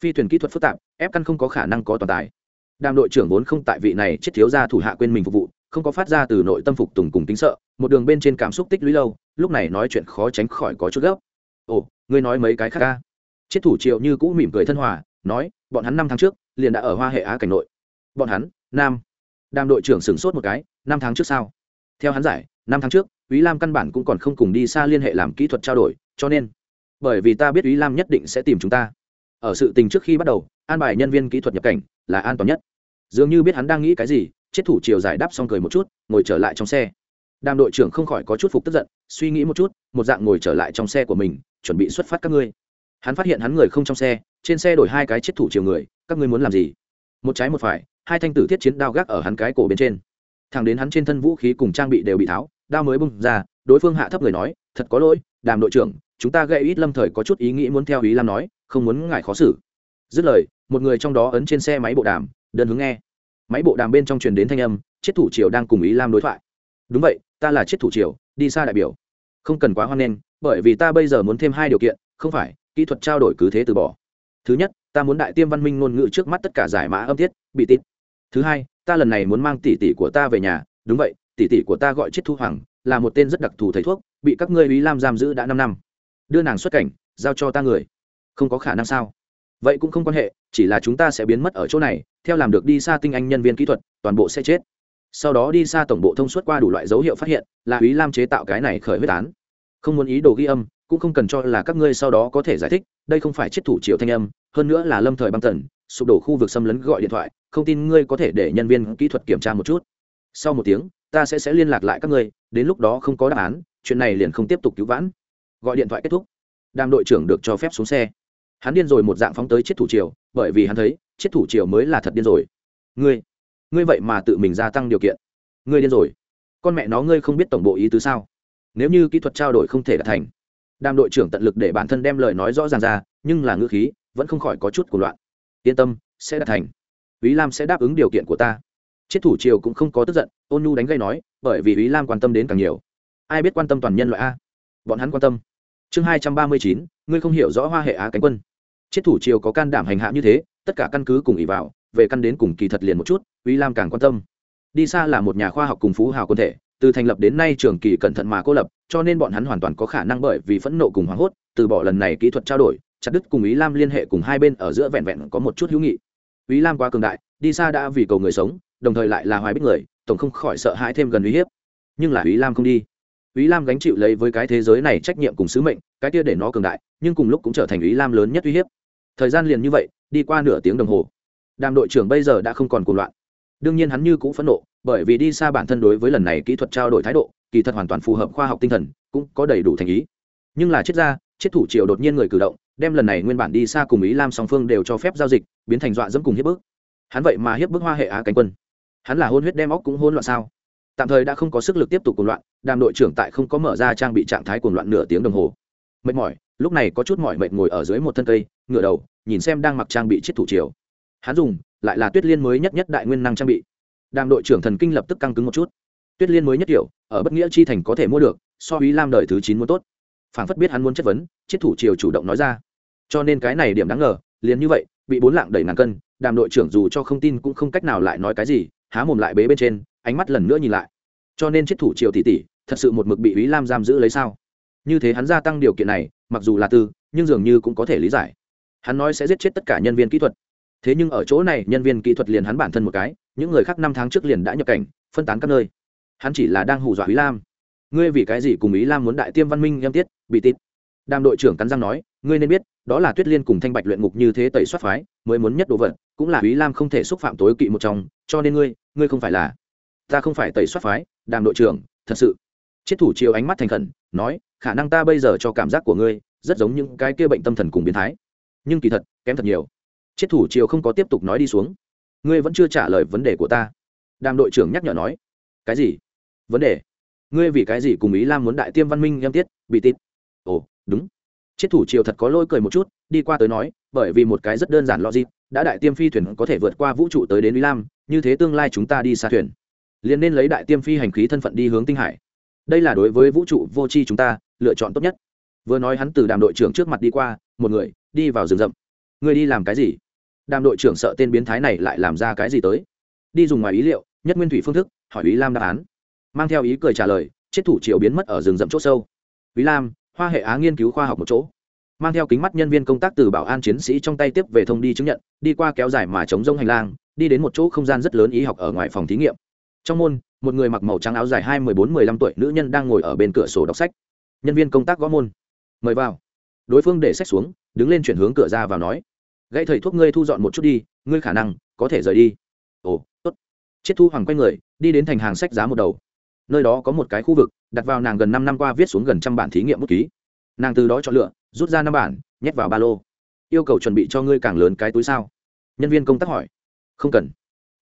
Phi thuyền kỹ thuật phức tạp, ép căn không có khả năng có toàn tài. Đàm đội trưởng vốn không tại vị này chết thiếu ra thủ hạ quên mình phục vụ, không có phát ra từ nội tâm phục tùng cùng tính sợ, một đường bên trên cảm xúc tích lũy lâu, lúc này nói chuyện khó tránh khỏi có chút gấp. Ồ, ngươi nói mấy cái khác ca chết thủ triệu như cũ mỉm cười thân hòa, nói, bọn hắn năm tháng trước liền đã ở hoa hệ á cảnh nội. Bọn hắn, nam. Đàm đội trưởng sửng sốt một cái năm tháng trước sao? Theo hắn giải, năm tháng trước ý lam căn bản cũng còn không cùng đi xa liên hệ làm kỹ thuật trao đổi, cho nên, bởi vì ta biết ý lam nhất định sẽ tìm chúng ta. Ở sự tình trước khi bắt đầu, an bài nhân viên kỹ thuật nhập cảnh là an toàn nhất. Dường như biết hắn đang nghĩ cái gì chết thủ chiều giải đáp xong cười một chút, ngồi trở lại trong xe. Đàm đội trưởng không khỏi có chút phục tức giận, suy nghĩ một chút, một dạng ngồi trở lại trong xe của mình, chuẩn bị xuất phát các ngươi. Hắn phát hiện hắn người không trong xe, trên xe đổi hai cái chết thủ chiều người, các ngươi muốn làm gì? Một trái một phải, hai thanh tử thiết chiến đao gác ở hắn cái cổ bên trên thẳng đến hắn trên thân vũ khí cùng trang bị đều bị tháo, đao mới bung ra, đối phương hạ thấp người nói, thật có lỗi, đàm đội trưởng, chúng ta gây ít lâm thời có chút ý nghĩ muốn theo ý lam nói, không muốn ngại khó xử. Dứt lời, một người trong đó ấn trên xe máy bộ đàm, đơn hướng nghe. Máy bộ đàm bên trong truyền đến thanh âm chiết thủ triều đang cùng ý lam đối thoại. Đúng vậy, ta là chiết thủ triều, đi xa đại biểu. Không cần quá hoan nghênh, bởi vì ta bây giờ muốn thêm hai điều kiện, không phải, kỹ thuật trao đổi cứ thế từ bỏ. Thứ nhất, ta muốn đại tiêm văn minh ngôn ngữ trước mắt tất cả giải mã âm tiết, bị tít thứ hai ta lần này muốn mang tỷ tỷ của ta về nhà, đúng vậy, tỷ tỷ của ta gọi chết thu hoàng, là một tên rất đặc thù thầy thuốc, bị các ngươi ý lam giam giữ đã năm năm. Đưa nàng xuất cảnh, giao cho ta người. Không có khả năng sao? Vậy cũng không quan hệ, chỉ là chúng ta sẽ biến mất ở chỗ này, theo làm được đi xa tinh anh nhân viên kỹ thuật, toàn bộ sẽ chết. Sau đó đi xa tổng bộ thông suốt qua đủ loại dấu hiệu phát hiện, là ý lam chế tạo cái này khởi huyết án. Không muốn ý đồ ghi âm, cũng không cần cho là các ngươi sau đó có thể giải thích, đây không phải chết thủ triệu thanh âm, hơn nữa là lâm thời băng tần sụp đổ khu vực xâm lấn gọi điện thoại, không tin ngươi có thể để nhân viên kỹ thuật kiểm tra một chút. Sau một tiếng, ta sẽ sẽ liên lạc lại các ngươi, đến lúc đó không có đáp án, chuyện này liền không tiếp tục cứu vãn. Gọi điện thoại kết thúc. Đàm đội trưởng được cho phép xuống xe. Hắn điên rồi một dạng phóng tới chiếc thủ triều, bởi vì hắn thấy chiếc thủ triều mới là thật điên rồi. Ngươi ngươi vậy mà tự mình gia tăng điều kiện. Ngươi điên rồi. Con mẹ nó ngươi không biết tổng bộ ý tứ sao? Nếu như kỹ thuật trao đổi không thể đạt thành, đàm đội trưởng tận lực để bản thân đem lời nói rõ ràng ra, nhưng là ngữ khí vẫn không khỏi có chút của loạn yên tâm, sẽ đạt thành. Ý lam sẽ đáp ứng điều kiện của ta. Chiết thủ triều cũng không có tức giận, ôn nhu đánh gây nói, bởi vì ý lam quan tâm đến càng nhiều. Ai biết quan tâm toàn nhân loại a? Bọn hắn quan tâm. Chương hai trăm ba mươi chín, ngươi không hiểu rõ hoa hệ á cánh quân. Chiết thủ triều có can đảm hành hạ như thế, tất cả căn cứ cùng ý vào, về căn đến cùng kỳ thật liền một chút ý lam càng quan tâm. Đi xa là một nhà khoa học cùng phú hào quân thể, từ thành lập đến nay trường kỳ cẩn thận mà cô lập, cho nên bọn hắn hoàn toàn có khả năng bởi vì phẫn nộ cùng hoảng hốt, từ bỏ lần này kỹ thuật trao đổi chặt đứt cùng ý lam liên hệ cùng hai bên ở giữa vẹn vẹn có một chút hữu nghị. Ý lam quá cường đại, đi xa đã vì cầu người sống, đồng thời lại là hoài bích người, tổng không khỏi sợ hãi thêm gần uy hiếp. Nhưng là ý lam không đi. Ý lam gánh chịu lấy với cái thế giới này trách nhiệm cùng sứ mệnh, cái kia để nó cường đại, nhưng cùng lúc cũng trở thành ý lam lớn nhất uy hiếp. Thời gian liền như vậy, đi qua nửa tiếng đồng hồ. Đàm đội trưởng bây giờ đã không còn cuồng loạn. Đương nhiên hắn như cũng phẫn nộ, bởi vì đi xa bản thân đối với lần này kỹ thuật trao đổi thái độ, kỳ thật hoàn toàn phù hợp khoa học tinh thần, cũng có đầy đủ thành ý. Nhưng là chết ra chết thủ triều đột nhiên người cử động đem lần này nguyên bản đi xa cùng ý lam song phương đều cho phép giao dịch, biến thành dọa dẫm cùng hiếp bức. Hắn vậy mà hiếp bức hoa hệ á cánh quân. Hắn là hôn huyết đem óc cũng hôn loạn sao? Tạm thời đã không có sức lực tiếp tục cuồng loạn, đàm đội trưởng tại không có mở ra trang bị trạng thái cuồng loạn nửa tiếng đồng hồ. Mệt mỏi, lúc này có chút mỏi mệt ngồi ở dưới một thân cây, ngửa đầu, nhìn xem đang mặc trang bị chiếc thủ triều hắn dùng, lại là tuyết liên mới nhất nhất đại nguyên năng trang bị. Đàm đội trưởng thần kinh lập tức căng cứng một chút. Tuyết liên mới nhất kiểu ở bất nghĩa chi thành có thể mua được, so với lam đời thứ chín muốn tốt phảng phất biết hắn muốn chất vấn, chiết thủ triều chủ động nói ra. Cho nên cái này điểm đáng ngờ, liền như vậy, bị bốn lạng đẩy ngàn cân, đàm đội trưởng dù cho không tin cũng không cách nào lại nói cái gì, há mồm lại bế bên trên, ánh mắt lần nữa nhìn lại. Cho nên chiết thủ triều tỷ tỷ, thật sự một mực bị ý lam giam giữ lấy sao? Như thế hắn gia tăng điều kiện này, mặc dù là tư, nhưng dường như cũng có thể lý giải. Hắn nói sẽ giết chết tất cả nhân viên kỹ thuật. Thế nhưng ở chỗ này, nhân viên kỹ thuật liền hắn bản thân một cái, những người khác năm tháng trước liền đã nhập cảnh, phân tán các nơi. Hắn chỉ là đang hù dọa ý lam ngươi vì cái gì cùng ý lam muốn đại tiêm văn minh nhâm tiết, bị tít. Đàm đội trưởng cắn răng nói, ngươi nên biết, đó là tuyết liên cùng thanh bạch luyện ngục như thế tẩy soát phái, mới muốn nhất đồ vật, cũng là ý lam không thể xúc phạm tối kỵ một trong, cho nên ngươi ngươi không phải là, ta không phải tẩy soát phái, đàm đội trưởng, thật sự. Chiết thủ chiều ánh mắt thành khẩn, nói, khả năng ta bây giờ cho cảm giác của ngươi, rất giống những cái kia bệnh tâm thần cùng biến thái. Nhưng kỳ thật, kém thật nhiều. Chiết thủ chiều không có tiếp tục nói đi xuống. Ngươi vẫn chưa trả lời vấn đề của ta. Đàm đội trưởng nhắc nhở nói. Cái gì? Vấn đề? Ngươi vì cái gì cùng ý lam muốn đại tiêm văn minh nhâm tiết, bị tít? Ồ, đúng. Chiết thủ triều thật có lôi cười một chút, đi qua tới nói, bởi vì một cái rất đơn giản logic, đã đại tiêm phi thuyền có thể vượt qua vũ trụ tới đến ý lam, như thế tương lai chúng ta đi xa thuyền. Liền nên lấy đại tiêm phi hành khí thân phận đi hướng tinh hải. Đây là đối với vũ trụ vô tri chúng ta, lựa chọn tốt nhất. Vừa nói hắn từ đàm đội trưởng trước mặt đi qua, một người, đi vào rừng rậm. Ngươi đi làm cái gì? Đàm đội trưởng sợ tên biến thái này lại làm ra cái gì tới? Đi dùng ngoài ý liệu, nhất nguyên thủy phương thức, hỏi ý lam đáp án mang theo ý cười trả lời, chết thủ triệu biến mất ở rừng rậm chỗ sâu. Ý lam, hoa hệ á nghiên cứu khoa học một chỗ. Mang theo kính mắt nhân viên công tác từ bảo an chiến sĩ trong tay tiếp về thông đi chứng nhận, đi qua kéo dài mà chống rông hành lang, đi đến một chỗ không gian rất lớn ý học ở ngoài phòng thí nghiệm. Trong môn, một người mặc màu trắng áo dài hai mười bốn, mười lăm tuổi nữ nhân đang ngồi ở bên cửa sổ đọc sách. Nhân viên công tác gõ môn. Mời vào. Đối phương để sách xuống, đứng lên chuyển hướng cửa ra vào nói, gãy thầy thuốc ngươi thu dọn một chút đi, ngươi khả năng có thể rời đi. Ồ, tốt. Chiết thu hoàng quay người, đi đến thành hàng sách giá một đầu nơi đó có một cái khu vực, đặt vào nàng gần năm năm qua viết xuống gần trăm bản thí nghiệm bút ký. Nàng từ đó chọn lựa, rút ra năm bản, nhét vào ba lô. Yêu cầu chuẩn bị cho ngươi càng lớn cái túi sao? Nhân viên công tác hỏi. Không cần.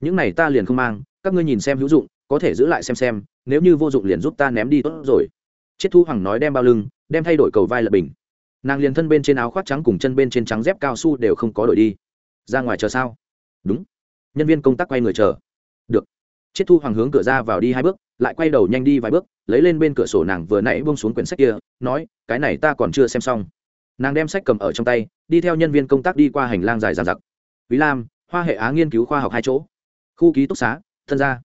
Những này ta liền không mang, các ngươi nhìn xem hữu dụng, có thể giữ lại xem xem, nếu như vô dụng liền giúp ta ném đi tốt rồi. Chiết thu hoàng nói đem bao lưng, đem thay đổi cầu vai lập bình. Nàng liền thân bên trên áo khoác trắng cùng chân bên trên trắng dép cao su đều không có đổi đi. Ra ngoài chờ sao? Đúng. Nhân viên công tác quay người chờ. Được chiết thu hoàng hướng cửa ra vào đi hai bước, lại quay đầu nhanh đi vài bước, lấy lên bên cửa sổ nàng vừa nãy bông xuống quyển sách kia, nói, cái này ta còn chưa xem xong. Nàng đem sách cầm ở trong tay, đi theo nhân viên công tác đi qua hành lang dài dàn giặc quý lam, hoa hệ á nghiên cứu khoa học hai chỗ. Khu ký túc xá, thân gia.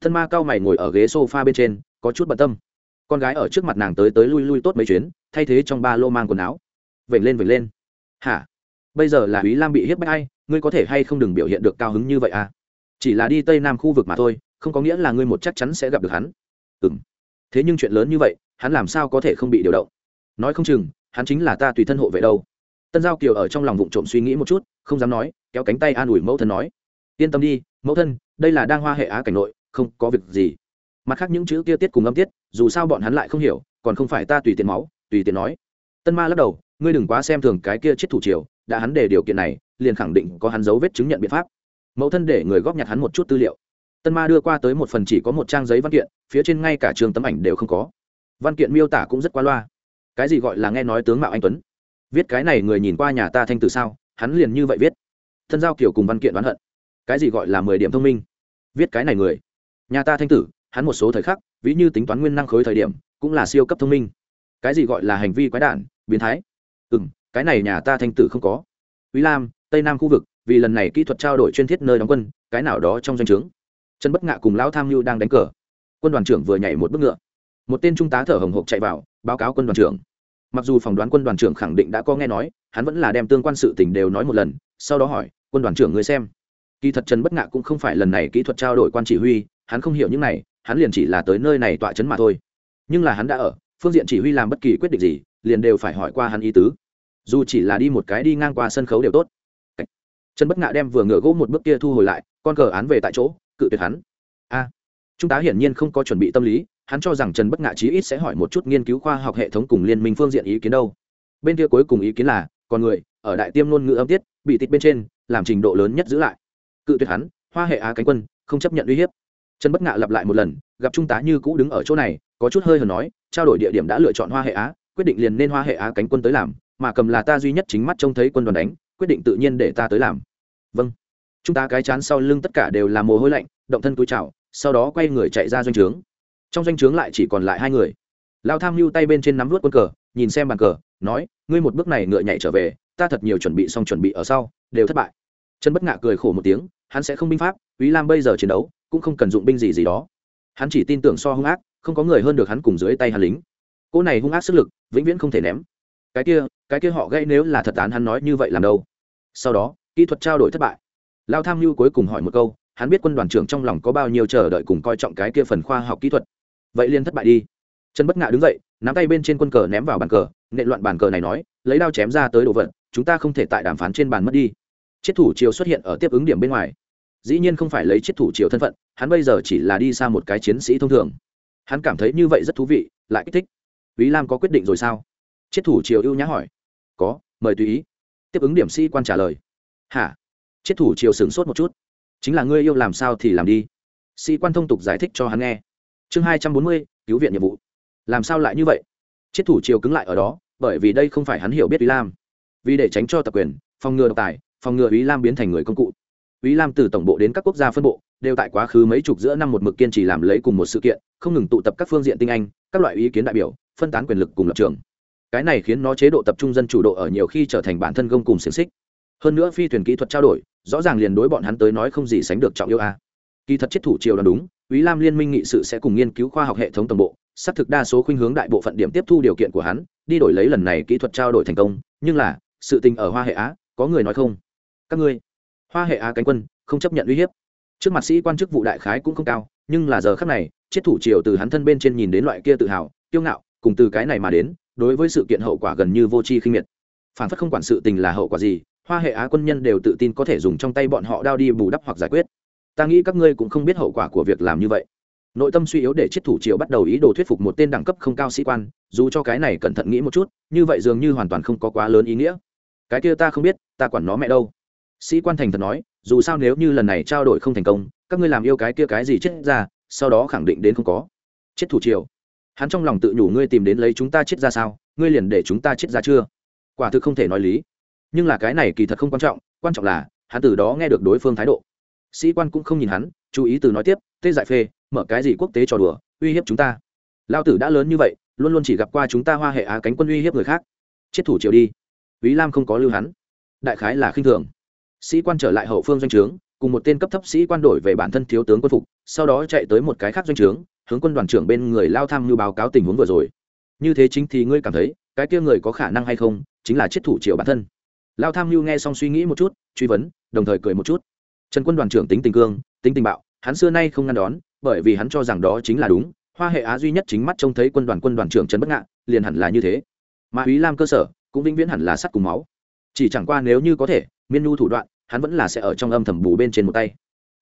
Thân ma cao mày ngồi ở ghế s o f a bên trên, có chút bận tâm. Con gái ở trước mặt nàng tới tới lui lui tốt mấy chuyến, thay thế trong ba lô mang quần áo. Vểnh lên vểnh lên. Hả? Bây giờ là quý lam bị hiếp bách hay ngươi có thể hay không đừng biểu hiện được cao hứng như vậy à? Chỉ là đi tây nam khu vực mà thôi không có nghĩa là ngươi một chắc chắn sẽ gặp được hắn. Ừ m thế nhưng chuyện lớn như vậy, hắn làm sao có thể không bị điều động? Nói không chừng, hắn chính là ta tùy thân hộ vệ đâu. Tân giao kiều ở trong lòng vụng trộm suy nghĩ một chút, không dám nói, kéo cánh tay an ủi mẫu thân nói. Yên tâm đi, mẫu thân, đây là đang hoa hệ á cảnh nội, không có việc gì. Mặt khác những chữ kia tiết cùng âm tiết, dù sao bọn hắn lại không hiểu, còn không phải ta tùy tiện máu, tùy tiện nói. Tân ma lắc đầu, ngươi đừng quá xem thường cái kia chết thủ triều, đã hắn để điều kiện này, liền khẳng định có hắn dấu vết chứng nhận biện pháp. Mẫu thân để người góp nhặt hắn một chút tư liệu tân ma đưa qua tới một phần chỉ có một trang giấy văn kiện, phía trên ngay cả trường tấm ảnh đều không có. Văn kiện miêu tả cũng rất qua loa. Cái gì gọi là nghe nói tướng mạo anh tuấn? Viết cái này người nhìn qua nhà ta thanh từ sao? Hắn liền như vậy viết. Thân giao kiểu cùng văn kiện đoán hận. Cái gì gọi là mười điểm thông minh? Viết cái này người. Nhà ta thanh tử, hắn một số thời khắc, ví như tính toán nguyên năng khối thời điểm, cũng là siêu cấp thông minh. Cái gì gọi là hành vi quái đản, biến thái? Ừ m cái này nhà ta thanh tử không có. Ý lam, tây nam khu vực, vì lần này kỹ thuật trao đổi chuyên thiết nơi đóng quân, cái nào đó trong danh o trần bất ngạ cùng lão tham mưu đang đánh cờ. Quân đoàn trưởng vừa nhảy một bước ngựa. Một tên trung tá thở hồng hộc chạy vào, báo cáo quân đoàn trưởng. Mặc dù phỏng đoán quân đoàn trưởng khẳng định đã có nghe nói, hắn vẫn là đem tương quan sự tình đều nói một lần, sau đó hỏi, quân đoàn trưởng người xem. Kỳ thật trần bất ngạ cũng không phải lần này kỹ thuật trao đổi quan chỉ huy, hắn không hiểu những này, hắn liền chỉ là tới nơi này tọa chấn mà thôi. Nhưng là hắn đã ở, phương diện chỉ huy làm bất kỳ quyết định gì, liền đều phải hỏi qua hắn ý tứ. Dù chỉ là đi một cái đi ngang qua sân khấu đều tốt. Trần bất ngạ đem vừa ngựa gỗ một bước kia thu hồi lại, con cờ án về tại chỗ cự tuyệt hắn. A à, chúng ta hiển nhiên không có chuẩn bị tâm lý hắn cho rằng trần bất ngạ chí ít sẽ hỏi một chút nghiên cứu khoa học hệ thống cùng liên minh phương diện ý kiến đâu. Bên kia cuối cùng ý kiến là con người ở đại tiêm ngôn ngữ âm tiết bị tịt bên trên làm trình độ lớn nhất giữ lại. Cự tuyệt hắn hoa hệ á cánh quân không chấp nhận uy hiếp. Trần bất ngạ lặp lại một lần gặp trung tá như cũ đứng ở chỗ này có chút hơi hờn nói trao đổi địa điểm đã lựa chọn hoa hệ á quyết định liền nên hoa hệ á cánh quân tới làm mà cầm là ta duy nhất chính mắt trông thấy quân đoàn đánh quyết định tự nhiên để ta tới làm. Vâng chúng ta cái chán sau lưng tất cả đều là mồ hôi lạnh, động thân túi chảo sau đó quay người chạy ra doanh trướng. Trong doanh trướng lại chỉ còn lại hai người. Lao tham mưu tay bên trên nắm vút quân cờ, nhìn xem bàn cờ, nói, ngươi một bước này ngựa nhảy trở về, ta thật nhiều chuẩn bị xong chuẩn bị ở sau, đều thất bại. Trần bất ngạ cười khổ một tiếng, hắn sẽ không binh pháp ý lam bây giờ chiến đấu, cũng không cần dụng binh gì gì đó. Hắn chỉ tin tưởng so hung ác, không có người hơn được hắn cùng dưới tay hắn lính. Cô này hung ác sức lực, vĩnh viễn không thể ném. Cái kia cái kia họ gây nếu là thật án hắn nói như vậy làm đâu? Sau đó, kỹ thuật trao đổi thất bại lao tham mưu cuối cùng hỏi một câu, hắn biết quân đoàn trưởng trong lòng có bao nhiêu chờ đợi cùng coi trọng cái kia phần khoa học kỹ thuật. Vậy liên thất bại đi. Trần bất ngạ đứng dậy, nắm tay bên trên quân cờ ném vào bàn cờ, nệ loạn bàn cờ này nói, lấy đao chém ra tới đồ vật, chúng ta không thể tại đàm phán trên bàn mất đi. Chiết thủ triều xuất hiện ở tiếp ứng điểm bên ngoài. Dĩ nhiên không phải lấy chiết thủ triều thân phận, hắn bây giờ chỉ là đi xa một cái chiến sĩ thông thường. Hắn cảm thấy như vậy rất thú vị, lại kích thích. Ý lam có quyết định rồi sao? Chiết thủ triều ưu nhã hỏi. Có, mời tùy ý. Tiếp ứng điểm sĩ quan trả lời. Hả? Chết thủ triều sửng sốt một chút. Chính là ngươi yêu làm sao thì làm đi. Sĩ quan thông tục giải thích cho hắn nghe. Chương hai trăm bốn mươi, cứu viện nhiệm vụ. Làm sao lại như vậy? Chết thủ triều cứng lại ở đó, bởi vì đây không phải hắn hiểu biết ý lam. Vì để tránh cho tập quyền, phòng ngừa độc tài, phòng ngừa ý lam biến thành người công cụ. Ý lam từ tổng bộ đến các quốc gia phân bộ, đều tại quá khứ mấy chục giữa năm một mực kiên trì làm lấy cùng một sự kiện, không ngừng tụ tập các phương diện tinh anh, các loại ý kiến đại biểu, phân tán quyền lực cùng lập trường. Cái này khiến nó chế độ tập trung dân chủ độ ở nhiều khi trở thành bản thân gông cùng xiềng xích hơn nữa phi thuyền kỹ thuật trao đổi, rõ ràng liền đối bọn hắn tới nói không gì sánh được trọng yêu a. Kỳ thật chết thủ triều là đúng ý lam liên minh nghị sự sẽ cùng nghiên cứu khoa học hệ thống tổng bộ, xác thực đa số khuynh hướng đại bộ phận điểm tiếp thu điều kiện của hắn, đi đổi lấy lần này kỹ thuật trao đổi thành công, nhưng là, sự tình ở hoa hệ á, có người nói không? Các ngươi, hoa hệ á cánh quân, không chấp nhận uy hiếp. Trước mặt sĩ quan chức vụ đại khái cũng không cao, nhưng là giờ khác này, chiết thủ triều từ hắn thân bên trên nhìn đến loại kia tự hào, kiêu ngạo, cùng từ cái này mà đến, đối với sự kiện hậu quả gần như vô tri khinh miệt. Phản phất không quản sự tình là hậu quả gì hoa hệ á quân nhân đều tự tin có thể dùng trong tay bọn họ đao đi bù đắp hoặc giải quyết. Ta nghĩ các ngươi cũng không biết hậu quả của việc làm như vậy. Nội tâm suy yếu để chiết thủ triều bắt đầu ý đồ thuyết phục một tên đẳng cấp không cao sĩ quan, dù cho cái này cẩn thận nghĩ một chút, như vậy dường như hoàn toàn không có quá lớn ý nghĩa. Cái kia ta không biết, ta quản nó mẹ đâu. Sĩ quan thành thật nói, dù sao nếu như lần này trao đổi không thành công, các ngươi làm yêu cái kia cái gì chết ra, sau đó khẳng định đến không có. Chết thủ triều hắn trong lòng tự nhủ ngươi tìm đến lấy chúng ta chết ra sao, ngươi liền để chúng ta chết ra chưa? Quả thực không thể nói lý nhưng là cái này kỳ thật không quan trọng quan trọng là hắn từ đó nghe được đối phương thái độ sĩ quan cũng không nhìn hắn chú ý từ nói tiếp tê dại phê mở cái gì quốc tế trò đùa uy hiếp chúng ta lao tử đã lớn như vậy luôn luôn chỉ gặp qua chúng ta hoa hệ á cánh quân uy hiếp người khác chết thủ triều đi ý Lam không có lưu hắn, đại khái là khinh thường. Sĩ quan trở lại hậu phương doanh trướng, cùng một tên cấp thấp sĩ quan đổi về bản thân thiếu tướng quân phục, sau đó chạy tới một cái khác doanh trướng, hướng quân đoàn trưởng bên người lao tham như báo cáo tình huống vừa rồi. Như thế chính thì ngươi cảm thấy, cái kia người có khả năng hay không, chính là chết thủ triệu bản thân. Lao tham mưu nghe xong suy nghĩ một chút, truy vấn, đồng thời cười một chút. Trần quân đoàn trưởng tính tình cương tính tình bạo hắn xưa nay không ngăn đón bởi vì hắn cho rằng đó chính là đúng hoa hệ á duy nhất chính mắt trông thấy quân đoàn quân đoàn trưởng trần bất ngạn liền hẳn là như thế. Mà ý lam cơ sở cũng vĩnh viễn hẳn là sắt cùng máu. Chỉ chẳng qua nếu như có thể miên nhu thủ đoạn hắn vẫn là sẽ ở trong âm thầm bù bên trên một tay.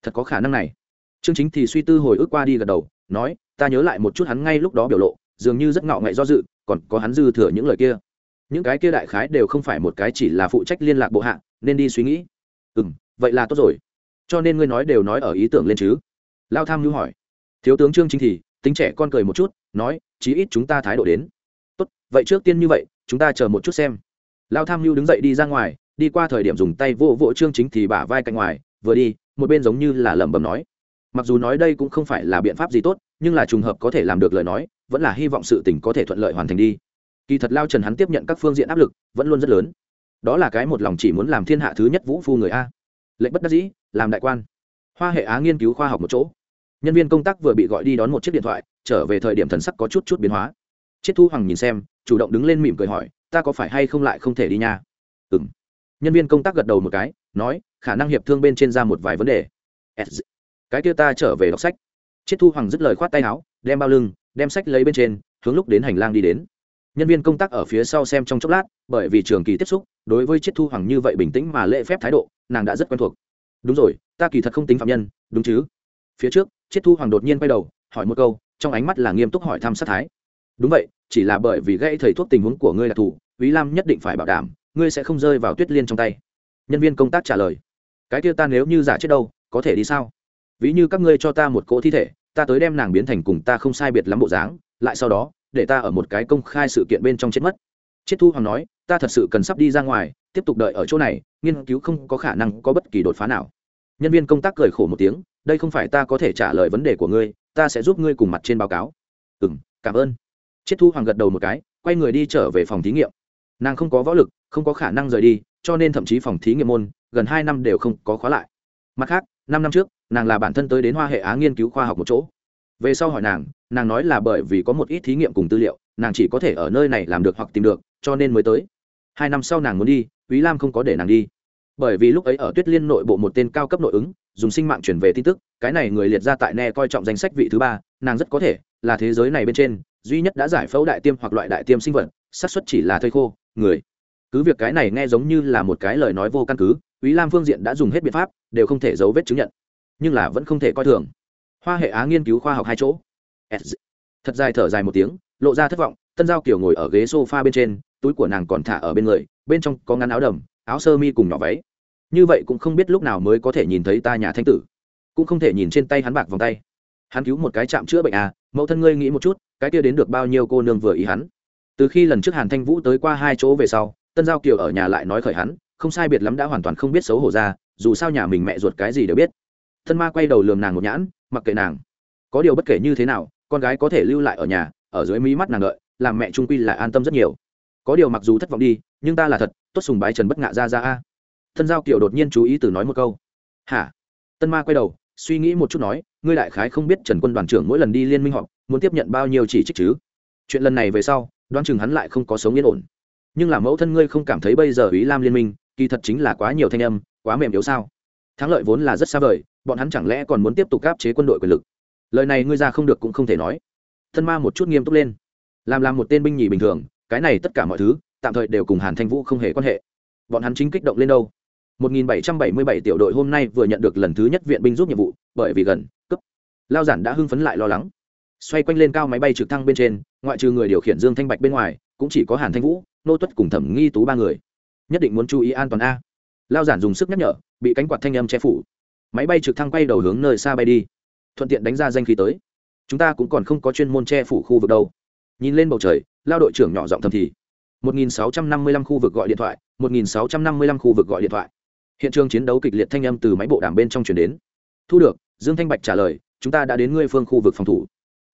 Thật có khả năng này. Chương chính thì suy tư hồi ức qua đi gật đầu nói ta nhớ lại một chút hắn ngay lúc đó biểu lộ dường như rất ngạo nghệ do dự còn có hắn dư thừa những lời kia những cái kia đại khái đều không phải một cái chỉ là phụ trách liên lạc bộ hạ, nên đi suy nghĩ. Ừ m vậy là tốt rồi. Cho nên ngươi nói đều nói ở ý tưởng lên chứ? Lao tham nhu hỏi. Thiếu tướng trương chính thì, tính trẻ con cười một chút, nói, chí ít chúng ta thái độ đến. Tốt, vậy trước tiên như vậy, chúng ta chờ một chút xem. Lao tham nhu đứng dậy đi ra ngoài, đi qua thời điểm dùng tay vô vỗ trương chính thì bả vai cạnh ngoài, vừa đi, một bên giống như là lẩm bẩm nói, mặc dù nói đây cũng không phải là biện pháp gì tốt, nhưng là trùng hợp có thể làm được lời nói, vẫn là hy vọng sự tình có thể thuận lợi hoàn thành đi kỳ thật lao trần hắn tiếp nhận các phương diện áp lực vẫn luôn rất lớn. Đó là cái một lòng chỉ muốn làm thiên hạ thứ nhất vũ phu người a. Lệnh bất đắc dĩ, làm đại quan. Hoa hệ á nghiên cứu khoa học một chỗ. Nhân viên công tác vừa bị gọi đi đón một chiếc điện thoại, trở về thời điểm thần sắc có chút chút biến hóa. Chiết thu hoàng nhìn xem, chủ động đứng lên mỉm cười hỏi, ta có phải hay không lại không thể đi nha? Ừ m nhân viên công tác gật đầu một cái, nói, khả năng hiệp thương bên trên ra một vài vấn đề. Cái kia ta trở về đọc sách. Chiết thu hoàng dứt lời khoát tay áo, đem bao lưng, đem sách lấy bên trên, hướng lúc đến hành lang đi đến nhân viên công tác ở phía sau xem trong chốc lát, bởi vì trường kỳ tiếp xúc, đối với chiết thu hoàng như vậy bình tĩnh mà lễ phép thái độ, nàng đã rất quen thuộc. Đúng rồi, ta kỳ thật không tính phạm nhân, đúng chứ? Phía trước, chiết thu hoàng đột nhiên quay đầu, hỏi một câu, trong ánh mắt là nghiêm túc hỏi thăm sát thái. Đúng vậy, chỉ là bởi vì gãy thầy thuốc tình huống của ngươi là thủ ý lam nhất định phải bảo đảm, ngươi sẽ không rơi vào tuyết liên trong tay. Nhân viên công tác trả lời, cái kia ta nếu như giả chết đâu, có thể đi sao? Ví như các ngươi cho ta một cỗ thi thể, ta tới đem nàng biến thành cùng ta không sai biệt lắm bộ dáng, lại sau đó để ta ở một cái công khai sự kiện bên trong chết mất. Chiết thu hoàng nói, ta thật sự cần sắp đi ra ngoài, tiếp tục đợi ở chỗ này, nghiên cứu không có khả năng có bất kỳ đột phá nào. Nhân viên công tác cười khổ một tiếng, đây không phải ta có thể trả lời vấn đề của ngươi, ta sẽ giúp ngươi cùng mặt trên báo cáo. Ừ m cảm ơn. Chiết thu hoàng gật đầu một cái, quay người đi trở về phòng thí nghiệm. Nàng không có võ lực, không có khả năng rời đi, cho nên thậm chí phòng thí nghiệm môn, gần hai năm đều không có khóa lại. Mặt khác, năm năm trước, nàng là bản thân tới đến hoa hệ á nghiên cứu khoa học một chỗ về sau hỏi nàng nàng nói là bởi vì có một ít thí nghiệm cùng tư liệu, nàng chỉ có thể ở nơi này làm được hoặc tìm được, cho nên mới tới. Hai năm sau nàng muốn đi, quý lam không có để nàng đi. Bởi vì lúc ấy ở tuyết liên nội bộ một tên cao cấp nội ứng, dùng sinh mạng chuyển về tin tức, cái này người liệt ra tại ne coi trọng danh sách vị thứ ba, nàng rất có thể là thế giới này bên trên, duy nhất đã giải phẫu đại tiêm hoặc loại đại tiêm sinh vật, xác suất chỉ là thây khô, người. Cứ việc cái này nghe giống như là một cái lời nói vô căn cứ, quý lam phương diện đã dùng hết biện pháp, đều không thể giấu vết chứng nhận. Nhưng là vẫn không thể coi thường hoa hệ á nghiên cứu khoa học hai chỗ. Thật dài thở dài một tiếng, lộ ra thất vọng, tân giao kiều ngồi ở ghế s o f a bên trên, túi của nàng còn thả ở bên người, bên trong có ngắn áo đầm, áo sơ mi cùng nhỏ váy. Như vậy cũng không biết lúc nào mới có thể nhìn thấy ta nhà thanh tử. Cũng không thể nhìn trên tay hắn bạc vòng tay. Hắn cứu một cái chạm chữa bệnh à mẫu thân ngươi nghĩ một chút, cái kia đến được bao nhiêu cô nương vừa ý hắn. Từ khi lần trước hàn thanh vũ tới qua hai chỗ về sau, tân giao kiều ở nhà lại nói khởi hắn, không sai biệt lắm đã hoàn toàn không biết xấu hổ ra, dù sao nhà mình mẹ ruột cái gì đều biết thân ma quay đầu lườm nàng một nhãn, mặc kệ nàng. Có điều bất kể như thế nào, con gái có thể lưu lại ở nhà, ở dưới mí mắt nàng đợi, làm mẹ trung quy là an tâm rất nhiều. Có điều mặc dù thất vọng đi, nhưng ta là thật, tốt sùng bái trần bất ngạ ra ra a. Thân giao kiểu đột nhiên chú ý từ nói một câu. Hả? Tân ma quay đầu, suy nghĩ một chút nói, ngươi đại khái không biết trần quân đoàn trưởng mỗi lần đi liên minh họp, muốn tiếp nhận bao nhiêu chỉ trích chứ? Chuyện lần này về sau, đoán chừng hắn lại không có sống yên ổn. Nhưng là mẫu thân ngươi không cảm thấy bây giờ ý lam liên minh, kỳ thật chính là quá nhiều thanh âm, quá mềm yếu sao? Thắng lợi vốn là rất xa vời bọn hắn chẳng lẽ còn muốn tiếp tục áp chế quân đội quyền lực? Lời này ngươi ra không được cũng không thể nói. Thân ma một chút nghiêm túc lên. Làm làm một tên binh nhì bình thường, cái này tất cả mọi thứ, tạm thời đều cùng hàn thanh vũ không hề quan hệ. Bọn hắn chính kích động lên đâu? 1777 tiểu đội hôm nay vừa nhận được lần thứ nhất viện binh giúp nhiệm vụ, bởi vì gần, cấp. Lao giản đã hưng phấn lại lo lắng. Xoay quanh lên cao máy bay trực thăng bên trên, ngoại trừ người điều khiển dương thanh bạch bên ngoài, cũng chỉ có hàn thanh vũ, nô tuất cùng thẩm nghi tú ba người. Nhất định muốn chú ý an toàn a. Lao giản dùng sức nhắc nhở, bị cánh quạt thanh âm che phủ máy bay trực thăng quay đầu hướng nơi xa bay đi. Thuận tiện đánh ra danh khí tới. Chúng ta cũng còn không có chuyên môn che phủ khu vực đâu. Nhìn lên bầu trời, lao đội trưởng nhỏ giọng thầm thì. 1655 khu vực gọi điện thoại 1655 khu vực gọi điện thoại. Hiện trường chiến đấu kịch liệt thanh âm từ máy bộ đàm bên trong chuyển đến. Thu được, dương thanh bạch trả lời, chúng ta đã đến ngươi phương khu vực phòng thủ.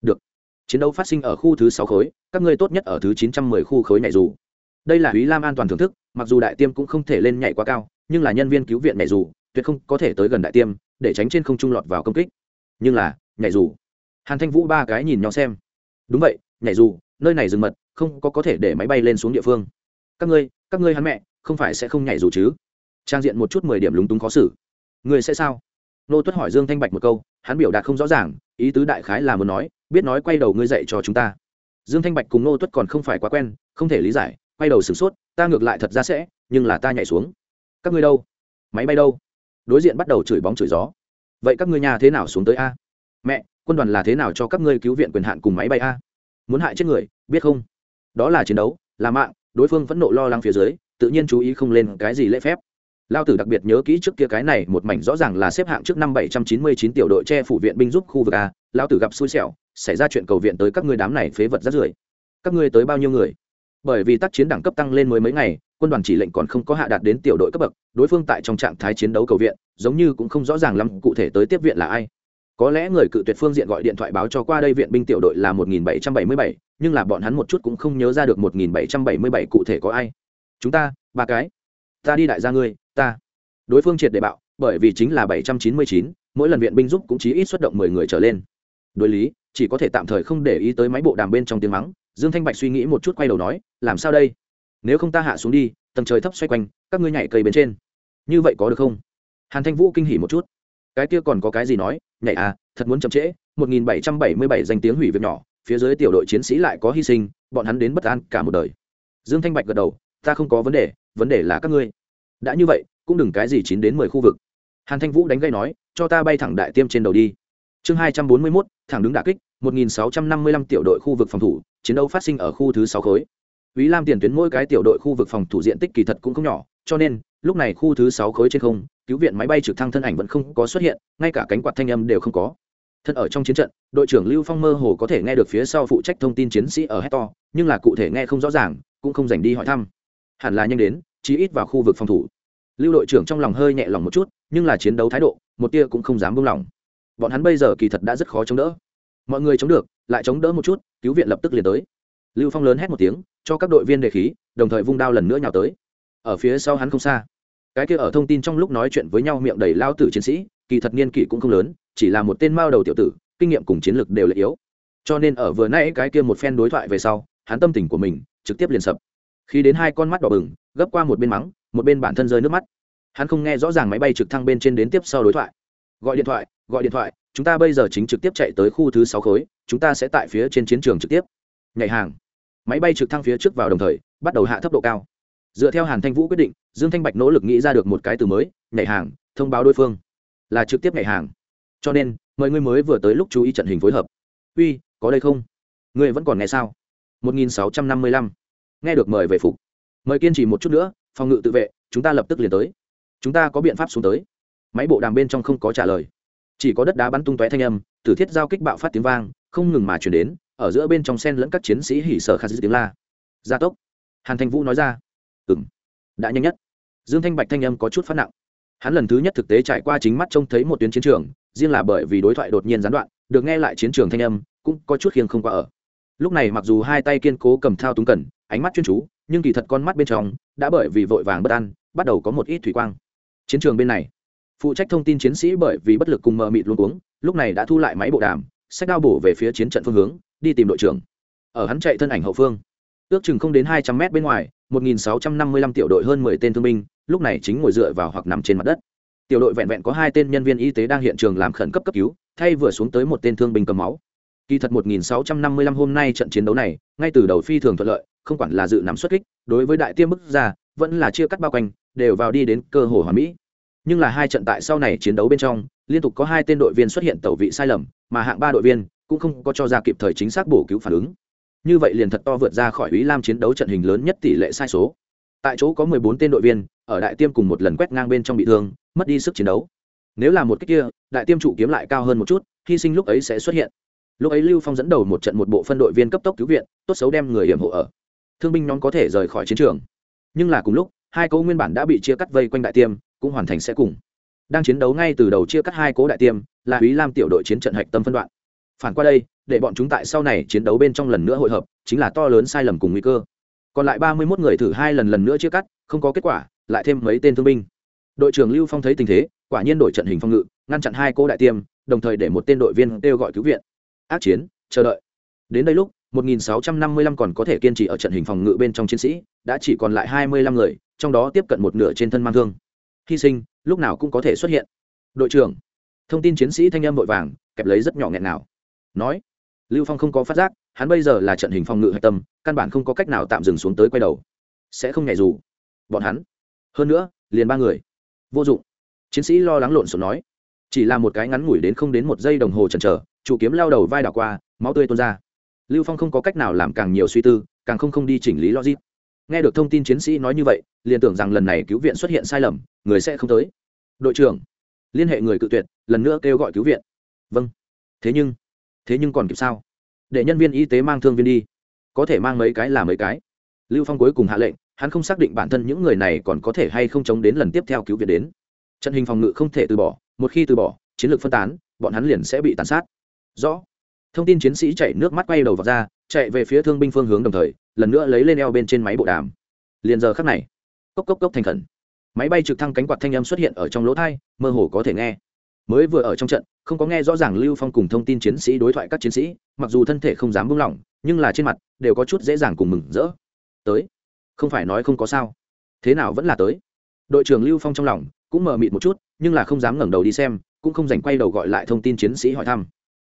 Được. Chiến đấu phát sinh ở khu thứ sáu khối, các ngươi tốt nhất ở thứ 910 khu khối nhảy dù. Đây là ý lam an toàn thưởng thức, mặc dù đại tiêm cũng không thể lên nhảy quá cao, nhưng là nhân viên cứu viện nhảy dù tuyệt không có thể tới gần đại tiêm, để tránh trên không trung lọt vào công kích. Nhưng là, nhảy dù. Hàn thanh vũ ba cái nhìn nhau xem. Đúng vậy, nhảy dù, nơi này rừng mật, không có có thể để máy bay lên xuống địa phương. Các ngươi các ngươi hắn mẹ, không phải sẽ không nhảy dù chứ? Trang diện một chút mười điểm lúng túng khó xử. Người sẽ sao? Nô tuất hỏi dương thanh bạch một câu, hắn biểu đạt không rõ ràng, ý tứ đại khái là muốn nói, biết nói quay đầu ngươi dạy cho chúng ta. Dương thanh bạch cùng nô tuất còn không phải quá quen, không thể lý giải, quay đầu sửng sốt, ta ngược lại thật ra sẽ, nhưng là ta nhảy xuống. Các ngươi đâu? Máy bay đâu? Đối diện bắt đầu chửi bóng chửi gió. Vậy các ngươi nhà thế nào xuống tới a? Mẹ, quân đoàn là thế nào cho các ngươi cứu viện quyền hạn cùng máy bay a? Muốn hại chết người, biết không? Đó là chiến đấu, là mạng, đối phương vẫn nộ lo lắng phía dưới, tự nhiên chú ý không lên cái gì lễ phép. Lao tử đặc biệt nhớ kỹ trước kia cái này, một mảnh rõ ràng là xếp hạng trước năm bảy trăm chín mươi chín tiểu đội che phủ viện binh giúp khu vực a, lao tử gặp xui xẻo, xảy ra chuyện cầu viện tới các ngươi đám này phế vật rất rưởi. Các ngươi tới bao nhiêu người? Bởi vì tác chiến đẳng cấp tăng lên mới mấy ngày quân đoàn chỉ lệnh còn không có hạ đạt đến tiểu đội cấp bậc đối phương tại trong trạng thái chiến đấu cầu viện giống như cũng không rõ ràng lắm cụ thể tới tiếp viện là ai. Có lẽ người cự tuyệt phương diện gọi điện thoại báo cho qua đây viện binh tiểu đội là 1777, nhưng là bọn hắn một chút cũng không nhớ ra được 1777 cụ thể có ai. Chúng ta ba cái. Ta đi đại gia ngươi ta. Đối phương triệt để bạo bởi vì chính là 799, mỗi lần viện binh giúp cũng chỉ ít xuất động 10 người trở lên. Đối lý chỉ có thể tạm thời không để ý tới máy bộ đàm bên trong tiếng mắng. Dương thanh bạch suy nghĩ một chút quay đầu nói làm sao đây? Nếu không ta hạ xuống đi, tầng trời thấp xoay quanh, các ngươi nhảy cây bên trên. Như vậy có được không? Hàn thanh vũ kinh hỉ một chút. Cái kia còn có cái gì nói? Nhảy à thật muốn chậm trễ 1777 danh tiếng hủy việc nhỏ, phía dưới tiểu đội chiến sĩ lại có hy sinh, bọn hắn đến bất an cả một đời. Dương thanh bạch gật đầu, ta không có vấn đề vấn đề là các ngươi. Đã như vậy, cũng đừng cái gì chín đến mười khu vực. Hàn thanh vũ đánh gây nói, cho ta bay thẳng đại tiêm trên đầu đi. Chương hai trăm bốn mươi mốt, thẳng đứng đà kích, một nghìn sáu trăm năm mươi lăm tiểu đội khu vực phòng thủ, chiến đấu phát sinh ở khu thứ sáu khối. Vĩ Lam tiền tuyến mỗi cái tiểu đội khu vực phòng thủ diện tích kỳ thật cũng không nhỏ, cho nên lúc này khu thứ sáu khối trên không, cứu viện máy bay trực thăng thân ảnh vẫn không có xuất hiện, ngay cả cánh quạt thanh âm đều không có. Thân ở trong chiến trận, đội trưởng Lưu Phong mơ hồ có thể nghe được phía sau phụ trách thông tin chiến sĩ ở hét to, nhưng là cụ thể nghe không rõ ràng, cũng không dành đi hỏi thăm. Hẳn là nhanh đến, chí ít vào khu vực phòng thủ. Lưu đội trưởng trong lòng hơi nhẹ lòng một chút, nhưng là chiến đấu thái độ, một tia cũng không dám buông lỏng. Bọn hắn bây giờ kỳ thật đã rất khó chống đỡ. Mọi người chống được, lại chống đỡ một chút, cứu viện lập tức liền tới. Lưu Phong lớn hét một tiếng, cho các đội viên đề khí đồng thời vung đao lần nữa nhào tới. Ở phía sau hắn không xa. Cái kia ở thông tin trong lúc nói chuyện với nhau miệng đầy lao tử chiến sĩ kỳ thật niên kỷ cũng không lớn chỉ là một tên mao đầu tiểu tử kinh nghiệm cùng chiến lược đều là yếu. Cho nên ở vừa nãy cái kia một phen đối thoại về sau hắn tâm tình của mình trực tiếp liền sập. Khi đến hai con mắt đỏ bừng gấp qua một bên mắng một bên bản thân rơi nước mắt. Hắn không nghe rõ ràng máy bay trực thăng bên trên đến tiếp sau đối thoại. Gọi điện thoại gọi điện thoại chúng ta bây giờ chính trực tiếp chạy tới khu thứ sáu khối chúng ta sẽ tại phía trên chiến trường trực tiếp. Nhảy hàng máy bay trực thăng phía trước vào đồng thời, bắt đầu hạ thấp độ cao. Dựa theo hàn thanh vũ quyết định, dương thanh bạch nỗ lực nghĩ ra được một cái từ mới, nhảy hàng, thông báo đối phương. Là trực tiếp nhảy hàng. Cho nên, mời ngươi mới vừa tới lúc chú ý trận hình phối hợp. Uy, có đây không? Ngươi vẫn còn nghe sao? 1655. nghe được mời về phục. Mời kiên trì một chút nữa, phòng ngự tự vệ, chúng ta lập tức liền tới. Chúng ta có biện pháp xuống tới. Máy bộ đàm bên trong không có trả lời. Chỉ có đất đá bắn tung tóe thanh âm tử thiết giao kích bạo phát tiếng vang, không ngừng mà chuyển đến ở giữa bên trong sen lẫn các chiến sĩ hỉ sở khả dư tiếng la. Gia tốc. Hàn thanh vũ nói ra. Ừ m đã nhanh nhất. Dương thanh bạch thanh âm có chút phát nặng. Hắn lần thứ nhất thực tế trải qua chính mắt trông thấy một tuyến chiến trường, riêng là bởi vì đối thoại đột nhiên gián đoạn, được nghe lại chiến trường thanh âm, cũng có chút khiêng không qua ở. Lúc này mặc dù hai tay kiên cố cầm thao túng cần, ánh mắt chuyên chú, nhưng kỳ thật con mắt bên trong đã bởi vì vội vàng bất an, bắt đầu có một ít thủy quang. Chiến trường bên này, phụ trách thông tin chiến sĩ bởi vì bất lực cùng mờ mịt luôn cuống, lúc này đã thu lại máy bộ đàm, sách đao bổ về phía chiến trận phương hướng đi tìm đội trưởng. Ở hắn chạy thân ảnh hậu phương, ước chừng không đến hai trăm mét bên ngoài, một nghìn sáu trăm năm mươi lăm tiểu đội hơn mười tên thương binh, lúc này chính ngồi dựa vào hoặc nằm trên mặt đất. Tiểu đội vẹn vẹn có hai tên nhân viên y tế đang hiện trường làm khẩn cấp cấp cứu, thay vừa xuống tới một tên thương binh cầm máu. Kỳ thật một nghìn sáu trăm năm mươi lăm hôm nay trận chiến đấu này, ngay từ đầu phi thường thuận lợi, không quản là dự nắm xuất kích, đối với đại tiêm bức ra, vẫn là chia cắt bao quanh, đều vào đi đến cơ hồ hòa mỹ. Nhưng là hai trận tại sau này chiến đấu bên trong, liên tục có hai tên đội viên xuất hiện tẩu vị sai lầm, mà hạng ba đội viên cũng không có cho ra kịp thời chính xác bổ cứu phản ứng. Như vậy liền thật to vượt ra khỏi ý lam chiến đấu trận hình lớn nhất tỷ lệ sai số. Tại chỗ có mười bốn tên đội viên, ở đại tiêm cùng một lần quét ngang bên trong bị thương, mất đi sức chiến đấu. Nếu là một cách kia, đại tiêm trụ kiếm lại cao hơn một chút, hy sinh lúc ấy sẽ xuất hiện. Lúc ấy lưu phong dẫn đầu một trận một bộ phân đội viên cấp tốc cứu viện, tốt xấu đem người hiểm hộ ở. Thương binh nhóm có thể rời khỏi chiến trường. Nhưng là cùng lúc, hai cố nguyên bản đã bị chia cắt vây quanh đại tiêm, cũng hoàn thành sẽ cùng. Đang chiến đấu ngay từ đầu chia cắt hai cố đại tiêm, là ý lam tiểu đội chiến trận hạch tâm phân đoạn phản qua đây, để bọn chúng tại sau này chiến đấu bên trong lần nữa hội hợp, chính là to lớn sai lầm cùng nguy cơ. Còn lại ba mươi mốt người thử hai lần lần nữa chia cắt, không có kết quả, lại thêm mấy tên thương binh. Đội trưởng lưu phong thấy tình thế, quả nhiên đổi trận hình phong ngự, ngăn chặn hai cô đại tiêm, đồng thời để một tên đội viên kêu gọi cứu viện. Ác chiến, chờ đợi. Đến đây lúc 1655 còn có thể kiên trì ở trận hình phòng ngự bên trong chiến sĩ, đã chỉ còn lại 25 người, trong đó tiếp cận một nửa trên thân mang thương. Hy sinh, lúc nào cũng có thể xuất hiện. Đội trưởng, thông tin chiến sĩ thanh âm vội vàng, kẹp lấy rất nhỏ nghẹn nào nói, lưu phong không có phát giác, hắn bây giờ là trận hình phòng ngự hạch tâm, căn bản không có cách nào tạm dừng xuống tới quay đầu. Sẽ không nhảy dù. Bọn hắn, hơn nữa, liền ba người. Vô dụng. Chiến sĩ lo lắng lộn xộn nói, chỉ là một cái ngắn ngủi đến không đến một giây đồng hồ chần chờ, chủ kiếm lao đầu vai đảo qua, máu tươi tuôn ra. Lưu phong không có cách nào làm càng nhiều suy tư, càng không không đi chỉnh lý logic. Nghe được thông tin chiến sĩ nói như vậy, liền tưởng rằng lần này cứu viện xuất hiện sai lầm, người sẽ không tới. Đội trưởng, liên hệ người cự tuyệt, lần nữa kêu gọi cứu viện. Vâng. Thế nhưng thế nhưng còn kịp sao? Để nhân viên y tế mang thương viên đi. Có thể mang mấy cái là mấy cái. Lưu phong cuối cùng hạ lệnh, hắn không xác định bản thân những người này còn có thể hay không chống đến lần tiếp theo cứu viện đến. Trận hình phòng ngự không thể từ bỏ, một khi từ bỏ, chiến lược phân tán, bọn hắn liền sẽ bị tàn sát. Rõ. Thông tin chiến sĩ chạy nước mắt quay đầu vào ra, chạy về phía thương binh phương hướng đồng thời, lần nữa lấy lên eo bên trên máy bộ đàm. Liền giờ khắc này, cốc cốc cốc thành khẩn. Máy bay trực thăng cánh quạt thanh âm xuất hiện ở trong lỗ thai, mơ hồ có thể nghe mới vừa ở trong trận, không có nghe rõ ràng lưu phong cùng thông tin chiến sĩ đối thoại các chiến sĩ, mặc dù thân thể không dám buông lỏng, nhưng là trên mặt đều có chút dễ dàng cùng mừng rỡ. Tới, không phải nói không có sao. Thế nào vẫn là tới. Đội trưởng lưu phong trong lòng cũng mờ mịt một chút, nhưng là không dám ngẩng đầu đi xem, cũng không dành quay đầu gọi lại thông tin chiến sĩ hỏi thăm.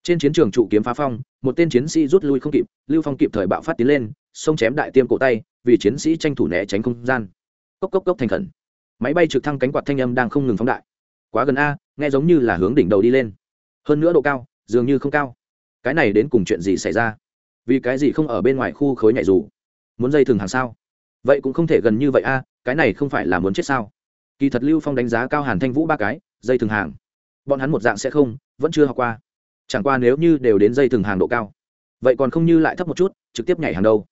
Trên chiến trường trụ kiếm phá phong, một tên chiến sĩ rút lui không kịp, lưu phong kịp thời bạo phát tiến lên, xông chém đại tiêm cổ tay, vì chiến sĩ tranh thủ né tránh không gian. Cốc cốc cốc thành khẩn. Máy bay trực thăng cánh quạt thanh âm đang không ngừng phóng đại. Quá gần a nghe giống như là hướng đỉnh đầu đi lên. Hơn nữa độ cao, dường như không cao. Cái này đến cùng chuyện gì xảy ra? Vì cái gì không ở bên ngoài khu khối nhảy dù? Muốn dây thừng hàng sao? Vậy cũng không thể gần như vậy a, cái này không phải là muốn chết sao? Kỳ thật lưu phong đánh giá cao hàn thanh vũ ba cái, dây thừng hàng. Bọn hắn một dạng sẽ không, vẫn chưa học qua. Chẳng qua nếu như đều đến dây thừng hàng độ cao, vậy còn không như lại thấp một chút, trực tiếp nhảy hàng đâu.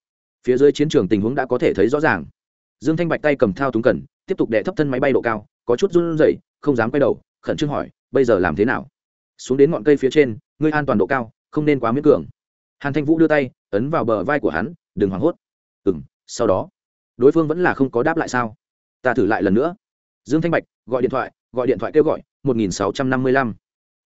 Phía dưới chiến trường tình huống đã có thể thấy rõ ràng. Dương thanh bạch tay cầm thao túng cần, tiếp tục đệ thấp thân máy bay độ cao, có chút run rẩy, không dám quay đầu khẩn trương hỏi, bây giờ làm thế nào? Xuống đến ngọn cây phía trên, ngươi an toàn độ cao, không nên quá miễn cường hàn thanh vũ đưa tay, ấn vào bờ vai của hắn, đừng hoảng hốt. Ừ m sau đó? Đối phương vẫn là không có đáp lại sao? Ta thử lại lần nữa. Dương thanh bạch, gọi điện thoại, gọi điện thoại kêu gọi, một nghìn sáu trăm năm mươi lăm.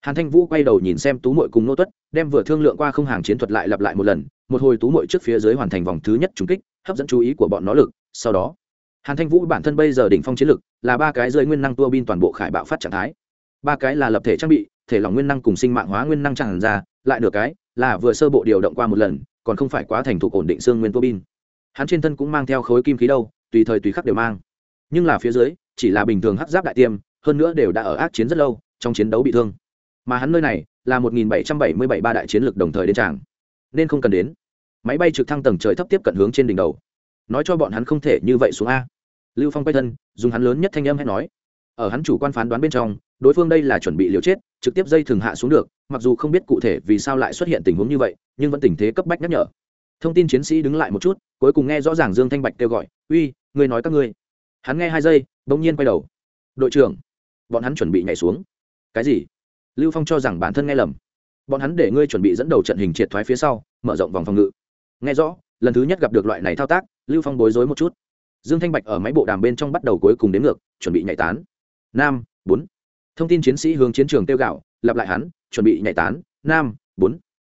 Hàn thanh vũ quay đầu nhìn xem tú mội cùng nô tuất, đem vừa thương lượng qua không hàng chiến thuật lại lặp lại một lần, một hồi tú mội trước phía dưới hoàn thành vòng thứ nhất trúng kích, hấp dẫn chú ý của bọn nó lực, sau đó, hàn thanh vũ bản thân bây giờ đỉnh phong chiến lực, là ba cái rơi nguyên năng tua bin toàn bộ khải bạo phát trạng thái ba cái là lập thể trang bị, thể lỏng nguyên năng cùng sinh mạng hóa nguyên năng tràn ra, lại nửa cái là vừa sơ bộ điều động qua một lần, còn không phải quá thành thục ổn định xương nguyên tua bin. Hắn trên thân cũng mang theo khối kim khí đâu, tùy thời tùy khắc đều mang. Nhưng là phía dưới, chỉ là bình thường hắc giáp đại tiêm, hơn nữa đều đã ở ác chiến rất lâu, trong chiến đấu bị thương. Mà hắn nơi này là một nghìn bảy trăm bảy mươi bảy ba đại chiến lược đồng thời đến tràng. Nên không cần đến. Máy bay trực thăng tầng trời thấp tiếp cận hướng trên đỉnh đầu. Nói cho bọn hắn không thể như vậy xuống a. Lưu phong quay thân, dùng hắn lớn nhất thanh âm hay nói. Ở hắn chủ quan phán đoán bên trong đối phương đây là chuẩn bị liều chết, trực tiếp dây thường hạ xuống được, mặc dù không biết cụ thể vì sao lại xuất hiện tình huống như vậy, nhưng vẫn tình thế cấp bách nhắc nhở. Thông tin chiến sĩ đứng lại một chút, cuối cùng nghe rõ ràng dương thanh bạch kêu gọi, uy, ngươi nói các ngươi. Hắn nghe hai giây, bỗng nhiên quay đầu. Đội trưởng, bọn hắn chuẩn bị nhảy xuống. Cái gì? Lưu phong cho rằng bản thân nghe lầm. Bọn hắn để ngươi chuẩn bị dẫn đầu trận hình triệt thoái phía sau, mở rộng vòng phòng ngự. Nghe rõ, lần thứ nhất gặp được loại này thao tác, lưu phong bối rối một chút. Dương thanh bạch ở máy bộ đàm bên trong bắt đầu cuối cùng đến ngược, chuẩn bị nhảy tán. Nam, bốn thông tin chiến sĩ hướng chiến trường tiêu gạo, lặp lại hắn, chuẩn bị nhảy tán, nam, bốn.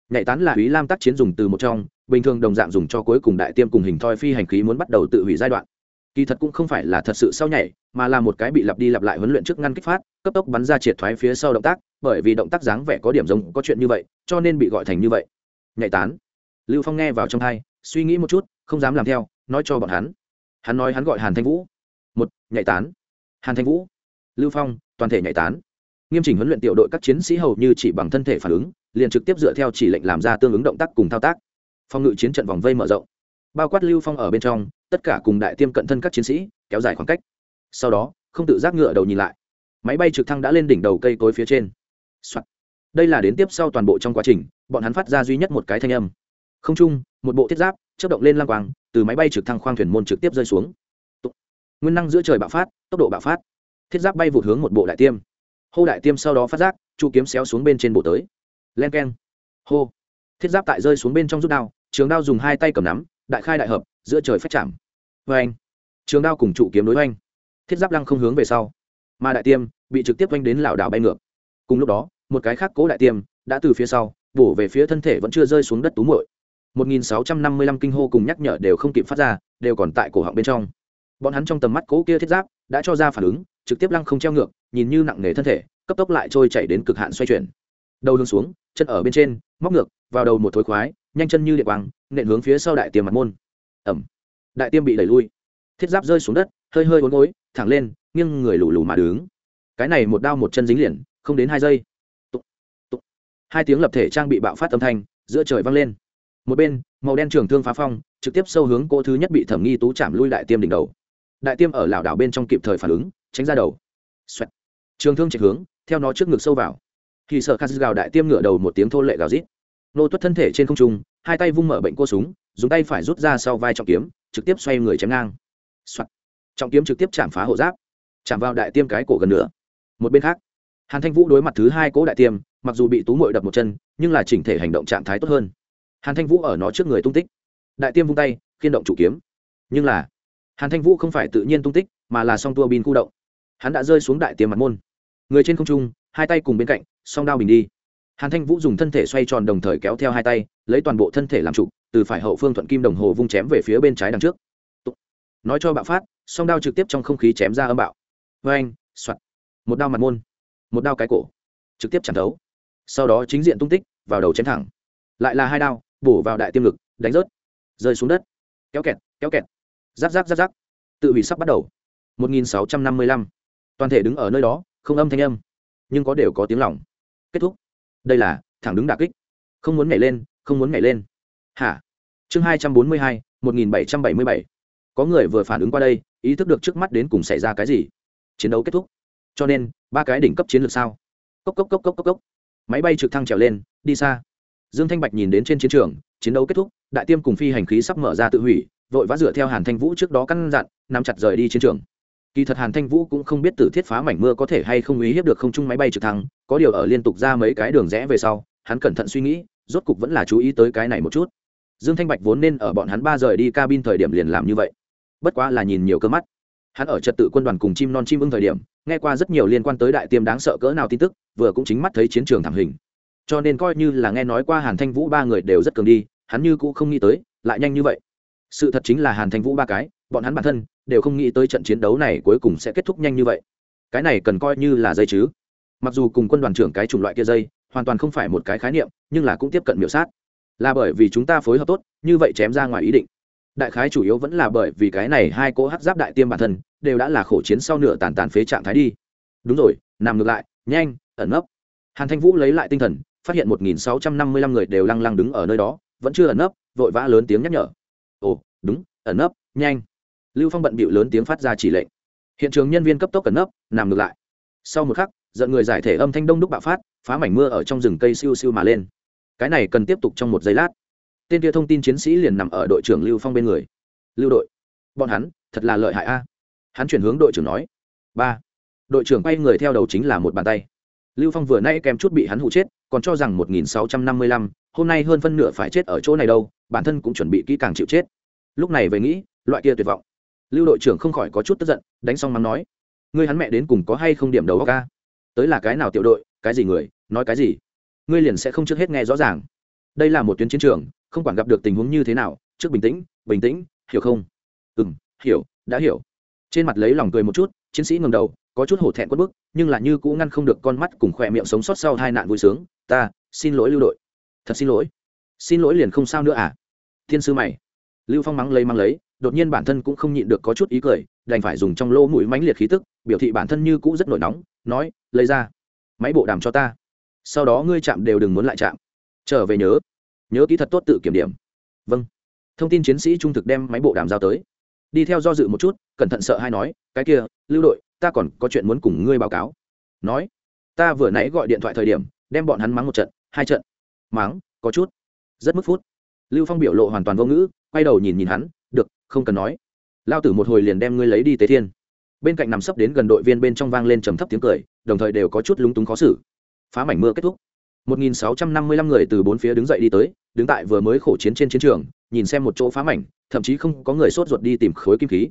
Nhảy tán là ý lam tác chiến dùng từ một trong, bình thường đồng dạng dùng cho cuối cùng đại tiêm cùng hình thoi phi hành khí muốn bắt đầu tự hủy giai đoạn. Kỳ thật cũng không phải là thật sự sau nhảy, mà là một cái bị lặp đi lặp lại huấn luyện trước ngăn kích phát, cấp tốc bắn ra triệt thoái phía sau động tác, bởi vì động tác dáng vẻ có điểm giống có chuyện như vậy, cho nên bị gọi thành như vậy. Nhảy tán. Lưu phong nghe vào trong hai suy nghĩ một chút, không dám làm theo, nói cho bọn hắn. Hắn nói hắn gọi hàn thanh vũ. Một, nhảy tán. Hàn thanh vũ. Lưu phong toàn thể nhảy tán. Nghiêm chỉnh huấn luyện tiểu đội các chiến sĩ hầu như chỉ bằng thân thể phản ứng, liền trực tiếp dựa theo chỉ lệnh làm ra tương ứng động tác cùng thao tác. Phong ngự chiến trận vòng vây mở rộng. Bao quát lưu phong ở bên trong, tất cả cùng đại tiêm cận thân các chiến sĩ, kéo dài khoảng cách. Sau đó, không tự giác ngựa đầu nhìn lại. Máy bay trực thăng đã lên đỉnh đầu cây cối phía trên、Soạn. đây là đến tiếp sau toàn bộ trong quá trình, bọn hắn phát ra duy nhất một cái thanh âm. Không chung một bộ thiết giáp chất động lên lang quang, từ máy bay trực thăng khoang thuyền môn trực tiếp rơi xuống. Nguyên năng giữa trời bạo phát, tốc độ bạo phát thiết giáp bay vụt hướng một bộ đại tiêm. Hô đại tiêm sau đó phát giác, chu kiếm xéo xuống bên trên bộ tới. Len k e n hô. Thiết giáp tại rơi xuống bên trong rút đao, trường đao dùng hai tay cầm nắm, đại khai đại hợp, giữa trời phách chạm. Vê anh. Trường đao cùng trụ kiếm đối oanh thiết giáp lăng không hướng về sau. Mà đại tiêm bị trực tiếp oanh đến lảo đảo bay ngược. Cùng lúc đó, một cái khác cố đại tiêm đã từ phía sau, bổ về phía thân thể vẫn chưa rơi xuống đất tú muội. 1655 kinh hô cùng nhắc nhở đều không kịp phát ra, đều còn tại cổ họng bên trong. Bọn hắn trong tầm mắt cố kia thiết giáp đã cho ra phản ứng trực tiếp lăng không treo ngược nhìn như nặng nề thân thể cấp tốc lại trôi chảy đến cực hạn xoay chuyển. Đầu hướng xuống chân ở bên trên móc ngược vào đầu một thối khoái nhanh chân như điện quang nện hướng phía sau đại tiêm mặt môn. Ẩm đại tiêm bị đẩy lui. Thiết giáp rơi xuống đất hơi hơi uốn gối thẳng lên nghiêng người lù lù mà đứng. Cái này một đao một chân dính liền không đến hai giây. Tục, tục. hai tiếng lập thể trang bị bạo phát âm thanh giữa trời vang lên. Một bên màu đen trường thương phá phong trực tiếp sâu hướng cô thứ nhất bị thẩm nghi tú chạm lui đại tiêm đỉnh đầu. Đại tiêm ở lảo đảo bên trong kịp thời phản ứng tránh ra đầu. Xoẹt. trường thương chạy hướng theo nó trước ngực sâu vào. Khi sợ khát gào đại tiêm ngửa đầu một tiếng thô lệ gào rít. Nô tuất thân thể trên không trung hai tay vung mở bệnh cô súng dùng tay phải rút ra sau vai trọng kiếm trực tiếp xoay người chém xoẹt, trọng kiếm trực tiếp chạm phá hộ giáp chạm vào đại tiêm cái cổ gần nữa một bên khác hàn thanh vũ đối mặt thứ hai cố đại tiêm mặc dù bị tú mội đập một chân nhưng là chỉnh thể hành động trạng thái tốt hơn. Hàn thanh vũ ở nó trước người tung tích. Đại tiêm vung tay khiên động chủ kiếm. Nhưng là hàn thanh vũ không phải tự nhiên tung tích mà là song tua bin khu động hắn đã rơi xuống đại tiêm mặt môn. Người trên không trung, hai tay cùng bên cạnh, song đao bình đi. Hàn thanh vũ dùng thân thể xoay tròn đồng thời kéo theo hai tay, lấy toàn bộ thân thể làm trụ, từ phải hậu phương thuận kim đồng hồ vung chém về phía bên trái đằng trước. Nói cho bạo phát, song đao trực tiếp trong không khí chém ra âm bạo. Vê anh soạt. Một đao mặt môn, một đao cái cổ, trực tiếp chạm thấu. Sau đó chính diện tung tích, vào đầu chém thẳng. Lại là hai đao, bổ vào đại tiêm lực, đánh rớt. Rơi xuống đất. Kéo kẹt kéo kẹt. Giáp giáp giáp giáp tự hủy sắp bắt đầu. 1655 toàn thể đứng ở nơi đó, không âm thanh âm, nhưng có đều có tiếng lỏng kết thúc. Đây là, thẳng đứng đà kích. Không muốn nhảy lên, không muốn nhảy lên. Hả? Chương hai trăm bốn mươi hai, một nghìn bảy trăm bảy mươi bảy. Có người vừa phản ứng qua đây, ý thức được trước mắt đến cùng xảy ra cái gì. Chiến đấu kết thúc. Cho nên, ba cái đỉnh cấp chiến lược sao? Cốc cốc cốc cốc cốc cốc. Máy bay trực thăng trèo lên, đi xa. Dương thanh bạch nhìn đến trên chiến trường, chiến đấu kết thúc, đại tiêm cùng phi hành khí sắp mở ra tự hủy, vội vã dựa theo hàn thanh vũ trước đó căn dặn, nắm chặt rời đi chiến trường kỳ thật hàn thanh vũ cũng không biết tử thiết phá mảnh mưa có thể hay không uy hiếp được không chung máy bay trực thăng, có điều ở liên tục ra mấy cái đường rẽ về sau, hắn cẩn thận suy nghĩ, rốt cục vẫn là chú ý tới cái này một chút. Dương thanh bạch vốn nên ở bọn hắn ba rời đi cabin thời điểm liền làm như vậy. Bất quá là nhìn nhiều cơ mắt. Hắn ở trật tự quân đoàn cùng chim non chim ưng thời điểm, nghe qua rất nhiều liên quan tới đại tiêm đáng sợ cỡ nào tin tức, vừa cũng chính mắt thấy chiến trường thảm hình. Cho nên coi như là nghe nói qua hàn thanh vũ ba người đều rất cường đi, hắn như cũng không nghĩ tới, lại nhanh như vậy. Sự thật chính là hàn thanh vũ ba cái bọn hắn bản thân đều không nghĩ tới trận chiến đấu này cuối cùng sẽ kết thúc nhanh như vậy. Cái này cần coi như là dây chứ. Mặc dù cùng quân đoàn trưởng cái chủng loại kia dây, hoàn toàn không phải một cái khái niệm, nhưng là cũng tiếp cận miểu sát. Là bởi vì chúng ta phối hợp tốt, như vậy chém ra ngoài ý định. Đại khái chủ yếu vẫn là bởi vì cái này hai cỗ hát giáp đại tiêm bản thân, đều đã là khổ chiến sau nửa tàn tàn phế trạng thái đi. Đúng rồi, nằm ngược lại, nhanh, ẩn nấp. Hàn thanh vũ lấy lại tinh thần, phát hiện một nghìn sáu trăm năm mươi lăm người đều lăng lăng đứng ở nơi đó, vẫn chưa ẩn nấp, vội vã lớn tiếng nhắc nhở. Ồ, đúng, ẩn nấp, nhanh lưu phong bận bịu lớn tiếng phát ra chỉ lệnh. Hiện trường nhân viên cấp tốc cẩn nấp, nằm ngược lại. Sau một khắc, giận người giải thể âm thanh đông đúc bạo phát, phá mảnh mưa ở trong rừng cây siêu siêu mà lên. Cái này cần tiếp tục trong một giây lát. Tên kia thông tin chiến sĩ liền nằm ở đội trưởng lưu phong bên người. Lưu đội, bọn hắn thật là lợi hại a. Hắn chuyển hướng đội trưởng nói. Ba. Đội trưởng quay người theo đầu chính là một bàn tay. Lưu phong vừa nay kèm chút bị hắn hụ chết, còn cho rằng một nghìn sáu trăm năm mươi lăm, hôm nay hơn phân nửa phải chết ở chỗ này đâu, bản thân cũng chuẩn bị kỹ càng chịu chết. Lúc này về nghĩ, loại kia tuyệt vọng lưu đội trưởng không khỏi có chút tức giận, đánh xong mắng nói, ngươi hắn mẹ đến cùng có hay không điểm đầu ca tới là cái nào tiểu đội, cái gì người, nói cái gì? Ngươi liền sẽ không trước hết nghe rõ ràng. Đây là một tuyến chiến trường, không quản gặp được tình huống như thế nào, trước bình tĩnh bình tĩnh, hiểu không? Ừ m hiểu, đã hiểu. Trên mặt lấy lòng cười một chút, chiến sĩ ngầm đầu, có chút hổ thẹn quất bức, nhưng là như cũ ngăn không được con mắt cùng khỏe miệng sống sót sau hai nạn vui sướng, ta, xin lỗi lưu đội. Thật xin lỗi. Xin lỗi liền không sao nữa à? Thiên sư mày. Lưu phong mắng lấy mắng lấy đột nhiên bản thân cũng không nhịn được có chút ý cười, đành phải dùng trong lỗ mũi mãnh liệt khí tức, biểu thị bản thân như cũ rất nổi nóng, nói, lấy ra, máy bộ đàm cho ta. Sau đó ngươi chạm đều đừng muốn lại chạm. Trở về nhớ nhớ kỹ thật tốt tự kiểm điểm. Vâng. Thông tin chiến sĩ trung thực đem máy bộ đàm giao tới. Đi theo do dự một chút, cẩn thận sợ hay nói, cái kia, lưu đội, ta còn có chuyện muốn cùng ngươi báo cáo. Nói, ta vừa nãy gọi điện thoại thời điểm, đem bọn hắn mắng một trận, hai trận. Mắng, có chút. Rất mức phút, lưu phong biểu lộ hoàn toàn vô ngữ, quay đầu nhìn nhìn hắn không cần nói. Lao tử một hồi liền đem ngươi lấy đi tế thiên. Bên cạnh nằm sấp đến gần đội viên bên trong vang lên trầm thấp tiếng cười, đồng thời đều có chút lúng túng khó xử. Phá mảnh mưa kết thúc. 1655 người từ bốn phía đứng dậy đi tới, đứng tại vừa mới khổ chiến trên chiến trường, nhìn xem một chỗ phá mảnh, thậm chí không có người sốt ruột đi tìm khối kim khí.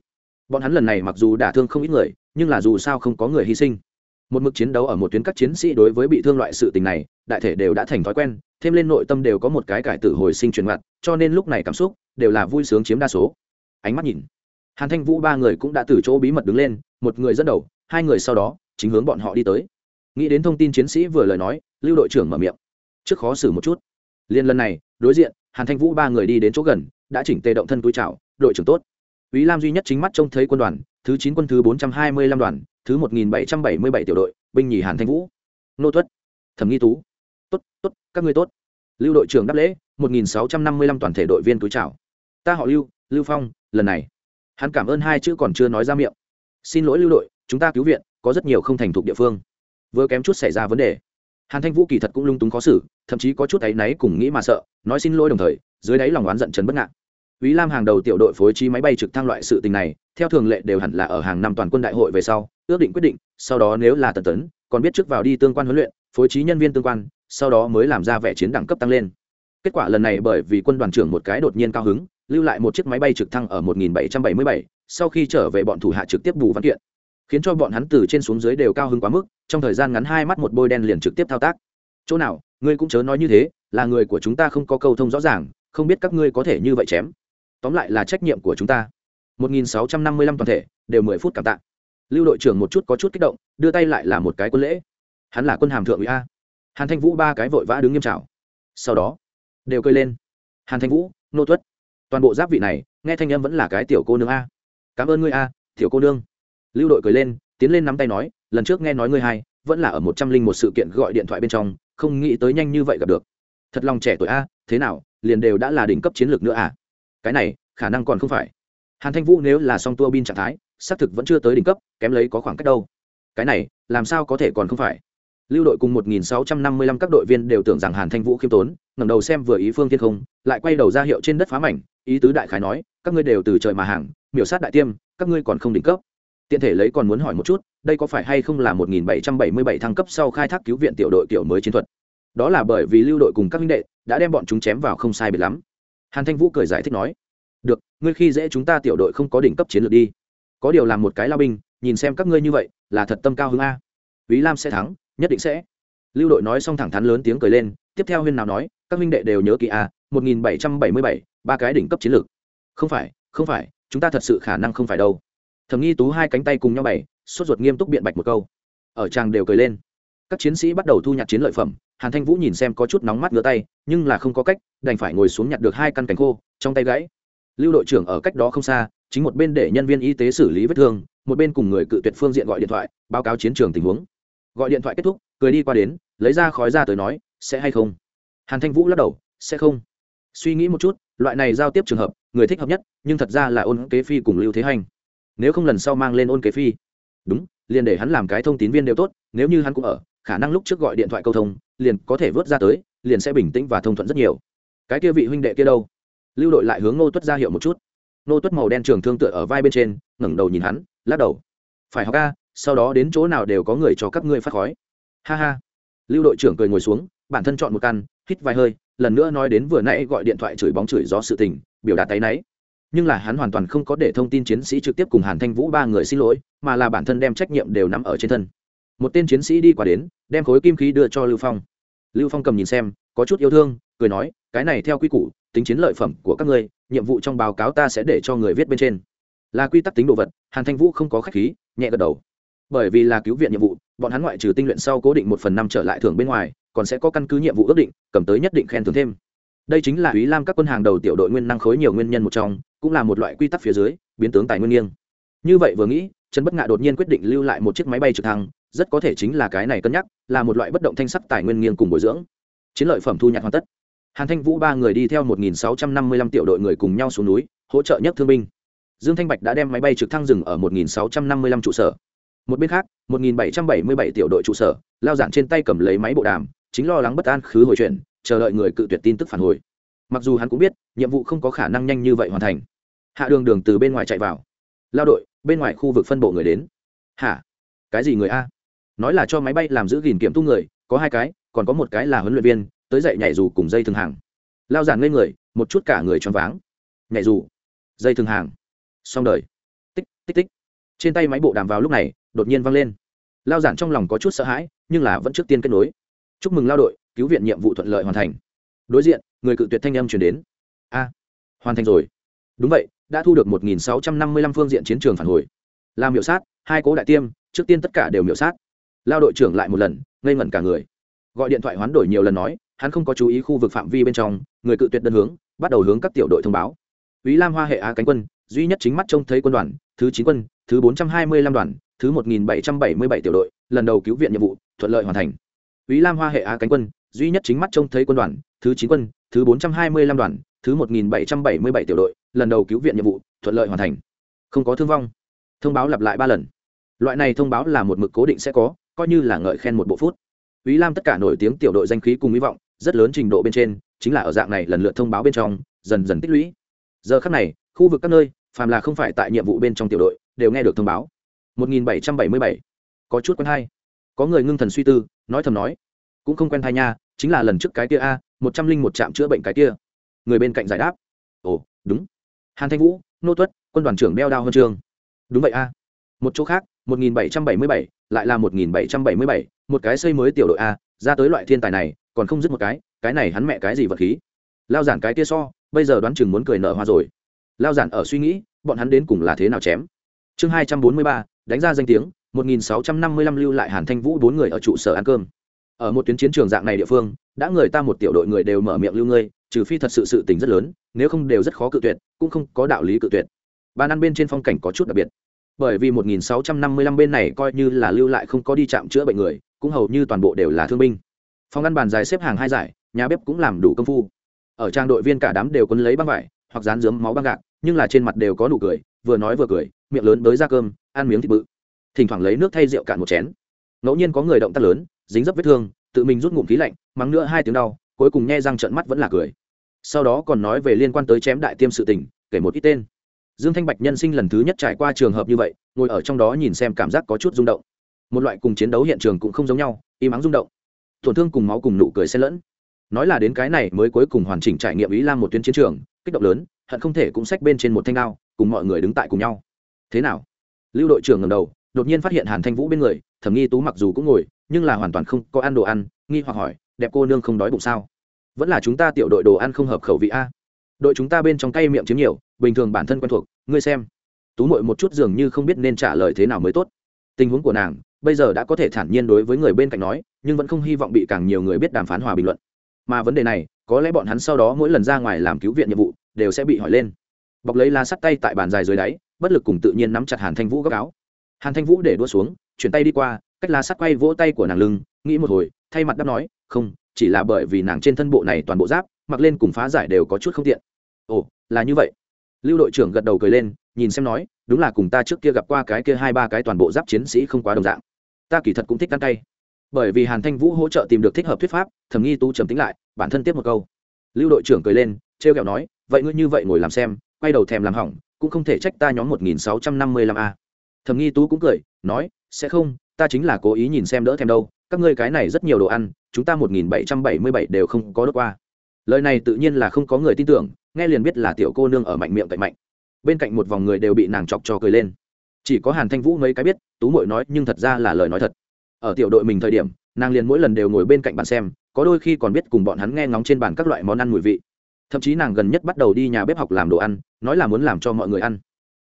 Bọn hắn lần này mặc dù đả thương không ít người, nhưng là dù sao không có người hy sinh. Một mực chiến đấu ở một tuyến các chiến sĩ đối với bị thương loại sự tình này, đại thể đều đã thành thói quen, thêm lên nội tâm đều có một cái cải tử hồi sinh truyền mặt, cho nên lúc này cảm xúc đều là vui sướng chiếm đa số ánh mắt nhìn hàn thanh vũ ba người cũng đã từ chỗ bí mật đứng lên một người dẫn đầu hai người sau đó chính hướng bọn họ đi tới nghĩ đến thông tin chiến sĩ vừa lời nói lưu đội trưởng mở miệng trước khó xử một chút liên lần này đối diện hàn thanh vũ ba người đi đến chỗ gần đã chỉnh tề động thân túi chào đội trưởng tốt ý Lam duy nhất chính mắt trông thấy quân đoàn, thứ chín quân thứ bốn trăm hai mươi lăm đoàn, thứ một nghìn bảy trăm bảy mươi bảy tiểu đội, binh nhì Hàn Thanh Vũ. Nô Tuất, Thẩm Nghi Tú. Tốt, tốt, các ngươi tốt. Lưu đội trưởng đáp lễ, một nghìn sáu trăm năm mươi lăm toàn thể đội viên túi chào. Ta họ Lưu, Lưu Phong, lần này. Hắn cảm ơn hai chữ còn chưa nói ra miệng. Xin lỗi Lưu đội, chúng ta cứu viện, có rất nhiều không thành thục địa phương. Vừa kém chút xảy ra vấn đề. Hàn Thanh Vũ kỳ thật cũng lung túng khó xử, thậm chí có chút áy náy cùng nghĩ mà sợ, nói xin lỗi đồng thời, dưới đáy lòng oán giận trấn bất ngạn. ý Lam hàng đầu tiểu đội phối trí máy bay trực thăng loại sự tình này, theo thường lệ đều hẳn là ở hàng năm toàn quân đại hội về sau, ước định quyết định, sau đó nếu là tần tấn, còn biết trước vào đi tương quan huấn luyện, phối trí nhân viên tương quan, sau đó mới làm ra vẻ chiến đẳng cấp tăng lên. Kết quả lần này bởi vì quân đoàn trưởng một cái đột nhiên cao hứng, lưu lại một chiếc máy bay trực thăng ở 1777, sau khi trở về bọn thủ hạ trực tiếp bù văn kiện, khiến cho bọn hắn từ trên xuống dưới đều cao hứng quá mức, trong thời gian ngắn hai mắt một bôi đen liền trực tiếp thao tác. Chỗ nào, ngươi cũng chớ nói như thế, là người của chúng ta không có câu thông rõ ràng, không biết các ngươi có thể như vậy chém. Tóm lại là trách nhiệm của chúng ta. 1655 toàn thể đều 10 phút cảm tạ. Lưu đội trưởng một chút có chút kích động đưa tay lại là một cái quân lễ. Hắn là quân hàm thượng ủy a. Hàn thanh vũ ba cái vội vã đứng nghiêm trào sau đó đều cơi lên. Hàn thanh vũ nô tuất toàn bộ giáp vị này, nghe thanh âm vẫn là cái tiểu cô nương a. Cảm ơn ngươi a, tiểu cô nương. Lưu đội cười lên, tiến lên nắm tay nói, lần trước nghe nói ngươi hai, vẫn là ở một trăm linh một sự kiện gọi điện thoại bên trong, không nghĩ tới nhanh như vậy gặp được. Thật lòng trẻ tuổi a, thế nào, liền đều đã là đỉnh cấp chiến lược nữa à? Cái này, khả năng còn không phải. Hàn thanh vũ nếu là song tua bin trạng thái, xác thực vẫn chưa tới đỉnh cấp, kém lấy có khoảng cách đâu. Cái này, làm sao có thể còn không phải? Lưu đội cùng 1655 các đội viên đều tưởng rằng hàn thanh vũ khiêm tốn, ngẩng đầu xem vừa ý phương thiên không, lại quay đầu ra hiệu trên đất phá mảnh, ý tứ đại khái nói, các ngươi đều từ trời mà hàng, miểu sát đại tiêm, các ngươi còn không đỉnh cấp. Tiện thể lấy còn muốn hỏi một chút, đây có phải hay không là 1777 thăng cấp sau khai thác cứu viện tiểu đội kiểu mới chiến thuật? Đó là bởi vì lưu đội cùng các minh đệ đã đem bọn chúng chém vào không sai biệt lắm. Hàn thanh vũ cười giải thích nói, được, ngươi khi dễ chúng ta tiểu đội không có đỉnh cấp chiến lược đi. Có điều làm một cái lao binh, nhìn xem các ngươi như vậy, là thật tâm cao hứng a. Ý lam sẽ thắng nhất định sẽ. Lưu đội nói xong thẳng thắn lớn tiếng cười lên, tiếp theo huyên nào nói, các huynh đệ đều nhớ kỹ a một nghìn bảy trăm bảy mươi bảy, ba cái đỉnh cấp chiến lược. Không phải không phải, chúng ta thật sự khả năng không phải đâu. Thầm nghi tú hai cánh tay cùng nhau bày, sốt ruột nghiêm túc biện bạch một câu. Ở tràng đều cười lên. Các chiến sĩ bắt đầu thu nhặt chiến lợi phẩm, hàn thanh vũ nhìn xem có chút nóng mắt ngửa tay, nhưng là không có cách, đành phải ngồi xuống nhặt được hai căn cánh khô, trong tay gãy. Lưu đội trưởng ở cách đó không xa, chính một bên để nhân viên y tế xử lý vết thương, một bên cùng người cự tuyệt phương diện gọi điện thoại, báo cáo chiến trường tình huống gọi điện thoại kết thúc, cười đi qua đến, lấy ra khói ra tới nói, sẽ hay không? Hàn thanh vũ lắc đầu, sẽ không. Suy nghĩ một chút, loại này giao tiếp trường hợp, người thích hợp nhất, nhưng thật ra là ôn kế phi cùng lưu thế hành. Nếu không lần sau mang lên ôn kế phi. Đúng, liền để hắn làm cái thông tín viên đều tốt, nếu như hắn cũng ở, khả năng lúc trước gọi điện thoại câu thông, liền có thể vớt ra tới, liền sẽ bình tĩnh và thông thuận rất nhiều. Cái kia vị huynh đệ kia đâu? Lưu đội lại hướng nô tuất ra hiệu một chút. Nô tuất màu đen trường thương tựa ở vai bên trên, ngẩng đầu nhìn hắn, lắc đầu. Phải học ca sau đó đến chỗ nào đều có người cho các ngươi phát khói. Ha ha. Lưu đội trưởng cười ngồi xuống, bản thân chọn một căn, hít vài hơi, lần nữa nói đến vừa nãy gọi điện thoại chửi bóng chửi gió sự tình, biểu đạt tay náy. Nhưng là hắn hoàn toàn không có để thông tin chiến sĩ trực tiếp cùng hàn thanh vũ ba người xin lỗi, mà là bản thân đem trách nhiệm đều nắm ở trên thân. Một tên chiến sĩ đi qua đến, đem khối kim khí đưa cho lưu phong. Lưu phong cầm nhìn xem, có chút yêu thương, cười nói, cái này theo quy củ, tính chiến lợi phẩm của các ngươi, nhiệm vụ trong báo cáo ta sẽ để cho người viết bên trên. Là quy tắc tính đồ vật, hàn thanh vũ không có khách khí, nhẹ gật đầu bởi vì là cứu viện nhiệm vụ, bọn hắn ngoại trừ tinh luyện sau cố định một phần năm trở lại thưởng bên ngoài, còn sẽ có căn cứ nhiệm vụ ước định, cầm tới nhất định khen thưởng thêm. Đây chính là ý lam các quân hàng đầu tiểu đội nguyên năng khối nhiều nguyên nhân một trong, cũng là một loại quy tắc phía dưới, biến tướng tài nguyên nghiêng. Như vậy vừa nghĩ, trần bất ngạ đột nhiên quyết định lưu lại một chiếc máy bay trực thăng, rất có thể chính là cái này cân nhắc, là một loại bất động thanh sắc tài nguyên nghiêng cùng bồi dưỡng. Chiến lợi phẩm thu nhặt hoàn tất. Hàn thanh vũ ba người đi theo một nghìn sáu trăm năm mươi lăm tiểu đội người cùng nhau xuống núi, hỗ trợ nhất thương binh. Dương thanh bạch đã đem máy bay trực thăng dừng ở một nghìn sáu trăm năm mươi lăm trụ sở một bên khác, một nghìn bảy trăm bảy mươi bảy tiểu đội trụ sở, lao giản trên tay cầm lấy máy bộ đàm, chính lo lắng bất an khứ hồi chuyển, chờ đợi người cự tuyệt tin tức phản hồi. Mặc dù hắn cũng biết, nhiệm vụ không có khả năng nhanh như vậy hoàn thành. Hạ đường đường từ bên ngoài chạy vào. Lao đội, bên ngoài khu vực phân bộ người đến. Hả? Cái gì người a? Nói là cho máy bay làm giữ gìn kiểm tu người, có hai cái, còn có một cái là huấn luyện viên, tới dậy nhảy dù cùng dây thường hàng. Lao giản lên người, một chút cả người choáng váng. Nhảy dù, dây thường hàng. Xong đời. Tích tích tích. Trên tay máy bộ đàm vào lúc này đột nhiên vang lên. Lao giản trong lòng có chút sợ hãi, nhưng là vẫn trước tiên kết nối. Chúc mừng lao đội, cứu viện nhiệm vụ thuận lợi hoàn thành. Đối diện, người cự tuyệt thanh âm chuyển đến. A, hoàn thành rồi. Đúng vậy, đã thu được một nghìn sáu trăm năm mươi lăm phương diện chiến trường phản hồi. Làm hiệu sát, hai cố đại tiêm, trước tiên tất cả đều miểu sát. Lao đội trưởng lại một lần, ngây ngẩn cả người. Gọi điện thoại hoán đổi nhiều lần nói, hắn không có chú ý khu vực phạm vi bên trong, người cự tuyệt đơn hướng, bắt đầu hướng các tiểu đội thông báo. Ý lam hoa hệ á cánh quân, duy nhất chính mắt trông thấy quân đoàn, thứ chín quân, thứ bốn trăm hai mươi lăm đoàn thứ một nghìn bảy trăm bảy mươi bảy tiểu đội, lần đầu cứu viện nhiệm vụ, thuận lợi hoàn thành. Úy lam hoa hệ á cánh quân, duy nhất chính mắt trông thấy quân đoàn, thứ chín quân, thứ bốn trăm hai mươi lăm đoàn, thứ một nghìn bảy trăm bảy mươi bảy tiểu đội, lần đầu cứu viện nhiệm vụ, thuận lợi hoàn thành. Không có thương vong. Thông báo lặp lại ba lần. Loại này thông báo là một mực cố định sẽ có, coi như là ngợi khen một bộ phút. Úy lam tất cả nổi tiếng tiểu đội danh khí cùng hy vọng, rất lớn trình độ bên trên, chính là ở dạng này lần lượt thông báo bên trong, dần dần tích lũy. Giờ khắc này, khu vực các nơi, phàm là không phải tại nhiệm vụ bên trong tiểu đội, đều nghe được thông báo. 1777. có chút quen hay. Có người ngưng thần suy tư nói thầm nói cũng không quen thai nha chính là lần trước cái kia a một trăm linh một trạm chữa bệnh cái kia. Người bên cạnh giải đáp ồ đúng. Hàn thanh vũ nô tuất quân đoàn trưởng đeo đao huân trường đúng vậy a. Một chỗ khác 1777, lại là 1777, một cái xây mới tiểu đội a ra tới loại thiên tài này còn không dứt một cái cái này hắn mẹ cái gì vật khí? Lao giản cái kia so bây giờ đoán chừng muốn cười nở hoa rồi. Lao giản ở suy nghĩ bọn hắn đến cùng là thế nào chém? Chương hai trăm bốn mươi ba đánh ra danh tiếng, một nghìn sáu trăm năm mươi lăm lưu lại hàn thanh vũ bốn người ở trụ sở ăn cơm. Ở một tuyến chiến trường dạng này địa phương, đã người ta một tiểu đội người đều mở miệng lưu ngươi, trừ phi thật sự sự tình rất lớn, nếu không đều rất khó cự tuyệt, cũng không có đạo lý cự tuyệt. Bàn ăn bên trên phong cảnh có chút đặc biệt. Bởi vì 1655 bên này coi như là lưu lại không có đi chạm chữa bệnh người, cũng hầu như toàn bộ đều là thương binh. Phòng ăn bàn dài xếp hàng hai giải, nhà bếp cũng làm đủ công phu. Ở trang đội viên cả đám đều quấn lấy băng vải, hoặc dán dướm máu băng gạc, nhưng là trên mặt đều có nụ cười, vừa nói vừa cười miệng lớn tới ra cơm, ăn miếng thịt bự. Thỉnh thoảng lấy nước thay rượu cạn một chén. Ngẫu nhiên có người động tác lớn, dính dấp vết thương, tự mình rút ngụm khí lạnh, mắng nữa hai tiếng đau, cuối cùng nghe răng trận mắt vẫn là cười. Sau đó còn nói về liên quan tới chém đại tiêm sự tình, kể một ít tên. Dương thanh bạch nhân sinh lần thứ nhất trải qua trường hợp như vậy, ngồi ở trong đó nhìn xem cảm giác có chút rung động. Một loại cùng chiến đấu hiện trường cũng không giống nhau, im ắng rung động. Tổn thương cùng máu cùng nụ cười xen lẫn. Nói là đến cái này mới cuối cùng hoàn chỉnh trải nghiệm ý lam một tuyến chiến trường, kích động lớn, hận không thể cũng xách bên trên một thanh đao, cùng mọi người đứng tại cùng nhau thế nào? Lưu đội trưởng ngầm đầu, đột nhiên phát hiện hàn thanh vũ bên người, thẩm nghi tú mặc dù cũng ngồi, nhưng là hoàn toàn không có ăn đồ ăn, nghi hoặc hỏi, đẹp cô nương không đói bụng sao? Vẫn là chúng ta tiểu đội đồ ăn không hợp khẩu vị a. Đội chúng ta bên trong cay miệng chiếm nhiều, bình thường bản thân quen thuộc, ngươi xem. Tú mội một chút dường như không biết nên trả lời thế nào mới tốt. Tình huống của nàng, bây giờ đã có thể thản nhiên đối với người bên cạnh nói, nhưng vẫn không hy vọng bị càng nhiều người biết đàm phán hòa bình luận. Mà vấn đề này, có lẽ bọn hắn sau đó mỗi lần ra ngoài làm cứu viện nhiệm vụ, đều sẽ bị hỏi lên. Bọc lấy la sắt tay tại bàn dài dưới đáy bất lực cùng tự nhiên nắm chặt hàn thanh vũ gấp áo. Hàn thanh vũ để đua xuống, chuyển tay đi qua, cách la sắt quay vỗ tay của nàng lưng, nghĩ một hồi, thay mặt đáp nói, không, chỉ là bởi vì nàng trên thân bộ này toàn bộ giáp, mặc lên cùng phá giải đều có chút không tiện. Ồ, là như vậy. Lưu đội trưởng gật đầu cười lên, nhìn xem nói, đúng là cùng ta trước kia gặp qua cái kia hai ba cái toàn bộ giáp chiến sĩ không quá đồng dạng. Ta kỳ thật cũng thích ăn tay bởi vì hàn thanh vũ hỗ trợ tìm được thích hợp thuyết pháp, thầm nghi tú trầm tính lại, bản thân tiếp một câu. Lưu đội trưởng cười lên, trêu ghẹo nói, vậy ngươi như vậy ngồi làm xem, quay đầu thèm làm hỏng cũng không thể trách ta nhóm một nghìn sáu trăm năm mươi lăm a. Thầm nghi tú cũng cười, nói, sẽ không, ta chính là cố ý nhìn xem đỡ thèm đâu, các ngươi cái này rất nhiều đồ ăn, chúng ta một nghìn bảy trăm bảy mươi bảy đều không có đốt qua. Lời này tự nhiên là không có người tin tưởng, nghe liền biết là tiểu cô nương ở mạnh miệng cậy mạnh. Bên cạnh một vòng người đều bị nàng chọc cho cười lên. Chỉ có hàn thanh vũ mấy cái biết, tú mội nói, nhưng thật ra là lời nói thật. Ở tiểu đội mình thời điểm, nàng liền mỗi lần đều ngồi bên cạnh bàn xem, có đôi khi còn biết cùng bọn hắn nghe ngóng trên bàn các loại món ăn mùi vị thậm chí nàng gần nhất bắt đầu đi nhà bếp học làm đồ ăn, nói là muốn làm cho mọi người ăn.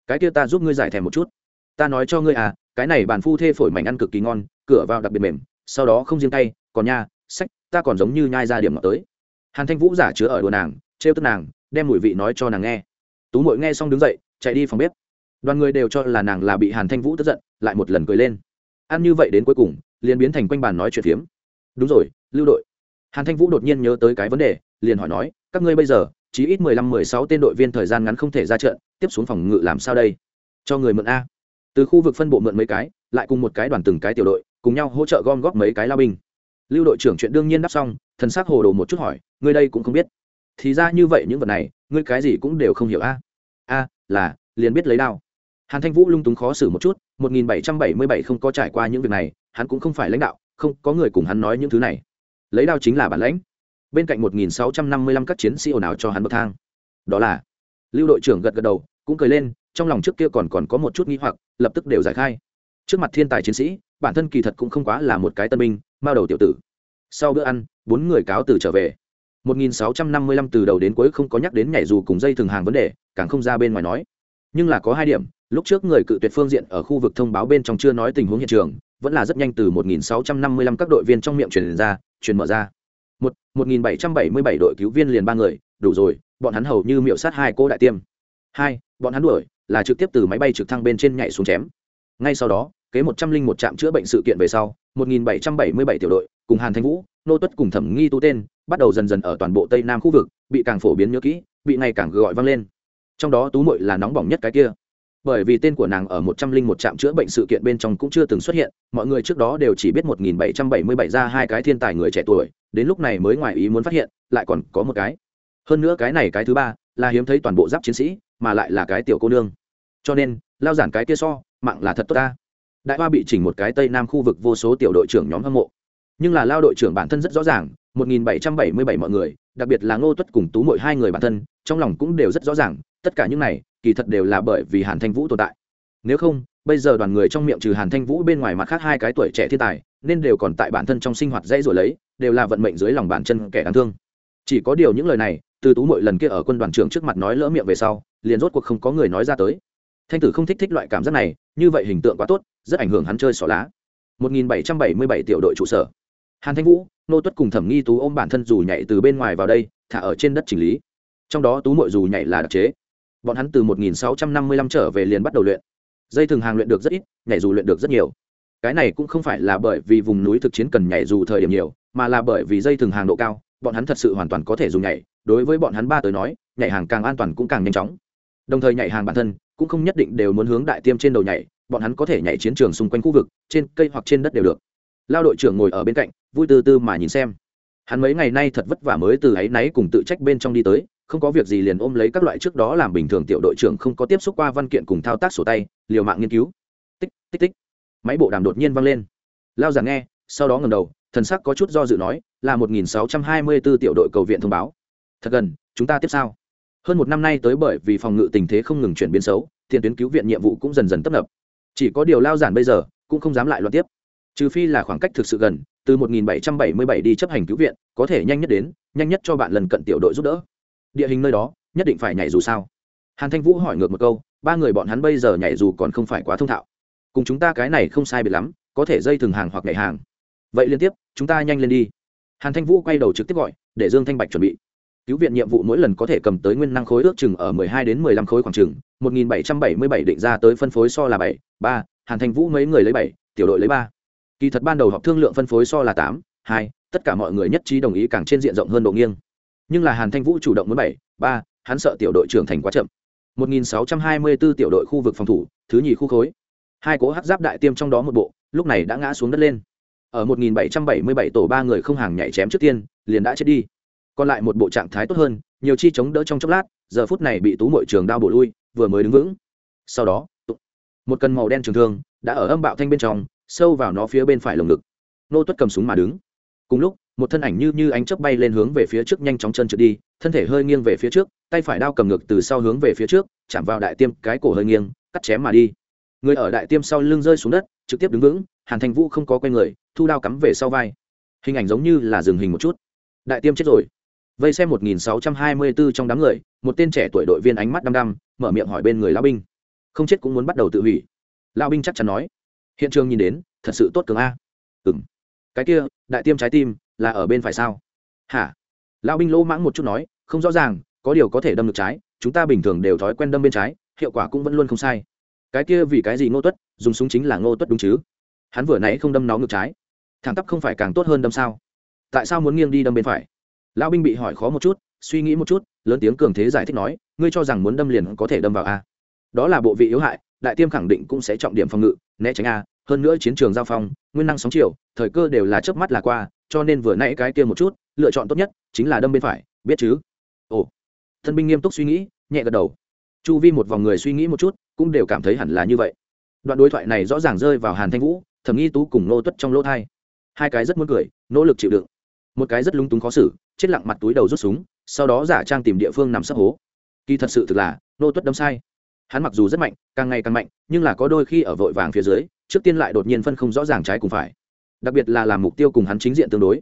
Cái kia ta giúp ngươi giải thèm một chút. Ta nói cho ngươi à cái này bàn phu thê phổi mảnh ăn cực kỳ ngon, cửa vào đặc biệt mềm, sau đó không riêng tay, còn nha, sách, ta còn giống như nhai ra điểm ngọt tới. Hàn thanh vũ giả chứa ở đồ nàng, trêu tức nàng, đem mùi vị nói cho nàng nghe. Tú mội nghe xong đứng dậy, chạy đi phòng bếp. Đoàn người đều cho là nàng là bị hàn thanh vũ tức giận, lại một lần cười lên. Ăn như vậy đến cuối cùng, liền biến thành quanh bàn nói chuyện phiếm. Đúng rồi, lưu đội. Hàn thanh vũ đột nhiên nhớ tới cái vấn đề, liền hỏi nói các ngươi bây giờ chỉ ít mười lăm, mười sáu tên đội viên thời gian ngắn không thể ra trận, tiếp xuống phòng ngự làm sao đây? Cho người mượn a. Từ khu vực phân bộ mượn mấy cái, lại cùng một cái đoàn từng cái tiểu đội, cùng nhau hỗ trợ gom góp mấy cái lao binh. Lưu đội trưởng chuyện đương nhiên đáp xong, thần s ắ c hồ đồ một chút hỏi, ngươi đây cũng không biết? Thì ra như vậy những vật này, ngươi cái gì cũng đều không hiểu a. A, là, liền biết lấy đao. Hàn thanh vũ lung túng khó xử một chút, một nghìn bảy trăm bảy mươi bảy không có trải qua những việc này, hắn cũng không phải lãnh đạo, không có người cùng hắn nói những thứ này. Lấy đao chính là bản lãnh bên cạnh một nghìn sáu trăm năm mươi lăm các chiến sĩ ồn ào cho hắn bậc thang. Đó là lưu đội trưởng gật gật đầu cũng cười lên trong lòng trước kia còn còn có một chút nghi hoặc lập tức đều giải khai. Trước mặt thiên tài chiến sĩ bản thân kỳ thật cũng không quá là một cái tân binh mao đầu tiểu tử. Sau bữa ăn bốn người cáo từ trở về. 1655 từ đầu đến cuối không có nhắc đến nhảy dù cùng dây thường hàng vấn đề, càng không ra bên ngoài nói. Nhưng là có hai điểm, lúc trước người cự tuyệt phương diện ở khu vực thông báo bên trong chưa nói tình huống hiện trường vẫn là rất nhanh từ 1655 các đội viên trong miệng truyền ra truyền mở ra một 1777 đội cứu viên liền ba người, đủ rồi, bọn hắn hầu như miệu sát hai cô đại tiêm. Hai, bọn hắn đuổi, là trực tiếp từ máy bay trực thăng bên trên nhảy xuống chém. Ngay sau đó, kế một trăm linh một trạm chữa bệnh sự kiện về sau, một nghìn bảy trăm bảy mươi bảy tiểu đội, cùng hàn thanh vũ, nô tuất cùng thẩm nghi tu tên, bắt đầu dần dần ở toàn bộ tây nam khu vực, bị càng phổ biến nhớ kỹ, bị ngày càng gọi vang lên. Trong đó tú mội là nóng bỏng nhất cái kia. Bởi vì tên của nàng ở một trăm linh một trạm chữa bệnh sự kiện bên trong cũng chưa từng xuất hiện, mọi người trước đó đều chỉ biết một nghìn bảy trăm bảy mươi bảy ra hai cái thiên tài người trẻ tuổi đến lúc này mới ngoài ý muốn phát hiện, lại còn có một cái. Hơn nữa cái này cái thứ ba là hiếm thấy toàn bộ giáp chiến sĩ, mà lại là cái tiểu cô nương. Cho nên, lao giản cái kia so, mạng là thật tốt ta. Đại hoa bị chỉnh một cái tây nam khu vực vô số tiểu đội trưởng nhóm hâm mộ. Nhưng là lao đội trưởng bản thân rất rõ ràng 1777 mọi người, đặc biệt là ngô tuất cùng tú mội hai người bản thân, trong lòng cũng đều rất rõ ràng, tất cả những này, kỳ thật đều là bởi vì hàn thanh vũ tồn tại. Nếu không, bây giờ đoàn người trong miệng trừ hàn thanh vũ bên ngoài mặt khác hai cái tuổi trẻ thiên tài nên đều còn tại bản thân trong sinh hoạt dễ rồi lấy, đều là vận mệnh dưới lòng bàn chân kẻ đáng thương. Chỉ có điều những lời này, từ tú mỗi lần kia ở quân đoàn trưởng trước mặt nói lỡ miệng về sau, liền rốt cuộc không có người nói ra tới. Thanh tử không thích thích loại cảm giác này, như vậy hình tượng quá tốt, rất ảnh hưởng hắn chơi xỏ lá. 1777 tiểu đội trụ sở. Hàn thanh vũ, nô tuất cùng thẩm nghi tú ôm bản thân dù nhảy từ bên ngoài vào đây, thả ở trên đất chỉnh lý. Trong đó tú mội dù nhảy là đặc chế. Bọn hắn từ 1655 trở về liền bắt đầu luyện. Dây thường hàng luyện được rất ít, nhảy dù luyện được rất nhiều cái này cũng không phải là bởi vì vùng núi thực chiến cần nhảy dù thời điểm nhiều, mà là bởi vì dây thừng hàng độ cao, bọn hắn thật sự hoàn toàn có thể dùng nhảy. Đối với bọn hắn ba tới nói, nhảy hàng càng an toàn cũng càng nhanh chóng. Đồng thời nhảy hàng bản thân cũng không nhất định đều muốn hướng đại tiêm trên đầu nhảy, bọn hắn có thể nhảy chiến trường xung quanh khu vực, trên cây hoặc trên đất đều được. Lao đội trưởng ngồi ở bên cạnh, vui tư tư mà nhìn xem. Hắn mấy ngày nay thật vất vả mới từ áy náy cùng tự trách bên trong đi tới, không có việc gì liền ôm lấy các loại trước đó làm bình thường tiểu đội trưởng không có tiếp xúc qua văn kiện cùng thao tác sổ tay, liều mạng nghiên cứu. Tích tích tích máy bộ đàm đột nhiên vang lên. Lao giảng nghe, sau đó ngầm đầu, thần sắc có chút do dự nói, là một nghìn sáu trăm hai mươi 1624 tiểu đội cầu viện thông báo. Thật gần, chúng ta tiếp sao hơn một năm nay tới bởi vì phòng ngự tình thế không ngừng chuyển biến xấu tiền tuyến cứu viện nhiệm vụ cũng dần dần tấp nập. Chỉ có điều lao giản bây giờ, cũng không dám lại loạt tiếp. Trừ phi là khoảng cách thực sự gần, từ 1777 đi chấp hành cứu viện, có thể nhanh nhất đến, nhanh nhất cho bạn lần cận tiểu đội giúp đỡ. Địa hình nơi đó, nhất định phải nhảy dù sao. Hàn thanh vũ hỏi ngược một câu, ba người bọn hắn bây giờ nhảy dù còn không phải quá thông thạo cùng chúng ta cái này không sai biệt lắm có thể dây thừng hàng hoặc nhảy hàng vậy liên tiếp chúng ta nhanh lên đi hàn thanh vũ quay đầu trực tiếp gọi để dương thanh bạch chuẩn bị cứu viện nhiệm vụ mỗi lần có thể cầm tới nguyên năng khối ước chừng ở 12 đến 15 khối khoảng chừng 1777 định ra tới phân phối so là 7, 3, Hàn Thành Vũ mấy người lấy 7, tiểu đội lấy 3. Kỳ thật ban đầu họp thương lượng phân phối so là 8, 2, tất cả mọi người nhất trí đồng ý càng trên diện rộng hơn độ nghiêng. Nhưng là Hàn Thanh Vũ chủ động muốn 7, 3, hắn sợ tiểu đội trưởng thành quá chậm. 1624 tiểu đội khu vực phòng thủ, thứ nhì khu khối. Hai cố hát giáp đại tiêm trong đó một bộ, lúc này đã ngã xuống đất lên. Ở 1777 tổ ba người không hàng nhảy chém trước tiên, liền đã chết đi. Còn lại một bộ trạng thái tốt hơn nhiều chi chống đỡ trong chốc lát giờ phút này bị tú mội trường đao bổ lui vừa mới đứng vững. Sau đó một cần màu đen trường thương đã ở âm bạo thanh bên trong sâu vào nó phía bên phải lồng ngực. Nô tuất cầm súng mà đứng. Cùng lúc một thân ảnh như như ánh chớp bay lên hướng về phía trước nhanh chóng chân trượt đi thân thể hơi nghiêng về phía trước tay phải đao cầm ngực từ sau hướng về phía trước chạm vào đại tiêm cái cổ hơi nghiêng cắt chém mà đi người ở đại tiêm sau lưng rơi xuống đất, trực tiếp đứng vững, hàn Thanh vũ không có quay người, thu đao cắm về sau vai. Hình ảnh giống như là dừng hình một chút. Đại tiêm chết rồi. Vây xem 1624 trong đám người, một tên trẻ tuổi đội viên ánh mắt đăm đăm, mở miệng hỏi bên người lão binh. Không chết cũng muốn bắt đầu tự hủy. Lão binh chắc chắn nói. Hiện trường nhìn đến, thật sự tốt cường a. Ừng cái kia, đại tiêm trái tim, là ở bên phải sao? Hả? Lão binh lỗ mãng một chút nói, không rõ ràng, có điều có thể đâm được trái, chúng ta bình thường đều thói quen đâm bên trái, hiệu quả cũng vẫn luôn không sai cái kia vì cái gì ngô tuất, dùng súng chính là ngô tuất đúng chứ? Hắn vừa nãy không đâm nó ngược trái. Thẳng tắp không phải càng tốt hơn đâm sao? Tại sao muốn nghiêng đi đâm bên phải? Lão binh bị hỏi khó một chút, suy nghĩ một chút, lớn tiếng cường thế giải thích nói, ngươi cho rằng muốn đâm liền có thể đâm vào a. Đó là bộ vị yếu hại, đại tiêm khẳng định cũng sẽ trọng điểm phòng ngự, né tránh a. Hơn nữa chiến trường giao phong, nguyên năng sóng chiều, thời cơ đều là chớp mắt là qua, cho nên vừa nãy cái kia một chút, lựa chọn tốt nhất chính là đâm bên phải, biết chứ? Ồ. Thân binh nghiêm túc suy nghĩ, nhẹ gật đầu chu vi một vòng người suy nghĩ một chút, cũng đều cảm thấy hẳn là như vậy. Đoạn đối thoại này rõ ràng rơi vào hàn thanh vũ, thẩm nghi tú cùng nô tuất trong lỗ thai. Hai cái rất muốn cười, nỗ lực chịu đựng. Một cái rất lung túng khó xử, chết lặng mặt túi đầu rút súng, sau đó giả trang tìm địa phương nằm sấp hố. Kỳ thật sự thực là nô tuất đâm sai. Hắn mặc dù rất mạnh, càng ngày càng mạnh, nhưng là có đôi khi ở vội vàng phía dưới, trước tiên lại đột nhiên phân không rõ ràng trái cùng phải. Đặc biệt là làm mục tiêu cùng hắn chính diện tương đối.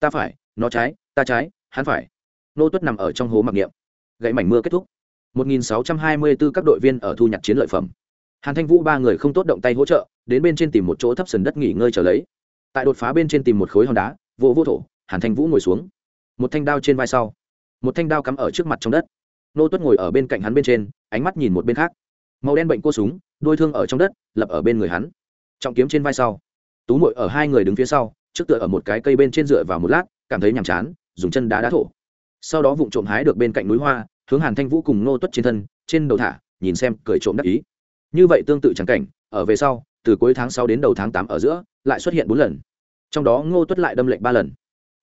Ta phải, nó trái, ta trái, hắn phải. Nô tuất nằm ở trong hố mặc niệm. Gãy mảnh mưa kết thúc. 1624 các đội viên ở thu nhặt chiến lợi phẩm. Hàn thanh vũ ba người không tốt động tay hỗ trợ, đến bên trên tìm một chỗ thấp sườn đất nghỉ ngơi trở lấy. Tại đột phá bên trên tìm một khối hòn đá vô vỗ thổ, hàn thanh vũ ngồi xuống. Một thanh đao trên vai sau. Một thanh đao cắm ở trước mặt trong đất. Nô tuất ngồi ở bên cạnh hắn bên trên, ánh mắt nhìn một bên khác. Màu đen bệnh cô súng, đôi thương ở trong đất, lập ở bên người hắn. Trọng kiếm trên vai sau. Tú Muội ở hai người đứng phía sau, trước tựa ở một cái cây bên trên dựa vào một lát, cảm thấy nhàm chán, dùng chân đá đá thổ. Sau đó vụng trộm hái được bên cạnh núi hoa hướng hàn thanh vũ cùng nô tuất trên thân, trên đầu thả, nhìn xem cười trộm đắc ý. Như vậy tương tự trắng cảnh, ở về sau, từ cuối tháng sáu đến đầu tháng tám ở giữa, lại xuất hiện bốn lần. Trong đó ngô tuất lại đâm lệnh ba lần.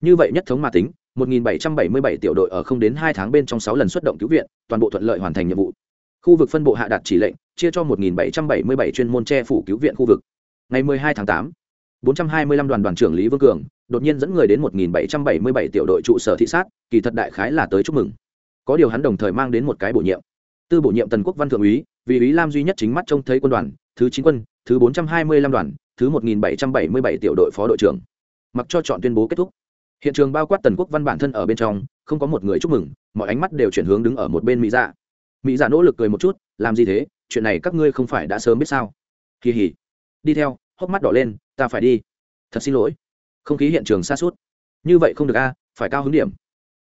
Như vậy nhất thống mà tính 1777 tiểu đội ở không đến hai tháng bên trong sáu lần xuất động cứu viện, toàn bộ thuận lợi hoàn thành nhiệm vụ. Khu vực phân bộ hạ đạt chỉ lệnh, chia cho 1777 chuyên môn che phủ cứu viện khu vực. Ngày 12 tháng 8 425 đoàn đoàn trưởng Lý Vương Cường, đột nhiên dẫn người đến 1777 tiểu đội trụ sở thị sát, kỳ thật đại khái là tới chúc mừng có điều hắn đồng thời mang đến một cái bổ nhiệm. Tư bổ nhiệm tần quốc văn thượng úy, vì úy lam duy nhất chính mắt trông thấy quân đoàn, thứ chín quân, thứ 425 đoàn, thứ 1777 tiểu đội phó đội trưởng. Mặc cho chọn tuyên bố kết thúc. Hiện trường bao quát tần quốc văn bản thân ở bên trong, không có một người chúc mừng, mọi ánh mắt đều chuyển hướng đứng ở một bên mỹ dạ. Mỹ dạ nỗ lực cười một chút, làm gì thế? Chuyện này các ngươi không phải đã sớm biết sao? Kỳ hỉ. Đi theo, hốc mắt đỏ lên, ta phải đi. Thật xin lỗi. Không khí hiện trường xa suốt như vậy không được a, phải cao hứng điểm.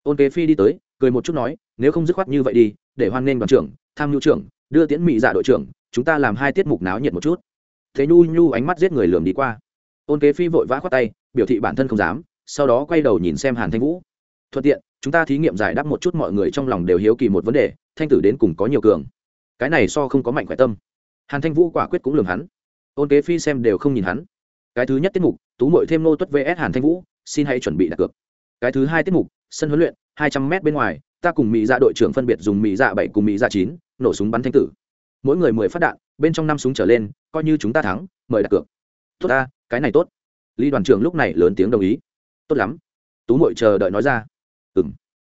Ôn kế phi đi tới cười một chút nói, nếu không dứt khoát như vậy đi, để hoan nghênh đoàn trưởng, tham nhu trưởng, đưa tiễn mỹ dạ đội trưởng, chúng ta làm hai tiết mục náo nhiệt một chút. Thế nhu nhu ánh mắt giết người lườm đi qua. Ôn kế phi vội vã khoát tay, biểu thị bản thân không dám, sau đó quay đầu nhìn xem hàn thanh vũ. Thuận tiện, chúng ta thí nghiệm giải đáp một chút mọi người trong lòng đều hiếu kỳ một vấn đề, thanh tử đến cùng có nhiều cường. Cái này so không có mạnh khỏe tâm. Hàn thanh vũ quả quyết cũng lường hắn. Ôn kế phi xem đều không nhìn hắn. Cái thứ nhất tiết mục, tú mội thêm nô tuất vs hàn thanh vũ, xin hãy chuẩn bị đặt cược. Cái thứ hai tiết mục sân huấn luyện, hai trăm m bên ngoài, ta cùng mỹ dạ đội trưởng phân biệt dùng mỹ dạ bảy cùng mỹ dạ chín, nổ súng bắn thanh tử. Mỗi người mười phát đạn, bên trong năm súng trở lên, coi như chúng ta thắng, mời đặt cược. Tốt ta, cái này tốt. Lý đoàn trưởng lúc này lớn tiếng đồng ý. Tốt lắm. Tú mội chờ đợi nói ra. Ừng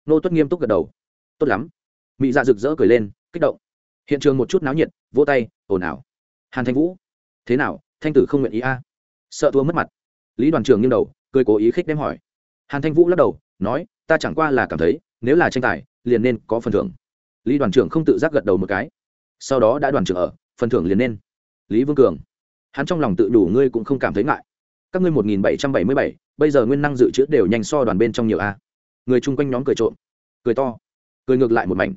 nô tuất nghiêm túc gật đầu. Tốt lắm. Mỹ dạ rực rỡ cười lên, kích động. Hiện trường một chút náo nhiệt, vỗ tay, ồn ào. Hàn thanh vũ. Thế nào, thanh tử không nguyện ý a? Sợ thua mất mặt. Lý đoàn trưởng nghiêng đầu, cười cố ý khích đem hỏi. Hàn thanh vũ lắc đầu, nói ta chẳng qua là cảm thấy, nếu là tranh tài, liền nên có phần thưởng. Lý đoàn trưởng không tự giác gật đầu một cái. Sau đó đã đoàn trưởng ở, phần thưởng liền nên. Lý vương cường, hắn trong lòng tự đủ ngươi cũng không cảm thấy ngại. Các ngươi một nghìn bảy trăm bảy mươi bảy, bây giờ nguyên năng dự trữ đều nhanh so đoàn bên trong nhiều a. Người chung quanh nhóm cười trộm, cười to, cười ngược lại một mảnh.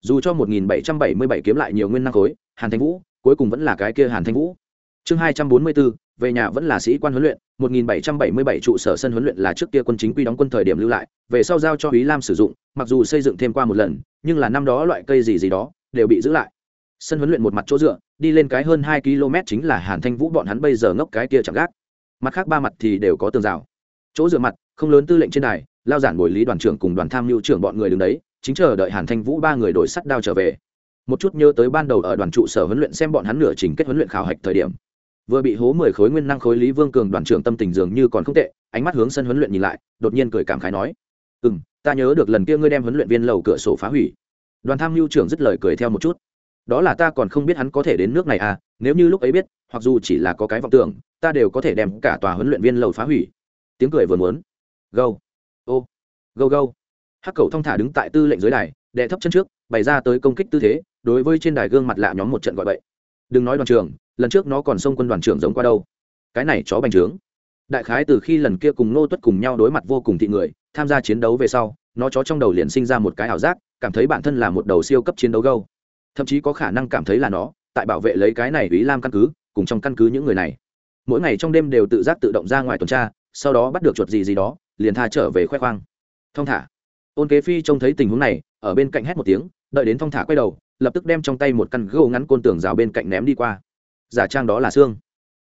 Dù cho một nghìn bảy trăm bảy mươi bảy kiếm lại nhiều nguyên năng khối, hàn thanh vũ, cuối cùng vẫn là cái kia hàn thanh vũ. Chương hai trăm bốn mươi bốn về nhà vẫn là sĩ quan huấn luyện 1777 trụ sở sân huấn luyện là trước kia quân chính quy đóng quân thời điểm lưu lại, về sau giao cho Úy Lam sử dụng, mặc dù xây dựng thêm qua một lần, nhưng là năm đó loại cây gì gì đó đều bị giữ lại. Sân huấn luyện một mặt chỗ dựa, đi lên cái hơn hai km chính là Hàn Thanh Vũ bọn hắn bây giờ ngốc cái kia chẳng gác. Mặt khác ba mặt thì đều có tường rào. Chỗ dựa mặt, không lớn tư lệnh trên đài, lao giản bồi lý đoàn trưởng cùng đoàn tham mưu trưởng bọn người đứng đấy, chính chờ đợi Hàn Thanh Vũ ba người đổi sắt đao trở về. Một chút nhớ tới ban đầu ở đoàn trụ sở huấn luyện xem bọn hắn nửa trình kết huấn luyện khảo hạch thời điểm vừa bị hố mười khối nguyên năng khối lý vương cường đoàn trưởng tâm tình dường như còn không tệ, ánh mắt hướng sân huấn luyện nhìn lại, đột nhiên cười cảm khái nói ừ m ta nhớ được lần kia ngươi đem huấn luyện viên lầu cửa sổ phá hủy. Đoàn tham mưu trưởng dứt lời cười theo một chút, đó là ta còn không biết hắn có thể đến nước này à nếu như lúc ấy biết, hoặc dù chỉ là có cái vọng tưởng, ta đều có thể đem cả tòa huấn luyện viên lầu phá hủy. Tiếng cười vừa muốn, gâu, ô, gâu gâu. Hắc cầu thong thả đứng tại tư lệnh dưới đài đệ thấp chân trước, bày ra tới công kích tư thế, đối với trên đài gương mặt lạ nhóm một trận gọi bậy. Đừng nói đoàn trường lần trước nó còn xông quân đoàn trưởng giống qua đâu. Cái này chó bành trướng. Đại khái từ khi lần kia cùng nô tuất cùng nhau đối mặt vô cùng thị người, tham gia chiến đấu về sau, nó chó trong đầu liền sinh ra một cái ảo giác, cảm thấy bản thân là một đầu siêu cấp chiến đấu gâu. Thậm chí có khả năng cảm thấy là nó, tại bảo vệ lấy cái này ý lam căn cứ, cùng trong căn cứ những người này. Mỗi ngày trong đêm đều tự giác tự động ra ngoài tuần tra, sau đó bắt được chuột gì gì đó, liền tha trở về khoe khoang. Thong thả. Ôn kế phi trông thấy tình huống này, ở bên cạnh hét một tiếng, đợi đến thong thả quay đầu, lập tức đem trong tay một căn gỗ ngắn côn tường rào bên cạnh ném đi qua giả trang đó là xương.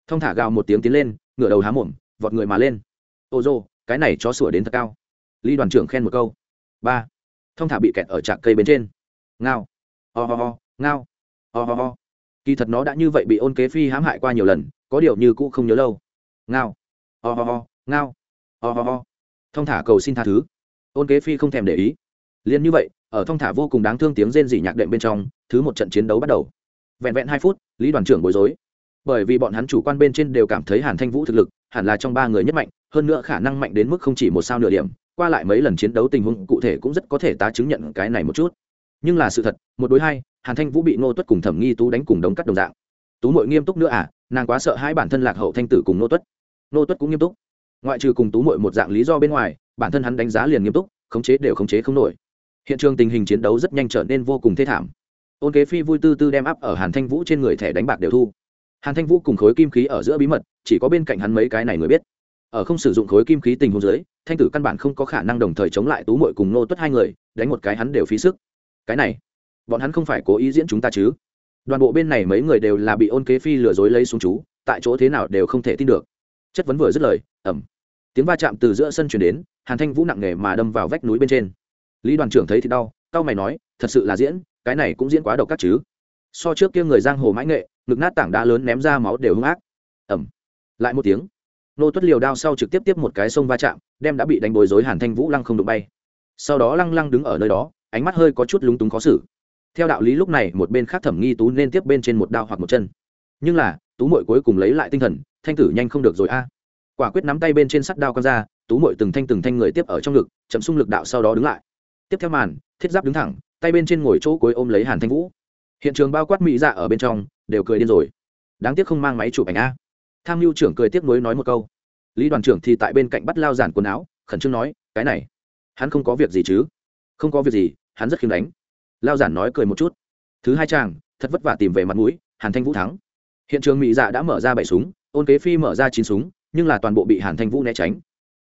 Thông thả gào một tiếng tiến lên ngửa đầu há mồm vọt người mà lên. Ô dô cái này chó sủa đến thật cao. Lý đoàn trưởng khen một câu. Ba. Thông thả bị kẹt ở trạc cây bên trên. Ngao. Ho、oh、ho、oh、ho oh, ngao. Ho、oh、ho、oh、ho. Kỳ thật nó đã như vậy bị ôn kế phi hãm hại qua nhiều lần có điều như cũ không nhớ lâu. Ngao. Ho、oh'-ho', ngao. Ho、oh'-ho'. thông thả cầu xin tha thứ. Ôn kế phi không thèm để ý. Liền như vậy ở thông thả vô cùng đáng thương tiếng rên rỉ nhạc đệm bên trong thứ một trận chiến đấu bắt đầu vẹn vẹn hai phút, lý đoàn trưởng bối rối. Bởi vì bọn hắn chủ quan bên trên đều cảm thấy hàn thanh vũ thực lực hẳn là trong ba người nhất mạnh, hơn nữa khả năng mạnh đến mức không chỉ một sao nửa điểm, qua lại mấy lần chiến đấu tình huống cụ thể cũng rất có thể tá chứng nhận cái này một chút. Nhưng là sự thật, một đối hai, hàn thanh vũ bị ngô tuất cùng thẩm nghi tú đánh cùng đống cắt đồng dạng. Tú mội nghiêm túc nữa à nàng quá sợ hai bản thân lạc hậu thanh tử cùng nô tuất. Nô tuất cũng nghiêm túc. Ngoại trừ cùng tú mội một dạng lý do bên ngoài, bản thân hắn đánh giá liền nghiêm túc, khống chế đều khống chế không nổi. Hiện trường tình hình chiến đấu rất nhanh trở nên vô cùng thê thảm ôn kế phi vui tư tư đem áp ở hàn thanh vũ trên người thẻ đánh bạc đều thu. Hàn thanh vũ cùng khối kim khí ở giữa bí mật, chỉ có bên cạnh hắn mấy cái này người biết. Ở không sử dụng khối kim khí tình huống dưới, thanh tử căn bản không có khả năng đồng thời chống lại tú mội cùng nô tuất hai người, đánh một cái hắn đều phí sức. Cái này, bọn hắn không phải cố ý diễn chúng ta chứ? Đoàn bộ bên này mấy người đều là bị ôn kế phi lừa dối lấy xuống chú, tại chỗ thế nào đều không thể tin được. Chất vấn vừa dứt lời ẩm tiếng va chạm từ giữa sân chuyển đến, hàn thanh vũ nặng nề mà đâm vào vách núi bên trên. Lý đoàn trưởng thấy thì đau tao mày nói, thật sự là diễn cái này cũng diễn quá độc các chứ. So trước kia người giang hồ mãi nghệ, ngực nát tảng đá lớn ném ra máu đều hung ác. Ẩm lại một tiếng, nô tuất liều đao sau trực tiếp tiếp một cái sông va chạm, đem đã bị đánh bồi rối hàn thanh vũ lăng không đụng bay. Sau đó lăng lăng đứng ở nơi đó, ánh mắt hơi có chút lúng túng khó xử. Theo đạo lý lúc này một bên khác thẩm nghi tú nên tiếp bên trên một đao hoặc một chân. Nhưng là, tú mội cuối cùng lấy lại tinh thần, thanh tử nhanh không được rồi a. Quả quyết nắm tay bên trên sắt đao con ra, tú mội từng thanh từng thanh người tiếp ở trong ngực, chậm xung lực đạo sau đó đứng lại. Tiếp theo màn, thiết giáp đứng thẳng tay bên trên ngồi chỗ cuối ôm lấy hàn thanh vũ. Hiện trường bao quát mỹ dạ ở bên trong, đều cười điên rồi. Đáng tiếc không mang máy chụp ảnh a. Tham mưu trưởng cười tiếc nuối nói một câu. Lý đoàn trưởng thì tại bên cạnh bắt lao giản quần áo, khẩn trương nói, cái này, hắn không có việc gì chứ? Không có việc gì, hắn rất khiêm đánh. Lao giản nói cười một chút. Thứ hai chàng, thật vất vả tìm về mặt mũi, hàn thanh vũ thắng. Hiện trường mỹ dạ đã mở ra bảy súng, ôn kế phi mở ra chín súng, nhưng là toàn bộ bị hàn thanh vũ né tránh.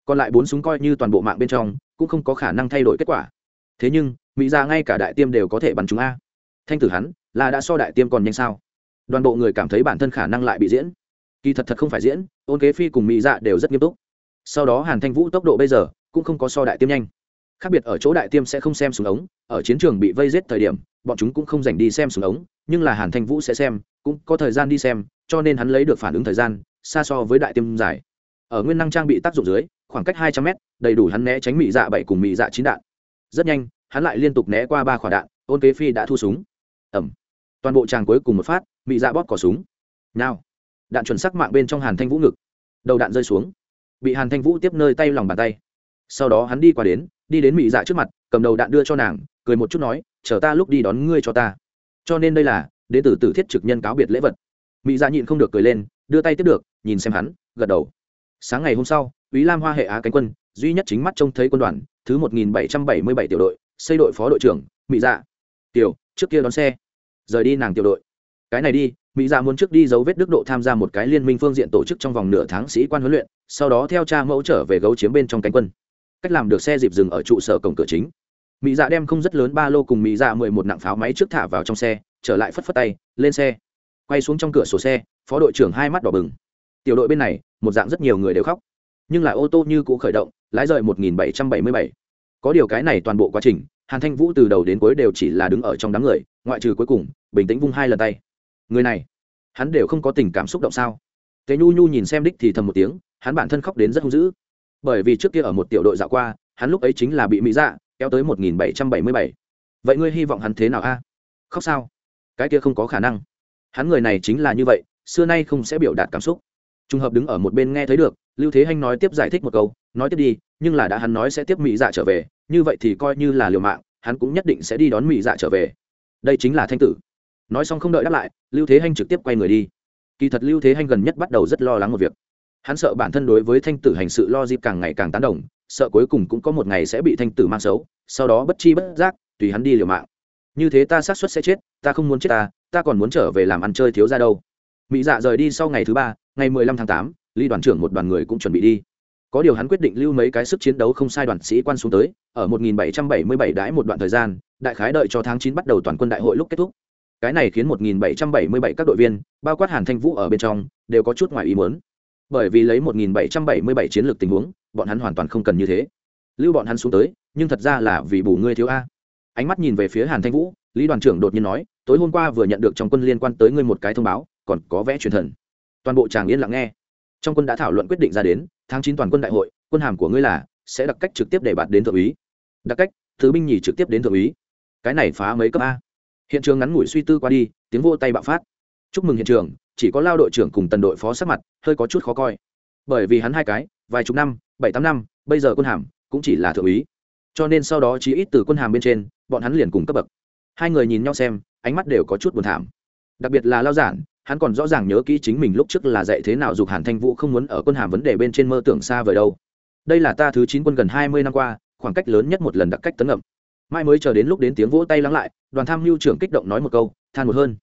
Còn lại bốn súng coi như toàn bộ mạng bên trong, cũng không có khả năng thay đổi kết quả. Thế nhưng mỹ dạ ngay cả đại tiêm đều có thể bắn chúng a. Thanh tử hắn, là đã so đại tiêm còn nhanh sao? Đoàn bộ người cảm thấy bản thân khả năng lại bị diễn. Kỳ thật thật không phải diễn, ôn kế phi cùng mỹ dạ đều rất nghiêm túc. Sau đó hàn thanh vũ tốc độ bây giờ cũng không có so đại tiêm nhanh. Khác biệt ở chỗ đại tiêm sẽ không xem súng ống, ở chiến trường bị vây giết thời điểm, bọn chúng cũng không dành đi xem súng ống, nhưng là hàn thanh vũ sẽ xem, cũng có thời gian đi xem, cho nên hắn lấy được phản ứng thời gian, xa so với đại tiêm dài. Ở nguyên năng trang bị tác dụng dưới, khoảng cách hai trăm mét, đầy đủ hắn né tránh mỹ dạ bảy cùng mỹ dạ chín đạn. Rất nhanh hắn lại liên tục né qua ba quả đạn, ôn kế phi đã thu súng. Ẩm toàn bộ tràng cuối cùng một phát bị dạ bóp cỏ súng. Nào. Đạn chuẩn sắc mạng bên trong hàn thanh vũ ngực. Đầu đạn rơi xuống. Bị hàn thanh vũ tiếp nơi tay lòng bàn tay. Sau đó hắn đi qua đến, đi đến mỹ dạ trước mặt, cầm đầu đạn đưa cho nàng, cười một chút nói, chờ ta lúc đi đón ngươi cho ta. Cho nên đây là đ ế tử tử thiết trực nhân cáo biệt lễ vật. Mỹ dạ nhịn không được cười lên, đưa tay tiếp được, nhìn xem hắn, gật đầu. Sáng ngày hôm sau ý lam hoa hệ á cánh quân, duy nhất chính mắt trông thấy quân đoàn, thứ một nghìn bảy trăm bảy mươi bảy tiểu đội xây đội phó đội trưởng mỹ dạ. Tiểu, trước kia đón xe. Rời đi nàng tiểu đội. Cái này đi mỹ dạ muốn trước đi dấu vết đức độ tham gia một cái liên minh phương diện tổ chức trong vòng nửa tháng sĩ quan huấn luyện, sau đó theo cha mẫu trở về gấu chiếm bên trong cánh quân. Cách làm được xe dịp dừng ở trụ sở cổng cửa chính. Mỹ dạ đem không rất lớn ba lô cùng mỹ dạ mười một nặng pháo máy trước thả vào trong xe, trở lại phất phất tay, lên xe. Quay xuống trong cửa sổ xe, phó đội trưởng hai mắt đỏ bừng. Tiểu đội bên này, một dạng rất nhiều người đều khóc. Nhưng là ô tô như cũ khởi động, lái rời 1777 có điều cái này toàn bộ quá trình, hàn thanh vũ từ đầu đến cuối đều chỉ là đứng ở trong đám người, ngoại trừ cuối cùng, bình tĩnh vung hai lần tay. Người này, hắn đều không có tình cảm xúc động sao? Tế nhu nhu nhìn xem đích thì thầm một tiếng, hắn bản thân khóc đến rất hung dữ. Bởi vì trước kia ở một tiểu đội dạo qua, hắn lúc ấy chính là bị mỹ dạ kéo tới một nghìn bảy trăm bảy mươi bảy. Vậy ngươi hy vọng hắn thế nào a? Khóc sao? Cái kia không có khả năng. Hắn người này chính là như vậy, xưa nay không sẽ biểu đạt cảm xúc. Trùng hợp đứng ở một bên nghe thấy được, lưu thế hanh nói tiếp giải thích một câu nói tiếp đi, nhưng là đã hắn nói sẽ tiếp mỹ dạ trở về, như vậy thì coi như là liều mạng, hắn cũng nhất định sẽ đi đón mỹ dạ trở về. Đây chính là thanh tử. Nói xong không đợi đáp lại, lưu thế hanh trực tiếp quay người đi. Kỳ thật lưu thế hanh gần nhất bắt đầu rất lo lắng một việc. Hắn sợ bản thân đối với thanh tử hành sự lo dịp càng ngày càng tán đồng, sợ cuối cùng cũng có một ngày sẽ bị thanh tử mang xấu, sau đó bất chi bất giác, tùy hắn đi liều mạng. Như thế ta xác suất sẽ chết, ta không muốn chết ta ta còn muốn trở về làm ăn chơi thiếu ra đâu. Mỹ dạ rời đi sau ngày thứ ba, ngày mười lăm tháng tám ly đoàn trưởng một đoàn người cũng chuẩn bị đi có điều hắn quyết định lưu mấy cái sức chiến đấu không sai đoàn sĩ quan xuống tới, ở một nghìn bảy trăm bảy mươi bảy đãi một đoạn thời gian, đại khái đợi cho tháng chín bắt đầu toàn quân đại hội lúc kết thúc. Cái này khiến một nghìn bảy trăm bảy mươi bảy các đội viên, bao quát hàn thanh vũ ở bên trong, đều có chút ngoài ý muốn. Bởi vì lấy một nghìn bảy trăm bảy mươi bảy chiến lược tình huống, bọn hắn hoàn toàn không cần như thế. Lưu bọn hắn xuống tới, nhưng thật ra là vì bù ngươi thiếu a. Ánh mắt nhìn về phía hàn thanh vũ, lý đoàn trưởng đột nhiên nói, tối hôm qua vừa nhận được trong quân liên quan tới ngươi một cái thông báo, còn có vẽ truyền thần. Toàn bộ chàng yên lặng nghe. Trong quân đã thảo luận quyết định ra đến tháng chín toàn quân đại hội, quân hàm của ngươi là, sẽ đặc cách trực tiếp để bạt đến thượng úy. Đặc cách, thứ binh nhì trực tiếp đến thượng úy. Cái này phá mấy cấp a. Hiện trường ngắn ngủi suy tư qua đi, tiếng vô tay bạo phát. Chúc mừng hiện trường, chỉ có lao đội trưởng cùng tần đội phó sát mặt, hơi có chút khó coi. Bởi vì hắn hai cái, vài chục năm, bảy tám năm, bây giờ quân hàm cũng chỉ là thượng úy. Cho nên sau đó chí ít từ quân hàm bên trên, bọn hắn liền cùng cấp bậc. Hai người nhìn nhau xem, ánh mắt đều có chút buồn thảm. Đặc biệt là lao giản hắn còn rõ ràng nhớ kỹ chính mình lúc trước là dạy thế nào dục hàn thanh vũ không muốn ở quân hàm vấn đề bên trên mơ tưởng xa vời đâu. Đây là ta thứ chín quân gần hai mươi năm qua, khoảng cách lớn nhất một lần đặc cách tấn ngậm mai mới chờ đến lúc đến tiếng vỗ tay lắng lại, đoàn tham mưu trưởng kích động nói một câu, than một hơn.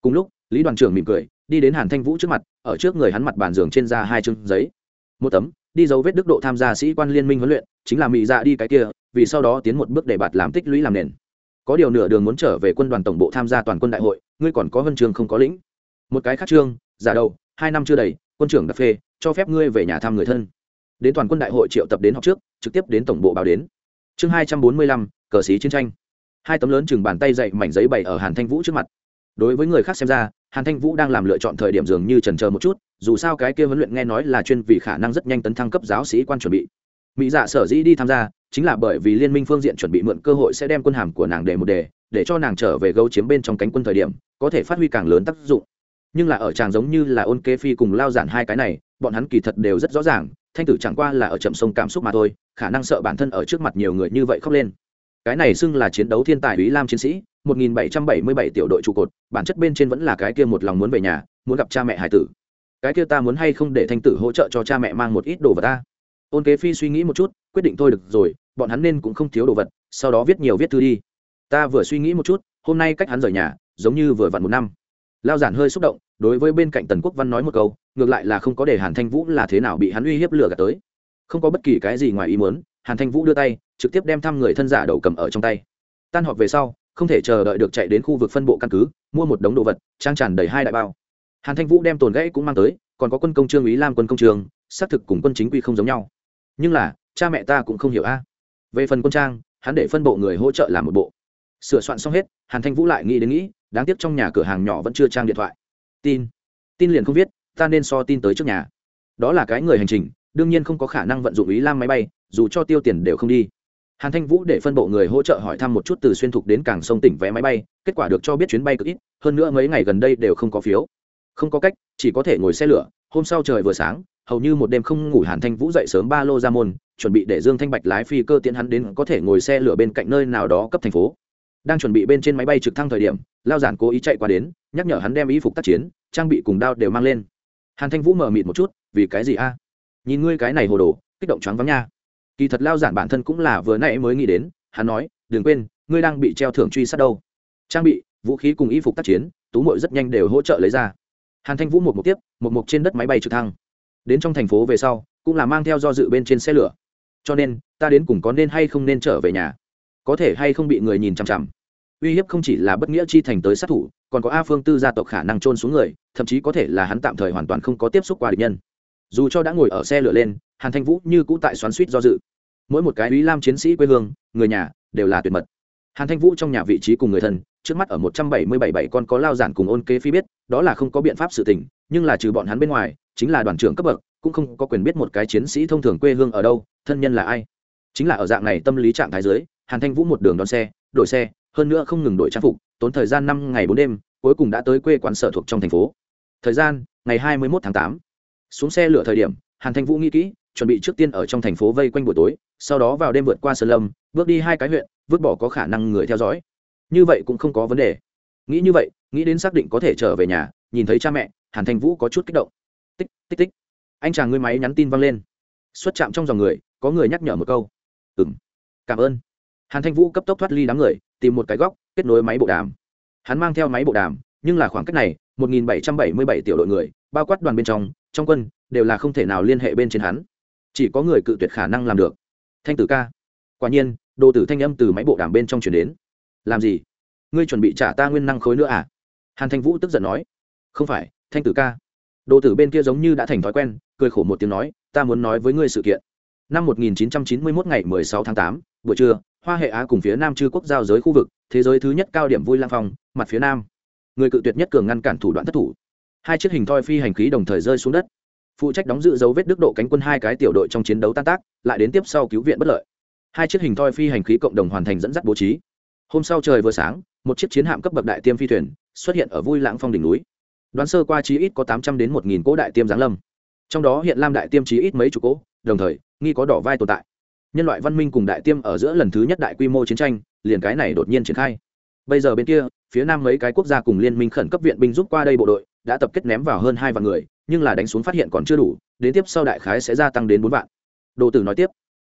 Cùng lúc, lý đoàn trưởng mỉm cười, đi đến hàn thanh vũ trước mặt, ở trước người hắn mặt bàn giường trên ra hai chương giấy. Một tấm, đi dấu vết đức độ tham gia sĩ quan liên minh huấn luyện, chính là mỹ dạ đi cái kia, vì sau đó tiến một bước để bạt làm tích lũy làm nền. Có điều nửa đường muốn trở về quân đoàn tổng bộ tham gia toàn quân đại hội, ngươi còn có huân trường không có lĩnh một cái khác trương, giả đầu, hai năm chưa đầy, quân trưởng đặc phê, cho phép ngươi về nhà thăm người thân. Đến toàn quân đại hội triệu tập đến học trước, trực tiếp đến tổng bộ báo đến. Chương hai trăm bốn mươi lăm, cờ xí chiến tranh. Hai tấm lớn chừng bàn tay dậy mảnh giấy bày ở hàn thanh vũ trước mặt. Đối với người khác xem ra, hàn thanh vũ đang làm lựa chọn thời điểm dường như trần chờ một chút, dù sao cái kia huấn luyện nghe nói là chuyên vì khả năng rất nhanh tấn thăng cấp giáo sĩ quan chuẩn bị. Mỹ dạ sở dĩ đi tham gia, chính là bởi vì liên minh phương diện chuẩn bị mượn cơ hội sẽ đem quân hàm của nàng để một đề, để cho nàng trở về gấu chiếm bên trong cánh quân thời điểm, có thể phát huy càng lớn tác dụng nhưng là ở chàng giống như là ôn kế phi cùng lao giản hai cái này, bọn hắn kỳ thật đều rất rõ ràng, thanh tử chẳng qua là ở chậm sông cảm xúc mà thôi, khả năng sợ bản thân ở trước mặt nhiều người như vậy khóc lên. Cái này xưng là chiến đấu thiên tài ý lam chiến sĩ 1777 tiểu đội trụ cột, bản chất bên trên vẫn là cái kia một lòng muốn về nhà, muốn gặp cha mẹ hải tử. Cái kia ta muốn hay không để thanh tử hỗ trợ cho cha mẹ mang một ít đồ vật ta? Ôn kế phi suy nghĩ một chút, quyết định thôi được rồi, bọn hắn nên cũng không thiếu đồ vật, sau đó viết nhiều viết thư đi. Ta vừa suy nghĩ một chút, hôm nay cách hắn rời nhà, giống như vừa vặn một năm. Lao giản hơi xúc động đối với bên cạnh tần quốc văn nói một câu, ngược lại là không có để hàn thanh vũ là thế nào bị hắn uy hiếp lừa gạt tới. Không có bất kỳ cái gì ngoài ý muốn, hàn thanh vũ đưa tay, trực tiếp đem thăm người thân giả đầu cầm ở trong tay. Tan họp về sau, không thể chờ đợi được chạy đến khu vực phân bộ căn cứ, mua một đống đồ vật, trang tràn đầy hai đại bao. Hàn thanh vũ đem tồn gãy cũng mang tới, còn có quân công trương ý lam quân công trường xác thực cùng quân chính quy không giống nhau. Nhưng là, cha mẹ ta cũng không hiểu a. Về phần quân trang, hắn để phân bộ người hỗ trợ làm một bộ. Sửa soạn xong hết, hàn thanh vũ lại nghĩ đến nghĩ, đáng tiếc trong nhà cửa hàng nhỏ vẫn chưa trang điện thoại tin. Tin liền không viết, ta nên so tin tới trước nhà. Đó là cái người hành trình, đương nhiên không có khả năng vận dụng ý lam máy bay, dù cho tiêu tiền đều không đi. Hàn thanh vũ để phân bộ người hỗ trợ hỏi thăm một chút từ xuyên thục đến cảng sông tỉnh vé máy bay, kết quả được cho biết chuyến bay cực ít, hơn nữa mấy ngày gần đây đều không có phiếu. Không có cách, chỉ có thể ngồi xe lửa, hôm sau trời vừa sáng, hầu như một đêm không ngủ hàn thanh vũ dậy sớm ba lô ra môn, chuẩn bị để dương thanh bạch lái phi cơ tiến hắn đến có thể ngồi xe lửa bên cạnh nơi nào đó cấp thành phố. Đang chuẩn bị bên trên máy bay trực thăng thời điểm, lao giản cố ý chạy qua đến, nhắc nhở hắn đem y phục tác chiến trang bị cùng đao đều mang lên. Hàn thanh vũ mờ mịt một chút, vì cái gì a? Nhìn ngươi cái này hồ đồ, kích động choáng vắng nha. Kỳ thật lao giản bản thân cũng là vừa nãy mới nghĩ đến, hắn nói, đừng quên, ngươi đang bị treo thưởng truy sát đâu. Trang bị, vũ khí cùng y phục tác chiến, tú mội rất nhanh đều hỗ trợ lấy ra. Hàn thanh vũ một mục tiếp, một mục trên đất máy bay trực thăng. Đến trong thành phố về sau, cũng là mang theo do dự bên trên xe lửa. Cho nên, ta đến cùng có nên hay không nên trở về nhà? Có thể hay không bị người nhìn chằm chằm? Uy hiếp không chỉ là bất nghĩa chi thành tới sát thủ còn có a phương tư gia tộc khả năng trôn xuống người, thậm chí có thể là hắn tạm thời hoàn toàn không có tiếp xúc qua địch nhân. Dù cho đã ngồi ở xe lửa lên, hàn thanh vũ như cũ tại xoắn suýt do dự. Mỗi một cái ý lam chiến sĩ quê hương, người nhà, đều là tuyệt mật. Hàn thanh vũ trong nhà vị trí cùng người thân, trước mắt ở một trăm bảy mươi bảy bảy con có lao giản cùng ôn kế phi biết, đó là không có biện pháp sự tình, nhưng là trừ bọn hắn bên ngoài, chính là đoàn trưởng cấp bậc, cũng không có quyền biết một cái chiến sĩ thông thường quê hương ở đâu, thân nhân là ai. Chính là ở dạng này tâm lý trạng thái dưới, hàn thanh vũ một đường đón xe, đổi xe, hơn nữa không ngừng đổi trang phục tốn thời gian năm ngày bốn đêm, cuối cùng đã tới quê quán sở thuộc trong thành phố. Thời gian, ngày hai mươi một tháng tám. Xuống xe lựa thời điểm, hàn thanh vũ nghĩ kỹ, chuẩn bị trước tiên ở trong thành phố vây quanh buổi tối, sau đó vào đêm vượt qua sơn lâm, bước đi hai cái huyện, vứt bỏ có khả năng người theo dõi. Như vậy cũng không có vấn đề. Nghĩ như vậy, nghĩ đến xác định có thể trở về nhà, nhìn thấy cha mẹ, hàn thanh vũ có chút kích động. Tích tích tích. Anh chàng ngươi máy nhắn tin văng lên. Xuất chạm trong dòng người, có người nhắc nhở một câu. Ừ m cảm ơn. Hàn thanh vũ cấp tốc thoát ly đám người, tìm một cái góc kết nối máy bộ đàm. Hắn mang theo máy bộ đàm nhưng là khoảng cách này 1777 tiểu đội người bao quát đoàn bên trong trong quân đều là không thể nào liên hệ bên trên hắn. Chỉ có người cự tuyệt khả năng làm được. Thanh tử ca. Quả nhiên đồ tử thanh âm từ máy bộ đàm bên trong chuyển đến. Làm gì? Ngươi chuẩn bị trả ta nguyên năng khối nữa à? Hàn thanh vũ tức giận nói. Không phải thanh tử ca. Đồ tử bên kia giống như đã thành thói quen cười khổ một tiếng nói ta muốn nói với ngươi sự kiện. Năm 1991 ngày 16 tháng 8, buổi trưa hoa hệ á cùng phía nam chư quốc giao giới khu vực, thế giới thứ nhất cao điểm vui lang phong, mặt phía nam. Người cự tuyệt nhất cường ngăn cản thủ đoạn thất thủ. Hai chiếc hình thoi phi hành khí đồng thời rơi xuống đất. Phụ trách đóng giữ dấu vết đức độ cánh quân hai cái tiểu đội trong chiến đấu tan tác, lại đến tiếp sau cứu viện bất lợi. Hai chiếc hình thoi phi hành khí cộng đồng hoàn thành dẫn dắt bố trí. Hôm sau trời vừa sáng, một chiếc chiến hạm cấp bậc đại tiêm phi thuyền xuất hiện ở vui lãng phong đỉnh núi. Đoán sơ qua chí ít có tám trăm đến một nghìn cỗ đại tiêm giáng lâm. Trong đó hiện lam đại tiêm chí ít mấy chục cỗ, đồng thời, nghi có đỏ vai tồn tại nhân loại văn minh cùng đại tiêm ở giữa lần thứ nhất đại quy mô chiến tranh, liền cái này đột nhiên triển khai. Bây giờ bên kia, phía nam mấy cái quốc gia cùng liên minh khẩn cấp viện binh giúp qua đây bộ đội, đã tập kết ném vào hơn hai vạn người, nhưng là đánh xuống phát hiện còn chưa đủ, đến tiếp sau đại khái sẽ gia tăng đến bốn vạn. Đồ tử nói tiếp,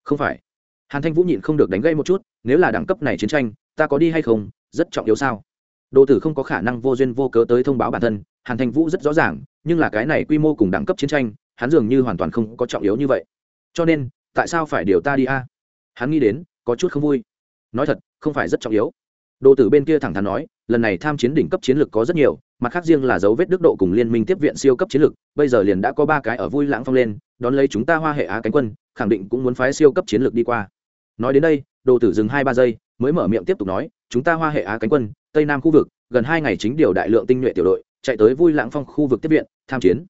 không phải. Hàn thanh vũ nhịn không được đánh gây một chút, nếu là đẳng cấp này chiến tranh, ta có đi hay không, rất trọng yếu sao? Đồ tử không có khả năng vô duyên vô cớ tới thông báo bản thân, hàn thanh vũ rất rõ ràng, nhưng là cái này quy mô cùng đẳng cấp chiến tranh, hắn dường như hoàn toàn không có trọng yếu như vậy. Cho nên tại sao phải điều ta đi a? Hắn nghĩ đến, có chút không vui. Nói thật, không phải rất trọng yếu. Đồ tử bên kia thẳng thắn nói, lần này tham chiến đỉnh cấp chiến lược có rất nhiều, mặt khác riêng là dấu vết đức độ cùng liên minh tiếp viện siêu cấp chiến lược, bây giờ liền đã có ba cái ở vui lãng phong lên, đón lấy chúng ta hoa hệ á cánh quân, khẳng định cũng muốn phái siêu cấp chiến lược đi qua. Nói đến đây đồ tử dừng hai ba giây, mới mở miệng tiếp tục nói, chúng ta hoa hệ á cánh quân, tây nam khu vực, gần hai ngày chính điều đại lượng tinh nhuệ tiểu đội, chạy tới vui lãng phong khu vực tiếp viện, tham chiến.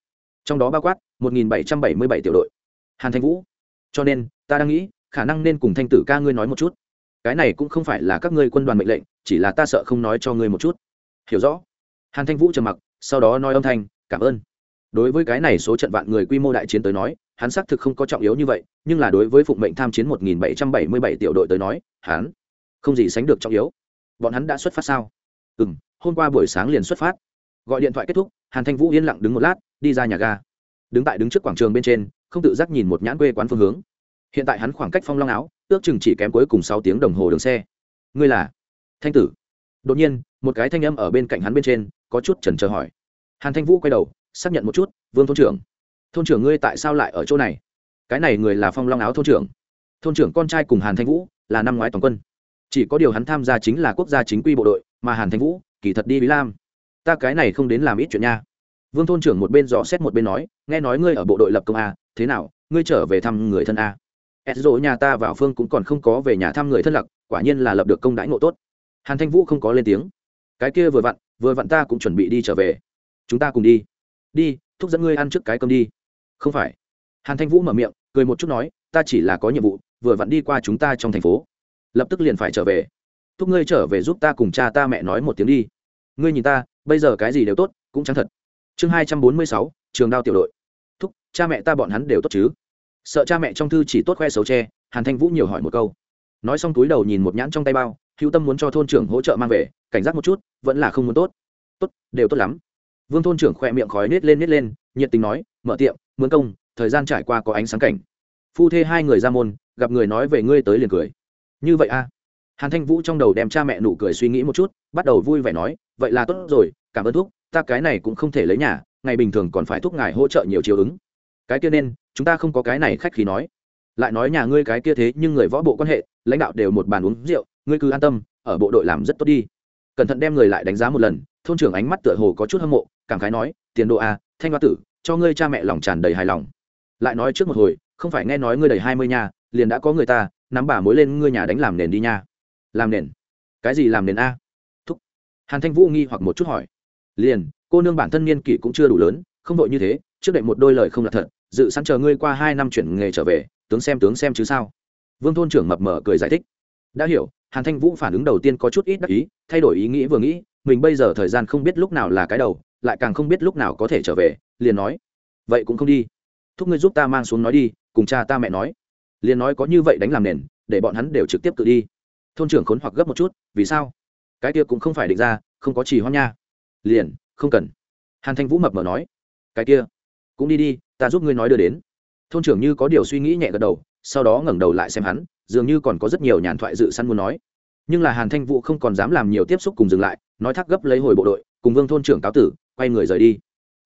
Trong đó bao quát, một nghìn bảy trăm bảy mươi bảy tiểu đội. Hàn thanh vũ cho nên, ta đang nghĩ, khả năng nên cùng thanh tử ca ngươi nói một chút. Cái này cũng không phải là các ngươi quân đoàn mệnh lệnh, chỉ là ta sợ không nói cho ngươi một chút. Hiểu rõ. Hàn thanh vũ trầm mặc, sau đó nói âm thanh, cảm ơn. Đối với cái này số trận vạn người quy mô đại chiến tới nói, hắn xác thực không có trọng yếu như vậy, nhưng là đối với phụng mệnh tham chiến một nghìn bảy trăm bảy mươi bảy tiểu đội tới nói, hắn không gì sánh được trọng yếu. Bọn hắn đã xuất phát sao? Ừ m hôm qua buổi sáng liền xuất phát. Gọi điện thoại kết thúc, hàn thanh vũ yên lặng đứng một lát, đi ra nhà ga. Đứng tại đứng trước quảng trường bên trên không tự giác nhìn một nhãn quê quán phương hướng. Hiện tại hắn khoảng cách phong long áo, ước chừng chỉ kém cuối cùng sáu tiếng đồng hồ đường xe. Ngươi là? Thanh tử. Đột nhiên, một cái thanh âm ở bên cạnh hắn bên trên, có chút chần chờ hỏi. Hàn thanh vũ quay đầu, xác nhận một chút, vương thôn trưởng thôn trưởng ngươi tại sao lại ở chỗ này? Cái này người là phong long áo thôn trưởng. Thôn trưởng con trai cùng hàn thanh vũ, là năm ngoái toàn quân. Chỉ có điều hắn tham gia chính là quốc gia chính quy bộ đội, mà hàn thanh vũ, kỳ thật đi bí lam. Ta cái này không đến làm ít chuyện nha. Vương thôn trưởng một bên dò xét một bên nói, nghe nói ngươi ở bộ đội lập công a thế nào, ngươi trở về thăm người thân a. Ed dỗ nhà ta vào phương cũng còn không có về nhà thăm người thân lặc, quả nhiên là lập được công đãi ngộ tốt. Hàn thanh vũ không có lên tiếng. Cái kia vừa vặn vừa vặn ta cũng chuẩn bị đi trở về. Chúng ta cùng đi. Đi, thúc dẫn ngươi ăn trước cái cơm đi. Không phải. Hàn thanh vũ mở miệng, cười một chút nói, ta chỉ là có nhiệm vụ, vừa vặn đi qua chúng ta trong thành phố. Lập tức liền phải trở về. Thúc ngươi trở về giúp ta cùng cha ta mẹ nói một tiếng đi. Ngươi nhìn ta, bây giờ cái gì đều tốt, cũng chẳng thật. Chương hai trăm bốn mươi sáu, trường đao tiểu đội cha mẹ ta bọn hắn đều tốt chứ? Sợ cha mẹ trong thư chỉ tốt khoe xấu tre hàn thanh vũ nhiều hỏi một câu. Nói xong túi đầu nhìn một nhãn trong tay bao, hữu tâm muốn cho thôn trưởng hỗ trợ mang về, cảnh giác một chút, vẫn là không muốn tốt. Tốt, đều tốt lắm. Vương thôn trưởng khoe miệng khói nết lên nết lên, nhiệt tình nói, mở tiệm, mướn công, thời gian trải qua có ánh sáng cảnh. Phu thê hai người ra môn, gặp người nói về ngươi tới liền cười. Như vậy a à? hàn thanh vũ trong đầu đem cha mẹ nụ cười suy nghĩ một chút, bắt đầu vui vẻ nói, vậy là tốt rồi, cảm ơn thuốc ta cái này cũng không thể lấy nhà, ngày bình thường còn phải thúc ngài hỗ trợ nhiều chiều ứng cái kia nên, chúng ta không có cái này khách khí nói. Lại nói nhà ngươi cái kia thế nhưng người võ bộ quan hệ, lãnh đạo đều một bàn uống rượu, ngươi cứ an tâm, ở bộ đội làm rất tốt đi. Cẩn thận đem người lại đánh giá một lần, thôn trưởng ánh mắt tựa hồ có chút hâm mộ, cảm khái nói, tiền độ a à, thanh hoa tử, cho ngươi cha mẹ lòng tràn đầy hài lòng. Lại nói trước một hồi, không phải nghe nói ngươi đầy hai mươi nhà liền đã có người ta, nắm bà mối lên ngươi nhà đánh làm nền đi nha. Làm nền? Cái gì làm nền a? Thúc. Hàn thanh vũ nghi hoặc một chút hỏi. Liền, cô nương bản thân niên kỷ cũng chưa đủ lớn, không đội như thế, trước đệm một đôi lời không là thật dự sẵn chờ ngươi qua hai năm chuyển nghề trở về, tướng xem tướng xem chứ sao? Vương thôn trưởng mập mờ cười giải thích. Đã hiểu, hàn thanh vũ phản ứng đầu tiên có chút ít đắc ý, thay đổi ý nghĩ vừa nghĩ, mình bây giờ thời gian không biết lúc nào là cái đầu, lại càng không biết lúc nào có thể trở về, liền nói, vậy cũng không đi. Thúc ngươi giúp ta mang xuống nói đi, cùng cha ta mẹ nói. Liền nói có như vậy đánh làm nền, để bọn hắn đều trực tiếp tự đi. Thôn trưởng khốn hoặc gấp một chút, vì sao? Cái kia cũng không phải định ra, không có chỉ hoa nha. Liền, không cần. Hàn thanh vũ mập mờ nói, cái kia cũng đi đi, ta giúp ngươi nói đưa đến. Thôn trưởng như có điều suy nghĩ nhẹ gật đầu, sau đó ngẩng đầu lại xem hắn, dường như còn có rất nhiều nhàn thoại dự săn muốn nói. Nhưng là hàn thanh vũ không còn dám làm nhiều tiếp xúc cùng dừng lại, nói thắc gấp lấy hồi bộ đội, cùng vương thôn trưởng cáo tử, quay người rời đi.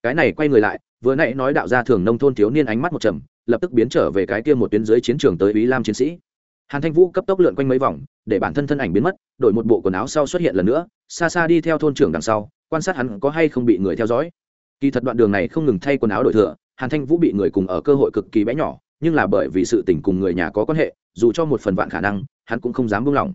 Cái này quay người lại, vừa nãy nói đạo ra thường nông thôn thiếu niên ánh mắt một trầm, lập tức biến trở về cái kia một tuyến dưới chiến trường tới ý lam chiến sĩ. Hàn thanh vũ cấp tốc lượn quanh mấy vòng, để bản thân thân ảnh biến mất, đổi một bộ quần áo sau xuất hiện lần nữa, xa xa đi theo thôn trưởng đằng sau, quan sát hắn có hay không bị người theo dõi kỳ thật đoạn đường này không ngừng thay quần áo đổi thừa, hàn thanh vũ bị người cùng ở cơ hội cực kỳ bé nhỏ, nhưng là bởi vì sự tình cùng người nhà có quan hệ, dù cho một phần vạn khả năng, hắn cũng không dám buông lỏng.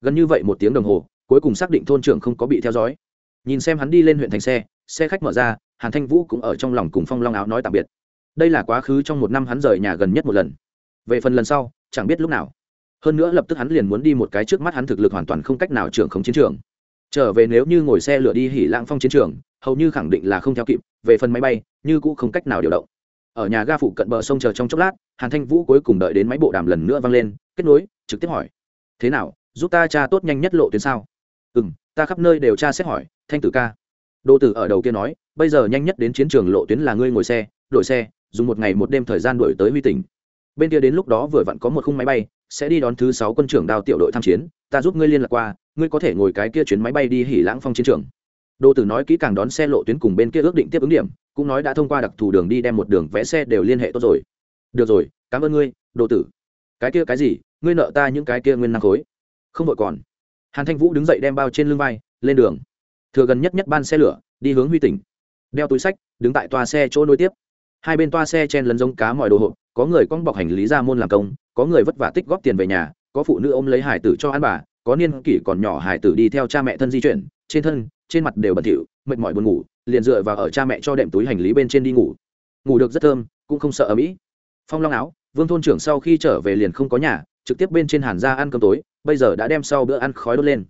Gần như vậy một tiếng đồng hồ, cuối cùng xác định thôn trưởng không có bị theo dõi. Nhìn xem hắn đi lên huyện thành xe xe khách mở ra, hàn thanh vũ cũng ở trong lòng cùng phong long áo nói tạm biệt. Đây là quá khứ trong một năm hắn rời nhà gần nhất một lần. Về phần lần sau, chẳng biết lúc nào. Hơn nữa lập tức hắn liền muốn đi một cái trước mắt hắn thực lực hoàn toàn không cách nào trưởng không chiến trường. Trở về nếu như ngồi xe lửa đi hỉ lãng phong chiến trường hầu như khẳng định là không theo kịp, về phần máy bay, như cũng không cách nào điều động. Ở nhà ga phụ cận bờ sông chờ trong chốc lát, hàn thanh vũ cuối cùng đợi đến máy bộ đàm lần nữa vang lên, kết nối, trực tiếp hỏi. Thế nào, giúp ta tra tốt nhanh nhất lộ tuyến sao? Ừ m ta khắp nơi đều tra xét hỏi, thanh tử ca. Đô tử ở đầu kia nói, bây giờ nhanh nhất đến chiến trường lộ tuyến là ngươi ngồi xe, đổi xe, dùng một ngày một đêm thời gian đổi tới huy tỉnh. Bên kia đến lúc đó vừa vặn có một khung máy bay, sẽ đi đón thứ sáu quân trưởng đào tiểu đội tham chiến, ta giúp ngươi liên lạc qua, ngươi có thể ngồi cái kia chuyến máy bay đi hỉ lãng phong chiến trường đô tử nói kỹ càng đón xe lộ tuyến cùng bên kia ước định tiếp ứng điểm, cũng nói đã thông qua đặc thù đường đi đem một đường vẽ xe đều liên hệ tốt rồi. Được rồi, cảm ơn ngươi đô tử. Cái kia cái gì? Ngươi nợ ta những cái kia nguyên năng khối. Không vội còn. Hàn thanh vũ đứng dậy đem bao trên lưng vai, lên đường. Thừa gần nhất nhất ban xe lửa, đi hướng huy tỉnh. Đeo túi sách, đứng tại toa xe chỗ nối tiếp. Hai bên toa xe chen lấn giống cá mọi đồ hộp, có người quăng bọc hành lý ra môn làm công, có người vất vả tích góp tiền về nhà, có phụ nữ ôm lấy hải tử cho ăn bà, có niên kỷ còn nhỏ hải tử đi theo cha mẹ thân di chuyển, trên thân trên mặt đều bẩn thỉu, mệt mỏi buồn ngủ, liền dựa vào ở cha mẹ cho đệm túi hành lý bên trên đi ngủ. Ngủ được rất thơm, cũng không sợ ở mỹ phong long áo, vương thôn trưởng sau khi trở về liền không có nhà, trực tiếp bên trên hàn ra ăn cơm tối, bây giờ đã đem sau bữa ăn khói đốt lên.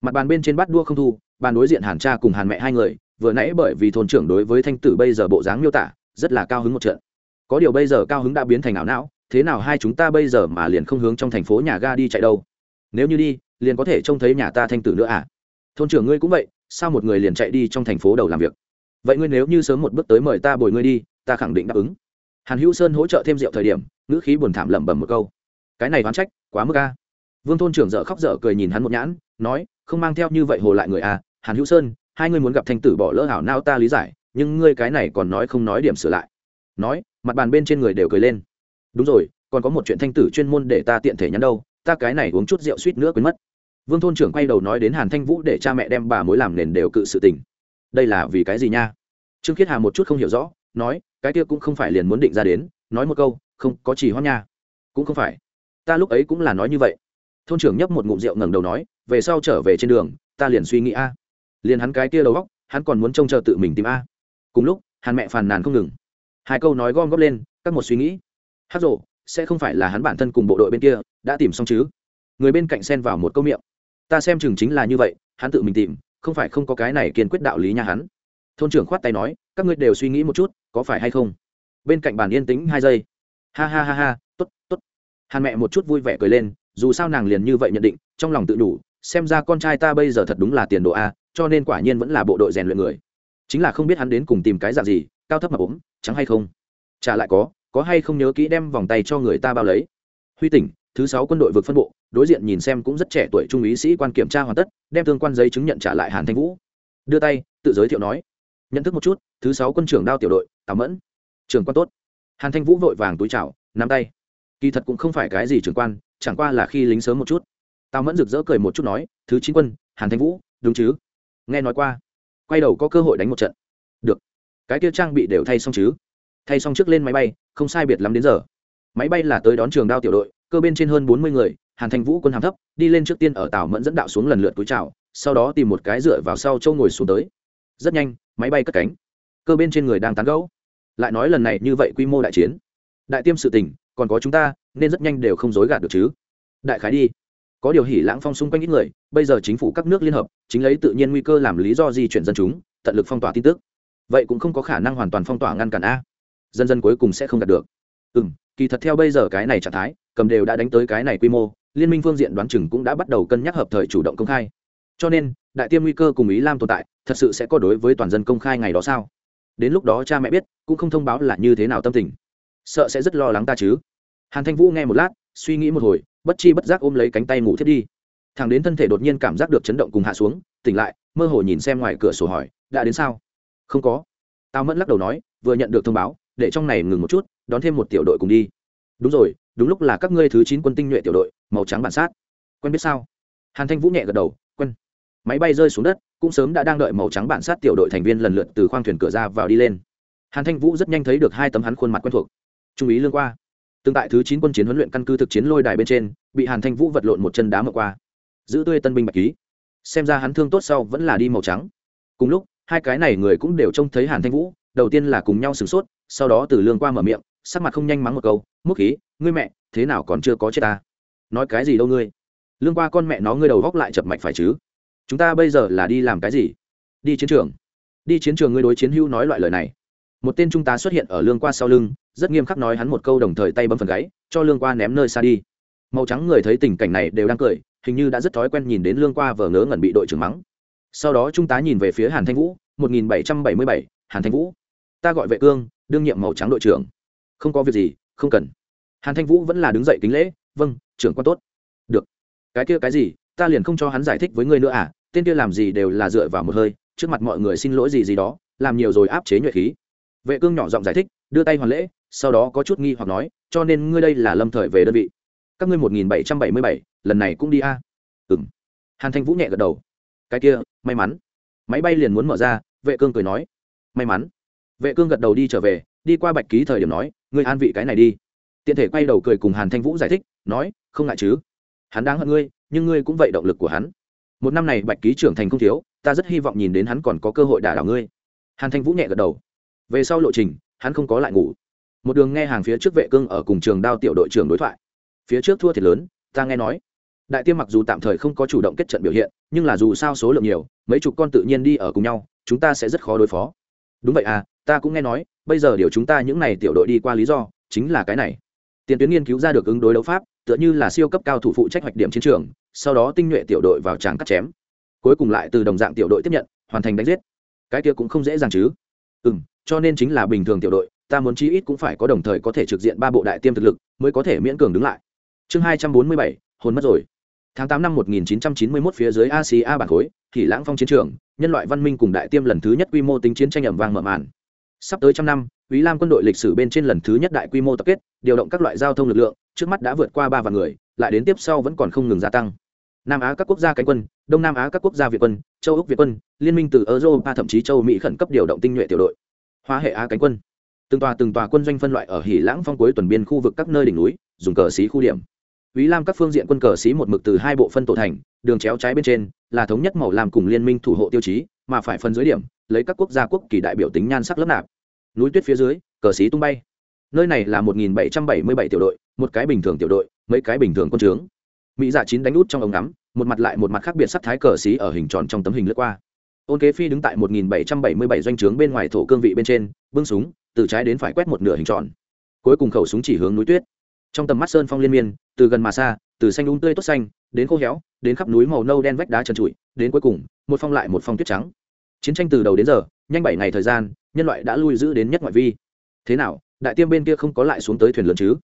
Mặt bàn bên trên bát đua không thu, bàn đối diện hàn cha cùng hàn mẹ hai người, vừa nãy bởi vì thôn trưởng đối với thanh tử bây giờ bộ dáng miêu tả, rất là cao hứng một trận. Có điều bây giờ cao hứng đã biến thành ảo não, thế nào hai chúng ta bây giờ mà liền không hướng trong thành phố nhà ga đi chạy đâu? Nếu như đi, liền có thể trông thấy nhà ta thanh tử nữa à? Thôn trưởng ngươi cũng vậy sao một người liền chạy đi trong thành phố đầu làm việc? Vậy ngươi nếu như sớm một bước tới mời ta bồi ngươi đi, ta khẳng định đáp ứng. Hàn hữu sơn hỗ trợ thêm rượu thời điểm, ngữ khí buồn thảm lẩm bẩm một câu. Cái này oán trách, quá mức a. Vương thôn trưởng dợ khóc dở cười nhìn hắn một nhãn, nói, không mang theo như vậy hồ lại người a. Hàn hữu sơn, hai ngươi muốn gặp thanh tử bỏ lỡ hảo nao ta lý giải, nhưng ngươi cái này còn nói không nói điểm sửa lại. Nói, mặt bàn bên trên người đều cười lên. Đúng rồi, còn có một chuyện thanh tử chuyên môn để ta tiện thể nhắn đâu, ta cái này uống chút rượu suýt nữa quên mất vương thôn trưởng quay đầu nói đến hàn thanh vũ để cha mẹ đem bà mối làm nền đều cự sự tình. Đây là vì cái gì nha? Trương khiết hà một chút không hiểu rõ, nói, cái kia cũng không phải liền muốn định ra đến, nói một câu, không, có chỉ hoan nha. Cũng không phải. Ta lúc ấy cũng là nói như vậy. Thôn trưởng nhấp một ngụm rượu ngẩng đầu nói, về sau trở về trên đường, ta liền suy nghĩ a. Liền hắn cái kia đầu góc hắn còn muốn trông chờ tự mình tìm a. Cùng lúc, hàn mẹ phàn nàn không ngừng. Hai câu nói gom góp lên, các một suy nghĩ. Hát rộ sẽ không phải là hắn bản thân cùng bộ đội bên kia, đã tìm xong chứ? Người bên cạnh xen vào một câu miệng ta xem chừng chính là như vậy, hắn tự mình tìm, không phải không có cái này kiên quyết đạo lý nhà hắn. Thôn trưởng khoát tay nói, các ngươi đều suy nghĩ một chút, có phải hay không? Bên cạnh bàn yên tĩnh hai giây. Ha ha ha ha t ố t t ố t hàn mẹ một chút vui vẻ cười lên, dù sao nàng liền như vậy nhận định, trong lòng tự đủ, xem ra con trai ta bây giờ thật đúng là tiền độ a, cho nên quả nhiên vẫn là bộ đội rèn luyện người. Chính là không biết hắn đến cùng tìm cái dạng gì, cao thấp mà ốm chẳng hay không? Trả lại có có hay không nhớ kỹ đem vòng tay cho người ta bao lấy? Huy tỉnh thứ sáu quân đội vực phân bộ, đối diện nhìn xem cũng rất trẻ tuổi trung úy sĩ quan kiểm tra hoàn tất, đem tương quan giấy chứng nhận trả lại hàn thanh vũ. Đưa tay, tự giới thiệu nói, nhận thức một chút, thứ sáu quân trưởng đao tiểu đội, tào mẫn. Trưởng quan tốt. Hàn thanh vũ vội vàng túi chào, nắm tay. Kỳ thật cũng không phải cái gì trưởng quan, chẳng qua là khi lính sớm một chút. Tào mẫn rực rỡ cười một chút nói, thứ chín quân, hàn thanh vũ, đúng chứ? Nghe nói qua. Quay đầu có cơ hội đánh một trận. Được. Cái kia trang bị đều thay xong chứ? Thay xong trước lên máy bay, không sai biệt lắm đến giờ. Máy bay là tới đón trường đao tiểu đội cơ bên trên hơn bốn mươi người, hàn thanh vũ quân hàm thấp, đi lên trước tiên ở tàu mẫn dẫn đạo xuống lần lượt túi trào sau đó tìm một cái dựa vào sau châu ngồi xuống tới. Rất nhanh, máy bay cất cánh. Cơ bên trên người đang tán gẫu. Lại nói lần này như vậy quy mô đại chiến. Đại tiêm sự tình, còn có chúng ta, nên rất nhanh đều không dối gạt được chứ. Đại khái đi. Có điều hỉ lãng phong xung quanh ít người, bây giờ chính phủ các nước liên hợp, chính lấy tự nhiên nguy cơ làm lý do di chuyển dân chúng, tận lực phong tỏa tin tức. Vậy cũng không có khả năng hoàn toàn phong tỏa ngăn cản a. Dân dân cuối cùng sẽ không đạt được. Ừ m kỳ thật theo bây giờ cái này trạng thái, cầm đều đã đánh tới cái này quy mô, liên minh phương diện đoán chừng cũng đã bắt đầu cân nhắc hợp thời chủ động công khai. Cho nên, đại tiêm nguy cơ cùng ý lam tồn tại, thật sự sẽ có đối với toàn dân công khai ngày đó sao? Đến lúc đó cha mẹ biết, cũng không thông báo là như thế nào tâm tình. Sợ sẽ rất lo lắng ta chứ. Hàn thanh vũ nghe một lát, suy nghĩ một hồi, bất chi bất giác ôm lấy cánh tay ngủ thiết đi. Thằng đến thân thể đột nhiên cảm giác được chấn động cùng hạ xuống, tỉnh lại, mơ hồ nhìn xem ngoài cửa sổ hỏi, đã đến sao? Không có. Tao mẫn lắc đầu nói, vừa nhận được thông báo để trong này ngừng một chút, đón thêm một tiểu đội cùng đi. Đúng rồi, đúng lúc là các ngươi thứ chín quân tinh nhuệ tiểu đội, màu trắng bản sát. Quen biết sao? Hàn thanh vũ nhẹ gật đầu, quen. Máy bay rơi xuống đất, cũng sớm đã đang đợi màu trắng bản sát tiểu đội thành viên lần lượt từ khoang thuyền cửa ra vào đi lên. Hàn thanh vũ rất nhanh thấy được hai tấm hắn khuôn mặt quen thuộc. Trung ý lương qua. Tương tại thứ chín quân chiến huấn luyện căn cứ thực chiến lôi đài bên trên, bị hàn thanh vũ vật lộn một chân đá mở qua. Giữ tươi tân binh bạch ký. Xem ra hắn thương tốt sau vẫn là đi màu trắng. Cùng lúc, hai cái này người cũng đều trông thấy hàn thanh vũ, đầu tiên là cùng nhau sửng sốt sau đó từ lương qua mở miệng, sắc mặt không nhanh mắng một câu, múc khí, ngươi mẹ, thế nào còn chưa có chết ta? Nói cái gì đâu ngươi? Lương qua con mẹ nó ngươi đầu góc lại chập mạch phải chứ? Chúng ta bây giờ là đi làm cái gì? Đi chiến trường. Đi chiến trường ngươi đối chiến hữu nói loại lời này. Một tên trung tá xuất hiện ở lương qua sau lưng, rất nghiêm khắc nói hắn một câu đồng thời tay bấm phần gáy, cho lương qua ném nơi xa đi. Màu trắng người thấy tình cảnh này đều đang cười, hình như đã rất thói quen nhìn đến lương qua vờ ngớ ngẩn bị đội trưởng mắng. Sau đó trung tá nhìn về phía hàn thanh vũ, một nghìn bảy trăm bảy mươi bảy, hàn thanh vũ, ta gọi vệ cương đương nhiệm màu trắng đội trưởng. Không có việc gì, không cần. Hàn thanh vũ vẫn là đứng dậy kính lễ vâng trưởng quan tốt. Được. Cái kia cái gì? Ta liền không cho hắn giải thích với ngươi nữa à? Tên kia làm gì đều là dựa vào một hơi, trước mặt mọi người xin lỗi gì gì đó, làm nhiều rồi áp chế nhuệ khí. Vệ cương nhỏ giọng giải thích, đưa tay hoàn lễ, sau đó có chút nghi hoặc nói, cho nên ngươi đây là lâm thời về đơn vị. Các ngươi một nghìn bảy trăm bảy mươi bảy, lần này cũng đi a. À? ừ m hàn thanh vũ nhẹ gật đầu. Cái kia, may mắn. Máy bay liền muốn mở ra, vệ cương cười nói. May mắn vệ cương gật đầu đi trở về, đi qua bạch ký thời điểm nói, ngươi an vị cái này đi. Tiện thể quay đầu cười cùng hàn thanh vũ giải thích, nói, không ngại chứ. Hắn đáng hận ngươi, nhưng ngươi cũng vậy động lực của hắn. Một năm này bạch ký trưởng thành không thiếu, ta rất hy vọng nhìn đến hắn còn có cơ hội đả đảo ngươi. Hàn thanh vũ nhẹ gật đầu. Về sau lộ trình, hắn không có lại ngủ. Một đường nghe hàng phía trước vệ cương ở cùng trường đao tiểu đội trưởng đối thoại. Phía trước thua thiệt lớn, ta nghe nói. Đại tiêm mặc dù tạm thời không có chủ động kết trận biểu hiện, nhưng là dù sao số lượng nhiều, mấy chục con tự nhiên đi ở cùng nhau, chúng ta sẽ rất khó đối phó. Đúng vậy à ta cũng nghe nói, bây giờ điều chúng ta những n à y tiểu đội đi qua lý do, chính là cái này. Tiền tuyến nghiên cứu ra được ứng đối đấu pháp, tựa như là siêu cấp cao thủ phụ trách hoạch điểm chiến trường, sau đó tinh nhuệ tiểu đội vào tràng cắt chém. Cuối cùng lại từ đồng dạng tiểu đội tiếp nhận, hoàn thành đánh giết. Cái kia cũng không dễ dàng chứ. Ừ m cho nên chính là bình thường tiểu đội, ta muốn chi ít cũng phải có đồng thời có thể trực diện ba bộ đại tiêm thực lực, mới có thể miễn cường đứng lại. Chương hai trăm bốn mươi bảy, hồn mất rồi. Tháng tám năm một nghìn chín trăm chín mươi mốt phía dưới asia bản khối, thì lãng phong chiến trường, nhân loại văn minh cùng đại tiêm lần thứ nhất quy mô tính chiến tranh ẩm vang mở màn sắp tới trăm năm ý Lam quân đội lịch sử bên trên lần thứ nhất đại quy mô tập kết, điều động các loại giao thông lực lượng, trước mắt đã vượt qua ba vạn người, lại đến tiếp sau vẫn còn không ngừng gia tăng. Nam Á các quốc gia cánh quân, Đông Nam Á các quốc gia Việt quân, châu Úc Việt quân, liên minh từ Europa thậm chí châu Mỹ khẩn cấp điều động tinh nhuệ tiểu đội. hóa hệ Á cánh quân. Từng tòa từng tòa quân doanh phân loại ở Hỉ Lãng phong cuối tuần biên khu vực các nơi đỉnh núi, dùng cờ xí khu điểm. ý Lam các phương diện quân cờ xí một mực từ hai bộ phân tổ thành, đường chéo trái bên trên là thống nhất màu làm cùng liên minh thủ hộ tiêu chí, mà phải phân dưới điểm, lấy các quốc gia quốc kỳ đại biểu tính nhan sắc lớp nạp. Núi tuyết phía dưới, cờ xí tung bay. Nơi này là một nghìn bảy trăm bảy mươi bảy tiểu đội một cái bình thường tiểu đội mấy cái bình thường quân trướng. Mỹ dạ chín đánh út trong ống ngắm một mặt lại một mặt khác biệt sắc thái cờ xí ở hình tròn trong tấm hình lướt qua. Ôn kế phi đứng tại một nghìn bảy trăm bảy mươi bảy doanh trướng bên ngoài thổ cương vị bên trên bưng súng từ trái đến phải quét một nửa hình tròn. Cuối cùng khẩu súng chỉ hướng núi tuyết. Trong tầm mắt sơn phong liên miên từ gần mà xa từ xanh đúng tươi tốt xanh đến khô héo đến khắp núi màu nâu đen vách đá trần trụi đến cuối cùng một phong lại một phong tuyết trắng chiến tranh từ đầu đến giờ, nhanh bảy ngày thời gian, nhân loại đã lui giữ đến nhất ngoại vi. Thế nào, đại tiêm bên kia không có lại xuống tới thuyền lớn chứ?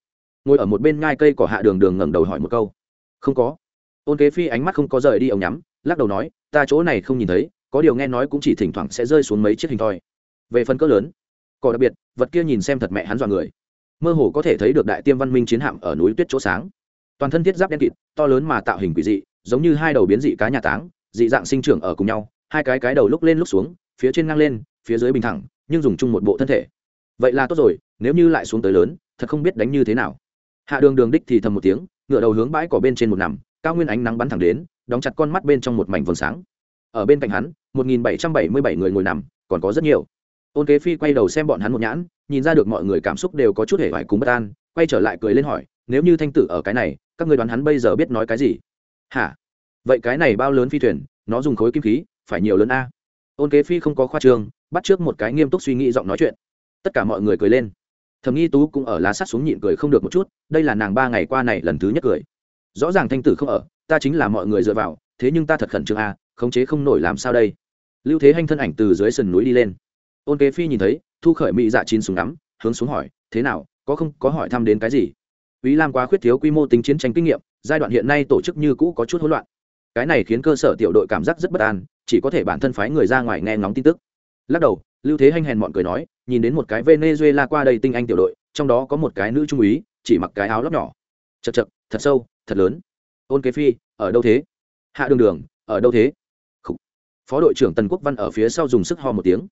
Ngồi ở một bên ngai cây cỏ hạ đường đường ngẩng đầu hỏi một câu. Không có. Ôn kế phi ánh mắt không có rời đi ống nhắm, lắc đầu nói, ta chỗ này không nhìn thấy, có điều nghe nói cũng chỉ thỉnh thoảng sẽ rơi xuống mấy chiếc hình thoi. Về phần cỡ lớn, cỏ đặc biệt, vật kia nhìn xem thật mẹ hắn dọa người. Mơ hồ có thể thấy được đại tiêm văn minh chiến hạm ở núi tuyết chỗ sáng. Toàn thân thiết giáp đen kịt, to lớn mà tạo hình quỷ dị, giống như hai đầu biến dị cá nhà táng, dị dạng sinh trưởng ở cùng nhau hai cái cái đầu lúc lên lúc xuống, phía trên ngang lên, phía dưới bình thẳng, nhưng dùng chung một bộ thân thể. Vậy là tốt rồi, nếu như lại xuống tới lớn, thật không biết đánh như thế nào. Hạ đường đường đích thì thầm một tiếng ngựa đầu hướng bãi cỏ bên trên một nằm, cao nguyên ánh nắng bắn thẳng đến, đóng chặt con mắt bên trong một mảnh vầng sáng. Ở bên cạnh hắn, một nghìn bảy trăm bảy mươi bảy người ngồi nằm, còn có rất nhiều. Ôn kế phi quay đầu xem bọn hắn một nhãn, nhìn ra được mọi người cảm xúc đều có chút hề vải cúng bất an, quay trở lại cười lên hỏi, nếu như thanh tử ở cái này, các người đoán hắn bây giờ biết nói cái gì? Hả? Vậy cái này bao lớn phi thuyền, nó dùng khối kim khí phải nhiều lớn a. Ôn kế phi không có khoa trương, bắt trước một cái nghiêm túc suy nghĩ giọng nói chuyện. Tất cả mọi người cười lên. Thầm nghi tú cũng ở lá sắt xuống nhịn cười không được một chút, đây là nàng ba ngày qua này lần thứ nhất cười. Rõ ràng thanh tử không ở, ta chính là mọi người dựa vào, thế nhưng ta thật khẩn trương a, khống chế không nổi làm sao đây? Lưu thế hanh thân ảnh từ dưới sườn núi đi lên. Ôn kế phi nhìn thấy, thu khởi mỹ dạ chín súng ngắm, hướng xuống hỏi, thế nào, có không, có hỏi thăm đến cái gì? Ý lam quá khuyết thiếu quy mô tính chiến tranh kinh nghiệm, giai đoạn hiện nay tổ chức như cũ có chút hỗn loạn. Cái này khiến cơ sở tiểu đội cảm giác rất bất an chỉ có thể bản thân phái người ra ngoài nghe ngóng tin tức. Lắc đầu, lưu thế hanh hèn mọn cười nói, nhìn đến một cái venezuela qua đây tinh anh tiểu đội, trong đó có một cái nữ trung úy, chỉ mặc cái áo lóc nhỏ. Chật chật thật sâu, thật lớn. Ôn kế phi, ở đâu thế? Hạ đường đường, ở đâu thế? Khủ. phó đội trưởng tần quốc văn ở phía sau dùng sức ho một tiếng.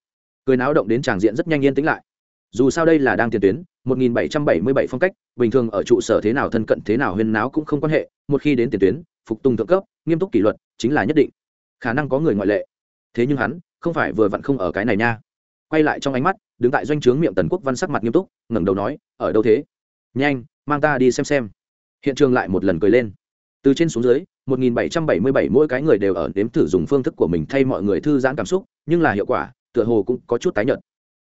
Cười náo động đến tràng diện rất nhanh yên tĩnh lại. Dù sao đây là đang tiền tuyến 1777 phong cách, bình thường ở trụ sở thế nào thân cận thế nào huyên náo cũng không quan hệ, một khi đến tiền tuyến, phục tùng thượng cấp, nghiêm túc kỷ luật, chính là nhất định khả năng có người ngoại lệ. Thế nhưng hắn không phải vừa vặn không ở cái này nha. Quay lại trong ánh mắt, đứng tại doanh trướng miệng tần quốc văn sắc mặt nghiêm túc, ngẩng đầu nói, ở đâu thế? Nhanh, mang ta đi xem xem. Hiện trường lại một lần cười lên. Từ trên xuống dưới 1777 mỗi cái người đều ở đếm thử dùng phương thức của mình thay mọi người thư giãn cảm xúc, nhưng là hiệu quả, tựa hồ cũng có chút tái nhợt.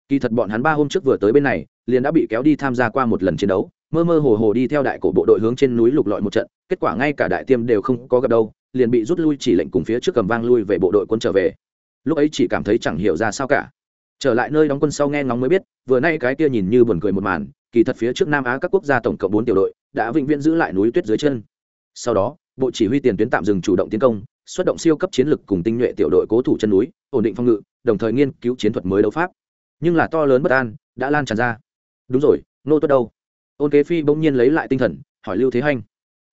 Kỳ thật bọn hắn ba hôm trước vừa tới bên này, liền đã bị kéo đi tham gia qua một lần chiến đấu, mơ mơ hồ hồ đi theo đại cổ bộ đội hướng trên núi lục lọi một trận, kết quả ngay cả đại tiêm đều không có gặp đâu liền bị rút lui chỉ lệnh cùng phía trước cầm vang lui về bộ đội quân trở về. Lúc ấy chỉ cảm thấy chẳng hiểu ra sao cả. Trở lại nơi đóng quân sau nghe ngóng mới biết, vừa nay cái kia nhìn như buồn cười một màn, kỳ thật phía trước nam á các quốc gia tổng cộng bốn tiểu đội, đã vĩnh viễn giữ lại núi tuyết dưới chân. Sau đó, bộ chỉ huy tiền tuyến tạm dừng chủ động tiến công, xuất động siêu cấp chiến lực cùng tinh nhuệ tiểu đội cố thủ chân núi, ổn định phong ngự, đồng thời nghiên cứu chiến thuật mới đấu pháp. Nhưng là to lớn bất an, đã lan tràn ra. Đúng rồi, nô tuất đâu? Ôn kế phi bỗng nhiên lấy lại tinh thần, hỏi lưu thế hanh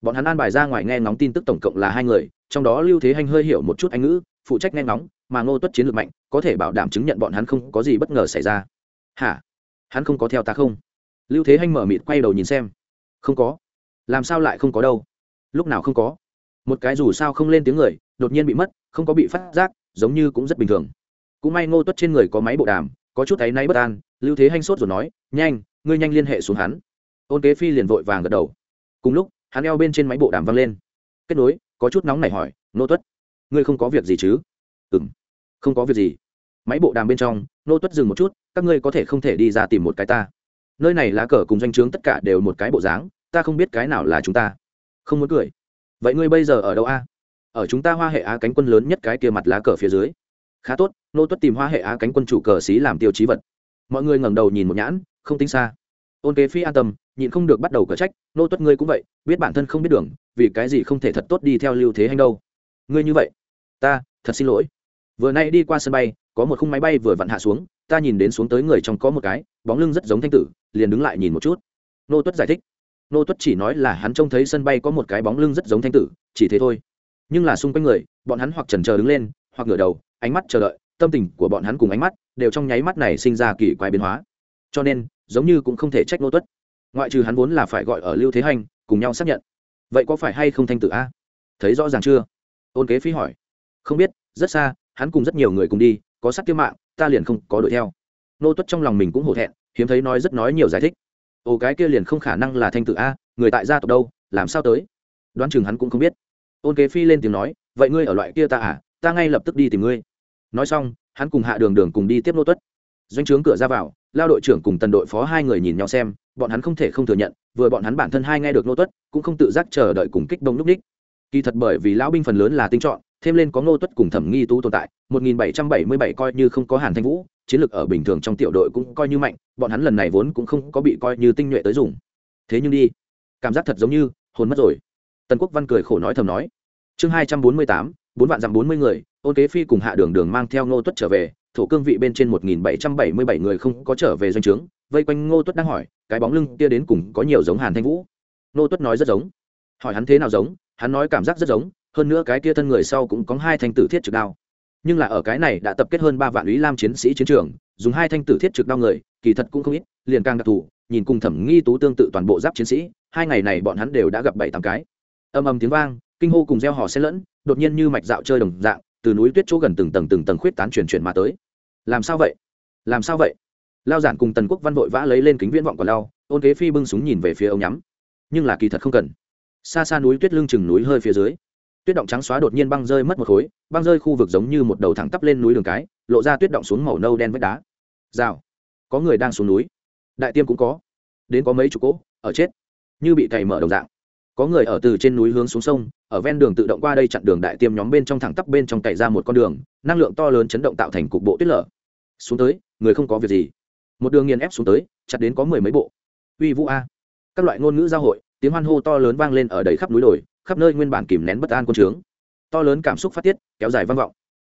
bọn hắn an bài ra ngoài nghe ngóng tin tức tổng cộng là hai người, trong đó lưu thế hanh hơi hiểu một chút anh ngữ, phụ trách nghe ngóng, mà ngô tuất chiến lược mạnh, có thể bảo đảm chứng nhận bọn hắn không có gì bất ngờ xảy ra. Hả? Hắn không có theo ta không? Lưu thế hanh mở mịt quay đầu nhìn xem. Không có. Làm sao lại không có đâu? Lúc nào không có? Một cái dù sao không lên tiếng người, đột nhiên bị mất, không có bị phát giác, giống như cũng rất bình thường. Cũng may ngô tuất trên người có máy bộ đàm, có chút thấy náy bất an, lưu thế hanh sốt rồi nói, nhanh, ngươi nhanh liên hệ xuống hắn. Ôn kế phi liền vội vàng gật đầu. Cùng lúc hắn eo bên trên máy bộ đàm văng lên. Kết nối, có chút nóng này hỏi, nô tuất, ngươi không có việc gì chứ? Ừ m không có việc gì. Máy bộ đàm bên trong, nô tuất dừng một chút, các ngươi có thể không thể đi ra tìm một cái ta. Nơi này lá cờ cùng doanh trướng tất cả đều một cái bộ dáng, ta không biết cái nào là chúng ta. Không muốn cười. Vậy ngươi bây giờ ở đâu a? Ở chúng ta hoa hệ á cánh quân lớn nhất cái kia mặt lá cờ phía dưới. Khá tốt, nô tuất tìm hoa hệ á cánh quân chủ cờ xí làm tiêu chí vật. Mọi người ngẩng đầu nhìn một nhãn, không tính xa. Ôn kế phi an tâm nhịn không được bắt đầu cở trách, nô tuất ngươi cũng vậy, biết bản thân không biết đường, vì cái gì không thể thật tốt đi theo lưu thế hành đâu? Ngươi như vậy, ta thật xin lỗi. Vừa nay đi qua sân bay, có một khung máy bay vừa vặn hạ xuống, ta nhìn đến xuống tới người trong có một cái, bóng lưng rất giống thanh tử, liền đứng lại nhìn một chút. Nô tuất giải thích. Nô tuất chỉ nói là hắn trông thấy sân bay có một cái bóng lưng rất giống thanh tử, chỉ thế thôi. Nhưng là xung quanh người, bọn hắn hoặc trần chờ đứng lên, hoặc ngửa đầu, ánh mắt chờ đợi, tâm tình của bọn hắn cùng ánh mắt đều trong nháy mắt này sinh ra kỳ quái biến hóa. Cho nên, giống như cũng không thể trách nô tuất ngoại trừ hắn vốn là phải gọi ở lưu thế hành, cùng nhau xác nhận. Vậy có phải hay không thanh tử a? Thấy rõ ràng chưa? Ôn kế phi hỏi. Không biết, rất xa, hắn cùng rất nhiều người cùng đi, có sắc tiêu mạng, ta liền không có đuổi theo. Nô tuất trong lòng mình cũng hổ thẹn, hiếm thấy nói rất nói nhiều giải thích. Ô cái kia liền không khả năng là thanh tử a, người tại gia tộc đâu, làm sao tới? Đoán chừng hắn cũng không biết. Ôn kế phi lên tiếng nói, vậy ngươi ở loại kia ta à ta ngay lập tức đi tìm ngươi. Nói xong, hắn cùng hạ đường đường cùng đi tiếp nô tuất. Doanh trướng cửa ra vào, lao đội trưởng cùng tần đội phó hai người nhìn nhau xem bọn hắn không thể không thừa nhận, vừa bọn hắn bản thân hai nghe được nô tuất, cũng không tự giác chờ đợi cùng kích đông lúc ních kỳ thật bởi vì lão binh phần lớn là tinh chọn, thêm lên có nô tuất cùng thẩm nghi tú tồn tại 1777 coi như không có hàn thanh vũ, chiến lược ở bình thường trong tiểu đội cũng coi như mạnh, bọn hắn lần này vốn cũng không có bị coi như tinh nhuệ tới dùng. Thế nhưng đi, cảm giác thật giống như hồn mất rồi. Tần quốc văn cười khổ nói thầm nói, chương hai trăm bốn mươi tám, bốn vạn dặm bốn mươi người, ôn kế phi cùng hạ đường đường mang theo ngô tuất trở về, thổ cương vị bên trên một nghìn bảy trăm bảy mươi bảy người không có trở về doanh trướng, vây quanh ngô tuất đang hỏi cái bóng lưng kia đến cùng có nhiều giống hàn thanh vũ. Nô tuất nói rất giống. Hỏi hắn thế nào giống, hắn nói cảm giác rất giống, hơn nữa cái kia thân người sau cũng có hai thanh tử thiết trực đao. Nhưng là ở cái này đã tập kết hơn ba vạn ý lam chiến sĩ chiến trường, dùng hai thanh tử thiết trực đao người, kỳ thật cũng không ít, liền càng đặc thù, nhìn cùng thẩm nghi tú tương tự toàn bộ giáp chiến sĩ, hai ngày này bọn hắn đều đã gặp bảy tám cái. Âm âm tiếng vang, kinh hô cùng gieo hò xen lẫn, đột nhiên như mạch dạo chơi đồng dạng, từ núi tuyết chỗ gần từng tầng từng tầng khuyết tán chuyển chuyển mà tới. Làm sao vậy? Làm sao vậy? Lao giản cùng tần quốc văn vội vã lấy lên kính viễn vọng còn lao ôn kế phi bưng súng nhìn về phía ông nhắm. Nhưng là kỳ thật không cần. Xa xa núi tuyết lưng chừng núi hơi phía dưới. Tuyết động trắng xóa đột nhiên băng rơi mất một khối, băng rơi khu vực giống như một đầu thẳng tắp lên núi đường cái, lộ ra tuyết động xuống màu nâu đen vách đá. Rào. Có người đang xuống núi. Đại tiêm cũng có. Đến có mấy chục cỗ, ở chết. Như bị cày mở đồng dạng. Có người ở từ trên núi hướng xuống sông, ở ven đường tự động qua đây chặn đường đại tiêm nhóm bên trong thẳng tắp bên trong cày ra một con đường, năng lượng to lớn chấn động tạo thành cục bộ tuyết lở. Xuống tới, người không có việc gì một đường nghiền ép xuống tới, chặt đến có mười mấy bộ. Uy vũ a. Các loại ngôn ngữ giao hội, tiếng hoan hô to lớn vang lên ở đầy khắp núi đồi, khắp nơi nguyên bản kìm nén bất an quân trướng. To lớn cảm xúc phát tiết, kéo dài vang vọng.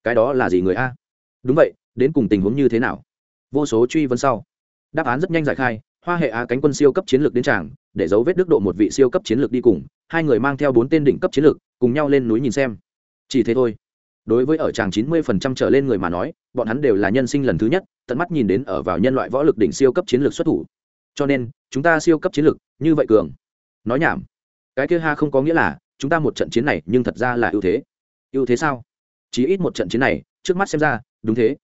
Cái đó là gì người a? Đúng vậy, đến cùng tình huống như thế nào? Vô số truy vấn sau. Đáp án rất nhanh giải khai, hoa hệ á cánh quân siêu cấp chiến lược đến tràng, để dấu vết đức độ một vị siêu cấp chiến lược đi cùng, hai người mang theo bốn tên đỉnh cấp chiến lược, cùng nhau lên núi nhìn xem. Chỉ thế thôi đối với ở tràng chín mươi phần trăm trở lên người mà nói, bọn hắn đều là nhân sinh lần thứ nhất, tận mắt nhìn đến ở vào nhân loại võ lực đỉnh siêu cấp chiến lược xuất thủ. Cho nên, chúng ta siêu cấp chiến lược, như vậy cường. Nói nhảm. Cái kia ha không có nghĩa là, chúng ta một trận chiến này, nhưng thật ra là ưu thế. Ưu thế sao? Chỉ ít một trận chiến này, trước mắt xem ra, đúng thế.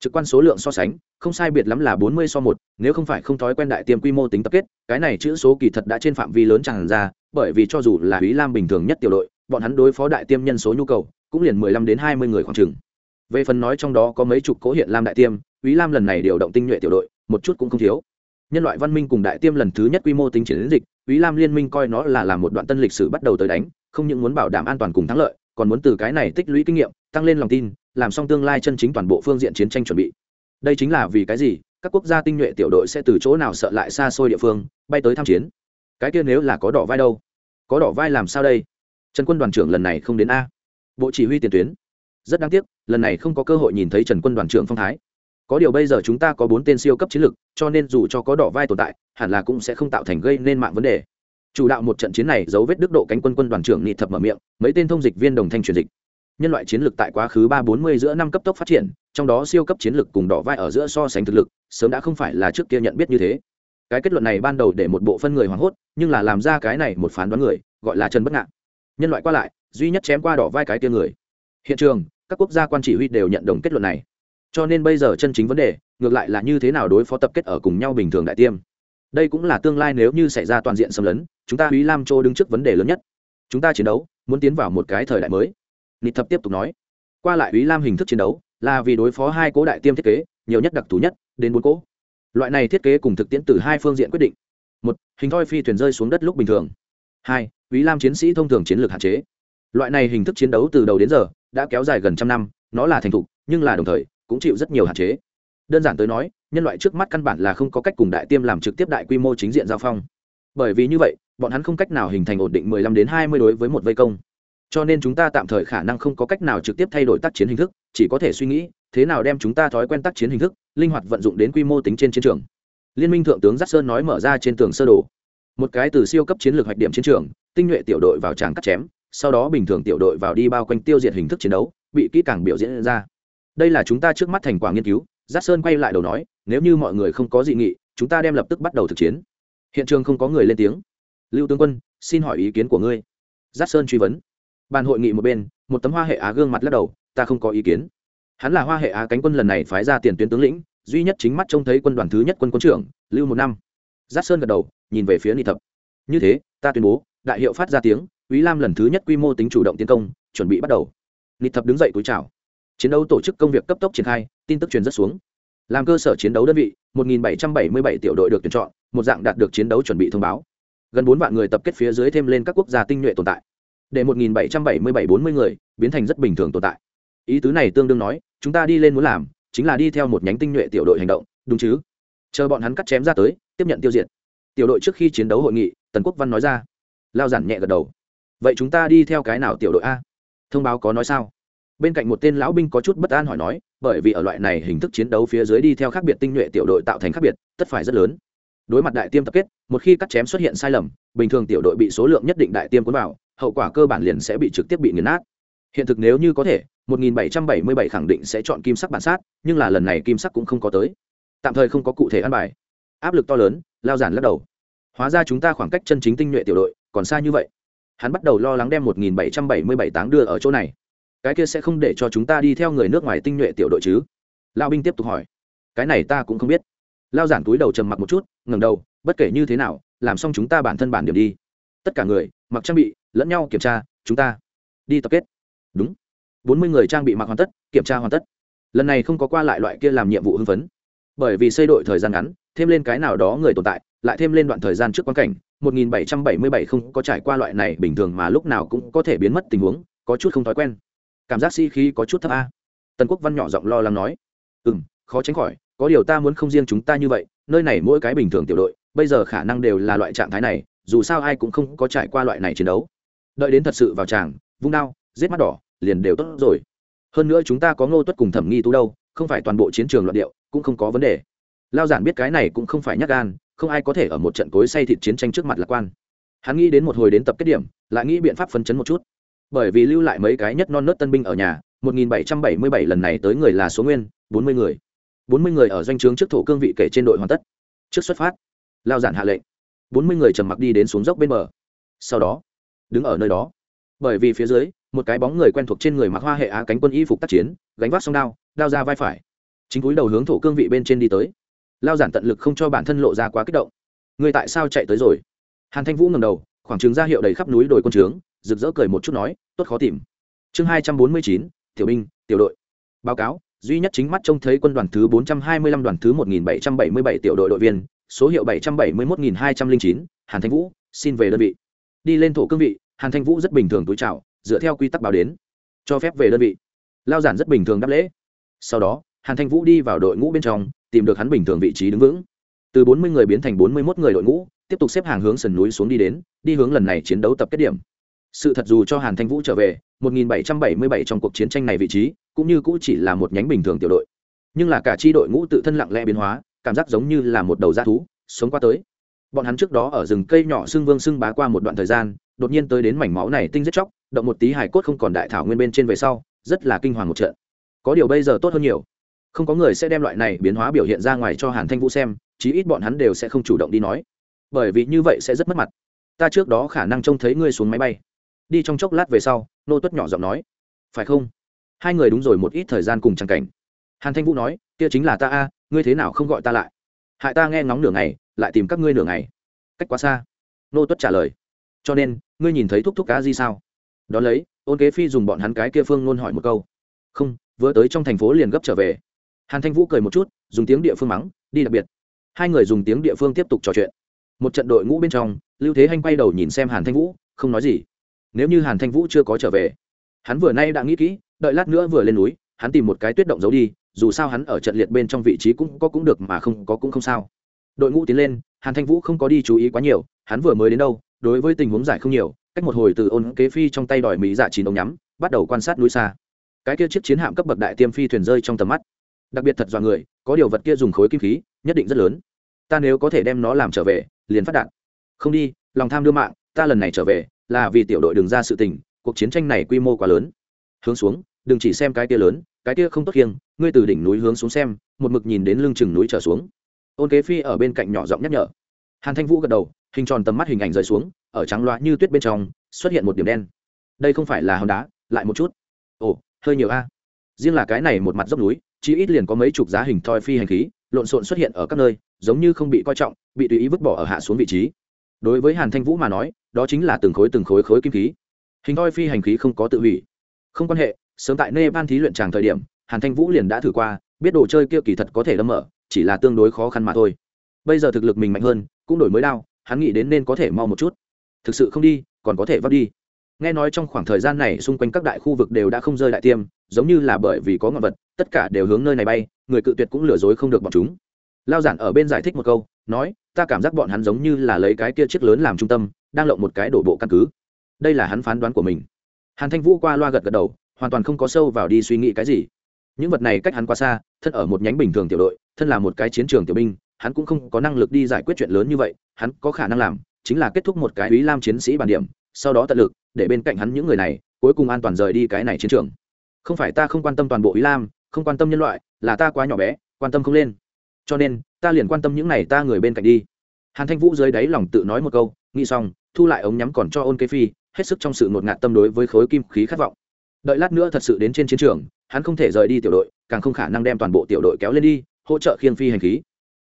Trực quan số lượng so sánh, không sai biệt lắm là bốn mươi so một, nếu không phải không thói quen đại tiêm quy mô tính tập kết, cái này chữ số kỳ thật đã trên phạm vi lớn tràn ra, bởi vì cho dù là ý lam bình thường nhất tiểu đội, bọn hắn đối phó đại tiêm nhân số nhu cầu cũng liền mười lăm đến hai mươi người khoảng chừng. Về phần nói trong đó có mấy chục cố hiện lam đại tiêm ý lam lần này điều động tinh nhuệ tiểu đội, một chút cũng không thiếu. Nhân loại văn minh cùng đại tiêm lần thứ nhất quy mô tính chiến dịch ý lam liên minh coi nó là làm một đoạn tân lịch sử bắt đầu tới đánh, không những muốn bảo đảm an toàn cùng thắng lợi, còn muốn từ cái này tích lũy kinh nghiệm, tăng lên lòng tin, làm xong tương lai chân chính toàn bộ phương diện chiến tranh chuẩn bị. Đây chính là vì cái gì, các quốc gia tinh nhuệ tiểu đội sẽ từ chỗ nào sợ lại xa xôi địa phương, bay tới tham chiến? Cái kia nếu là có đỏ vai đâu? Có đỏ vai làm sao đây? Trần quân đoàn trưởng lần này không đến a bộ chỉ huy tiền tuyến. Rất đáng tiếc, lần này không có cơ hội nhìn thấy trần quân đoàn trưởng phong thái. Có điều bây giờ chúng ta có bốn tên siêu cấp chiến lược, cho nên dù cho có đỏ vai tồn tại, hẳn là cũng sẽ không tạo thành gây nên mạng vấn đề. Chủ đạo một trận chiến này dấu vết đức độ cánh quân quân đoàn trưởng nị thập mở miệng, mấy tên thông dịch viên đồng thanh truyền dịch. Nhân loại chiến lược tại quá khứ ba bốn mươi giữa năm cấp tốc phát triển, trong đó siêu cấp chiến lược cùng đỏ vai ở giữa so sánh thực lực, sớm đã không phải là trước kia nhận biết như thế. Cái kết luận này ban đầu để một bộ phân người hoảng hốt, nhưng là làm ra cái này một phán đoán người, gọi là trần bất ngạn. Nhân loại qua lại duy nhất chém qua đỏ vai cái tia người hiện trường các quốc gia quan chỉ huy đều nhận đồng kết luận này cho nên bây giờ chân chính vấn đề ngược lại là như thế nào đối phó tập kết ở cùng nhau bình thường đại tiêm đây cũng là tương lai nếu như xảy ra toàn diện xâm lấn chúng ta quý Lam Châu đứng trước vấn đề lớn nhất. Chúng ta chiến đấu, muốn tiến vào một cái thời đại mới. Nịt Thập tiếp tục nói. Qua lại quý Lam hình thức chiến đấu, là vì đối phó hai cố đại tiêm thiết kế, nhiều nhất đặc thù nhất, đến bốn cố. Loại này thiết kế cùng thực tiễn từ hai phương diện quyết định. Một, hình thoi phi thuyền rơi xuống đất lúc bình thường. Hai, quý Lam chiến sĩ thông thường chiến lược hạn chế. Loại này hình thức chiến đấu từ đầu đến giờ đã kéo dài gần trăm năm, nó là thành thục, nhưng là đồng thời cũng chịu rất nhiều hạn chế. Đơn giản tới nói, nhân loại trước mắt căn bản là không có cách cùng đại tiêm làm trực tiếp đại quy mô chính diện giao phong. Bởi vì như vậy, bọn hắn không cách nào hình thành ổn định 15 đến 20 đối với một vây công. Cho nên chúng ta tạm thời khả năng không có cách nào trực tiếp thay đổi tác chiến hình thức, chỉ có thể suy nghĩ, thế nào đem chúng ta thói quen tác chiến hình thức, linh hoạt vận dụng đến quy mô tính trên chiến trường. Liên minh thượng tướng giác Sơn nói mở ra trên tường sơ đồ. Một cái từ siêu cấp chiến lược hoạch điểm chiến trường, tinh nhuệ tiểu đội vào tràng cắt chém, sau đó bình thường tiểu đội vào đi bao quanh tiêu diệt hình thức chiến đấu, bị kỹ càng biểu diễn ra. Đây là chúng ta trước mắt thành quả nghiên cứu, giác Sơn quay lại đầu nói, nếu như mọi người không có dị nghị, chúng ta đem lập tức bắt đầu thực chiến. Hiện trường không có người lên tiếng. Lưu tướng quân xin hỏi ý kiến của ngươi. Giác sơn truy vấn. Bàn hội nghị một bên một tấm hoa hệ á gương mặt lắc đầu ta không có ý kiến. Hắn là hoa hệ á cánh quân lần này phái ra tiền tuyến tướng lĩnh duy nhất chính mắt trông thấy quân đoàn thứ nhất quân quân trưởng lưu một năm. Giác sơn gật đầu nhìn về phía ni thập. Như thế ta tuyên bố đại hiệu phát ra tiếng Úy Lam lần thứ nhất quy mô tính chủ động tiến công, chuẩn bị bắt đầu. Nịt thập đứng dậy túi chào. Chiến đấu tổ chức công việc cấp tốc triển khai, tin tức truyền rất xuống. Làm cơ sở chiến đấu đơn vị, 1777 tiểu đội được tuyển chọn, một dạng đạt được chiến đấu chuẩn bị thông báo. Gần bốn vạn người tập kết phía dưới thêm lên các quốc gia tinh nhuệ tồn tại. Để một nghìn bảy trăm bảy mươi bảy bốn mươi người biến thành rất bình thường tồn tại. Ý tứ này tương đương nói chúng ta đi lên muốn làm chính là đi theo một nhánh tinh nhuệ tiểu đội hành động đúng chứ? Chờ bọn hắn cắt chém ra tới tiếp nhận tiêu diệt. Tiểu đội trước khi chiến đấu hội nghị tần quốc văn nói ra. Lao giản nhẹ gật đầu vậy chúng ta đi theo cái nào tiểu đội a? Thông báo có nói sao? Bên cạnh một tên lão binh có chút bất an hỏi nói, bởi vì ở loại này hình thức chiến đấu phía dưới đi theo khác biệt tinh nhuệ tiểu đội tạo thành khác biệt, tất phải rất lớn. Đối mặt đại tiêm tập kết, một khi cắt chém xuất hiện sai lầm, bình thường tiểu đội bị số lượng nhất định đại tiêm cuốn vào, hậu quả cơ bản liền sẽ bị trực tiếp bị nghiền nát. Hiện thực nếu như có thể 1777 khẳng định sẽ chọn kim sắc bản sát, nhưng là lần này kim sắc cũng không có tới. Tạm thời không có cụ thể ăn bài. Áp lực to lớn, lao giản lắc đầu. Hóa ra chúng ta khoảng cách chân chính tinh nhuệ tiểu đội còn xa như vậy hắn bắt đầu lo lắng đem 1777 táng đưa ở chỗ này. Cái kia sẽ không để cho chúng ta đi theo người nước ngoài tinh nhuệ tiểu đội chứ? Lao binh tiếp tục hỏi. Cái này ta cũng không biết. Lao giản túi đầu trầm mặc một chút, ngẩng đầu, bất kể như thế nào, làm xong chúng ta bản thân bản điểm đi. Tất cả người, mặc trang bị, lẫn nhau kiểm tra, chúng ta đi tập kết. Đúng. Bốn mươi người trang bị mặc hoàn tất, kiểm tra hoàn tất. Lần này không có qua lại loại kia làm nhiệm vụ hưng phấn. Bởi vì xây đội thời gian ngắn, thêm lên cái nào đó người tồn tại lại thêm lên đoạn thời gian trước quan cảnh 1777 không có trải qua loại này bình thường mà lúc nào cũng có thể biến mất tình huống, có chút không thói quen. Cảm giác si-khí có chút thấp a. Tần quốc văn nhỏ giọng lo lắng nói. Ừ m khó tránh khỏi, có điều ta muốn không riêng chúng ta như vậy, nơi này mỗi cái bình thường tiểu đội, bây giờ khả năng đều là loại trạng thái này, dù sao ai cũng không có trải qua loại này chiến đấu. Đợi đến thật sự vào tràng, vung đao, giết mắt đỏ, liền đều tốt rồi. Hơn nữa chúng ta có ngô tuất cùng thẩm nghi tú đâu, không phải toàn bộ chiến trường loạn điệu, cũng không có vấn đề lao giản biết cái này cũng không phải nhắc gan, không ai có thể ở một trận cối say thịt chiến tranh trước mặt lạc quan. Hắn nghĩ đến một hồi đến tập kết điểm, lại nghĩ biện pháp phấn chấn một chút. Bởi vì lưu lại mấy cái nhất non nớt tân binh ở nhà 1777 lần này tới người là số nguyên 40 người. bốn mươi người ở doanh trướng trước thổ cương vị kể trên đội hoàn tất. Trước xuất phát, lao giản hạ lệnh. bốn mươi người trầm mặc đi đến xuống dốc bên bờ. Sau đó, đứng ở nơi đó. Bởi vì phía dưới, một cái bóng người quen thuộc trên người mặc hoa hệ á cánh quân y phục tác chiến, gánh vác song đao đao ra vai phải. Chính cúi đầu hướng thổ cương vị bên trên đi tới lao giản tận lực không cho bản thân lộ ra quá kích động người tại sao chạy tới rồi hàn thanh vũ ngầm đầu khoảng trừng ra hiệu đầy khắp núi đồi quân trướng rực rỡ cười một chút nói tốt khó tìm chương hai trăm bốn mươi chín tiểu binh tiểu đội báo cáo duy nhất chính mắt trông thấy quân đoàn thứ 425 đoàn thứ 1777 tiểu đội đội viên, số hiệu 771209, Hàn Thanh Vũ, xin về đơn vị. Đi lên thổ cương vị, Hàn Thanh Vũ rất bình thường túi chào, dựa theo quy tắc báo đến. Cho phép về đơn vị. lao giản rất bình thường đáp lễ sau đó hàn thanh vũ đi vào đội ngũ bên trong, tìm được hắn bình thường vị trí đứng vững. Từ bốn mươi người biến thành bốn mươi mốt người đội ngũ, tiếp tục xếp hàng hướng sườn núi xuống đi đến, đi hướng lần này chiến đấu tập kết điểm. Sự thật dù cho hàn thanh vũ trở về 1777 trong cuộc chiến tranh này vị trí, cũng như cũ chỉ là một nhánh bình thường tiểu đội. Nhưng là cả chi đội ngũ tự thân lặng lẽ biến hóa, cảm giác giống như là một đầu g thú, sống qua tới. Bọn hắn trước đó ở rừng cây nhỏ xưng vương xưng bá qua một đoạn thời gian, đột nhiên tới đến mảnh máu này tinh rất chóc, động một tí hải cốt không còn đại thảo nguyên bên trên về sau, rất là kinh hoàng một trận. Có điều bây giờ tốt hơn nhiều không có người sẽ đem loại này biến hóa biểu hiện ra ngoài cho hàn thanh vũ xem, chí ít bọn hắn đều sẽ không chủ động đi nói. Bởi vì như vậy sẽ rất mất mặt. Ta trước đó khả năng trông thấy ngươi xuống máy bay. Đi trong chốc lát về sau, nô tuất nhỏ giọng nói. Phải không? Hai người đúng rồi một ít thời gian cùng trang cảnh. Hàn thanh vũ nói, kia chính là ta a, ngươi thế nào không gọi ta lại? Hại ta nghe ngóng nửa ngày, lại tìm các ngươi nửa ngày. Cách quá xa. Nô tuất trả lời. Cho nên, ngươi nhìn thấy thúc thúc cá gì sao? Đón lấy, ôn kế phi dùng bọn hắn cái kia phương nôn hỏi một câu. Không, vừa tới trong thành phố liền gấp trở về hàn thanh vũ cười một chút, dùng tiếng địa phương mắng, đi đặc biệt. Hai người dùng tiếng địa phương tiếp tục trò chuyện. Một trận đội ngũ bên trong, lưu thế hanh quay đầu nhìn xem hàn thanh vũ, không nói gì. Nếu như hàn thanh vũ chưa có trở về, hắn vừa nay đã nghĩ kỹ, đợi lát nữa vừa lên núi, hắn tìm một cái tuyết động giấu đi, dù sao hắn ở trận liệt bên trong vị trí cũng có cũng được mà không có cũng không sao. Đội ngũ tiến lên, hàn thanh vũ không có đi chú ý quá nhiều, hắn vừa mới đến đâu, đối với tình huống giải không nhiều, cách một hồi từ ôn kế phi trong tay đòi mỹ dạ chín ống nhắm, bắt đầu quan sát núi xa. Cái kia chiếc chiến hạm cấp bậc đại tiêm phi thuyền rơi trong tầm mắt đặc biệt thật dọa người, có điều vật kia dùng khối kim khí, nhất định rất lớn. Ta nếu có thể đem nó làm trở về, liền phát đạn. Không đi, lòng tham đưa mạng, ta lần này trở về, là vì tiểu đội đừng ra sự tình, cuộc chiến tranh này quy mô quá lớn. Hướng xuống, đừng chỉ xem cái kia lớn, cái kia không tốt khiêng ngươi từ đỉnh núi hướng xuống xem, một mực nhìn đến lưng chừng núi trở xuống. Ôn kế phi ở bên cạnh nhỏ giọng nhắc nhở. Hàn thanh vũ gật đầu, hình tròn tầm mắt hình ảnh rời xuống, ở trắng loa như tuyết bên trong, xuất hiện một điểm đen. Đây không phải là hòn đá, lại một chút. Ồ, hơi nhiều a. Riêng là cái này một mặt dốc núi chỉ ít liền có mấy chục giá hình thoi phi hành khí, lộn xộn xuất hiện ở các nơi, giống như không bị coi trọng, bị tùy ý vứt bỏ ở hạ xuống vị trí. Đối với hàn thanh vũ mà nói, đó chính là từng khối từng khối khối kim khí. Hình thoi phi hành khí không có tự hủy. Không quan hệ, sớm tại nepal thí luyện tràng thời điểm, hàn thanh vũ liền đã thử qua, biết đồ chơi kia kỳ thật có thể đâm mở chỉ là tương đối khó khăn mà thôi. Bây giờ thực lực mình mạnh hơn, cũng đổi mới đao, hắn nghĩ đến nên có thể mau một chút. Thực sự không đi, còn có thể vấp đi. Nghe nói trong khoảng thời gian này xung quanh các đại khu vực đều đã không rơi đại tiêm, giống như là bởi vì có ngọn vật tất cả đều hướng nơi này bay, người cự tuyệt cũng lừa dối không được bọn chúng. Lao giản ở bên giải thích một câu, nói, ta cảm giác bọn hắn giống như là lấy cái kia chiếc lớn làm trung tâm, đang lộng một cái đổ bộ căn cứ. Đây là hắn phán đoán của mình. Hàn thanh vũ qua loa gật gật đầu, hoàn toàn không có sâu vào đi suy nghĩ cái gì. Những vật này cách hắn quá xa, thân ở một nhánh bình thường tiểu đội, thân là một cái chiến trường tiểu binh, hắn cũng không có năng lực đi giải quyết chuyện lớn như vậy, hắn có khả năng làm chính là kết thúc một cái ý lam chiến sĩ bản điểm, sau đó tận lực để bên cạnh hắn những người này cuối cùng an toàn rời đi cái này chiến trường. Không phải ta không quan tâm toàn bộ ý lam không quan tâm nhân loại là ta quá nhỏ bé quan tâm không lên. Cho nên ta liền quan tâm những này ta người bên cạnh đi. Hàn thanh vũ dưới đáy lòng tự nói một câu nghĩ xong thu lại ống nhắm còn cho ôn kế phi hết sức trong sự ngột ngạt tâm đối với khối kim khí khát vọng. Đợi lát nữa thật sự đến trên chiến trường hắn không thể rời đi tiểu đội càng không khả năng đem toàn bộ tiểu đội kéo lên đi hỗ trợ khiên phi hành khí.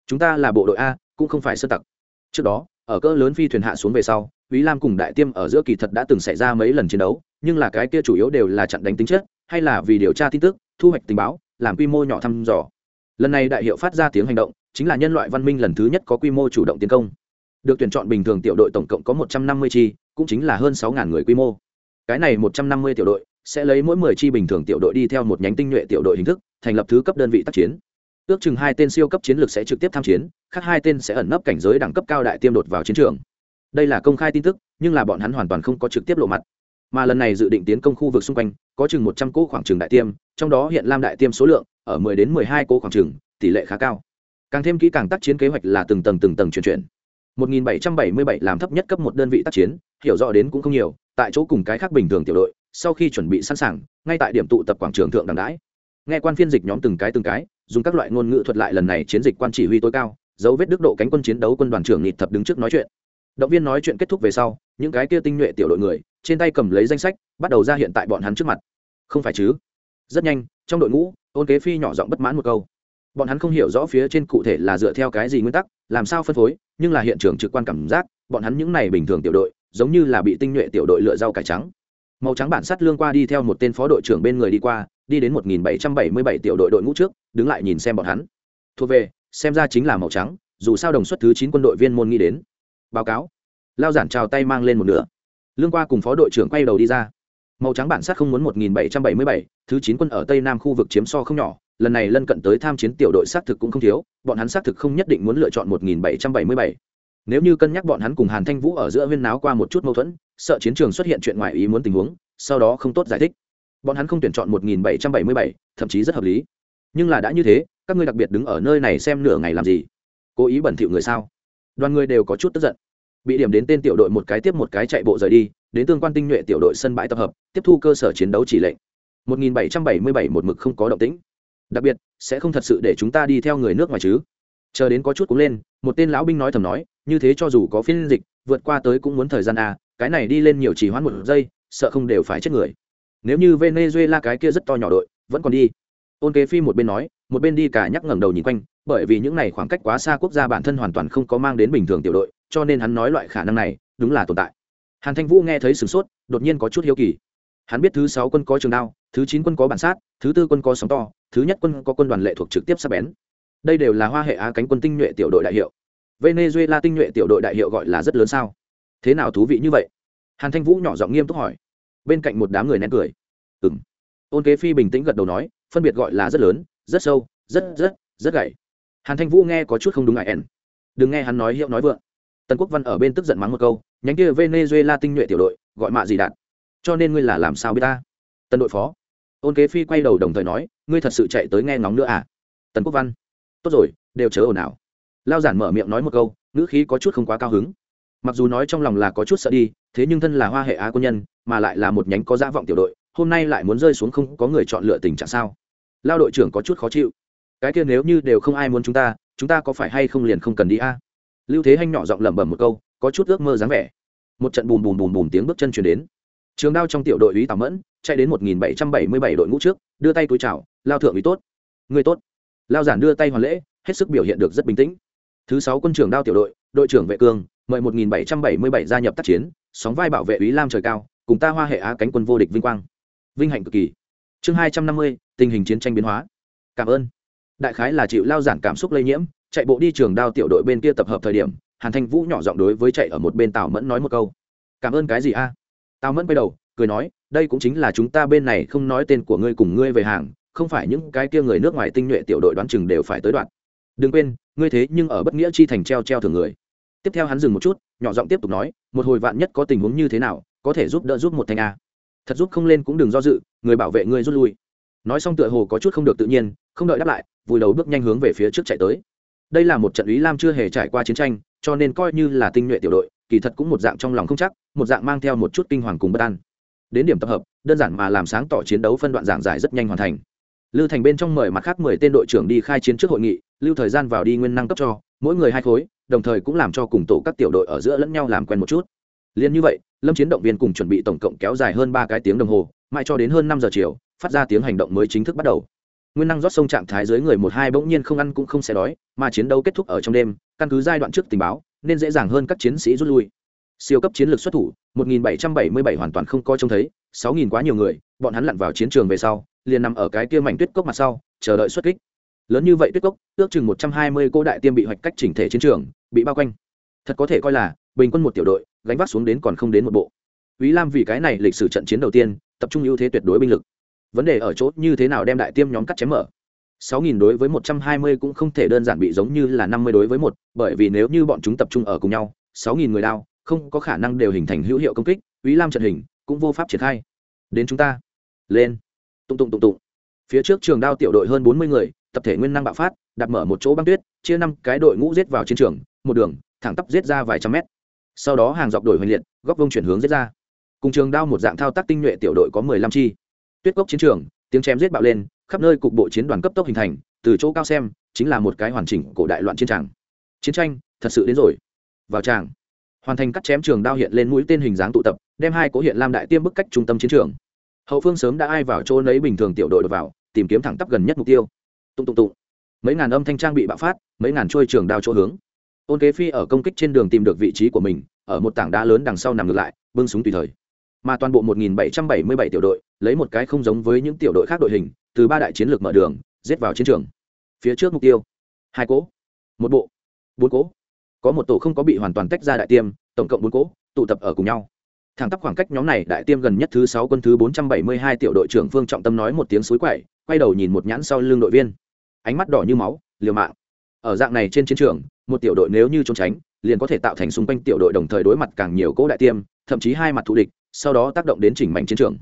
Chúng ta là bộ đội a cũng không phải sơ tặc. Trước đó ở cỡ lớn phi thuyền hạ xuống về sau Úy Lam cùng Đại Tiêm ở giữa kỳ thật đã từng xảy ra mấy lần chiến đấu, nhưng là cái kia chủ yếu đều là chặn đánh tính chất, hay là vì điều tra tin tức, thu hoạch tình báo, làm quy mô nhỏ thăm dò. Lần này đại hiệu phát ra tiếng hành động, chính là nhân loại văn minh lần thứ nhất có quy mô chủ động tiến công. Được tuyển chọn bình thường tiểu đội tổng cộng có một trăm năm mươi chi, cũng chính là hơn sáu người quy mô. Cái này một trăm năm mươi tiểu đội sẽ lấy mỗi mười chi bình thường tiểu đội đi theo một nhánh tinh nhuệ tiểu đội hình thức, thành lập thứ cấp đơn vị tác chiến. Ước chừng hai tên siêu cấp chiến lược sẽ trực tiếp tham chiến, khác hai tên sẽ ẩn nấp cảnh giới đẳng cấp cao đại tiêm đột vào chiến trường đây là công khai tin tức nhưng là bọn hắn hoàn toàn không có trực tiếp lộ mặt mà lần này dự định tiến công khu vực xung quanh, có chừng một trăm cỗ khoảng trừng đại tiêm, trong đó hiện lam đại tiêm số lượng ở mười đến mười hai cỗ khoảng trừng tỷ lệ khá cao. Càng thêm kỹ càng tác chiến kế hoạch là từng tầng từng tầng chuyển chuyển. 1777 làm thấp nhất cấp một đơn vị tác chiến, hiểu rõ đến cũng không nhiều, tại chỗ cùng cái khác bình thường tiểu đội, sau khi chuẩn bị sẵn sàng, ngay tại điểm tụ tập quảng trường thượng đằng đãi. Nghe quan phiên dịch nhóm từng cái từng cái, dùng các loại ngôn ngữ thuật lại lần này chiến dịch quan chỉ huy tối cao, dấu vết đức độ cánh quân chiến đấu quân đoàn trưởng nịt thập đứng trước nói chuyện. Động viên nói chuyện kết thúc về sau, những cái kia tinh nhuệ tiểu đội người trên tay cầm lấy danh sách, bắt đầu ra hiện tại bọn hắn trước mặt. Không phải chứ? Rất nhanh, trong đội ngũ ôn kế phi nhỏ giọng bất mãn một câu. Bọn hắn không hiểu rõ phía trên cụ thể là dựa theo cái gì nguyên tắc, làm sao phân phối, nhưng là hiện trường trực quan cảm giác, bọn hắn những này bình thường tiểu đội, giống như là bị tinh nhuệ tiểu đội lựa rau cải trắng. Màu trắng bản sắt lương qua đi theo một tên phó đội trưởng bên người đi qua, đi đến một nghìn bảy trăm bảy mươi bảy tiểu đội đội ngũ trước, đứng lại nhìn xem bọn hắn. Thuộc về, xem ra chính là màu trắng, dù sao đồng xuất thứ chín quân đội viên môn nghĩ đến. Báo cáo. Lao giản trào tay mang lên một nửa lương qua cùng phó đội trưởng quay đầu đi ra. Màu trắng bản sát không muốn 1777, thứ chín quân ở tây nam khu vực chiếm so không nhỏ lần này lân cận tới tham chiến tiểu đội xác thực cũng không thiếu bọn hắn xác thực không nhất định muốn lựa chọn 1777. nếu như cân nhắc bọn hắn cùng hàn thanh vũ ở giữa viên náo qua một chút mâu thuẫn sợ chiến trường xuất hiện chuyện ngoài ý muốn tình huống sau đó không tốt giải thích. Bọn hắn không tuyển chọn 1777, thậm chí rất hợp lý. Nhưng là đã như thế các ngươi đặc biệt đứng ở nơi này xem nửa ngày làm gì? Cố ý bẩn thỉu người sao? Đoàn người đều có chút tức giận bị điểm đến tên tiểu đội một cái tiếp một cái chạy bộ rời đi, đến tương quan tinh nhuệ tiểu đội sân bãi tập hợp, tiếp thu cơ sở chiến đấu chỉ lệnh. 1777 một mực không có động tĩnh. Đặc biệt, sẽ không thật sự để chúng ta đi theo người nước ngoài chứ? Chờ đến có chút cũng lên, một tên lão binh nói thầm nói, như thế cho dù có phiên dịch, vượt qua tới cũng muốn thời gian à cái này đi lên nhiều chỉ hoãn một giây, sợ không đều phải chết người. Nếu như venezuela cái kia rất to nhỏ đội, vẫn còn đi. Ôn kế phi một bên nói, một bên đi cả nhắc ngẩng đầu nhìn quanh, bởi vì những này khoảng cách quá xa quốc gia bản thân hoàn toàn không có mang đến bình thường tiểu đội cho nên hắn nói loại khả năng này đúng là tồn tại. Hàn thanh vũ nghe thấy sửng sốt, đột nhiên có chút hiếu kỳ. Hắn biết thứ sáu quân có trường đao, thứ chín quân có bản sát, thứ tư quân có sóng to, thứ nhất quân có quân đoàn lệ thuộc trực tiếp sắp bén. Đây đều là hoa hệ á cánh quân tinh nhuệ tiểu đội đại hiệu. Venezuela tinh nhuệ tiểu đội đại hiệu gọi là rất lớn sao? Thế nào thú vị như vậy? Hàn thanh vũ nhỏ giọng nghiêm túc hỏi. Bên cạnh một đám người nén cười. Ừng ôn kế phi bình tĩnh gật đầu nói, phân biệt gọi là rất lớn, rất sâu, rất rất rất gậy hàn thanh vũ nghe có chút không đúng ngại ẻn. Đừng nghe hắn nói hiệu nói vượng tần quốc văn ở bên tức giận mắng một câu, nhánh kia venezuela tinh nhuệ tiểu đội, gọi mạ gì đạt cho nên ngươi là làm sao biết ta? Tần đội phó. Ôn kế phi quay đầu đồng thời nói, ngươi thật sự chạy tới nghe ngóng nữa à? Tần quốc văn. Tốt rồi, đều chớ ồn ào. Lao giản mở miệng nói một câu, ngữ khí có chút không quá cao hứng. Mặc dù nói trong lòng là có chút sợ đi, thế nhưng thân là hoa hệ á quân nhân, mà lại là một nhánh có dã vọng tiểu đội, hôm nay lại muốn rơi xuống không có người chọn lựa tình trạng sao? Lao đội trưởng có chút khó chịu. Cái kia nếu như đều không ai muốn chúng ta chúng ta có phải hay không liền không cần đi a? Lưu thế hanh nhỏ giọng lẩm bẩm một câu có chút ước mơ dáng vẻ. Một trận bùm bùm bùm bùm tiếng bước chân chuyển đến. Trường đao trong tiểu đội ý tào mẫn chạy đến một nghìn bảy trăm bảy mươi bảy đội ngũ trước đưa tay túi chào lao thượng ý tốt. Người tốt. Lao giản đưa tay hoàn lễ hết sức biểu hiện được rất bình tĩnh. Thứ sáu quân trưởng đao tiểu đội đội trưởng vệ Cường, mời một nghìn bảy trăm bảy mươi bảy gia nhập tác chiến sóng vai bảo vệ ý lam trời cao cùng ta hoa hệ á cánh quân vô địch vinh quang. Vinh hạnh cực kỳ. Chương hai trăm năm mươi tình hình chiến tranh biến hóa. Cảm ơn. Đại khái là chịu lao giản cảm xúc lây nhiễm chạy bộ đi trường đao tiểu đội bên kia tập hợp thời điểm, hàn thanh vũ nhỏ giọng đối với chạy ở một bên tào mẫn nói một câu. Cảm ơn cái gì a? À? tào mẫn quay đầu, cười nói, đây cũng chính là chúng ta bên này không nói tên của ngươi cùng ngươi về hàng, không phải những cái kia người nước ngoài tinh nhuệ tiểu đội đoán chừng đều phải tới đoạn. Đừng quên, ngươi thế nhưng ở bất nghĩa chi thành treo treo thường người. Tiếp theo hắn dừng một chút, nhỏ giọng tiếp tục nói, một hồi vạn nhất có tình huống như thế nào, có thể giúp đỡ giúp một thanh a. Thật giúp không lên cũng đừng do dự, người bảo vệ ngươi rút lui. Nói xong tựa hồ có chút không được tự nhiên, không đợi đáp lại, vùi đầu bước nhanh hướng về phía trước chạy tới đây là một trận ý lam chưa hề trải qua chiến tranh, cho nên coi như là tinh nhuệ tiểu đội, kỳ thật cũng một dạng trong lòng không chắc, một dạng mang theo một chút kinh hoàng cùng bất an. Đến điểm tập hợp, đơn giản mà làm sáng tỏ chiến đấu phân đoạn giảng giải rất nhanh hoàn thành. Lưu thành bên trong mời mặt khác mười tên đội trưởng đi khai chiến trước hội nghị, lưu thời gian vào đi nguyên năng cấp cho, mỗi người hai khối, đồng thời cũng làm cho cùng tổ các tiểu đội ở giữa lẫn nhau làm quen một chút. Liên như vậy, lâm chiến động viên cùng chuẩn bị tổng cộng kéo dài hơn ba cái tiếng đồng hồ, mãi cho đến hơn năm giờ chiều, phát ra tiếng hành động mới chính thức bắt đầu nguyên năng rót sông trạng thái dưới người một hai bỗng nhiên không ăn cũng không sẽ đói, mà chiến đấu kết thúc ở trong đêm, căn cứ giai đoạn trước tình báo, nên dễ dàng hơn các chiến sĩ rút lui. Siêu cấp chiến lược xuất thủ 1777 hoàn toàn không coi trông thấy 6.000 quá nhiều người, bọn hắn lặn vào chiến trường về sau, liền nằm ở cái kia mảnh tuyết cốc mặt sau, chờ đợi xuất kích. Lớn như vậy tuyết cốc, ước chừng 120 cô đại tiêm bị hoạch cách chỉnh thể chiến trường, bị bao quanh. Thật có thể coi là, bình quân một tiểu đội, gánh vác xuống đến còn không đến một bộ. Úy Lam vì cái này lịch sử trận chiến đầu tiên, tập trung ưu thế tuyệt đối binh lực vấn đề ở chỗ như thế nào đem đại tiêm nhóm cắt chém mở? Sáu nghìn đối với một trăm hai mươi cũng không thể đơn giản bị giống như là năm mươi đối với một, bởi vì nếu như bọn chúng tập trung ở cùng nhau, sáu nghìn người đao không có khả năng đều hình thành hữu hiệu công kích, Úy Lam trận hình cũng vô pháp triển khai. Đến chúng ta. Lên. Tụng tụng tụng tụng. Phía trước trường đao tiểu đội hơn bốn mươi người, tập thể nguyên năng bạo phát, đặt mở một chỗ băng tuyết, chia năm cái đội ngũ giết vào chiến trường, một đường, thẳng tắp giết ra vài trăm mét. Sau đó hàng dọc đổi hoành liệt, góc vông chuyển hướng giết ra. Cùng trường đao một dạng thao tác tinh nhuệ tiểu đội có mười lăm chi tuyết cốc chiến trường, tiếng chém giết bạo lên, khắp nơi cục bộ chiến đoàn cấp tốc hình thành, từ chỗ cao xem, chính là một cái hoàn chỉnh cổ đại loạn chiến tràng. Chiến tranh, thật sự đến rồi. Vào tràng, hoàn thành cắt chém trường đao hiện lên mũi tên hình dáng tụ tập, đem hai cố hiện lam đại tiêm bức cách trung tâm chiến trường. Hậu phương sớm đã ai vào chỗ lấy bình thường tiểu đội đột vào, tìm kiếm thẳng tắp gần nhất mục tiêu. Tụng tụng tụng. Mấy ngàn âm thanh trang bị bạo phát, mấy ngàn trôi trường đao chỗ hướng. Ôn kế phi ở công kích trên đường tìm được vị trí của mình, ở một tảng đá lớn đằng sau nằm ngược lại, bưng súng tùy thời mà toàn bộ 1777 tiểu đội lấy một cái không giống với những tiểu đội khác đội hình, từ ba đại chiến lược mở đường, giết vào chiến trường. Phía trước mục tiêu, hai cỗ, một bộ, bốn cỗ. Có một tổ không có bị hoàn toàn tách ra đại tiêm, tổng cộng bốn cỗ, tụ tập ở cùng nhau. Thẳng tắp khoảng cách nhóm này đại tiêm gần nhất thứ sáu quân thứ bốn trăm bảy mươi hai tiểu đội trưởng phương trọng tâm nói một tiếng suối quậy, quay đầu nhìn một nhãn sau lưng đội viên. Ánh mắt đỏ như máu, liều mạng. Ở dạng này trên chiến trường, một tiểu đội nếu như trốn tránh, liền có thể tạo thành xung quanh tiểu đội đồng thời đối mặt càng nhiều cỗ đại tiêm, thậm chí hai mặt thù địch sau đó tác động đến chỉnh mảnh chiến trường.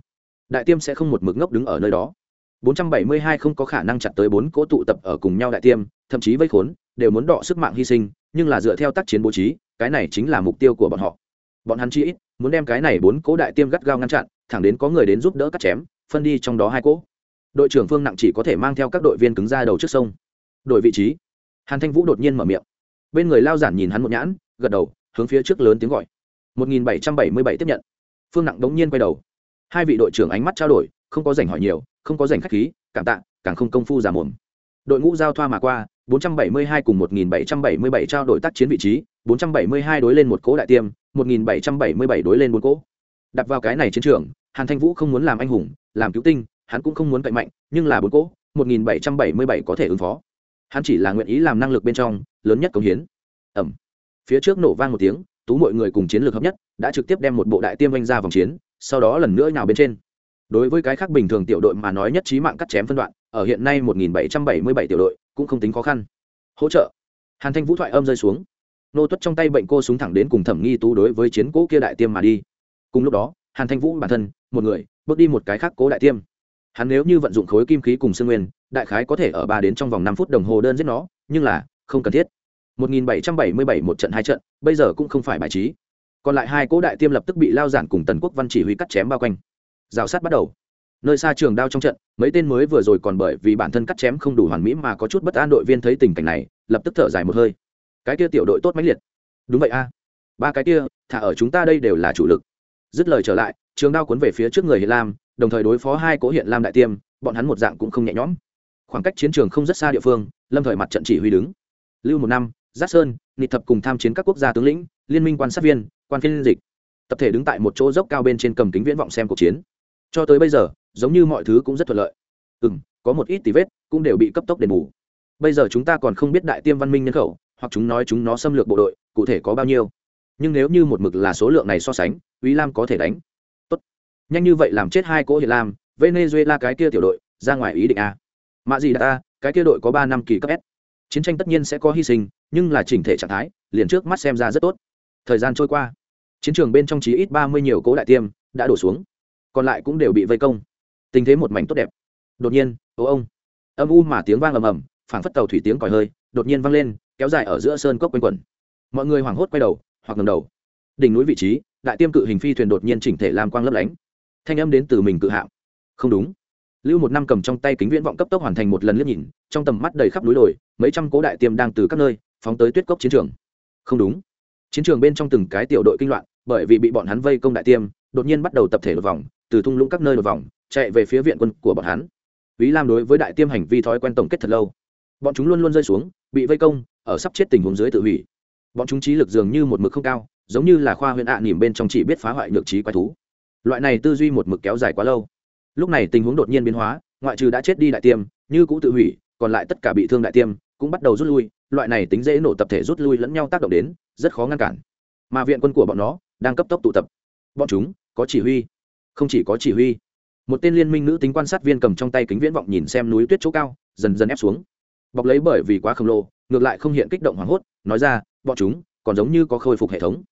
Đại tiêm sẽ không một mực ngốc đứng ở nơi đó. 472 không có khả năng chặt tới bốn cỗ tụ tập ở cùng nhau đại tiêm, thậm chí vây khốn, đều muốn đọ sức mạng hy sinh, nhưng là dựa theo tác chiến bố trí, cái này chính là mục tiêu của bọn họ. Bọn hắn chỉ ít, muốn đem cái này bốn cỗ đại tiêm gắt gao ngăn chặn, thẳng đến có người đến giúp đỡ cắt chém, phân đi trong đó hai cỗ. Đội trưởng phương nặng chỉ có thể mang theo các đội viên cứng ra đầu trước sông. Đội vị trí. Hàn thanh vũ đột nhiên mở miệng. Bên người lao giản nhìn hắn một nhãn, gật đầu, hướng phía trước lớn tiếng gọi. 1777 tiếp nhận phương nặng đống nhiên quay đầu. Hai vị đội trưởng ánh mắt trao đổi, không có dành hỏi nhiều, không có dành khách khí, cảm tạ, càng không công phu giả mồm. Đội ngũ giao thoa mà qua 472 cùng 1777 trao đổi tác chiến vị trí 472 đối lên một cố đại tiêm 1777 đối lên bốn cố. Đặt vào cái này chiến trường, hàn thanh vũ không muốn làm anh hùng, làm cứu tinh, hắn cũng không muốn cậy mạnh, nhưng là bốn cố 1777 có thể ứng phó. Hắn chỉ là nguyện ý làm năng lực bên trong, lớn nhất công hiến. Ẩm. Phía trước nổ vang một tiếng tú mọi người cùng chiến lược hợp nhất, đã trực tiếp đem một bộ đại tiêm oanh ra vòng chiến, sau đó lần nữa nhào bên trên. Đối với cái khác bình thường tiểu đội mà nói nhất trí mạng cắt chém phân đoạn, ở hiện nay 1777 tiểu đội cũng không tính khó khăn. Hỗ trợ. Hàn thanh vũ thoại âm rơi xuống. Nô tuất trong tay bệnh cô súng thẳng đến cùng thẩm nghi tú đối với chiến cố kia đại tiêm mà đi. Cùng lúc đó, hàn thanh vũ bản thân, một người, bước đi một cái khác cố đại tiêm. Hắn nếu như vận dụng khối kim khí cùng sương nguyên, đại khái có thể ở ba đến trong vòng năm phút đồng hồ đơn giết nó, nhưng là không cần thiết. 1777 một trận hai trận, bây giờ cũng không phải bài trí. Còn lại hai cố đại tiêm lập tức bị lao giản cùng tần quốc văn chỉ huy cắt chém bao quanh. Rào sát bắt đầu. Nơi xa trường đao trong trận, mấy tên mới vừa rồi còn bởi vì bản thân cắt chém không đủ hoàn mỹ mà có chút bất an đội viên thấy tình cảnh này, lập tức thở dài một hơi. Cái kia tiểu đội tốt mãnh liệt. Đúng vậy a. Ba cái kia, thả ở chúng ta đây đều là chủ lực. Dứt lời trở lại, trường đao cuốn về phía trước người hiện lam, đồng thời đối phó hai cố hiện lam đại tiêm, bọn hắn một dạng cũng không nhẹ nhõm. Khoảng cách chiến trường không rất xa địa phương, lâm thời mặt trận chỉ huy đứng. Lưu một năm giác sơn nịt thập cùng tham chiến các quốc gia tướng lĩnh, liên minh quan sát viên, quan phiên dịch. Tập thể đứng tại một chỗ dốc cao bên trên cầm kính viễn vọng xem cuộc chiến. Cho tới bây giờ, giống như mọi thứ cũng rất thuận lợi. Ừ m có một ít tí vết cũng đều bị cấp tốc đền bù. Bây giờ chúng ta còn không biết đại tiêm văn minh nhân khẩu, hoặc chúng nói chúng nó xâm lược bộ đội, cụ thể có bao nhiêu. Nhưng nếu như một mực là số lượng này so sánh ý lam có thể đánh. Tốt. Nhanh như vậy làm chết hai cỗ hiện lam, venezuela cái kia tiểu đội, ra ngoài ý định a. Mạ gì ta cái kia đội có ba năm kỳ cấp s. Chiến tranh tất nhiên sẽ có hy sinh nhưng là chỉnh thể trạng thái, liền trước mắt xem ra rất tốt. Thời gian trôi qua, chiến trường bên trong chí ít ba mươi nhiều cố đại tiêm đã đổ xuống, còn lại cũng đều bị vây công. Tình thế một mảnh tốt đẹp. Đột nhiên, ô ông, âm u mà tiếng vang ầm ầm, phảng phất tàu thủy tiếng còi hơi, đột nhiên vang lên, kéo dài ở giữa sơn cốc quanh quẩn. Mọi người hoảng hốt quay đầu, hoặc ngầm đầu. Đỉnh núi vị trí, đại tiêm cự hình phi thuyền đột nhiên chỉnh thể làm quang lấp lánh. Thanh âm đến từ mình cự hạng không đúng. Lưu một năm cầm trong tay kính viễn vọng cấp tốc hoàn thành một lần liếc nhìn, trong tầm mắt đầy khắp núi đồi, mấy trăm cố đại tiêm đang từ các nơi phóng tới tuyết cốc chiến trường. Không đúng. Chiến trường bên trong từng cái tiểu đội kinh loạn, bởi vì bị bọn hắn vây công đại tiêm, đột nhiên bắt đầu tập thể đột vòng, từ thung lũng các nơi đột vòng, chạy về phía viện quân của bọn hắn. Ý lam đối với đại tiêm hành vi thói quen tổng kết thật lâu. Bọn chúng luôn luôn rơi xuống, bị vây công, ở sắp chết tình huống dưới tự hủy. Bọn chúng trí lực dường như một mực không cao, giống như là khoa huyện ạ à nỉm bên trong chỉ biết phá hoại nhược trí quái thú. Loại này tư duy một mực kéo dài quá lâu. Lúc này tình huống đột nhiên biến hóa, ngoại trừ đã chết đi đại tiêm, như cũ tự hủy, còn lại tất cả bị thương đại tiêm, cũng bắt đầu rút lui loại này tính dễ nổ tập thể rút lui lẫn nhau tác động đến, rất khó ngăn cản. Mà viện quân của bọn nó đang cấp tốc tụ tập. Bọn chúng có chỉ huy, không chỉ có chỉ huy. Một tên liên minh nữ tính quan sát viên cầm trong tay kính viễn vọng nhìn xem núi tuyết chỗ cao, dần dần ép xuống. Bọc lấy bởi vì quá khổng lồ, ngược lại không hiện kích động hoảng hốt, nói ra, bọn chúng còn giống như có khôi phục hệ thống.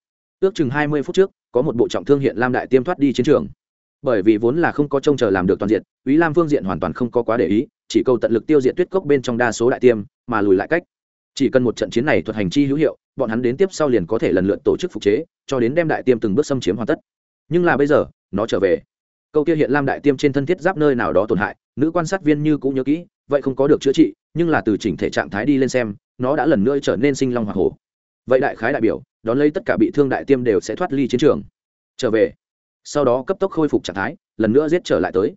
Ước chừng hai mươi phút trước, có một bộ trọng thương hiện lam đại tiêm thoát đi chiến trường. Bởi vì vốn là không có trông chờ làm được toàn diện ý lam phương diện hoàn toàn không có quá để ý, chỉ cầu tận lực tiêu diệt tuyết cốc bên trong đa số đại tiêm, mà lùi lại cách chỉ cần một trận chiến này thuật hành chi hữu hiệu, bọn hắn đến tiếp sau liền có thể lần lượt tổ chức phục chế, cho đến đem đại tiêm từng bước xâm chiếm hoàn tất. Nhưng là bây giờ, nó trở về. Câu kia hiện lam đại tiêm trên thân thiết giáp nơi nào đó tổn hại, nữ quan sát viên như cũng nhớ kỹ, vậy không có được chữa trị, nhưng là từ chỉnh thể trạng thái đi lên xem, nó đã lần nữa trở nên sinh long hoa hổ. Vậy đại khái đại biểu, đón lấy tất cả bị thương đại tiêm đều sẽ thoát ly chiến trường. Trở về. Sau đó cấp tốc khôi phục trạng thái, lần nữa giết trở lại tới.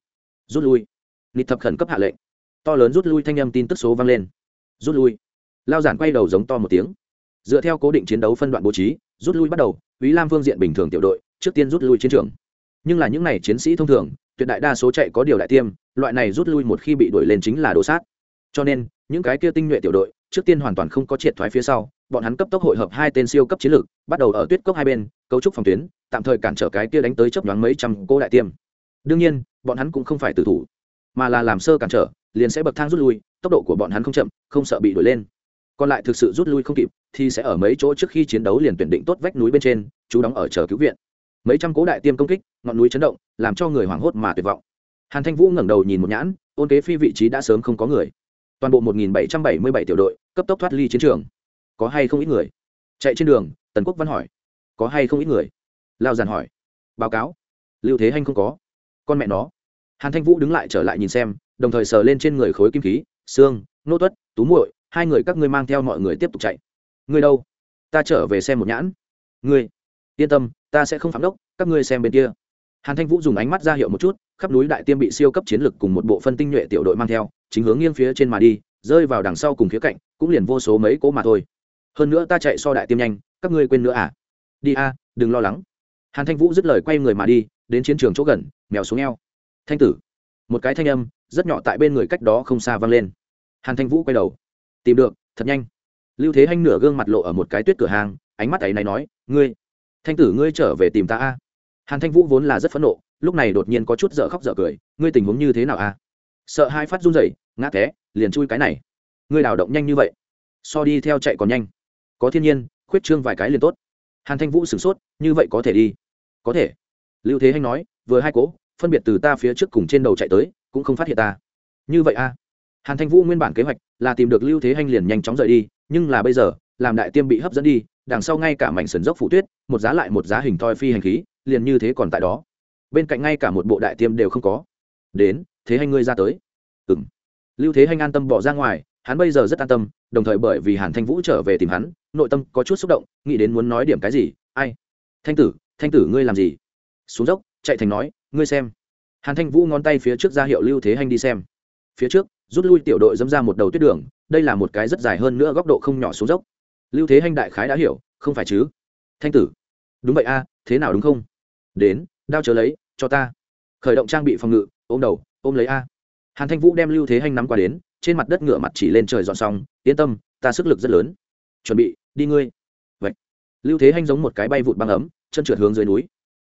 Rút lui. Nịt thập khẩn cấp hạ lệnh. To lớn rút lui thanh âm tin tức số vang lên. Rút lui lao giản quay đầu giống to một tiếng. Dựa theo cố định chiến đấu phân đoạn bố trí, rút lui bắt đầu ý lam phương diện bình thường tiểu đội, trước tiên rút lui chiến trường. Nhưng là những n à y chiến sĩ thông thường, tuyệt đại đa số chạy có điều đại tiêm, loại này rút lui một khi bị đuổi lên chính là đồ sát. Cho nên, những cái kia tinh nhuệ tiểu đội, trước tiên hoàn toàn không có triệt thoái phía sau, bọn hắn cấp tốc hội hợp hai tên siêu cấp chiến lược bắt đầu ở tuyết cốc hai bên, cấu trúc phòng tuyến, tạm thời cản trở cái kia đánh tới chấp nhoáng mấy trăm cô đại tiêm. Đương nhiên, bọn hắn cũng không phải tử thủ, mà là làm sơ cản trở, liền sẽ bậc thang rút lui, tốc độ của bọn hắn không chậm, không sợ bị đuổi lên còn lại thực sự rút lui không kịp, thì sẽ ở mấy chỗ trước khi chiến đấu liền tuyển định tốt vách núi bên trên, chú đóng ở chờ cứu viện. Mấy trăm cố đại tiêm công kích, ngọn núi chấn động, làm cho người hoảng hốt mà tuyệt vọng. Hàn thanh vũ ngẩng đầu nhìn một nhãn, ôn kế phi vị trí đã sớm không có người. Toàn bộ 1777 tiểu đội, cấp tốc thoát ly chiến trường. Có hay không ít người? Chạy trên đường, tần quốc văn hỏi. Có hay không ít người? Lao giàn hỏi. Báo cáo. Lưu thế hanh không có. Con mẹ nó. Hàn thanh vũ đứng lại trở lại nhìn xem, đồng thời sờ lên trên người khối kim khí, xương, nô tuất, tú muội hai người các ngươi mang theo mọi người tiếp tục chạy. Ngươi đâu? Ta trở về xem một nhãn. Ngươi, yên tâm, ta sẽ không phạm đốc, các ngươi xem bên kia. Hàn thanh vũ dùng ánh mắt ra hiệu một chút, khắp núi đại tiêm bị siêu cấp chiến lực cùng một bộ phân tinh nhuệ tiểu đội mang theo, chính hướng nghiêng phía trên mà đi, rơi vào đằng sau cùng khía cạnh, cũng liền vô số mấy cỗ mà thôi. Hơn nữa ta chạy so đại tiêm nhanh, các ngươi quên nữa à? Đi a, đừng lo lắng. Hàn thanh vũ dứt lời quay người mà đi, đến chiến trường chỗ gần, mèo xuống eo. Thanh tử. Một cái thanh âm, rất nhỏ tại bên người cách đó không xa vang lên. Hàn thanh vũ quay đầu tìm được, thật nhanh. Lưu thế hanh nửa gương mặt lộ ở một cái tuyết cửa hàng, ánh mắt ấy này nói, ngươi, thanh tử ngươi trở về tìm ta a. Hàn thanh vũ vốn là rất phẫn nộ, lúc này đột nhiên có chút dở khóc dở cười, ngươi tình huống như thế nào a? Sợ hai phát run rẩy, ngã té, liền chui cái này. Ngươi đào động nhanh như vậy, so đi theo chạy còn nhanh. Có thiên nhiên, khuyết trương vài cái liền tốt. Hàn thanh vũ sửng sốt, như vậy có thể đi. Có thể. Lưu thế hanh nói, vừa hai cố, phân biệt từ ta phía trước cùng trên đầu chạy tới, cũng không phát hiện ta. Như vậy a? Hàn thanh vũ nguyên bản kế hoạch là tìm được lưu thế hanh liền nhanh chóng rời đi, nhưng là bây giờ, làm đại tiêm bị hấp dẫn đi, đằng sau ngay cả mảnh sườn dốc phủ tuyết, một giá lại một giá hình thoi phi hành khí, liền như thế còn tại đó. Bên cạnh ngay cả một bộ đại tiêm đều không có. Đến, thế hanh ngươi ra tới. Ừ m lưu thế hanh an tâm bỏ ra ngoài, hắn bây giờ rất an tâm, đồng thời bởi vì hàn thanh vũ trở về tìm hắn, nội tâm có chút xúc động, nghĩ đến muốn nói điểm cái gì, ai? Thanh tử thanh tử ngươi làm gì? Xuống dốc, chạy thành nói, ngươi xem. Hàn thanh vũ ngón tay phía trước ra hiệu lưu thế hanh đi xem. Phía trước rút lui tiểu đội dẫm ra một đầu tuyết đường, đây là một cái rất dài hơn nữa góc độ không nhỏ xuống dốc. Lưu thế hanh đại khái đã hiểu, không phải chứ? Thanh tử. Đúng vậy a, thế nào đúng không? Đến, đao chờ lấy, cho ta. Khởi động trang bị phòng ngự, ôm đầu, ôm lấy a. Hàn thanh vũ đem lưu thế hanh nắm qua đến, trên mặt đất ngựa mặt chỉ lên trời dọn xong, yên tâm, ta sức lực rất lớn. Chuẩn bị, đi ngươi. Vậy. Lưu thế hanh giống một cái bay vụt băng ấm, chân trượt hướng dưới núi.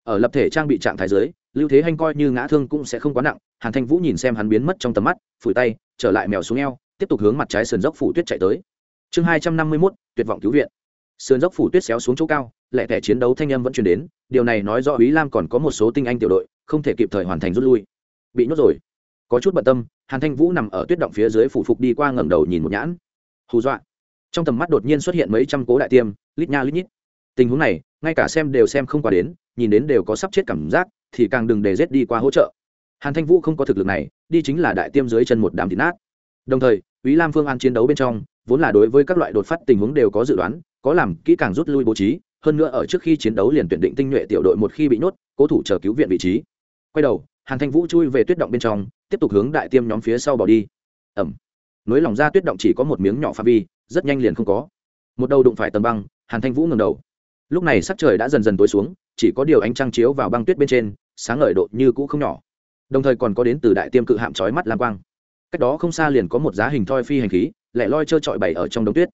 Ở lập thể trang bị trạng thái dưới lưu thế hanh coi như ngã thương cũng sẽ không quá nặng, hàn thanh vũ nhìn xem hắn biến mất trong tầm mắt, phủi tay, trở lại mèo xuống eo, tiếp tục hướng mặt trái sườn dốc phủ tuyết chạy tới. Chương hai trăm năm mươi mốt, tuyệt vọng cứu viện. Sườn dốc phủ tuyết xéo xuống chỗ cao lẹ thẻ chiến đấu thanh âm vẫn chuyển đến, điều này nói do ý lam còn có một số tinh anh tiểu đội, không thể kịp thời hoàn thành rút lui. Bị nhốt rồi. Có chút bận tâm, hàn thanh vũ nằm ở tuyết động phía dưới phủ phục đi qua ngẩng đầu nhìn một nhãn. Hù dọa. Trong tầm mắt đột nhiên xuất hiện mấy trăm cố đại tiêm, lít nha lít nhít. Tình huống này, ngay cả xem đều xem không qua đến, nhìn đến đều có sắp chết cảm giác thì càng đừng để rét đi qua hỗ trợ. Hàn thanh vũ không có thực lực này, đi chính là đại tiêm dưới chân một đám thịt nát. Đồng thời ý lam phương an chiến đấu bên trong, vốn là đối với các loại đột phát tình huống đều có dự đoán, có làm kỹ càng rút lui bố trí, hơn nữa ở trước khi chiến đấu liền tuyển định tinh nhuệ tiểu đội một khi bị nhốt, cố thủ chờ cứu viện vị trí. Quay đầu, hàn thanh vũ chui về tuyết động bên trong, tiếp tục hướng đại tiêm nhóm phía sau bỏ đi. Ẩm nối lòng ra tuyết động chỉ có một miếng nhỏ pha vi, rất nhanh liền không có. Một đầu đụng phải tầng băng, hàn thanh vũ ngầm đầu. Lúc này sắc trời đã dần dần tối xuống, chỉ có điều ánh trăng chiếu vào băng tuyết bên trên sáng ngời độ như cũ không nhỏ. Đồng thời còn có đến từ đại tiêm cự hạm trói mắt lam quang. Cách đó không xa liền có một giá hình thoi phi hành khí, lẻ loi trơ trọi bày ở trong đống tuyết.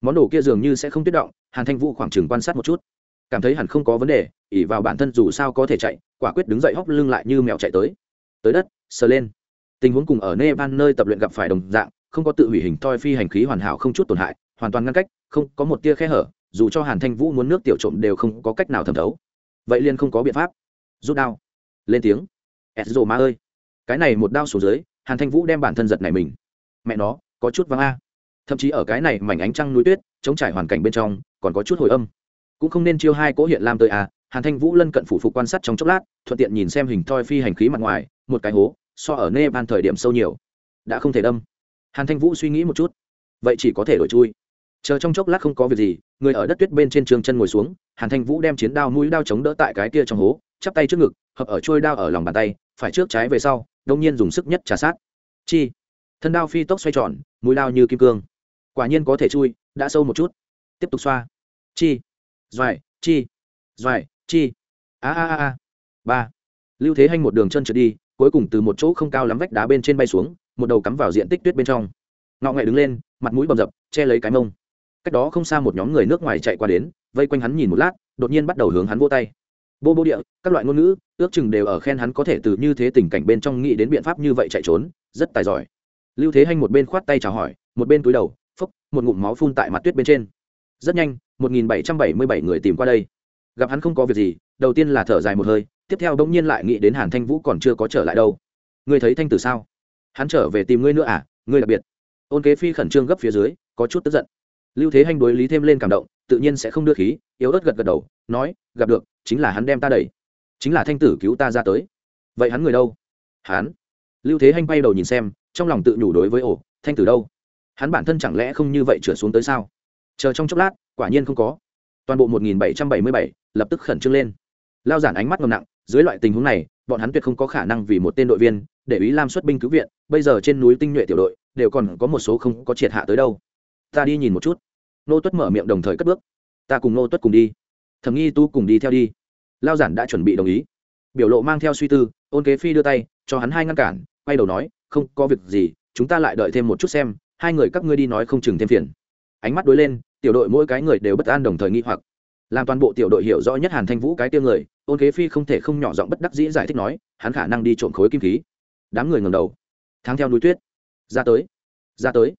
Món đồ kia dường như sẽ không tuyết động, hàn thanh vũ khoảng chừng quan sát một chút. Cảm thấy hẳn không có vấn đề, ỉ vào bản thân dù sao có thể chạy, quả quyết đứng dậy hóc lưng lại như mèo chạy tới. Tới đất, sờ lên. Tình huống cùng ở nepal nơi tập luyện gặp phải đồng dạng, không có tự hủy hình thoi phi hành khí hoàn hảo không chút tổn hại, hoàn toàn ngăn cách, không có một tia khe hở, dù cho hàn thanh vũ muốn nước tiểu trộm đều không có cách nào thẩm thấu. Vậy liền không có biện pháp. Rút đao lên tiếng. Edzo ma ơi. Cái này một đao xuống dưới, hàn thanh vũ đem bản thân giật này mình. Mẹ nó, có chút vắng a. Thậm chí ở cái này mảnh ánh trăng núi tuyết, chống trải hoàn cảnh bên trong, còn có chút hồi âm. Cũng không nên chiêu hai cỗ hiện lam tới a. Hàn thanh vũ lân cận phủ phục quan sát trong chốc lát, thuận tiện nhìn xem hình thoi phi hành khí mặt ngoài, một cái hố, so ở nê ban thời điểm sâu nhiều. Đã không thể đâm. Hàn thanh vũ suy nghĩ một chút. Vậy chỉ có thể đổi chui. Chờ trong chốc lát không có việc gì, người ở đất tuyết bên trên trường chân ngồi xuống, hàn thanh vũ đem chiến đao mũi đao chống đỡ tại cái kia trong hố chắp tay trước ngực, hợp ở trôi đao ở lòng bàn tay, phải trước trái về sau, đông nhiên dùng sức nhất trả sát. Chi? Thân đao phi tốc xoay tròn, mũi đao như kim cương. Quả nhiên có thể chui, đã sâu một chút. Tiếp tục xoa. Chi? Doài chi? Doài, chi? A a a a. Ba. Lưu thế hanh một đường chân trượt đi, cuối cùng từ một chỗ không cao lắm vách đá bên trên bay xuống, một đầu cắm vào diện tích tuyết bên trong. Ngọ ngậy đứng lên, mặt mũi bầm dập, che lấy cái mông. Cách đó không xa một nhóm người nước ngoài chạy qua đến, vây quanh hắn nhìn một lát, đột nhiên bắt đầu hướng hắn vô tay bô bô địa, các loại ngôn ngữ, ước chừng đều ở khen hắn có thể từ như thế tình cảnh bên trong nghĩ đến biện pháp như vậy chạy trốn, rất tài giỏi. Lưu thế hanh một bên khoát tay chào hỏi, một bên túi đầu phốc một ngụm máu phun tại mặt tuyết bên trên. Rất nhanh 1777 người tìm qua đây. Gặp hắn không có việc gì, đầu tiên là thở dài một hơi, tiếp theo bỗng nhiên lại nghĩ đến hàn thanh vũ còn chưa có trở lại đâu. Ngươi thấy thanh tử sao? Hắn trở về tìm ngươi nữa à? Ngươi đặc biệt. Ôn kế phi khẩn trương gấp phía dưới, có chút tức giận. Lưu thế hanh đối lý thêm lên cảm động, tự nhiên sẽ không đưa khí, yếu ớt gật gật đầu nói, gặp được, chính là hắn đem ta đẩy. Chính là thanh tử cứu ta ra tới. Vậy hắn người đâu? Hắn. Lưu thế hanh bay đầu nhìn xem, trong lòng tự nhủ đối với ổ thanh tử đâu? Hắn bản thân chẳng lẽ không như vậy trở xuống tới sao? Chờ trong chốc lát, quả nhiên không có. Toàn bộ 1777 lập tức khẩn trương lên. Lao giản ánh mắt ngầm nặng, dưới loại tình huống này, bọn hắn tuyệt không có khả năng vì một tên đội viên, để ý lam xuất binh cứu viện, bây giờ trên núi tinh nhuệ tiểu đội, đều còn có một số không có triệt hạ tới đâu. Ta đi nhìn một chút. Nô tuất mở miệng đồng thời cất bước. Ta cùng nô tuất cùng đi thầm nghi tu cùng đi theo đi. Lao giản đã chuẩn bị đồng ý. Biểu lộ mang theo suy tư, ôn kế phi đưa tay, cho hắn hai ngăn cản, quay đầu nói, không, có việc gì, chúng ta lại đợi thêm một chút xem, hai người các ngươi đi nói không chừng thêm phiền. Ánh mắt đối lên, tiểu đội mỗi cái người đều bất an đồng thời nghi hoặc. Làm toàn bộ tiểu đội hiểu rõ nhất hàn thanh vũ cái tiêu người, ôn kế phi không thể không nhỏ giọng bất đắc dĩ giải thích nói, hắn khả năng đi trộm khối kim khí. Đám người ngầm đầu. Tháng theo núi tuyết. Ra tới ra tới.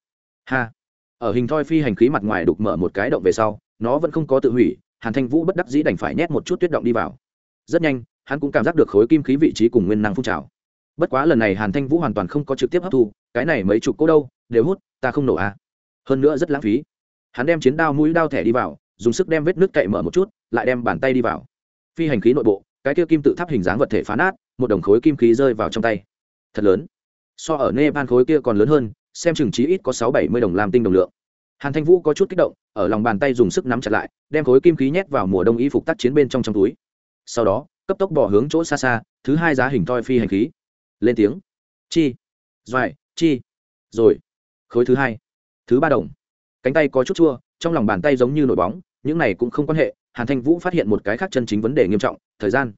Ha. Ở hình thoi phi hành khí mặt ngoài đục mở một cái động về sau, nó vẫn không có tự hủy hàn thanh vũ bất đắc dĩ đành phải nhét một chút tuyết động đi vào. Rất nhanh, hắn cũng cảm giác được khối kim khí vị trí cùng nguyên năng phun trào. Bất quá lần này hàn thanh vũ hoàn toàn không có trực tiếp hấp thu, cái này mấy chục cô đâu, đều hút, ta không nổ à. Hơn nữa rất lãng phí. Hắn đem chiến đao mũi đao thẻ đi vào, dùng sức đem vết nước cậy mở một chút, lại đem bàn tay đi vào. Phi hành khí nội bộ, cái kia kim tự tháp hình dáng vật thể phá nát, một đồng khối kim khí rơi vào trong tay. Thật lớn. So ở nepal khối kia còn lớn hơn, xem chừng chí ít có sáu bảy mươi đồng làm tinh đồng lượng hàn thanh vũ có chút kích động, ở lòng bàn tay dùng sức nắm chặt lại, đem khối kim khí nhét vào mùa đông y phục tác chiến bên trong trong túi. Sau đó, cấp tốc bỏ hướng chỗ xa xa, thứ hai giá hình thoi phi hành khí. Lên tiếng. Chi. Doài, chi. Rồi. Khối thứ hai. Thứ ba đồng. Cánh tay có chút chua, trong lòng bàn tay giống như nổi bóng, những này cũng không quan hệ, hàn thanh vũ phát hiện một cái khác chân chính vấn đề nghiêm trọng, thời gian.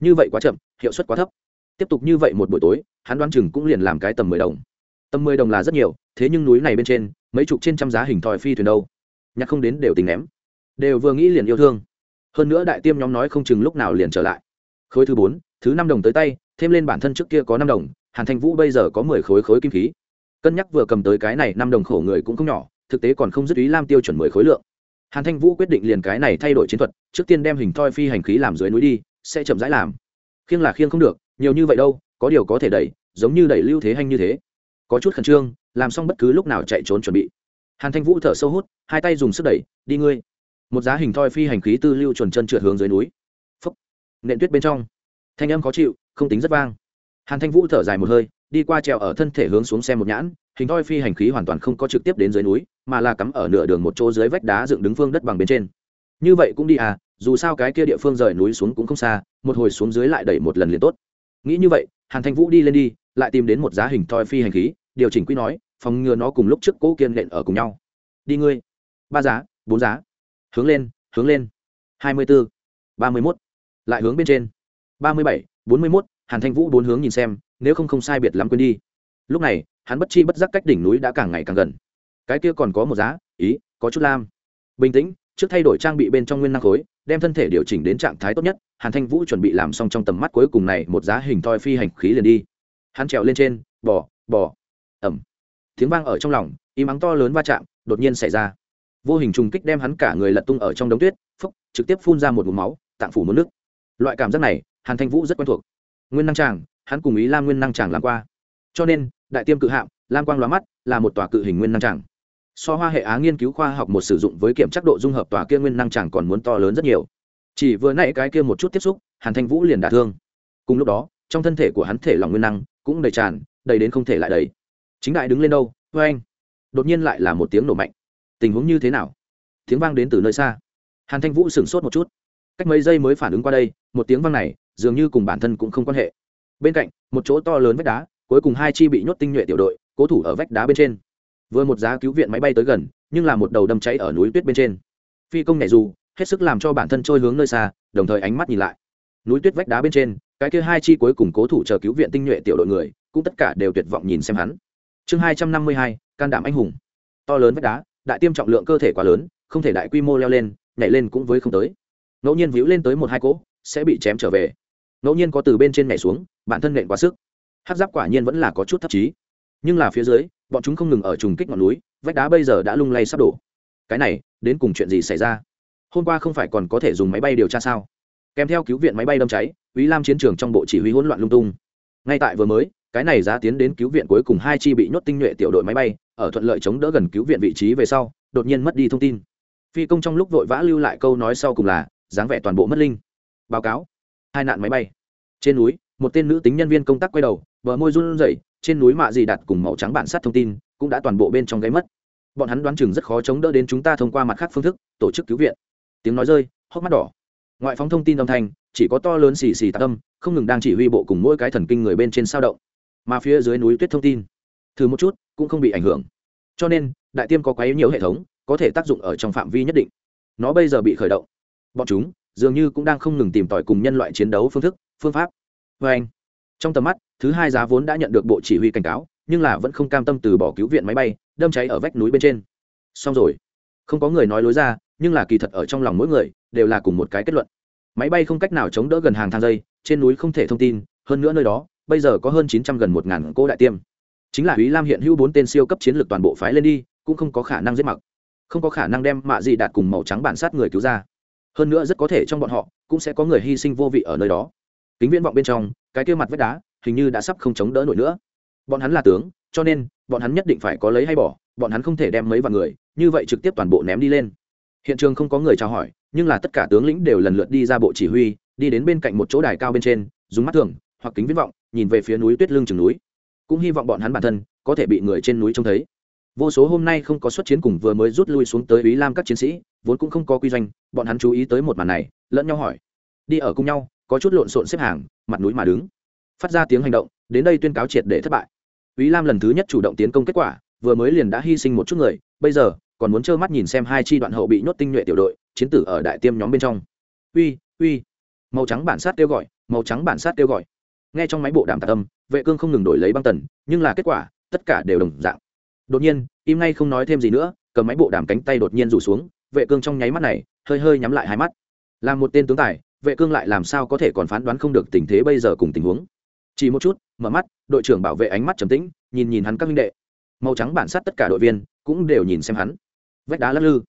Như vậy quá chậm, hiệu suất quá thấp. Tiếp tục như vậy một buổi tối, hắn đoán chừng cũng liền làm cái tầm mười đồng. Tầm mười đồng là rất nhiều, thế nhưng núi này bên trên mấy chục trên trăm giá hình thòi phi thuyền đâu. Nhặt không đến đều tình ném. Đều vừa nghĩ liền yêu thương. Hơn nữa đại tiêm nhóm nói không chừng lúc nào liền trở lại. Khối thứ bốn, thứ năm đồng tới tay, thêm lên bản thân trước kia có năm đồng, hàn thanh vũ bây giờ có mười khối khối kim khí. Cân nhắc vừa cầm tới cái này năm đồng khổ người cũng không nhỏ, thực tế còn không dứt ý lam tiêu chuẩn mười khối lượng. Hàn thanh vũ quyết định liền cái này thay đổi chiến thuật, trước tiên đem hình thoi phi hành khí làm dưới núi đi, sẽ chậm rãi làm. Khiêng là khiêng không được, nhiều như vậy đâu, có điều có thể đẩy, giống như đẩy lưu thế hành như thế. Có chút khẩn trương làm xong bất cứ lúc nào chạy trốn chuẩn bị. Hàn thanh vũ thở sâu hút, hai tay dùng sức đẩy, đi ngươi. Một giá hình thoi phi hành khí tư lưu chuẩn chân trượt hướng dưới núi. Phấp nện tuyết bên trong. Thanh âm khó chịu, không tính rất vang. Hàn thanh vũ thở dài một hơi, đi qua trèo ở thân thể hướng xuống xem một nhãn, hình thoi phi hành khí hoàn toàn không có trực tiếp đến dưới núi, mà là cắm ở nửa đường một chỗ dưới vách đá dựng đứng phương đất bằng bên trên. Như vậy cũng đi à dù sao cái kia địa phương rời núi xuống cũng không xa, một hồi xuống dưới lại đẩy một lần liền tốt. Nghĩ như vậy, hàn thanh vũ đi lên đi, lại tìm đến một giá hình thoi phi hành khí điều chỉnh quy nói, phòng ngừa nó cùng lúc trước cố kiên lện ở cùng nhau. Đi ngươi. Ba giá, bốn giá. Hướng lên hướng lên. Hai mươi bốn ba mươi mốt. Lại hướng bên trên. Ba mươi bảy, bốn mươi mốt. Hàn thanh vũ bốn hướng nhìn xem, nếu không không sai biệt lắm quên đi. Lúc này, hắn bất chi bất giác cách đỉnh núi đã càng ngày càng gần. Cái kia còn có một giá, ý, có chút lam. Bình tĩnh, trước thay đổi trang bị bên trong nguyên năng khối, đem thân thể điều chỉnh đến trạng thái tốt nhất, hàn thanh vũ chuẩn bị làm xong trong tầm mắt cuối cùng này một giá hình thoi phi hành khí liền đi. Hắn trèo lên trên, bò bò ẩm. Tiếng vang ở trong lòng, im ắng to lớn va chạm, đột nhiên xảy ra. Vô hình trùng kích đem hắn cả người lật tung ở trong đống tuyết, phúc, trực tiếp phun ra một vùng máu, tạng phủ mất nước. Loại cảm giác này, hàn thanh vũ rất quen thuộc. Nguyên năng tràng, hắn cùng ý lam nguyên năng tràng làm qua. Cho nên, đại tiêm cự hạm, lam quang lóa mắt là một tòa cự hình nguyên năng tràng. So hoa hệ á nghiên cứu khoa học một sử dụng với kiểm chắc độ dung hợp tòa kia nguyên năng tràng còn muốn to lớn rất nhiều. Chỉ vừa nãy cái kia một chút tiếp xúc, hàn thanh vũ liền đả thương. Cùng lúc đó, trong thân thể của hắn thể lòng nguyên năng cũng đầy tràn, đầy đến không thể lại đầy chính đại đứng lên đâu vê anh đột nhiên lại là một tiếng nổ mạnh. Tình huống như thế nào? Tiếng vang đến từ nơi xa. Hàn thanh vũ sửng sốt một chút. Cách mấy giây mới phản ứng qua đây, một tiếng vang này, dường như cùng bản thân cũng không quan hệ. Bên cạnh, một chỗ to lớn vách đá, cuối cùng hai chi bị nhốt tinh nhuệ tiểu đội, cố thủ ở vách đá bên trên. Vừa một giá cứu viện máy bay tới gần, nhưng là một đầu đâm cháy ở núi tuyết bên trên. Phi công nhảy dù, hết sức làm cho bản thân trôi hướng nơi xa, đồng thời ánh mắt nhìn lại. Núi tuyết vách đá bên trên, cái kia hai chi cuối cùng cố thủ chờ cứu viện tinh nhuệ tiểu đội người, cũng tất cả đều tuyệt vọng nhìn xem hắn chương hai trăm năm mươi hai, can đảm anh hùng. To lớn vách đá, đại tiêm trọng lượng cơ thể quá lớn, không thể đại quy mô leo lên, nhảy lên cũng với không tới. Ngẫu nhiên víu lên tới một hai cỗ, sẽ bị chém trở về. Ngẫu nhiên có từ bên trên nhảy xuống, bản thân nện quá sức. Hát giáp quả nhiên vẫn là có chút thấp chí. Nhưng là phía dưới, bọn chúng không ngừng ở trùng kích ngọn núi, vách đá bây giờ đã lung lay sắp đổ. Cái này, đến cùng chuyện gì xảy ra? Hôm qua không phải còn có thể dùng máy bay điều tra sao? Kèm theo cứu viện máy bay đâm cháy ý lam chiến trường trong bộ chỉ huy hỗn loạn lung tung. Ngay tại vừa mới cái này giá tiến đến cứu viện cuối cùng hai chi bị nhốt tinh nhuệ tiểu đội máy bay, ở thuận lợi chống đỡ gần cứu viện vị trí về sau, đột nhiên mất đi thông tin. Phi công trong lúc vội vã lưu lại câu nói sau cùng là, dáng vẻ toàn bộ mất linh. Báo cáo. Hai nạn máy bay. Trên núi, một tên nữ tính nhân viên công tác quay đầu, bờ môi run rẩy, trên núi mạ gì đặt cùng màu trắng bản sát thông tin, cũng đã toàn bộ bên trong gáy mất. Bọn hắn đoán chừng rất khó chống đỡ đến chúng ta thông qua mặt khác phương thức, tổ chức cứu viện. Tiếng nói rơi, hốc mắt đỏ. Ngoại phóng thông tin âm thanh, chỉ có to lớn xì xì tạc âm, không ngừng đang chỉ huy bộ cùng mỗi cái thần kinh người bên trên sao động mà phía dưới núi tuyết thông tin. Thử một chút, cũng không bị ảnh hưởng. Cho nên, đại tiêm có quá nhiều hệ thống, có thể tác dụng ở trong phạm vi nhất định. Nó bây giờ bị khởi động. Bọn chúng, dường như cũng đang không ngừng tìm tòi cùng nhân loại chiến đấu phương thức, phương pháp. Vê anh, trong tầm mắt, thứ hai giá vốn đã nhận được bộ chỉ huy cảnh cáo, nhưng là vẫn không cam tâm từ bỏ cứu viện máy bay, đâm cháy ở vách núi bên trên. Xong rồi. Không có người nói lối ra, nhưng là kỳ thật ở trong lòng mỗi người, đều là cùng một cái kết luận. Máy bay không cách nào chống đỡ gần hàng thang dây, trên núi không thể thông tin, hơn nữa nơi đó bây giờ có hơn chín trăm gần một ngàn cô đại tiêm. Chính là ý lam hiện hữu bốn tên siêu cấp chiến lược toàn bộ phái lên đi, cũng không có khả năng giết mặc. Không có khả năng đem mạ gì đạt cùng màu trắng bản sát người cứu ra. Hơn nữa rất có thể trong bọn họ, cũng sẽ có người hy sinh vô vị ở nơi đó. Kính viễn vọng bên trong, cái kia mặt vách đá, hình như đã sắp không chống đỡ nổi nữa. Bọn hắn là tướng, cho nên, bọn hắn nhất định phải có lấy hay bỏ, bọn hắn không thể đem mấy vạn người, như vậy trực tiếp toàn bộ ném đi lên. Hiện trường không có người chào hỏi, nhưng là tất cả tướng lĩnh đều lần lượt đi ra bộ chỉ huy, đi đến bên cạnh một chỗ đài cao bên trên, dùng mắt thường hoặc kính viễn vọng, nhìn về phía núi tuyết lưng chừng núi. Cũng hy vọng bọn hắn bản thân có thể bị người trên núi trông thấy. Vô số hôm nay không có xuất chiến cùng vừa mới rút lui xuống tới ý lam các chiến sĩ, vốn cũng không có quy doanh, bọn hắn chú ý tới một màn này, lẫn nhau hỏi. Đi ở cùng nhau, có chút lộn xộn xếp hàng, mặt núi mà đứng. Phát ra tiếng hành động, đến đây tuyên cáo triệt để thất bại. Ý lam lần thứ nhất chủ động tiến công kết quả, vừa mới liền đã hy sinh một chút người, bây giờ còn muốn trơ mắt nhìn xem hai chi đoạn hậu bị nhốt tinh nhuệ tiểu đội, chiến tử ở đại tiêm nhóm bên trong. Uy uy. Màu trắng bản sát kêu gọi, màu trắng bản sát kêu gọi nghe trong máy bộ đàm tạ tâm vệ cương không ngừng đổi lấy băng tần, nhưng là kết quả, tất cả đều đồng dạng. Đột nhiên, im ngay không nói thêm gì nữa, cầm máy bộ đàm cánh tay đột nhiên rủ xuống, vệ cương trong nháy mắt này, hơi hơi nhắm lại hai mắt. Là một tên tướng tài, vệ cương lại làm sao có thể còn phán đoán không được tình thế bây giờ cùng tình huống. Chỉ một chút, mở mắt, đội trưởng bảo vệ ánh mắt trầm tĩnh, nhìn nhìn hắn các minh đệ. Màu trắng bản sát tất cả đội viên cũng đều nhìn xem hắn. Vách đá lắc lư.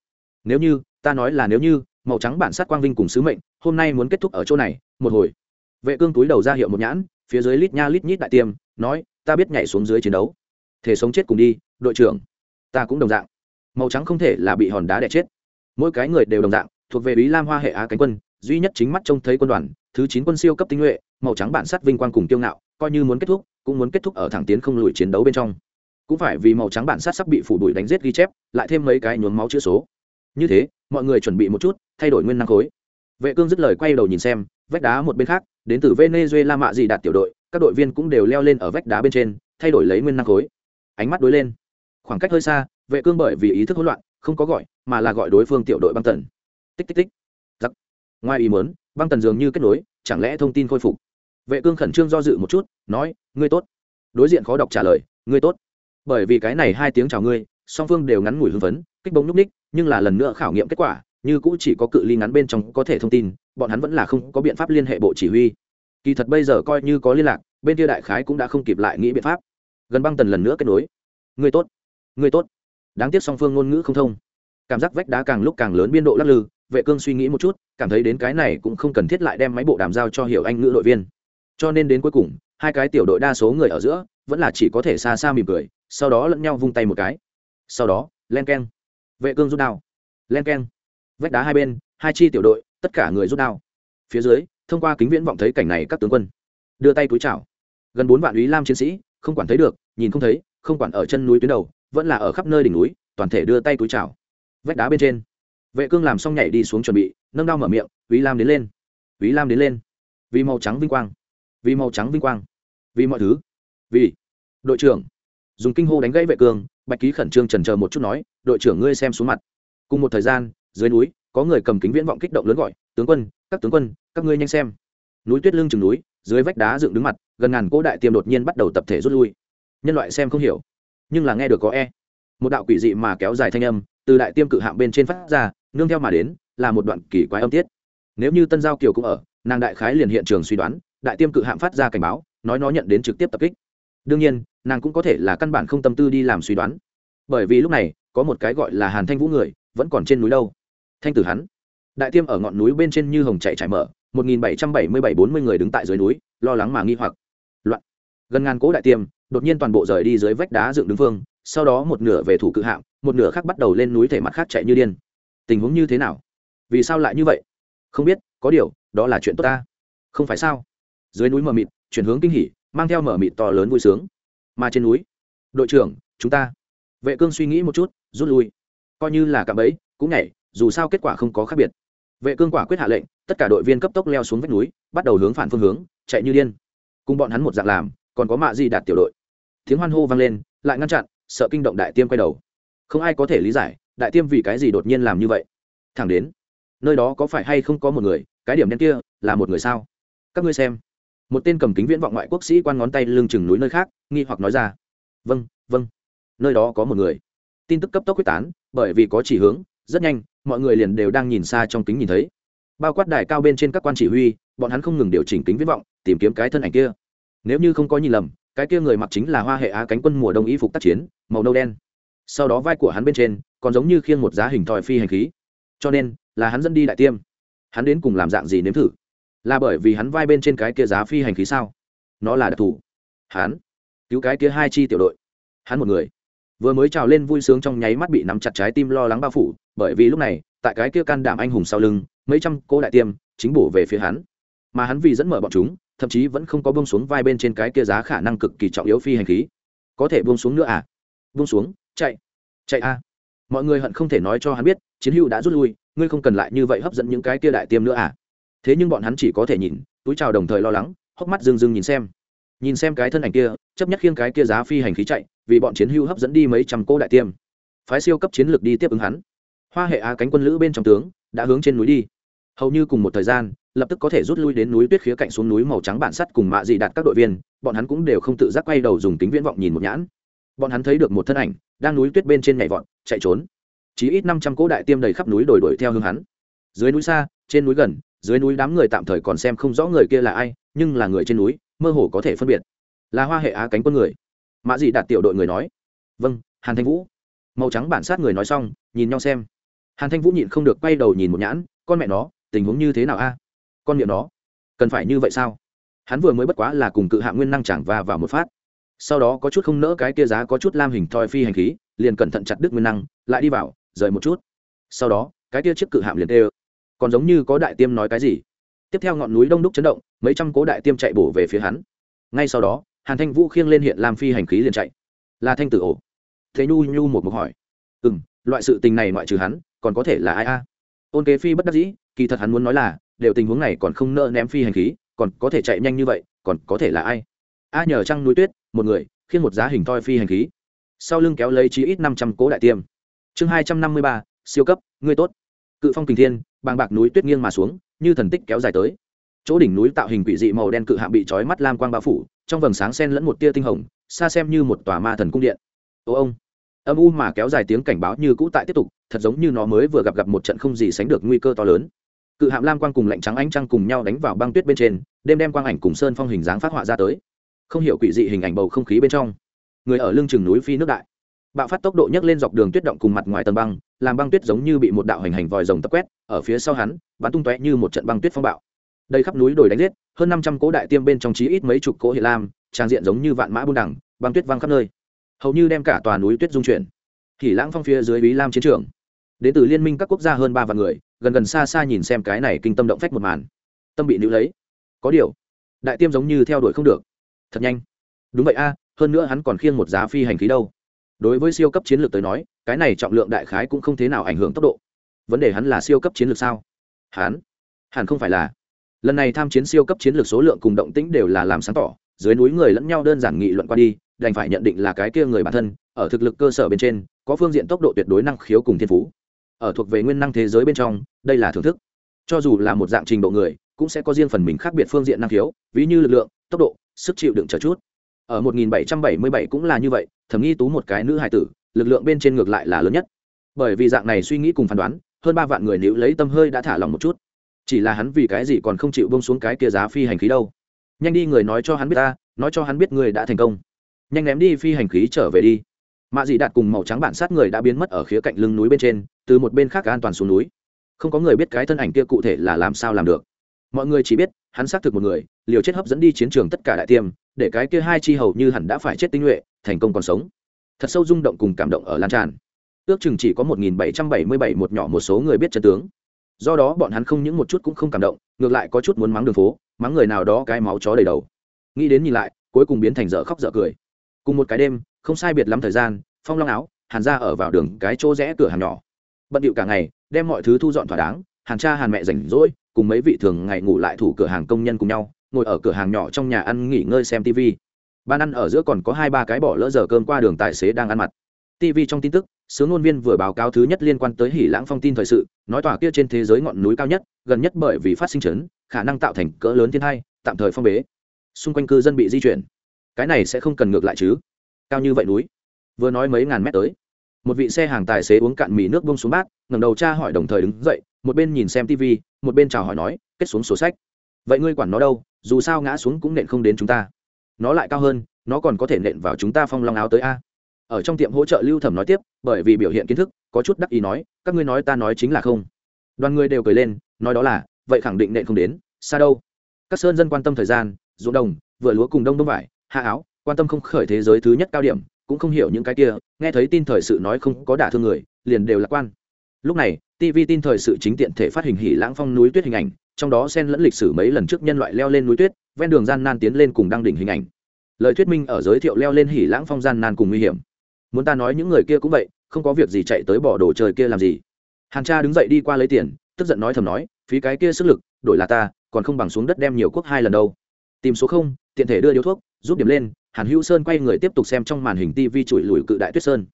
Nếu như, ta nói là nếu như, màu trắng bản sát quang vinh cùng sứ mệnh, hôm nay muốn kết thúc ở chỗ này, một hồi vệ cương túi đầu ra hiệu một nhãn, phía dưới lít nha lít nhít đại tiêm, nói, ta biết nhảy xuống dưới chiến đấu. Thể sống chết cùng đi, đội trưởng. Ta cũng đồng dạng. Màu trắng không thể là bị hòn đá đẻ chết. Mỗi cái người đều đồng dạng, thuộc về ý lam hoa hệ á cánh quân, duy nhất chính mắt trông thấy quân đoàn, thứ chín quân siêu cấp tinh nhuệ, màu trắng bản sắt vinh quang cùng tiêu ngạo, coi như muốn kết thúc, cũng muốn kết thúc ở thẳng tiến không lùi chiến đấu bên trong. Cũng phải vì màu trắng bản sát sắp bị phủ đuổi đánh giết ghi chép, lại thêm mấy cái nhuốm máu chữa số. Như thế, mọi người chuẩn bị một chút, thay đổi nguyên năng khối. Vệ cương dứt lời quay đầu nhìn xem, vách đá một bên khác đến từ venezuela mạ gì đạt tiểu đội, các đội viên cũng đều leo lên ở vách đá bên trên, thay đổi lấy nguyên năng khối. Ánh mắt đối lên. Khoảng cách hơi xa, vệ cương bởi vì ý thức hỗn loạn, không có gọi, mà là gọi đối phương tiểu đội băng tần. Tích tích tích. Giặc. Ngoài ý muốn, băng tần dường như kết nối, chẳng lẽ thông tin khôi phục? Vệ cương khẩn trương do dự một chút, nói, ngươi tốt. Đối diện khó đọc trả lời, ngươi tốt. Bởi vì cái này hai tiếng chào ngươi, song phương đều ngắn ngủi hưng phấn, kích bông núp ních nhưng là lần nữa khảo nghiệm kết quả, như cũ chỉ có cự ly ngắn bên trong có thể thông tin bọn hắn vẫn là không có biện pháp liên hệ bộ chỉ huy. Kỳ thật bây giờ coi như có liên lạc, bên kia đại khái cũng đã không kịp lại nghĩ biện pháp. Gần băng tần lần nữa kết nối. Người tốt người tốt. Đáng tiếc song phương ngôn ngữ không thông. Cảm giác vách đá càng lúc càng lớn biên độ lắc lư, vệ cương suy nghĩ một chút, cảm thấy đến cái này cũng không cần thiết lại đem máy bộ đàm giao cho hiểu anh ngữ đội viên. Cho nên đến cuối cùng, hai cái tiểu đội đa số người ở giữa, vẫn là chỉ có thể xa xa mỉm cười, sau đó lẫn nhau vung tay một cái. Sau đó, len k e n vệ cương rút đao. Len k e n vách đá hai bên, hai chi tiểu đội tất cả người rút đao. Phía dưới, thông qua kính viễn vọng thấy cảnh này các tướng quân. Đưa tay túi chào. Gần bốn vạn ý lam chiến sĩ, không quản thấy được, nhìn không thấy, không quản ở chân núi tuyến đầu, vẫn là ở khắp nơi đỉnh núi, toàn thể đưa tay túi chào. Vách đá bên trên, vệ cương làm xong nhảy đi xuống chuẩn bị, nâng đao mở miệng ý lam đến lên. Ý lam đến lên. Vì màu trắng vinh quang. Vì màu trắng vinh quang. Vì mọi thứ. Vì đội trưởng. Dùng kinh hô đánh gãy vệ cương, bạch ký khẩn trương trần chờ một chút nói, đội trưởng ngươi xem xuống mặt. Cùng một thời gian, dưới núi có người cầm kính viễn vọng kích động lớn gọi, tướng quân, các tướng quân, các ngươi nhanh xem. Núi tuyết lưng chừng núi, dưới vách đá dựng đứng mặt, gần ngàn cỗ đại tiêm đột nhiên bắt đầu tập thể rút lui. Nhân loại xem không hiểu, nhưng là nghe được có e. Một đạo quỷ dị mà kéo dài thanh âm, từ đại tiêm cự hạng bên trên phát ra, nương theo mà đến, là một đoạn kỳ quái âm tiết. Nếu như tân giao kiều cũng ở, nàng đại khái liền hiện trường suy đoán, đại tiêm cự hạm phát ra cảnh báo, nói nó nhận đến trực tiếp tập kích. Đương nhiên, nàng cũng có thể là căn bản không tâm tư đi làm suy đoán. Bởi vì lúc này, có một cái gọi là hàn thanh vũ người, vẫn còn trên núi đâu thanh tử hắn. Đại tiêm ở ngọn núi bên trên như hồng chạy trải mở một nghìn bảy trăm bảy mươi bảy bốn mươi người đứng tại dưới núi lo lắng mà nghi hoặc. Loạn. Gần ngàn cố đại tiêm đột nhiên toàn bộ rời đi dưới vách đá dựng đứng phương sau đó một nửa về thủ cự hạm một nửa khác bắt đầu lên núi thể mặt khác chạy như điên. Tình huống như thế nào? Vì sao lại như vậy? Không biết có điều đó là chuyện tốt ta. Không phải sao? Dưới núi mờ mịt chuyển hướng kinh hỉ mang theo mở mịt to lớn vui sướng. Mà trên núi đội trưởng chúng ta. Vệ cương suy nghĩ một chút rút lui. Coi như là cạm ấy, cũng nhảy dù sao kết quả không có khác biệt. Vệ cương quả quyết hạ lệnh, tất cả đội viên cấp tốc leo xuống vách núi, bắt đầu hướng phản phương hướng, chạy như điên. Cùng bọn hắn một dạng làm, còn có mạ di đạt tiểu đội. Tiếng hoan hô vang lên, lại ngăn chặn, sợ kinh động đại tiêm quay đầu. Không ai có thể lý giải, đại tiêm vì cái gì đột nhiên làm như vậy? Thẳng đến, nơi đó có phải hay không có một người, cái điểm đen kia, là một người sao? Các ngươi xem. Một tên cầm kính viễn vọng ngoại quốc sĩ quan ngón tay lưng chừng núi nơi khác, nghi hoặc nói ra. Vâng vâng. Nơi đó có một người. Tin tức cấp tốc quyết tán, bởi vì có chỉ hướng, rất nhanh mọi người liền đều đang nhìn xa trong kính nhìn thấy. Bao quát đài cao bên trên các quan chỉ huy, bọn hắn không ngừng điều chỉnh kính viễn vọng, tìm kiếm cái thân ảnh kia. Nếu như không có nhìn lầm, cái kia người mặc chính là hoa hệ á cánh quân mùa đông y phục tác chiến, màu nâu đen. Sau đó vai của hắn bên trên, còn giống như khiêng một giá hình thòi phi hành khí. Cho nên, là hắn dẫn đi đại tiêm. Hắn đến cùng làm dạng gì nếm thử? Là bởi vì hắn vai bên trên cái kia giá phi hành khí sao? Nó là đặc thù. Hắn, cứu cái kia hai chi tiểu đội. Hắn một người vừa mới trào lên vui sướng trong nháy mắt bị nắm chặt trái tim lo lắng bao phủ, bởi vì lúc này, tại cái kia can đảm anh hùng sau lưng, mấy trăm cô đại tiêm chính bổ về phía hắn. Mà hắn vì dẫn mở bọn chúng, thậm chí vẫn không có bông xuống vai bên trên cái kia giá khả năng cực kỳ trọng yếu phi hành khí. Có thể buông xuống nữa à? Buông xuống, chạy chạy a. À. mọi người hận không thể nói cho hắn biết, chiến hữu đã rút lui, ngươi không cần lại như vậy hấp dẫn những cái kia đại tiêm nữa à? Thế nhưng bọn hắn chỉ có thể nhìn, túi trào đồng thời lo lắng, hốc mắt rưng rưng nhìn xem nhìn xem cái thân ảnh kia, chấp nhất khiêng cái kia giá phi hành khí chạy, vì bọn chiến hưu hấp dẫn đi mấy trăm cỗ đại tiêm. Phái siêu cấp chiến lược đi tiếp ứng hắn. Hoa hệ á cánh quân lữ bên trong tướng, đã hướng trên núi đi. Hầu như cùng một thời gian, lập tức có thể rút lui đến núi tuyết khía cạnh xuống núi màu trắng bản sắt cùng mạ dị đạt các đội viên, bọn hắn cũng đều không tự giác quay đầu dùng tính viễn vọng nhìn một nhãn. Bọn hắn thấy được một thân ảnh, đang núi tuyết bên trên nhảy vọt, chạy trốn. Chỉ ít năm trăm cỗ đại tiêm đầy khắp núi đồi đuổi theo hướng hắn. Dưới núi xa, trên núi gần, dưới núi đám người tạm thời còn xem không rõ người kia là ai, nhưng là người trên núi mơ hồ có thể phân biệt. Là hoa hệ á cánh quân người. Mạ dị đạt tiểu đội người nói. Vâng hàn thanh vũ. Màu trắng bản sát người nói xong, nhìn nhau xem. Hàn thanh vũ nhịn không được quay đầu nhìn một nhãn, con mẹ nó, tình huống như thế nào a? Con miệng nó, cần phải như vậy sao? Hắn vừa mới bất quá là cùng cự hạ nguyên năng chẳng và vào một phát. Sau đó có chút không nỡ cái kia giá có chút lam hình thoi phi hành khí, liền cẩn thận chặt đứt nguyên năng, lại đi vào, rời một chút. Sau đó, cái kia chiếc cự hạm liền tê còn giống như có đại tiêm nói cái gì. Tiếp theo ngọn núi đông đúc chấn động mấy trăm cố đại tiêm chạy bổ về phía hắn. Ngay sau đó, hàn thanh vũ khiêng lên hiện làm phi hành khí liền chạy. Là thanh tử ổ. Thế nhu nhu một mục hỏi. Ừ m loại sự tình này ngoại trừ hắn, còn có thể là ai a? Ôn kế phi bất đắc dĩ, kỳ thật hắn muốn nói là, đều tình huống này còn không nợ ném phi hành khí, còn có thể chạy nhanh như vậy, còn có thể là ai? A nhờ trăng núi tuyết, một người, khiêng một giá hình toi phi hành khí. Sau lưng kéo lấy chí ít năm trăm cố đại tiêm. Chương hai trăm năm mươi ba, siêu cấp, ngươi tốt. Cự phong kình thiên, bàng bạc núi tuyết nghiêng mà xuống, như thần tích kéo dài tới chỗ đỉnh núi tạo hình quỷ dị màu đen cự hạng bị trói mắt lam quang bao phủ, trong vầng sáng sen lẫn một tia tinh hồng, xa xem như một tòa ma thần cung điện. Ô ông, âm u mà kéo dài tiếng cảnh báo như cũ tại tiếp tục, thật giống như nó mới vừa gặp gặp một trận không gì sánh được nguy cơ to lớn. Cự hạm lam quang cùng lạnh trắng ánh trăng cùng nhau đánh vào băng tuyết bên trên, đêm đem quang ảnh cùng sơn phong hình dáng phát họa ra tới. Không hiểu quỷ dị hình ảnh bầu không khí bên trong. Người ở lưng chừng núi phi nước đại. Bạo phát tốc độ nhấc lên dọc đường tuyết động cùng mặt ngoài tầng băng, làm băng tuyết giống như bị một đạo hành hành vòi rồng tập quét, ở phía sau hắn, bắn tung tóe như một trận băng tuyết phong bạo đây khắp núi đồi đánh giết, hơn năm trăm cỗ đại tiêm bên trong chí ít mấy chục cỗ hiện lam, trang diện giống như vạn mã buôn đẳng băng tuyết văng khắp nơi. Hầu như đem cả tòa núi tuyết dung chuyển. Thì lãng phong phía dưới bí lam chiến trường. Đến từ liên minh các quốc gia hơn ba vạn người, gần gần xa xa nhìn xem cái này kinh tâm động phách một màn. Tâm bị níu lấy. Có điều, đại tiêm giống như theo đuổi không được. Thật nhanh. Đúng vậy a, hơn nữa hắn còn khiêng một giá phi hành khí đâu. Đối với siêu cấp chiến lược tới nói, cái này trọng lượng đại khái cũng không thế nào ảnh hưởng tốc độ. Vấn đề hắn là siêu cấp chiến lược sao? Hắn? Hẳn không phải là lần này tham chiến siêu cấp chiến lược số lượng cùng động tĩnh đều là làm sáng tỏ, dưới núi người lẫn nhau đơn giản nghị luận qua đi, đành phải nhận định là cái kia người bản thân, ở thực lực cơ sở bên trên, có phương diện tốc độ tuyệt đối năng khiếu cùng thiên phú. Ở thuộc về nguyên năng thế giới bên trong, đây là thưởng thức. Cho dù là một dạng trình độ người, cũng sẽ có riêng phần mình khác biệt phương diện năng khiếu, ví như lực lượng, tốc độ, sức chịu đựng chờ chút. Ở 1777 cũng là như vậy, thẩm nghi tú một cái nữ hài tử, lực lượng bên trên ngược lại là lớn nhất. Bởi vì dạng này suy nghĩ cùng phán đoán, hơn ba vạn người nếu lấy tâm hơi đã thả lòng một chút chỉ là hắn vì cái gì còn không chịu bông xuống cái kia giá phi hành khí đâu. Nhanh đi người nói cho hắn biết ta, nói cho hắn biết người đã thành công. Nhanh ném đi phi hành khí trở về đi. Mạ dị đạt cùng màu trắng bản sát người đã biến mất ở khía cạnh lưng núi bên trên, từ một bên khác an toàn xuống núi. Không có người biết cái thân ảnh kia cụ thể là làm sao làm được. Mọi người chỉ biết, hắn xác thực một người, liều chết hấp dẫn đi chiến trường tất cả đại tiêm, để cái kia hai chi hầu như hẳn đã phải chết tinh nhuệ, thành công còn sống. Thật sâu rung động cùng cảm động ở lan tràn. Ước chừng chỉ có một nghìn bảy trăm bảy mươi bảy một nhỏ một số người biết chân tướng do đó bọn hắn không những một chút cũng không cảm động, ngược lại có chút muốn mắng đường phố, mắng người nào đó cái máu chó đầy đầu. Nghĩ đến nhìn lại, cuối cùng biến thành dở khóc dở cười. Cùng một cái đêm, không sai biệt lắm thời gian, phong long áo, hàn ra ở vào đường cái chỗ rẽ cửa hàng nhỏ. Bận điệu cả ngày, đem mọi thứ thu dọn thỏa đáng, hàn cha hàn mẹ rảnh rỗi, cùng mấy vị thường ngày ngủ lại thủ cửa hàng công nhân cùng nhau, ngồi ở cửa hàng nhỏ trong nhà ăn nghỉ ngơi xem tv ban ăn ở giữa còn có hai ba cái bỏ lỡ giờ cơm qua đường tài xế đang ăn mặt. tv trong tin tức sướng ngôn viên vừa báo cáo thứ nhất liên quan tới hỉ lãng phong tin thời sự, nói tòa kia trên thế giới ngọn núi cao nhất, gần nhất bởi vì phát sinh chấn, khả năng tạo thành cỡ lớn thiên hai tạm thời phong bế. Xung quanh cư dân bị di chuyển. Cái này sẽ không cần ngược lại chứ? Cao như vậy núi. Vừa nói mấy ngàn mét tới, một vị xe hàng tài xế uống cạn mì nước bông xuống bát, ngẩng đầu cha hỏi đồng thời đứng dậy, một bên nhìn xem tv một bên chào hỏi nói, kết xuống sổ sách. Vậy ngươi quản nó đâu? Dù sao ngã xuống cũng nện không đến chúng ta. Nó lại cao hơn, nó còn có thể nện vào chúng ta phong long áo tới a ở trong tiệm hỗ trợ lưu thẩm nói tiếp, bởi vì biểu hiện kiến thức, có chút đắc ý nói, các ngươi nói ta nói chính là không. Đoàn người đều cười lên, nói đó là, vậy khẳng định nện không đến, xa đâu. Các sơn dân quan tâm thời gian, ruộng đồng vừa lúa cùng đông đông vải, hạ áo, quan tâm không khởi thế giới thứ nhất cao điểm, cũng không hiểu những cái kia, nghe thấy tin thời sự nói không có đả thương người, liền đều lạc quan. Lúc này tv tin thời sự chính tiện thể phát hình hỉ lãng phong núi tuyết hình ảnh, trong đó xen lẫn lịch sử mấy lần trước nhân loại leo lên núi tuyết, ven đường gian nan tiến lên cùng đăng đỉnh hình ảnh. Lời thuyết minh ở giới thiệu leo lên hỉ lãng phong gian nan cùng nguy hiểm muốn ta nói những người kia cũng vậy, không có việc gì chạy tới bỏ đồ chơi kia làm gì. Hàn cha đứng dậy đi qua lấy tiền, tức giận nói thầm nói, phí cái kia sức lực, đổi là ta, còn không bằng xuống đất đem nhiều quốc hai lần đâu. Tìm số không, tiện thể đưa điếu thuốc, giúp điểm lên, hàn hữu sơn quay người tiếp tục xem trong màn hình tv chùi lùi cự đại tuyết sơn.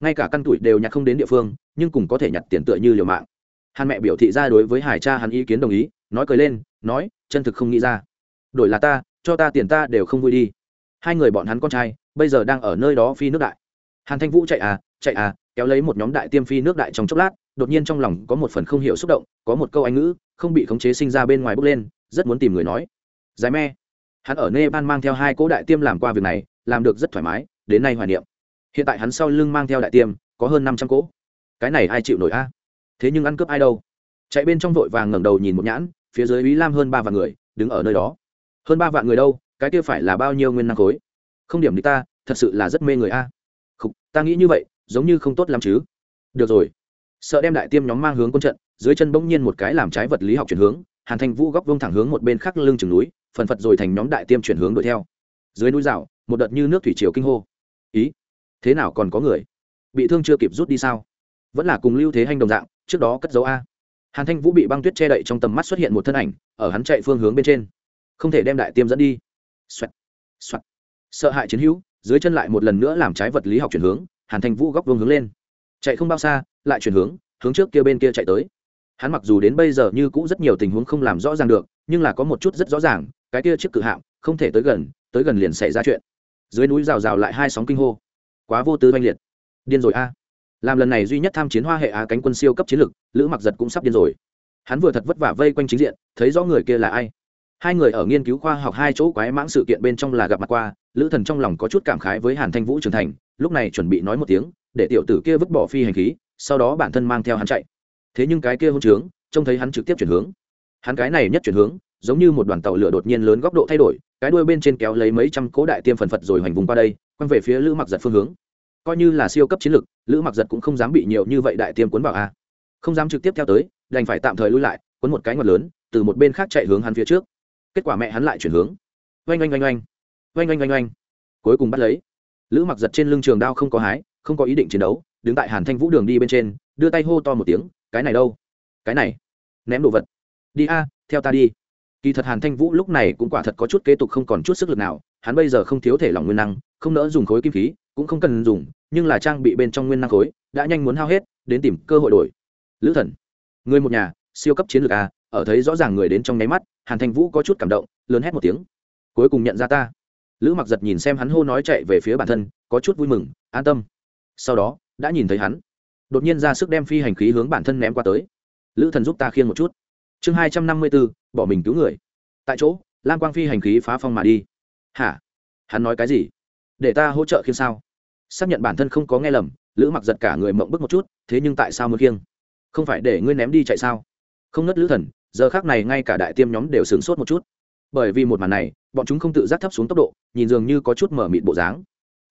Ngay cả căn tuổi đều nhặt không đến địa phương, nhưng cùng có thể nhặt tiền tựa như liều mạng. Hàn mẹ biểu thị ra đối với hải cha hắn ý kiến đồng ý, nói cười lên, nói, chân thực không nghĩ ra. Đổi là ta, cho ta tiền ta đều không vui đi. Hai người bọn hắn con trai, bây giờ đang ở nơi đó phi nước đại hàn thanh vũ chạy à chạy à kéo lấy một nhóm đại tiêm phi nước đại trong chốc lát, đột nhiên trong lòng có một phần không hiểu xúc động, có một câu anh ngữ, không bị khống chế sinh ra bên ngoài bước lên, rất muốn tìm người nói. Giải me. Hắn ở nepal mang theo hai cỗ đại tiêm làm qua việc này, làm được rất thoải mái, đến nay hoài niệm. Hiện tại hắn sau lưng mang theo đại tiêm, có hơn năm trăm cỗ cái này ai chịu nổi a? Thế nhưng ăn cướp ai đâu? Chạy bên trong vội vàng ngẩng đầu nhìn một nhãn, phía dưới ý lam hơn ba vạn người, đứng ở nơi đó. Hơn ba vạn người đâu? Cái kia phải là bao nhiêu nguyên năng khối? Không điểm đi ta, thật sự là rất mê người a. Khục, ta nghĩ như vậy giống như không tốt lắm chứ. Được rồi. Sợ đem đại tiêm nhóm mang hướng quân trận dưới chân bỗng nhiên một cái làm trái vật lý học chuyển hướng hàn thanh vũ góc vông thẳng hướng một bên khác lưng chừng núi phần phật rồi thành nhóm đại tiêm chuyển hướng đuổi theo. Dưới núi rào một đợt như nước thủy triều kinh hô. Ý thế nào còn có người? Bị thương chưa kịp rút đi sao? Vẫn là cùng lưu thế hành đồng dạng trước đó cất dấu a. Hàn thanh vũ bị băng tuyết che đậy trong tầm mắt xuất hiện một thân ảnh ở hắn chạy phương hướng bên trên. Không thể đem đại tiêm dẫn đi. Xoẹt. Xoẹt. sợ hãi chiến hữu dưới chân lại một lần nữa làm trái vật lý học chuyển hướng, hàn thanh vũ góc vương hướng lên. Chạy không bao xa, lại chuyển hướng hướng trước kia bên kia chạy tới. Hắn mặc dù đến bây giờ như cũ rất nhiều tình huống không làm rõ ràng được, nhưng là có một chút rất rõ ràng, cái kia chiếc cự hạm, không thể tới gần tới gần liền xảy ra chuyện. Dưới núi rào rào lại hai sóng kinh hô. Quá vô tư oanh liệt. Điên rồi a. Làm lần này duy nhất tham chiến hoa hệ á cánh quân siêu cấp chiến lực lữ mặc giật cũng sắp điên rồi. Hắn vừa thật vất vả vây quanh chính diện, thấy rõ người kia là ai hai người ở nghiên cứu khoa học hai chỗ quái mãng sự kiện bên trong là gặp mặt qua, lữ thần trong lòng có chút cảm khái với hàn thanh vũ trưởng thành, lúc này chuẩn bị nói một tiếng, để tiểu tử kia vứt bỏ phi hành khí, sau đó bản thân mang theo hắn chạy. Thế nhưng cái kia hôn trướng, trông thấy hắn trực tiếp chuyển hướng. Hắn cái này nhất chuyển hướng, giống như một đoàn tàu lửa đột nhiên lớn góc độ thay đổi, cái đuôi bên trên kéo lấy mấy trăm cố đại tiêm phần phật rồi hoành vùng qua đây, quăng về phía lữ mặc giật phương hướng. Coi như là siêu cấp chiến lực, lữ mặc giật cũng không dám bị nhiều như vậy đại tiêm cuốn vào a. Không dám trực tiếp theo tới, đành phải tạm thời lui lại, cuốn một cái ngọt lớn, từ một bên khác chạy hướng hắn phía trước kết quả mẹ hắn lại chuyển hướng. Oanh oanh oanh oanh. Oanh oanh oanh oanh. Cuối cùng bắt lấy. Lữ mặc giật trên lưng trường đao không có hái, không có ý định chiến đấu, đứng tại hàn thanh vũ đường đi bên trên, đưa tay hô to một tiếng, cái này đâu? Cái này? Ném đồ vật. Đi a, theo ta đi. Kỳ thật hàn thanh vũ lúc này cũng quả thật có chút kế tục không còn chút sức lực nào, hắn bây giờ không thiếu thể lòng nguyên năng, không nỡ dùng khối kim khí, cũng không cần dùng, nhưng là trang bị bên trong nguyên năng khối, đã nhanh muốn hao hết, đến tìm cơ hội đổi. Lữ thần, người một nhà, siêu cấp chiến lược a ở thấy rõ ràng người đến trong nháy mắt, hàn thanh vũ có chút cảm động, lớn hét một tiếng. Cuối cùng nhận ra ta. Lữ mặc giật nhìn xem hắn hô nói chạy về phía bản thân, có chút vui mừng, an tâm. Sau đó, đã nhìn thấy hắn. Đột nhiên ra sức đem phi hành khí hướng bản thân ném qua tới. Lữ thần giúp ta khiêng một chút. Chương hai trăm năm mươi bốn bỏ mình cứu người. Tại chỗ lan quang phi hành khí phá phong mà đi. Hả? Hắn nói cái gì? Để ta hỗ trợ khiêng sao? Xác nhận bản thân không có nghe lầm, lữ mặc giật cả người mộng bức một chút, thế nhưng tại sao muốn khiêng? Không phải để ngươi ném đi chạy sao? Không ngất lữ thần, giờ khác này ngay cả đại tiêm nhóm đều sửng sốt một chút. Bởi vì một màn này, bọn chúng không tự giác thấp xuống tốc độ, nhìn dường như có chút mở mịt bộ dáng.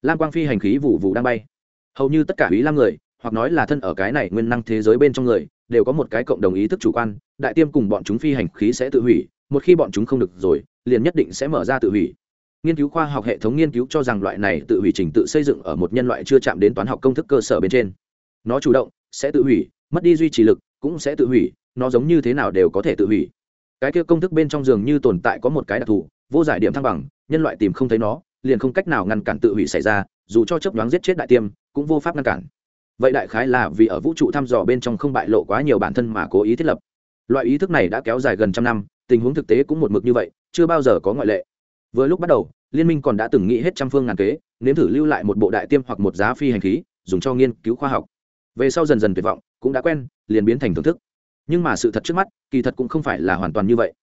Lam quang phi hành khí vụ vụ đang bay. Hầu như tất cả ý lam người, hoặc nói là thân ở cái này nguyên năng thế giới bên trong người, đều có một cái cộng đồng ý thức chủ quan, đại tiêm cùng bọn chúng phi hành khí sẽ tự hủy, một khi bọn chúng không được rồi, liền nhất định sẽ mở ra tự hủy. Nghiên cứu khoa học hệ thống nghiên cứu cho rằng loại này tự hủy trình tự xây dựng ở một nhân loại chưa chạm đến toán học công thức cơ sở bên trên. Nó chủ động, sẽ tự hủy, mất đi duy trì lực, cũng sẽ tự hủy nó giống như thế nào đều có thể tự hủy. Cái kia công thức bên trong giường như tồn tại có một cái đặc thù, vô giải điểm thăng bằng, nhân loại tìm không thấy nó, liền không cách nào ngăn cản tự hủy xảy ra, dù cho chấp đoán giết chết đại tiêm, cũng vô pháp ngăn cản. Vậy đại khái là vì ở vũ trụ thăm dò bên trong không bại lộ quá nhiều bản thân mà cố ý thiết lập. Loại ý thức này đã kéo dài gần trăm năm, tình huống thực tế cũng một mực như vậy, chưa bao giờ có ngoại lệ. Vừa lúc bắt đầu, liên minh còn đã từng nghĩ hết trăm phương ngàn kế, nếm thử lưu lại một bộ đại tiêm hoặc một giá phi hành khí, dùng cho nghiên cứu khoa học. Về sau dần dần tuyệt vọng, cũng đã quen, liền biến thành thưởng thức nhưng mà sự thật trước mắt, kỳ thật cũng không phải là hoàn toàn như vậy.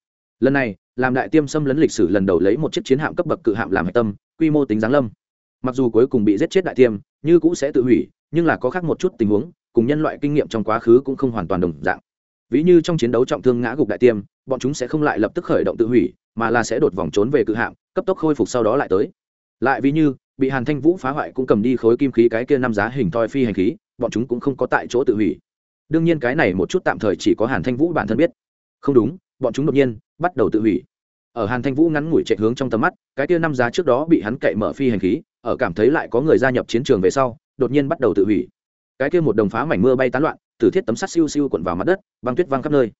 Lần này, làm đại tiêm xâm lấn lịch sử lần đầu lấy một chiếc chiến hạm cấp bậc cự hạm làm hạch tâm, quy mô tính giáng lâm. Mặc dù cuối cùng bị giết chết đại tiêm, như cũ sẽ tự hủy, nhưng là có khác một chút tình huống, cùng nhân loại kinh nghiệm trong quá khứ cũng không hoàn toàn đồng dạng. Ví như trong chiến đấu trọng thương ngã gục đại tiêm, bọn chúng sẽ không lại lập tức khởi động tự hủy, mà là sẽ đột vòng trốn về cự hạm, cấp tốc khôi phục sau đó lại tới. Lại ví như, bị hàn thanh vũ phá hoại cũng cầm đi khối kim khí cái kia năm giá hình thoi phi hành khí, bọn chúng cũng không có tại chỗ tự hủy đương nhiên cái này một chút tạm thời chỉ có hàn thanh vũ bản thân biết. Không đúng, bọn chúng đột nhiên bắt đầu tự hủy. Ở hàn thanh vũ ngắn ngủi chạy hướng trong tầm mắt, cái kia năm giá trước đó bị hắn cậy mở phi hành khí, ở cảm thấy lại có người gia nhập chiến trường về sau, đột nhiên bắt đầu tự hủy. Cái kia một đồng phá mảnh mưa bay tán loạn tử thiết tấm sắt siêu siêu cuộn vào mặt đất, băng tuyết văng khắp nơi.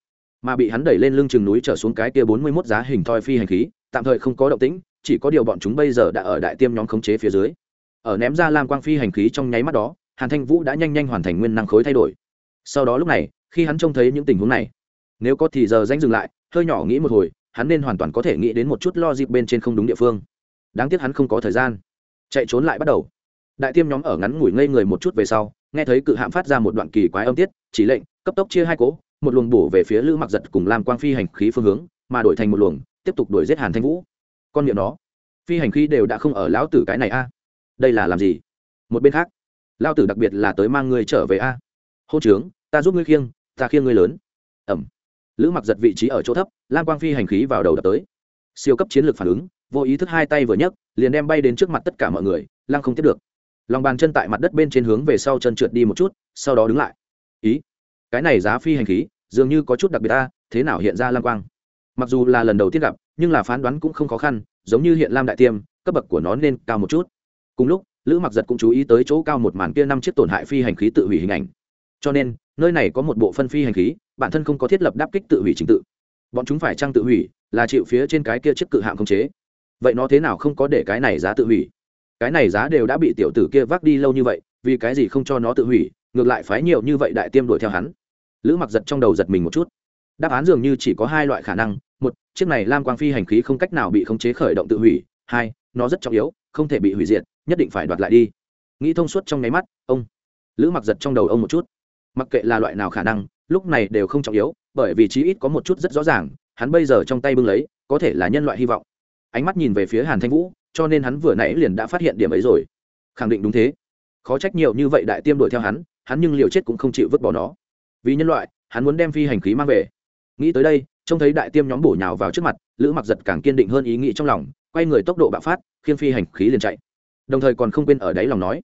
Mà bị hắn đẩy lên lưng chừng núi trở xuống cái kia bốn mươi mốt giá hình thoi phi hành khí, tạm thời không có động tĩnh, chỉ có điều bọn chúng bây giờ đã ở đại tiêm nhóm khống chế phía dưới. Ở ném ra lam quang phi hành khí trong nháy mắt đó, hàn thanh vũ đã nhanh nhanh hoàn thành nguyên năng khối thay đổi sau đó lúc này, khi hắn trông thấy những tình huống này, nếu có thì giờ danh dừng lại, hơi nhỏ nghĩ một hồi, hắn nên hoàn toàn có thể nghĩ đến một chút lo dịp bên trên không đúng địa phương. Đáng tiếc hắn không có thời gian. Chạy trốn lại bắt đầu. Đại tiêm nhóm ở ngắn ngủi ngây người một chút về sau, nghe thấy cự hạm phát ra một đoạn kỳ quái âm tiết, chỉ lệnh, cấp tốc chia hai cố một luồng bổ về phía lữ mặc giật cùng làm quang phi hành khí phương hướng, mà đổi thành một luồng, tiếp tục đuổi giết hàn thanh vũ. Con miệng nó, phi hành khí đều đã không ở lão tử cái này a. Đây là làm gì? Một bên khác lao tử đặc biệt là tới mang người trở về a hô trướng, ta giúp ngươi khiêng, ta khiêng ngươi lớn. Ẩm. Lữ mặc giật vị trí ở chỗ thấp, lam quang phi hành khí vào đầu đập tới. Siêu cấp chiến lược phản ứng, vô ý thức hai tay vừa nhấc, liền đem bay đến trước mặt tất cả mọi người, lăng không tiếp được. Lòng bàn chân tại mặt đất bên trên hướng về sau chân trượt đi một chút, sau đó đứng lại. Ý, cái này giá phi hành khí, dường như có chút đặc biệt ta thế nào hiện ra lam quang? Mặc dù là lần đầu tiên gặp, nhưng là phán đoán cũng không khó khăn, giống như hiện lam đại tiêm, cấp bậc của nó nên cao một chút. Cùng lúc, lữ mặc giật cũng chú ý tới chỗ cao một màn kia năm chiếc tổn hại phi hành khí tự hủy hình ảnh cho nên, nơi này có một bộ phân phi hành khí, bản thân không có thiết lập đáp kích tự hủy trình tự. Bọn chúng phải trang tự hủy, là chịu phía trên cái kia chiếc cự hạng không chế. Vậy nó thế nào không có để cái này giá tự hủy? Cái này giá đều đã bị tiểu tử kia vác đi lâu như vậy, vì cái gì không cho nó tự hủy? Ngược lại phái nhiều như vậy đại tiêm đuổi theo hắn. Lữ mặc giật trong đầu giật mình một chút. Đáp án dường như chỉ có hai loại khả năng. Một, chiếc này lam quang phi hành khí không cách nào bị khống chế khởi động tự hủy. Hai, nó rất trọng yếu, không thể bị hủy diệt, nhất định phải đoạt lại đi. Nghĩ thông suốt trong nháy mắt, ông. Lữ mặc giật trong đầu ông một chút mặc kệ là loại nào khả năng, lúc này đều không trọng yếu, bởi vì chí ít có một chút rất rõ ràng, hắn bây giờ trong tay bưng lấy, có thể là nhân loại hy vọng. Ánh mắt nhìn về phía hàn thanh vũ, cho nên hắn vừa nãy liền đã phát hiện điểm ấy rồi. Khẳng định đúng thế. Khó trách nhiều như vậy đại tiêm đuổi theo hắn hắn nhưng liều chết cũng không chịu vứt bỏ nó. Vì nhân loại, hắn muốn đem phi hành khí mang về. Nghĩ tới đây, trông thấy đại tiêm nhóm bổ nhào vào trước mặt, lữ mặc giật càng kiên định hơn ý nghĩ trong lòng, quay người tốc độ bạo phát khiên phi hành khí liền chạy. Đồng thời còn không quên ở đáy lòng nói,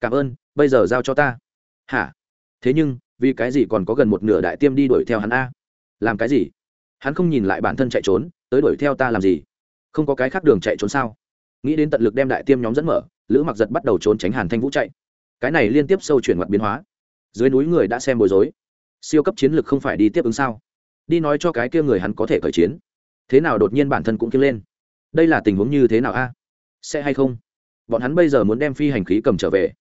cảm ơn, bây giờ giao cho ta. Hả? Thế nhưng, vì cái gì còn có gần một nửa đại tiêm đi đuổi theo hắn a? Làm cái gì? Hắn không nhìn lại bản thân chạy trốn, tới đuổi theo ta làm gì? Không có cái khác đường chạy trốn sao? Nghĩ đến tận lực đem đại tiêm nhóm dẫn mở, lữ mặc giật bắt đầu trốn tránh hàn thanh vũ chạy. Cái này liên tiếp sâu chuyển mặt biến hóa. Dưới núi người đã xem bối rối. Siêu cấp chiến lược không phải đi tiếp ứng sao? Đi nói cho cái kia người hắn có thể khởi chiến. Thế nào đột nhiên bản thân cũng kiếm lên? Đây là tình huống như thế nào a? Sẽ hay không? Bọn hắn bây giờ muốn đem phi hành khí cầm trở về.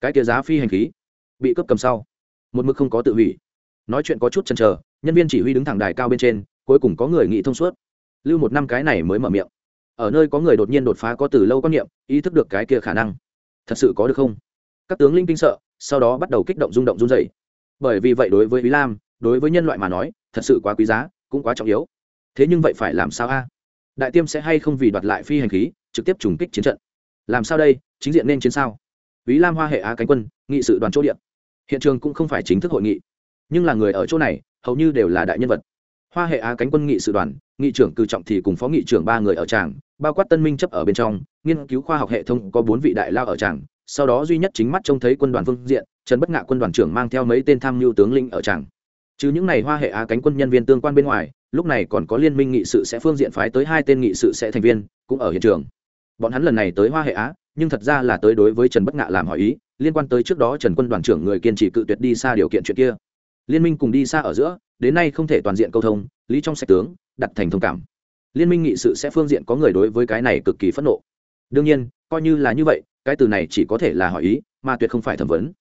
Cái kia giá phi hành khí bị cướp cầm sau một mực không có tự hủy. Nói chuyện có chút chần chờ, nhân viên chỉ huy đứng thẳng đài cao bên trên, cuối cùng có người nghĩ thông suốt. Lưu một năm cái này mới mở miệng. Ở nơi có người đột nhiên đột phá có từ lâu quan niệm, ý thức được cái kia khả năng. Thật sự có được không? Các tướng linh kinh sợ, sau đó bắt đầu kích động rung động run dày bởi vì vậy đối với ý lam, đối với nhân loại mà nói, thật sự quá quý giá, cũng quá trọng yếu. Thế nhưng vậy phải làm sao a? Đại tiêm sẽ hay không vì đoạt lại phi hành khí, trực tiếp trùng kích chiến trận? Làm sao đây? Chính diện nên chiến sao? Ý lam hoa hệ á cánh quân, nghị sự đoàn chỗ điện hiện trường cũng không phải chính thức hội nghị, nhưng là người ở chỗ này, hầu như đều là đại nhân vật. Hoa hệ á cánh quân nghị sự đoàn, nghị trưởng cử trọng thì cùng phó nghị trưởng ba người ở tràng, bao quát tân minh chấp ở bên trong, nghiên cứu khoa học hệ thống có bốn vị đại lao ở tràng, sau đó duy nhất chính mắt trông thấy quân đoàn phương diện, trần bất ngạ quân đoàn trưởng mang theo mấy tên tham mưu tướng lĩnh ở tràng. Chứ những này hoa hệ á cánh quân nhân viên tương quan bên ngoài, lúc này còn có liên minh nghị sự sẽ phương diện phái tới hai tên nghị sự sẽ thành viên, cũng ở hiện trường. Bọn hắn lần này tới hoa hệ á, nhưng thật ra là tới đối với trần bất ngạ làm hỏi ý liên quan tới trước đó trần quân đoàn trưởng người kiên trì cự tuyệt đi xa điều kiện chuyện kia. Liên minh cùng đi xa ở giữa, đến nay không thể toàn diện câu thông, lý trong sạch tướng, đặt thành thông cảm. Liên minh nghị sự sẽ phương diện có người đối với cái này cực kỳ phẫn nộ. Đương nhiên, coi như là như vậy, cái từ này chỉ có thể là hỏi ý, mà tuyệt không phải thẩm vấn.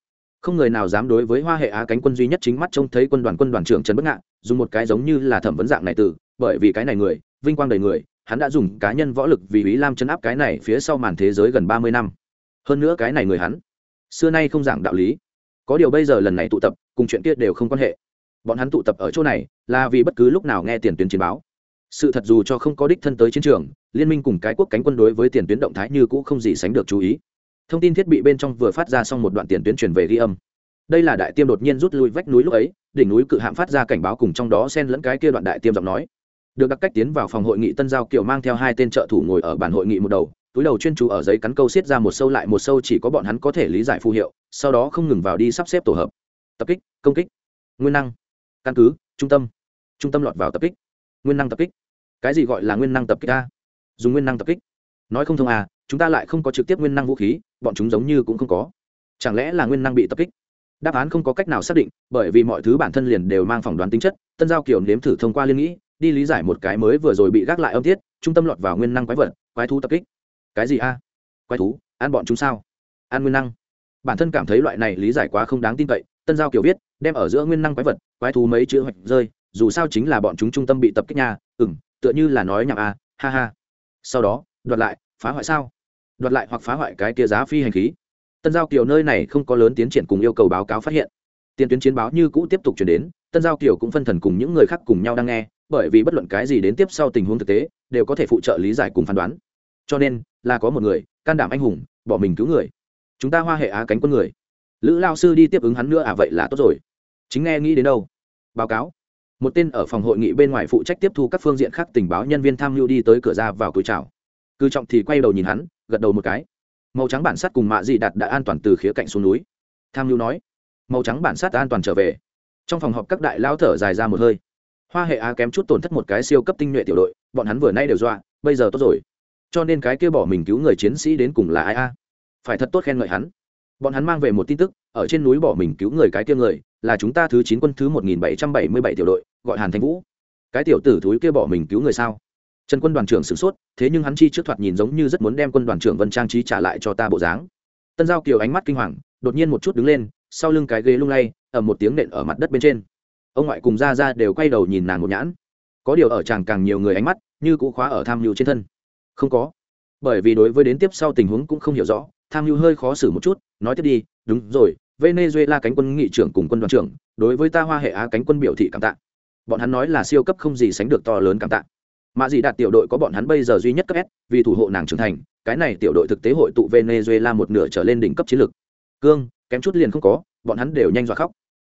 Không người nào dám đối với hoa hệ á cánh quân duy nhất chính mắt trông thấy quân đoàn quân đoàn trưởng trần bất ngạn dùng một cái giống như là thẩm vấn dạng này từ, bởi vì cái này người, vinh quang đầy người, hắn đã dùng cá nhân võ lực vì ý lam chấn áp cái này phía sau màn thế giới gần ba mươi năm. Hơn nữa cái này người hắn xưa nay không giảng đạo lý. Có điều bây giờ lần này tụ tập, cùng chuyện kia đều không quan hệ. Bọn hắn tụ tập ở chỗ này, là vì bất cứ lúc nào nghe tiền tuyến chiến báo. Sự thật dù cho không có đích thân tới chiến trường, liên minh cùng cái quốc cánh quân đối với tiền tuyến động thái như cũ không gì sánh được chú ý. Thông tin thiết bị bên trong vừa phát ra xong một đoạn tiền tuyến truyền về ghi âm. Đây là đại tiêm đột nhiên rút lui vách núi lúc ấy, đỉnh núi cự hạm phát ra cảnh báo cùng trong đó xen lẫn cái kia đoạn đại tiêm giọng nói. Được đặc cách tiến vào phòng hội nghị tân giao kiều mang theo hai tên trợ thủ ngồi ở bàn hội nghị một đầu túi đầu chuyên chú ở giấy cắn câu xiết ra một sâu lại một sâu chỉ có bọn hắn có thể lý giải phù hiệu, sau đó không ngừng vào đi sắp xếp tổ hợp. Tập kích, công kích. Nguyên năng. Căn cứ, trung tâm. Trung tâm lọt vào tập kích. Nguyên năng tập kích. Cái gì gọi là nguyên năng tập kích a? Dùng nguyên năng tập kích. Nói không thông à chúng ta lại không có trực tiếp nguyên năng vũ khí, bọn chúng giống như cũng không có. Chẳng lẽ là nguyên năng bị tập kích? Đáp án không có cách nào xác định, bởi vì mọi thứ bản thân liền đều mang phỏng đoán tính chất, tân giao kiều nếm thử thông qua liên nghĩ, đi lý giải một cái mới vừa rồi bị gác lại âm tiết, trung tâm lọt vào nguyên năng quái vật, quái thú tập kích cái gì a? Quái thú, ăn bọn chúng sao? Ăn nguyên năng. Bản thân cảm thấy loại này lý giải quá không đáng tin cậy, tân giao kiều viết, đem ở giữa nguyên năng quái vật, quái thú mấy chữ hoạch rơi, dù sao chính là bọn chúng trung tâm bị tập kích nhà ừng tựa như là nói nhảm a, ha ha. Sau đó, đoạt lại, phá hoại sao? Đoạt lại hoặc phá hoại cái kia giá phi hành khí. Tân giao kiều nơi này không có lớn tiến triển cùng yêu cầu báo cáo phát hiện. Tiền tuyến chiến báo như cũ tiếp tục chuyển đến, tân giao kiều cũng phân thần cùng những người khác cùng nhau đang nghe, bởi vì bất luận cái gì đến tiếp sau tình huống thực tế, đều có thể phụ trợ lý giải cùng phán đoán. Cho nên là có một người, can đảm anh hùng, bỏ mình cứu người. Chúng ta hoa hệ á cánh quân người. Lữ lao sư đi tiếp ứng hắn nữa à vậy là tốt rồi. Chính nghe nghĩ đến đâu? Báo cáo. Một tên ở phòng hội nghị bên ngoài phụ trách tiếp thu các phương diện khác tình báo nhân viên tham mưu đi tới cửa ra vào cúi chào. Cư trọng thì quay đầu nhìn hắn, gật đầu một cái. Màu trắng bản sắt cùng mạ dị đạt đã an toàn từ khía cạnh xuống núi. Tham mưu nói. Màu trắng bản sắt an toàn trở về. Trong phòng họp các đại lao thở dài ra một hơi. Hoa hệ á kém chút tổn thất một cái siêu cấp tinh nhuệ tiểu đội, bọn hắn vừa nay đều dọa, bây giờ tốt rồi cho nên cái kia bỏ mình cứu người chiến sĩ đến cùng là ai a? Phải thật tốt khen ngợi hắn. Bọn hắn mang về một tin tức, ở trên núi bỏ mình cứu người cái kia người, là chúng ta thứ chín quân thứ một nghìn bảy trăm bảy mươi bảy tiểu đội, gọi hàn thanh vũ. Cái tiểu tử thúi kia bỏ mình cứu người sao? Trần quân đoàn trưởng sửng sốt, thế nhưng hắn chi trước thoạt nhìn giống như rất muốn đem quân đoàn trưởng vân trang trí trả lại cho ta bộ dáng. Tân giao kiều ánh mắt kinh hoàng, đột nhiên một chút đứng lên, sau lưng cái ghế lung lay ở một tiếng nện ở mặt đất bên trên. Ông ngoại cùng ra ra đều quay đầu nhìn nàng một nhãn. Có điều ở chàng càng nhiều người ánh mắt, như cũ khóa ở tham mưu trên thân không có. Bởi vì đối với đến tiếp sau tình huống cũng không hiểu rõ, tham mưu hơi khó xử một chút, nói tiếp đi, đúng rồi, venezuela cánh quân nghị trưởng cùng quân đoàn trưởng, đối với ta hoa hệ á cánh quân biểu thị cảm tạ. Bọn hắn nói là siêu cấp không gì sánh được to lớn cảm tạ. Mạ dị đạt tiểu đội có bọn hắn bây giờ duy nhất cấp s, vì thủ hộ nàng trưởng thành, cái này tiểu đội thực tế hội tụ venezuela một nửa trở lên đỉnh cấp chiến lược. Cương, kém chút liền không có, bọn hắn đều nhanh dọa khóc.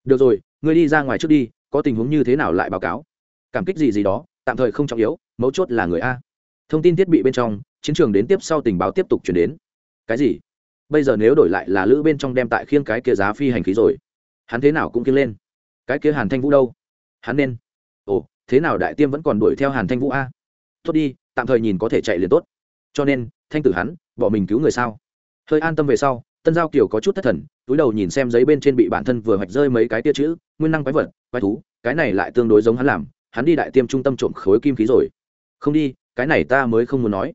Được rồi, ngươi đi ra ngoài trước đi, có tình huống như thế nào lại báo cáo? Cảm kích gì gì đó, tạm thời không trọng yếu, mấu chốt là người a thông tin thiết bị bên trong, chiến trường đến tiếp sau tình báo tiếp tục chuyển đến. Cái gì? Bây giờ nếu đổi lại là lữ bên trong đem tại khiêng cái kia giá phi hành khí rồi, hắn thế nào cũng kiêng lên. Cái kia hàn thanh vũ đâu? Hắn nên. Ồ, thế nào đại tiêm vẫn còn đuổi theo hàn thanh vũ a? Tốt đi, tạm thời nhìn có thể chạy liền tốt. Cho nên, thanh tử hắn, bỏ mình cứu người sao? Hơi an tâm về sau, tân giao kiều có chút thất thần, túi đầu nhìn xem giấy bên trên bị bản thân vừa hoạch rơi mấy cái tia chữ, nguyên năng quái vật, quái thú, cái này lại tương đối giống hắn làm, hắn đi đại tiêm trung tâm trộm khối kim khí rồi. Không đi cái này ta mới không muốn nói.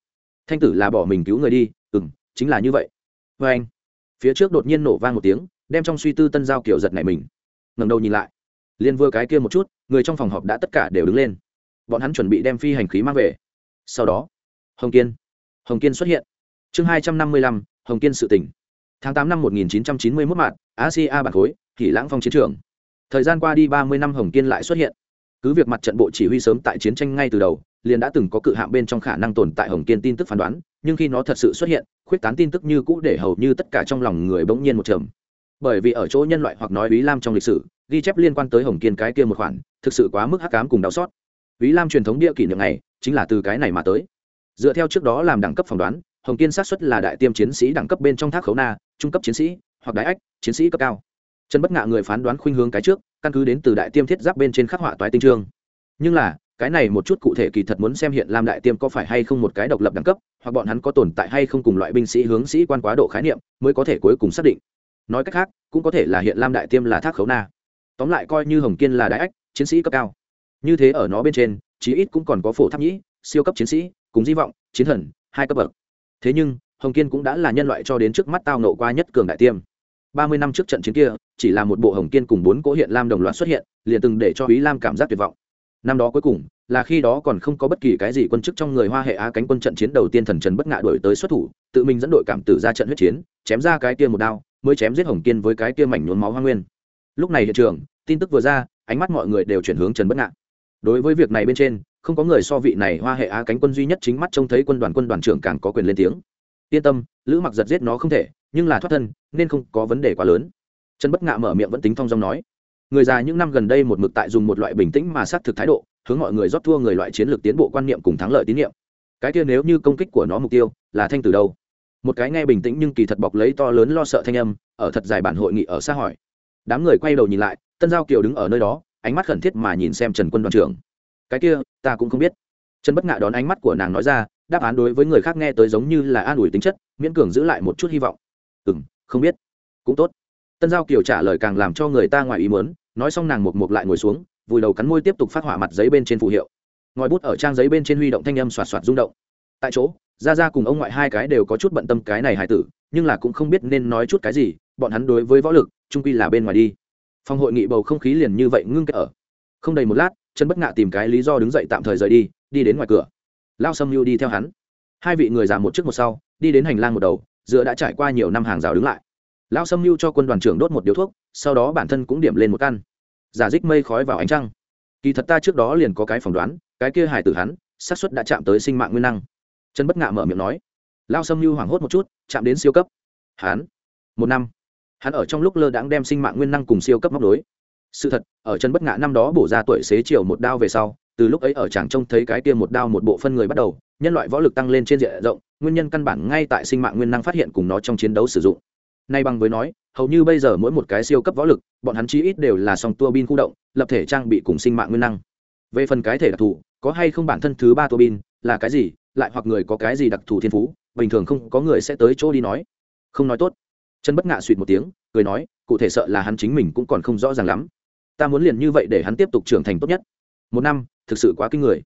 Thanh tử là bỏ mình cứu người đi ừ m chính là như vậy. Vê anh phía trước đột nhiên nổ vang một tiếng đem trong suy tư tân giao kiểu giật này mình. Ngầm đầu nhìn lại liên vừa cái kia một chút người trong phòng họp đã tất cả đều đứng lên. Bọn hắn chuẩn bị đem phi hành khí mang về. Sau đó hồng kiên hồng kiên xuất hiện. Chương hai trăm năm mươi lăm hồng kiên sự tỉnh. Tháng tám năm một nghìn chín trăm chín mươi mốt mạt, asia bản khối kỷ lãng phong chiến trường. Thời gian qua đi ba mươi năm hồng kiên lại xuất hiện. Cứ việc mặt trận bộ chỉ huy sớm tại chiến tranh ngay từ đầu liền đã từng có cự hạm bên trong khả năng tồn tại hồng kiên tin tức phán đoán, nhưng khi nó thật sự xuất hiện, khuyết tán tin tức như cũ để hầu như tất cả trong lòng người bỗng nhiên một trầm. Bởi vì ở chỗ nhân loại hoặc nói ý lam trong lịch sử, ghi chép liên quan tới hồng kiên cái kia một khoản, thực sự quá mức hắc cám cùng đau xót. Ý lam truyền thống địa kỷ niệm này, chính là từ cái này mà tới. Dựa theo trước đó làm đẳng cấp phỏng đoán, hồng kiên xác suất là đại tiêm chiến sĩ đẳng cấp bên trong thác khấu na, trung cấp chiến sĩ, hoặc đại ách, chiến sĩ cấp cao. Trần bất ngạ người phán đoán khuynh hướng cái trước, căn cứ đến từ đại tiêm thiết giáp bên trên khắc họa toái tinh trương. Nhưng là cái này một chút cụ thể kỳ thật muốn xem hiện lam đại tiêm có phải hay không một cái độc lập đẳng cấp, hoặc bọn hắn có tồn tại hay không cùng loại binh sĩ hướng sĩ quan quá độ khái niệm mới có thể cuối cùng xác định. Nói cách khác, cũng có thể là hiện lam đại tiêm là thác khấu na. Tóm lại coi như hồng kiên là đại ách, chiến sĩ cấp cao. Như thế ở nó bên trên, chí ít cũng còn có phổ tháp nhĩ, siêu cấp chiến sĩ, cùng di vọng, chiến thần, hai cấp bậc. Thế nhưng, hồng kiên cũng đã là nhân loại cho đến trước mắt tao nộ qua nhất cường đại tiêm. Ba mươi năm trước trận chiến kia, chỉ là một bộ hồng kiên cùng bốn cỗ hiện lam đồng loạt xuất hiện, liền từng để cho ý lam cảm giác tuyệt vọng năm đó cuối cùng, là khi đó còn không có bất kỳ cái gì quân chức trong người hoa hệ á cánh quân trận chiến đầu tiên thần trần bất ngạ đổi tới xuất thủ, tự mình dẫn đội cảm tử ra trận huyết chiến, chém ra cái kia một đao, mới chém giết hồng kiên với cái kia mảnh nhuốm máu hoa nguyên. Lúc này hiện trường, tin tức vừa ra, ánh mắt mọi người đều chuyển hướng trần bất ngạ. Đối với việc này bên trên, không có người so vị này hoa hệ á cánh quân duy nhất chính mắt trông thấy quân đoàn quân đoàn trưởng càng có quyền lên tiếng. Yên tâm, lữ mặc giật giết nó không thể, nhưng là thoát thân, nên không có vấn đề quá lớn. Trần bất ngạ mở miệng vẫn tính thong dong nói người già những năm gần đây một mực tại dùng một loại bình tĩnh mà xác thực thái độ, hướng mọi người rót thua người loại chiến lược tiến bộ quan niệm cùng thắng lợi tín nhiệm. Cái kia nếu như công kích của nó mục tiêu là thanh từ đâu? Một cái nghe bình tĩnh nhưng kỳ thật bọc lấy to lớn lo sợ thanh âm, ở thật dài bản hội nghị ở xa hỏi. Đám người quay đầu nhìn lại, tân giao kiều đứng ở nơi đó, ánh mắt khẩn thiết mà nhìn xem trần quân đoàn trưởng. Cái kia, ta cũng không biết. Trần bất ngạ đón ánh mắt của nàng nói ra, đáp án đối với người khác nghe tới giống như là an ủi tính chất, miễn cường giữ lại một chút hy vọng. Ừ m không biết. Cũng tốt tân giao kiều trả lời càng làm cho người ta ngoài ý mớn nói xong nàng một mục lại ngồi xuống, vùi đầu cắn môi tiếp tục phát hỏa mặt giấy bên trên phù hiệu. Ngòi bút ở trang giấy bên trên huy động thanh âm xoạt xoạt rung động. Tại chỗ ra ra cùng ông ngoại hai cái đều có chút bận tâm cái này hài tử, nhưng là cũng không biết nên nói chút cái gì, bọn hắn đối với võ lực trung quy là bên ngoài đi. Phòng hội nghị bầu không khí liền như vậy ngưng kết ở. Không đầy một lát chân bất ngạ tìm cái lý do đứng dậy tạm thời rời đi đi đến ngoài cửa. Lao sâm lưu đi theo hắn. Hai vị người già một trước một sau, đi đến hành lang một đầu, giữa đã trải qua nhiều năm hàng rào đứng lại. Lão sâm lưu cho quân đoàn trưởng đốt một điếu thuốc, sau đó bản thân cũng điểm lên một căn. Giả dích mây khói vào ánh trăng. Kỳ thật ta trước đó liền có cái phỏng đoán, cái kia Hải tử hắn, xác suất đã chạm tới sinh mạng nguyên năng. Trần bất ngạ mở miệng nói. Lao sâm lưu hoảng hốt một chút, chạm đến siêu cấp. Hắn? Một năm. Hắn ở trong lúc lơ đãng đem sinh mạng nguyên năng cùng siêu cấp móc đối sự thật, ở trần bất ngạ năm đó bổ ra tuổi xế chiều một đao về sau, từ lúc ấy ở chàng trông thấy cái kia một đao một bộ phân người bắt đầu, nhân loại võ lực tăng lên trên diện rộng, nguyên nhân căn bản ngay tại sinh mạng nguyên năng phát hiện cùng nó trong chiến đấu sử dụng nay bằng với nói, hầu như bây giờ mỗi một cái siêu cấp võ lực, bọn hắn chí ít đều là song tua bin khu động, lập thể trang bị cùng sinh mạng nguyên năng. Về phần cái thể đặc thù, có hay không bản thân thứ ba tua bin, là cái gì, lại hoặc người có cái gì đặc thù thiên phú, bình thường không có người sẽ tới chỗ đi nói. Không nói tốt. Chân bất ngạ suỵt một tiếng, cười nói, cụ thể sợ là hắn chính mình cũng còn không rõ ràng lắm. Ta muốn liền như vậy để hắn tiếp tục trưởng thành tốt nhất. Một năm, thực sự quá kinh người.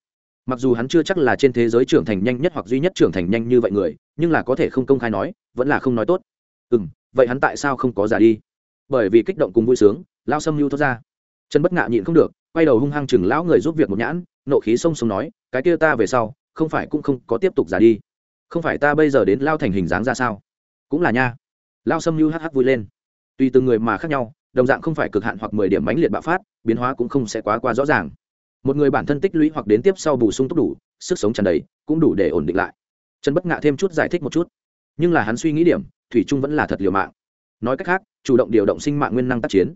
Mặc dù hắn chưa chắc là trên thế giới trưởng thành nhanh nhất hoặc duy nhất trưởng thành nhanh như vậy người, nhưng là có thể không công khai nói, vẫn là không nói tốt. Ừ m vậy hắn tại sao không có giả đi? Bởi vì kích động cùng vui sướng, lao sâm lưu thoát ra. Chân bất ngạ nhịn không được, quay đầu hung hăng chừng lão người giúp việc một nhãn, nộ khí sông sông nói, cái kia ta về sau, không phải cũng không có tiếp tục giả đi. Không phải ta bây giờ đến lao thành hình dáng ra sao? Cũng là nha. Lao sâm lưu hh vui lên. Tùy từng người mà khác nhau, đồng dạng không phải cực hạn hoặc mười điểm mãnh liệt bạo phát, biến hóa cũng không sẽ quá quá rõ ràng. Một người bản thân tích lũy hoặc đến tiếp sau bù sung túc đủ, sức sống tràn đầy, cũng đủ để ổn định lại. Trần bất ngạ thêm chút giải thích một chút. Nhưng là hắn suy nghĩ điểm thủy trung vẫn là thật liều mạng. Nói cách khác, chủ động điều động sinh mạng nguyên năng tác chiến.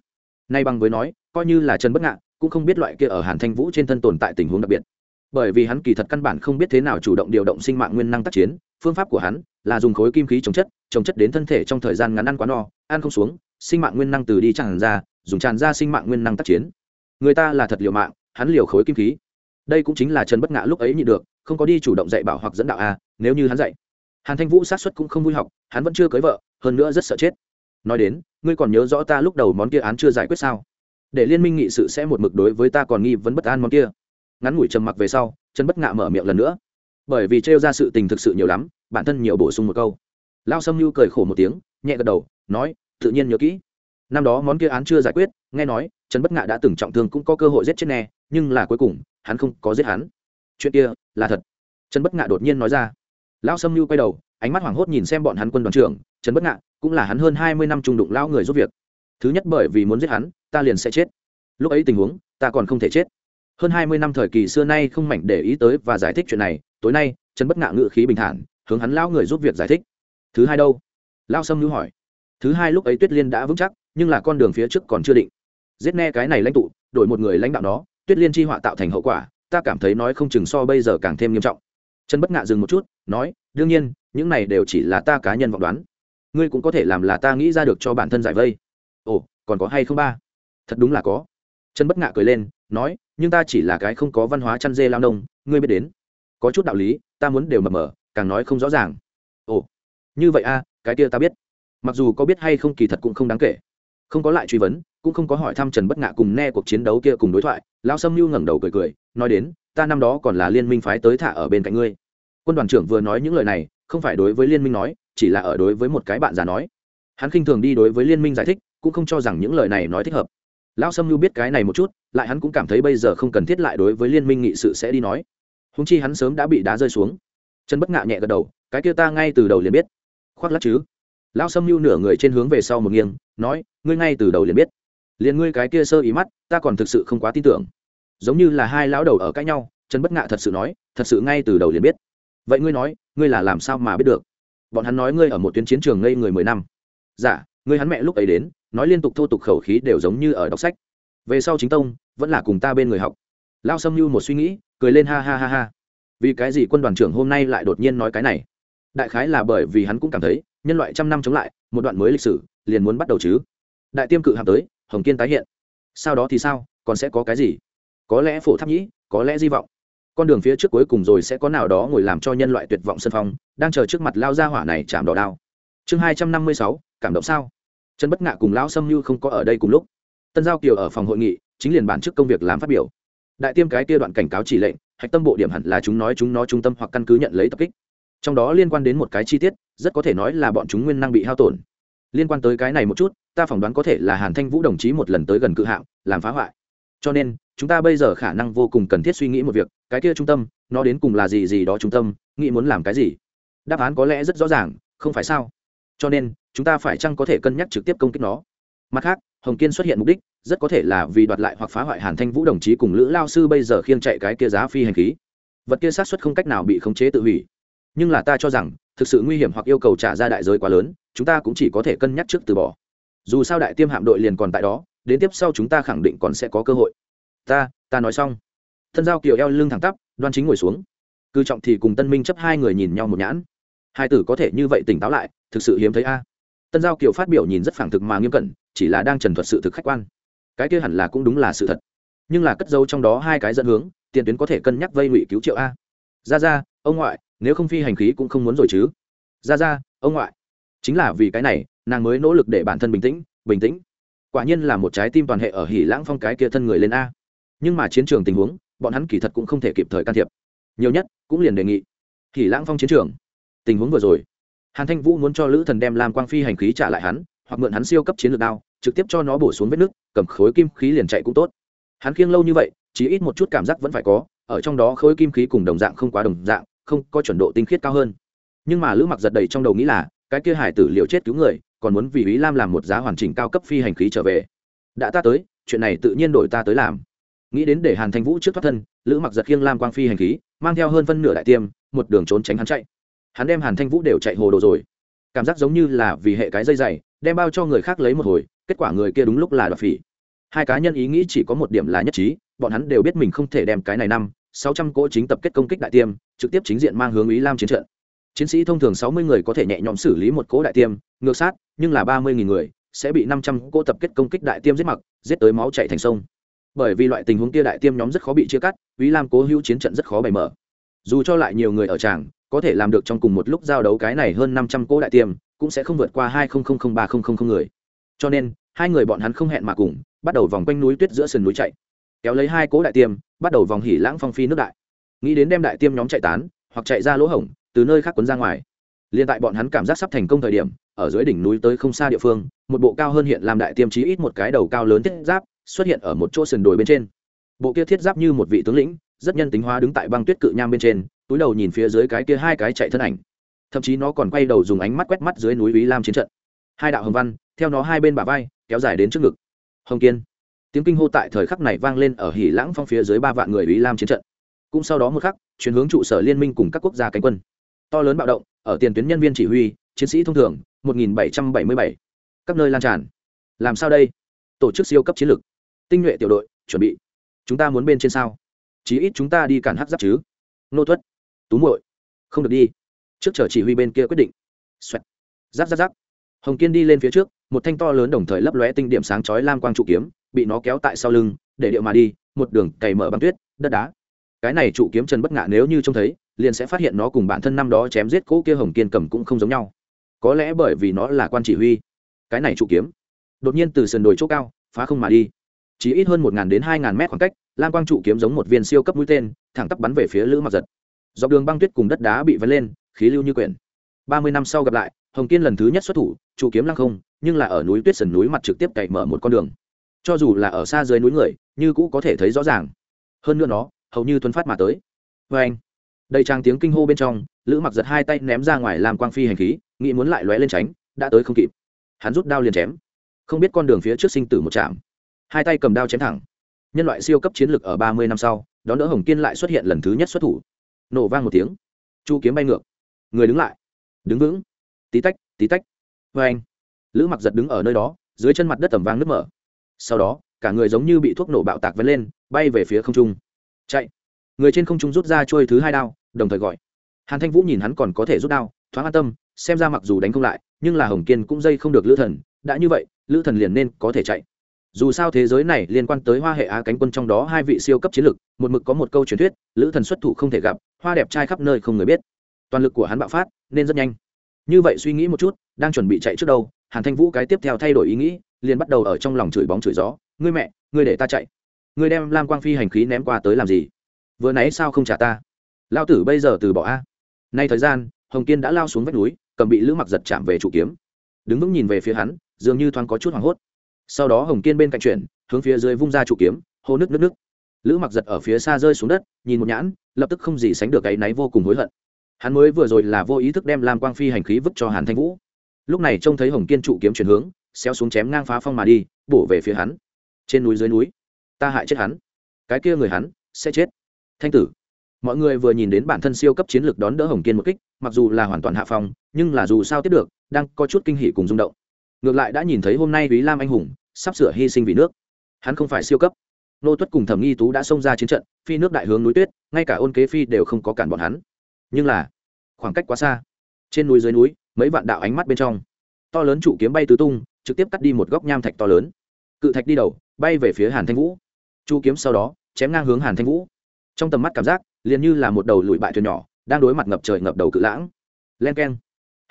Nay bằng với nói, coi như là trần bất ngạ, cũng không biết loại kia ở hàn thanh vũ trên thân tồn tại tình huống đặc biệt. Bởi vì hắn kỳ thật căn bản không biết thế nào chủ động điều động sinh mạng nguyên năng tác chiến, phương pháp của hắn là dùng khối kim khí chống chất chống chất đến thân thể trong thời gian ngắn ăn quá no, ăn không xuống, sinh mạng nguyên năng từ đi tràn ra, dùng tràn ra sinh mạng nguyên năng tác chiến. Người ta là thật liều mạng, hắn liều khối kim khí. Đây cũng chính là trần bất ngã lúc ấy nhị được, không có đi chủ động dạy bảo hoặc dẫn đạo a, nếu như hắn dạy hàn thanh vũ sát xuất cũng không vui học, hắn vẫn chưa cưới vợ, hơn nữa rất sợ chết. Nói đến, ngươi còn nhớ rõ ta lúc đầu món kia án chưa giải quyết sao? Để liên minh nghị sự sẽ một mực đối với ta còn nghi vấn bất an món kia. Ngắn ngủi trầm mặc về sau, trần bất ngạ mở miệng lần nữa. Bởi vì trêu ra sự tình thực sự nhiều lắm, bản thân nhiều bổ sung một câu. Lao sâm nhu cười khổ một tiếng, nhẹ gật đầu, nói, tự nhiên nhớ kỹ. Năm đó món kia án chưa giải quyết, nghe nói, trần bất ngạ đã từng trọng thương cũng có cơ hội giết chết nè, nhưng là cuối cùng, hắn không có giết hắn. Chuyện kia là thật. Trần bất ngạ đột nhiên nói ra lão sâm lưu quay đầu, ánh mắt hoảng hốt nhìn xem bọn hắn quân đoàn trưởng, trần bất Ngạn cũng là hắn hơn hai mươi năm trung đụng lão người giúp việc. Thứ nhất bởi vì muốn giết hắn, ta liền sẽ chết. Lúc ấy tình huống, ta còn không thể chết. Hơn hai mươi năm thời kỳ xưa nay không mảnh để ý tới và giải thích chuyện này, tối nay, trần bất ngạ ngự khí bình thản, hướng hắn lão người giúp việc giải thích. Thứ hai đâu? Lao sâm nhu hỏi. Thứ hai lúc ấy tuyết liên đã vững chắc, nhưng là con đường phía trước còn chưa định. Giết nghe cái này lãnh tụ, đổi một người lãnh đạo nó, tuyết liên chi họa tạo thành hậu quả, ta cảm thấy nói không chừng so bây giờ càng thêm nghiêm trọng trần bất ngạ dừng một chút, nói, đương nhiên, những này đều chỉ là ta cá nhân vọng đoán. Ngươi cũng có thể làm là ta nghĩ ra được cho bản thân giải vây. Ồ, còn có hay không ba? Thật đúng là có. Trần bất ngạ cười lên, nói, nhưng ta chỉ là cái không có văn hóa chăn dê lao nông, ngươi biết đến. Có chút đạo lý, ta muốn đều mờ mờ, càng nói không rõ ràng. Ồ, như vậy a, cái kia ta biết. Mặc dù có biết hay không kỳ thật cũng không đáng kể. Không có lại truy vấn, cũng không có hỏi thăm trần bất ngạ cùng nghe cuộc chiến đấu kia cùng đối thoại. Lao sâm mưu ngẩng đầu cười cười, nói đến, ta năm đó còn là liên minh phái tới thả ở bên cạnh ngươi quân đoàn trưởng vừa nói những lời này, không phải đối với liên minh nói, chỉ là ở đối với một cái bạn già nói. Hắn khinh thường đi đối với liên minh giải thích, cũng không cho rằng những lời này nói thích hợp. Lão sâm Lưu biết cái này một chút, lại hắn cũng cảm thấy bây giờ không cần thiết lại đối với liên minh nghị sự sẽ đi nói. Húng chi hắn sớm đã bị đá rơi xuống. Chân bất ngạ nhẹ gật đầu, cái kia ta ngay từ đầu liền biết. Khoác lắc chứ? Lão sâm Lưu nửa người trên hướng về sau một nghiêng, nói, ngươi ngay từ đầu liền biết. Liền ngươi cái kia sơ ý mắt, ta còn thực sự không quá tin tưởng. Giống như là hai lão đầu ở cãi nhau chân bất ngạ thật sự nói, thật sự ngay từ đầu liền biết vậy ngươi nói, ngươi là làm sao mà biết được? Bọn hắn nói ngươi ở một tuyến chiến trường ngây người mười năm. Dạ ngươi hắn mẹ lúc ấy đến, nói liên tục thô tục khẩu khí đều giống như ở đọc sách. Về sau chính tông, vẫn là cùng ta bên người học. Lao xâm như một suy nghĩ, cười lên ha ha ha ha. Vì cái gì quân đoàn trưởng hôm nay lại đột nhiên nói cái này? Đại khái là bởi vì hắn cũng cảm thấy, nhân loại trăm năm chống lại, một đoạn mới lịch sử, liền muốn bắt đầu chứ. Đại tiêm cự hàm tới, hồng kiên tái hiện. Sau đó thì sao, còn sẽ có cái gì? Có lẽ phổ tháp nhĩ, có lẽ di vọng con đường phía trước cuối cùng rồi sẽ có nào đó ngồi làm cho nhân loại tuyệt vọng sân phong, đang chờ trước mặt lao ra hỏa này chạm đỏ đao. Chương hai trăm năm mươi sáu, cảm động sao? Trần bất ngạ cùng lão sâm như không có ở đây cùng lúc. Tân giao kiều ở phòng hội nghị, chính liền bản chức công việc làm phát biểu. Đại tiêm cái kia đoạn cảnh cáo chỉ lệnh, hạch tâm bộ điểm hẳn là chúng nói chúng nó trung tâm hoặc căn cứ nhận lấy tập kích. Trong đó liên quan đến một cái chi tiết, rất có thể nói là bọn chúng nguyên năng bị hao tổn. Liên quan tới cái này một chút, ta phỏng đoán có thể là hàn thanh vũ đồng chí một lần tới gần cự hạng, làm phá hoại. Cho nên chúng ta bây giờ khả năng vô cùng cần thiết suy nghĩ một việc, cái kia trung tâm, nó đến cùng là gì gì đó trung tâm, nghĩ muốn làm cái gì? Đáp án có lẽ rất rõ ràng, không phải sao? Cho nên, chúng ta phải chăng có thể cân nhắc trực tiếp công kích nó? Mặt khác, hồng kiên xuất hiện mục đích, rất có thể là vì đoạt lại hoặc phá hoại hàn thanh vũ đồng chí cùng lữ lao sư bây giờ khiêng chạy cái kia giá phi hành khí. Vật kia sát xuất không cách nào bị khống chế tự hủy. Nhưng là ta cho rằng, thực sự nguy hiểm hoặc yêu cầu trả ra đại giới quá lớn, chúng ta cũng chỉ có thể cân nhắc trước từ bỏ. Dù sao đại tiêm hạm đội liền còn tại đó, đến tiếp sau chúng ta khẳng định còn sẽ có cơ hội ta ta nói xong. Thân giao kiều eo lưng thẳng tắp, đoan chính ngồi xuống. Cư trọng thì cùng tân minh chấp hai người nhìn nhau một nhãn. Hai tử có thể như vậy tỉnh táo lại, thực sự hiếm thấy a. Tân giao kiều phát biểu nhìn rất phản thực mà nghiêm cẩn, chỉ là đang trần thuật sự thực khách quan. Cái kia hẳn là cũng đúng là sự thật. Nhưng là cất dấu trong đó hai cái dẫn hướng, tiền tuyến có thể cân nhắc vây ngụy cứu triệu a. Ra ra, ông ngoại, nếu không phi hành khí cũng không muốn rồi chứ. Ra ra, ông ngoại. Chính là vì cái này, nàng mới nỗ lực để bản thân bình tĩnh bình tĩnh. Quả nhiên là một trái tim toàn hệ ở hỉ lãng phong cái kia thân người lên a nhưng mà chiến trường tình huống, bọn hắn kỳ thật cũng không thể kịp thời can thiệp. Nhiều nhất, cũng liền đề nghị. Kỳ lãng phong chiến trường. Tình huống vừa rồi. Hàn thanh vũ muốn cho lữ thần đem làm quang phi hành khí trả lại hắn, hoặc mượn hắn siêu cấp chiến lược đao, trực tiếp cho nó bổ xuống vết nước cầm khối kim khí liền chạy cũng tốt. Hắn khiêng lâu như vậy, chỉ ít một chút cảm giác vẫn phải có, ở trong đó khối kim khí cùng đồng dạng không quá đồng dạng, không có chuẩn độ tinh khiết cao hơn. Nhưng mà lữ mặc giật đầy trong đầu nghĩ là, cái kia hải tử liều chết cứu người, còn muốn vì ý lam làm một giá hoàn chỉnh cao cấp phi hành khí trở về. Đã ta tới, chuyện này tự nhiên đổi ta tới làm nghĩ đến để hàn thanh vũ trước thoát thân, lữ mặc giật khiêng lam quang phi hành khí, mang theo hơn phân nửa đại tiêm, một đường trốn tránh hắn chạy. Hắn đem hàn thanh vũ đều chạy hồ đồ rồi. Cảm giác giống như là vì hệ cái dây dày, đem bao cho người khác lấy một hồi, kết quả người kia đúng lúc là đoạt phỉ. Hai cá nhân ý nghĩ chỉ có một điểm là nhất trí, bọn hắn đều biết mình không thể đem cái này năm, sáu trăm cỗ chính tập kết công kích đại tiêm, trực tiếp chính diện mang hướng ý lam chiến trận. Chiến sĩ thông thường sáu mươi người có thể nhẹ nhõm xử lý một cỗ đại tiêm, ngược sát, nhưng là ba mươi nghìn người, sẽ bị năm trăm cỗ tập kết công kích đại tiêm giết mặc, giết tới máu chạy thành sông bởi vì loại tình huống kia đại tiêm nhóm rất khó bị chia cắt ý lam cố hữu chiến trận rất khó bày mở. Dù cho lại nhiều người ở tràng, có thể làm được trong cùng một lúc giao đấu cái này hơn năm trăm cỗ đại tiêm, cũng sẽ không vượt qua hai ba người. Cho nên, hai người bọn hắn không hẹn mà cùng, bắt đầu vòng quanh núi tuyết giữa sườn núi chạy. Kéo lấy hai cỗ đại tiêm, bắt đầu vòng hỉ lãng phong phi nước đại. Nghĩ đến đem đại tiêm nhóm chạy tán, hoặc chạy ra lỗ hổng, từ nơi khác quấn ra ngoài. Liền tại bọn hắn cảm giác sắp thành công thời điểm, ở dưới đỉnh núi tới không xa địa phương, một bộ cao hơn hiện làm đại tiêm chí ít một cái đầu cao lớn thiết giáp xuất hiện ở một chỗ sườn đồi bên trên. Bộ kia thiết giáp như một vị tướng lĩnh, rất nhân tính hóa đứng tại băng tuyết cự nham bên trên, túi đầu nhìn phía dưới cái kia hai cái chạy thân ảnh. Thậm chí nó còn quay đầu dùng ánh mắt quét mắt dưới núi ý lam chiến trận. Hai đạo hồng văn, theo nó hai bên bả vai, kéo dài đến trước ngực. Hồng kiên. Tiếng kinh hô tại thời khắc này vang lên ở hỉ lãng phong phía dưới ba vạn người ý lam chiến trận. Cũng sau đó một khắc, chuyển hướng trụ sở liên minh cùng các quốc gia cánh quân. To lớn bạo động, ở tiền tuyến nhân viên chỉ huy, chiến sĩ thông thường 1777. các nơi lan tràn. Làm sao đây? Tổ chức siêu cấp chiến lược tinh nhuệ tiểu đội, chuẩn bị. Chúng ta muốn bên trên sao? Chí ít chúng ta đi cản hát giáp chứ. Nô thuất, tú muội, không được đi. Trước chờ chỉ huy bên kia quyết định. Xoẹt. Giáp giáp giáp. Hồng kiên đi lên phía trước, một thanh to lớn đồng thời lấp lóe tinh điểm sáng chói lam quang trụ kiếm, bị nó kéo tại sau lưng, để điệu mà đi, một đường cày mở băng tuyết, đất đá. Cái này trụ kiếm chân bất ngã nếu như trông thấy, liền sẽ phát hiện nó cùng bản thân năm đó chém giết cỗ kia hồng kiên cầm cũng không giống nhau. Có lẽ bởi vì nó là quan chỉ huy. Cái này trụ kiếm, đột nhiên từ sườn đồi chỗ cao, phá không mà đi chỉ ít hơn một đến hai mét khoảng cách, lam quang trụ kiếm giống một viên siêu cấp mũi tên, thẳng tắp bắn về phía lữ mặc giật. Dọc đường băng tuyết cùng đất đá bị vén lên, khí lưu như quyển. Ba mươi năm sau gặp lại, hồng kiên lần thứ nhất xuất thủ, trụ kiếm lăng không, nhưng là ở núi tuyết sườn núi mặt trực tiếp cày mở một con đường. Cho dù là ở xa dưới núi người, như cũ có thể thấy rõ ràng. Hơn nữa nó, hầu như tuấn phát mà tới. Vê anh đây trang tiếng kinh hô bên trong, lữ mặc giật hai tay ném ra ngoài làm quang phi hành khí, nghĩ muốn lại lóe lên tránh, đã tới không kịp. Hắn rút đao liền chém. Không biết con đường phía trước sinh tử một chạm hai tay cầm đao chém thẳng. Nhân loại siêu cấp chiến lược ở ba mươi năm sau, đón đỡ hồng kiên lại xuất hiện lần thứ nhất xuất thủ. Nổ vang một tiếng. Chu kiếm bay ngược. Người đứng lại. Đứng vững. Tí tách tí tách. Vê anh. Lữ mặc giật đứng ở nơi đó, dưới chân mặt đất tầm vang nước mở. Sau đó, cả người giống như bị thuốc nổ bạo tạc vén lên, bay về phía không trung. Chạy. Người trên không trung rút ra trôi thứ hai đao, đồng thời gọi. Hàn thanh vũ nhìn hắn còn có thể rút đao, thoáng an tâm, xem ra mặc dù đánh không lại, nhưng là hồng kiên cũng dây không được lữ thần. Đã như vậy, lữ thần liền nên có thể chạy dù sao thế giới này liên quan tới hoa hệ á cánh quân trong đó hai vị siêu cấp chiến lược, một mực có một câu truyền thuyết, lữ thần xuất thủ không thể gặp, hoa đẹp trai khắp nơi không người biết. Toàn lực của hắn bạo phát, nên rất nhanh. Như vậy suy nghĩ một chút, đang chuẩn bị chạy trước đâu, hàn thanh vũ cái tiếp theo thay đổi ý nghĩ, liền bắt đầu ở trong lòng chửi bóng chửi gió, ngươi mẹ, ngươi để ta chạy. Ngươi đem lam quang phi hành khí ném qua tới làm gì? Vừa nãy sao không trả ta? Lao tử bây giờ từ bỏ a. Nay thời gian, hồng kiên đã lao xuống vách núi, cầm bị lữ mặc giật chạm về trụ kiếm. Đứng vững nhìn về phía hắn, dường như thoáng có chút hoảng hốt sau đó hồng kiên bên cạnh chuyển, hướng phía dưới vung ra trụ kiếm, hô nước nước nước lữ mặc giật ở phía xa rơi xuống đất, nhìn một nhãn, lập tức không gì sánh được cái náy vô cùng hối hận. Hắn mới vừa rồi là vô ý thức đem lam quang phi hành khí vứt cho hàn thanh vũ. Lúc này trông thấy hồng kiên trụ kiếm chuyển hướng, xéo xuống chém ngang phá phong mà đi, bổ về phía hắn. Trên núi dưới núi, ta hại chết hắn. Cái kia người hắn, sẽ chết. Thanh tử, mọi người vừa nhìn đến bản thân siêu cấp chiến lược đón đỡ hồng kiên một kích, mặc dù là hoàn toàn hạ phong, nhưng là dù sao tiếp được, đang có chút kinh hỉ cùng rung động ngược lại đã nhìn thấy hôm nay Lý lam anh hùng sắp sửa hy sinh vì nước. Hắn không phải siêu cấp. Nô tuất cùng thẩm nghi tú đã xông ra chiến trận, phi nước đại hướng núi tuyết, ngay cả ôn kế phi đều không có cản bọn hắn. Nhưng là, khoảng cách quá xa. Trên núi dưới núi, mấy vạn đạo ánh mắt bên trong. To lớn trụ kiếm bay tứ tung, trực tiếp cắt đi một góc nham thạch to lớn. Cự thạch đi đầu, bay về phía hàn thanh vũ. Chu kiếm sau đó, chém ngang hướng hàn thanh vũ. Trong tầm mắt cảm giác, liền như là một đầu lùi bại thuyền nhỏ, đang đối mặt ngập trời ngập đầu cự lãng. Len keng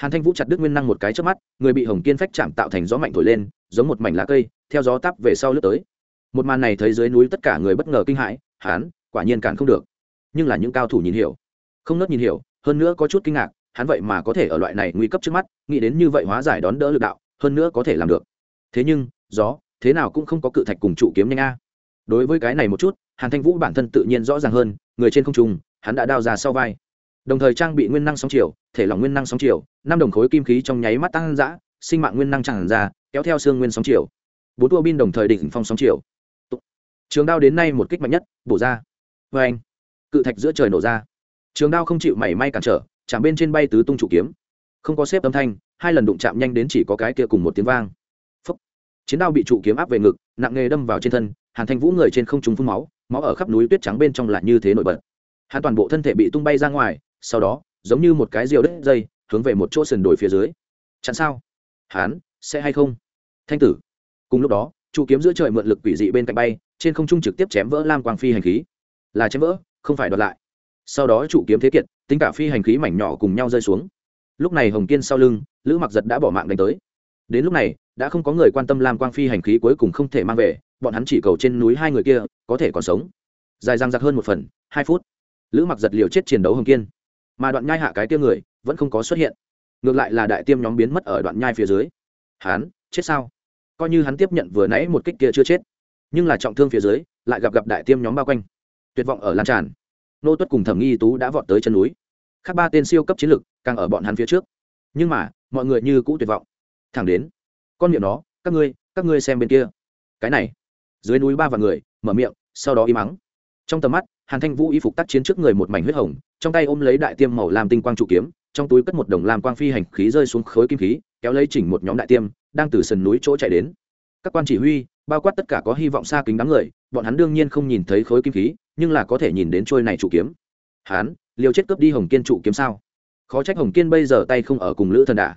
hàn thanh vũ chặt đứt nguyên năng một cái trước mắt, người bị hồng kiên phách chạm tạo thành gió mạnh thổi lên, giống một mảnh lá cây, theo gió táp về sau lướt tới. Một màn này thấy dưới núi tất cả người bất ngờ kinh hãi hán quả nhiên cản không được. Nhưng là những cao thủ nhìn hiểu, không nớt nhìn hiểu, hơn nữa có chút kinh ngạc, hắn vậy mà có thể ở loại này nguy cấp trước mắt, nghĩ đến như vậy hóa giải đón đỡ lực đạo, hơn nữa có thể làm được. Thế nhưng, gió, thế nào cũng không có cự thạch cùng trụ kiếm nhanh a. Đối với cái này một chút, hàn thanh vũ bản thân tự nhiên rõ ràng hơn, người trên không trung, hắn đã đao ra sau vai đồng thời trang bị nguyên năng sóng chiều, thể lỏng nguyên năng sóng chiều, năm đồng khối kim khí trong nháy mắt tăng dã, sinh mạng nguyên năng tràn ra, kéo theo xương nguyên sóng chiều. Bốn tua bin đồng thời đỉnh phong sóng chiều. Trường đao đến nay một kích mạnh nhất, bổ ra. Vê anh, cự thạch giữa trời nổ ra. Trường đao không chịu mảy may cản trở, chạm bên trên bay tứ tung trụ kiếm. Không có xếp âm thanh, hai lần đụng chạm nhanh đến chỉ có cái kia cùng một tiếng vang. Phúc. chiến đao bị trụ kiếm áp về ngực, nặng nghề đâm vào trên thân, hàn thanh vũ người trên không trung phun máu máu ở khắp núi tuyết trắng bên trong là như thế nổi bật. Hắn toàn bộ thân thể bị tung bay ra ngoài sau đó, giống như một cái diều đất dây, hướng về một chỗ sườn đồi phía dưới. Chặn sao? Hắn sẽ hay không? Thanh tử. Cùng lúc đó trụ kiếm giữa trời mượn lực quỷ dị bên cạnh bay, trên không trung trực tiếp chém vỡ lam quang phi hành khí. Là chém vỡ, không phải đoạt lại. Sau đó trụ kiếm thế kiệt, tính cả phi hành khí mảnh nhỏ cùng nhau rơi xuống. Lúc này hồng kiên sau lưng, lữ mặc giật đã bỏ mạng đánh tới. Đến lúc này, đã không có người quan tâm lam quang phi hành khí cuối cùng không thể mang về, bọn hắn chỉ cầu trên núi hai người kia có thể còn sống. Dài răng giặc hơn một phần, hai phút. Lữ mặc giật liều chết chiến đấu hồng kiên mà đoạn nhai hạ cái tiêu người vẫn không có xuất hiện. Ngược lại là đại tiêm nhóm biến mất ở đoạn nhai phía dưới. Hắn, chết sao? Coi như hắn tiếp nhận vừa nãy một kích kia chưa chết, nhưng là trọng thương phía dưới, lại gặp gặp đại tiêm nhóm bao quanh. Tuyệt vọng ở lan tràn. Nô tuất cùng thẩm nghi tú đã vọt tới chân núi. Khác ba tên siêu cấp chiến lực càng ở bọn hắn phía trước. Nhưng mà, mọi người như cũ tuyệt vọng. Thẳng đến, con miệng nó, các ngươi các ngươi xem bên kia. Cái này, dưới núi ba vạn người, mở miệng, sau đó im mắng trong tầm mắt hàn thanh vũ y phục tác chiến trước người một mảnh huyết hồng, trong tay ôm lấy đại tiêm màu làm tinh quang trụ kiếm, trong túi cất một đồng làm quang phi hành khí rơi xuống khối kim khí, kéo lấy chỉnh một nhóm đại tiêm, đang từ sườn núi chỗ chạy đến. Các quan chỉ huy, bao quát tất cả có hy vọng xa kính đám người, bọn hắn đương nhiên không nhìn thấy khối kim khí, nhưng là có thể nhìn đến trôi này trụ kiếm. Hắn liều chết cướp đi hồng kiên trụ kiếm sao? Khó trách hồng kiên bây giờ tay không ở cùng lữ thần đà.